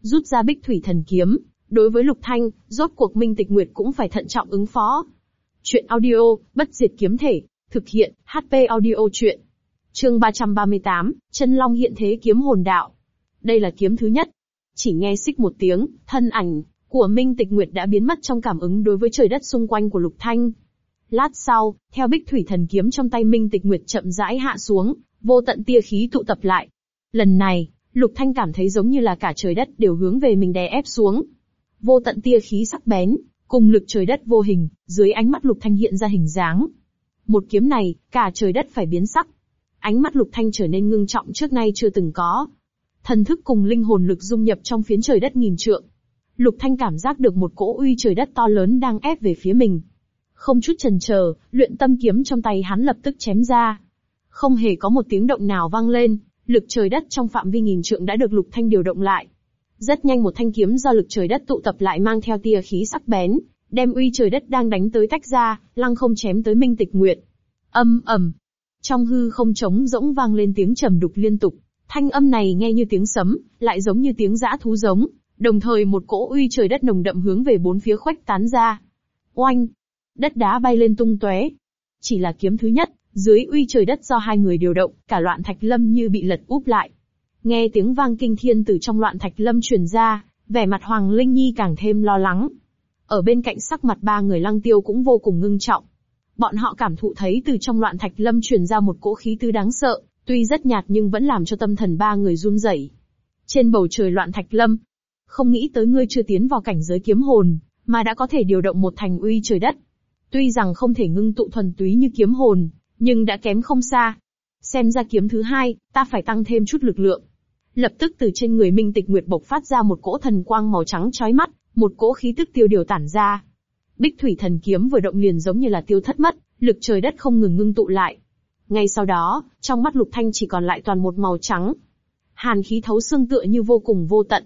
Rút ra bích thủy thần kiếm, đối với Lục Thanh, rốt cuộc Minh Tịch Nguyệt cũng phải thận trọng ứng phó. Chuyện audio, bất diệt kiếm thể, thực hiện, HP audio chuyện. Chương 338, chân long hiện thế kiếm hồn đạo. Đây là kiếm thứ nhất. Chỉ nghe xích một tiếng, thân ảnh của Minh Tịch Nguyệt đã biến mất trong cảm ứng đối với trời đất xung quanh của Lục Thanh. Lát sau, theo bích thủy thần kiếm trong tay Minh Tịch Nguyệt chậm rãi hạ xuống, vô tận tia khí tụ tập lại. Lần này, Lục Thanh cảm thấy giống như là cả trời đất đều hướng về mình đè ép xuống. Vô tận tia khí sắc bén, cùng lực trời đất vô hình, dưới ánh mắt Lục Thanh hiện ra hình dáng. Một kiếm này, cả trời đất phải biến sắc. Ánh mắt Lục Thanh trở nên ngưng trọng trước nay chưa từng có. Thần thức cùng linh hồn lực dung nhập trong phiến trời đất nghìn trượng. Lục Thanh cảm giác được một cỗ uy trời đất to lớn đang ép về phía mình. Không chút chần chờ, luyện tâm kiếm trong tay hắn lập tức chém ra. Không hề có một tiếng động nào vang lên, lực trời đất trong phạm vi nghìn trượng đã được Lục Thanh điều động lại. Rất nhanh một thanh kiếm do lực trời đất tụ tập lại mang theo tia khí sắc bén, đem uy trời đất đang đánh tới tách ra, lăng không chém tới Minh Tịch Nguyệt. Âm ầm. Trong hư không trống rỗng vang lên tiếng trầm đục liên tục, thanh âm này nghe như tiếng sấm, lại giống như tiếng dã thú giống, đồng thời một cỗ uy trời đất nồng đậm hướng về bốn phía khuếch tán ra. Oanh! Đất đá bay lên tung tóe. Chỉ là kiếm thứ nhất, dưới uy trời đất do hai người điều động, cả loạn thạch lâm như bị lật úp lại. Nghe tiếng vang kinh thiên từ trong loạn thạch lâm truyền ra, vẻ mặt Hoàng Linh Nhi càng thêm lo lắng. Ở bên cạnh sắc mặt ba người lăng tiêu cũng vô cùng ngưng trọng. Bọn họ cảm thụ thấy từ trong loạn thạch lâm truyền ra một cỗ khí tứ đáng sợ, tuy rất nhạt nhưng vẫn làm cho tâm thần ba người run rẩy. Trên bầu trời loạn thạch lâm, không nghĩ tới ngươi chưa tiến vào cảnh giới kiếm hồn, mà đã có thể điều động một thành uy trời đất. Tuy rằng không thể ngưng tụ thuần túy như kiếm hồn, nhưng đã kém không xa. Xem ra kiếm thứ hai, ta phải tăng thêm chút lực lượng. Lập tức từ trên người Minh Tịch Nguyệt bộc phát ra một cỗ thần quang màu trắng chói mắt, một cỗ khí tức tiêu điều tản ra. Bích thủy thần kiếm vừa động liền giống như là tiêu thất mất, lực trời đất không ngừng ngưng tụ lại. Ngay sau đó, trong mắt Lục Thanh chỉ còn lại toàn một màu trắng. Hàn khí thấu xương tựa như vô cùng vô tận.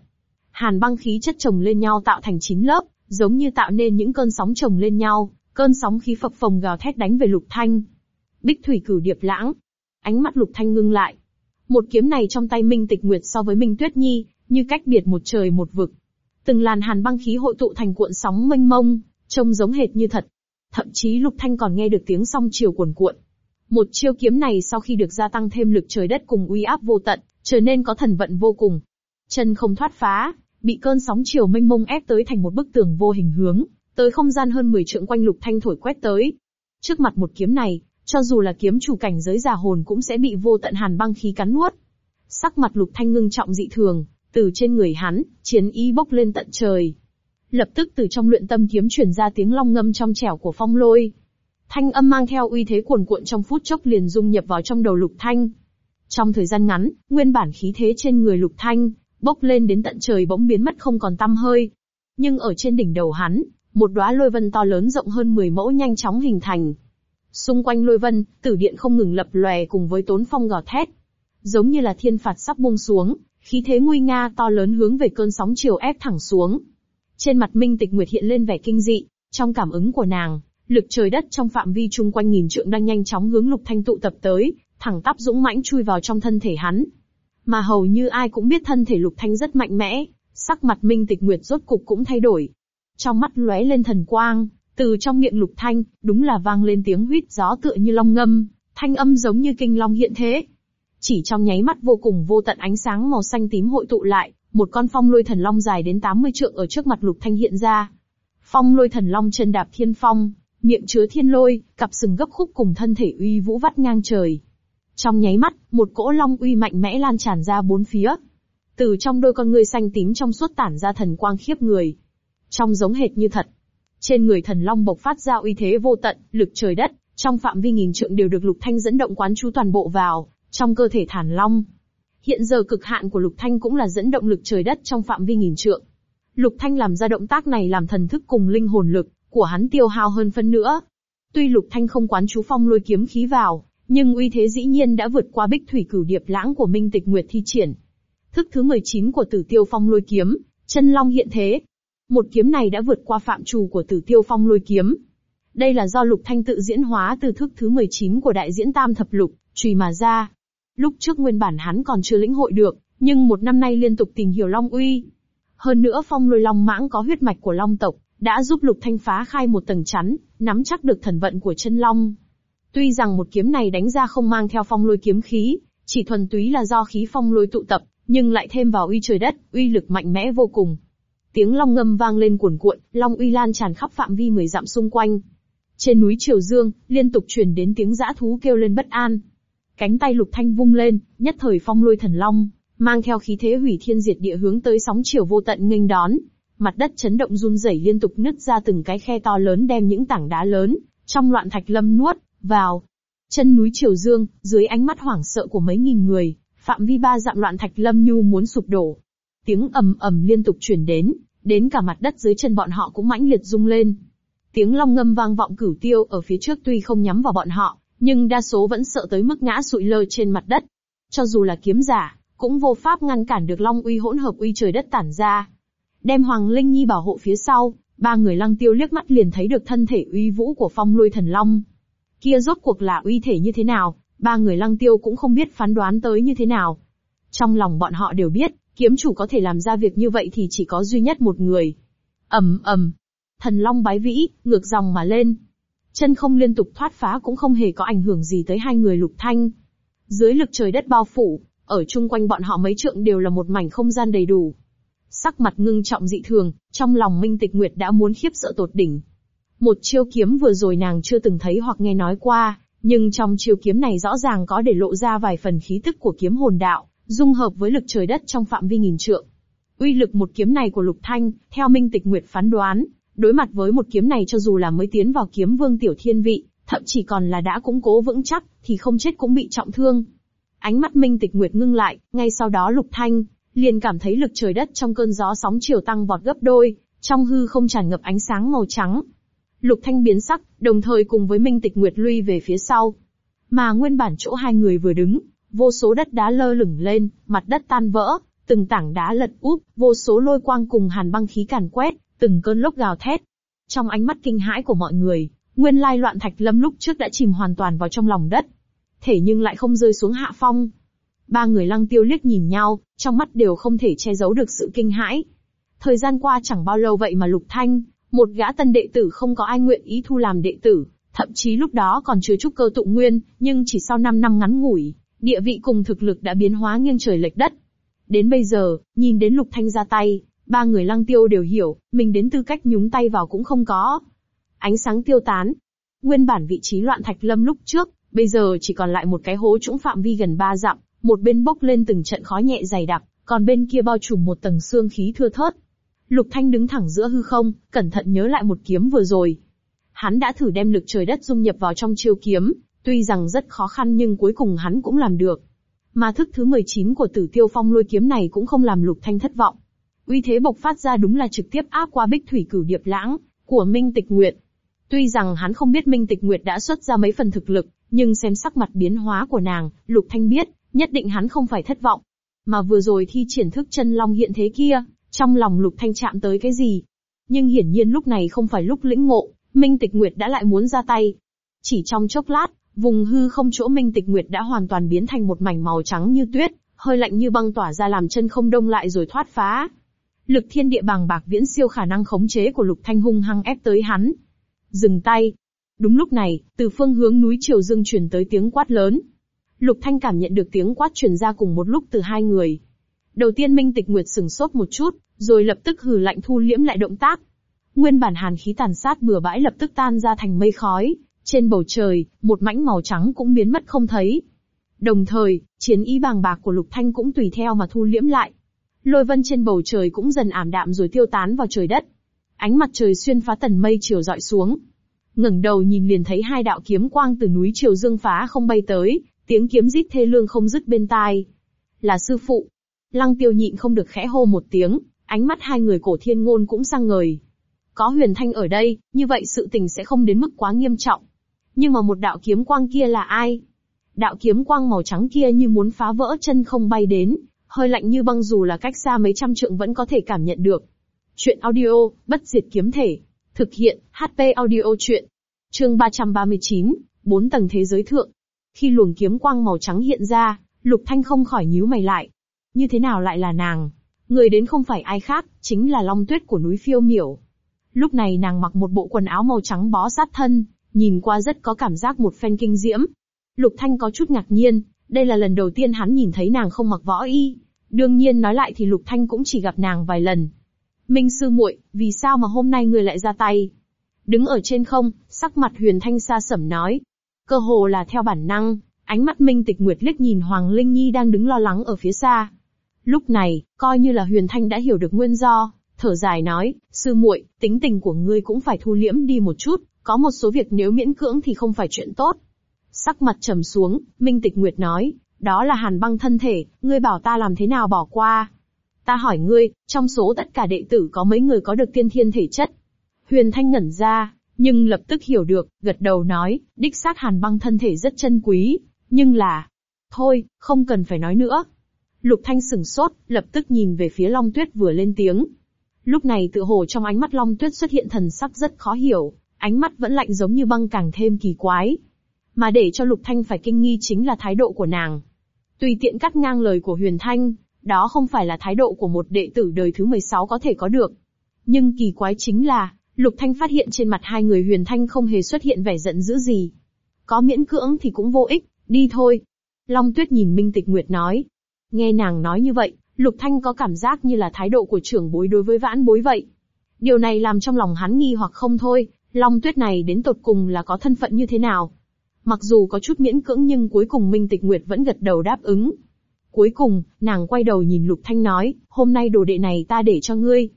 Hàn băng khí chất chồng lên nhau tạo thành chín lớp, giống như tạo nên những cơn sóng chồng lên nhau, cơn sóng khí phập phồng gào thét đánh về Lục Thanh. Bích thủy cửu điệp lãng. Ánh mắt Lục Thanh ngưng lại. Một kiếm này trong tay Minh Tịch Nguyệt so với Minh Tuyết Nhi, như cách biệt một trời một vực. Từng làn hàn băng khí hội tụ thành cuộn sóng mênh mông, trông giống hệt như thật. Thậm chí Lục Thanh còn nghe được tiếng song chiều cuồn cuộn. Một chiêu kiếm này sau khi được gia tăng thêm lực trời đất cùng uy áp vô tận, trở nên có thần vận vô cùng. chân không thoát phá, bị cơn sóng chiều mênh mông ép tới thành một bức tường vô hình hướng, tới không gian hơn 10 trượng quanh Lục Thanh thổi quét tới. Trước mặt một kiếm này, cho dù là kiếm chủ cảnh giới giả hồn cũng sẽ bị vô tận hàn băng khí cắn nuốt. Sắc mặt Lục Thanh ngưng trọng dị thường, từ trên người hắn, chiến ý bốc lên tận trời. Lập tức từ trong luyện tâm kiếm truyền ra tiếng long ngâm trong trẻo của phong lôi. Thanh âm mang theo uy thế cuồn cuộn trong phút chốc liền dung nhập vào trong đầu Lục Thanh. Trong thời gian ngắn, nguyên bản khí thế trên người Lục Thanh, bốc lên đến tận trời bỗng biến mất không còn tăm hơi. Nhưng ở trên đỉnh đầu hắn, một đóa lôi vân to lớn rộng hơn 10 mẫu nhanh chóng hình thành. Xung quanh lôi vân, tử điện không ngừng lập lòe cùng với tốn phong gào thét. Giống như là thiên phạt sắp buông xuống, khí thế nguy nga to lớn hướng về cơn sóng chiều ép thẳng xuống. Trên mặt Minh Tịch Nguyệt hiện lên vẻ kinh dị, trong cảm ứng của nàng, lực trời đất trong phạm vi chung quanh nghìn trượng đang nhanh chóng hướng Lục Thanh tụ tập tới, thẳng tắp dũng mãnh chui vào trong thân thể hắn. Mà hầu như ai cũng biết thân thể Lục Thanh rất mạnh mẽ, sắc mặt Minh Tịch Nguyệt rốt cục cũng thay đổi. Trong mắt lóe lên thần quang, từ trong miệng Lục Thanh, đúng là vang lên tiếng huýt gió tựa như long ngâm, thanh âm giống như kinh long hiện thế. Chỉ trong nháy mắt vô cùng vô tận ánh sáng màu xanh tím hội tụ lại, một con phong lôi thần long dài đến 80 trượng ở trước mặt Lục Thanh hiện ra. Phong lôi thần long chân đạp thiên phong, miệng chứa thiên lôi, cặp sừng gấp khúc cùng thân thể uy vũ vắt ngang trời. Trong nháy mắt, một cỗ long uy mạnh mẽ lan tràn ra bốn phía. Từ trong đôi con ngươi xanh tím trong suốt tản ra thần quang khiếp người. Trong giống hệt như thật. Trên người thần long bộc phát ra uy thế vô tận, lực trời đất, trong phạm vi nghìn trượng đều được Lục Thanh dẫn động quán chú toàn bộ vào, trong cơ thể thản long. Hiện giờ cực hạn của Lục Thanh cũng là dẫn động lực trời đất trong phạm vi nghìn trượng. Lục Thanh làm ra động tác này làm thần thức cùng linh hồn lực của hắn tiêu hao hơn phân nữa. Tuy Lục Thanh không quán chú phong lôi kiếm khí vào, nhưng uy thế dĩ nhiên đã vượt qua bích thủy cửu điệp lãng của Minh Tịch Nguyệt thi triển. Thức thứ 19 của Tử Tiêu Phong Lôi Kiếm, chân long hiện thế. Một kiếm này đã vượt qua phạm trù của Tử Tiêu Phong Lôi Kiếm. Đây là do Lục Thanh tự diễn hóa từ thức thứ 19 của đại diễn tam thập lục, trùy mà ra. Lúc trước nguyên bản hắn còn chưa lĩnh hội được, nhưng một năm nay liên tục tìm hiểu Long Uy. Hơn nữa phong lôi long mãng có huyết mạch của Long tộc, đã giúp Lục Thanh phá khai một tầng chắn, nắm chắc được thần vận của chân long. Tuy rằng một kiếm này đánh ra không mang theo phong lôi kiếm khí, chỉ thuần túy là do khí phong lôi tụ tập, nhưng lại thêm vào uy trời đất, uy lực mạnh mẽ vô cùng. Tiếng long ngâm vang lên cuồn cuộn, long uy lan tràn khắp phạm vi mười dặm xung quanh. Trên núi Triều Dương, liên tục truyền đến tiếng dã thú kêu lên bất an. Cánh tay lục thanh vung lên, nhất thời phong lôi thần long, mang theo khí thế hủy thiên diệt địa hướng tới sóng chiều vô tận nghênh đón. Mặt đất chấn động run rẩy liên tục nứt ra từng cái khe to lớn đem những tảng đá lớn, trong loạn thạch lâm nuốt, vào. Chân núi Triều Dương, dưới ánh mắt hoảng sợ của mấy nghìn người, phạm vi ba dặm loạn thạch lâm nhu muốn sụp đổ. Tiếng ầm ầm liên tục truyền đến, đến cả mặt đất dưới chân bọn họ cũng mãnh liệt rung lên. Tiếng long ngâm vang vọng cửu tiêu ở phía trước tuy không nhắm vào bọn họ, nhưng đa số vẫn sợ tới mức ngã sụi lơ trên mặt đất. Cho dù là kiếm giả, cũng vô pháp ngăn cản được long uy hỗn hợp uy trời đất tản ra. Đem Hoàng Linh Nhi bảo hộ phía sau, ba người lăng tiêu liếc mắt liền thấy được thân thể uy vũ của phong lôi thần long. Kia rốt cuộc là uy thể như thế nào, ba người lăng tiêu cũng không biết phán đoán tới như thế nào. Trong lòng bọn họ đều biết, kiếm chủ có thể làm ra việc như vậy thì chỉ có duy nhất một người. ầm ầm, thần long bái vĩ, ngược dòng mà lên. Chân không liên tục thoát phá cũng không hề có ảnh hưởng gì tới hai người lục thanh. Dưới lực trời đất bao phủ, ở chung quanh bọn họ mấy trượng đều là một mảnh không gian đầy đủ. Sắc mặt ngưng trọng dị thường, trong lòng Minh Tịch Nguyệt đã muốn khiếp sợ tột đỉnh. Một chiêu kiếm vừa rồi nàng chưa từng thấy hoặc nghe nói qua, nhưng trong chiêu kiếm này rõ ràng có để lộ ra vài phần khí tức của kiếm hồn đạo, dung hợp với lực trời đất trong phạm vi nghìn trượng. Uy lực một kiếm này của Lục Thanh, theo Minh Tịch Nguyệt phán đoán, đối mặt với một kiếm này cho dù là mới tiến vào kiếm vương tiểu thiên vị, thậm chí còn là đã củng cố vững chắc, thì không chết cũng bị trọng thương. Ánh mắt Minh Tịch Nguyệt ngưng lại, ngay sau đó Lục Thanh liền cảm thấy lực trời đất trong cơn gió sóng chiều tăng vọt gấp đôi, trong hư không tràn ngập ánh sáng màu trắng, Lục Thanh biến sắc, đồng thời cùng với Minh Tịch Nguyệt lui về phía sau. Mà nguyên bản chỗ hai người vừa đứng, vô số đất đá lơ lửng lên, mặt đất tan vỡ, từng tảng đá lật úp, vô số lôi quang cùng hàn băng khí càn quét, từng cơn lốc gào thét. Trong ánh mắt kinh hãi của mọi người, nguyên lai loạn thạch lâm lúc trước đã chìm hoàn toàn vào trong lòng đất. Thể nhưng lại không rơi xuống hạ phong. Ba người lăng tiêu liếc nhìn nhau, trong mắt đều không thể che giấu được sự kinh hãi. Thời gian qua chẳng bao lâu vậy mà Lục Thanh, một gã tân đệ tử không có ai nguyện ý thu làm đệ tử, thậm chí lúc đó còn chưa trúc cơ tụ nguyên, nhưng chỉ sau 5 năm ngắn ngủi, địa vị cùng thực lực đã biến hóa nghiêng trời lệch đất. Đến bây giờ, nhìn đến Lục Thanh ra tay, ba người lăng tiêu đều hiểu, mình đến tư cách nhúng tay vào cũng không có. Ánh sáng tiêu tán. Nguyên bản vị trí loạn thạch lâm lúc trước, bây giờ chỉ còn lại một cái hố trũng phạm vi gần ba dặm, một bên bốc lên từng trận khói nhẹ dày đặc, còn bên kia bao trùm một tầng xương khí thưa thớt. Lục Thanh đứng thẳng giữa hư không, cẩn thận nhớ lại một kiếm vừa rồi. Hắn đã thử đem lực trời đất dung nhập vào trong chiêu kiếm, tuy rằng rất khó khăn nhưng cuối cùng hắn cũng làm được. Mà thức thứ 19 của tử tiêu phong lôi kiếm này cũng không làm Lục Thanh thất vọng. Uy thế bộc phát ra đúng là trực tiếp áp qua bích thủy cửu điệp lãng, của Minh Tịch Nguyệt. Tuy rằng hắn không biết Minh Tịch Nguyệt đã xuất ra mấy phần thực lực, nhưng xem sắc mặt biến hóa của nàng, Lục Thanh biết, nhất định hắn không phải thất vọng. Mà vừa rồi thi triển thức chân long hiện thế kia, trong lòng Lục Thanh chạm tới cái gì? Nhưng hiển nhiên lúc này không phải lúc lĩnh ngộ, Minh Tịch Nguyệt đã lại muốn ra tay. Chỉ trong chốc lát, vùng hư không chỗ Minh Tịch Nguyệt đã hoàn toàn biến thành một mảnh màu trắng như tuyết, hơi lạnh như băng tỏa ra làm chân không đông lại rồi thoát phá. Lực thiên địa bàng bạc viễn siêu khả năng khống chế của Lục Thanh hung hăng ép tới hắn. Dừng tay. Đúng lúc này, từ phương hướng núi Triều Dương truyền tới tiếng quát lớn. Lục Thanh cảm nhận được tiếng quát truyền ra cùng một lúc từ hai người. Đầu tiên Minh Tịch Nguyệt sừng sốt một chút, rồi lập tức hừ lạnh thu liễm lại động tác. Nguyên bản hàn khí tàn sát bừa bãi lập tức tan ra thành mây khói, trên bầu trời, một mảnh màu trắng cũng biến mất không thấy. Đồng thời, chiến ý bàng bạc của Lục Thanh cũng tùy theo mà thu liễm lại. Lôi vân trên bầu trời cũng dần ảm đạm rồi tiêu tán vào trời đất. Ánh mặt trời xuyên phá tần mây chiều dọi xuống. ngẩng đầu nhìn liền thấy hai đạo kiếm quang từ núi chiều Dương phá không bay tới, tiếng kiếm rít thê lương không dứt bên tai. Là sư phụ. Lăng tiêu nhịn không được khẽ hô một tiếng, ánh mắt hai người cổ thiên ngôn cũng sang ngời. Có huyền thanh ở đây, như vậy sự tình sẽ không đến mức quá nghiêm trọng. Nhưng mà một đạo kiếm quang kia là ai? Đạo kiếm quang màu trắng kia như muốn phá vỡ chân không bay đến, hơi lạnh như băng dù là cách xa mấy trăm trượng vẫn có thể cảm nhận được. Chuyện audio, bất diệt kiếm thể. Thực hiện, HP audio chuyện. Chương 339, bốn tầng thế giới thượng. Khi luồng kiếm quang màu trắng hiện ra, Lục Thanh không khỏi nhíu mày lại. Như thế nào lại là nàng? Người đến không phải ai khác, chính là Long Tuyết của núi Phiêu Miểu. Lúc này nàng mặc một bộ quần áo màu trắng bó sát thân, nhìn qua rất có cảm giác một phen kinh diễm. Lục Thanh có chút ngạc nhiên, đây là lần đầu tiên hắn nhìn thấy nàng không mặc võ y. Đương nhiên nói lại thì Lục Thanh cũng chỉ gặp nàng vài lần. Minh sư muội, vì sao mà hôm nay người lại ra tay? Đứng ở trên không, sắc mặt Huyền Thanh xa sẩm nói. Cơ hồ là theo bản năng, ánh mắt Minh Tịch Nguyệt liếc nhìn Hoàng Linh Nhi đang đứng lo lắng ở phía xa. Lúc này, coi như là Huyền Thanh đã hiểu được nguyên do, thở dài nói, sư muội, tính tình của ngươi cũng phải thu liễm đi một chút, có một số việc nếu miễn cưỡng thì không phải chuyện tốt. Sắc mặt trầm xuống, Minh Tịch Nguyệt nói, đó là hàn băng thân thể, ngươi bảo ta làm thế nào bỏ qua. Ta hỏi ngươi, trong số tất cả đệ tử có mấy người có được tiên thiên thể chất? Huyền Thanh ngẩn ra, nhưng lập tức hiểu được, gật đầu nói, đích xác hàn băng thân thể rất chân quý, nhưng là... Thôi, không cần phải nói nữa. Lục Thanh sừng sốt, lập tức nhìn về phía Long Tuyết vừa lên tiếng. Lúc này tự hồ trong ánh mắt Long Tuyết xuất hiện thần sắc rất khó hiểu, ánh mắt vẫn lạnh giống như băng càng thêm kỳ quái. Mà để cho Lục Thanh phải kinh nghi chính là thái độ của nàng. Tùy tiện cắt ngang lời của Huyền Thanh, đó không phải là thái độ của một đệ tử đời thứ 16 có thể có được. Nhưng kỳ quái chính là, Lục Thanh phát hiện trên mặt hai người Huyền Thanh không hề xuất hiện vẻ giận dữ gì. Có miễn cưỡng thì cũng vô ích, đi thôi. Long Tuyết nhìn Minh Tịch Nguyệt nói. Nghe nàng nói như vậy, Lục Thanh có cảm giác như là thái độ của trưởng bối đối với vãn bối vậy. Điều này làm trong lòng hắn nghi hoặc không thôi, Long Tuyết này đến tột cùng là có thân phận như thế nào. Mặc dù có chút miễn cưỡng nhưng cuối cùng Minh Tịch Nguyệt vẫn gật đầu đáp ứng. Cuối cùng, nàng quay đầu nhìn Lục Thanh nói, hôm nay đồ đệ này ta để cho ngươi.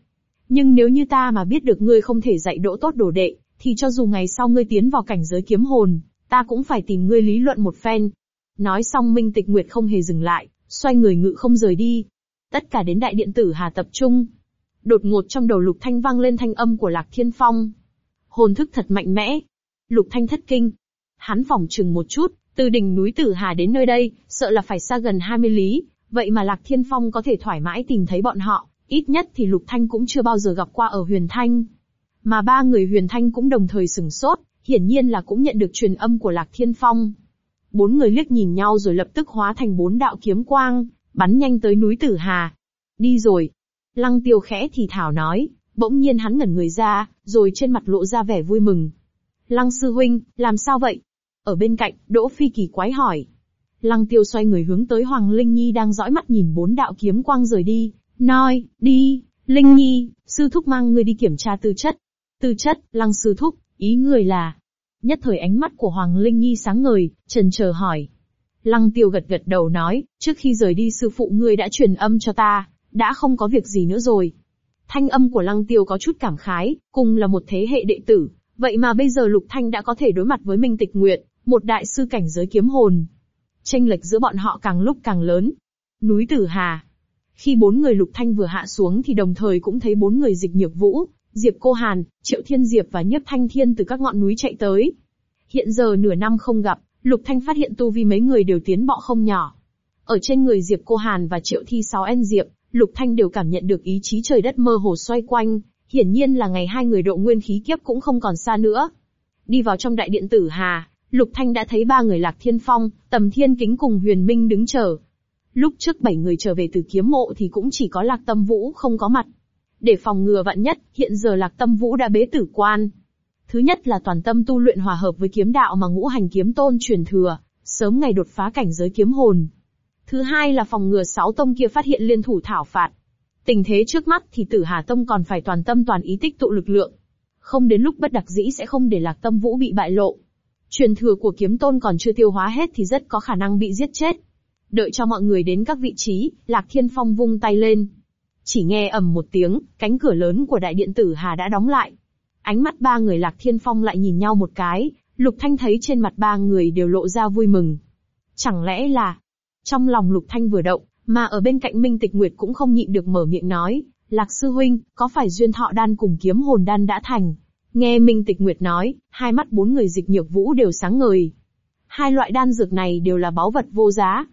Nhưng nếu như ta mà biết được ngươi không thể dạy đỗ tốt đồ đệ, thì cho dù ngày sau ngươi tiến vào cảnh giới kiếm hồn, ta cũng phải tìm ngươi lý luận một phen. Nói xong Minh Tịch Nguyệt không hề dừng lại, xoay người ngự không rời đi. Tất cả đến đại điện tử Hà tập trung. Đột ngột trong đầu Lục Thanh vang lên thanh âm của Lạc Thiên Phong. Hồn thức thật mạnh mẽ. Lục Thanh thất kinh. Hắn phỏng chừng một chút, từ đỉnh núi Tử Hà đến nơi đây, sợ là phải xa gần 20 lý, vậy mà Lạc Thiên Phong có thể thoải mái tìm thấy bọn họ, ít nhất thì Lục Thanh cũng chưa bao giờ gặp qua ở Huyền Thanh. Mà ba người Huyền Thanh cũng đồng thời sừng sốt, hiển nhiên là cũng nhận được truyền âm của Lạc Thiên Phong. Bốn người liếc nhìn nhau rồi lập tức hóa thành bốn đạo kiếm quang, bắn nhanh tới núi Tử Hà. Đi rồi. Lăng tiêu khẽ thì thảo nói, bỗng nhiên hắn ngẩn người ra, rồi trên mặt lộ ra vẻ vui mừng. Lăng sư huynh, làm sao vậy? Ở bên cạnh, Đỗ Phi kỳ quái hỏi. Lăng tiêu xoay người hướng tới Hoàng Linh Nhi đang dõi mắt nhìn bốn đạo kiếm quang rời đi, nói, đi, Linh Nhi, sư thúc mang người đi kiểm tra tư chất. Tư chất, lăng sư thúc, ý người là. Nhất thời ánh mắt của Hoàng Linh Nhi sáng ngời, trần chờ hỏi. Lăng tiêu gật gật đầu nói, trước khi rời đi sư phụ ngươi đã truyền âm cho ta, đã không có việc gì nữa rồi. Thanh âm của lăng tiêu có chút cảm khái, cùng là một thế hệ đệ tử, vậy mà bây giờ Lục Thanh đã có thể đối mặt với Minh Tịch Nguyệt, một đại sư cảnh giới kiếm hồn. Tranh lệch giữa bọn họ càng lúc càng lớn. Núi Tử Hà. Khi bốn người Lục Thanh vừa hạ xuống thì đồng thời cũng thấy bốn người dịch nhược vũ, Diệp Cô Hàn, Triệu Thiên Diệp và nhất Thanh Thiên từ các ngọn núi chạy tới. Hiện giờ nửa năm không gặp, Lục Thanh phát hiện tu vi mấy người đều tiến bọ không nhỏ. Ở trên người Diệp Cô Hàn và Triệu Thi Sáu En Diệp, Lục Thanh đều cảm nhận được ý chí trời đất mơ hồ xoay quanh, hiển nhiên là ngày hai người độ nguyên khí kiếp cũng không còn xa nữa. Đi vào trong đại điện tử Hà, Lục Thanh đã thấy ba người Lạc Thiên Phong, Tầm Thiên Kính cùng Huyền Minh đứng chờ. Lúc trước bảy người trở về từ kiếm mộ thì cũng chỉ có Lạc Tâm Vũ không có mặt. Để phòng ngừa vạn nhất, hiện giờ Lạc Tâm Vũ đã bế tử quan. Thứ nhất là toàn tâm tu luyện hòa hợp với kiếm đạo mà ngũ hành kiếm tôn truyền thừa, sớm ngày đột phá cảnh giới kiếm hồn. Thứ hai là phòng ngừa sáu tông kia phát hiện liên thủ thảo phạt. Tình thế trước mắt thì tử Hà Tông còn phải toàn tâm toàn ý tích tụ lực lượng. Không đến lúc bất đặc dĩ sẽ không để Lạc Tâm Vũ bị bại lộ. Truyền thừa của kiếm tôn còn chưa tiêu hóa hết thì rất có khả năng bị giết chết. Đợi cho mọi người đến các vị trí, Lạc Thiên Phong vung tay lên. Chỉ nghe ầm một tiếng, cánh cửa lớn của đại điện tử Hà đã đóng lại. Ánh mắt ba người Lạc Thiên Phong lại nhìn nhau một cái, Lục Thanh thấy trên mặt ba người đều lộ ra vui mừng. Chẳng lẽ là... Trong lòng Lục Thanh vừa động, mà ở bên cạnh Minh Tịch Nguyệt cũng không nhịn được mở miệng nói, Lạc Sư Huynh, có phải duyên thọ đan cùng kiếm hồn đan đã thành? Nghe Minh Tịch Nguyệt nói, hai mắt bốn người dịch nhược vũ đều sáng ngời. Hai loại đan dược này đều là báu vật vô giá.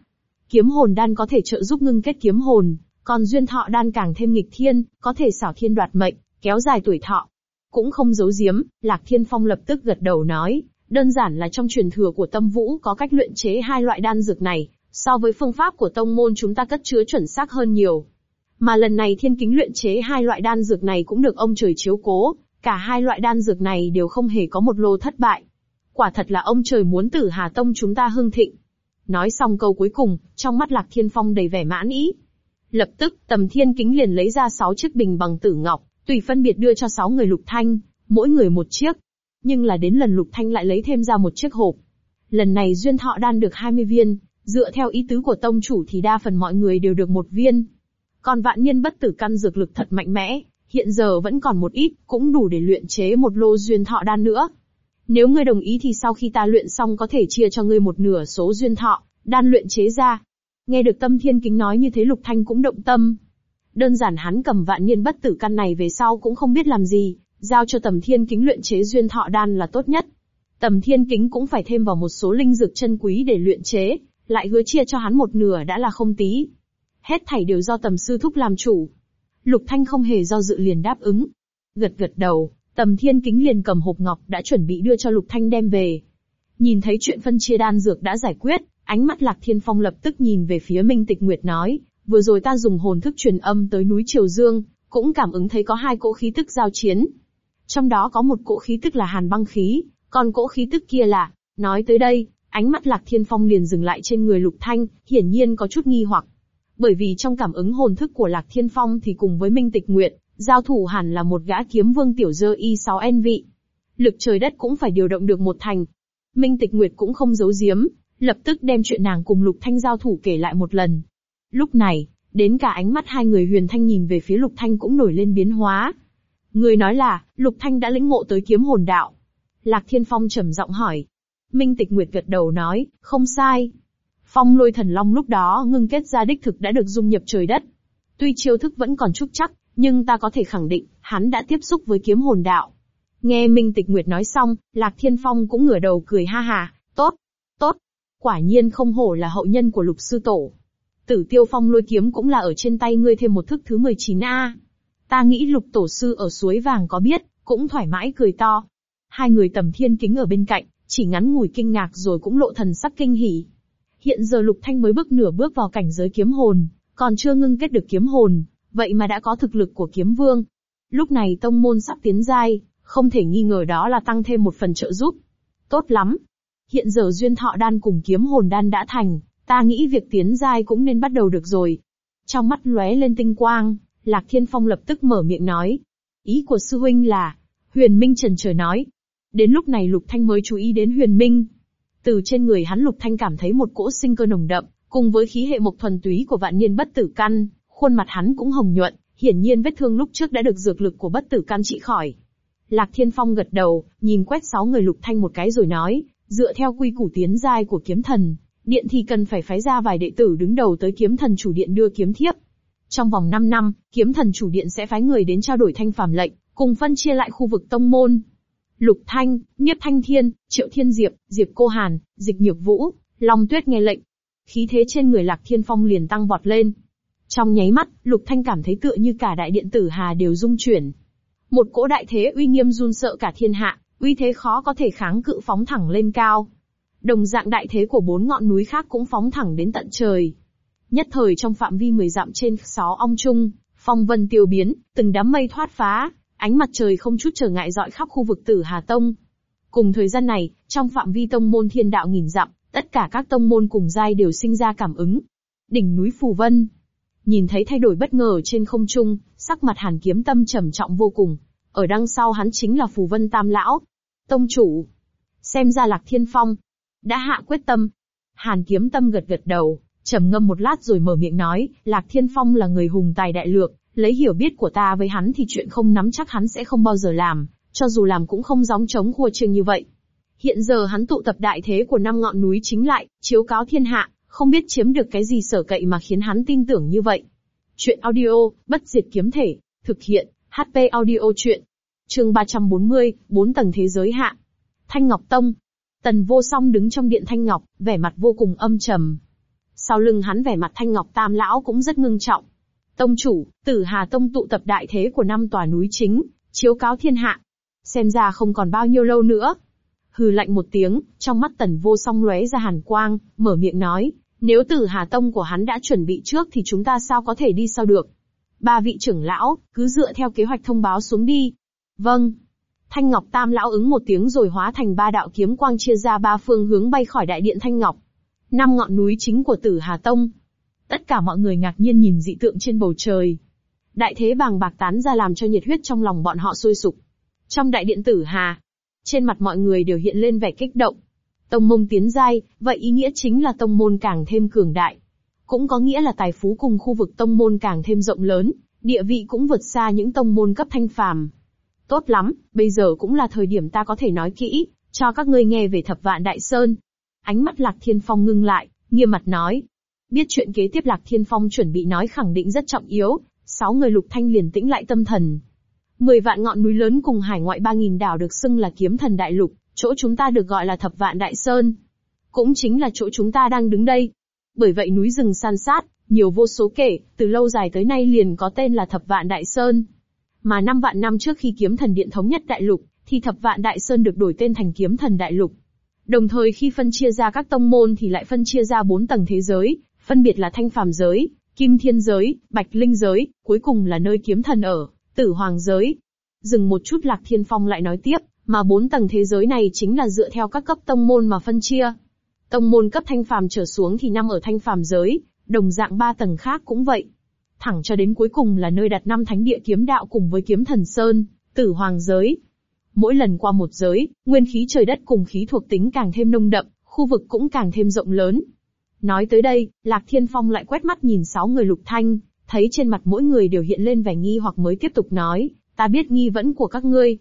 Kiếm hồn đan có thể trợ giúp ngưng kết kiếm hồn, còn duyên thọ đan càng thêm nghịch thiên, có thể xảo thiên đoạt mệnh, kéo dài tuổi thọ. Cũng không giấu giếm, Lạc Thiên Phong lập tức gật đầu nói, đơn giản là trong truyền thừa của tâm vũ có cách luyện chế hai loại đan dược này, so với phương pháp của tông môn chúng ta cất chứa chuẩn xác hơn nhiều. Mà lần này thiên kính luyện chế hai loại đan dược này cũng được ông trời chiếu cố, cả hai loại đan dược này đều không hề có một lô thất bại. Quả thật là ông trời muốn tử Hà Tông chúng ta hưng thịnh. Nói xong câu cuối cùng, trong mắt Lạc Thiên Phong đầy vẻ mãn ý. Lập tức, tầm thiên kính liền lấy ra sáu chiếc bình bằng tử ngọc, tùy phân biệt đưa cho sáu người lục thanh, mỗi người một chiếc. Nhưng là đến lần lục thanh lại lấy thêm ra một chiếc hộp. Lần này duyên thọ đan được 20 viên, dựa theo ý tứ của tông chủ thì đa phần mọi người đều được một viên. Còn vạn nhân bất tử căn dược lực thật mạnh mẽ, hiện giờ vẫn còn một ít, cũng đủ để luyện chế một lô duyên thọ đan nữa. Nếu ngươi đồng ý thì sau khi ta luyện xong có thể chia cho ngươi một nửa số duyên thọ, đan luyện chế ra. Nghe được tâm thiên kính nói như thế lục thanh cũng động tâm. Đơn giản hắn cầm vạn niên bất tử căn này về sau cũng không biết làm gì, giao cho tầm thiên kính luyện chế duyên thọ đan là tốt nhất. Tầm thiên kính cũng phải thêm vào một số linh dược chân quý để luyện chế, lại hứa chia cho hắn một nửa đã là không tí. Hết thảy đều do tầm sư thúc làm chủ. Lục Thanh không hề do dự liền đáp ứng. Gật gật đầu, tầm thiên kính liền cầm hộp ngọc đã chuẩn bị đưa cho Lục Thanh đem về. Nhìn thấy chuyện phân chia đan dược đã giải quyết, ánh mắt Lạc Thiên Phong lập tức nhìn về phía Minh Tịch Nguyệt nói, vừa rồi ta dùng hồn thức truyền âm tới núi Triều Dương, cũng cảm ứng thấy có hai cỗ khí tức giao chiến. Trong đó có một cỗ khí tức là hàn băng khí, còn cỗ khí tức kia là, nói tới đây, ánh mắt Lạc Thiên Phong liền dừng lại trên người Lục Thanh, hiển nhiên có chút nghi hoặc. Bởi vì trong cảm ứng hồn thức của Lạc Thiên Phong thì cùng với Minh Tịch Nguyệt, giao thủ hẳn là một gã kiếm vương tiểu dơ y 6 n vị. Lực trời đất cũng phải điều động được một thành. Minh Tịch Nguyệt cũng không giấu giếm, lập tức đem chuyện nàng cùng Lục Thanh giao thủ kể lại một lần. Lúc này, đến cả ánh mắt hai người huyền thanh nhìn về phía Lục Thanh cũng nổi lên biến hóa. Người nói là, Lục Thanh đã lĩnh ngộ tới kiếm hồn đạo. Lạc Thiên Phong trầm giọng hỏi. Minh Tịch Nguyệt gật đầu nói, không sai. Phong lôi thần long lúc đó ngưng kết ra đích thực đã được dung nhập trời đất. Tuy chiêu thức vẫn còn chút chắc, nhưng ta có thể khẳng định, hắn đã tiếp xúc với kiếm hồn đạo. Nghe Minh Tịch Nguyệt nói xong, Lạc Thiên Phong cũng ngửa đầu cười ha ha, tốt, tốt. Quả nhiên không hổ là hậu nhân của lục sư tổ. Tử tiêu phong lôi kiếm cũng là ở trên tay ngươi thêm một thức thứ 19A. Ta nghĩ lục tổ sư ở suối vàng có biết, cũng thoải mái cười to. Hai người tầm thiên kính ở bên cạnh, chỉ ngắn ngủi kinh ngạc rồi cũng lộ thần sắc kinh hỉ. Hiện giờ Lục Thanh mới bước nửa bước vào cảnh giới kiếm hồn, còn chưa ngưng kết được kiếm hồn, vậy mà đã có thực lực của kiếm vương. Lúc này tông môn sắp tiến giai, không thể nghi ngờ đó là tăng thêm một phần trợ giúp. Tốt lắm. Hiện giờ duyên thọ đan cùng kiếm hồn đan đã thành, Ta nghĩ việc tiến giai cũng nên bắt đầu được rồi. Trong mắt lóe lên tinh quang, Lạc Thiên Phong lập tức mở miệng nói. Ý của sư huynh là, huyền minh trần trời nói. Đến lúc này Lục Thanh mới chú ý đến huyền minh. Từ trên người hắn Lục Thanh cảm thấy một cỗ sinh cơ nồng đậm, cùng với khí hệ mộc thuần túy của vạn niên bất tử căn, khuôn mặt hắn cũng hồng nhuận, hiển nhiên vết thương lúc trước đã được dược lực của bất tử căn trị khỏi. Lạc Thiên Phong gật đầu, nhìn quét sáu người Lục Thanh một cái rồi nói, dựa theo quy củ tiến giai của kiếm thần, điện thì cần phải phái ra vài đệ tử đứng đầu tới kiếm thần chủ điện đưa kiếm thiếp. Trong vòng 5 năm, kiếm thần chủ điện sẽ phái người đến trao đổi thanh phàm lệnh, cùng phân chia lại khu vực tông môn. Lục Thanh, Niếp Thanh Thiên, Triệu Thiên Diệp, Diệp Cô Hàn, Dịch Nhược Vũ, Long Tuyết nghe lệnh. Khí thế trên người Lạc Thiên Phong liền tăng vọt lên. Trong nháy mắt, Lục Thanh cảm thấy tựa như cả đại điện tử hà đều rung chuyển. Một cỗ đại thế uy nghiêm run sợ cả thiên hạ, uy thế khó có thể kháng cự phóng thẳng lên cao. Đồng dạng đại thế của bốn ngọn núi khác cũng phóng thẳng đến tận trời. Nhất thời trong phạm vi mười dặm trên sáu ong trung, phong vân tiêu biến, từng đám mây thoát phá, ánh mặt trời không chút trở ngại dọi khắp khu vực Tử Hà Tông. Cùng thời gian này, trong phạm vi tông môn thiên đạo nghìn dặm, tất cả các tông môn cùng giai đều sinh ra cảm ứng. Đỉnh núi Phù Vân, nhìn thấy thay đổi bất ngờ trên không trung, sắc mặt Hàn Kiếm Tâm trầm trọng vô cùng. Ở đằng sau hắn chính là Phù Vân Tam lão, tông chủ. Xem ra Lạc Thiên Phong đã hạ quyết tâm. Hàn Kiếm Tâm gật gật đầu, trầm ngâm một lát rồi mở miệng nói, Lạc Thiên Phong là người hùng tài đại lược, lấy hiểu biết của ta với hắn thì chuyện không nắm chắc hắn sẽ không bao giờ làm, cho dù làm cũng không gióng chống khua trương như vậy. Hiện giờ hắn tụ tập đại thế của năm ngọn núi chính lại, chiếu cáo thiên hạ, không biết chiếm được cái gì sở cậy mà khiến hắn tin tưởng như vậy. Chuyện audio, bất diệt kiếm thể, thực hiện, HP audio chuyện. Chương 340, bốn tầng thế giới hạ. Thanh Ngọc Tông. Tần Vô Song đứng trong điện Thanh Ngọc, vẻ mặt vô cùng âm trầm. Sau lưng hắn vẻ mặt Thanh Ngọc Tam lão cũng rất ngưng trọng. Tông chủ, Tử Hà Tông tụ tập đại thế của năm tòa núi chính, chiếu cáo thiên hạ. Xem ra không còn bao nhiêu lâu nữa. Hừ lạnh một tiếng, trong mắt Tần Vô Song lóe ra hàn quang, mở miệng nói, nếu Tử Hà Tông của hắn đã chuẩn bị trước thì chúng ta sao có thể đi sau được? Ba vị trưởng lão, cứ dựa theo kế hoạch thông báo xuống đi. Vâng. Thanh Ngọc Tam lão ứng một tiếng rồi hóa thành ba đạo kiếm quang chia ra ba phương hướng bay khỏi đại điện Thanh Ngọc. Năm ngọn núi chính của Tử Hà Tông. Tất cả mọi người ngạc nhiên nhìn dị tượng trên bầu trời. Đại thế bàng bạc tán ra làm cho nhiệt huyết trong lòng bọn họ sôi sục. Trong đại điện Tử Hà, trên mặt mọi người đều hiện lên vẻ kích động. Tông môn tiến giai, vậy ý nghĩa chính là tông môn càng thêm cường đại. Cũng có nghĩa là tài phú cùng khu vực tông môn càng thêm rộng lớn, địa vị cũng vượt xa những tông môn cấp thanh phàm. Tốt lắm, bây giờ cũng là thời điểm ta có thể nói kỹ, cho các ngươi nghe về thập vạn đại sơn. Ánh mắt Lạc Thiên Phong ngưng lại, nghiêm mặt nói. Biết chuyện kế tiếp Lạc Thiên Phong chuẩn bị nói khẳng định rất trọng yếu, sáu người lục thanh liền tĩnh lại tâm thần. Mười vạn ngọn núi lớn cùng hải ngoại ba nghìn đảo được xưng là kiếm thần đại lục, chỗ chúng ta được gọi là thập vạn đại sơn. Cũng chính là chỗ chúng ta đang đứng đây. Bởi vậy núi rừng san sát, nhiều vô số kể, từ lâu dài tới nay liền có tên là thập vạn đại sơn. Mà năm vạn năm trước khi kiếm thần điện thống nhất đại lục, thì thập vạn đại sơn được đổi tên thành kiếm thần đại lục. Đồng thời khi phân chia ra các tông môn thì lại phân chia ra bốn tầng thế giới, phân biệt là thanh phàm giới, kim thiên giới, bạch linh giới, cuối cùng là nơi kiếm thần ở, tử hoàng giới. Dừng một chút lạc thiên phong lại nói tiếp, mà bốn tầng thế giới này chính là dựa theo các cấp tông môn mà phân chia. Tông môn cấp thanh phàm trở xuống thì năm ở thanh phàm giới, đồng dạng ba tầng khác cũng vậy. Thẳng cho đến cuối cùng là nơi đặt năm thánh địa kiếm đạo cùng với kiếm thần sơn, tử hoàng giới. Mỗi lần qua một giới, nguyên khí trời đất cùng khí thuộc tính càng thêm nông đậm, khu vực cũng càng thêm rộng lớn. Nói tới đây, Lạc Thiên Phong lại quét mắt nhìn sáu người lục thanh, thấy trên mặt mỗi người đều hiện lên vẻ nghi hoặc mới tiếp tục nói, ta biết nghi vấn của các ngươi.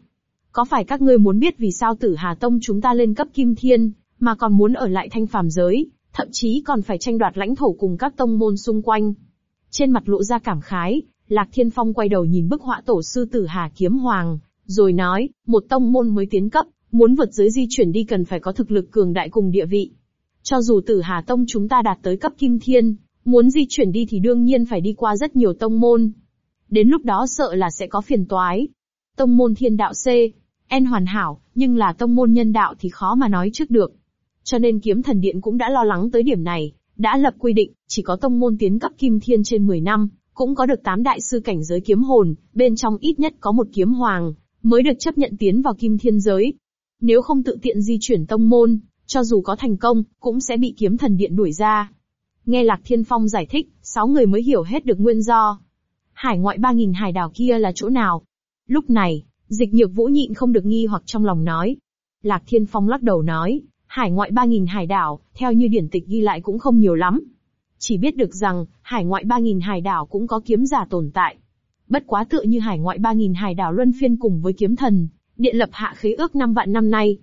Có phải các ngươi muốn biết vì sao tử Hà Tông chúng ta lên cấp kim thiên, mà còn muốn ở lại thanh phàm giới, thậm chí còn phải tranh đoạt lãnh thổ cùng các tông môn xung quanh. Trên mặt lộ ra cảm khái, Lạc Thiên Phong quay đầu nhìn bức họa tổ sư tử Hà Kiếm Hoàng, rồi nói, một tông môn mới tiến cấp, muốn vượt giới di chuyển đi cần phải có thực lực cường đại cùng địa vị. Cho dù tử Hà Tông chúng ta đạt tới cấp kim thiên, muốn di chuyển đi thì đương nhiên phải đi qua rất nhiều tông môn. Đến lúc đó sợ là sẽ có phiền toái. Tông môn thiên đạo C, N hoàn hảo, nhưng là tông môn nhân đạo thì khó mà nói trước được. Cho nên kiếm thần điện cũng đã lo lắng tới điểm này, đã lập quy định, chỉ có tông môn tiến cấp kim thiên trên 10 năm, cũng có được 8 đại sư cảnh giới kiếm hồn, bên trong ít nhất có một kiếm hoàng, mới được chấp nhận tiến vào kim thiên giới. Nếu không tự tiện di chuyển tông môn, cho dù có thành công, cũng sẽ bị kiếm thần điện đuổi ra. Nghe Lạc Thiên Phong giải thích, sáu người mới hiểu hết được nguyên do. Hải ngoại ba nghìn hải đảo kia là chỗ nào? Lúc này, dịch nhược vũ nhịn không được nghi hoặc trong lòng nói. Lạc Thiên Phong lắc đầu nói, hải ngoại ba nghìn hải đảo, theo như điển tịch ghi lại cũng không nhiều lắm. Chỉ biết được rằng, hải ngoại ba nghìn hải đảo cũng có kiếm giả tồn tại. Bất quá tựa như hải ngoại ba nghìn hải đảo luân phiên cùng với kiếm thần, điện lập hạ khế ước năm vạn năm nay.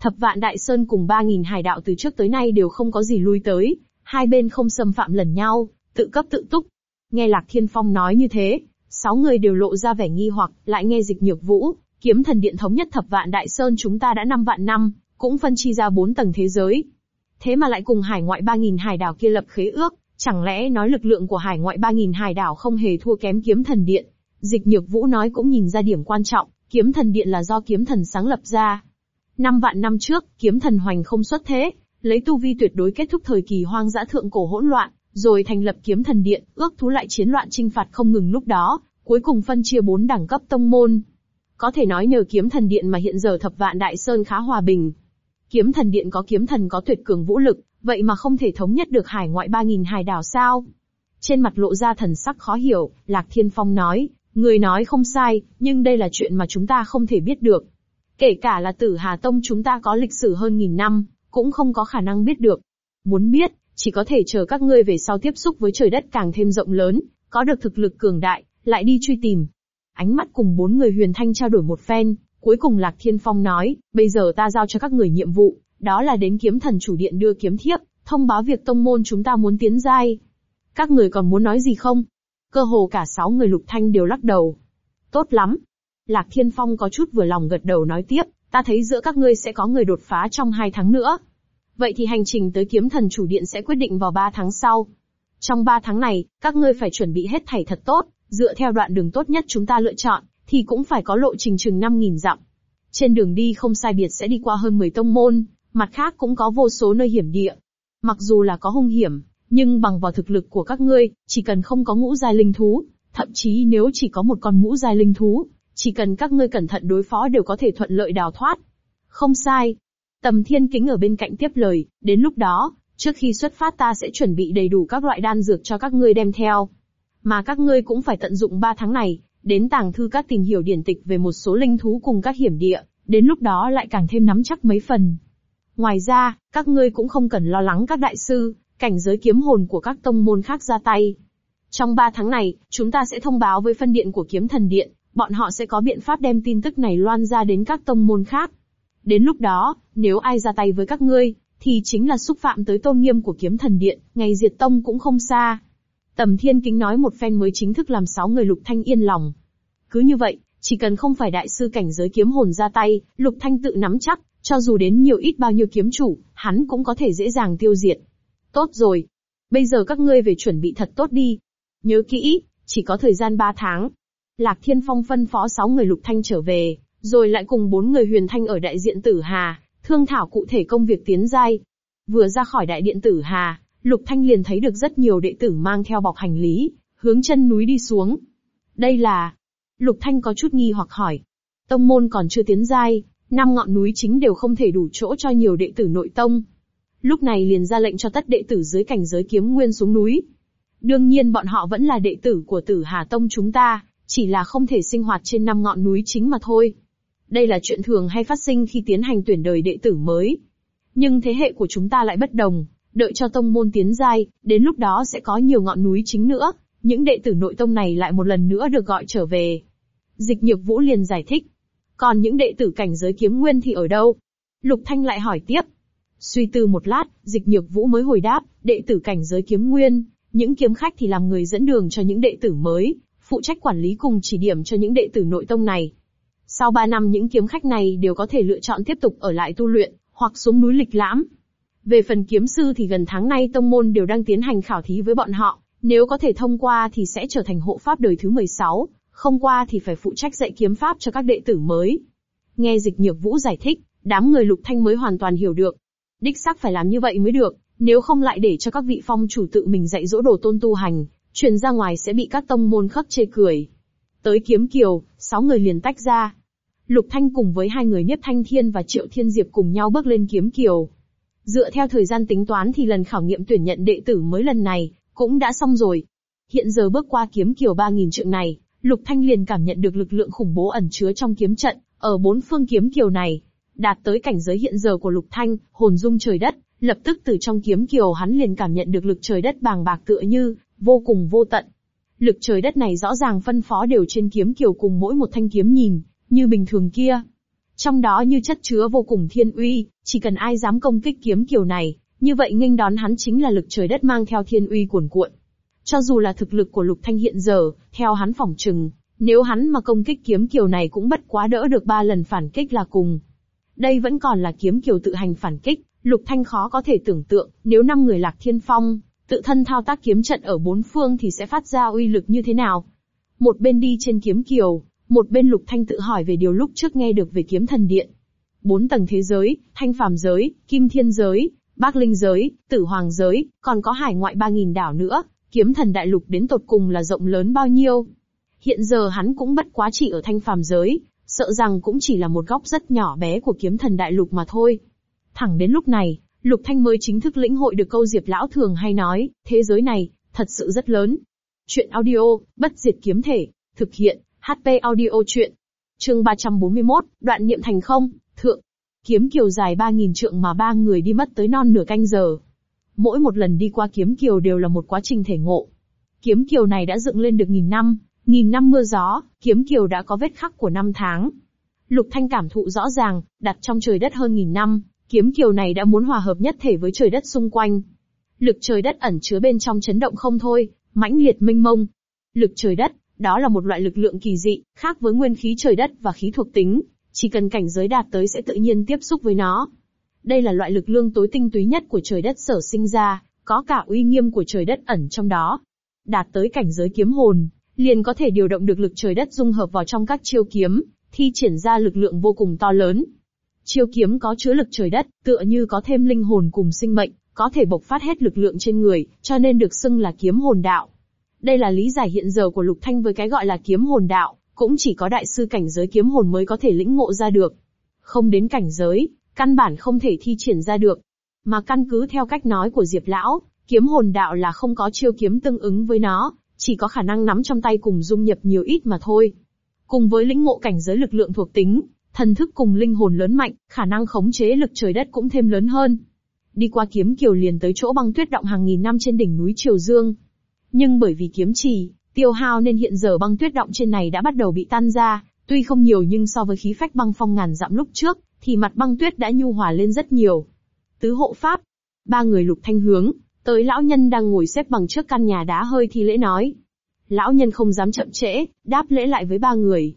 Thập vạn đại sơn cùng ba nghìn hải đạo từ trước tới nay đều không có gì lui tới, hai bên không xâm phạm lần nhau, tự cấp tự túc. Nghe Lạc Thiên Phong nói như thế, sáu người đều lộ ra vẻ nghi hoặc, lại nghe dịch nhược vũ, kiếm thần điện thống nhất thập vạn đại sơn chúng ta đã năm vạn năm, cũng phân chi ra bốn tầng thế giới. Thế mà lại cùng hải ngoại ba nghìn hải đảo kia lập khế ước, chẳng lẽ nói lực lượng của hải ngoại ba nghìn hải đảo không hề thua kém kiếm thần điện? Dịch nhược vũ nói cũng nhìn ra điểm quan trọng, kiếm thần điện là do kiếm thần sáng lập ra. Năm vạn năm trước, kiếm thần hoành không xuất thế, lấy tu vi tuyệt đối kết thúc thời kỳ hoang dã thượng cổ hỗn loạn, rồi thành lập kiếm thần điện, ước thú lại chiến loạn trinh phạt không ngừng lúc đó, cuối cùng phân chia bốn đẳng cấp tông môn. Có thể nói nhờ kiếm thần điện mà hiện giờ thập vạn đại sơn khá hòa bình. Kiếm thần điện có kiếm thần có tuyệt cường vũ lực, vậy mà không thể thống nhất được hải ngoại ba nghìn hải đảo sao? Trên mặt lộ ra thần sắc khó hiểu, Lạc Thiên Phong nói, người nói không sai, nhưng đây là chuyện mà chúng ta không thể biết được. Kể cả là tử Hà Tông chúng ta có lịch sử hơn nghìn năm, cũng không có khả năng biết được. Muốn biết, chỉ có thể chờ các ngươi về sau tiếp xúc với trời đất càng thêm rộng lớn, có được thực lực cường đại, lại đi truy tìm. Ánh mắt cùng bốn người huyền thanh trao đổi một phen, cuối cùng Lạc Thiên Phong nói, bây giờ ta giao cho các người nhiệm vụ, đó là đến kiếm thần chủ điện đưa kiếm thiếp, thông báo việc tông môn chúng ta muốn tiến giai. Các người còn muốn nói gì không? Cơ hồ cả sáu người lục thanh đều lắc đầu. Tốt lắm. Lạc Thiên Phong có chút vừa lòng gật đầu nói tiếp, ta thấy giữa các ngươi sẽ có người đột phá trong hai tháng nữa. Vậy thì hành trình tới kiếm thần chủ điện sẽ quyết định vào ba tháng sau. Trong ba tháng này, các ngươi phải chuẩn bị hết thảy thật tốt, dựa theo đoạn đường tốt nhất chúng ta lựa chọn, thì cũng phải có lộ trình chừng 5.000 dặm. Trên đường đi không sai biệt sẽ đi qua hơn 10 tông môn, mặt khác cũng có vô số nơi hiểm địa. Mặc dù là có hung hiểm, nhưng bằng vào thực lực của các ngươi, chỉ cần không có ngũ giai linh thú, thậm chí nếu chỉ có một con ngũ giai linh thú, chỉ cần các ngươi cẩn thận đối phó đều có thể thuận lợi đào thoát. Không sai. Tầm thiên kính ở bên cạnh tiếp lời, đến lúc đó, trước khi xuất phát ta sẽ chuẩn bị đầy đủ các loại đan dược cho các ngươi đem theo. Mà các ngươi cũng phải tận dụng 3 tháng này, đến tàng thư các tìm hiểu điển tịch về một số linh thú cùng các hiểm địa, đến lúc đó lại càng thêm nắm chắc mấy phần. Ngoài ra, các ngươi cũng không cần lo lắng các đại sư, cảnh giới kiếm hồn của các tông môn khác ra tay. Trong 3 tháng này, chúng ta sẽ thông báo với phân điện của kiếm thần điện, bọn họ sẽ có biện pháp đem tin tức này loan ra đến các tông môn khác. Đến lúc đó, nếu ai ra tay với các ngươi, thì chính là xúc phạm tới tôn nghiêm của kiếm thần điện, ngày diệt tông cũng không xa. Tầm thiên kính nói một phen mới chính thức làm sáu người lục thanh yên lòng. Cứ như vậy, chỉ cần không phải đại sư cảnh giới kiếm hồn ra tay, lục thanh tự nắm chắc, cho dù đến nhiều ít bao nhiêu kiếm chủ, hắn cũng có thể dễ dàng tiêu diệt. Tốt rồi. Bây giờ các ngươi về chuẩn bị thật tốt đi. Nhớ kỹ, chỉ có thời gian 3 tháng. Lạc Thiên Phong phân phó 6 người lục thanh trở về, rồi lại cùng bốn người huyền thanh ở đại diện tử Hà, thương thảo cụ thể công việc tiến giai. Vừa ra khỏi đại điện tử Hà, Lục Thanh liền thấy được rất nhiều đệ tử mang theo bọc hành lý, hướng chân núi đi xuống. Đây là... Lục Thanh có chút nghi hoặc hỏi. Tông môn còn chưa tiến giai, năm ngọn núi chính đều không thể đủ chỗ cho nhiều đệ tử nội tông. Lúc này liền ra lệnh cho tất đệ tử dưới cảnh giới kiếm nguyên xuống núi. Đương nhiên bọn họ vẫn là đệ tử của tử Hà Tông chúng ta, chỉ là không thể sinh hoạt trên năm ngọn núi chính mà thôi. Đây là chuyện thường hay phát sinh khi tiến hành tuyển đời đệ tử mới. Nhưng thế hệ của chúng ta lại bất đồng, đợi cho tông môn tiến giai, đến lúc đó sẽ có nhiều ngọn núi chính nữa, những đệ tử nội tông này lại một lần nữa được gọi trở về. Dịch Nhược Vũ liền giải thích. Còn những đệ tử cảnh giới kiếm nguyên thì ở đâu? Lục Thanh lại hỏi tiếp. Suy tư một lát, Dịch Nhược Vũ mới hồi đáp, đệ tử cảnh giới kiếm nguyên, những kiếm khách thì làm người dẫn đường cho những đệ tử mới, phụ trách quản lý cùng chỉ điểm cho những đệ tử nội tông này. Sau 3 năm những kiếm khách này đều có thể lựa chọn tiếp tục ở lại tu luyện, hoặc xuống núi lịch lãm. Về phần kiếm sư thì gần tháng nay tông môn đều đang tiến hành khảo thí với bọn họ, nếu có thể thông qua thì sẽ trở thành hộ pháp đời thứ 16, không qua thì phải phụ trách dạy kiếm pháp cho các đệ tử mới. Nghe dịch nhược vũ giải thích, đám người lục thanh mới hoàn toàn hiểu được. Đích xác phải làm như vậy mới được, nếu không lại để cho các vị phong chủ tự mình dạy dỗ đồ tôn tu hành, truyền ra ngoài sẽ bị các tông môn khắc chê cười. Tới kiếm kiều, sáu người liền tách ra. Lục Thanh cùng với hai người Niếp Thanh Thiên và Triệu Thiên Diệp cùng nhau bước lên kiếm kiều. Dựa theo thời gian tính toán thì lần khảo nghiệm tuyển nhận đệ tử mới lần này, cũng đã xong rồi. Hiện giờ bước qua kiếm kiều 3.000 trượng này, Lục Thanh liền cảm nhận được lực lượng khủng bố ẩn chứa trong kiếm trận, ở bốn phương kiếm kiều này. Đạt tới cảnh giới hiện giờ của Lục Thanh, hồn dung trời đất, lập tức từ trong kiếm kiều hắn liền cảm nhận được lực trời đất bàng bạc tựa như, vô cùng vô tận. Lực trời đất này rõ ràng phân phó đều trên kiếm kiều cùng mỗi một thanh kiếm nhìn, như bình thường kia. Trong đó như chất chứa vô cùng thiên uy, chỉ cần ai dám công kích kiếm kiều này, như vậy nghênh đón hắn chính là lực trời đất mang theo thiên uy cuồn cuộn. Cho dù là thực lực của Lục Thanh hiện giờ, theo hắn phỏng chừng, nếu hắn mà công kích kiếm kiều này cũng bất quá đỡ được ba lần phản kích là cùng. Đây vẫn còn là kiếm kiều tự hành phản kích, Lục Thanh khó có thể tưởng tượng, nếu năm người lạc thiên phong, tự thân thao tác kiếm trận ở bốn phương thì sẽ phát ra uy lực như thế nào. Một bên đi trên kiếm kiều, một bên Lục Thanh tự hỏi về điều lúc trước nghe được về kiếm thần điện. Bốn tầng thế giới, thanh phàm giới, kim thiên giới, bác linh giới, tử hoàng giới, còn có hải ngoại ba nghìn đảo nữa, kiếm thần đại lục đến tột cùng là rộng lớn bao nhiêu. Hiện giờ hắn cũng bất quá chỉ ở thanh phàm giới, sợ rằng cũng chỉ là một góc rất nhỏ bé của kiếm thần đại lục mà thôi. Thẳng đến lúc này, Lục Thanh mới chính thức lĩnh hội được câu Diệp Lão thường hay nói, thế giới này, thật sự rất lớn. Chuyện audio, bất diệt kiếm thể, thực hiện, HP audio chuyện. Chương 341, đoạn niệm thành không, thượng. Kiếm kiều dài 3.000 trượng mà ba người đi mất tới non nửa canh giờ. Mỗi một lần đi qua kiếm kiều đều là một quá trình thể ngộ. Kiếm kiều này đã dựng lên được nghìn năm, nghìn năm mưa gió, kiếm kiều đã có vết khắc của năm tháng. Lục Thanh cảm thụ rõ ràng, đặt trong trời đất hơn nghìn năm, kiếm kiều này đã muốn hòa hợp nhất thể với trời đất xung quanh. Lực trời đất ẩn chứa bên trong chấn động không thôi, mãnh liệt minh mông. Lực trời đất, đó là một loại lực lượng kỳ dị, khác với nguyên khí trời đất và khí thuộc tính, chỉ cần cảnh giới đạt tới sẽ tự nhiên tiếp xúc với nó. Đây là loại lực lượng tối tinh túy nhất của trời đất sở sinh ra, có cả uy nghiêm của trời đất ẩn trong đó. Đạt tới cảnh giới kiếm hồn, liền có thể điều động được lực trời đất dung hợp vào trong các chiêu kiếm, thi triển ra lực lượng vô cùng to lớn. Chiêu kiếm có chứa lực trời đất, tựa như có thêm linh hồn cùng sinh mệnh, có thể bộc phát hết lực lượng trên người, cho nên được xưng là kiếm hồn đạo. Đây là lý giải hiện giờ của Lục Thanh với cái gọi là kiếm hồn đạo, cũng chỉ có đại sư cảnh giới kiếm hồn mới có thể lĩnh ngộ ra được. Không đến cảnh giới, căn bản không thể thi triển ra được. Mà căn cứ theo cách nói của Diệp Lão, kiếm hồn đạo là không có chiêu kiếm tương ứng với nó, chỉ có khả năng nắm trong tay cùng dung nhập nhiều ít mà thôi. Cùng với lĩnh ngộ cảnh giới lực lượng thuộc tính, thần thức cùng linh hồn lớn mạnh, khả năng khống chế lực trời đất cũng thêm lớn hơn. Đi qua kiếm kiều liền tới chỗ băng tuyết động hàng nghìn năm trên đỉnh núi Triều Dương. Nhưng bởi vì kiếm trì, tiêu hao nên hiện giờ băng tuyết động trên này đã bắt đầu bị tan ra, tuy không nhiều nhưng so với khí phách băng phong ngàn dặm lúc trước, thì mặt băng tuyết đã nhu hòa lên rất nhiều. Tứ hộ pháp, ba người lục thanh hướng, tới lão nhân đang ngồi xếp bằng trước căn nhà đá hơi thi lễ nói. Lão nhân không dám chậm trễ, đáp lễ lại với ba người.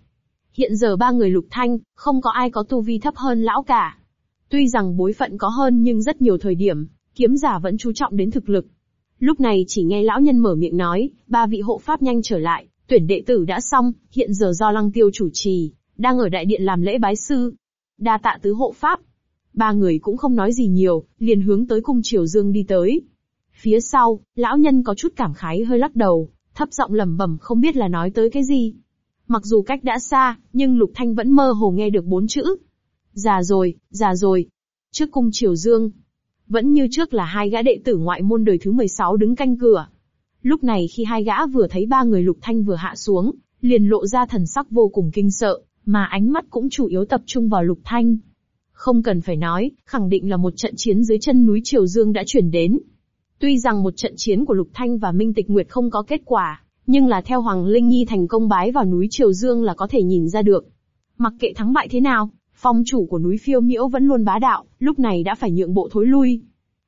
Hiện giờ ba người lục thanh, không có ai có tu vi thấp hơn lão cả. Tuy rằng bối phận có hơn nhưng rất nhiều thời điểm, kiếm giả vẫn chú trọng đến thực lực. Lúc này chỉ nghe lão nhân mở miệng nói, ba vị hộ pháp nhanh trở lại, tuyển đệ tử đã xong, hiện giờ do lăng tiêu chủ trì, đang ở đại điện làm lễ bái sư. Đa tạ tứ hộ pháp. Ba người cũng không nói gì nhiều, liền hướng tới cung triều dương đi tới. Phía sau, lão nhân có chút cảm khái hơi lắc đầu, thấp giọng lẩm bẩm không biết là nói tới cái gì. Mặc dù cách đã xa, nhưng Lục Thanh vẫn mơ hồ nghe được bốn chữ. Già rồi, già rồi. Trước cung triều dương, vẫn như trước là hai gã đệ tử ngoại môn đời thứ 16 đứng canh cửa. Lúc này khi hai gã vừa thấy ba người Lục Thanh vừa hạ xuống, liền lộ ra thần sắc vô cùng kinh sợ, mà ánh mắt cũng chủ yếu tập trung vào Lục Thanh. Không cần phải nói, khẳng định là một trận chiến dưới chân núi Triều Dương đã chuyển đến. Tuy rằng một trận chiến của Lục Thanh và Minh Tịch Nguyệt không có kết quả, nhưng là theo Hoàng Linh Nhi thành công bái vào núi Triều Dương là có thể nhìn ra được. Mặc kệ thắng bại thế nào, phong chủ của núi Phiêu Miễu vẫn luôn bá đạo, lúc này đã phải nhượng bộ thối lui.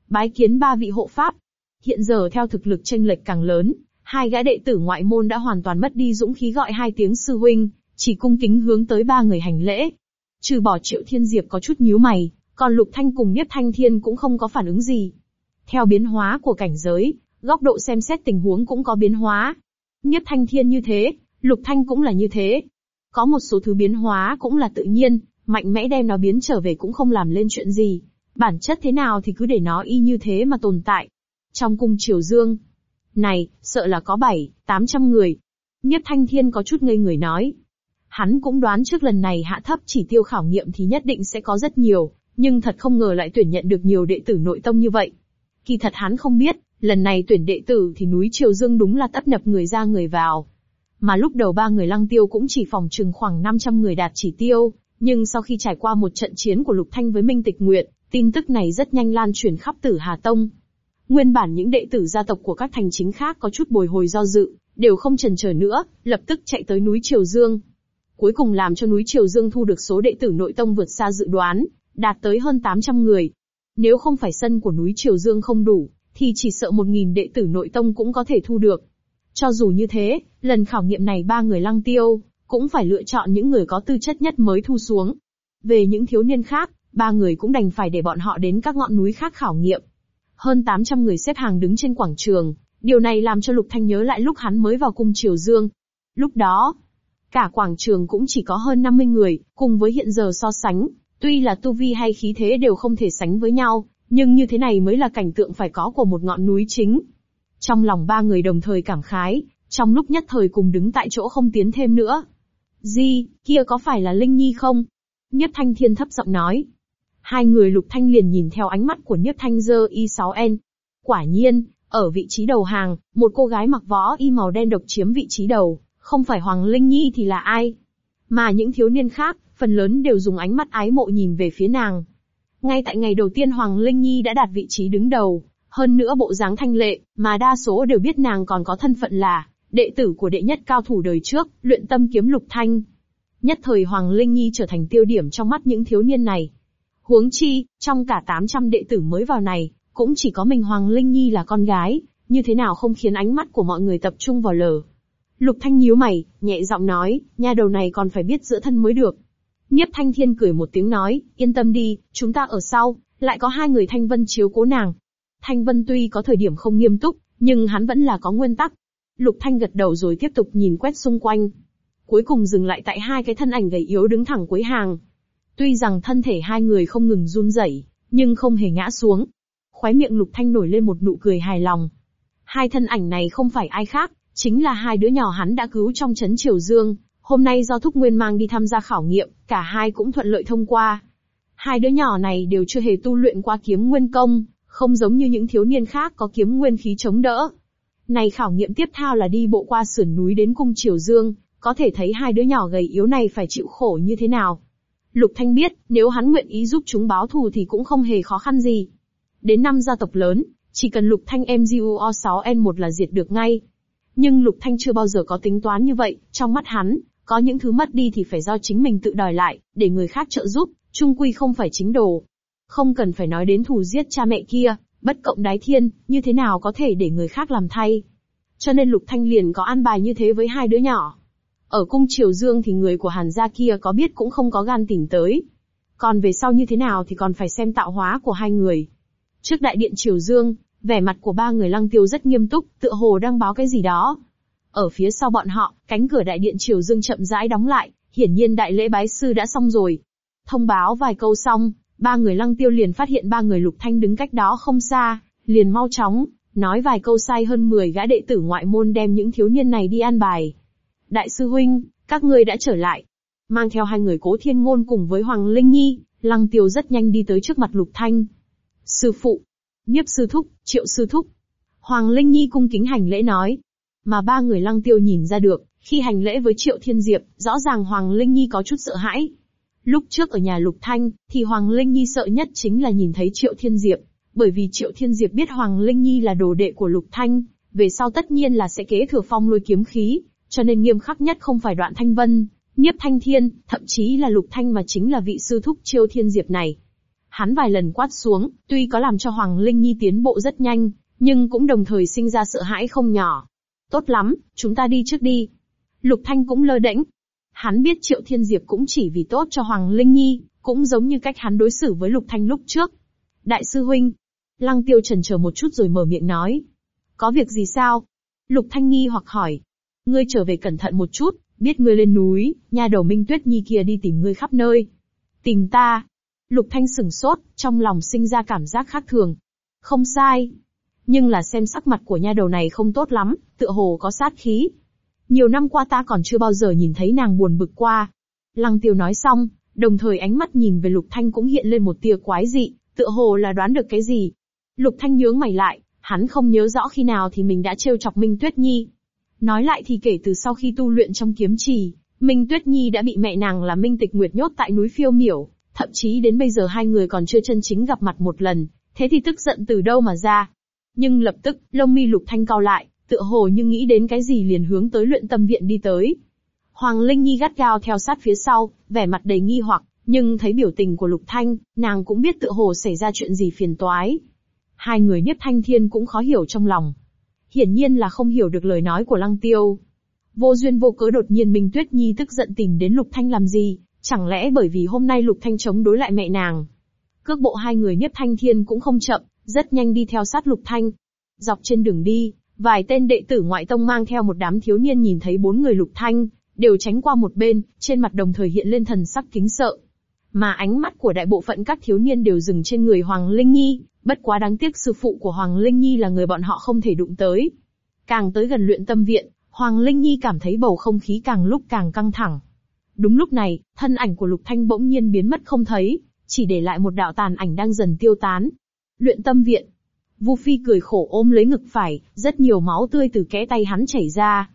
Bái kiến ba vị hộ pháp. Hiện giờ theo thực lực tranh lệch càng lớn, hai gã đệ tử ngoại môn đã hoàn toàn mất đi dũng khí gọi hai tiếng sư huynh, chỉ cung kính hướng tới ba người hành lễ. Trừ bỏ Triệu Thiên Diệp có chút nhíu mày, còn Lục Thanh cùng Nhất Thanh Thiên cũng không có phản ứng gì. Theo biến hóa của cảnh giới, góc độ xem xét tình huống cũng có biến hóa. Nhất Thanh Thiên như thế, Lục Thanh cũng là như thế. Có một số thứ biến hóa cũng là tự nhiên, mạnh mẽ đem nó biến trở về cũng không làm lên chuyện gì. Bản chất thế nào thì cứ để nó y như thế mà tồn tại. Trong cung triều dương, này, sợ là có bảy, tám trăm người. Nhất Thanh Thiên có chút ngây người nói. Hắn cũng đoán trước lần này hạ thấp chỉ tiêu khảo nghiệm thì nhất định sẽ có rất nhiều, nhưng thật không ngờ lại tuyển nhận được nhiều đệ tử nội tông như vậy. Kỳ thật hắn không biết, lần này tuyển đệ tử thì núi Triều Dương đúng là tấp nập người ra người vào. Mà lúc đầu ba người lăng tiêu cũng chỉ phòng chừng khoảng 500 người đạt chỉ tiêu, nhưng sau khi trải qua một trận chiến của Lục Thanh với Minh Tịch Nguyệt, tin tức này rất nhanh lan truyền khắp Tử Hà Tông. Nguyên bản những đệ tử gia tộc của các thành chính khác có chút bồi hồi do dự, đều không chần chờ nữa, lập tức chạy tới núi Triều Dương. Cuối cùng làm cho núi Triều Dương thu được số đệ tử nội tông vượt xa dự đoán, đạt tới hơn 800 người. Nếu không phải sân của núi Triều Dương không đủ, thì chỉ sợ 1.000 đệ tử nội tông cũng có thể thu được. Cho dù như thế, lần khảo nghiệm này ba người lăng tiêu, cũng phải lựa chọn những người có tư chất nhất mới thu xuống. Về những thiếu niên khác, ba người cũng đành phải để bọn họ đến các ngọn núi khác khảo nghiệm. Hơn 800 người xếp hàng đứng trên quảng trường, điều này làm cho Lục Thanh nhớ lại lúc hắn mới vào cung Triều Dương. Lúc đó, cả quảng trường cũng chỉ có hơn 50 người, cùng với hiện giờ so sánh, tuy là tu vi hay khí thế đều không thể sánh với nhau, nhưng như thế này mới là cảnh tượng phải có của một ngọn núi chính. Trong lòng ba người đồng thời cảm khái, trong lúc nhất thời cùng đứng tại chỗ không tiến thêm nữa. Di, kia có phải là Linh Nhi không? Nhất Thanh Thiên thấp giọng nói. Hai người lục thanh liền nhìn theo ánh mắt của Nhất Thanh dơ Y6N. Quả nhiên, ở vị trí đầu hàng, một cô gái mặc võ y màu đen độc chiếm vị trí đầu, không phải Hoàng Linh Nhi thì là ai? Mà những thiếu niên khác, phần lớn đều dùng ánh mắt ái mộ nhìn về phía nàng. Ngay tại ngày đầu tiên Hoàng Linh Nhi đã đạt vị trí đứng đầu, hơn nữa bộ dáng thanh lệ, mà đa số đều biết nàng còn có thân phận là đệ tử của đệ nhất cao thủ đời trước, luyện tâm kiếm lục thanh. Nhất thời Hoàng Linh Nhi trở thành tiêu điểm trong mắt những thiếu niên này. Huống chi, trong cả 800 đệ tử mới vào này, cũng chỉ có mình Hoàng Linh Nhi là con gái, như thế nào không khiến ánh mắt của mọi người tập trung vào lờ. Lục Thanh nhíu mày, nhẹ giọng nói, nha đầu này còn phải biết giữa thân mới được. Nhiếp Thanh Thiên cười một tiếng nói, yên tâm đi, chúng ta ở sau, lại có hai người Thanh Vân chiếu cố nàng. Thanh Vân tuy có thời điểm không nghiêm túc, nhưng hắn vẫn là có nguyên tắc. Lục Thanh gật đầu rồi tiếp tục nhìn quét xung quanh. Cuối cùng dừng lại tại hai cái thân ảnh gầy yếu đứng thẳng cuối hàng. Tuy rằng thân thể hai người không ngừng run rẩy, nhưng không hề ngã xuống. Khóe miệng Lục Thanh nổi lên một nụ cười hài lòng. Hai thân ảnh này không phải ai khác, chính là hai đứa nhỏ hắn đã cứu trong chấn Triều Dương, Hôm nay do Thúc Nguyên mang đi tham gia khảo nghiệm, cả hai cũng thuận lợi thông qua. Hai đứa nhỏ này đều chưa hề tu luyện qua kiếm nguyên công, không giống như những thiếu niên khác có kiếm nguyên khí chống đỡ. Này khảo nghiệm tiếp theo là đi bộ qua sườn núi đến cung Triều Dương, có thể thấy hai đứa nhỏ gầy yếu này phải chịu khổ như thế nào. Lục Thanh biết, nếu hắn nguyện ý giúp chúng báo thù thì cũng không hề khó khăn gì. Đến năm gia tộc lớn, chỉ cần Lục Thanh MGUO6N1 là diệt được ngay. Nhưng Lục Thanh chưa bao giờ có tính toán như vậy, trong mắt hắn, có những thứ mất đi thì phải do chính mình tự đòi lại, để người khác trợ giúp, trung quy không phải chính đồ. Không cần phải nói đến thù giết cha mẹ kia, bất cộng đái thiên, như thế nào có thể để người khác làm thay. Cho nên Lục Thanh liền có an bài như thế với hai đứa nhỏ. Ở cung Triều Dương thì người của Hàn gia kia có biết cũng không có gan tìm tới. Còn về sau như thế nào thì còn phải xem tạo hóa của hai người. Trước đại điện Triều Dương, vẻ mặt của ba người lăng tiêu rất nghiêm túc, tựa hồ đang báo cái gì đó. Ở phía sau bọn họ, cánh cửa đại điện Triều Dương chậm rãi đóng lại, hiển nhiên đại lễ bái sư đã xong rồi. Thông báo vài câu xong, ba người lăng tiêu liền phát hiện ba người lục thanh đứng cách đó không xa, liền mau chóng, nói vài câu sai hơn 10 gã đệ tử ngoại môn đem những thiếu niên này đi an bài. Đại sư huynh, các ngươi đã trở lại. Mang theo hai người cố thiên ngôn cùng với Hoàng Linh Nhi, lăng tiêu rất nhanh đi tới trước mặt lục thanh. Sư phụ, nhiếp sư thúc, triệu sư thúc. Hoàng Linh Nhi cung kính hành lễ nói, mà ba người lăng tiêu nhìn ra được, khi hành lễ với Triệu Thiên Diệp, rõ ràng Hoàng Linh Nhi có chút sợ hãi. Lúc trước ở nhà Lục Thanh, thì Hoàng Linh Nhi sợ nhất chính là nhìn thấy Triệu Thiên Diệp, bởi vì Triệu Thiên Diệp biết Hoàng Linh Nhi là đồ đệ của Lục Thanh, về sau tất nhiên là sẽ kế thừa phong lôi kiếm khí, cho nên nghiêm khắc nhất không phải đoạn Thanh Vân, Nhiếp Thanh Thiên, thậm chí là Lục Thanh mà chính là vị sư thúc Triệu Thiên Diệp này. Hắn vài lần quát xuống, tuy có làm cho Hoàng Linh Nhi tiến bộ rất nhanh, nhưng cũng đồng thời sinh ra sợ hãi không nhỏ. Tốt lắm, chúng ta đi trước đi. Lục Thanh cũng lơ đễnh. Hắn biết Triệu Thiên Diệp cũng chỉ vì tốt cho Hoàng Linh Nhi, cũng giống như cách hắn đối xử với Lục Thanh lúc trước. Đại sư huynh. Lăng tiêu trần chờ một chút rồi mở miệng nói. Có việc gì sao? Lục Thanh nghi hoặc hỏi. Ngươi trở về cẩn thận một chút, biết ngươi lên núi, nhà đầu Minh Tuyết Nhi kia đi tìm ngươi khắp nơi. Tìm ta. Lục Thanh sừng sốt, trong lòng sinh ra cảm giác khác thường. Không sai, nhưng là xem sắc mặt của nha đầu này không tốt lắm, tựa hồ có sát khí. Nhiều năm qua ta còn chưa bao giờ nhìn thấy nàng buồn bực qua. Lăng tiêu nói xong, Đồng thời ánh mắt nhìn về Lục Thanh cũng hiện lên một tia quái dị, tựa hồ là đoán được cái gì. Lục Thanh nhướng mày lại, hắn không nhớ rõ khi nào thì mình đã trêu chọc Minh Tuyết Nhi. Nói lại thì kể từ sau khi tu luyện trong kiếm trì, Minh Tuyết Nhi đã bị mẹ nàng là Minh Tịch Nguyệt nhốt tại núi Phiêu Miểu, thậm chí đến bây giờ hai người còn chưa chân chính gặp mặt một lần, thế thì tức giận từ đâu mà ra. Nhưng lập tức, lông mi Lục Thanh cao lại, tựa hồ như nghĩ đến cái gì liền hướng tới luyện tâm viện đi tới. Hoàng Linh Nhi gắt gao theo sát phía sau, vẻ mặt đầy nghi hoặc, nhưng thấy biểu tình của Lục Thanh, nàng cũng biết tựa hồ xảy ra chuyện gì phiền toái. Hai người Nhất Thanh Thiên cũng khó hiểu trong lòng. Hiển nhiên là không hiểu được lời nói của Lăng Tiêu. Vô duyên vô cớ đột nhiên Minh Tuyết Nhi tức giận tìm đến Lục Thanh làm gì, chẳng lẽ bởi vì hôm nay Lục Thanh chống đối lại mẹ nàng. Cước bộ hai người Nhất Thanh Thiên cũng không chậm, rất nhanh đi theo sát Lục Thanh. Dọc trên đường đi, vài tên đệ tử ngoại tông mang theo một đám thiếu niên nhìn thấy bốn người Lục Thanh, đều tránh qua một bên, trên mặt đồng thời hiện lên thần sắc kính sợ. Mà ánh mắt của đại bộ phận các thiếu niên đều dừng trên người Hoàng Linh Nhi, bất quá đáng tiếc sư phụ của Hoàng Linh Nhi là người bọn họ không thể đụng tới. Càng tới gần luyện tâm viện, Hoàng Linh Nhi cảm thấy bầu không khí càng lúc càng căng thẳng. Đúng lúc này, thân ảnh của Lục Thanh bỗng nhiên biến mất không thấy, chỉ để lại một đạo tàn ảnh đang dần tiêu tán. Luyện tâm viện. Vu Phi cười khổ ôm lấy ngực phải, rất nhiều máu tươi từ kẽ tay hắn chảy ra.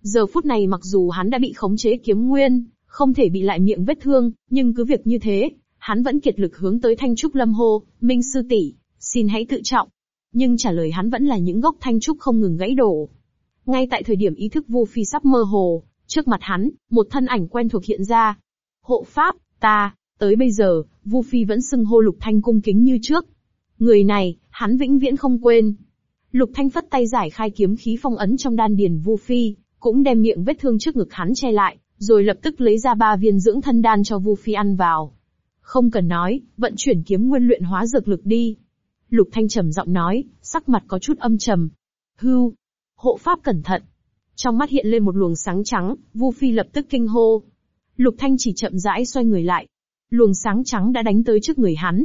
Giờ phút này mặc dù hắn đã bị khống chế kiếm nguyên, không thể bị lại miệng vết thương, nhưng cứ việc như thế, hắn vẫn kiệt lực hướng tới Thanh Trúc Lâm hô, Minh Sư tỷ, xin hãy tự trọng. Nhưng trả lời hắn vẫn là những gốc Thanh Trúc không ngừng gãy đổ. Ngay tại thời điểm ý thức Vu Phi sắp mơ hồ, trước mặt hắn, một thân ảnh quen thuộc hiện ra. Hộ Pháp, ta, tới bây giờ, Vu Phi vẫn xưng hô Lục Thanh cung kính như trước. Người này, hắn vĩnh viễn không quên. Lục Thanh phất tay giải khai kiếm khí phong ấn trong đan điền Vu Phi, cũng đem miệng vết thương trước ngực hắn che lại, rồi lập tức lấy ra ba viên dưỡng thân đan cho Vu Phi ăn vào. Không cần nói, vận chuyển kiếm nguyên luyện hóa dược lực đi. Lục Thanh trầm giọng nói, sắc mặt có chút âm trầm. Hưu, hộ pháp cẩn thận. Trong mắt hiện lên một luồng sáng trắng, Vu Phi lập tức kinh hô. Lục Thanh chỉ chậm rãi xoay người lại. Luồng sáng trắng đã đánh tới trước người hắn.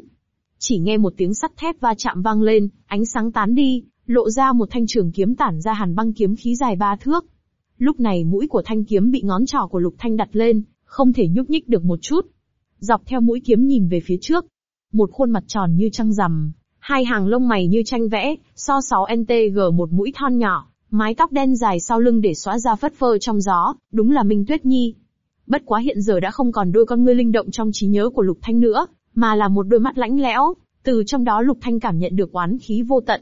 Chỉ nghe một tiếng sắt thép va chạm vang lên, ánh sáng tán đi, lộ ra một thanh trường kiếm tản ra hàn băng kiếm khí dài ba thước. Lúc này mũi của thanh kiếm bị ngón trỏ của Lục Thanh đặt lên, không thể nhúc nhích được một chút. Dọc theo mũi kiếm nhìn về phía trước, một khuôn mặt tròn như trăng rằm, hai hàng lông mày như tranh vẽ, so 6NTG một mũi thon nhỏ, mái tóc đen dài sau lưng để xóa ra phất phơ trong gió, đúng là Minh Tuyết Nhi. Bất quá hiện giờ đã không còn đôi con ngươi linh động trong trí nhớ của Lục Thanh nữa, mà là một đôi mắt lãnh lẽo, từ trong đó Lục Thanh cảm nhận được oán khí vô tận.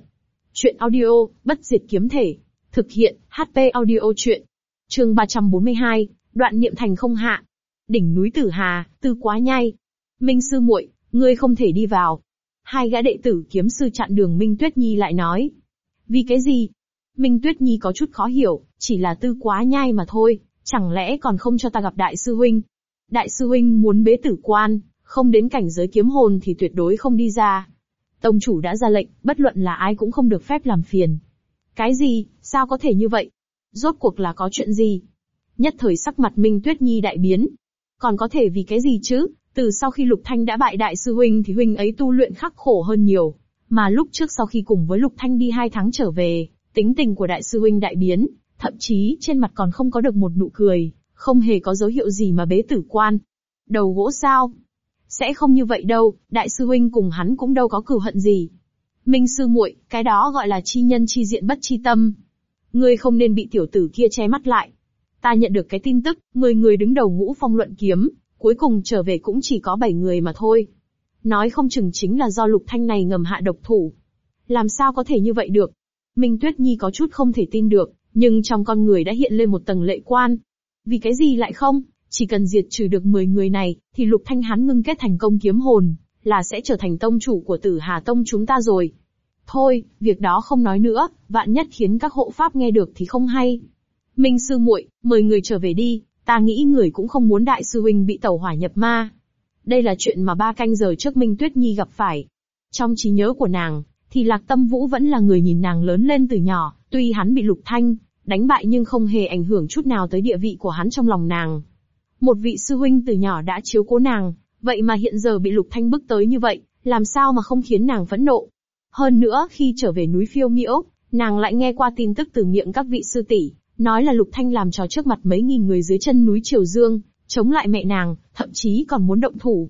Chuyện audio, bất diệt kiếm thể. Thực hiện, HP audio chuyện. Chương 342, đoạn niệm thành không hạ. Đỉnh núi Tử Hà, tư quá nhai. Minh sư muội, ngươi không thể đi vào. Hai gã đệ tử kiếm sư chặn đường Minh Tuyết Nhi lại nói. Vì cái gì? Minh Tuyết Nhi có chút khó hiểu, chỉ là tư quá nhai mà thôi, chẳng lẽ còn không cho ta gặp đại sư huynh? Đại sư huynh muốn bế tử quan, không đến cảnh giới kiếm hồn thì tuyệt đối không đi ra. Tông chủ đã ra lệnh, bất luận là ai cũng không được phép làm phiền. Cái gì, sao có thể như vậy? Rốt cuộc là có chuyện gì? Nhất thời sắc mặt Minh Tuyết Nhi đại biến. Còn có thể vì cái gì chứ? Từ sau khi Lục Thanh đã bại đại sư huynh thì huynh ấy tu luyện khắc khổ hơn nhiều. Mà lúc trước sau khi cùng với Lục Thanh đi hai tháng trở về, tính tình của đại sư huynh đại biến, thậm chí trên mặt còn không có được một nụ cười, không hề có dấu hiệu gì mà bế tử quan. Đầu gỗ sao? Sẽ không như vậy đâu, đại sư huynh cùng hắn cũng đâu có cửu hận gì. Minh sư muội, cái đó gọi là chi nhân chi diện bất chi tâm. Ngươi không nên bị tiểu tử kia che mắt lại. Ta nhận được cái tin tức, 10 người đứng đầu ngũ phong luận kiếm, cuối cùng trở về cũng chỉ có 7 người mà thôi. Nói không chừng chính là do lục thanh này ngầm hạ độc thủ. Làm sao có thể như vậy được? Minh Tuyết Nhi có chút không thể tin được, nhưng trong con người đã hiện lên một tầng lệ quan. Vì cái gì lại không? Chỉ cần diệt trừ được 10 người này, thì Lục Thanh hắn ngưng kết thành công kiếm hồn, là sẽ trở thành tông chủ của Tử Hà Tông chúng ta rồi. Thôi, việc đó không nói nữa, vạn nhất khiến các hộ pháp nghe được thì không hay. Minh sư muội, mời người trở về đi, ta nghĩ người cũng không muốn đại sư huynh bị tẩu hỏa nhập ma. Đây là chuyện mà ba canh giờ trước Minh Tuyết Nhi gặp phải. Trong trí nhớ của nàng, thì Lạc Tâm Vũ vẫn là người nhìn nàng lớn lên từ nhỏ, tuy hắn bị Lục Thanh đánh bại nhưng không hề ảnh hưởng chút nào tới địa vị của hắn trong lòng nàng. Một vị sư huynh từ nhỏ đã chiếu cố nàng, vậy mà hiện giờ bị Lục Thanh bức tới như vậy, làm sao mà không khiến nàng phẫn nộ. Hơn nữa khi trở về núi phiêu miễu, nàng lại nghe qua tin tức từ miệng các vị sư tỷ, nói là Lục Thanh làm trò trước mặt mấy nghìn người dưới chân núi Triều Dương, chống lại mẹ nàng, thậm chí còn muốn động thủ.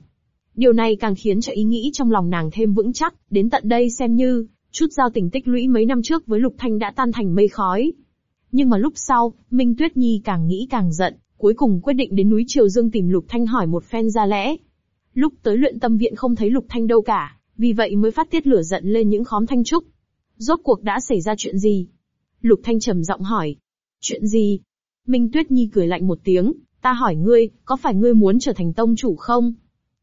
Điều này càng khiến cho ý nghĩ trong lòng nàng thêm vững chắc, đến tận đây xem như, chút giao tình tích lũy mấy năm trước với Lục Thanh đã tan thành mây khói. Nhưng mà lúc sau, Minh Tuyết Nhi càng nghĩ càng giận, cuối cùng quyết định đến núi Triều Dương tìm Lục Thanh hỏi một phen ra lẽ. Lúc tới luyện tâm viện không thấy Lục Thanh đâu cả, vì vậy mới phát tiết lửa giận lên những khóm thanh trúc. Rốt cuộc đã xảy ra chuyện gì? Lục Thanh trầm giọng hỏi. Chuyện gì? Minh Tuyết Nhi cười lạnh một tiếng, ta hỏi ngươi, có phải ngươi muốn trở thành tông chủ không?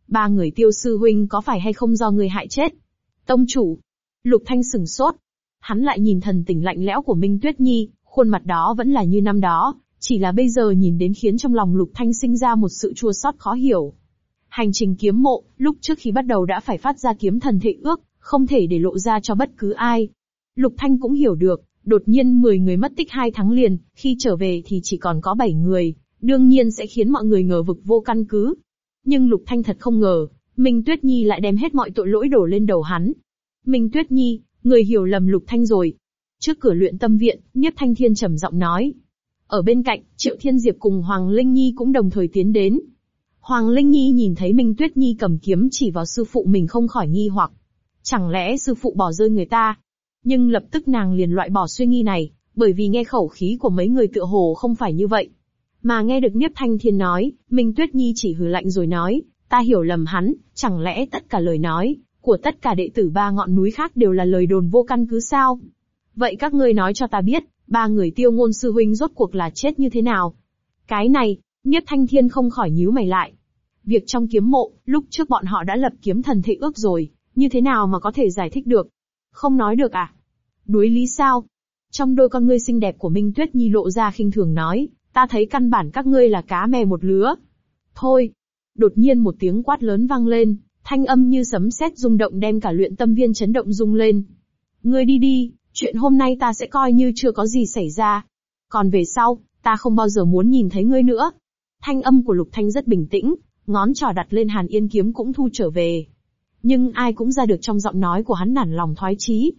Ba người tiêu sư huynh có phải hay không do ngươi hại chết? Tông chủ. Lục Thanh sừng sốt. Hắn lại nhìn thần tình lạnh lẽo của Minh Tuyết Nhi, khuôn mặt đó vẫn là như năm đó, chỉ là bây giờ nhìn đến khiến trong lòng Lục Thanh sinh ra một sự chua xót khó hiểu. Hành trình kiếm mộ, lúc trước khi bắt đầu đã phải phát ra kiếm thần thệ ước, không thể để lộ ra cho bất cứ ai. Lục Thanh cũng hiểu được, đột nhiên 10 người mất tích 2 tháng liền, khi trở về thì chỉ còn có 7 người, đương nhiên sẽ khiến mọi người ngờ vực vô căn cứ. Nhưng Lục Thanh thật không ngờ, Minh Tuyết Nhi lại đem hết mọi tội lỗi đổ lên đầu hắn. Minh Tuyết Nhi, người hiểu lầm Lục Thanh rồi. Trước cửa luyện tâm viện, Nhiếp Thanh Thiên trầm giọng nói. Ở bên cạnh, Triệu Thiên Diệp cùng Hoàng Linh Nhi cũng đồng thời tiến đến. Hoàng Linh Nhi nhìn thấy Minh Tuyết Nhi cầm kiếm chỉ vào sư phụ mình không khỏi nghi hoặc. Chẳng lẽ sư phụ bỏ rơi người ta? Nhưng lập tức nàng liền loại bỏ suy nghi này, bởi vì nghe khẩu khí của mấy người tựa hồ không phải như vậy. Mà nghe được Niếp Thanh Thiên nói, Minh Tuyết Nhi chỉ hừ lạnh rồi nói, ta hiểu lầm hắn, chẳng lẽ tất cả lời nói của tất cả đệ tử ba ngọn núi khác đều là lời đồn vô căn cứ sao? Vậy các ngươi nói cho ta biết, ba người tiêu ngôn sư huynh rốt cuộc là chết như thế nào? Cái này, Nhất Thanh Thiên không khỏi nhíu mày lại. Việc trong kiếm mộ, lúc trước bọn họ đã lập kiếm thần thệ ước rồi, như thế nào mà có thể giải thích được? Không nói được à? Đuối lý sao? Trong đôi con ngươi xinh đẹp của Minh Tuyết Nhi lộ ra khinh thường nói, ta thấy căn bản các ngươi là cá mè một lứa. Thôi. Đột nhiên một tiếng quát lớn vang lên, thanh âm như sấm sét rung động đem cả luyện tâm viên chấn động rung lên. Ngươi đi đi, chuyện hôm nay ta sẽ coi như chưa có gì xảy ra. Còn về sau, ta không bao giờ muốn nhìn thấy ngươi nữa. Thanh âm của Lục Thanh rất bình tĩnh, ngón trỏ đặt lên Hàn Yên kiếm cũng thu trở về. Nhưng ai cũng ra được trong giọng nói của hắn nản lòng thoái chí.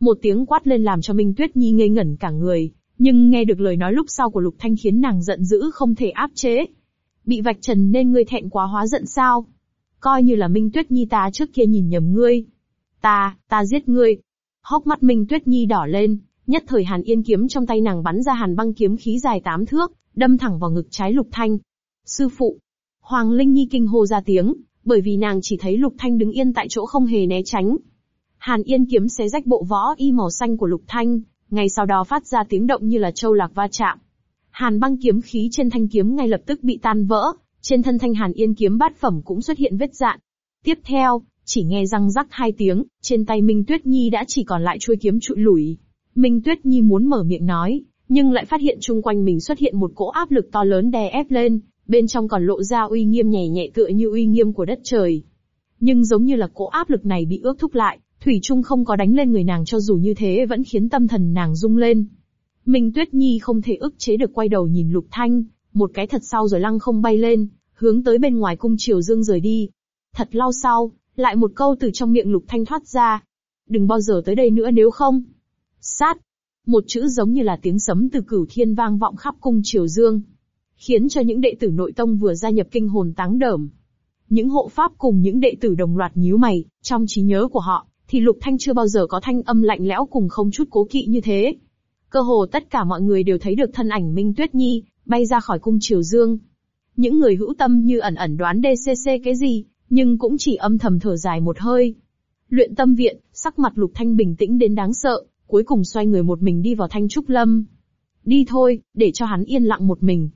Một tiếng quát lên làm cho Minh Tuyết Nhi ngây ngẩn cả người, nhưng nghe được lời nói lúc sau của Lục Thanh khiến nàng giận dữ không thể áp chế. Bị vạch trần nên ngươi thẹn quá hóa giận sao? Coi như là Minh Tuyết Nhi ta trước kia nhìn nhầm ngươi. Ta, ta giết ngươi. Hốc mắt Minh Tuyết Nhi đỏ lên, nhất thời Hàn Yên kiếm trong tay nàng bắn ra hàn băng kiếm khí dài tám thước, đâm thẳng vào ngực trái Lục Thanh. Sư phụ! Hoàng Linh Nhi kinh hô ra tiếng, bởi vì nàng chỉ thấy Lục Thanh đứng yên tại chỗ không hề né tránh. Hàn Yên kiếm xé rách bộ võ y màu xanh của Lục Thanh, ngay sau đó phát ra tiếng động như là châu lạc va chạm. Hàn băng kiếm khí trên thanh kiếm ngay lập tức bị tan vỡ, trên thân thanh Hàn Yên kiếm bát phẩm cũng xuất hiện vết dạn. Tiếp theo, chỉ nghe răng rắc hai tiếng, trên tay Minh Tuyết Nhi đã chỉ còn lại chuôi kiếm trụi lủi. Minh Tuyết Nhi muốn mở miệng nói, nhưng lại phát hiện chung quanh mình xuất hiện một cỗ áp lực to lớn đè ép lên, bên trong còn lộ ra uy nghiêm nhẹ nhẹ tựa như uy nghiêm của đất trời. Nhưng giống như là cỗ áp lực này bị ước thúc lại, Thủy Trung không có đánh lên người nàng cho dù như thế vẫn khiến tâm thần nàng rung lên. Minh Tuyết Nhi không thể ức chế được quay đầu nhìn Lục Thanh, một cái thật sau rồi lăng không bay lên, hướng tới bên ngoài cung triều dương rời đi. Thật lâu sau, lại một câu từ trong miệng Lục Thanh thoát ra. Đừng bao giờ tới đây nữa nếu không. Sát. Một chữ giống như là tiếng sấm từ cửu thiên vang vọng khắp cung triều dương. Khiến cho những đệ tử nội tông vừa gia nhập kinh hồn táng đởm. Những hộ pháp cùng những đệ tử đồng loạt nhíu mày, trong trí nhớ của họ, thì Lục Thanh chưa bao giờ có thanh âm lạnh lẽo cùng không chút cố kỵ như thế. Cơ hồ tất cả mọi người đều thấy được thân ảnh Minh Tuyết Nhi, bay ra khỏi cung Triều Dương. Những người hữu tâm như ẩn ẩn đoán DCC cái gì, nhưng cũng chỉ âm thầm thở dài một hơi. Luyện tâm viện, sắc mặt Lục Thanh bình tĩnh đến đáng sợ, cuối cùng xoay người một mình đi vào Thanh Trúc Lâm. Đi thôi, để cho hắn yên lặng một mình.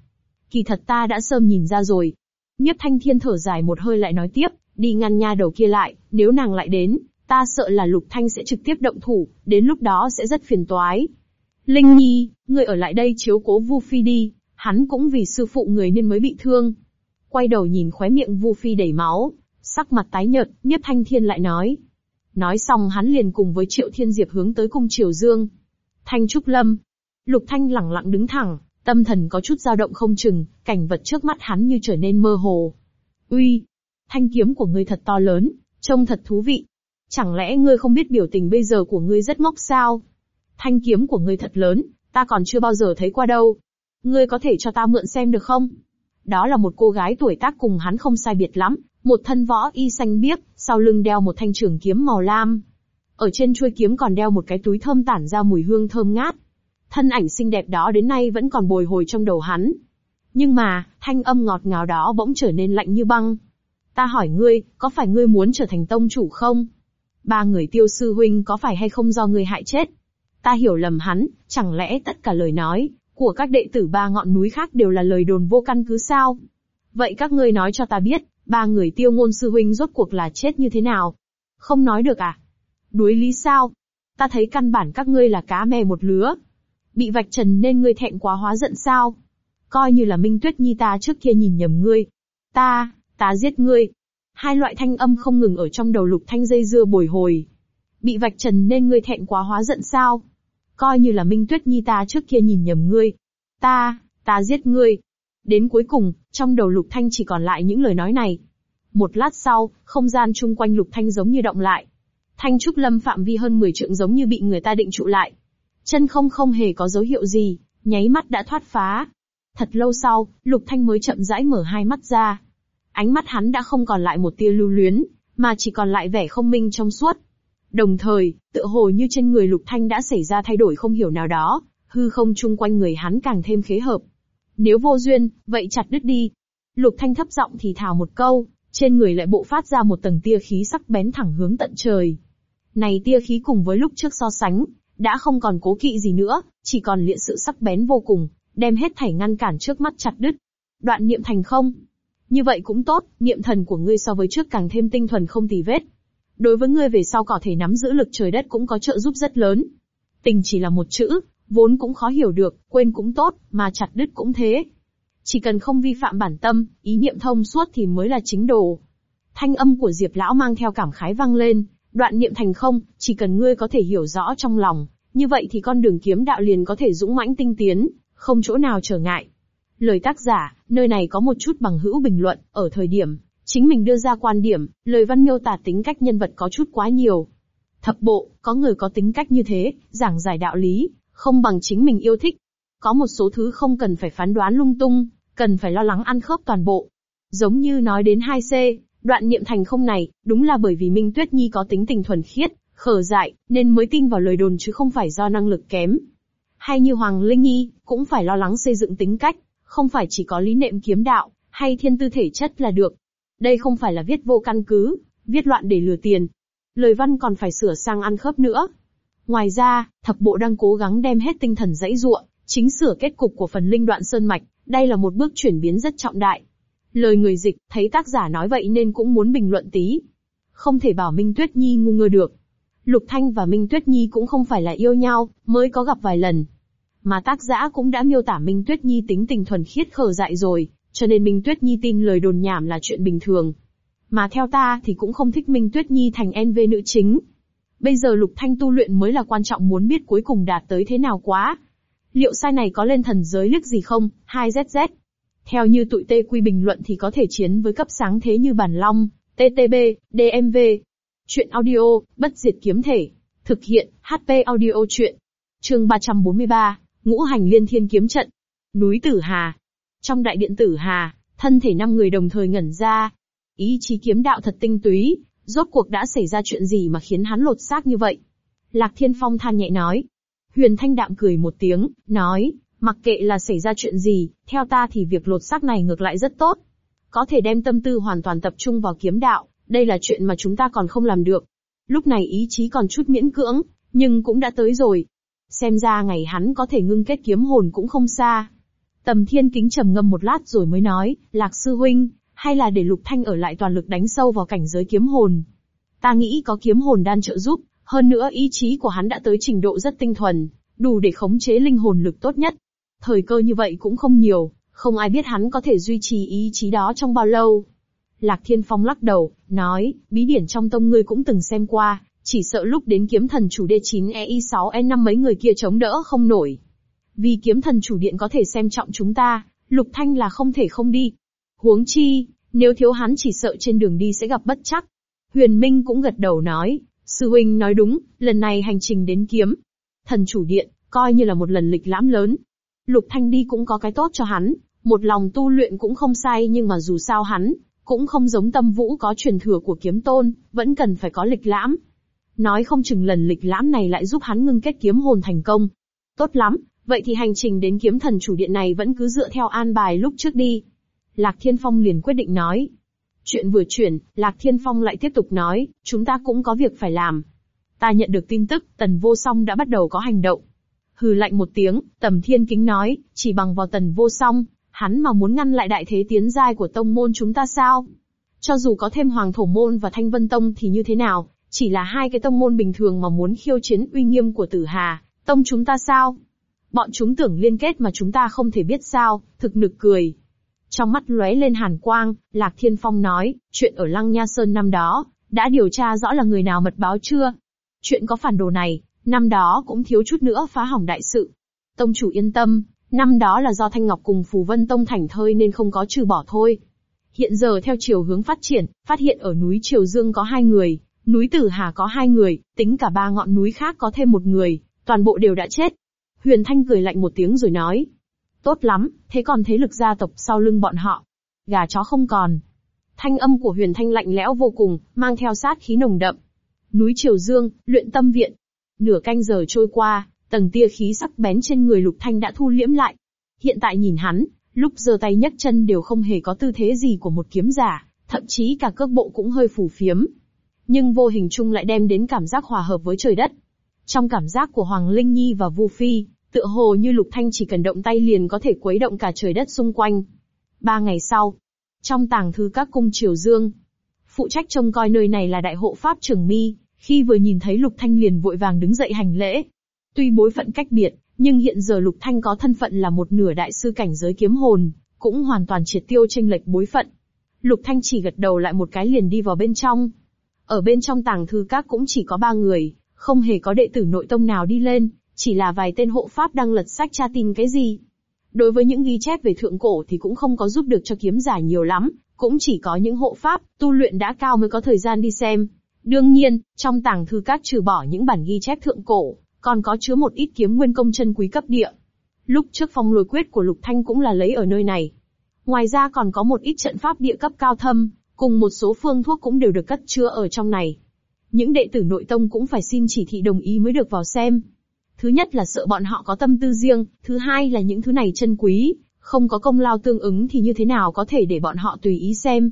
Kỳ thật ta đã sớm nhìn ra rồi. Nhiếp Thanh Thiên thở dài một hơi lại nói tiếp, đi ngăn nha đầu kia lại, nếu nàng lại đến, Ta sợ là Lục Thanh sẽ trực tiếp động thủ, đến lúc đó sẽ rất phiền toái. Linh Nhi, người ở lại đây chiếu cố Vu Phi đi, hắn cũng vì sư phụ người nên mới bị thương. Quay đầu nhìn khóe miệng Vu Phi đầy máu, sắc mặt tái nhợt, Nhiếp Thanh Thiên lại nói. Nói xong hắn liền cùng với Triệu Thiên Diệp hướng tới cung Triều Dương. Thanh Trúc Lâm. Lục Thanh lẳng lặng đứng thẳng, tâm thần có chút dao động không chừng, cảnh vật trước mắt hắn như trở nên mơ hồ. Uy, thanh kiếm của ngươi thật to lớn, trông thật thú vị. Chẳng lẽ ngươi không biết biểu tình bây giờ của ngươi rất ngốc sao? Thanh kiếm của ngươi thật lớn, ta còn chưa bao giờ thấy qua đâu. Ngươi có thể cho ta mượn xem được không? Đó là một cô gái tuổi tác cùng hắn không sai biệt lắm, một thân võ y xanh biếc, sau lưng đeo một thanh trường kiếm màu lam. Ở trên chuôi kiếm còn đeo một cái túi thơm tản ra mùi hương thơm ngát. Thân ảnh xinh đẹp đó đến nay vẫn còn bồi hồi trong đầu hắn. Nhưng mà, thanh âm ngọt ngào đó bỗng trở nên lạnh như băng. Ta hỏi ngươi, có phải ngươi muốn trở thành tông chủ không? Ba người tiêu sư huynh có phải hay không do ngươi hại chết? Ta hiểu lầm hắn, chẳng lẽ tất cả lời nói của các đệ tử ba ngọn núi khác đều là lời đồn vô căn cứ sao? Vậy các ngươi nói cho ta biết, ba người tiêu ngôn sư huynh rốt cuộc là chết như thế nào? Không nói được à? Đuối lý sao? Ta thấy căn bản các ngươi là cá mè một lứa. Bị vạch trần nên ngươi thẹn quá hóa giận sao? Coi như là Minh Tuyết Nhi ta trước kia nhìn nhầm ngươi. Ta, ta giết ngươi. Hai loại thanh âm không ngừng ở trong đầu lục thanh dây dưa bồi hồi. Bị vạch trần nên ngươi thẹn quá hóa giận sao? Coi như là Minh Tuyết Nhi ta trước kia nhìn nhầm ngươi. Ta, ta giết ngươi. Đến cuối cùng, trong đầu Lục Thanh chỉ còn lại những lời nói này. Một lát sau, không gian chung quanh Lục Thanh giống như động lại. Thanh trúc lâm phạm vi hơn 10 trượng giống như bị người ta định trụ lại. Chân không không hề có dấu hiệu gì, nháy mắt đã thoát phá. Thật lâu sau, Lục Thanh mới chậm rãi mở hai mắt ra. Ánh mắt hắn đã không còn lại một tia lưu luyến, mà chỉ còn lại vẻ không minh trong suốt. Đồng thời, tựa hồ như trên người Lục Thanh đã xảy ra thay đổi không hiểu nào đó, hư không chung quanh người hắn càng thêm khế hợp. Nếu vô duyên, vậy chặt đứt đi. Lục Thanh thấp giọng thì thào một câu, trên người lại bộ phát ra một tầng tia khí sắc bén thẳng hướng tận trời. Này tia khí cùng với lúc trước so sánh, đã không còn cố kỵ gì nữa, chỉ còn liện sự sắc bén vô cùng, đem hết thảy ngăn cản trước mắt chặt đứt. Đoạn niệm thành không. Như vậy cũng tốt, niệm thần của ngươi so với trước càng thêm tinh thuần không tì vết. Đối với ngươi về sau có thể nắm giữ lực trời đất cũng có trợ giúp rất lớn. Tình chỉ là một chữ, vốn cũng khó hiểu được, quên cũng tốt, mà chặt đứt cũng thế. Chỉ cần không vi phạm bản tâm, ý niệm thông suốt thì mới là chính đồ. Thanh âm của Diệp Lão mang theo cảm khái vang lên, đoạn niệm thành không, chỉ cần ngươi có thể hiểu rõ trong lòng, như vậy thì con đường kiếm đạo liền có thể dũng mãnh tinh tiến, không chỗ nào trở ngại. Lời tác giả, nơi này có một chút bằng hữu bình luận, ở thời điểm, chính mình đưa ra quan điểm, lời văn miêu tả tính cách nhân vật có chút quá nhiều. Thập bộ, có người có tính cách như thế, giảng giải đạo lý, không bằng chính mình yêu thích. Có một số thứ không cần phải phán đoán lung tung, cần phải lo lắng ăn khớp toàn bộ. Giống như nói đến 2C, đoạn niệm thành không này, đúng là bởi vì Minh Tuyết Nhi có tính tình thuần khiết, khờ dại, nên mới tin vào lời đồn chứ không phải do năng lực kém. Hay như Hoàng Linh Nhi, cũng phải lo lắng xây dựng tính cách, không phải chỉ có lý niệm kiếm đạo, hay thiên tư thể chất là được. Đây không phải là viết vô căn cứ, viết loạn để lừa tiền. Lời văn còn phải sửa sang ăn khớp nữa. Ngoài ra, thập bộ đang cố gắng đem hết tinh thần dãy ruộng, chính sửa kết cục của phần linh đoạn sơn mạch, đây là một bước chuyển biến rất trọng đại. Lời người dịch, thấy tác giả nói vậy nên cũng muốn bình luận tí. Không thể bảo Minh Tuyết Nhi ngu ngơ được. Lục Thanh và Minh Tuyết Nhi cũng không phải là yêu nhau, mới có gặp vài lần. Mà tác giả cũng đã miêu tả Minh Tuyết Nhi tính tình thuần khiết khờ dại rồi, cho nên Minh Tuyết Nhi tin lời đồn nhảm là chuyện bình thường. Mà theo ta thì cũng không thích Minh Tuyết Nhi thành NV nữ chính. Bây giờ Lục Thanh tu luyện mới là quan trọng muốn biết cuối cùng đạt tới thế nào quá. Liệu sai này có lên thần giới liếc gì không? 2ZZ. Theo như tụi tê quy bình luận thì có thể chiến với cấp sáng thế như bản long, TTB, DMV. Chuyện audio, bất diệt kiếm thể. Thực hiện, HP audio chuyện. Chương 343, Ngũ hành liên thiên kiếm trận. Núi Tử Hà, trong đại điện tử Hà, thân thể năm người đồng thời ngẩn ra. Ý chí kiếm đạo thật tinh túy, rốt cuộc đã xảy ra chuyện gì mà khiến hắn lột xác như vậy? Lạc Thiên Phong than nhẹ nói. Huyền Thanh Đạm cười một tiếng, nói, mặc kệ là xảy ra chuyện gì, theo ta thì việc lột xác này ngược lại rất tốt. Có thể đem tâm tư hoàn toàn tập trung vào kiếm đạo, đây là chuyện mà chúng ta còn không làm được. Lúc này ý chí còn chút miễn cưỡng, nhưng cũng đã tới rồi. Xem ra ngày hắn có thể ngưng kết kiếm hồn cũng không xa. Tầm thiên kính trầm ngâm một lát rồi mới nói, Lạc sư huynh, hay là để Lục Thanh ở lại toàn lực đánh sâu vào cảnh giới kiếm hồn. Ta nghĩ có kiếm hồn đan trợ giúp, hơn nữa ý chí của hắn đã tới trình độ rất tinh thuần, đủ để khống chế linh hồn lực tốt nhất. Thời cơ như vậy cũng không nhiều, không ai biết hắn có thể duy trì ý chí đó trong bao lâu. Lạc Thiên Phong lắc đầu, nói, bí điển trong tông ngươi cũng từng xem qua, chỉ sợ lúc đến kiếm thần chủ D9 EI6 E5 mấy người kia chống đỡ không nổi. Vì kiếm thần chủ điện có thể xem trọng chúng ta, Lục Thanh là không thể không đi. Huống chi, nếu thiếu hắn chỉ sợ trên đường đi sẽ gặp bất chắc. Huyền Minh cũng gật đầu nói, sư huynh nói đúng, lần này hành trình đến kiếm. Thần chủ điện, coi như là một lần lịch lãm lớn. Lục Thanh đi cũng có cái tốt cho hắn, Một lòng tu luyện cũng không sai nhưng mà dù sao hắn, cũng không giống tâm vũ có truyền thừa của kiếm tôn, vẫn cần phải có lịch lãm. Nói không chừng lần lịch lãm này lại giúp hắn ngưng kết kiếm hồn thành công. Tốt lắm, vậy thì hành trình đến kiếm thần chủ điện này vẫn cứ dựa theo an bài lúc trước đi. Lạc Thiên Phong liền quyết định nói. Chuyện vừa chuyển, Lạc Thiên Phong lại tiếp tục nói, chúng ta cũng có việc phải làm. Ta nhận được tin tức, tần vô song đã bắt đầu có hành động. Hừ lạnh một tiếng, tầm thiên kính nói, chỉ bằng vào tần vô song, hắn mà muốn ngăn lại đại thế tiến giai của tông môn chúng ta sao? Cho dù có thêm Hoàng Thổ Môn và Thanh Vân Tông thì như thế nào, chỉ là hai cái tông môn bình thường mà muốn khiêu chiến uy nghiêm của Tử Hà, tông chúng ta sao? Bọn chúng tưởng liên kết mà chúng ta không thể biết sao, thực nực cười. Trong mắt lóe lên hàn quang, Lạc Thiên Phong nói, chuyện ở Lăng Nha Sơn năm đó, đã điều tra rõ là người nào mật báo chưa? Chuyện có phản đồ này, năm đó cũng thiếu chút nữa phá hỏng đại sự. Tông chủ yên tâm, năm đó là do Thanh Ngọc cùng Phù Vân Tông thành thơi nên không có trừ bỏ thôi. Hiện giờ theo chiều hướng phát triển, phát hiện ở núi Triều Dương có hai người, núi Tử Hà có hai người, tính cả ba ngọn núi khác có thêm một người, toàn bộ đều đã chết. Huyền Thanh cười lạnh một tiếng rồi nói. Tốt lắm, thế còn thế lực gia tộc sau lưng bọn họ. Gà chó không còn. Thanh âm của Huyền Thanh lạnh lẽo vô cùng, mang theo sát khí nồng đậm. Núi Triều Dương, luyện tâm viện. Nửa canh giờ trôi qua, tầng tia khí sắc bén trên người Lục Thanh đã thu liễm lại. Hiện tại nhìn hắn, lúc giơ tay nhấc chân đều không hề có tư thế gì của một kiếm giả, thậm chí cả cước bộ cũng hơi phủ phiếm. Nhưng vô hình chung lại đem đến cảm giác hòa hợp với trời đất. Trong cảm giác của Hoàng Linh Nhi và Vu Phi, tựa hồ như Lục Thanh chỉ cần động tay liền có thể quấy động cả trời đất xung quanh. Ba ngày sau, trong tàng thư các cung Triều Dương, phụ trách trông coi nơi này là đại hộ pháp Trường Mi, khi vừa nhìn thấy Lục Thanh liền vội vàng đứng dậy hành lễ. Tuy bối phận cách biệt, nhưng hiện giờ Lục Thanh có thân phận là một nửa đại sư cảnh giới kiếm hồn, cũng hoàn toàn triệt tiêu tranh lệch bối phận. Lục Thanh chỉ gật đầu lại một cái liền đi vào bên trong. Ở bên trong tàng thư các cũng chỉ có ba người, không hề có đệ tử nội tông nào đi lên, chỉ là vài tên hộ pháp đang lật sách tra tin cái gì. Đối với những ghi chép về thượng cổ thì cũng không có giúp được cho kiếm giả nhiều lắm, cũng chỉ có những hộ pháp, tu luyện đã cao mới có thời gian đi xem. Đương nhiên, trong tàng thư các trừ bỏ những bản ghi chép thượng cổ, còn có chứa một ít kiếm nguyên công chân quý cấp địa. Lúc trước phong lôi quyết của Lục Thanh cũng là lấy ở nơi này. Ngoài ra còn có một ít trận pháp địa cấp cao thâm, cùng một số phương thuốc cũng đều được cất chứa ở trong này. Những đệ tử nội tông cũng phải xin chỉ thị đồng ý mới được vào xem. Thứ nhất là sợ bọn họ có tâm tư riêng, thứ hai là những thứ này chân quý, không có công lao tương ứng thì như thế nào có thể để bọn họ tùy ý xem.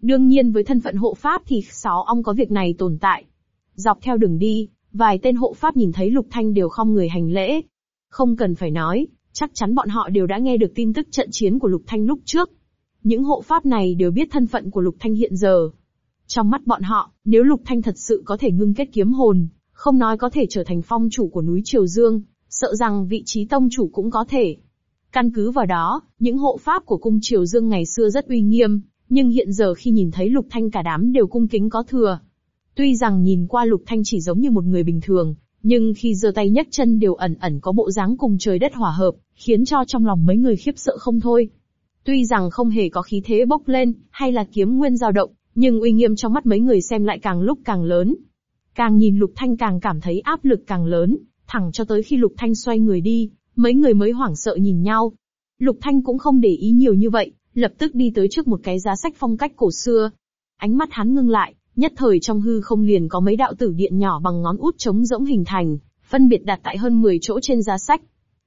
Đương nhiên với thân phận hộ pháp thì sáu ông có việc này tồn tại. Dọc theo đường đi, vài tên hộ pháp nhìn thấy Lục Thanh đều không người hành lễ. Không cần phải nói, chắc chắn bọn họ đều đã nghe được tin tức trận chiến của Lục Thanh lúc trước. Những hộ pháp này đều biết thân phận của Lục Thanh hiện giờ. Trong mắt bọn họ, nếu Lục Thanh thật sự có thể ngưng kết kiếm hồn, không nói có thể trở thành phong chủ của núi Triều Dương, sợ rằng vị trí tông chủ cũng có thể. Căn cứ vào đó, những hộ pháp của cung Triều Dương ngày xưa rất uy nghiêm, nhưng hiện giờ khi nhìn thấy Lục Thanh cả đám đều cung kính có thừa. Tuy rằng nhìn qua Lục Thanh chỉ giống như một người bình thường, nhưng khi giơ tay nhấc chân đều ẩn ẩn có bộ dáng cùng trời đất hòa hợp, khiến cho trong lòng mấy người khiếp sợ không thôi. Tuy rằng không hề có khí thế bốc lên, hay là kiếm nguyên dao động, nhưng uy nghiêm trong mắt mấy người xem lại càng lúc càng lớn. Càng nhìn Lục Thanh càng cảm thấy áp lực càng lớn, thẳng cho tới khi Lục Thanh xoay người đi, mấy người mới hoảng sợ nhìn nhau. Lục Thanh cũng không để ý nhiều như vậy, lập tức đi tới trước một cái giá sách phong cách cổ xưa. Ánh mắt hắn ngưng lại, nhất thời trong hư không liền có mấy đạo tử điện nhỏ bằng ngón út trống rỗng hình thành, phân biệt đặt tại hơn 10 chỗ trên giá sách.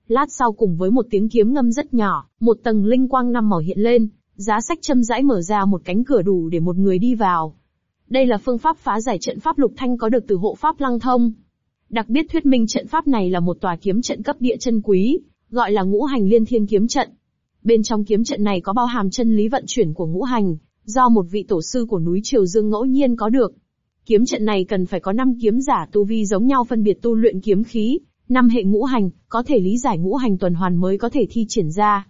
Lát sau cùng với một tiếng kiếm ngâm rất nhỏ, một tầng linh quang năm màu hiện lên, giá sách châm rãi mở ra một cánh cửa đủ để một người đi vào. Đây là phương pháp phá giải trận pháp lục thanh có được từ hộ pháp lăng thông. Đặc biệt thuyết minh trận pháp này là một tòa kiếm trận cấp địa chân quý, gọi là ngũ hành liên thiên kiếm trận. Bên trong kiếm trận này có bao hàm chân lý vận chuyển của ngũ hành, do một vị tổ sư của núi Triều Dương ngẫu nhiên có được. Kiếm trận này cần phải có năm kiếm giả tu vi giống nhau phân biệt tu luyện kiếm khí, năm hệ ngũ hành, có thể lý giải ngũ hành tuần hoàn mới có thể thi triển ra.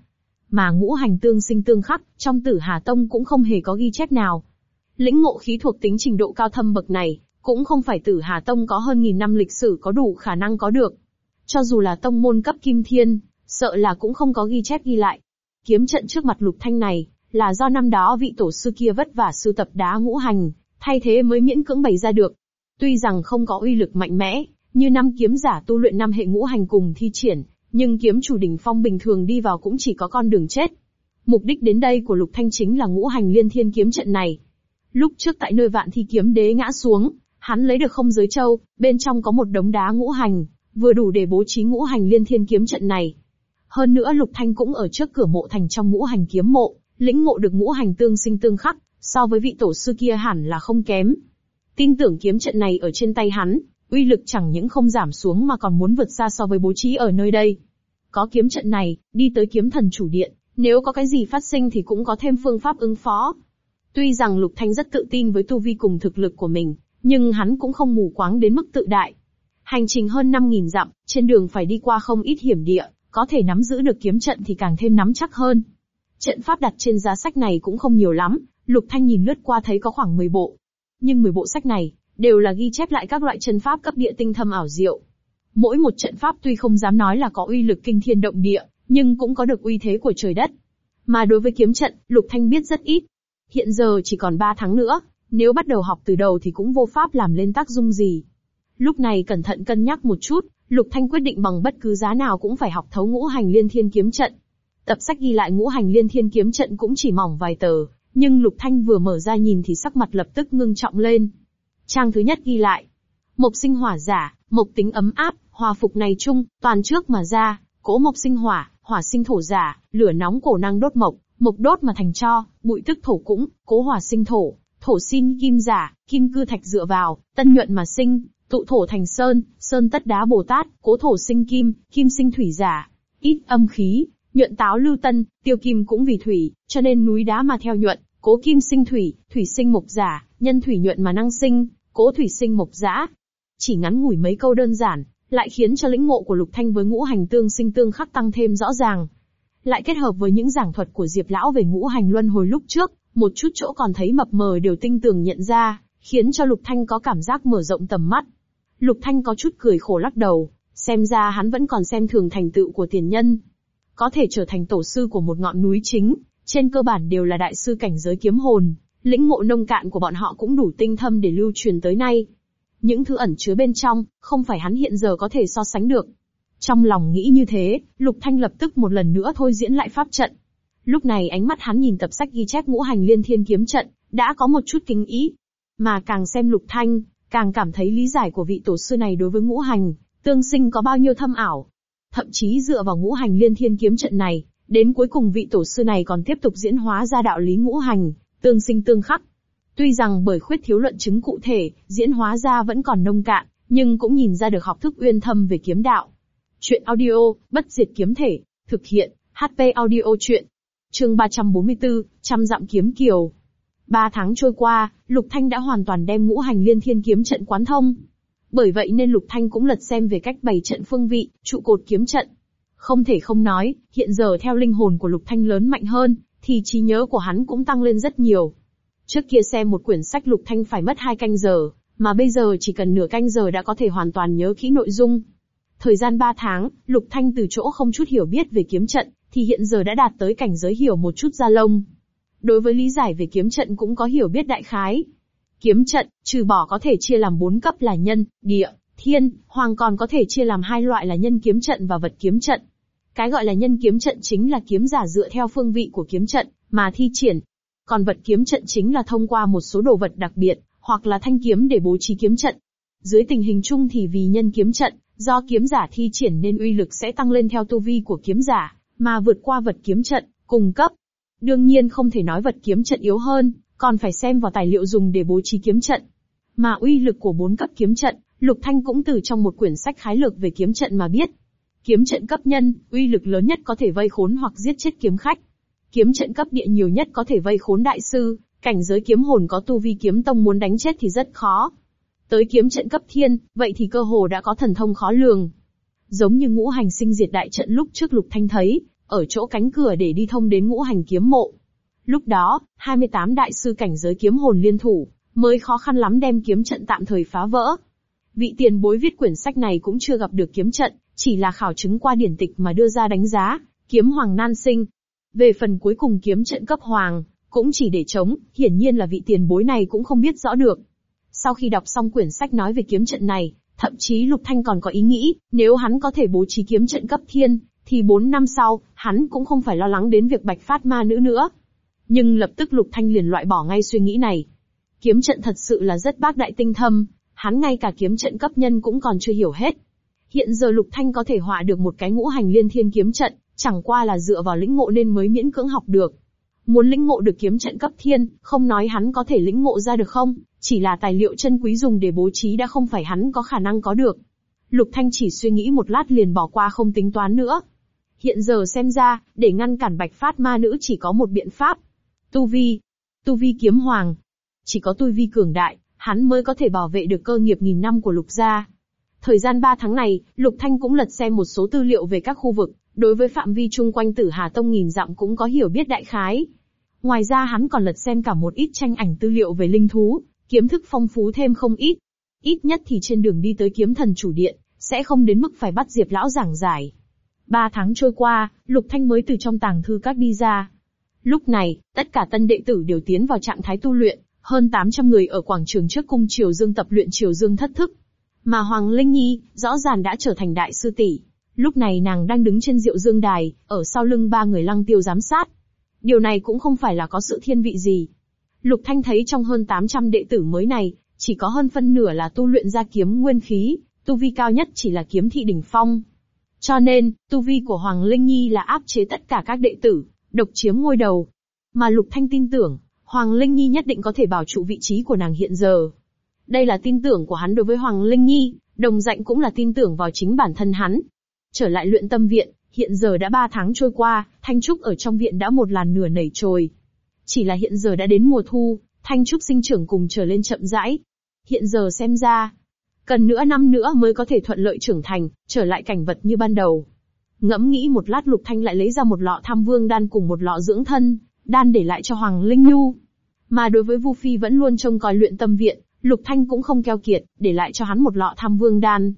Mà ngũ hành tương sinh tương khắc, trong tử Hà Tông cũng không hề có ghi chép nào. Lĩnh ngộ khí thuộc tính trình độ cao thâm bậc này, cũng không phải tử Hà Tông có hơn nghìn năm lịch sử có đủ khả năng có được. Cho dù là tông môn cấp kim thiên, sợ là cũng không có ghi chép ghi lại. Kiếm trận trước mặt lục thanh này, là do năm đó vị tổ sư kia vất vả sưu tập đá ngũ hành, thay thế mới miễn cưỡng bày ra được. Tuy rằng không có uy lực mạnh mẽ, như năm kiếm giả tu luyện năm hệ ngũ hành cùng thi triển, nhưng kiếm chủ đỉnh phong bình thường đi vào cũng chỉ có con đường chết. Mục đích đến đây của Lục Thanh chính là ngũ hành liên thiên kiếm trận này. Lúc trước tại nơi vạn thi kiếm đế ngã xuống, hắn lấy được không giới châu, bên trong có một đống đá ngũ hành, vừa đủ để bố trí ngũ hành liên thiên kiếm trận này. Hơn nữa Lục Thanh cũng ở trước cửa mộ thành trong ngũ hành kiếm mộ, lĩnh ngộ được ngũ hành tương sinh tương khắc, so với vị tổ sư kia hẳn là không kém. Tin tưởng kiếm trận này ở trên tay hắn, uy lực chẳng những không giảm xuống mà còn muốn vượt xa so với bố trí ở nơi đây. Có kiếm trận này, đi tới kiếm thần chủ điện, nếu có cái gì phát sinh thì cũng có thêm phương pháp ứng phó. Tuy rằng Lục Thanh rất tự tin với tu vi cùng thực lực của mình, nhưng hắn cũng không mù quáng đến mức tự đại. Hành trình hơn 5.000 dặm, trên đường phải đi qua không ít hiểm địa, có thể nắm giữ được kiếm trận thì càng thêm nắm chắc hơn. Trận pháp đặt trên giá sách này cũng không nhiều lắm, Lục Thanh nhìn lướt qua thấy có khoảng 10 bộ. Nhưng 10 bộ sách này, đều là ghi chép lại các loại chân pháp cấp địa tinh thâm ảo diệu. Mỗi một trận pháp tuy không dám nói là có uy lực kinh thiên động địa, nhưng cũng có được uy thế của trời đất. Mà đối với kiếm trận, Lục Thanh biết rất ít. Hiện giờ chỉ còn 3 tháng nữa, nếu bắt đầu học từ đầu thì cũng vô pháp làm lên tác dụng gì. Lúc này cẩn thận cân nhắc một chút, Lục Thanh quyết định bằng bất cứ giá nào cũng phải học thấu ngũ hành liên thiên kiếm trận. Tập sách ghi lại ngũ hành liên thiên kiếm trận cũng chỉ mỏng vài tờ, nhưng Lục Thanh vừa mở ra nhìn thì sắc mặt lập tức ngưng trọng lên. Trang thứ nhất ghi lại. Mộc sinh hỏa giả, mộc tính ấm áp, hòa phục này chung, toàn trước mà ra, cỗ mộc sinh hỏa, hỏa sinh thổ giả, lửa nóng cổ năng đốt mộc, mộc đốt mà thành cho, bụi tức thổ cũng, cố hỏa sinh thổ, thổ xin kim giả, kim cư thạch dựa vào, tân nhuận mà sinh, tụ thổ thành sơn, sơn tất đá Bồ Tát, cố thổ sinh kim, kim sinh thủy giả, ít âm khí, nhuận táo lưu tân, tiêu kim cũng vì thủy, cho nên núi đá mà theo nhuận, cố kim sinh thủy, thủy sinh mộc giả, nhân thủy nhuận mà năng sinh, cố thủy sinh mộc giả. Chỉ ngắn ngủi mấy câu đơn giản, lại khiến cho lĩnh ngộ của Lục Thanh với ngũ hành tương sinh tương khắc tăng thêm rõ ràng. Lại kết hợp với những giảng thuật của Diệp Lão về ngũ hành luân hồi lúc trước, một chút chỗ còn thấy mập mờ đều tinh tường nhận ra, khiến cho Lục Thanh có cảm giác mở rộng tầm mắt. Lục Thanh có chút cười khổ lắc đầu, xem ra hắn vẫn còn xem thường thành tựu của tiền nhân. Có thể trở thành tổ sư của một ngọn núi chính, trên cơ bản đều là đại sư cảnh giới kiếm hồn, lĩnh ngộ nông cạn của bọn họ cũng đủ tinh thâm để lưu truyền tới nay. Những thứ ẩn chứa bên trong, không phải hắn hiện giờ có thể so sánh được. Trong lòng nghĩ như thế, Lục Thanh lập tức một lần nữa thôi diễn lại pháp trận. Lúc này ánh mắt hắn nhìn tập sách ghi chép ngũ hành liên thiên kiếm trận, đã có một chút kính ý. Mà càng xem Lục Thanh, càng cảm thấy lý giải của vị tổ sư này đối với ngũ hành, tương sinh có bao nhiêu thâm ảo. Thậm chí dựa vào ngũ hành liên thiên kiếm trận này, đến cuối cùng vị tổ sư này còn tiếp tục diễn hóa ra đạo lý ngũ hành, tương sinh tương khắc. Tuy rằng bởi khuyết thiếu luận chứng cụ thể, diễn hóa ra vẫn còn nông cạn, nhưng cũng nhìn ra được học thức uyên thâm về kiếm đạo. Chuyện audio, bất diệt kiếm thể, thực hiện, HP audio chuyện. Chương 344, trăm dặm kiếm kiều. Ba tháng trôi qua, Lục Thanh đã hoàn toàn đem ngũ hành liên thiên kiếm trận quán thông. Bởi vậy nên Lục Thanh cũng lật xem về cách bày trận phương vị, trụ cột kiếm trận. Không thể không nói, hiện giờ theo linh hồn của Lục Thanh lớn mạnh hơn, thì trí nhớ của hắn cũng tăng lên rất nhiều. Trước kia xem một quyển sách Lục Thanh phải mất hai canh giờ, mà bây giờ chỉ cần nửa canh giờ đã có thể hoàn toàn nhớ kỹ nội dung. Thời gian 3 tháng, Lục Thanh từ chỗ không chút hiểu biết về kiếm trận, thì hiện giờ đã đạt tới cảnh giới hiểu một chút ra lông. Đối với lý giải về kiếm trận cũng có hiểu biết đại khái. Kiếm trận, trừ bỏ có thể chia làm bốn cấp là nhân, địa, thiên, hoàng còn có thể chia làm hai loại là nhân kiếm trận và vật kiếm trận. Cái gọi là nhân kiếm trận chính là kiếm giả dựa theo phương vị của kiếm trận, mà thi triển. Còn vật kiếm trận chính là thông qua một số đồ vật đặc biệt, hoặc là thanh kiếm để bố trí kiếm trận. Dưới tình hình chung thì vì nhân kiếm trận, do kiếm giả thi triển nên uy lực sẽ tăng lên theo tu vi của kiếm giả, mà vượt qua vật kiếm trận, cùng cấp. Đương nhiên không thể nói vật kiếm trận yếu hơn, còn phải xem vào tài liệu dùng để bố trí kiếm trận. Mà uy lực của bốn cấp kiếm trận, Lục Thanh cũng từ trong một quyển sách khái lược về kiếm trận mà biết. Kiếm trận cấp nhân, uy lực lớn nhất có thể vây khốn hoặc giết chết kiếm khách. Kiếm trận cấp địa nhiều nhất có thể vây khốn đại sư, cảnh giới kiếm hồn có tu vi kiếm tông muốn đánh chết thì rất khó. Tới kiếm trận cấp thiên, vậy thì cơ hồ đã có thần thông khó lường. Giống như ngũ hành sinh diệt đại trận lúc trước Lục Thanh thấy, ở chỗ cánh cửa để đi thông đến ngũ hành kiếm mộ. Lúc đó, 28 đại sư cảnh giới kiếm hồn liên thủ, mới khó khăn lắm đem kiếm trận tạm thời phá vỡ. Vị tiền bối viết quyển sách này cũng chưa gặp được kiếm trận, chỉ là khảo chứng qua điển tịch mà đưa ra đánh giá, kiếm hoàng nan sinh. Về phần cuối cùng kiếm trận cấp hoàng, cũng chỉ để chống, hiển nhiên là vị tiền bối này cũng không biết rõ được. Sau khi đọc xong quyển sách nói về kiếm trận này, thậm chí Lục Thanh còn có ý nghĩ, nếu hắn có thể bố trí kiếm trận cấp thiên, thì 4 năm sau, hắn cũng không phải lo lắng đến việc bạch phát ma nữ nữa. Nhưng lập tức Lục Thanh liền loại bỏ ngay suy nghĩ này. Kiếm trận thật sự là rất bác đại tinh thâm, hắn ngay cả kiếm trận cấp nhân cũng còn chưa hiểu hết. Hiện giờ Lục Thanh có thể họa được một cái ngũ hành liên thiên kiếm trận, chẳng qua là dựa vào lĩnh ngộ nên mới miễn cưỡng học được. Muốn lĩnh ngộ được kiếm trận cấp thiên, không nói hắn có thể lĩnh ngộ ra được không, chỉ là tài liệu chân quý dùng để bố trí đã không phải hắn có khả năng có được. Lục Thanh chỉ suy nghĩ một lát liền bỏ qua không tính toán nữa. Hiện giờ xem ra, để ngăn cản bạch phát ma nữ chỉ có một biện pháp. Tu vi. Tu vi kiếm hoàng. Chỉ có tu vi cường đại, hắn mới có thể bảo vệ được cơ nghiệp nghìn năm của lục gia. Thời gian 3 tháng này, Lục Thanh cũng lật xem một số tư liệu về các khu vực, đối với phạm vi chung quanh tử Hà Tông nghìn dặm cũng có hiểu biết đại khái. Ngoài ra hắn còn lật xem cả một ít tranh ảnh tư liệu về linh thú, kiếm thức phong phú thêm không ít. Ít nhất thì trên đường đi tới kiếm thần chủ điện, sẽ không đến mức phải bắt Diệp Lão giảng giải. Ba tháng trôi qua, Lục Thanh mới từ trong tàng thư các đi ra. Lúc này, tất cả tân đệ tử đều tiến vào trạng thái tu luyện, hơn 800 người ở quảng trường trước cung Triều Dương tập luyện Triều Dương thất thức. Mà Hoàng Linh Nhi, rõ ràng đã trở thành đại sư tỷ. Lúc này nàng đang đứng trên Diệu Dương đài, ở sau lưng ba người lăng tiêu giám sát. Điều này cũng không phải là có sự thiên vị gì. Lục Thanh thấy trong hơn 800 đệ tử mới này, chỉ có hơn phân nửa là tu luyện ra kiếm nguyên khí, tu vi cao nhất chỉ là kiếm thị đỉnh phong. Cho nên, tu vi của Hoàng Linh Nhi là áp chế tất cả các đệ tử, độc chiếm ngôi đầu. Mà Lục Thanh tin tưởng, Hoàng Linh Nhi nhất định có thể bảo trụ vị trí của nàng hiện giờ. Đây là tin tưởng của hắn đối với Hoàng Linh Nhi, đồng dạng cũng là tin tưởng vào chính bản thân hắn. Trở lại luyện tâm viện, hiện giờ đã ba tháng trôi qua, Thanh Trúc ở trong viện đã một làn nửa nảy trồi. Chỉ là hiện giờ đã đến mùa thu, Thanh Trúc sinh trưởng cùng trở lên chậm rãi. Hiện giờ xem ra, cần nữa năm nữa mới có thể thuận lợi trưởng thành, trở lại cảnh vật như ban đầu. Ngẫm nghĩ một lát Lục Thanh lại lấy ra một lọ tham vương đan cùng một lọ dưỡng thân, đan để lại cho Hoàng Linh Nhu. Mà đối với Vu Phi vẫn luôn trông coi luyện tâm viện, Lục Thanh cũng không keo kiệt, để lại cho hắn một lọ tham vương đan.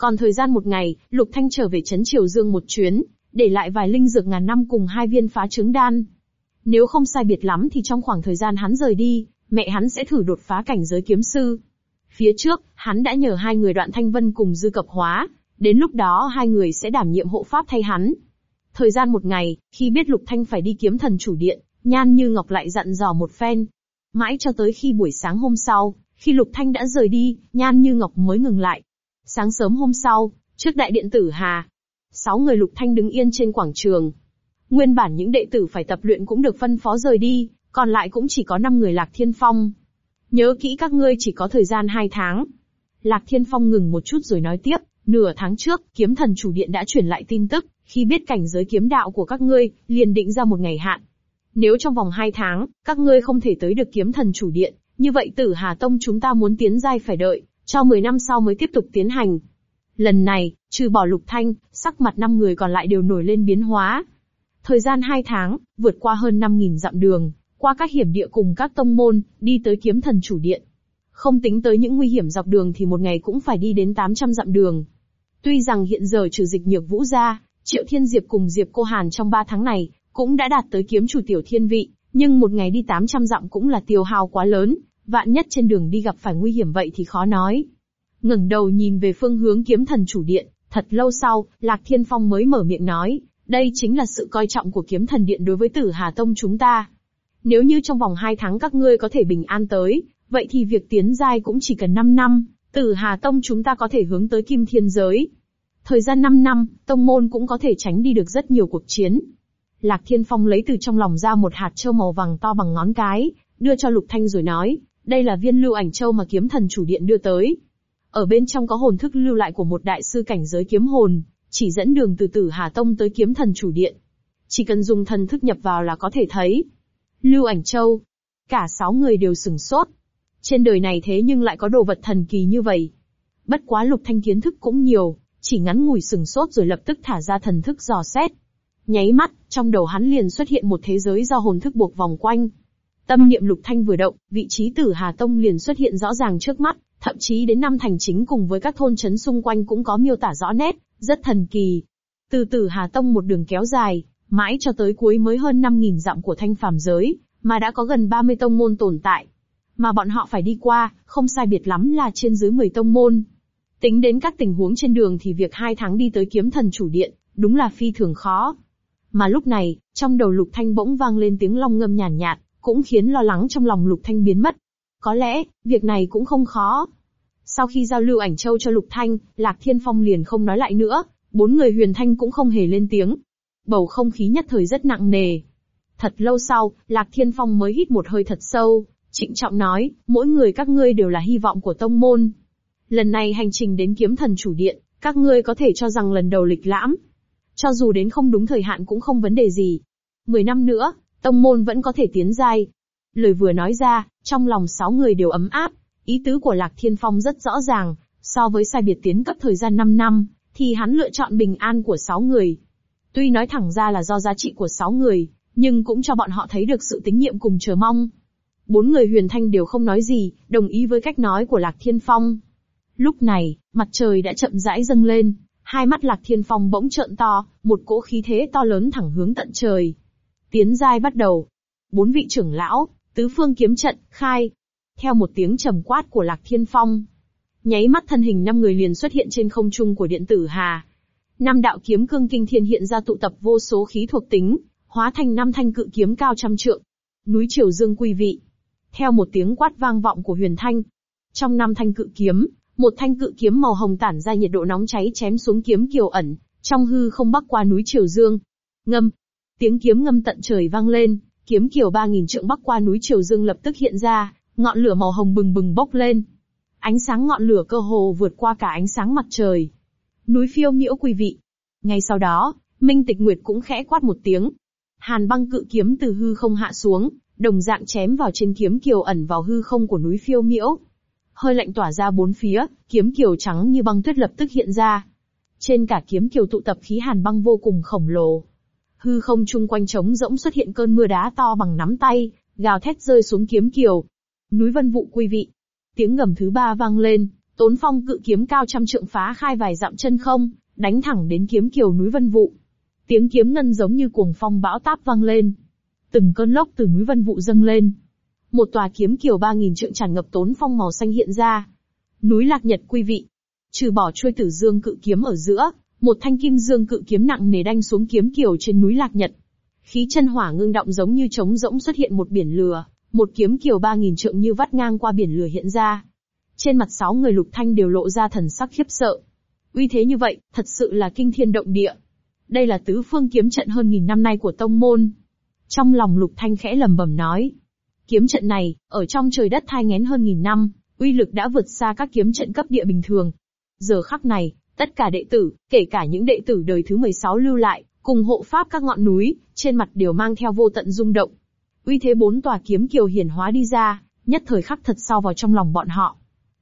Còn thời gian một ngày, Lục Thanh trở về Trấn Triều Dương một chuyến, để lại vài linh dược ngàn năm cùng hai viên phá trứng đan. Nếu không sai biệt lắm thì trong khoảng thời gian hắn rời đi, mẹ hắn sẽ thử đột phá cảnh giới kiếm sư. Phía trước, hắn đã nhờ hai người đoạn thanh vân cùng dư cập hóa, đến lúc đó hai người sẽ đảm nhiệm hộ pháp thay hắn. Thời gian một ngày, khi biết Lục Thanh phải đi kiếm thần chủ điện, Nhan Như Ngọc lại dặn dò một phen. Mãi cho tới khi buổi sáng hôm sau, khi Lục Thanh đã rời đi, Nhan Như Ngọc mới ngừng lại. Sáng sớm hôm sau, trước đại điện tử Hà, sáu người Lục Thanh đứng yên trên quảng trường. Nguyên bản những đệ tử phải tập luyện cũng được phân phó rời đi, còn lại cũng chỉ có 5 người Lạc Thiên Phong. Nhớ kỹ các ngươi chỉ có thời gian 2 tháng. Lạc Thiên Phong ngừng một chút rồi nói tiếp, nửa tháng trước, kiếm thần chủ điện đã chuyển lại tin tức, khi biết cảnh giới kiếm đạo của các ngươi, liền định ra một ngày hạn. Nếu trong vòng 2 tháng, các ngươi không thể tới được kiếm thần chủ điện, như vậy tử Hà Tông chúng ta muốn tiến giai phải đợi, cho 10 năm sau mới tiếp tục tiến hành. Lần này, trừ bỏ lục thanh, sắc mặt năm người còn lại đều nổi lên biến hóa. Thời gian 2 tháng, vượt qua hơn 5.000 dặm đường, qua các hiểm địa cùng các tông môn, đi tới kiếm thần chủ điện. Không tính tới những nguy hiểm dọc đường thì một ngày cũng phải đi đến 800 dặm đường. Tuy rằng hiện giờ trừ dịch nhược vũ ra, Triệu Thiên Diệp cùng Diệp Cô Hàn trong 3 tháng này, cũng đã đạt tới kiếm chủ tiểu thiên vị, nhưng một ngày đi 800 dặm cũng là tiêu hao quá lớn, vạn nhất trên đường đi gặp phải nguy hiểm vậy thì khó nói. ngẩng đầu nhìn về phương hướng kiếm thần chủ điện, thật lâu sau, Lạc Thiên Phong mới mở miệng nói, đây chính là sự coi trọng của kiếm thần điện đối với tử Hà Tông chúng ta. Nếu như trong vòng 2 tháng các ngươi có thể bình an tới, vậy thì việc tiến giai cũng chỉ cần 5 năm, tử Hà Tông chúng ta có thể hướng tới kim thiên giới. Thời gian 5 năm, tông môn cũng có thể tránh đi được rất nhiều cuộc chiến. Lạc Thiên Phong lấy từ trong lòng ra một hạt châu màu vàng to bằng ngón cái, đưa cho Lục Thanh rồi nói, đây là viên lưu ảnh châu mà kiếm thần chủ điện đưa tới. Ở bên trong có hồn thức lưu lại của một đại sư cảnh giới kiếm hồn, chỉ dẫn đường từ tử Hà Tông tới kiếm thần chủ điện. Chỉ cần dùng thần thức nhập vào là có thể thấy. Lưu ảnh châu. Cả sáu người đều sừng sốt. Trên đời này thế nhưng lại có đồ vật thần kỳ như vậy. Bất quá lục thanh kiến thức cũng nhiều, chỉ ngắn ngủi sừng sốt rồi lập tức thả ra thần thức dò xét. Nháy mắt, trong đầu hắn liền xuất hiện một thế giới do hồn thức buộc vòng quanh. Tâm niệm lục thanh vừa động, vị trí tử Hà Tông liền xuất hiện rõ ràng trước mắt, thậm chí đến năm thành chính cùng với các thôn trấn xung quanh cũng có miêu tả rõ nét, rất thần kỳ. Từ tử Hà Tông một đường kéo dài, mãi cho tới cuối mới hơn 5.000 dặm của thanh phàm giới, mà đã có gần 30 tông môn tồn tại. Mà bọn họ phải đi qua, không sai biệt lắm là trên dưới 10 tông môn. Tính đến các tình huống trên đường thì việc hai tháng đi tới kiếm thần chủ điện, đúng là phi thường khó. Mà lúc này, trong đầu Lục Thanh bỗng vang lên tiếng long ngâm nhàn nhạt, nhạt, cũng khiến lo lắng trong lòng Lục Thanh biến mất. Có lẽ, việc này cũng không khó. Sau khi giao lưu ảnh châu cho Lục Thanh, Lạc Thiên Phong liền không nói lại nữa, bốn người huyền thanh cũng không hề lên tiếng. Bầu không khí nhất thời rất nặng nề. Thật lâu sau, Lạc Thiên Phong mới hít một hơi thật sâu, trịnh trọng nói, mỗi người các ngươi đều là hy vọng của tông môn. Lần này hành trình đến kiếm thần chủ điện, các ngươi có thể cho rằng lần đầu lịch lãm. Cho dù đến không đúng thời hạn cũng không vấn đề gì. Mười năm nữa, tông môn vẫn có thể tiến giai. Lời vừa nói ra, trong lòng sáu người đều ấm áp. Ý tứ của Lạc Thiên Phong rất rõ ràng, so với sai biệt tiến cấp thời gian 5 năm, thì hắn lựa chọn bình an của sáu người. Tuy nói thẳng ra là do giá trị của sáu người, nhưng cũng cho bọn họ thấy được sự tín nhiệm cùng chờ mong. Bốn người huyền thanh đều không nói gì, đồng ý với cách nói của Lạc Thiên Phong. Lúc này, mặt trời đã chậm rãi dâng lên, hai mắt Lạc Thiên Phong bỗng trợn to, một cỗ khí thế to lớn thẳng hướng tận trời. Tiến giai bắt đầu. Bốn vị trưởng lão, tứ phương kiếm trận, khai. Theo một tiếng trầm quát của Lạc Thiên Phong. Nháy mắt thân hình năm người liền xuất hiện trên không trung của điện tử Hà. Năm đạo kiếm cương kinh thiên hiện ra tụ tập vô số khí thuộc tính, hóa thành năm thanh cự kiếm cao trăm trượng. Núi Triều Dương quy vị. Theo một tiếng quát vang vọng của huyền thanh. Trong năm thanh cự kiếm, một thanh cự kiếm màu hồng tản ra nhiệt độ nóng cháy chém xuống kiếm kiều ẩn, trong hư không bắc qua núi Triều Dương. Ngâm. Tiếng kiếm ngâm tận trời vang lên, kiếm kiều ba nghìn trượng bắc qua núi Triều Dương lập tức hiện ra, ngọn lửa màu hồng bừng bừng bốc lên. Ánh sáng ngọn lửa cơ hồ vượt qua cả ánh sáng mặt trời. Núi phiêu miễu quý vị. Ngay sau đó, Minh Tịch Nguyệt cũng khẽ quát một tiếng. Hàn băng cự kiếm từ hư không hạ xuống, đồng dạng chém vào trên kiếm kiều ẩn vào hư không của núi phiêu miễu. Hơi lạnh tỏa ra bốn phía, kiếm kiều trắng như băng tuyết lập tức hiện ra. Trên cả kiếm kiều tụ tập khí hàn băng vô cùng khổng lồ. Hư không chung quanh trống rỗng xuất hiện cơn mưa đá to bằng nắm tay, gào thét rơi xuống kiếm kiều. Núi vân vụ quý vị. Tiếng ngầm thứ ba vang lên, tốn phong cự kiếm cao trăm trượng phá khai vài dặm chân không, đánh thẳng đến kiếm kiều núi vân vụ. Tiếng kiếm ngân giống như cuồng phong bão táp vang lên. Từng cơn lốc từ núi vân vụ dâng lên. Một tòa kiếm kiều ba nghìn trượng tràn ngập tốn phong màu xanh hiện ra. Núi Lạc Nhật quý vị. Trừ bỏ chuôi tử dương cự kiếm ở giữa, một thanh kim dương cự kiếm nặng nề đanh xuống kiếm kiều trên núi Lạc Nhật. Khí chân hỏa ngưng động giống như trống rỗng xuất hiện một biển lửa, một kiếm kiều ba nghìn trượng như vắt ngang qua biển lửa hiện ra. Trên mặt sáu người lục thanh đều lộ ra thần sắc khiếp sợ. Uy thế như vậy, thật sự là kinh thiên động địa. Đây là tứ phương kiếm trận hơn nghìn năm nay của tông môn. Trong lòng lục thanh khẽ lầm bầm nói. Kiếm trận này, ở trong trời đất thai ngén hơn nghìn năm, uy lực đã vượt xa các kiếm trận cấp địa bình thường. Giờ khắc này, tất cả đệ tử, kể cả những đệ tử đời thứ 16 lưu lại, cùng hộ pháp các ngọn núi, trên mặt đều mang theo vô tận rung động. Uy thế bốn tòa kiếm kiều hiển hóa đi ra, nhất thời khắc thật sâu vào trong lòng bọn họ.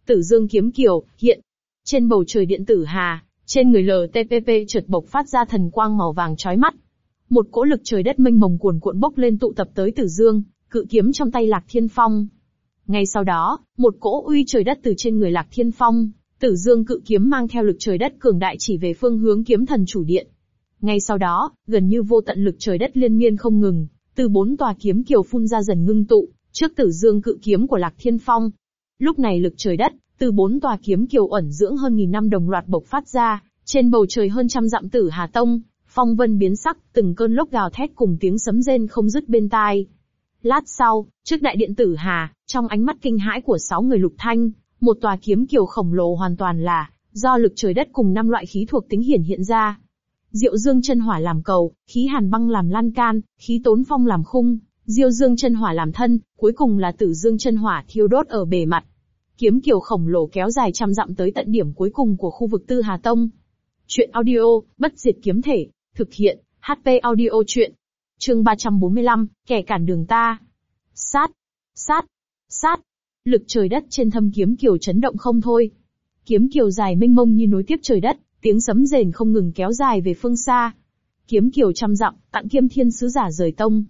Tử Dương kiếm kiều, hiện. Trên bầu trời điện tử hà, trên người LTPP chợt bộc phát ra thần quang màu vàng chói mắt. Một cỗ lực trời đất mênh mông cuồn cuộn bốc lên tụ tập tới Tử Dương, cự kiếm trong tay Lạc Thiên Phong. Ngay sau đó, một cỗ uy trời đất từ trên người Lạc Thiên Phong, Tử Dương cự kiếm mang theo lực trời đất cường đại chỉ về phương hướng kiếm thần chủ điện. Ngay sau đó, gần như vô tận lực trời đất liên miên không ngừng, từ bốn tòa kiếm kiều phun ra dần ngưng tụ, trước Tử Dương cự kiếm của Lạc Thiên Phong. Lúc này lực trời đất, từ bốn tòa kiếm kiều ẩn dưỡng hơn nghìn năm đồng loạt bộc phát ra, trên bầu trời hơn trăm dặm Tử Hà Tông, phong vân biến sắc, từng cơn lốc gào thét cùng tiếng sấm rên không dứt bên tai. Lát sau, trước đại điện Tử Hà, trong ánh mắt kinh hãi của sáu người lục thanh, một tòa kiếm kiều khổng lồ hoàn toàn là do lực trời đất cùng năm loại khí thuộc tính hiển hiện ra. Diệu dương chân hỏa làm cầu, khí hàn băng làm lan can, khí tốn phong làm khung, diêu dương chân hỏa làm thân, cuối cùng là tử dương chân hỏa thiêu đốt ở bề mặt. Kiếm kiều khổng lồ kéo dài trăm dặm tới tận điểm cuối cùng của khu vực Tư Hà Tông. Chuyện audio, bất diệt kiếm thể, thực hiện, HP audio chuyện. Chương 345, kẻ cản đường ta. Sát, sát, sát. Lực trời đất trên thâm kiếm kiều chấn động không thôi. Kiếm kiều dài mênh mông như nối tiếp trời đất, tiếng sấm rền không ngừng kéo dài về phương xa. Kiếm kiều trăm dặm, tặng kiêm thiên sứ giả rời tông.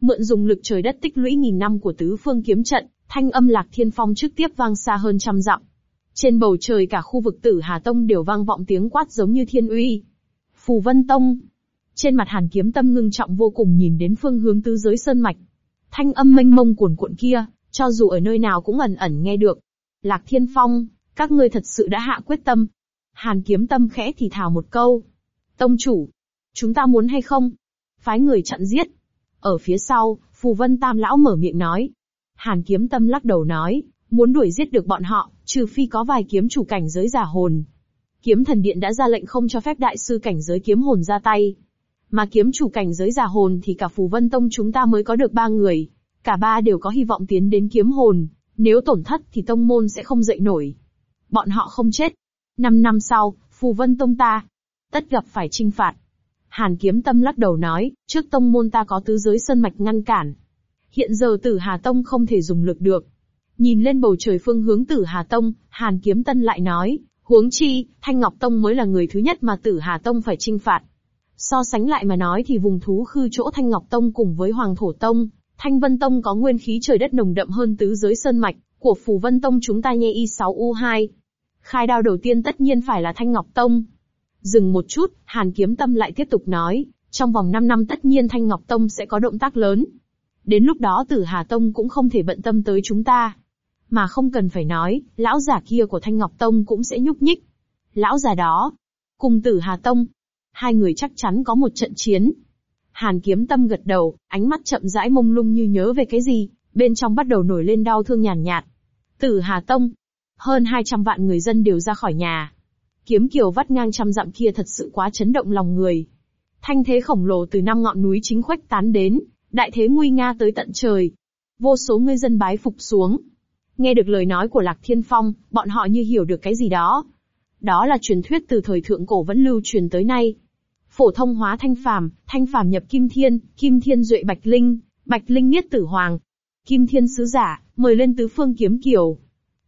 Mượn dùng lực trời đất tích lũy nghìn năm của tứ phương kiếm trận, thanh âm lạc thiên phong trước tiếp vang xa hơn trăm dặm. Trên bầu trời cả khu vực tử Hà Tông đều vang vọng tiếng quát giống như thiên uy. Phù Vân Tông. Trên mặt hàn kiếm tâm ngưng trọng vô cùng nhìn đến phương hướng tứ giới sơn mạch. Thanh âm mênh mông cuồn cuộn kia, cho dù ở nơi nào cũng ẩn ẩn nghe được. Lạc Thiên Phong, các ngươi thật sự đã hạ quyết tâm. Hàn kiếm tâm khẽ thì thào một câu. Tông chủ, Chúng ta muốn hay không? Phái người chặn giết. Ở phía sau, Phù Vân Tam Lão mở miệng nói. Hàn kiếm tâm lắc đầu nói, muốn đuổi giết được bọn họ, trừ phi có vài kiếm chủ cảnh giới giả hồn. Kiếm thần điện đã ra lệnh không cho phép đại sư cảnh giới kiếm hồn ra tay. Mà kiếm chủ cảnh giới giả hồn thì cả Phù Vân Tông chúng ta mới có được ba người. Cả ba đều có hy vọng tiến đến kiếm hồn, nếu tổn thất thì tông môn sẽ không dậy nổi. Bọn họ không chết. Năm năm sau, Phù Vân Tông ta, tất gặp phải trinh phạt. Hàn kiếm tâm lắc đầu nói, trước tông môn ta có tứ giới sơn mạch ngăn cản. Hiện giờ tử Hà Tông không thể dùng lực được. Nhìn lên bầu trời phương hướng tử Hà Tông, Hàn kiếm tân lại nói, huống chi, Thanh Ngọc Tông mới là người thứ nhất mà tử Hà Tông phải trinh phạt. So sánh lại mà nói thì vùng thú khư chỗ Thanh Ngọc Tông cùng với Hoàng Thổ Tông, Thanh Vân Tông có nguyên khí trời đất nồng đậm hơn tứ giới sơn mạch, của Phù Vân Tông chúng ta nhê Y6U2. Khai đao đầu tiên tất nhiên phải là Thanh Ngọc Tông. Dừng một chút, Hàn Kiếm Tâm lại tiếp tục nói, trong vòng 5 năm tất nhiên Thanh Ngọc Tông sẽ có động tác lớn. Đến lúc đó Tử Hà Tông cũng không thể bận tâm tới chúng ta. Mà không cần phải nói, lão giả kia của Thanh Ngọc Tông cũng sẽ nhúc nhích. Lão già đó, cùng Tử Hà Tông, hai người chắc chắn có một trận chiến. Hàn kiếm tâm gật đầu, ánh mắt chậm rãi mông lung như nhớ về cái gì, bên trong bắt đầu nổi lên đau thương nhàn nhạt. Tử Hà Tông, hơn 200 vạn người dân đều ra khỏi nhà. Kiếm kiều vắt ngang trăm dặm kia thật sự quá chấn động lòng người. Thanh thế khổng lồ từ năm ngọn núi chính khuếch tán đến, đại thế nguy nga tới tận trời. Vô số người dân bái phục xuống. Nghe được lời nói của Lạc Thiên Phong, bọn họ như hiểu được cái gì đó. Đó là truyền thuyết từ thời thượng cổ vẫn lưu truyền tới nay. Phổ thông hóa thanh phàm, thanh phàm nhập kim thiên, kim thiên duệ bạch linh, bạch linh niết tử hoàng. Kim thiên sứ giả, mời lên tứ phương kiếm kiều.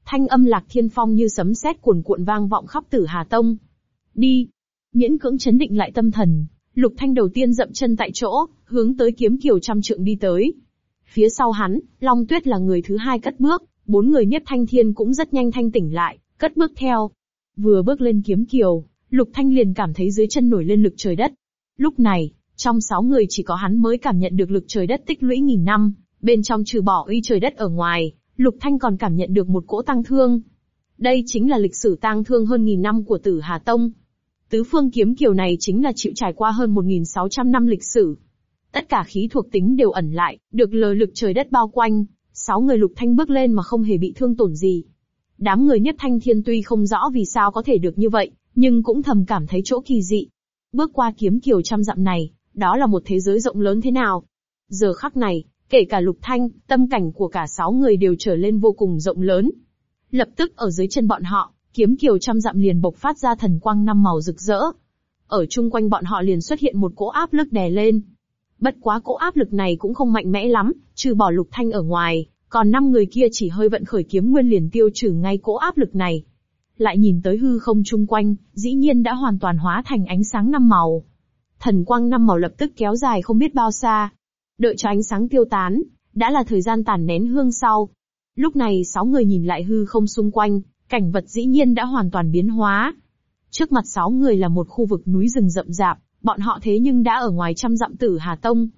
Thanh âm lạc thiên phong như sấm sét cuồn cuộn vang vọng khắp tử Hà Tông. Đi! Miễn cưỡng chấn định lại tâm thần, lục thanh đầu tiên dậm chân tại chỗ, hướng tới kiếm kiều trăm trượng đi tới. Phía sau hắn, Long Tuyết là người thứ hai cất bước, bốn người nhất thanh thiên cũng rất nhanh thanh tỉnh lại, cất bước theo. Vừa bước lên kiếm kiều, Lục Thanh liền cảm thấy dưới chân nổi lên lực trời đất. Lúc này, trong sáu người chỉ có hắn mới cảm nhận được lực trời đất tích lũy nghìn năm, bên trong trừ bỏ uy trời đất ở ngoài, Lục Thanh còn cảm nhận được một cỗ tăng thương. Đây chính là lịch sử tăng thương hơn nghìn năm của Tử Hà Tông. Tứ phương kiếm kiều này chính là chịu trải qua hơn 1.600 năm lịch sử. Tất cả khí thuộc tính đều ẩn lại, được lời lực trời đất bao quanh, sáu người Lục Thanh bước lên mà không hề bị thương tổn gì. Đám người nhất thanh thiên tuy không rõ vì sao có thể được như vậy, nhưng cũng thầm cảm thấy chỗ kỳ dị. Bước qua kiếm kiều trăm dặm này, đó là một thế giới rộng lớn thế nào. Giờ khắc này, kể cả lục thanh, tâm cảnh của cả sáu người đều trở lên vô cùng rộng lớn. Lập tức ở dưới chân bọn họ, kiếm kiều trăm dặm liền bộc phát ra thần quang năm màu rực rỡ. Ở chung quanh bọn họ liền xuất hiện một cỗ áp lực đè lên. Bất quá cỗ áp lực này cũng không mạnh mẽ lắm, trừ bỏ lục thanh ở ngoài, còn năm người kia chỉ hơi vận khởi kiếm nguyên liền tiêu trừ ngay cỗ áp lực này lại nhìn tới hư không chung quanh, dĩ nhiên đã hoàn toàn hóa thành ánh sáng năm màu. Thần quang năm màu lập tức kéo dài không biết bao xa. Đợi cho ánh sáng tiêu tán, đã là thời gian tàn nén hương sau. Lúc này sáu người nhìn lại hư không xung quanh, cảnh vật dĩ nhiên đã hoàn toàn biến hóa. Trước mặt sáu người là một khu vực núi rừng rậm rạp, bọn họ thế nhưng đã ở ngoài trăm dặm tử Hà Tông.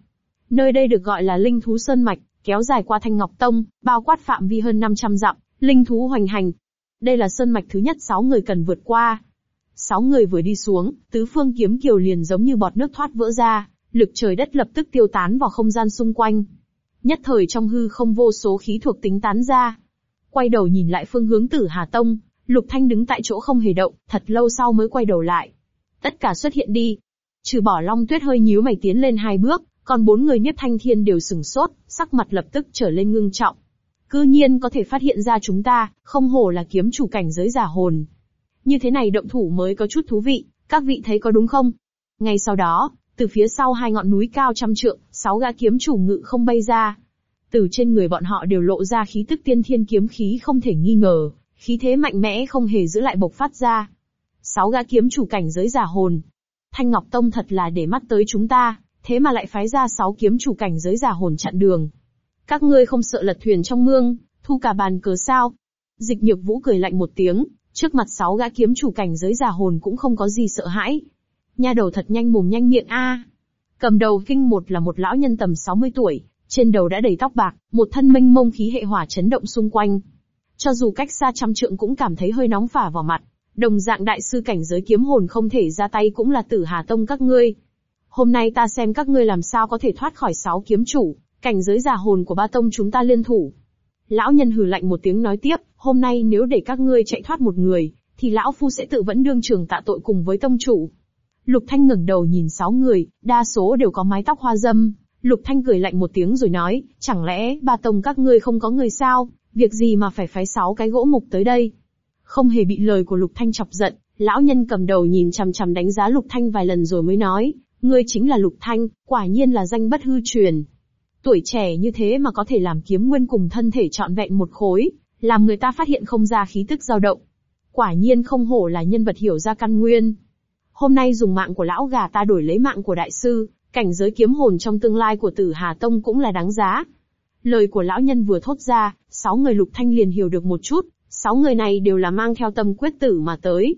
Nơi đây được gọi là Linh Thú Sơn Mạch, kéo dài qua Thanh Ngọc Tông, bao quát phạm vi hơn 500 dặm, linh thú hoành hành, đây là sơn mạch thứ nhất sáu người cần vượt qua. Sáu người vừa đi xuống, tứ phương kiếm kiều liền giống như bọt nước thoát vỡ ra, lực trời đất lập tức tiêu tán vào không gian xung quanh. Nhất thời trong hư không vô số khí thuộc tính tán ra. Quay đầu nhìn lại phương hướng tử Hà Tông, Lục Thanh đứng tại chỗ không hề động, thật lâu sau mới quay đầu lại. Tất cả xuất hiện đi. Trừ bỏ Long Tuyết hơi nhíu mày tiến lên hai bước, còn bốn người Niếp Thanh Thiên đều sừng sốt, sắc mặt lập tức trở lên ngưng trọng. Cư nhiên có thể phát hiện ra chúng ta, không hổ là kiếm chủ cảnh giới giả hồn. Như thế này động thủ mới có chút thú vị, các vị thấy có đúng không? Ngay sau đó, từ phía sau hai ngọn núi cao trăm trượng, sáu gã kiếm chủ ngự không bay ra. Từ trên người bọn họ đều lộ ra khí tức tiên thiên kiếm khí không thể nghi ngờ, khí thế mạnh mẽ không hề giữ lại bộc phát ra. Sáu gã kiếm chủ cảnh giới giả hồn. Thanh Ngọc Tông thật là để mắt tới chúng ta, thế mà lại phái ra sáu kiếm chủ cảnh giới giả hồn chặn đường. Các ngươi không sợ lật thuyền trong mương, thu cả bàn cờ sao? Dịch nhược vũ cười lạnh một tiếng, trước mặt sáu gã kiếm chủ cảnh giới giả hồn cũng không có gì sợ hãi. Nha đầu thật nhanh mồm nhanh miệng a. Cầm đầu kinh một là một lão nhân tầm 60 tuổi, trên đầu đã đầy tóc bạc, một thân minh mông khí hệ hỏa chấn động xung quanh. Cho dù cách xa trăm trượng cũng cảm thấy hơi nóng phả vào mặt. Đồng dạng đại sư cảnh giới kiếm hồn không thể ra tay cũng là tử hà tông các ngươi. Hôm nay ta xem các ngươi làm sao có thể thoát khỏi sáu kiếm chủ, cảnh giới giả hồn của ba tông chúng ta liên thủ. Lão nhân hừ lạnh một tiếng nói tiếp, hôm nay nếu để các ngươi chạy thoát một người, thì lão phu sẽ tự vẫn đương trường tạ tội cùng với tông chủ. Lục Thanh ngẩng đầu nhìn sáu người, đa số đều có mái tóc hoa dâm. Lục Thanh cười lạnh một tiếng rồi nói, chẳng lẽ ba tông các ngươi không có người sao, việc gì mà phải phái sáu cái gỗ mục tới đây? Không hề bị lời của Lục Thanh chọc giận, lão nhân cầm đầu nhìn chằm chằm đánh giá Lục Thanh vài lần rồi mới nói, ngươi chính là Lục Thanh, quả nhiên là danh bất hư truyền. Tuổi trẻ như thế mà có thể làm kiếm nguyên cùng thân thể trọn vẹn một khối, làm người ta phát hiện không ra khí tức dao động. Quả nhiên không hổ là nhân vật hiểu ra căn nguyên. Hôm nay dùng mạng của lão gà ta đổi lấy mạng của đại sư, cảnh giới kiếm hồn trong tương lai của tử Hà Tông cũng là đáng giá. Lời của lão nhân vừa thốt ra, sáu người lục thanh liền hiểu được một chút, sáu người này đều là mang theo tâm quyết tử mà tới.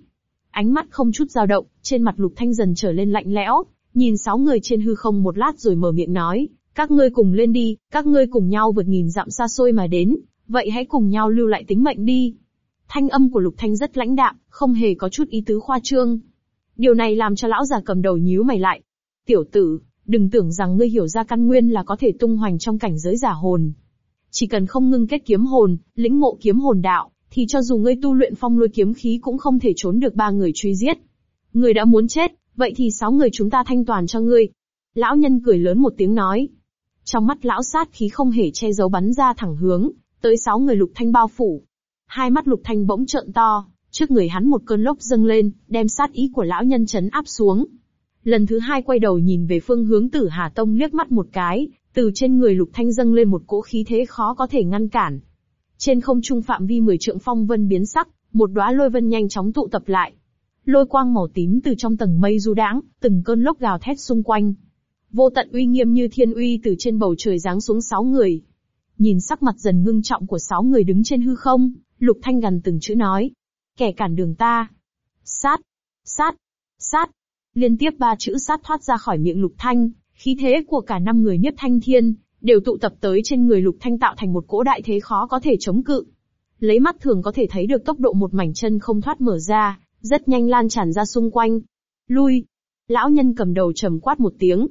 Ánh mắt không chút dao động, trên mặt lục thanh dần trở lên lạnh lẽo, nhìn sáu người trên hư không một lát rồi mở miệng nói, các ngươi cùng lên đi, các ngươi cùng nhau vượt nghìn dặm xa xôi mà đến, vậy hãy cùng nhau lưu lại tính mệnh đi. Thanh âm của Lục Thanh rất lãnh đạm, không hề có chút ý tứ khoa trương. Điều này làm cho lão già cầm đầu nhíu mày lại. Tiểu tử, đừng tưởng rằng ngươi hiểu ra căn nguyên là có thể tung hoành trong cảnh giới giả hồn. Chỉ cần không ngưng kết kiếm hồn, lĩnh ngộ kiếm hồn đạo, thì cho dù ngươi tu luyện phong lôi kiếm khí cũng không thể trốn được ba người truy giết. Ngươi đã muốn chết, vậy thì sáu người chúng ta thanh toàn cho ngươi. Lão nhân cười lớn một tiếng nói. Trong mắt lão sát khí không hề che giấu bắn ra thẳng hướng, tới sáu người lục thanh bao phủ. Hai mắt lục thanh bỗng trợn to, trước người hắn một cơn lốc dâng lên, đem sát ý của lão nhân chấn áp xuống. Lần thứ hai quay đầu nhìn về phương hướng tử Hà Tông liếc mắt một cái, từ trên người lục thanh dâng lên một cỗ khí thế khó có thể ngăn cản. Trên không trung phạm vi mười trượng phong vân biến sắc, một đóa lôi vân nhanh chóng tụ tập lại. Lôi quang màu tím từ trong tầng mây du đãng, từng cơn lốc gào thét xung quanh. Vô tận uy nghiêm như thiên uy từ trên bầu trời giáng xuống sáu người. Nhìn sắc mặt dần ngưng trọng của sáu người đứng trên hư không, Lục Thanh gần từng chữ nói. Kẻ cản đường ta. Sát. Sát. Sát. Liên tiếp ba chữ sát thoát ra khỏi miệng Lục Thanh, khí thế của cả năm người nhất thanh thiên, đều tụ tập tới trên người Lục Thanh tạo thành một cỗ đại thế khó có thể chống cự. Lấy mắt thường có thể thấy được tốc độ một mảnh chân không thoát mở ra, rất nhanh lan tràn ra xung quanh. Lui. Lão nhân cầm đầu trầm quát một tiếng.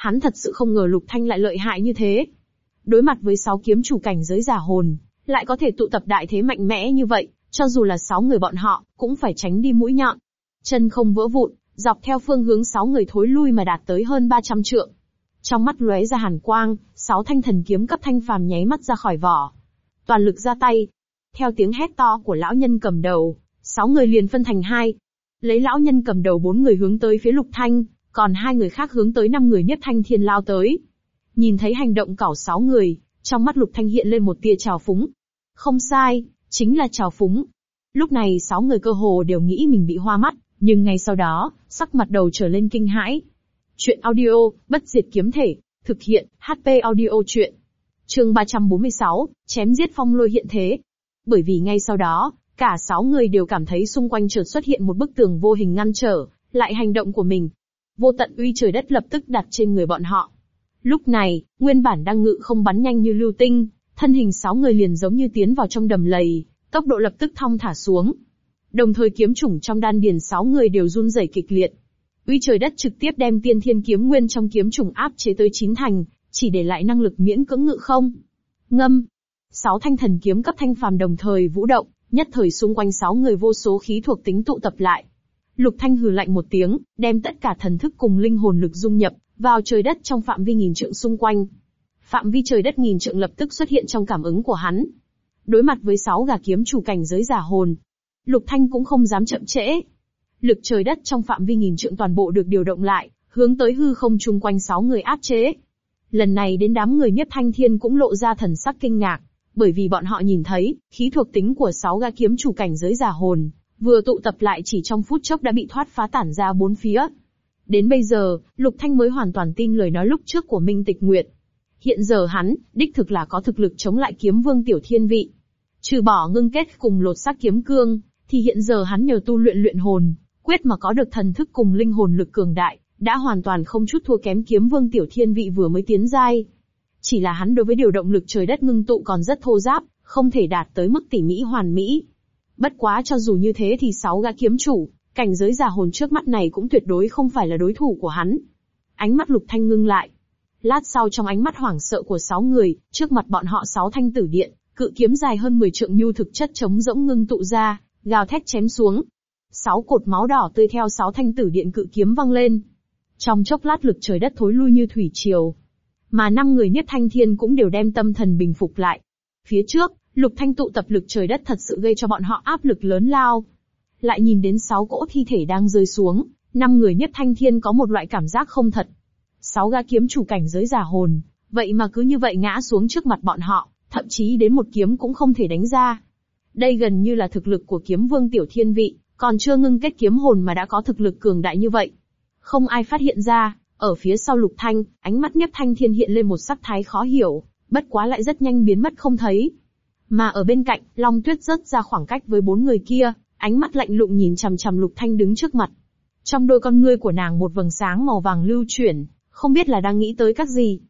Hắn thật sự không ngờ Lục Thanh lại lợi hại như thế. Đối mặt với sáu kiếm chủ cảnh giới giả hồn, lại có thể tụ tập đại thế mạnh mẽ như vậy, cho dù là sáu người bọn họ, cũng phải tránh đi mũi nhọn. Chân không vỡ vụn, dọc theo phương hướng sáu người thối lui mà đạt tới hơn 300 trượng. Trong mắt lóe ra hàn quang, sáu thanh thần kiếm cấp thanh phàm nháy mắt ra khỏi vỏ. Toàn lực ra tay. Theo tiếng hét to của lão nhân cầm đầu, sáu người liền phân thành hai. Lấy lão nhân cầm đầu bốn người hướng tới phía lục thanh, còn hai người khác hướng tới năm người nhất thanh thiên lao tới. Nhìn thấy hành động cảo sáu người, trong mắt lục thanh hiện lên một tia trào phúng. Không sai, chính là trào phúng. Lúc này sáu người cơ hồ đều nghĩ mình bị hoa mắt, nhưng ngay sau đó, sắc mặt đầu trở lên kinh hãi. Chuyện audio, bất diệt kiếm thể, thực hiện, HP audio chuyện. Chương 346, chém giết phong lôi hiện thế. Bởi vì ngay sau đó, cả sáu người đều cảm thấy xung quanh chợt xuất hiện một bức tường vô hình ngăn trở, lại hành động của mình. Vô tận uy trời đất lập tức đặt trên người bọn họ. Lúc này, nguyên bản đang ngự không bắn nhanh như lưu tinh, thân hình sáu người liền giống như tiến vào trong đầm lầy, tốc độ lập tức thong thả xuống. Đồng thời kiếm chủng trong đan điền sáu người đều run rẩy kịch liệt. Uy trời đất trực tiếp đem tiên thiên kiếm nguyên trong kiếm chủng áp chế tới chín thành, chỉ để lại năng lực miễn cưỡng ngự không. Ngâm. Sáu thanh thần kiếm cấp thanh phàm đồng thời vũ động, nhất thời xung quanh sáu người vô số khí thuộc tính tụ tập lại. Lục Thanh hừ lạnh một tiếng, đem tất cả thần thức cùng linh hồn lực dung nhập vào trời đất trong phạm vi nghìn trượng xung quanh. Phạm vi trời đất nghìn trượng lập tức xuất hiện trong cảm ứng của hắn. Đối mặt với sáu gà kiếm chủ cảnh giới giả hồn, Lục Thanh cũng không dám chậm trễ. Lực trời đất trong phạm vi nghìn trượng toàn bộ được điều động lại, hướng tới hư không chung quanh sáu người áp chế. Lần này đến đám người nhất thanh thiên cũng lộ ra thần sắc kinh ngạc, bởi vì bọn họ nhìn thấy, khí thuộc tính của sáu gã kiếm chủ cảnh giới giả hồn, vừa tụ tập lại chỉ trong phút chốc đã bị thoát phá tản ra bốn phía. Đến bây giờ, Lục Thanh mới hoàn toàn tin lời nói lúc trước của Minh Tịch Nguyệt. Hiện giờ hắn, đích thực là có thực lực chống lại kiếm vương tiểu thiên vị. Trừ bỏ ngưng kết cùng lột xác kiếm cương, thì hiện giờ hắn nhờ tu luyện luyện hồn, quyết mà có được thần thức cùng linh hồn lực cường đại, đã hoàn toàn không chút thua kém kiếm vương tiểu thiên vị vừa mới tiến giai. Chỉ là hắn đối với điều động lực trời đất ngưng tụ còn rất thô giáp, không thể đạt tới mức tỉ mỹ hoàn mỹ. Bất quá cho dù như thế thì sáu gã kiếm chủ, cảnh giới giả hồn trước mắt này cũng tuyệt đối không phải là đối thủ của hắn. ánh mắt Lục Thanh ngưng lại. Lát sau trong ánh mắt hoảng sợ của sáu người, trước mặt bọn họ sáu thanh tử điện, cự kiếm dài hơn 10 trượng nhu thực chất chống rỗng ngưng tụ ra, gào thét chém xuống. Sáu cột máu đỏ tươi theo sáu thanh tử điện cự kiếm văng lên. Trong chốc lát lực trời đất thối lui như thủy triều. Mà năm người nhất thanh thiên cũng đều đem tâm thần bình phục lại. Phía trước, lục thanh tụ tập lực trời đất thật sự gây cho bọn họ áp lực lớn lao. Lại nhìn đến sáu cỗ thi thể đang rơi xuống, năm người nhất thanh thiên có một loại cảm giác không thật. Sáu ga kiếm chủ cảnh giới giả hồn, vậy mà cứ như vậy ngã xuống trước mặt bọn họ, thậm chí đến một kiếm cũng không thể đánh ra. Đây gần như là thực lực của kiếm vương tiểu thiên vị, còn chưa ngưng kết kiếm hồn mà đã có thực lực cường đại như vậy. Không ai phát hiện ra, ở phía sau lục thanh, ánh mắt nhất thanh thiên hiện lên một sắc thái khó hiểu, bất quá lại rất nhanh biến mất không thấy. Mà ở bên cạnh, Long Tuyết rớt ra khoảng cách với bốn người kia, ánh mắt lạnh lùng nhìn chằm chằm lục thanh đứng trước mặt. Trong đôi con ngươi của nàng một vầng sáng màu vàng lưu chuyển, không biết là đang nghĩ tới các gì.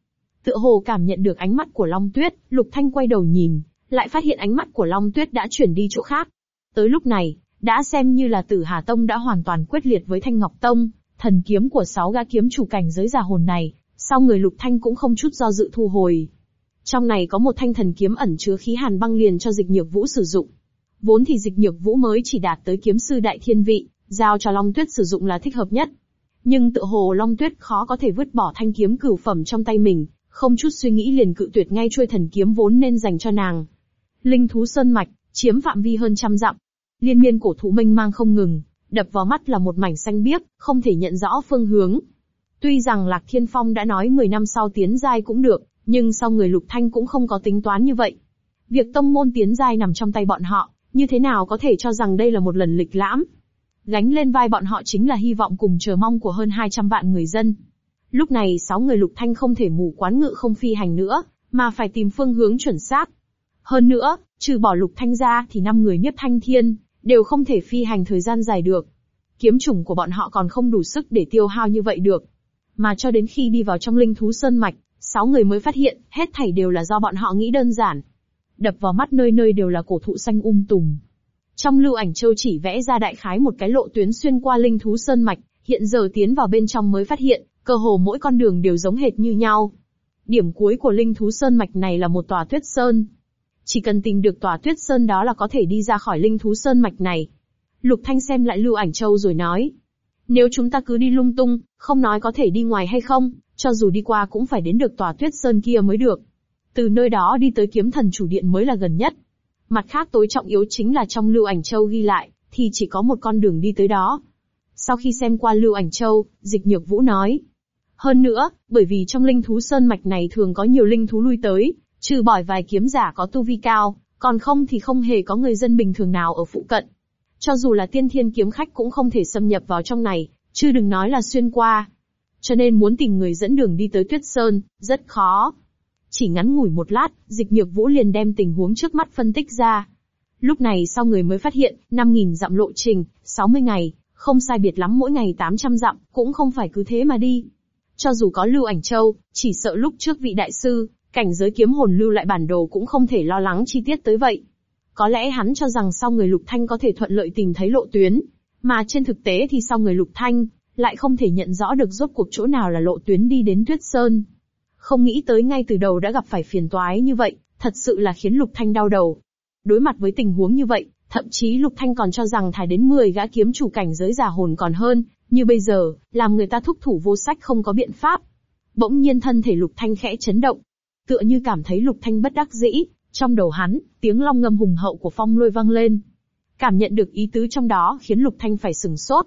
Tựa hồ cảm nhận được ánh mắt của Long Tuyết, Lục Thanh quay đầu nhìn, lại phát hiện ánh mắt của Long Tuyết đã chuyển đi chỗ khác. Tới lúc này, đã xem như là Tử Hà Tông đã hoàn toàn quyết liệt với Thanh Ngọc Tông, thần kiếm của sáu gã kiếm chủ cảnh giới giả hồn này, sau người Lục Thanh cũng không chút do dự thu hồi. Trong này có một thanh thần kiếm ẩn chứa khí hàn băng liền cho dịch nhược vũ sử dụng. Vốn thì dịch nhược vũ mới chỉ đạt tới kiếm sư đại thiên vị, giao cho Long Tuyết sử dụng là thích hợp nhất. Nhưng tự hồ Long Tuyết khó có thể vứt bỏ thanh kiếm cửu phẩm trong tay mình, không chút suy nghĩ liền cự tuyệt ngay chuôi thần kiếm vốn nên dành cho nàng. Linh thú sơn mạch, chiếm phạm vi hơn trăm dặm. Liên miên cổ thụ mênh mang không ngừng, đập vào mắt là một mảnh xanh biếc, không thể nhận rõ phương hướng. Tuy rằng Lạc Thiên Phong đã nói 10 năm sau tiến giai cũng được, nhưng sau người Lục Thanh cũng không có tính toán như vậy. Việc tông môn tiến giai nằm trong tay bọn họ, như thế nào có thể cho rằng đây là một lần lịch lãm. Gánh lên vai bọn họ chính là hy vọng cùng chờ mong của hơn 200 vạn người dân. Lúc này sáu người lục thanh không thể mù quán ngự không phi hành nữa, mà phải tìm phương hướng chuẩn xác. Hơn nữa, trừ bỏ lục thanh ra thì năm người nhất thanh thiên, đều không thể phi hành thời gian dài được. Kiếm chủng của bọn họ còn không đủ sức để tiêu hao như vậy được. Mà cho đến khi đi vào trong linh thú sơn mạch, sáu người mới phát hiện, hết thảy đều là do bọn họ nghĩ đơn giản. Đập vào mắt nơi nơi đều là cổ thụ xanh um tùm. Trong lưu ảnh châu chỉ vẽ ra đại khái một cái lộ tuyến xuyên qua linh thú sơn mạch, hiện giờ tiến vào bên trong mới phát hiện, cơ hồ mỗi con đường đều giống hệt như nhau. Điểm cuối của linh thú sơn mạch này là một tòa tuyết sơn. Chỉ cần tìm được tòa tuyết sơn đó là có thể đi ra khỏi linh thú sơn mạch này. Lục Thanh xem lại lưu ảnh châu rồi nói. Nếu chúng ta cứ đi lung tung, không nói có thể đi ngoài hay không, cho dù đi qua cũng phải đến được tòa tuyết sơn kia mới được. Từ nơi đó đi tới kiếm thần chủ điện mới là gần nhất. Mặt khác tối trọng yếu chính là trong lưu ảnh châu ghi lại, thì chỉ có một con đường đi tới đó. Sau khi xem qua lưu ảnh châu, dịch nhược vũ nói, hơn nữa, bởi vì trong linh thú sơn mạch này thường có nhiều linh thú lui tới, trừ bỏ vài kiếm giả có tu vi cao, còn không thì không hề có người dân bình thường nào ở phụ cận. Cho dù là tiên thiên kiếm khách cũng không thể xâm nhập vào trong này, chứ đừng nói là xuyên qua. Cho nên muốn tìm người dẫn đường đi tới tuyết sơn, rất khó. Chỉ ngắn ngủi một lát, dịch nhược vũ liền đem tình huống trước mắt phân tích ra. Lúc này sau người mới phát hiện, 5.000 dặm lộ trình, 60 ngày, không sai biệt lắm mỗi ngày 800 dặm, cũng không phải cứ thế mà đi. Cho dù có lưu ảnh châu, chỉ sợ lúc trước vị đại sư, cảnh giới kiếm hồn lưu lại bản đồ cũng không thể lo lắng chi tiết tới vậy. Có lẽ hắn cho rằng sau người lục thanh có thể thuận lợi tìm thấy lộ tuyến, mà trên thực tế thì sau người lục thanh, lại không thể nhận rõ được rốt cuộc chỗ nào là lộ tuyến đi đến tuyết sơn. Không nghĩ tới ngay từ đầu đã gặp phải phiền toái như vậy, thật sự là khiến lục thanh đau đầu. Đối mặt với tình huống như vậy, thậm chí lục thanh còn cho rằng thải đến 10 gã kiếm chủ cảnh giới giả hồn còn hơn, như bây giờ, làm người ta thúc thủ vô sách không có biện pháp. Bỗng nhiên thân thể Lục Thanh khẽ chấn động. Tựa như cảm thấy Lục Thanh bất đắc dĩ, trong đầu hắn, tiếng long ngâm hùng hậu của phong lôi vang lên. Cảm nhận được ý tứ trong đó khiến Lục Thanh phải sừng sốt.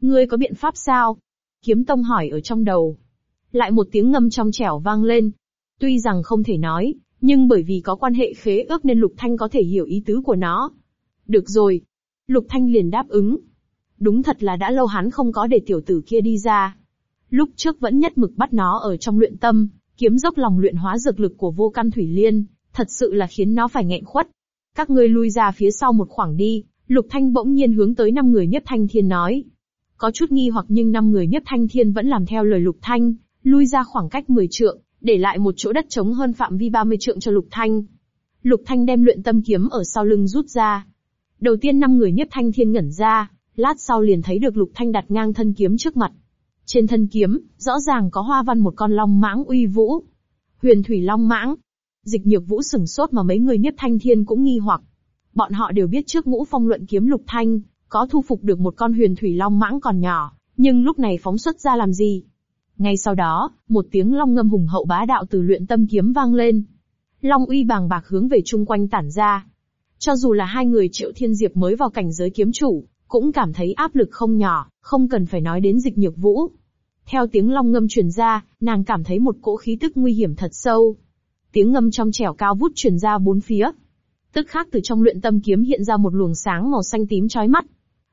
Ngươi có biện pháp sao? Kiếm Tông hỏi ở trong đầu. Lại một tiếng ngâm trong trẻo vang lên. Tuy rằng không thể nói, nhưng bởi vì có quan hệ khế ước nên Lục Thanh có thể hiểu ý tứ của nó. Được rồi. Lục Thanh liền đáp ứng, Đúng thật là đã lâu hắn không có để tiểu tử kia đi ra. Lúc trước vẫn nhất mực bắt nó ở trong luyện tâm, kiếm dốc lòng luyện hóa dược lực của vô căn thủy liên, thật sự là khiến nó phải nghẹn khuất. Các ngươi lui ra phía sau một khoảng đi, Lục Thanh bỗng nhiên hướng tới năm người Nhất Thanh Thiên nói. Có chút nghi hoặc nhưng năm người Nhất Thanh Thiên vẫn làm theo lời Lục Thanh, lui ra khoảng cách 10 trượng, để lại một chỗ đất trống hơn phạm vi 30 trượng cho Lục Thanh. Lục Thanh đem luyện tâm kiếm ở sau lưng rút ra. Đầu tiên năm người Nhất Thanh Thiên ngẩn ra, lát sau liền thấy được Lục Thanh đặt ngang thân kiếm trước mặt. Trên thân kiếm, rõ ràng có hoa văn một con long mãng uy vũ. Huyền thủy long mãng. Dịch nhược vũ sừng sốt mà mấy người nhất Thanh Thiên cũng nghi hoặc. Bọn họ đều biết trước ngũ phong luận kiếm lục thanh, có thu phục được một con huyền thủy long mãng còn nhỏ, nhưng lúc này phóng xuất ra làm gì? Ngay sau đó, một tiếng long ngâm hùng hậu bá đạo từ luyện tâm kiếm vang lên. Long uy bàng bạc hướng về chung quanh tản ra. Cho dù là hai người triệu thiên diệp mới vào cảnh giới kiếm chủ, cũng cảm thấy áp lực không nhỏ, không cần phải nói đến dịch nhược vũ. Theo tiếng long ngâm truyền ra, nàng cảm thấy một cỗ khí tức nguy hiểm thật sâu. Tiếng ngâm trong trẻo cao vút truyền ra bốn phía. Tức khác từ trong luyện tâm kiếm hiện ra một luồng sáng màu xanh tím chói mắt.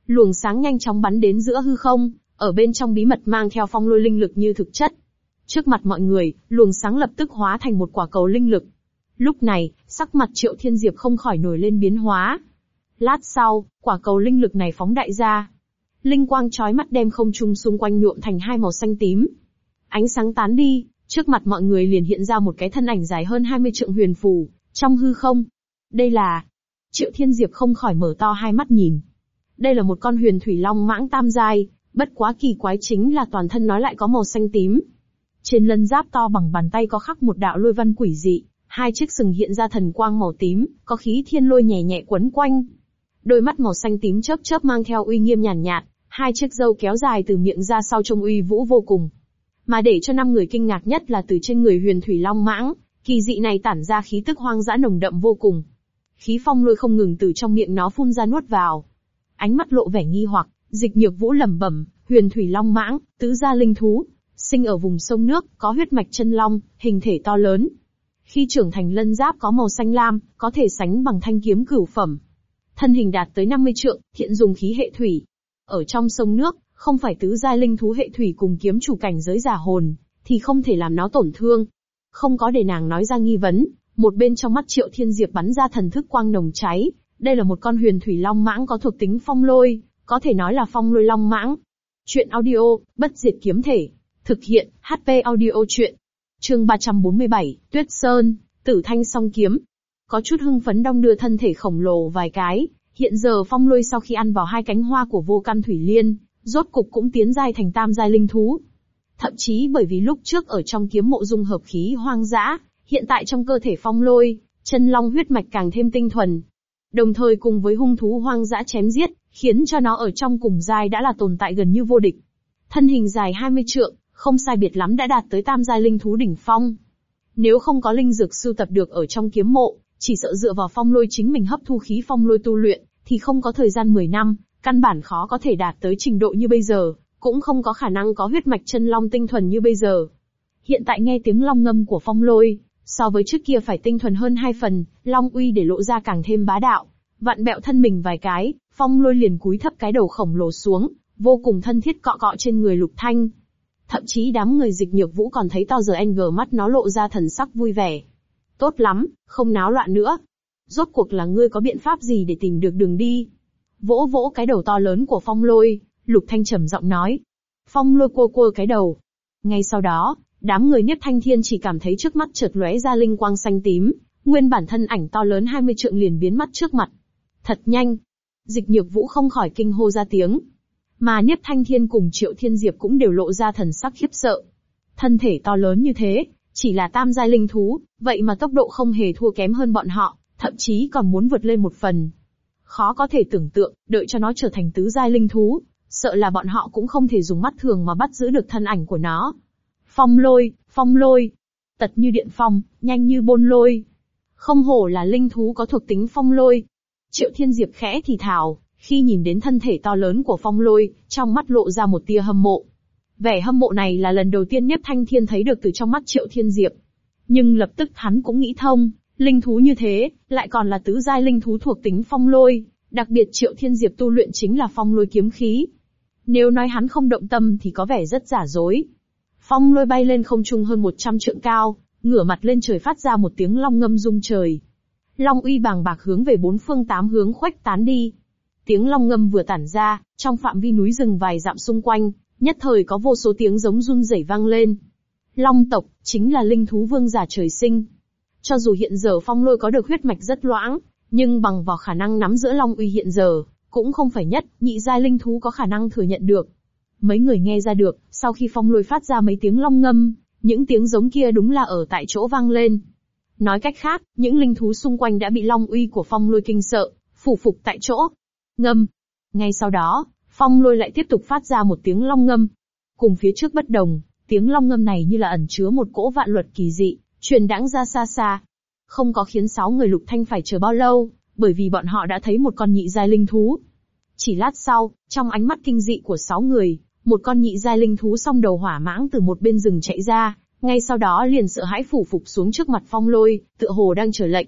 Luồng sáng nhanh chóng bắn đến giữa hư không, ở bên trong bí mật mang theo phong lôi linh lực như thực chất. Trước mặt mọi người, luồng sáng lập tức hóa thành một quả cầu linh lực. Lúc này, sắc mặt Triệu Thiên Diệp không khỏi nổi lên biến hóa. Lát sau, quả cầu linh lực này phóng đại ra. Linh quang chói mắt đem không trung xung quanh nhuộm thành hai màu xanh tím. Ánh sáng tán đi, trước mặt mọi người liền hiện ra một cái thân ảnh dài hơn 20 trượng huyền phù, trong hư không. Đây là... Triệu Thiên Diệp không khỏi mở to hai mắt nhìn. Đây là một con huyền thủy long mãng tam giai, bất quá kỳ quái chính là toàn thân nó lại có màu xanh tím. Trên lân giáp to bằng bàn tay có khắc một đạo lôi văn quỷ dị, hai chiếc sừng hiện ra thần quang màu tím, có khí thiên lôi nhẹ nhẹ quấn quanh. Đôi mắt màu xanh tím chớp chớp mang theo uy nghiêm nhàn nhạt, nhạt, hai chiếc râu kéo dài từ miệng ra sau trông uy vũ vô cùng. Mà để cho năm người kinh ngạc nhất là từ trên người huyền thủy long mãng, kỳ dị này tản ra khí tức hoang dã nồng đậm vô cùng. Khí phong lôi không ngừng từ trong miệng nó phun ra nuốt vào. Ánh mắt lộ vẻ nghi hoặc, dịch nhược vũ lẩm bẩm, huyền thủy long mãng, tứ gia linh thú, sinh ở vùng sông nước, có huyết mạch chân long, hình thể to lớn. Khi trưởng thành lân giáp có màu xanh lam, có thể sánh bằng thanh kiếm cửu phẩm. Thân hình đạt tới 50 trượng, thiện dùng khí hệ thủy. Ở trong sông nước, không phải tứ gia linh thú hệ thủy cùng kiếm chủ cảnh giới giả hồn, thì không thể làm nó tổn thương. Không có để nàng nói ra nghi vấn, một bên trong mắt triệu thiên diệp bắn ra thần thức quang nồng cháy. Đây là một con huyền thủy long mãng có thuộc tính phong lôi, có thể nói là phong lôi long mãng. Chuyện audio, bất diệt kiếm thể. Thực hiện, HP audio chuyện. Chương 347, Tuyết Sơn, Tử Thanh song kiếm. Có chút hưng phấn đong đưa thân thể khổng lồ vài cái, hiện giờ phong lôi sau khi ăn vào hai cánh hoa của vô căn thủy liên, rốt cục cũng tiến giai thành tam giai linh thú. Thậm chí bởi vì lúc trước ở trong kiếm mộ dung hợp khí hoang dã, hiện tại trong cơ thể phong lôi, chân long huyết mạch càng thêm tinh thuần. Đồng thời cùng với hung thú hoang dã chém giết, khiến cho nó ở trong cùng giai đã là tồn tại gần như vô địch. Thân hình dài 20 trượng, không sai biệt lắm đã đạt tới tam giai linh thú đỉnh phong. Nếu không có linh dược sưu tập được ở trong kiếm mộ, chỉ sợ dựa vào phong lôi chính mình hấp thu khí phong lôi tu luyện, thì không có thời gian 10 năm, căn bản khó có thể đạt tới trình độ như bây giờ, cũng không có khả năng có huyết mạch chân long tinh thuần như bây giờ. Hiện tại nghe tiếng long ngâm của phong lôi, so với trước kia phải tinh thuần hơn hai phần, long uy để lộ ra càng thêm bá đạo. Vặn bẹo thân mình vài cái, phong lôi liền cúi thấp cái đầu khổng lồ xuống, vô cùng thân thiết cọ cọ trên người lục thanh. Thậm chí đám người dịch nhược vũ còn thấy to giờ NG mắt nó lộ ra thần sắc vui vẻ. Tốt lắm, không náo loạn nữa. Rốt cuộc là ngươi có biện pháp gì để tìm được đường đi? Vỗ vỗ cái đầu to lớn của phong lôi, lục thanh trầm giọng nói. Phong lôi cua cua cái đầu. Ngay sau đó, đám người Niếp thanh thiên chỉ cảm thấy trước mắt chợt lóe ra linh quang xanh tím, nguyên bản thân ảnh to lớn 20 trượng liền biến mất trước mặt. Thật nhanh. Dịch nhược vũ không khỏi kinh hô ra tiếng. Mà Niếp Thanh Thiên cùng Triệu Thiên Diệp cũng đều lộ ra thần sắc khiếp sợ. Thân thể to lớn như thế, chỉ là tam giai linh thú, vậy mà tốc độ không hề thua kém hơn bọn họ, thậm chí còn muốn vượt lên một phần. Khó có thể tưởng tượng, đợi cho nó trở thành tứ giai linh thú, sợ là bọn họ cũng không thể dùng mắt thường mà bắt giữ được thân ảnh của nó. Phong lôi, phong lôi, tật như điện phong, nhanh như bôn lôi. Không hổ là linh thú có thuộc tính phong lôi. Triệu Thiên Diệp khẽ thì thào, khi nhìn đến thân thể to lớn của phong lôi, trong mắt lộ ra một tia hâm mộ. Vẻ hâm mộ này là lần đầu tiên Niếp Thanh Thiên thấy được từ trong mắt Triệu Thiên Diệp. Nhưng lập tức hắn cũng nghĩ thông, linh thú như thế, lại còn là tứ giai linh thú thuộc tính phong lôi, đặc biệt Triệu Thiên Diệp tu luyện chính là phong lôi kiếm khí. Nếu nói hắn không động tâm thì có vẻ rất giả dối. Phong lôi bay lên không trung hơn 100 trượng cao, ngửa mặt lên trời phát ra một tiếng long ngâm rung trời. Long uy bàng bạc hướng về bốn phương tám hướng khuếch tán đi. Tiếng long ngâm vừa tản ra, trong phạm vi núi rừng vài dặm xung quanh, nhất thời có vô số tiếng giống run rẩy vang lên. Long tộc, chính là linh thú vương giả trời sinh. Cho dù hiện giờ phong lôi có được huyết mạch rất loãng, nhưng bằng vào khả năng nắm giữa long uy hiện giờ, cũng không phải nhất, nhị giai linh thú có khả năng thừa nhận được. Mấy người nghe ra được, sau khi phong lôi phát ra mấy tiếng long ngâm, những tiếng giống kia đúng là ở tại chỗ vang lên. Nói cách khác, những linh thú xung quanh đã bị long uy của phong lôi kinh sợ, phủ phục tại chỗ. Ngâm. Ngay sau đó, phong lôi lại tiếp tục phát ra một tiếng long ngâm. Cùng phía trước bất đồng, tiếng long ngâm này như là ẩn chứa một cỗ vạn luật kỳ dị, truyền đãng ra xa xa. Không có khiến sáu người lục thanh phải chờ bao lâu, bởi vì bọn họ đã thấy một con nhị giai linh thú. Chỉ lát sau, trong ánh mắt kinh dị của sáu người, một con nhị giai linh thú song đầu hỏa mãng từ một bên rừng chạy ra, ngay sau đó liền sợ hãi phủ phục xuống trước mặt phong lôi, tựa hồ đang chờ lệnh.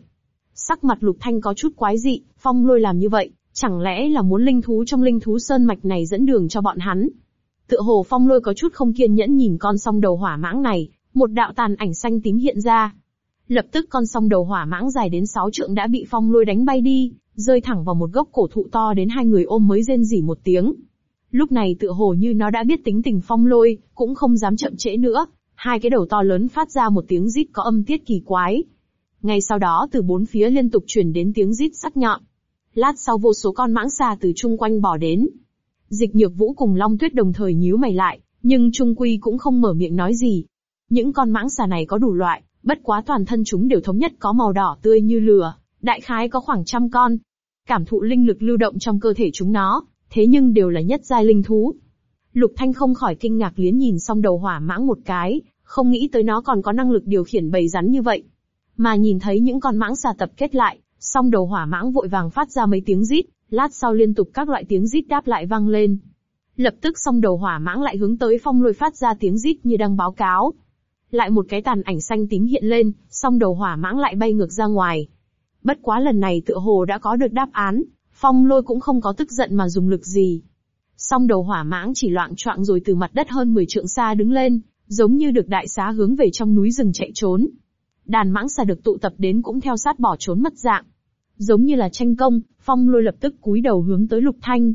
Sắc mặt lục thanh có chút quái dị, phong lôi làm như vậy, chẳng lẽ là muốn linh thú trong linh thú sơn mạch này dẫn đường cho bọn hắn. Tựa hồ phong lôi có chút không kiên nhẫn nhìn con song đầu hỏa mãng này, một đạo tàn ảnh xanh tím hiện ra. Lập tức con song đầu hỏa mãng dài đến 6 trượng đã bị phong lôi đánh bay đi, rơi thẳng vào một gốc cổ thụ to đến hai người ôm mới rên rỉ một tiếng. Lúc này tựa hồ như nó đã biết tính tình phong lôi, cũng không dám chậm trễ nữa, hai cái đầu to lớn phát ra một tiếng rít có âm tiết kỳ quái. Ngay sau đó từ bốn phía liên tục truyền đến tiếng rít sắc nhọn. Lát sau vô số con mãng xà từ chung quanh bỏ đến. Dịch nhược vũ cùng Long Tuyết đồng thời nhíu mày lại, nhưng Trung Quy cũng không mở miệng nói gì. Những con mãng xà này có đủ loại, bất quá toàn thân chúng đều thống nhất có màu đỏ tươi như lửa, đại khái có khoảng trăm con. Cảm thụ linh lực lưu động trong cơ thể chúng nó, thế nhưng đều là nhất giai linh thú. Lục Thanh không khỏi kinh ngạc liến nhìn xong đầu hỏa mãng một cái, không nghĩ tới nó còn có năng lực điều khiển bầy rắn như vậy. Mà nhìn thấy những con mãng xà tập kết lại, song đầu hỏa mãng vội vàng phát ra mấy tiếng rít, lát sau liên tục các loại tiếng rít đáp lại vang lên. Lập tức song đầu hỏa mãng lại hướng tới phong lôi phát ra tiếng rít như đang báo cáo. Lại một cái tàn ảnh xanh tím hiện lên, song đầu hỏa mãng lại bay ngược ra ngoài. Bất quá lần này tựa hồ đã có được đáp án, phong lôi cũng không có tức giận mà dùng lực gì. Song đầu hỏa mãng chỉ loạn choạng rồi từ mặt đất hơn 10 trượng xa đứng lên, giống như được đại xá hướng về trong núi rừng chạy trốn. Đàn mãng xà được tụ tập đến cũng theo sát bỏ trốn mất dạng. Giống như là tranh công, phong lôi lập tức cúi đầu hướng tới lục thanh.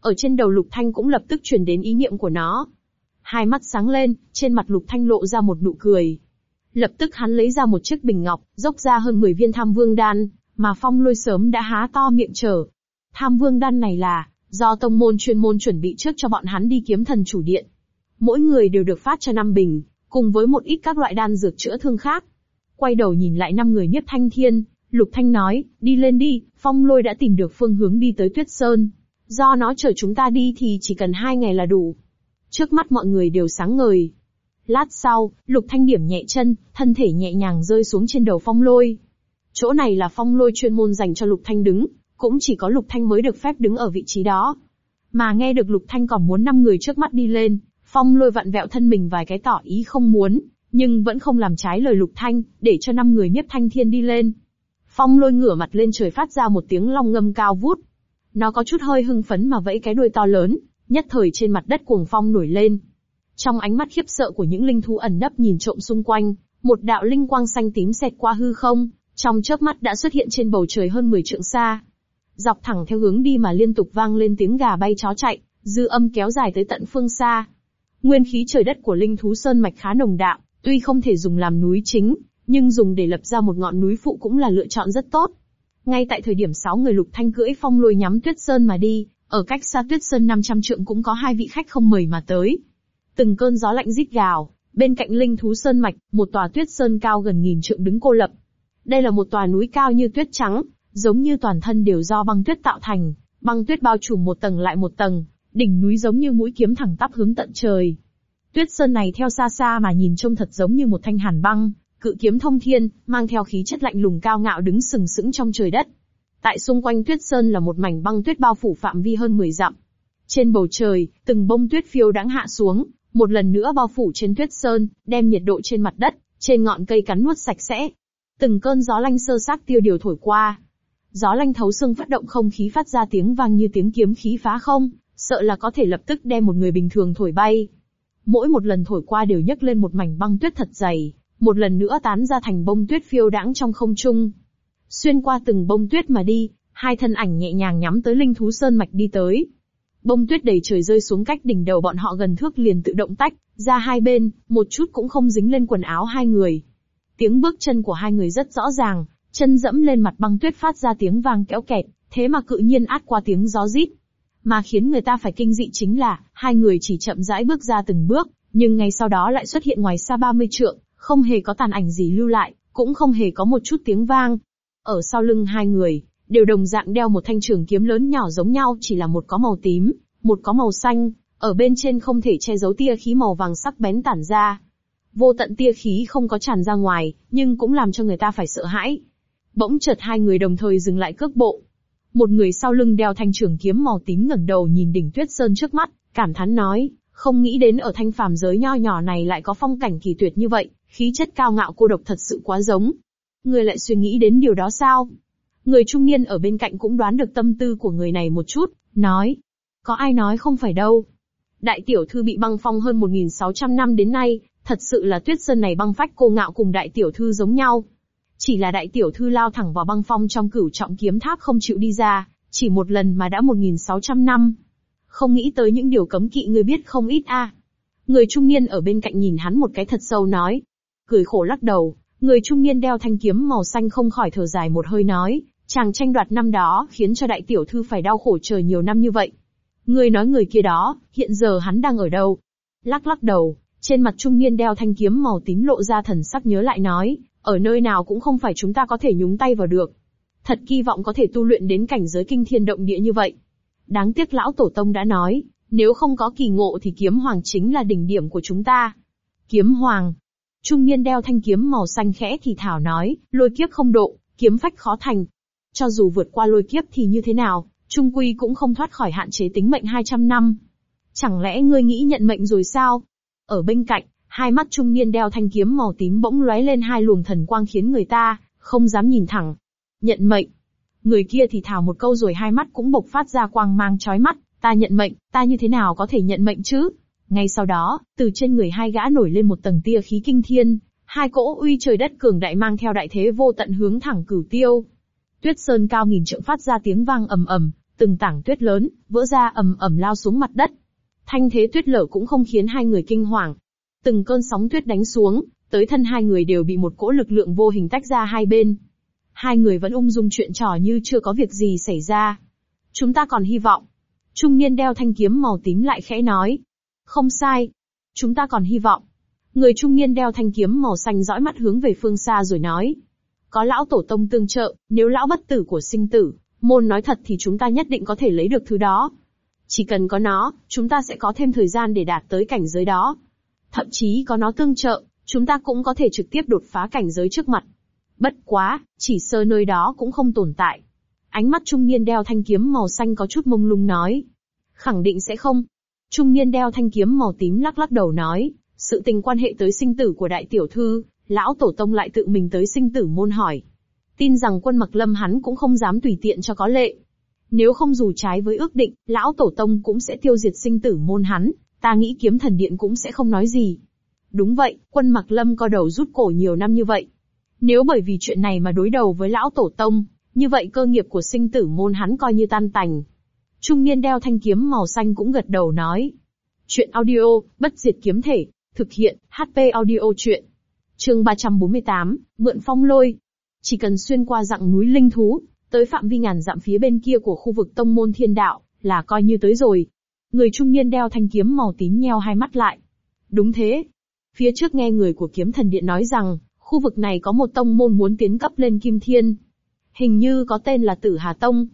Ở trên đầu lục thanh cũng lập tức truyền đến ý niệm của nó. Hai mắt sáng lên, trên mặt lục thanh lộ ra một nụ cười. Lập tức hắn lấy ra một chiếc bình ngọc, dốc ra hơn 10 viên tham vương đan, mà phong lôi sớm đã há to miệng chờ. Tham vương đan này là, do tông môn chuyên môn chuẩn bị trước cho bọn hắn đi kiếm thần chủ điện. Mỗi người đều được phát cho năm bình, cùng với một ít các loại đan dược chữa thương khác. Quay đầu nhìn lại năm người nhất thanh thiên, Lục Thanh nói, đi lên đi, phong lôi đã tìm được phương hướng đi tới Tuyết Sơn. Do nó chở chúng ta đi thì chỉ cần hai ngày là đủ. Trước mắt mọi người đều sáng ngời. Lát sau, Lục Thanh điểm nhẹ chân, thân thể nhẹ nhàng rơi xuống trên đầu phong lôi. Chỗ này là phong lôi chuyên môn dành cho Lục Thanh đứng, cũng chỉ có Lục Thanh mới được phép đứng ở vị trí đó. Mà nghe được Lục Thanh còn muốn năm người trước mắt đi lên, phong lôi vặn vẹo thân mình vài cái tỏ ý không muốn, nhưng vẫn không làm trái lời Lục Thanh, để cho năm người nhiếp thanh thiên đi lên. Phong lôi ngửa mặt lên trời phát ra một tiếng long ngâm cao vút. Nó có chút hơi hưng phấn mà vẫy cái đuôi to lớn, nhất thời trên mặt đất cuồng phong nổi lên. Trong ánh mắt khiếp sợ của những linh thú ẩn nấp nhìn trộm xung quanh, một đạo linh quang xanh tím xẹt qua hư không, trong chớp mắt đã xuất hiện trên bầu trời hơn 10 trượng xa. Dọc thẳng theo hướng đi mà liên tục vang lên tiếng gà bay chó chạy, dư âm kéo dài tới tận phương xa. Nguyên khí trời đất của linh thú sơn mạch khá nồng đạm, tuy không thể dùng làm núi chính, nhưng dùng để lập ra một ngọn núi phụ cũng là lựa chọn rất tốt. Ngay tại thời điểm sáu người lục thanh cưỡi phong lôi nhắm Tuyết Sơn mà đi, ở cách xa Tuyết Sơn 500 trượng cũng có hai vị khách không mời mà tới. Từng cơn gió lạnh rít gào, bên cạnh linh thú sơn mạch, một tòa Tuyết Sơn cao gần nghìn trượng đứng cô lập. Đây là một tòa núi cao như tuyết trắng, giống như toàn thân đều do băng tuyết tạo thành, băng tuyết bao trùm một tầng lại một tầng, đỉnh núi giống như mũi kiếm thẳng tắp hướng tận trời. Tuyết sơn này theo xa xa mà nhìn trông thật giống như một thanh hàn băng, cự kiếm thông thiên, mang theo khí chất lạnh lùng cao ngạo đứng sừng sững trong trời đất. Tại xung quanh tuyết sơn là một mảnh băng tuyết bao phủ phạm vi hơn 10 dặm. Trên bầu trời, từng bông tuyết phiêu đãng hạ xuống, một lần nữa bao phủ trên tuyết sơn, đem nhiệt độ trên mặt đất, trên ngọn cây cắn nuốt sạch sẽ. Từng cơn gió lanh sơ xác tiêu điều thổi qua. Gió lanh thấu xương phát động không khí phát ra tiếng vang như tiếng kiếm khí phá không, sợ là có thể lập tức đem một người bình thường thổi bay. Mỗi một lần thổi qua đều nhấc lên một mảnh băng tuyết thật dày, một lần nữa tán ra thành bông tuyết phiêu đãng trong không trung. Xuyên qua từng bông tuyết mà đi, hai thân ảnh nhẹ nhàng nhắm tới linh thú sơn mạch đi tới. Bông tuyết đầy trời rơi xuống cách đỉnh đầu bọn họ gần thước liền tự động tách, ra hai bên, một chút cũng không dính lên quần áo hai người. Tiếng bước chân của hai người rất rõ ràng, chân dẫm lên mặt băng tuyết phát ra tiếng vang kéo kẹt, thế mà cự nhiên át qua tiếng gió rít. Mà khiến người ta phải kinh dị chính là, hai người chỉ chậm rãi bước ra từng bước, nhưng ngay sau đó lại xuất hiện ngoài xa 30 trượng, không hề có tàn ảnh gì lưu lại, cũng không hề có một chút tiếng vang. Ở sau lưng hai người, đều đồng dạng đeo một thanh trường kiếm lớn nhỏ giống nhau chỉ là một có màu tím, một có màu xanh, ở bên trên không thể che giấu tia khí màu vàng sắc bén tản ra. Vô tận tia khí không có tràn ra ngoài, nhưng cũng làm cho người ta phải sợ hãi. Bỗng chợt hai người đồng thời dừng lại cước bộ. Một người sau lưng đeo thanh trường kiếm màu tím ngẩng đầu nhìn đỉnh tuyết sơn trước mắt, cảm thán nói, không nghĩ đến ở thanh phàm giới nho nhỏ này lại có phong cảnh kỳ tuyệt như vậy, khí chất cao ngạo cô độc thật sự quá giống. Người lại suy nghĩ đến điều đó sao? Người trung niên ở bên cạnh cũng đoán được tâm tư của người này một chút, nói. Có ai nói không phải đâu. Đại tiểu thư bị băng phong hơn 1.600 năm đến nay, thật sự là tuyết sơn này băng phách cô ngạo cùng đại tiểu thư giống nhau. Chỉ là đại tiểu thư lao thẳng vào băng phong trong cửu trọng kiếm tháp không chịu đi ra, chỉ một lần mà đã 1.600 năm. Không nghĩ tới những điều cấm kỵ người biết không ít a. À. Người trung niên ở bên cạnh nhìn hắn một cái thật sâu nói. Cười khổ lắc đầu, người trung niên đeo thanh kiếm màu xanh không khỏi thở dài một hơi nói, chàng tranh đoạt năm đó khiến cho đại tiểu thư phải đau khổ chờ nhiều năm như vậy. Người nói người kia đó, hiện giờ hắn đang ở đâu? Lắc lắc đầu, trên mặt trung niên đeo thanh kiếm màu tím lộ ra thần sắc nhớ lại nói, ở nơi nào cũng không phải chúng ta có thể nhúng tay vào được. Thật kỳ vọng có thể tu luyện đến cảnh giới kinh thiên động địa như vậy. Đáng tiếc lão tổ tông đã nói, nếu không có kỳ ngộ thì kiếm hoàng chính là đỉnh điểm của chúng ta. Kiếm hoàng. Trung niên đeo thanh kiếm màu xanh khẽ thì thảo nói, lôi kiếp không độ, kiếm phách khó thành. Cho dù vượt qua lôi kiếp thì như thế nào, trung quy cũng không thoát khỏi hạn chế tính mệnh 200 năm. Chẳng lẽ ngươi nghĩ nhận mệnh rồi sao? Ở bên cạnh, hai mắt trung niên đeo thanh kiếm màu tím bỗng lóe lên hai luồng thần quang khiến người ta không dám nhìn thẳng. Nhận mệnh. Người kia thì thào một câu rồi hai mắt cũng bộc phát ra quang mang chói mắt, ta nhận mệnh, ta như thế nào có thể nhận mệnh chứ? Ngay sau đó, từ trên người hai gã nổi lên một tầng tia khí kinh thiên, hai cỗ uy trời đất cường đại mang theo đại thế vô tận hướng thẳng cửu tiêu. Tuyết sơn cao nghìn trượng phát ra tiếng vang ầm ầm, từng tảng tuyết lớn vỡ ra ầm ầm lao xuống mặt đất. Thanh thế tuyết lở cũng không khiến hai người kinh hoàng. Từng cơn sóng tuyết đánh xuống, tới thân hai người đều bị một cỗ lực lượng vô hình tách ra hai bên. Hai người vẫn ung dung chuyện trò như chưa có việc gì xảy ra. Chúng ta còn hy vọng. Trung niên đeo thanh kiếm màu tím lại khẽ nói. Không sai. Chúng ta còn hy vọng. Người trung niên đeo thanh kiếm màu xanh dõi mắt hướng về phương xa rồi nói. Có lão tổ tông tương trợ, nếu lão bất tử của sinh tử, môn nói thật thì chúng ta nhất định có thể lấy được thứ đó. Chỉ cần có nó, chúng ta sẽ có thêm thời gian để đạt tới cảnh giới đó. Thậm chí có nó tương trợ, chúng ta cũng có thể trực tiếp đột phá cảnh giới trước mặt. Bất quá, chỉ sơ nơi đó cũng không tồn tại. Ánh mắt trung niên đeo thanh kiếm màu xanh có chút mông lung nói. Khẳng định sẽ không. Trung niên đeo thanh kiếm màu tím lắc lắc đầu nói, sự tình quan hệ tới sinh tử của đại tiểu thư, lão tổ tông lại tự mình tới sinh tử môn hỏi. Tin rằng quân mặc lâm hắn cũng không dám tùy tiện cho có lệ. Nếu không dù trái với ước định, lão tổ tông cũng sẽ tiêu diệt sinh tử môn hắn, ta nghĩ kiếm thần điện cũng sẽ không nói gì. Đúng vậy, quân mặc lâm co đầu rút cổ nhiều năm như vậy. Nếu bởi vì chuyện này mà đối đầu với lão tổ tông, như vậy cơ nghiệp của sinh tử môn hắn coi như tan tành. Trung niên đeo thanh kiếm màu xanh cũng gật đầu nói. Chuyện audio, bất diệt kiếm thể, thực hiện, HP audio chuyện. Chương 348, mượn phong lôi. Chỉ cần xuyên qua dặng núi linh thú, tới phạm vi ngàn dặm phía bên kia của khu vực tông môn thiên đạo, là coi như tới rồi. Người trung niên đeo thanh kiếm màu tím nheo hai mắt lại. Đúng thế. Phía trước nghe người của kiếm thần điện nói rằng, khu vực này có một tông môn muốn tiến cấp lên kim thiên. Hình như có tên là Tử Hà Tông.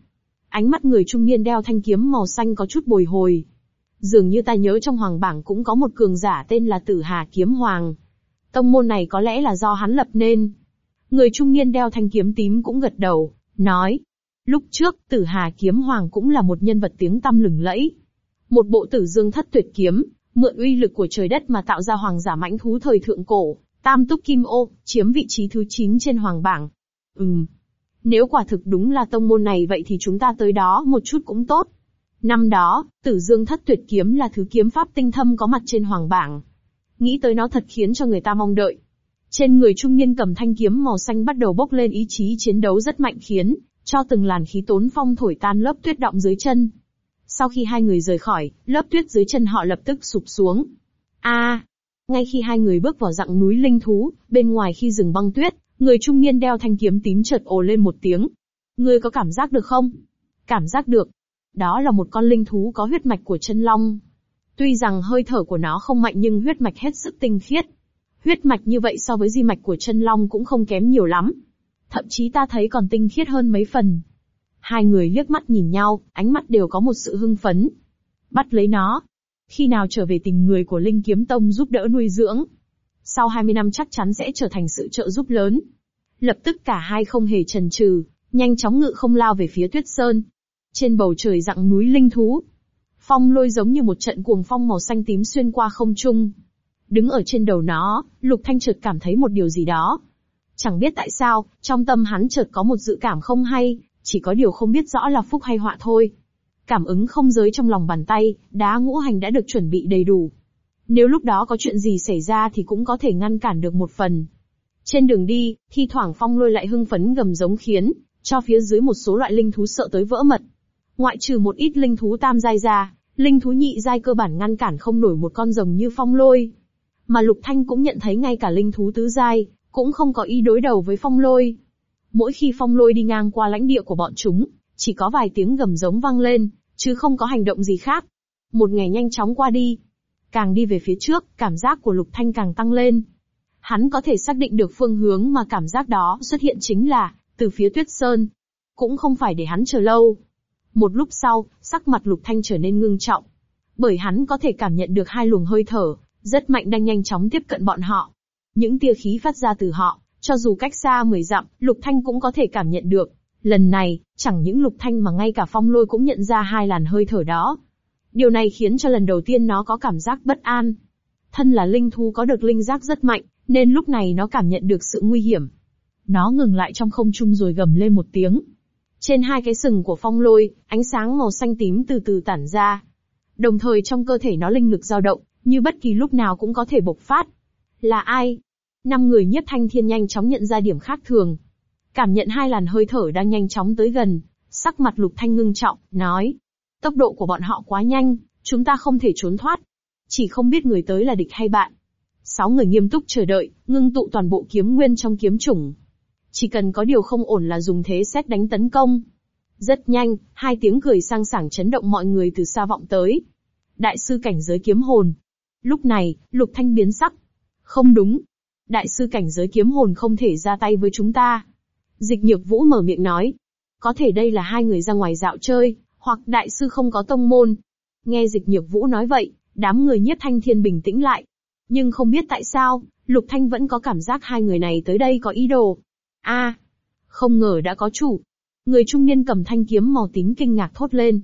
Ánh mắt người trung niên đeo thanh kiếm màu xanh có chút bồi hồi. Dường như ta nhớ trong hoàng bảng cũng có một cường giả tên là Tử Hà Kiếm Hoàng. Tông môn này có lẽ là do hắn lập nên. Người trung niên đeo thanh kiếm tím cũng gật đầu, nói. Lúc trước, tử Hà Kiếm Hoàng cũng là một nhân vật tiếng tăm lừng lẫy. Một bộ tử dương thất tuyệt kiếm, mượn uy lực của trời đất mà tạo ra hoàng giả mãnh thú thời thượng cổ, tam túc kim ô, chiếm vị trí thứ 9 trên hoàng bảng. Ừm. Nếu quả thực đúng là tông môn này vậy thì chúng ta tới đó một chút cũng tốt. Năm đó, tử dương thất tuyệt kiếm là thứ kiếm pháp tinh thâm có mặt trên hoàng bảng. Nghĩ tới nó thật khiến cho người ta mong đợi. Trên người trung niên cầm thanh kiếm màu xanh bắt đầu bốc lên ý chí chiến đấu rất mạnh khiến, cho từng làn khí tốn phong thổi tan lớp tuyết động dưới chân. Sau khi hai người rời khỏi, lớp tuyết dưới chân họ lập tức sụp xuống. A! ngay khi hai người bước vào dặng núi linh thú, bên ngoài khi rừng băng tuyết, người trung niên đeo thanh kiếm tím chợt ồ lên một tiếng. Ngươi có cảm giác được không? Cảm giác được. Đó là một con linh thú có huyết mạch của chân long. Tuy rằng hơi thở của nó không mạnh nhưng huyết mạch hết sức tinh khiết. Huyết mạch như vậy so với di mạch của chân long cũng không kém nhiều lắm. Thậm chí ta thấy còn tinh khiết hơn mấy phần. Hai người liếc mắt nhìn nhau, ánh mắt đều có một sự hưng phấn. Bắt lấy nó. Khi nào trở về tình người của Linh Kiếm Tông giúp đỡ nuôi dưỡng. Sau 20 năm chắc chắn sẽ trở thành sự trợ giúp lớn. Lập tức cả hai không hề chần chừ, nhanh chóng ngự không lao về phía Tuyết Sơn. Trên bầu trời dặng núi linh thú. Phong lôi giống như một trận cuồng phong màu xanh tím xuyên qua không trung. Đứng ở trên đầu nó, Lục Thanh chợt cảm thấy một điều gì đó. Chẳng biết tại sao, trong tâm hắn chợt có một dự cảm không hay, chỉ có điều không biết rõ là phúc hay họa thôi. Cảm ứng không giới trong lòng bàn tay, đá ngũ hành đã được chuẩn bị đầy đủ. Nếu lúc đó có chuyện gì xảy ra thì cũng có thể ngăn cản được một phần. Trên đường đi, thi thoảng phong lôi lại hưng phấn gầm giống khiến, cho phía dưới một số loại linh thú sợ tới vỡ mật. Ngoại trừ một ít linh thú tam giai ra, linh thú nhị giai cơ bản ngăn cản không nổi một con rồng như phong lôi. Mà Lục Thanh cũng nhận thấy ngay cả linh thú tứ giai, cũng không có ý đối đầu với phong lôi. Mỗi khi phong lôi đi ngang qua lãnh địa của bọn chúng, chỉ có vài tiếng gầm giống vang lên, chứ không có hành động gì khác. Một ngày nhanh chóng qua đi. Càng đi về phía trước, cảm giác của Lục Thanh càng tăng lên. Hắn có thể xác định được phương hướng mà cảm giác đó xuất hiện chính là, từ phía tuyết sơn. Cũng không phải để hắn chờ lâu. Một lúc sau, sắc mặt Lục Thanh trở nên ngưng trọng. Bởi hắn có thể cảm nhận được hai luồng hơi thở, rất mạnh đang nhanh chóng tiếp cận bọn họ. Những tia khí phát ra từ họ, cho dù cách xa 10 dặm, Lục Thanh cũng có thể cảm nhận được. Lần này, chẳng những Lục Thanh mà ngay cả phong lôi cũng nhận ra hai làn hơi thở đó. Điều này khiến cho lần đầu tiên nó có cảm giác bất an. Thân là linh thú có được linh giác rất mạnh, nên lúc này nó cảm nhận được sự nguy hiểm. Nó ngừng lại trong không trung rồi gầm lên một tiếng. Trên hai cái sừng của phong lôi, ánh sáng màu xanh tím từ từ tản ra. Đồng thời trong cơ thể nó linh lực dao động, như bất kỳ lúc nào cũng có thể bộc phát. Là ai? Năm người nhất thanh thiên nhanh chóng nhận ra điểm khác thường. Cảm nhận hai làn hơi thở đang nhanh chóng tới gần, sắc mặt lục thanh ngưng trọng, nói. Tốc độ của bọn họ quá nhanh, chúng ta không thể trốn thoát. Chỉ không biết người tới là địch hay bạn. Sáu người nghiêm túc chờ đợi, ngưng tụ toàn bộ kiếm nguyên trong kiếm chủng. Chỉ cần có điều không ổn là dùng thế xét đánh tấn công. Rất nhanh, hai tiếng cười sang sảng chấn động mọi người từ xa vọng tới. Đại sư cảnh giới kiếm hồn. Lúc này, Lục Thanh biến sắc. Không đúng. Đại sư cảnh giới kiếm hồn không thể ra tay với chúng ta. Dịch nhược vũ mở miệng nói. Có thể đây là hai người ra ngoài dạo chơi, hoặc đại sư không có tông môn. Nghe dịch nhược vũ nói vậy, đám người nhất thanh thiên bình tĩnh lại. Nhưng không biết tại sao, Lục Thanh vẫn có cảm giác hai người này tới đây có ý đồ. a không ngờ đã có chủ. Người trung niên cầm thanh kiếm màu tím kinh ngạc thốt lên.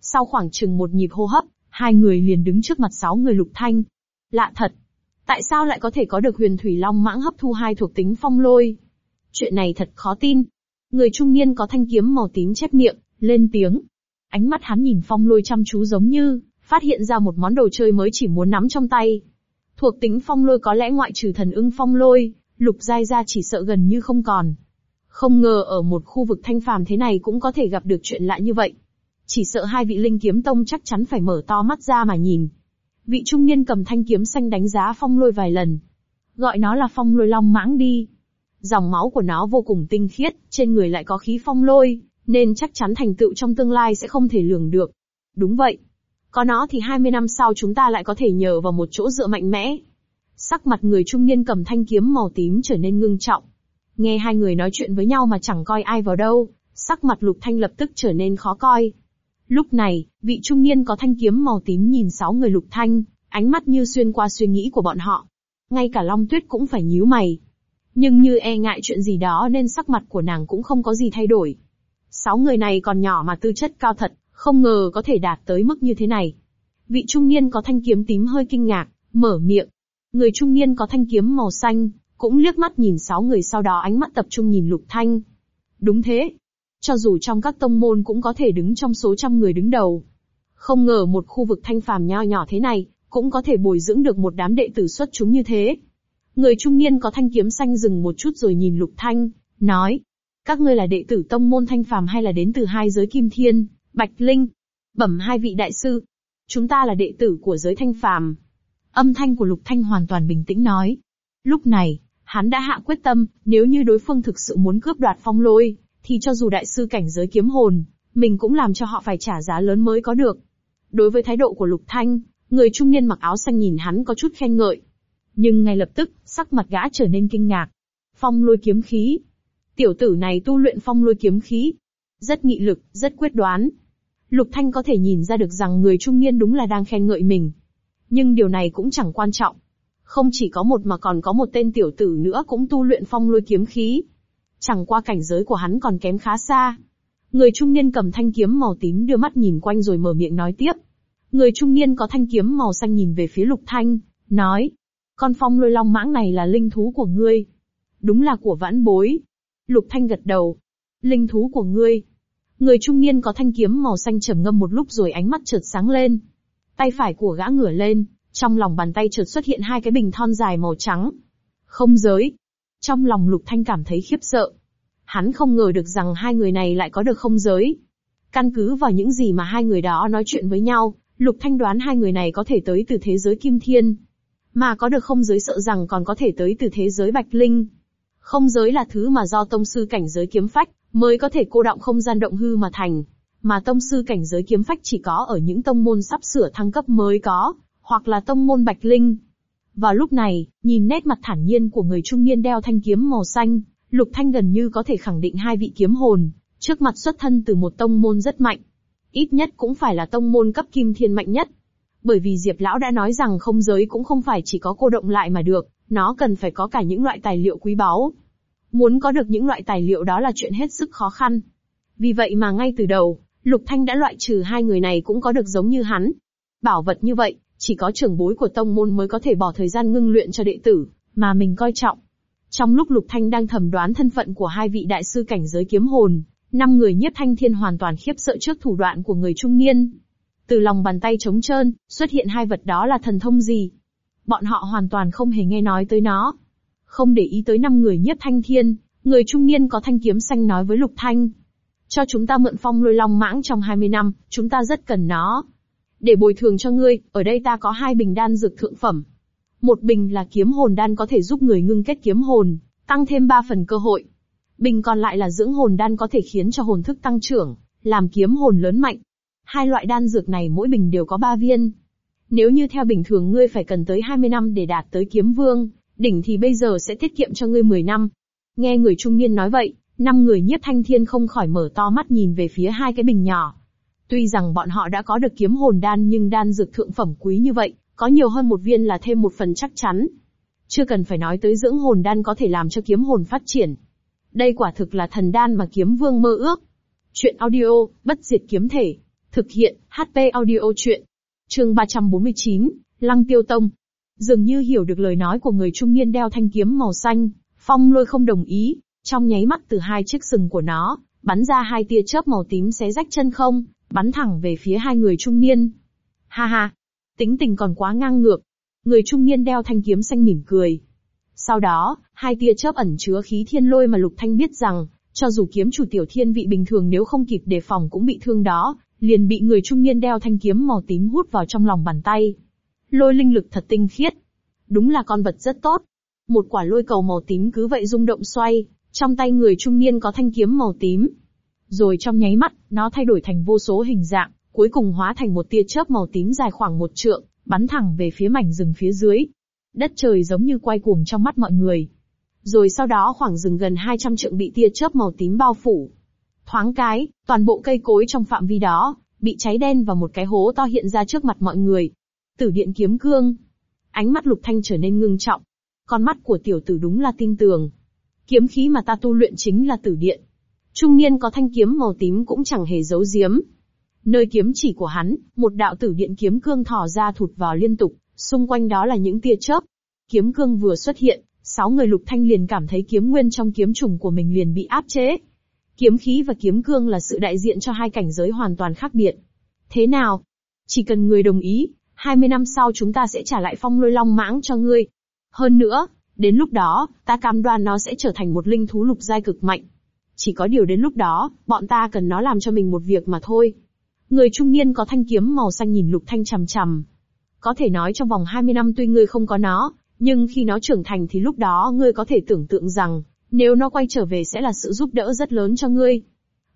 Sau khoảng chừng một nhịp hô hấp, hai người liền đứng trước mặt sáu người Lục Thanh. Lạ thật. Tại sao lại có thể có được huyền thủy long mãng hấp thu hai thuộc tính phong lôi? Chuyện này thật khó tin. Người trung niên có thanh kiếm màu tím chép miệng, lên tiếng. Ánh mắt hắn nhìn phong lôi chăm chú giống như, phát hiện ra một món đồ chơi mới chỉ muốn nắm trong tay. Thuộc tính phong lôi có lẽ ngoại trừ thần ưng phong lôi, lục giai ra chỉ sợ gần như không còn. Không ngờ ở một khu vực thanh phàm thế này cũng có thể gặp được chuyện lạ như vậy. Chỉ sợ hai vị linh kiếm tông chắc chắn phải mở to mắt ra mà nhìn. Vị trung niên cầm thanh kiếm xanh đánh giá phong lôi vài lần. Gọi nó là phong lôi long mãng đi. Dòng máu của nó vô cùng tinh khiết, trên người lại có khí phong lôi, nên chắc chắn thành tựu trong tương lai sẽ không thể lường được. Đúng vậy. Có nó thì 20 năm sau chúng ta lại có thể nhờ vào một chỗ dựa mạnh mẽ. Sắc mặt người trung niên cầm thanh kiếm màu tím trở nên ngưng trọng. Nghe hai người nói chuyện với nhau mà chẳng coi ai vào đâu, sắc mặt lục thanh lập tức trở nên khó coi. Lúc này, vị trung niên có thanh kiếm màu tím nhìn sáu người lục thanh, ánh mắt như xuyên qua suy nghĩ của bọn họ. Ngay cả Long Tuyết cũng phải nhíu mày. Nhưng như e ngại chuyện gì đó nên sắc mặt của nàng cũng không có gì thay đổi. Sáu người này còn nhỏ mà tư chất cao thật, không ngờ có thể đạt tới mức như thế này. Vị trung niên có thanh kiếm tím hơi kinh ngạc, mở miệng. Người trung niên có thanh kiếm màu xanh, cũng liếc mắt nhìn sáu người sau đó ánh mắt tập trung nhìn lục thanh. Đúng thế, cho dù trong các tông môn cũng có thể đứng trong số trăm người đứng đầu. Không ngờ một khu vực thanh phàm nho nhỏ thế này, cũng có thể bồi dưỡng được một đám đệ tử xuất chúng như thế. Người trung niên có thanh kiếm xanh dừng một chút rồi nhìn Lục Thanh, nói. Các ngươi là đệ tử tông môn thanh phàm hay là đến từ hai giới kim thiên, bạch linh? Bẩm hai vị đại sư. Chúng ta là đệ tử của giới thanh phàm. Âm thanh của Lục Thanh hoàn toàn bình tĩnh nói. Lúc này, hắn đã hạ quyết tâm, nếu như đối phương thực sự muốn cướp đoạt phong lôi, thì cho dù đại sư cảnh giới kiếm hồn, mình cũng làm cho họ phải trả giá lớn mới có được. Đối với thái độ của Lục Thanh, người trung niên mặc áo xanh nhìn hắn có chút khen ngợi. Nhưng ngay lập tức, sắc mặt gã trở nên kinh ngạc. Phong lôi kiếm khí. Tiểu tử này tu luyện phong lôi kiếm khí. Rất nghị lực, rất quyết đoán. Lục Thanh có thể nhìn ra được rằng người trung niên đúng là đang khen ngợi mình. Nhưng điều này cũng chẳng quan trọng. Không chỉ có một mà còn có một tên tiểu tử nữa cũng tu luyện phong lôi kiếm khí. Chẳng qua cảnh giới của hắn còn kém khá xa. Người trung niên cầm thanh kiếm màu tím đưa mắt nhìn quanh rồi mở miệng nói tiếp. Người trung niên có thanh kiếm màu xanh nhìn về phía lục thanh, nói. Con phong lôi long mãng này là linh thú của ngươi. Đúng là của vãn bối. Lục thanh gật đầu. Linh thú của ngươi. Người trung niên có thanh kiếm màu xanh trầm ngâm một lúc rồi ánh mắt chợt sáng lên. Tay phải của gã ngửa lên, trong lòng bàn tay chợt xuất hiện hai cái bình thon dài màu trắng. Không giới. Trong lòng Lục Thanh cảm thấy khiếp sợ. Hắn không ngờ được rằng hai người này lại có được không giới. Căn cứ vào những gì mà hai người đó nói chuyện với nhau, Lục Thanh đoán hai người này có thể tới từ thế giới Kim Thiên. Mà có được không giới sợ rằng còn có thể tới từ thế giới Bạch Linh. Không giới là thứ mà do tông sư cảnh giới kiếm phách, mới có thể cô động không gian động hư mà thành. Mà tông sư cảnh giới kiếm phách chỉ có ở những tông môn sắp sửa thăng cấp mới có, hoặc là tông môn Bạch Linh. Vào lúc này, nhìn nét mặt thản nhiên của người trung niên đeo thanh kiếm màu xanh, Lục Thanh gần như có thể khẳng định hai vị kiếm hồn, trước mặt xuất thân từ một tông môn rất mạnh. Ít nhất cũng phải là tông môn cấp kim thiên mạnh nhất. Bởi vì Diệp Lão đã nói rằng không giới cũng không phải chỉ có cô động lại mà được, nó cần phải có cả những loại tài liệu quý báu. Muốn có được những loại tài liệu đó là chuyện hết sức khó khăn. Vì vậy mà ngay từ đầu, Lục Thanh đã loại trừ hai người này cũng có được giống như hắn. Bảo vật như vậy, chỉ có trưởng bối của tông môn mới có thể bỏ thời gian ngưng luyện cho đệ tử, mà mình coi trọng. Trong lúc Lục Thanh đang thẩm đoán thân phận của hai vị đại sư cảnh giới kiếm hồn, năm người nhiếp thanh thiên hoàn toàn khiếp sợ trước thủ đoạn của người trung niên. Từ lòng bàn tay trống trơn, xuất hiện hai vật đó là thần thông gì? Bọn họ hoàn toàn không hề nghe nói tới nó. Không để ý tới năm người nhiếp thanh thiên, người trung niên có thanh kiếm xanh nói với Lục Thanh. Cho chúng ta mượn phong lôi long mãng trong 20 năm, chúng ta rất cần nó. Để bồi thường cho ngươi, ở đây ta có hai bình đan dược thượng phẩm. Một bình là kiếm hồn đan có thể giúp người ngưng kết kiếm hồn, tăng thêm ba phần cơ hội. Bình còn lại là dưỡng hồn đan có thể khiến cho hồn thức tăng trưởng, làm kiếm hồn lớn mạnh. Hai loại đan dược này mỗi bình đều có ba viên. Nếu như theo bình thường ngươi phải cần tới 20 năm để đạt tới kiếm vương, đỉnh thì bây giờ sẽ tiết kiệm cho ngươi 10 năm. Nghe người trung niên nói vậy, năm người nhiếp thanh thiên không khỏi mở to mắt nhìn về phía hai cái bình nhỏ. Tuy rằng bọn họ đã có được kiếm hồn đan nhưng đan dược thượng phẩm quý như vậy, có nhiều hơn một viên là thêm một phần chắc chắn. Chưa cần phải nói tới dưỡng hồn đan có thể làm cho kiếm hồn phát triển. Đây quả thực là thần đan mà kiếm vương mơ ước. Chuyện audio, bất diệt kiếm thể. Thực hiện, HP audio chuyện. Chương 349, Lăng Tiêu Tông. Dường như hiểu được lời nói của người trung niên đeo thanh kiếm màu xanh, phong lôi không đồng ý, trong nháy mắt từ hai chiếc sừng của nó, bắn ra hai tia chớp màu tím xé rách chân không, bắn thẳng về phía hai người trung niên. Ha ha, tính tình còn quá ngang ngược. Người trung niên đeo thanh kiếm xanh mỉm cười. Sau đó, hai tia chớp ẩn chứa khí thiên lôi mà Lục Thanh biết rằng, cho dù kiếm chủ tiểu thiên vị bình thường nếu không kịp đề phòng cũng bị thương đó, liền bị người trung niên đeo thanh kiếm màu tím hút vào trong lòng bàn tay. Lôi linh lực thật tinh khiết. Đúng là con vật rất tốt. Một quả lôi cầu màu tím cứ vậy rung động xoay, trong tay người trung niên có thanh kiếm màu tím. Rồi trong nháy mắt, nó thay đổi thành vô số hình dạng, cuối cùng hóa thành một tia chớp màu tím dài khoảng một trượng, bắn thẳng về phía mảnh rừng phía dưới. Đất trời giống như quay cuồng trong mắt mọi người. Rồi sau đó khoảng rừng gần 200 trượng bị tia chớp màu tím bao phủ. Thoáng cái, toàn bộ cây cối trong phạm vi đó, bị cháy đen và một cái hố to hiện ra trước mặt mọi người. Tử điện kiếm cương. Ánh mắt lục thanh trở nên ngưng trọng. Con mắt của tiểu tử đúng là tin tường. Kiếm khí mà ta tu luyện chính là tử điện. Trung niên có thanh kiếm màu tím cũng chẳng hề giấu giếm. Nơi kiếm chỉ của hắn, một đạo tử điện kiếm cương thò ra thụt vào liên tục, xung quanh đó là những tia chớp. Kiếm cương vừa xuất hiện, sáu người lục thanh liền cảm thấy kiếm nguyên trong kiếm trùng của mình liền bị áp chế. Kiếm khí và kiếm cương là sự đại diện cho hai cảnh giới hoàn toàn khác biệt. Thế nào? Chỉ cần người đồng ý, 20 năm sau chúng ta sẽ trả lại phong lôi long mãng cho ngươi. Hơn nữa, đến lúc đó, ta cam đoan nó sẽ trở thành một linh thú lục giai cực mạnh. Chỉ có điều đến lúc đó, bọn ta cần nó làm cho mình một việc mà thôi. Người trung niên có thanh kiếm màu xanh nhìn lục thanh chằm chằm. Có thể nói trong vòng 20 năm tuy ngươi không có nó, nhưng khi nó trưởng thành thì lúc đó ngươi có thể tưởng tượng rằng, nếu nó quay trở về sẽ là sự giúp đỡ rất lớn cho ngươi.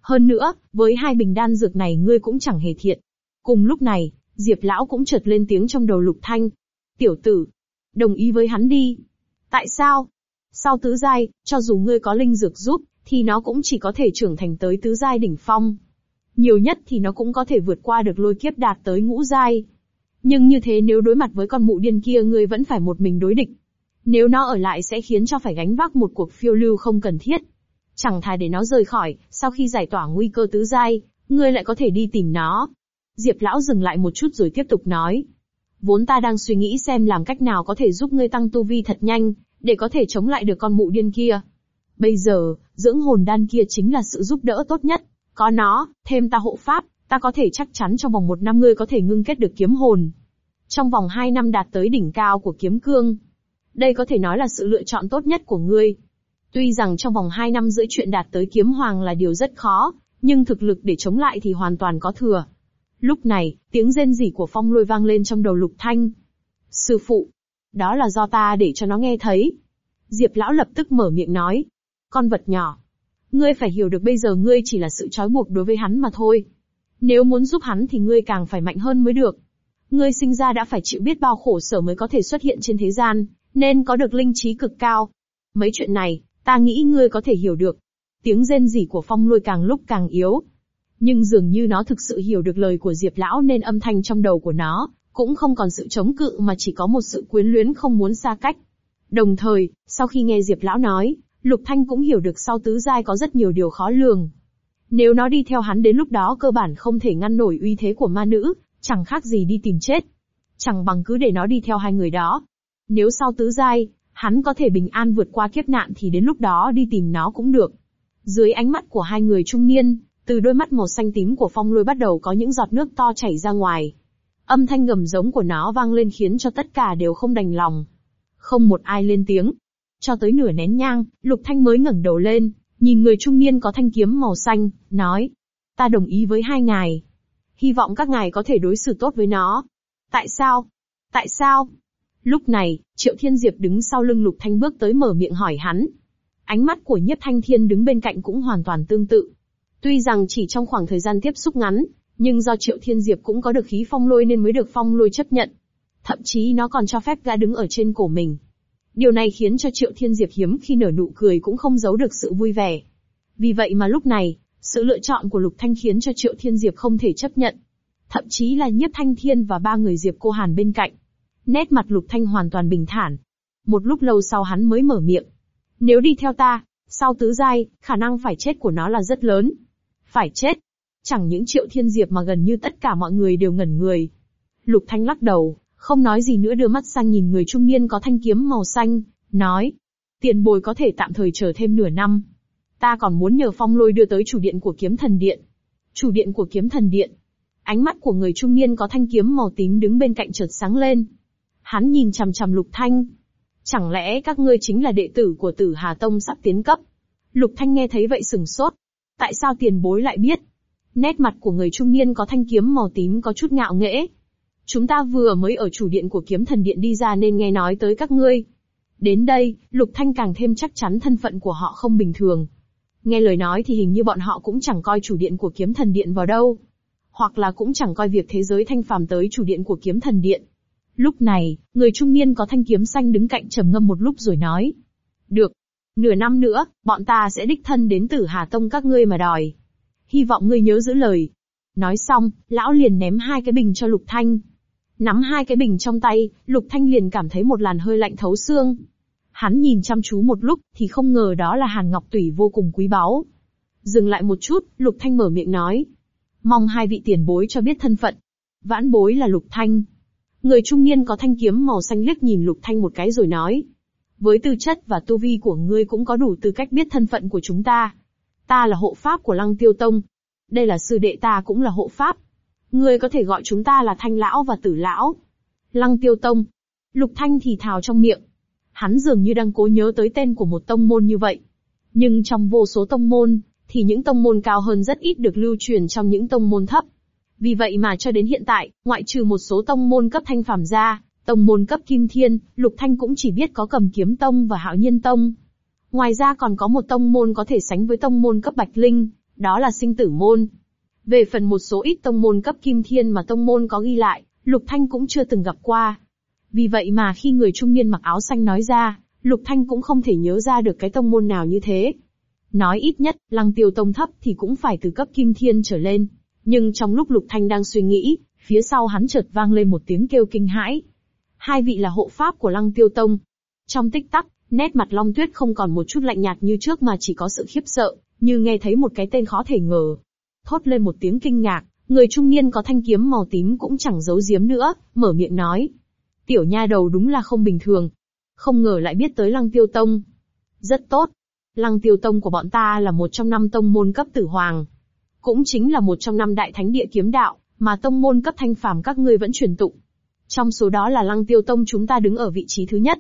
Hơn nữa, với hai bình đan dược này ngươi cũng chẳng hề thiện. Cùng lúc này, Diệp Lão cũng chợt lên tiếng trong đầu Lục Thanh. Tiểu tử, đồng ý với hắn đi. Tại sao? Sau tứ giai, cho dù ngươi có linh dược giúp, thì nó cũng chỉ có thể trưởng thành tới tứ giai đỉnh phong. Nhiều nhất thì nó cũng có thể vượt qua được lôi kiếp đạt tới ngũ giai. Nhưng như thế nếu đối mặt với con mụ điên kia ngươi vẫn phải một mình đối địch. Nếu nó ở lại sẽ khiến cho phải gánh vác một cuộc phiêu lưu không cần thiết. Chẳng thà để nó rời khỏi, sau khi giải tỏa nguy cơ tứ giai, ngươi lại có thể đi tìm nó. Diệp lão dừng lại một chút rồi tiếp tục nói. Vốn ta đang suy nghĩ xem làm cách nào có thể giúp ngươi tăng tu vi thật nhanh, để có thể chống lại được con mụ điên kia. Bây giờ, dưỡng hồn đan kia chính là sự giúp đỡ tốt nhất. Có nó, thêm ta hộ pháp, ta có thể chắc chắn trong vòng một năm ngươi có thể ngưng kết được kiếm hồn. Trong vòng hai năm đạt tới đỉnh cao của kiếm cương. Đây có thể nói là sự lựa chọn tốt nhất của ngươi. Tuy rằng trong vòng hai năm giữa chuyện đạt tới kiếm hoàng là điều rất khó, nhưng thực lực để chống lại thì hoàn toàn có thừa. Lúc này, tiếng rên rỉ của phong lôi vang lên trong đầu lục thanh. Sư phụ, đó là do ta để cho nó nghe thấy. Diệp lão lập tức mở miệng nói. Con vật nhỏ. Ngươi phải hiểu được bây giờ ngươi chỉ là sự trói buộc đối với hắn mà thôi. Nếu muốn giúp hắn thì ngươi càng phải mạnh hơn mới được. Ngươi sinh ra đã phải chịu biết bao khổ sở mới có thể xuất hiện trên thế gian, nên có được linh trí cực cao. Mấy chuyện này, ta nghĩ ngươi có thể hiểu được. Tiếng rên rỉ của phong lôi càng lúc càng yếu. Nhưng dường như nó thực sự hiểu được lời của Diệp Lão nên âm thanh trong đầu của nó, cũng không còn sự chống cự mà chỉ có một sự quyến luyến không muốn xa cách. Đồng thời, sau khi nghe Diệp Lão nói, Lục Thanh cũng hiểu được sau tứ giai có rất nhiều điều khó lường. Nếu nó đi theo hắn đến lúc đó cơ bản không thể ngăn nổi uy thế của ma nữ, chẳng khác gì đi tìm chết. Chẳng bằng cứ để nó đi theo hai người đó. Nếu sau tứ giai, hắn có thể bình an vượt qua kiếp nạn thì đến lúc đó đi tìm nó cũng được. Dưới ánh mắt của hai người trung niên, từ đôi mắt màu xanh tím của phong lôi bắt đầu có những giọt nước to chảy ra ngoài. Âm thanh gầm giống của nó vang lên khiến cho tất cả đều không đành lòng. Không một ai lên tiếng. Cho tới nửa nén nhang, Lục Thanh mới ngẩng đầu lên, nhìn người trung niên có thanh kiếm màu xanh, nói. Ta đồng ý với hai ngài. Hy vọng các ngài có thể đối xử tốt với nó. Tại sao? Tại sao? Lúc này, Triệu Thiên Diệp đứng sau lưng Lục Thanh bước tới mở miệng hỏi hắn. Ánh mắt của Nhất Thanh Thiên đứng bên cạnh cũng hoàn toàn tương tự. Tuy rằng chỉ trong khoảng thời gian tiếp xúc ngắn, nhưng do Triệu Thiên Diệp cũng có được khí phong lôi nên mới được phong lôi chấp nhận. Thậm chí nó còn cho phép gã đứng ở trên cổ mình. Điều này khiến cho Triệu Thiên Diệp hiếm khi nở nụ cười cũng không giấu được sự vui vẻ. Vì vậy mà lúc này, sự lựa chọn của Lục Thanh khiến cho Triệu Thiên Diệp không thể chấp nhận. Thậm chí là Nhiếp Thanh Thiên và ba người Diệp Cô Hàn bên cạnh. Nét mặt Lục Thanh hoàn toàn bình thản. Một lúc lâu sau hắn mới mở miệng. Nếu đi theo ta, sau tứ giai, khả năng phải chết của nó là rất lớn. Phải chết. Chẳng những triệu thiên diệp mà gần như tất cả mọi người đều ngẩn người. Lục Thanh lắc đầu, không nói gì nữa đưa mắt sang nhìn người trung niên có thanh kiếm màu xanh, nói. Tiền bồi có thể tạm thời chờ thêm nửa năm. Ta còn muốn nhờ phong lôi đưa tới chủ điện của kiếm thần điện. Chủ điện của kiếm thần điện. Ánh mắt của người trung niên có thanh kiếm màu tím đứng bên cạnh chợt sáng lên. Hắn nhìn chằm chằm Lục Thanh. Chẳng lẽ các ngươi chính là đệ tử của tử Hà Tông sắp tiến cấp? Lục Thanh nghe thấy vậy sừng sốt. Tại sao tiền bối lại biết? Nét mặt của người trung niên có thanh kiếm màu tím có chút ngạo nghễ. Chúng ta vừa mới ở chủ điện của kiếm thần điện đi ra nên nghe nói tới các ngươi. Đến đây, Lục Thanh càng thêm chắc chắn thân phận của họ không bình thường. Nghe lời nói thì hình như bọn họ cũng chẳng coi chủ điện của kiếm thần điện vào đâu. Hoặc là cũng chẳng coi việc thế giới thanh phàm tới chủ điện của kiếm thần điện. Lúc này, người trung niên có thanh kiếm xanh đứng cạnh trầm ngâm một lúc rồi nói. Được. Nửa năm nữa, bọn ta sẽ đích thân đến tử Hà Tông các ngươi mà đòi. Hy vọng ngươi nhớ giữ lời. Nói xong, lão liền ném hai cái bình cho Lục Thanh. Nắm hai cái bình trong tay, Lục Thanh liền cảm thấy một làn hơi lạnh thấu xương. Hắn nhìn chăm chú một lúc, thì không ngờ đó là hàn ngọc tủy vô cùng quý báu. Dừng lại một chút, Lục Thanh mở miệng nói. Mong hai vị tiền bối cho biết thân phận. Vãn bối là Lục Thanh. Người trung niên có thanh kiếm màu xanh liếc nhìn Lục Thanh một cái rồi nói. Với tư chất và tu vi của ngươi cũng có đủ tư cách biết thân phận của chúng ta. Ta là hộ pháp của Lăng Tiêu Tông. Đây là sư đệ ta cũng là hộ pháp. Ngươi có thể gọi chúng ta là Thanh Lão và Tử Lão. Lăng Tiêu Tông. Lục Thanh thì thào trong miệng. Hắn dường như đang cố nhớ tới tên của một tông môn như vậy. Nhưng trong vô số tông môn, thì những tông môn cao hơn rất ít được lưu truyền trong những tông môn thấp. Vì vậy mà cho đến hiện tại, ngoại trừ một số tông môn cấp thanh phàm ra, tông môn cấp kim thiên, Lục Thanh cũng chỉ biết có cầm kiếm tông và hạo nhiên tông. Ngoài ra còn có một tông môn có thể sánh với tông môn cấp bạch linh, đó là sinh tử môn. Về phần một số ít tông môn cấp kim thiên mà tông môn có ghi lại, Lục Thanh cũng chưa từng gặp qua. Vì vậy mà khi người trung niên mặc áo xanh nói ra, Lục Thanh cũng không thể nhớ ra được cái tông môn nào như thế. Nói ít nhất, lăng tiêu tông thấp thì cũng phải từ cấp kim thiên trở lên. Nhưng trong lúc Lục Thanh đang suy nghĩ, phía sau hắn chợt vang lên một tiếng kêu kinh hãi. Hai vị là hộ pháp của lăng tiêu tông. Trong tích tắc, nét mặt Long Tuyết không còn một chút lạnh nhạt như trước mà chỉ có sự khiếp sợ, như nghe thấy một cái tên khó thể ngờ. Thốt lên một tiếng kinh ngạc, người trung niên có thanh kiếm màu tím cũng chẳng giấu giếm nữa, mở miệng nói. Tiểu nha đầu đúng là không bình thường. Không ngờ lại biết tới lăng tiêu tông. Rất tốt. Lăng tiêu tông của bọn ta là một trong năm tông môn cấp tử hoàng. Cũng chính là một trong năm đại thánh địa kiếm đạo, mà tông môn cấp thanh phàm các ngươi vẫn truyền tụng. Trong số đó là lăng tiêu tông chúng ta đứng ở vị trí thứ nhất.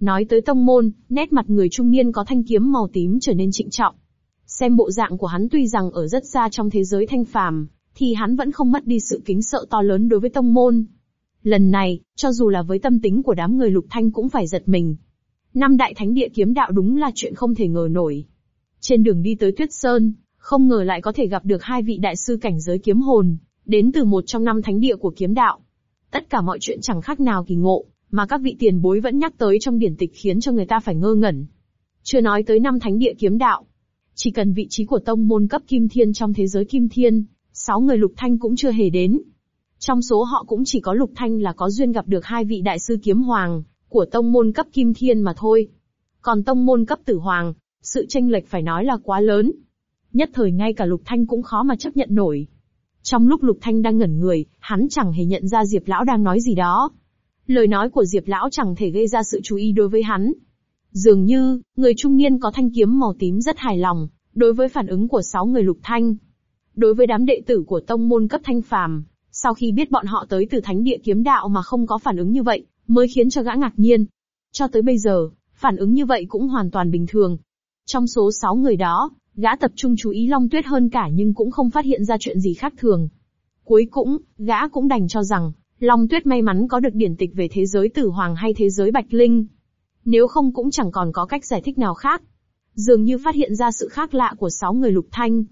Nói tới tông môn, nét mặt người trung niên có thanh kiếm màu tím trở nên trịnh trọng. Xem bộ dạng của hắn tuy rằng ở rất xa trong thế giới thanh phàm, thì hắn vẫn không mất đi sự kính sợ to lớn đối với tông môn. Lần này, cho dù là với tâm tính của đám người lục thanh cũng phải giật mình. Năm đại thánh địa kiếm đạo đúng là chuyện không thể ngờ nổi. Trên đường đi tới Tuyết Sơn, không ngờ lại có thể gặp được hai vị đại sư cảnh giới kiếm hồn, đến từ một trong năm thánh địa của kiếm đạo. Tất cả mọi chuyện chẳng khác nào kỳ ngộ, mà các vị tiền bối vẫn nhắc tới trong điển tịch khiến cho người ta phải ngơ ngẩn. Chưa nói tới năm thánh địa kiếm đạo. Chỉ cần vị trí của tông môn cấp kim thiên trong thế giới kim thiên, sáu người lục thanh cũng chưa hề đến. Trong số họ cũng chỉ có lục thanh là có duyên gặp được hai vị đại sư kiếm hoàng, của tông môn cấp kim thiên mà thôi. Còn tông môn cấp tử hoàng, sự tranh lệch phải nói là quá lớn. Nhất thời ngay cả lục thanh cũng khó mà chấp nhận nổi. Trong lúc lục thanh đang ngẩn người, hắn chẳng hề nhận ra Diệp Lão đang nói gì đó. Lời nói của Diệp Lão chẳng thể gây ra sự chú ý đối với hắn. Dường như, người trung niên có thanh kiếm màu tím rất hài lòng, đối với phản ứng của sáu người lục thanh. Đối với đám đệ tử của tông môn cấp thanh phàm, sau khi biết bọn họ tới từ thánh địa kiếm đạo mà không có phản ứng như vậy, mới khiến cho gã ngạc nhiên. Cho tới bây giờ, phản ứng như vậy cũng hoàn toàn bình thường. Trong số sáu người đó, gã tập trung chú ý Long Tuyết hơn cả nhưng cũng không phát hiện ra chuyện gì khác thường. Cuối cùng, gã cũng đành cho rằng, Long Tuyết may mắn có được điển tịch về thế giới tử hoàng hay thế giới bạch linh. Nếu không cũng chẳng còn có cách giải thích nào khác. Dường như phát hiện ra sự khác lạ của sáu người lục thanh.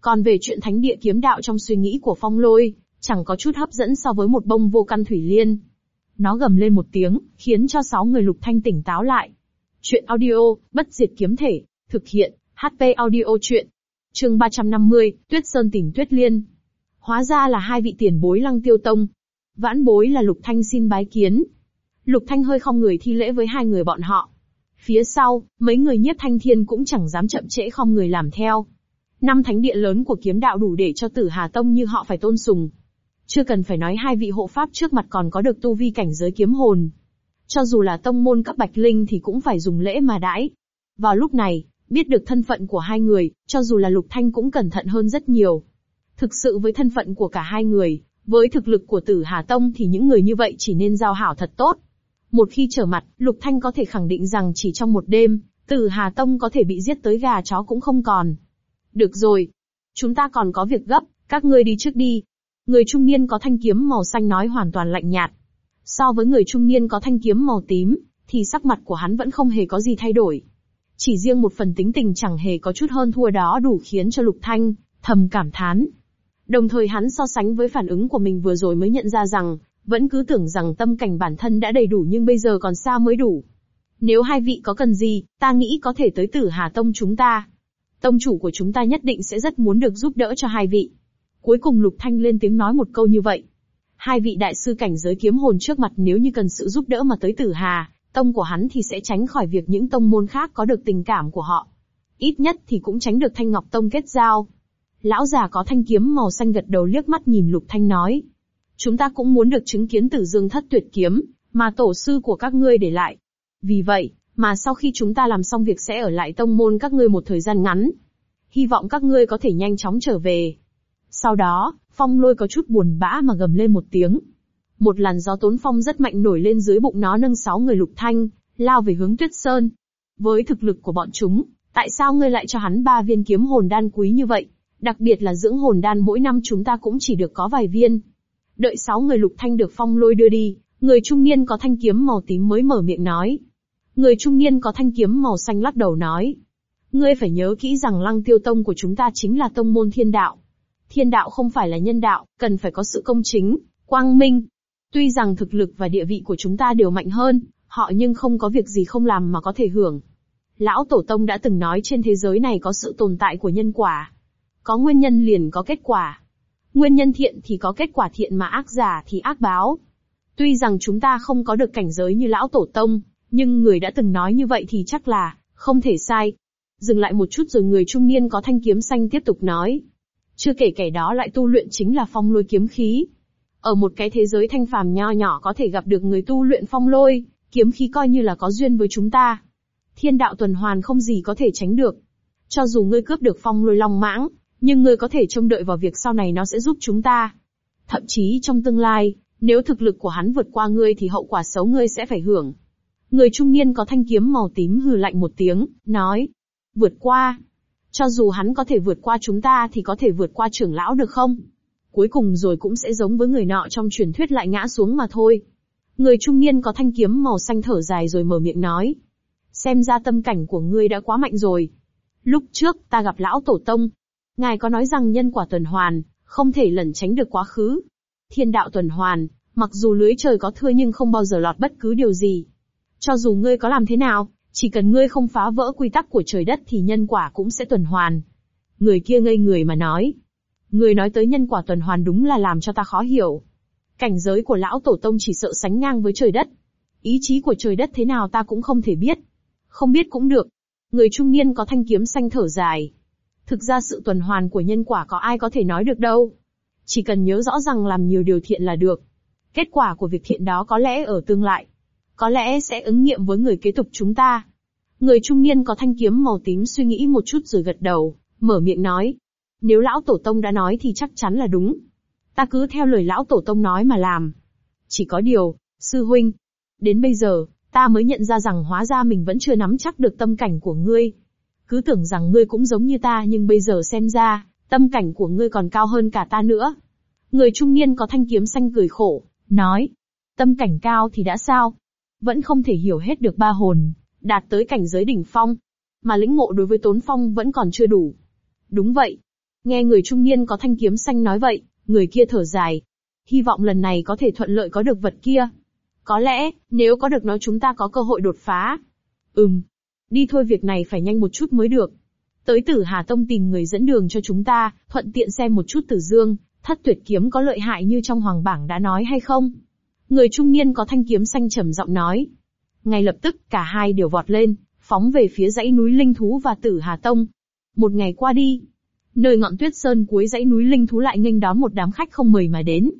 Còn về chuyện thánh địa kiếm đạo trong suy nghĩ của phong lôi, chẳng có chút hấp dẫn so với một bông vô căn thủy liên. Nó gầm lên một tiếng, khiến cho sáu người lục thanh tỉnh táo lại. Chuyện audio, bất diệt kiếm thể, thực hiện, HP audio chuyện. Chương 350, Tuyết Sơn tìm Tuyết Liên. Hóa ra là hai vị tiền bối lăng tiêu tông, Vãn bối là Lục Thanh xin bái kiến. Lục Thanh hơi không người thi lễ với hai người bọn họ. Phía sau, mấy người nhiếp thanh thiên cũng chẳng dám chậm trễ không người làm theo. Năm thánh địa lớn của kiếm đạo đủ để cho tử Hà Tông như họ phải tôn sùng. Chưa cần phải nói hai vị hộ pháp trước mặt còn có được tu vi cảnh giới kiếm hồn. Cho dù là tông môn cấp bạch linh thì cũng phải dùng lễ mà đãi. Vào lúc này, biết được thân phận của hai người, cho dù là Lục Thanh cũng cẩn thận hơn rất nhiều. Thực sự với thân phận của cả hai người, với thực lực của Tử Hà Tông thì những người như vậy chỉ nên giao hảo thật tốt. Một khi trở mặt, Lục Thanh có thể khẳng định rằng chỉ trong một đêm, Tử Hà Tông có thể bị giết tới gà chó cũng không còn. Được rồi. Chúng ta còn có việc gấp, các ngươi đi trước đi. Người trung niên có thanh kiếm màu xanh nói hoàn toàn lạnh nhạt. So với người trung niên có thanh kiếm màu tím, thì sắc mặt của hắn vẫn không hề có gì thay đổi. Chỉ riêng một phần tính tình chẳng hề có chút hơn thua đó đủ khiến cho Lục Thanh thầm cảm thán, Đồng thời hắn so sánh với phản ứng của mình vừa rồi mới nhận ra rằng, vẫn cứ tưởng rằng tâm cảnh bản thân đã đầy đủ nhưng bây giờ còn xa mới đủ. Nếu hai vị có cần gì, ta nghĩ có thể tới tử Hà Tông chúng ta. Tông chủ của chúng ta nhất định sẽ rất muốn được giúp đỡ cho hai vị. Cuối cùng Lục Thanh lên tiếng nói một câu như vậy. Hai vị đại sư cảnh giới kiếm hồn trước mặt nếu như cần sự giúp đỡ mà tới tử Hà, tông của hắn thì sẽ tránh khỏi việc những tông môn khác có được tình cảm của họ. Ít nhất thì cũng tránh được Thanh Ngọc Tông kết giao. Lão già có thanh kiếm màu xanh gật đầu liếc mắt nhìn Lục Thanh nói. Chúng ta cũng muốn được chứng kiến tử dương thất tuyệt kiếm, mà tổ sư của các ngươi để lại. Vì vậy, mà sau khi chúng ta làm xong việc sẽ ở lại tông môn các ngươi một thời gian ngắn. Hy vọng các ngươi có thể nhanh chóng trở về. Sau đó, phong lôi có chút buồn bã mà gầm lên một tiếng. Một làn gió tốn phong rất mạnh nổi lên dưới bụng nó nâng sáu người lục thanh, lao về hướng tuyết sơn. Với thực lực của bọn chúng, tại sao ngươi lại cho hắn ba viên kiếm hồn đan quý như vậy? Đặc biệt là dưỡng hồn đan mỗi năm chúng ta cũng chỉ được có vài viên. Đợi sáu người lục thanh được phong lôi đưa đi, người trung niên có thanh kiếm màu tím mới mở miệng nói. Người trung niên có thanh kiếm màu xanh lắc đầu nói. Ngươi phải nhớ kỹ rằng lăng tiêu tông của chúng ta chính là tông môn thiên đạo. Thiên đạo không phải là nhân đạo, cần phải có sự công chính, quang minh. Tuy rằng thực lực và địa vị của chúng ta đều mạnh hơn, họ nhưng không có việc gì không làm mà có thể hưởng. Lão Tổ Tông đã từng nói trên thế giới này có sự tồn tại của nhân quả. Có nguyên nhân liền có kết quả. Nguyên nhân thiện thì có kết quả thiện mà ác giả thì ác báo. Tuy rằng chúng ta không có được cảnh giới như Lão Tổ Tông, nhưng người đã từng nói như vậy thì chắc là, không thể sai. Dừng lại một chút rồi người trung niên có thanh kiếm xanh tiếp tục nói. Chưa kể kẻ đó lại tu luyện chính là phong lôi kiếm khí. Ở một cái thế giới thanh phàm nho nhỏ có thể gặp được người tu luyện phong lôi, kiếm khí coi như là có duyên với chúng ta. Thiên đạo tuần hoàn không gì có thể tránh được. Cho dù ngươi cướp được phong lôi long mãng, nhưng ngươi có thể trông đợi vào việc sau này nó sẽ giúp chúng ta. Thậm chí trong tương lai, nếu thực lực của hắn vượt qua ngươi thì hậu quả xấu ngươi sẽ phải hưởng. Người trung niên có thanh kiếm màu tím hừ lạnh một tiếng, nói. Vượt qua. Cho dù hắn có thể vượt qua chúng ta thì có thể vượt qua trưởng lão được không? Cuối cùng rồi cũng sẽ giống với người nọ trong truyền thuyết lại ngã xuống mà thôi. Người trung niên có thanh kiếm màu xanh thở dài rồi mở miệng nói. Xem ra tâm cảnh của ngươi đã quá mạnh rồi. Lúc trước, ta gặp lão tổ tông. Ngài có nói rằng nhân quả tuần hoàn, không thể lẩn tránh được quá khứ. Thiên đạo tuần hoàn, mặc dù lưới trời có thưa nhưng không bao giờ lọt bất cứ điều gì. Cho dù ngươi có làm thế nào, chỉ cần ngươi không phá vỡ quy tắc của trời đất thì nhân quả cũng sẽ tuần hoàn. Người kia ngây người mà nói. Người nói tới nhân quả tuần hoàn đúng là làm cho ta khó hiểu. Cảnh giới của lão tổ tông chỉ sợ sánh ngang với trời đất. Ý chí của trời đất thế nào ta cũng không thể biết. Không biết cũng được. Người trung niên có thanh kiếm xanh thở dài. Thực ra sự tuần hoàn của nhân quả có ai có thể nói được đâu. Chỉ cần nhớ rõ rằng làm nhiều điều thiện là được. Kết quả của việc thiện đó có lẽ ở tương lai. Có lẽ sẽ ứng nghiệm với người kế tục chúng ta. Người trung niên có thanh kiếm màu tím suy nghĩ một chút rồi gật đầu, mở miệng nói. Nếu lão tổ tông đã nói thì chắc chắn là đúng. Ta cứ theo lời lão tổ tông nói mà làm. Chỉ có điều, sư huynh. Đến bây giờ, ta mới nhận ra rằng hóa ra mình vẫn chưa nắm chắc được tâm cảnh của ngươi. Cứ tưởng rằng ngươi cũng giống như ta nhưng bây giờ xem ra, tâm cảnh của ngươi còn cao hơn cả ta nữa. Người trung niên có thanh kiếm xanh cười khổ, nói. Tâm cảnh cao thì đã sao? Vẫn không thể hiểu hết được ba hồn, đạt tới cảnh giới đỉnh phong. Mà lĩnh ngộ đối với tốn phong vẫn còn chưa đủ. Đúng vậy. Nghe người trung niên có thanh kiếm xanh nói vậy, người kia thở dài. Hy vọng lần này có thể thuận lợi có được vật kia. Có lẽ, nếu có được nó chúng ta có cơ hội đột phá. Ừm. Đi thôi việc này phải nhanh một chút mới được. Tới tử Hà Tông tìm người dẫn đường cho chúng ta, thuận tiện xem một chút tử dương, thất tuyệt kiếm có lợi hại như trong hoàng bảng đã nói hay không. Người trung niên có thanh kiếm xanh trầm giọng nói. Ngay lập tức, cả hai đều vọt lên, phóng về phía dãy núi Linh Thú và Tử Hà Tông. Một ngày qua đi, nơi ngọn tuyết sơn cuối dãy núi Linh Thú lại nghênh đón một đám khách không mời mà đến.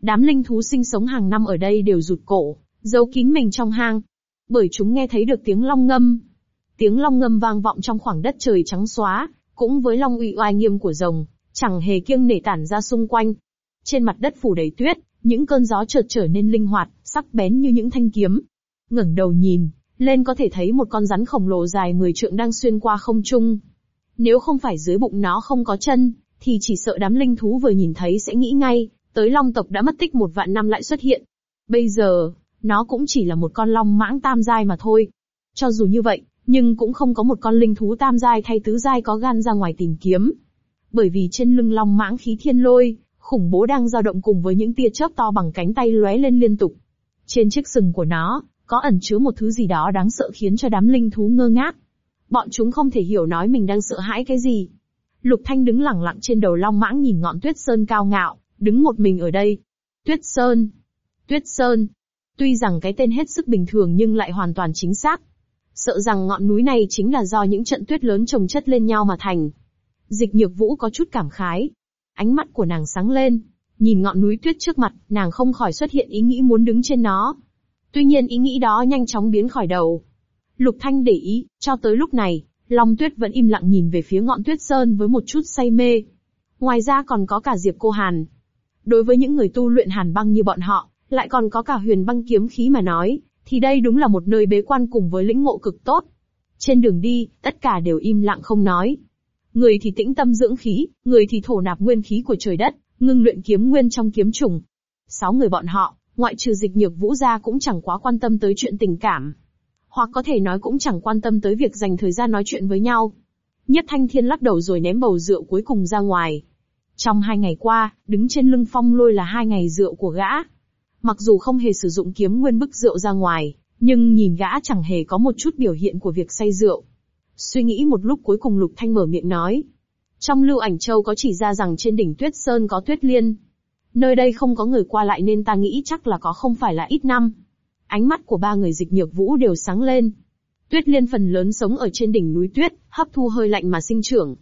Đám linh thú sinh sống hàng năm ở đây đều rụt cổ, giấu kín mình trong hang. Bởi chúng nghe thấy được tiếng long ngâm. Tiếng long ngâm vang vọng trong khoảng đất trời trắng xóa, cũng với long uy oai nghiêm của rồng, chẳng hề kiêng nể tản ra xung quanh. Trên mặt đất phủ đầy tuyết, những cơn gió chợt trở nên linh hoạt, sắc bén như những thanh kiếm. ngẩng đầu nhìn, lên có thể thấy một con rắn khổng lồ dài 10 trượng đang xuyên qua không trung. Nếu không phải dưới bụng nó không có chân, thì chỉ sợ đám linh thú vừa nhìn thấy sẽ nghĩ ngay, tới long tộc đã mất tích một vạn năm lại xuất hiện. Bây giờ, nó cũng chỉ là một con long mãng tam giai mà thôi. Cho dù như vậy, nhưng cũng không có một con linh thú tam giai thay tứ giai có gan ra ngoài tìm kiếm. Bởi vì trên lưng long mãng khí thiên lôi, khủng bố đang dao động cùng với những tia chớp to bằng cánh tay lóe lên liên tục. Trên chiếc sừng của nó, có ẩn chứa một thứ gì đó đáng sợ khiến cho đám linh thú ngơ ngác. Bọn chúng không thể hiểu nói mình đang sợ hãi cái gì. Lục Thanh đứng lặng lặng trên đầu long mãng nhìn ngọn tuyết sơn cao ngạo, đứng một mình ở đây. Tuyết Sơn. Tuyết Sơn. Tuy rằng cái tên hết sức bình thường nhưng lại hoàn toàn chính xác. Sợ rằng ngọn núi này chính là do những trận tuyết lớn chồng chất lên nhau mà thành. Dịch nhược vũ có chút cảm khái, Ánh mắt của nàng sáng lên, nhìn ngọn núi tuyết trước mặt, nàng không khỏi xuất hiện ý nghĩ muốn đứng trên nó. Tuy nhiên ý nghĩ đó nhanh chóng biến khỏi đầu. Lục Thanh để ý, cho tới lúc này, Long Tuyết vẫn im lặng nhìn về phía ngọn tuyết sơn với một chút say mê. Ngoài ra còn có cả Diệp Cô Hàn. Đối với những người tu luyện hàn băng như bọn họ, lại còn có cả huyền băng kiếm khí mà nói, thì đây đúng là một nơi bế quan cùng với lĩnh ngộ cực tốt. Trên đường đi, tất cả đều im lặng không nói. Người thì tĩnh tâm dưỡng khí, người thì thổ nạp nguyên khí của trời đất, ngưng luyện kiếm nguyên trong kiếm trùng. Sáu người bọn họ, ngoại trừ dịch nhược vũ ra cũng chẳng quá quan tâm tới chuyện tình cảm. Hoặc có thể nói cũng chẳng quan tâm tới việc dành thời gian nói chuyện với nhau. Nhất Thanh Thiên lắc đầu rồi ném bầu rượu cuối cùng ra ngoài. Trong hai ngày qua, đứng trên lưng phong lôi là hai ngày rượu của gã. Mặc dù không hề sử dụng kiếm nguyên bức rượu ra ngoài, nhưng nhìn gã chẳng hề có một chút biểu hiện của việc say rượu. Suy nghĩ một lúc cuối cùng Lục Thanh mở miệng nói. Trong lưu ảnh châu có chỉ ra rằng trên đỉnh tuyết sơn có tuyết liên. Nơi đây không có người qua lại nên ta nghĩ chắc là có không phải là ít năm. Ánh mắt của ba người dịch nhược vũ đều sáng lên. Tuyết liên phần lớn sống ở trên đỉnh núi tuyết, hấp thu hơi lạnh mà sinh trưởng.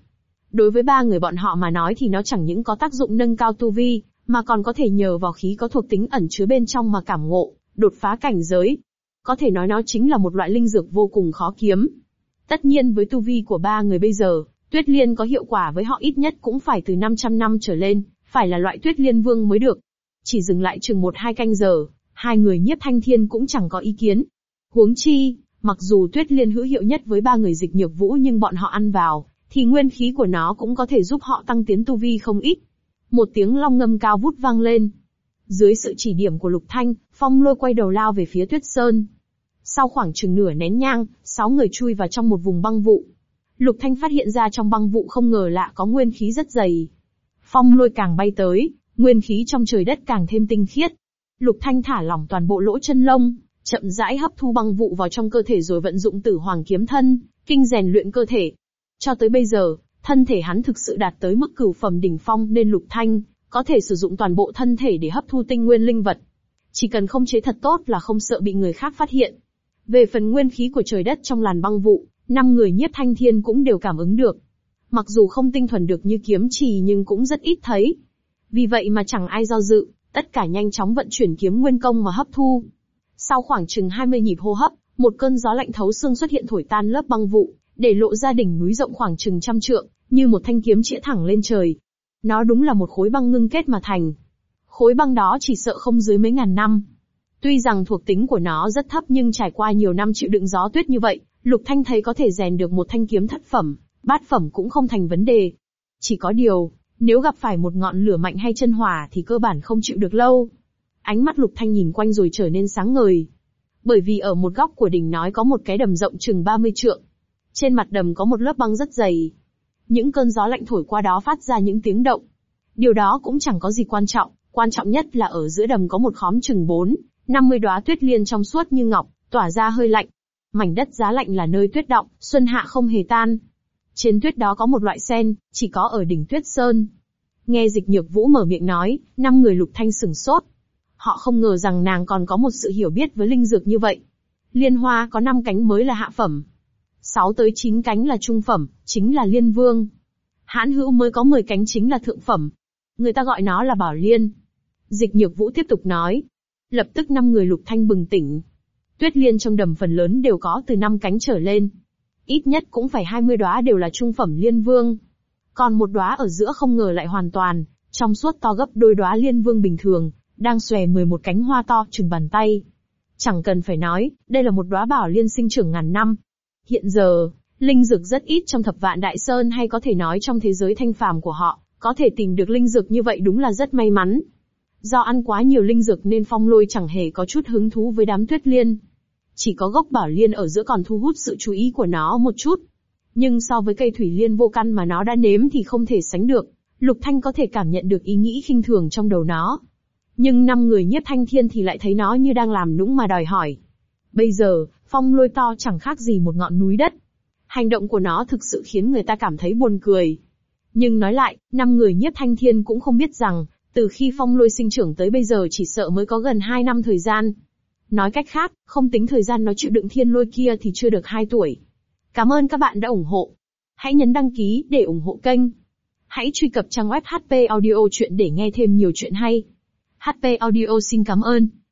Đối với ba người bọn họ mà nói thì nó chẳng những có tác dụng nâng cao tu vi, mà còn có thể nhờ vào khí có thuộc tính ẩn chứa bên trong mà cảm ngộ, đột phá cảnh giới. Có thể nói nó chính là một loại linh dược vô cùng khó kiếm. Tất nhiên với tu vi của ba người bây giờ, tuyết liên có hiệu quả với họ ít nhất cũng phải từ 500 năm trở lên, phải là loại tuyết liên vương mới được. Chỉ dừng lại chừng một hai canh giờ, hai người nhiếp thanh thiên cũng chẳng có ý kiến. Huống chi, mặc dù tuyết liên hữu hiệu nhất với ba người dịch nhược vũ nhưng bọn họ ăn vào, thì nguyên khí của nó cũng có thể giúp họ tăng tiến tu vi không ít. Một tiếng long ngâm cao vút vang lên. Dưới sự chỉ điểm của Lục Thanh, Phong lôi quay đầu lao về phía Tuyết Sơn. Sau khoảng chừng nửa nén nhang, sáu người chui vào trong một vùng băng vụ. Lục Thanh phát hiện ra trong băng vụ không ngờ lạ có nguyên khí rất dày. Phong lôi càng bay tới, nguyên khí trong trời đất càng thêm tinh khiết. Lục Thanh thả lỏng toàn bộ lỗ chân lông, chậm rãi hấp thu băng vụ vào trong cơ thể rồi vận dụng tử hoàng kiếm thân, kinh rèn luyện cơ thể. Cho tới bây giờ, thân thể hắn thực sự đạt tới mức cửu phẩm đỉnh phong nên Lục Thanh có thể sử dụng toàn bộ thân thể để hấp thu tinh nguyên linh vật. Chỉ cần không chế thật tốt là không sợ bị người khác phát hiện. Về phần nguyên khí của trời đất trong làn băng vụ, năm người nhiếp thanh thiên cũng đều cảm ứng được. Mặc dù không tinh thuần được như kiếm trì nhưng cũng rất ít thấy. Vì vậy mà chẳng ai do dự, tất cả nhanh chóng vận chuyển kiếm nguyên công mà hấp thu. Sau khoảng chừng 20 nhịp hô hấp, một cơn gió lạnh thấu xương xuất hiện thổi tan lớp băng vụ, để lộ ra đỉnh núi rộng khoảng chừng trăm trượng, như một thanh kiếm chĩa thẳng lên trời. Nó đúng là một khối băng ngưng kết mà thành. Khối băng đó chỉ sợ không dưới mấy ngàn năm. Tuy rằng thuộc tính của nó rất thấp nhưng trải qua nhiều năm chịu đựng gió tuyết như vậy, Lục Thanh thấy có thể rèn được một thanh kiếm thất phẩm, bát phẩm cũng không thành vấn đề. Chỉ có điều, nếu gặp phải một ngọn lửa mạnh hay chân hỏa thì cơ bản không chịu được lâu. Ánh mắt Lục Thanh nhìn quanh rồi trở nên sáng ngời. Bởi vì ở một góc của đỉnh nói có một cái đầm rộng chừng 30 trượng. Trên mặt đầm có một lớp băng rất dày. Những cơn gió lạnh thổi qua đó phát ra những tiếng động. Điều đó cũng chẳng có gì quan trọng, quan trọng nhất là ở giữa đầm có một khóm chừng 4, 50 đóa tuyết liên trong suốt như ngọc, tỏa ra hơi lạnh. Mảnh đất giá lạnh là nơi tuyết động, xuân hạ không hề tan. Trên tuyết đó có một loại sen, chỉ có ở đỉnh tuyết sơn. Nghe dịch nhược vũ mở miệng nói, năm người lục thanh sừng sốt. Họ không ngờ rằng nàng còn có một sự hiểu biết với linh dược như vậy. Liên hoa có năm cánh mới là hạ phẩm. 6 tới 9 cánh là trung phẩm, chính là liên vương. Hãn hữu mới có 10 cánh chính là thượng phẩm. Người ta gọi nó là bảo liên. Dịch nhược vũ tiếp tục nói. Lập tức năm người lục thanh bừng tỉnh. Tuyết liên trong đầm phần lớn đều có từ 5 cánh trở lên. Ít nhất cũng phải 20 đóa đều là trung phẩm liên vương. Còn một đóa ở giữa không ngờ lại hoàn toàn, trong suốt to gấp đôi đóa liên vương bình thường, đang xòe 11 cánh hoa to chừng bàn tay. Chẳng cần phải nói, đây là một đóa bảo liên sinh trưởng ngàn năm. Hiện giờ, linh dược rất ít trong thập vạn đại sơn hay có thể nói trong thế giới thanh phàm của họ, có thể tìm được linh dược như vậy đúng là rất may mắn. Do ăn quá nhiều linh dược nên phong lôi chẳng hề có chút hứng thú với đám tuyết liên. Chỉ có gốc bảo liên ở giữa còn thu hút sự chú ý của nó một chút. Nhưng so với cây thủy liên vô căn mà nó đã nếm thì không thể sánh được. Lục Thanh có thể cảm nhận được ý nghĩ khinh thường trong đầu nó. Nhưng năm người nhiếp thanh thiên thì lại thấy nó như đang làm nũng mà đòi hỏi. Bây giờ, phong lôi to chẳng khác gì một ngọn núi đất. Hành động của nó thực sự khiến người ta cảm thấy buồn cười. Nhưng nói lại, năm người nhiếp thanh thiên cũng không biết rằng, từ khi phong lôi sinh trưởng tới bây giờ chỉ sợ mới có gần 2 năm thời gian. Nói cách khác, không tính thời gian nó chịu đựng thiên lôi kia thì chưa được 2 tuổi. Cảm ơn các bạn đã ủng hộ. Hãy nhấn đăng ký để ủng hộ kênh. Hãy truy cập trang web HP Audio Chuyện để nghe thêm nhiều chuyện hay. HP Audio xin cảm ơn.